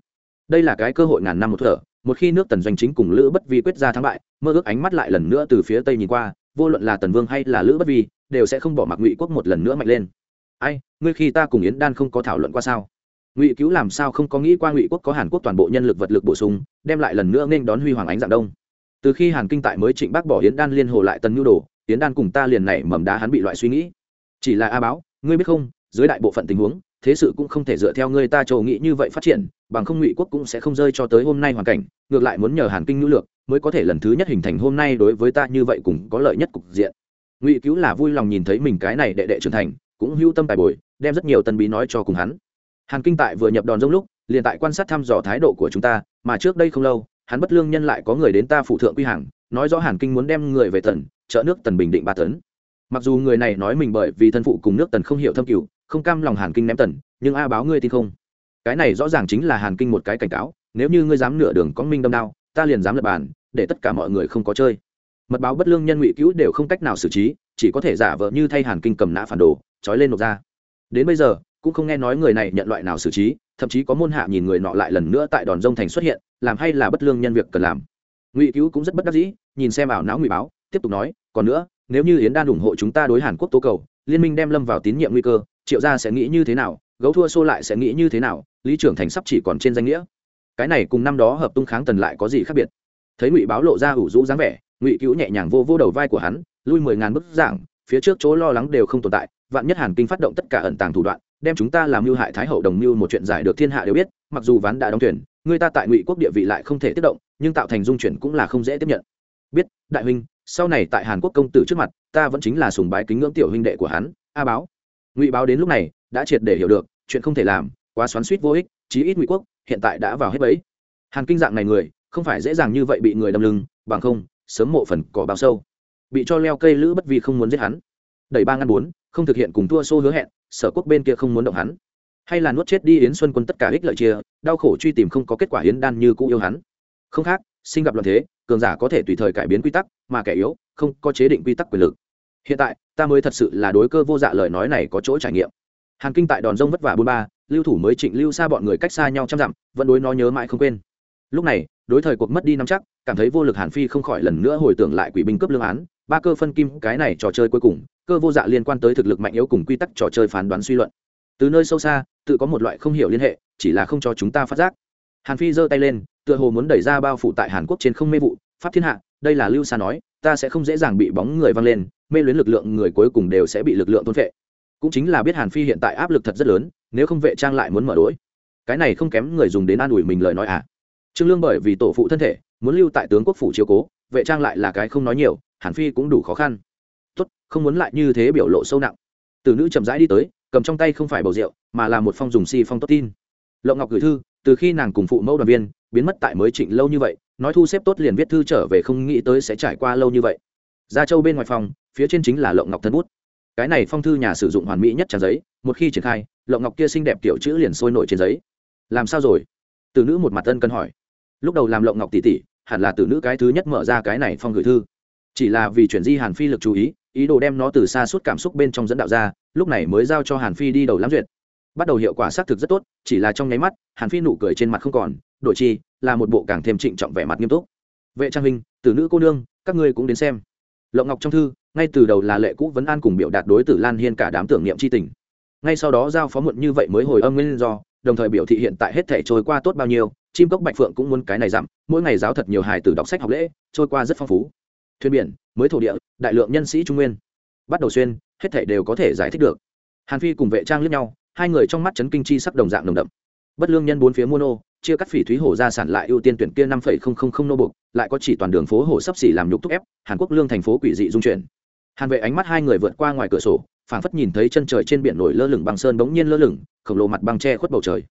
Đây là cái cơ hội ngàn năm một thở, một khi nước tần doanh chính cùng lữ bất vi quyết ra thắng bại, mơ ước ánh mắt lại lần nữa từ phía tây nhìn qua vô luận là tần vương hay là lữ bất vi, đều sẽ không bỏ mặc ngụy quốc một lần nữa mạnh lên. Ai, ngươi khi ta cùng yến đan không có thảo luận qua sao? Ngụy cứu làm sao không có nghĩ qua ngụy quốc có hàn quốc toàn bộ nhân lực vật lực bổ sung, đem lại lần nữa nên đón huy hoàng ánh dạng đông. Từ khi hàn kinh tại mới trịnh bác bỏ yến đan liên hồ lại tần nhu đồ, yến đan cùng ta liền này mầm đá hắn bị loại suy nghĩ. Chỉ là a báo, ngươi biết không, dưới đại bộ phận tình huống, thế sự cũng không thể dựa theo ngươi ta trầu nghĩ như vậy phát triển, bằng không ngụy quốc cũng sẽ không rơi cho tới hôm nay hoàn cảnh, ngược lại muốn nhờ hàn kinh nhu lược mới có thể lần thứ nhất hình thành hôm nay đối với ta như vậy cũng có lợi nhất cục diện. Ngụy cứu là vui lòng nhìn thấy mình cái này đệ đệ trưởng thành, cũng hưu tâm tài bồi, đem rất nhiều tân bí nói cho cùng hắn. Hàn kinh tại vừa nhập đòn rông lúc, liền tại quan sát thăm dò thái độ của chúng ta, mà trước đây không lâu, hắn bất lương nhân lại có người đến ta phụ thượng quy hàng, nói rõ hàn kinh muốn đem người về tần, trợ nước tần bình định ba tấn. Mặc dù người này nói mình bởi vì thân phụ cùng nước tần không hiểu thâm cửu, không cam lòng hàn kinh ném tần, nhưng a báo ngươi tin không? Cái này rõ ràng chính là hàn kinh một cái cảnh cáo, nếu như ngươi dám nửa đường có minh đâm đao, ta liền dám lập bàn để tất cả mọi người không có chơi. Mật báo bất lương nhân ngụy cứu đều không cách nào xử trí, chỉ có thể giả vờ như thay hàn kinh cầm nã phản đồ, trói lên nộp ra. Đến bây giờ, cũng không nghe nói người này nhận loại nào xử trí, thậm chí có môn hạ nhìn người nọ lại lần nữa tại đòn rông thành xuất hiện, làm hay là bất lương nhân việc cần làm. Ngụy cứu cũng rất bất đắc dĩ, nhìn xem ảo não ngụy báo, tiếp tục nói, còn nữa, nếu như yến đan ủng hộ chúng ta đối hàn quốc tố cầu, liên minh đem lâm vào tín nhiệm nguy cơ, triệu gia sẽ nghĩ như thế nào, gấu thua xô lại sẽ nghĩ như thế nào, lý trưởng thành sắp chỉ còn trên danh nghĩa. Cái này cùng năm đó hợp tung kháng tần lại có gì khác biệt? Thấy ngụy báo lộ ra ủ rũ dáng vẻ, ngụy cứu nhẹ nhàng vô vô đầu vai của hắn, lui mười ngàn bức giảng, phía trước chỗ lo lắng đều không tồn tại, vạn nhất hàn kinh phát động tất cả ẩn tàng thủ đoạn, đem chúng ta làm mưu hại thái hậu đồng mưu một chuyện giải được thiên hạ đều biết, mặc dù ván đã đóng thuyền, người ta tại ngụy quốc địa vị lại không thể tiếp động, nhưng tạo thành dung chuyển cũng là không dễ tiếp nhận. Biết, đại huynh, sau này tại hàn quốc công tử trước mặt, ta vẫn chính là sùng bái kính ngưỡng tiểu huynh đệ của hắn, a báo. Ngụy báo đến lúc này, đã triệt để hiểu được, chuyện không thể làm, quá xoắn suýt vô ích, chí ít ngụy quốc hiện tại đã vào hết bẫy. Hàn kinh dạng này người không phải dễ dàng như vậy bị người đâm lưng, bằng không, sớm mộ phần cỏ bao sâu. Bị cho leo cây lữ bất vì không muốn giết hắn. Đẩy ba ngăn bốn, không thực hiện cùng thua xô hứa hẹn, sở quốc bên kia không muốn động hắn. Hay là nuốt chết đi yến xuân quân tất cả ích lợi chia, đau khổ truy tìm không có kết quả yến đan như cũ yêu hắn. Không khác, sinh gặp loạn thế, cường giả có thể tùy thời cải biến quy tắc, mà kẻ yếu, không có chế định quy tắc quyền lực. Hiện tại, ta mới thật sự là đối cơ vô dạ lời nói này có chỗ trải nghiệm. Hàn kinh tại đòn rông vất vả bôn ba, lưu thủ mới trịnh lưu xa bọn người cách xa nhau trăm dặm, vẫn đối nó nhớ mãi không quên. Lúc này đối thời cuộc mất đi năm chắc, cảm thấy vô lực hàn phi không khỏi lần nữa hồi tưởng lại quỷ binh cướp lương án, ba cơ phân kim, cái này trò chơi cuối cùng, cơ vô dạ liên quan tới thực lực mạnh yếu cùng quy tắc trò chơi phán đoán suy luận. Từ nơi sâu xa, tự có một loại không hiểu liên hệ, chỉ là không cho chúng ta phát giác. Hàn phi giơ tay lên, tựa hồ muốn đẩy ra bao phủ tại hàn quốc trên không mê vụ, pháp thiên hạ, đây là lưu sa nói, ta sẽ không dễ dàng bị bóng người văng lên, mê luyến lực lượng người cuối cùng đều sẽ bị lực lượng tôn vệ cũng chính là biết hàn phi hiện tại áp lực thật rất lớn, nếu không vệ trang lại muốn mở đỗi cái này không kém người dùng đến an ủi mình lời nói à? Trương lương bởi vì tổ phụ thân thể, muốn lưu tại tướng quốc phủ chiếu cố, vệ trang lại là cái không nói nhiều, hàn phi cũng đủ khó khăn. Tốt, không muốn lại như thế biểu lộ sâu nặng. Từ nữ chậm rãi đi tới, cầm trong tay không phải bầu rượu, mà là một phong dùng si phong tốt tin. Lộng ngọc gửi thư, từ khi nàng cùng phụ mẫu đoàn viên, biến mất tại mới trịnh lâu như vậy, nói thu xếp tốt liền viết thư trở về không nghĩ tới sẽ trải qua lâu như vậy. Ra châu bên ngoài phòng, phía trên chính là lộng ngọc thân bút. Cái này phong thư nhà sử dụng hoàn mỹ nhất trang giấy, một khi triển khai, lộng ngọc kia xinh đẹp kiểu chữ liền sôi nổi trên giấy. Làm sao rồi? Từ nữ một mặt tân cân hỏi lúc đầu làm lộng ngọc tỷ tỷ, hẳn là từ nữ cái thứ nhất mở ra cái này phong gửi thư. Chỉ là vì chuyển di hàn phi lực chú ý ý đồ đem nó từ xa suốt cảm xúc bên trong dẫn đạo ra, lúc này mới giao cho hàn phi đi đầu lắm duyệt. Bắt đầu hiệu quả xác thực rất tốt, chỉ là trong nháy mắt, hàn phi nụ cười trên mặt không còn, đổi chi, là một bộ càng thêm trịnh trọng vẻ mặt nghiêm túc. Vệ trang huynh tử nữ cô nương, các ngươi cũng đến xem. Lộng ngọc trong thư, ngay từ đầu là lệ cũ vấn an cùng biểu đạt đối tử lan hiên cả đám tưởng niệm c h i tình. Ngay sau đó giao phó muộn như vậy mới hồi âm nguyên do đồng thời biểu thị hiện tại hết thể trôi qua tốt bao nhiêu chim cốc bạch phượng cũng muốn cái này giảm mỗi ngày giáo thật nhiều hài tử đọc sách học lễ trôi qua rất phong phú. Thuyền biển mới thổ địa đại lượng nhân sĩ trung nguyên. Bắt đầu xuyên hết thể đều có thể giải thích được. Hàn phi cùng vệ trang lướt nhau hai người trong mắt chấn kinh chi sắc đồng dạng đồng đậm. Bất lương nhân bốn phía muôn ô, chia cắt phỉ thúy hổ ra sản lại ưu tiên tuyển kia năm nô buộc lại có chỉ toàn đường phố hổ sấp xỉ làm nhục thúc ép hàn quốc lương thành phố quỷ dị dung chuyển. Hàn vệ ánh mắt hai người vượt qua ngoài cửa sổ phảng phất nhìn thấy chân trời trên biển nổi lơ lửng băng sơn bỗng nhiên lơ lửng, khổng lồ mặt băng che khuất bầu trời.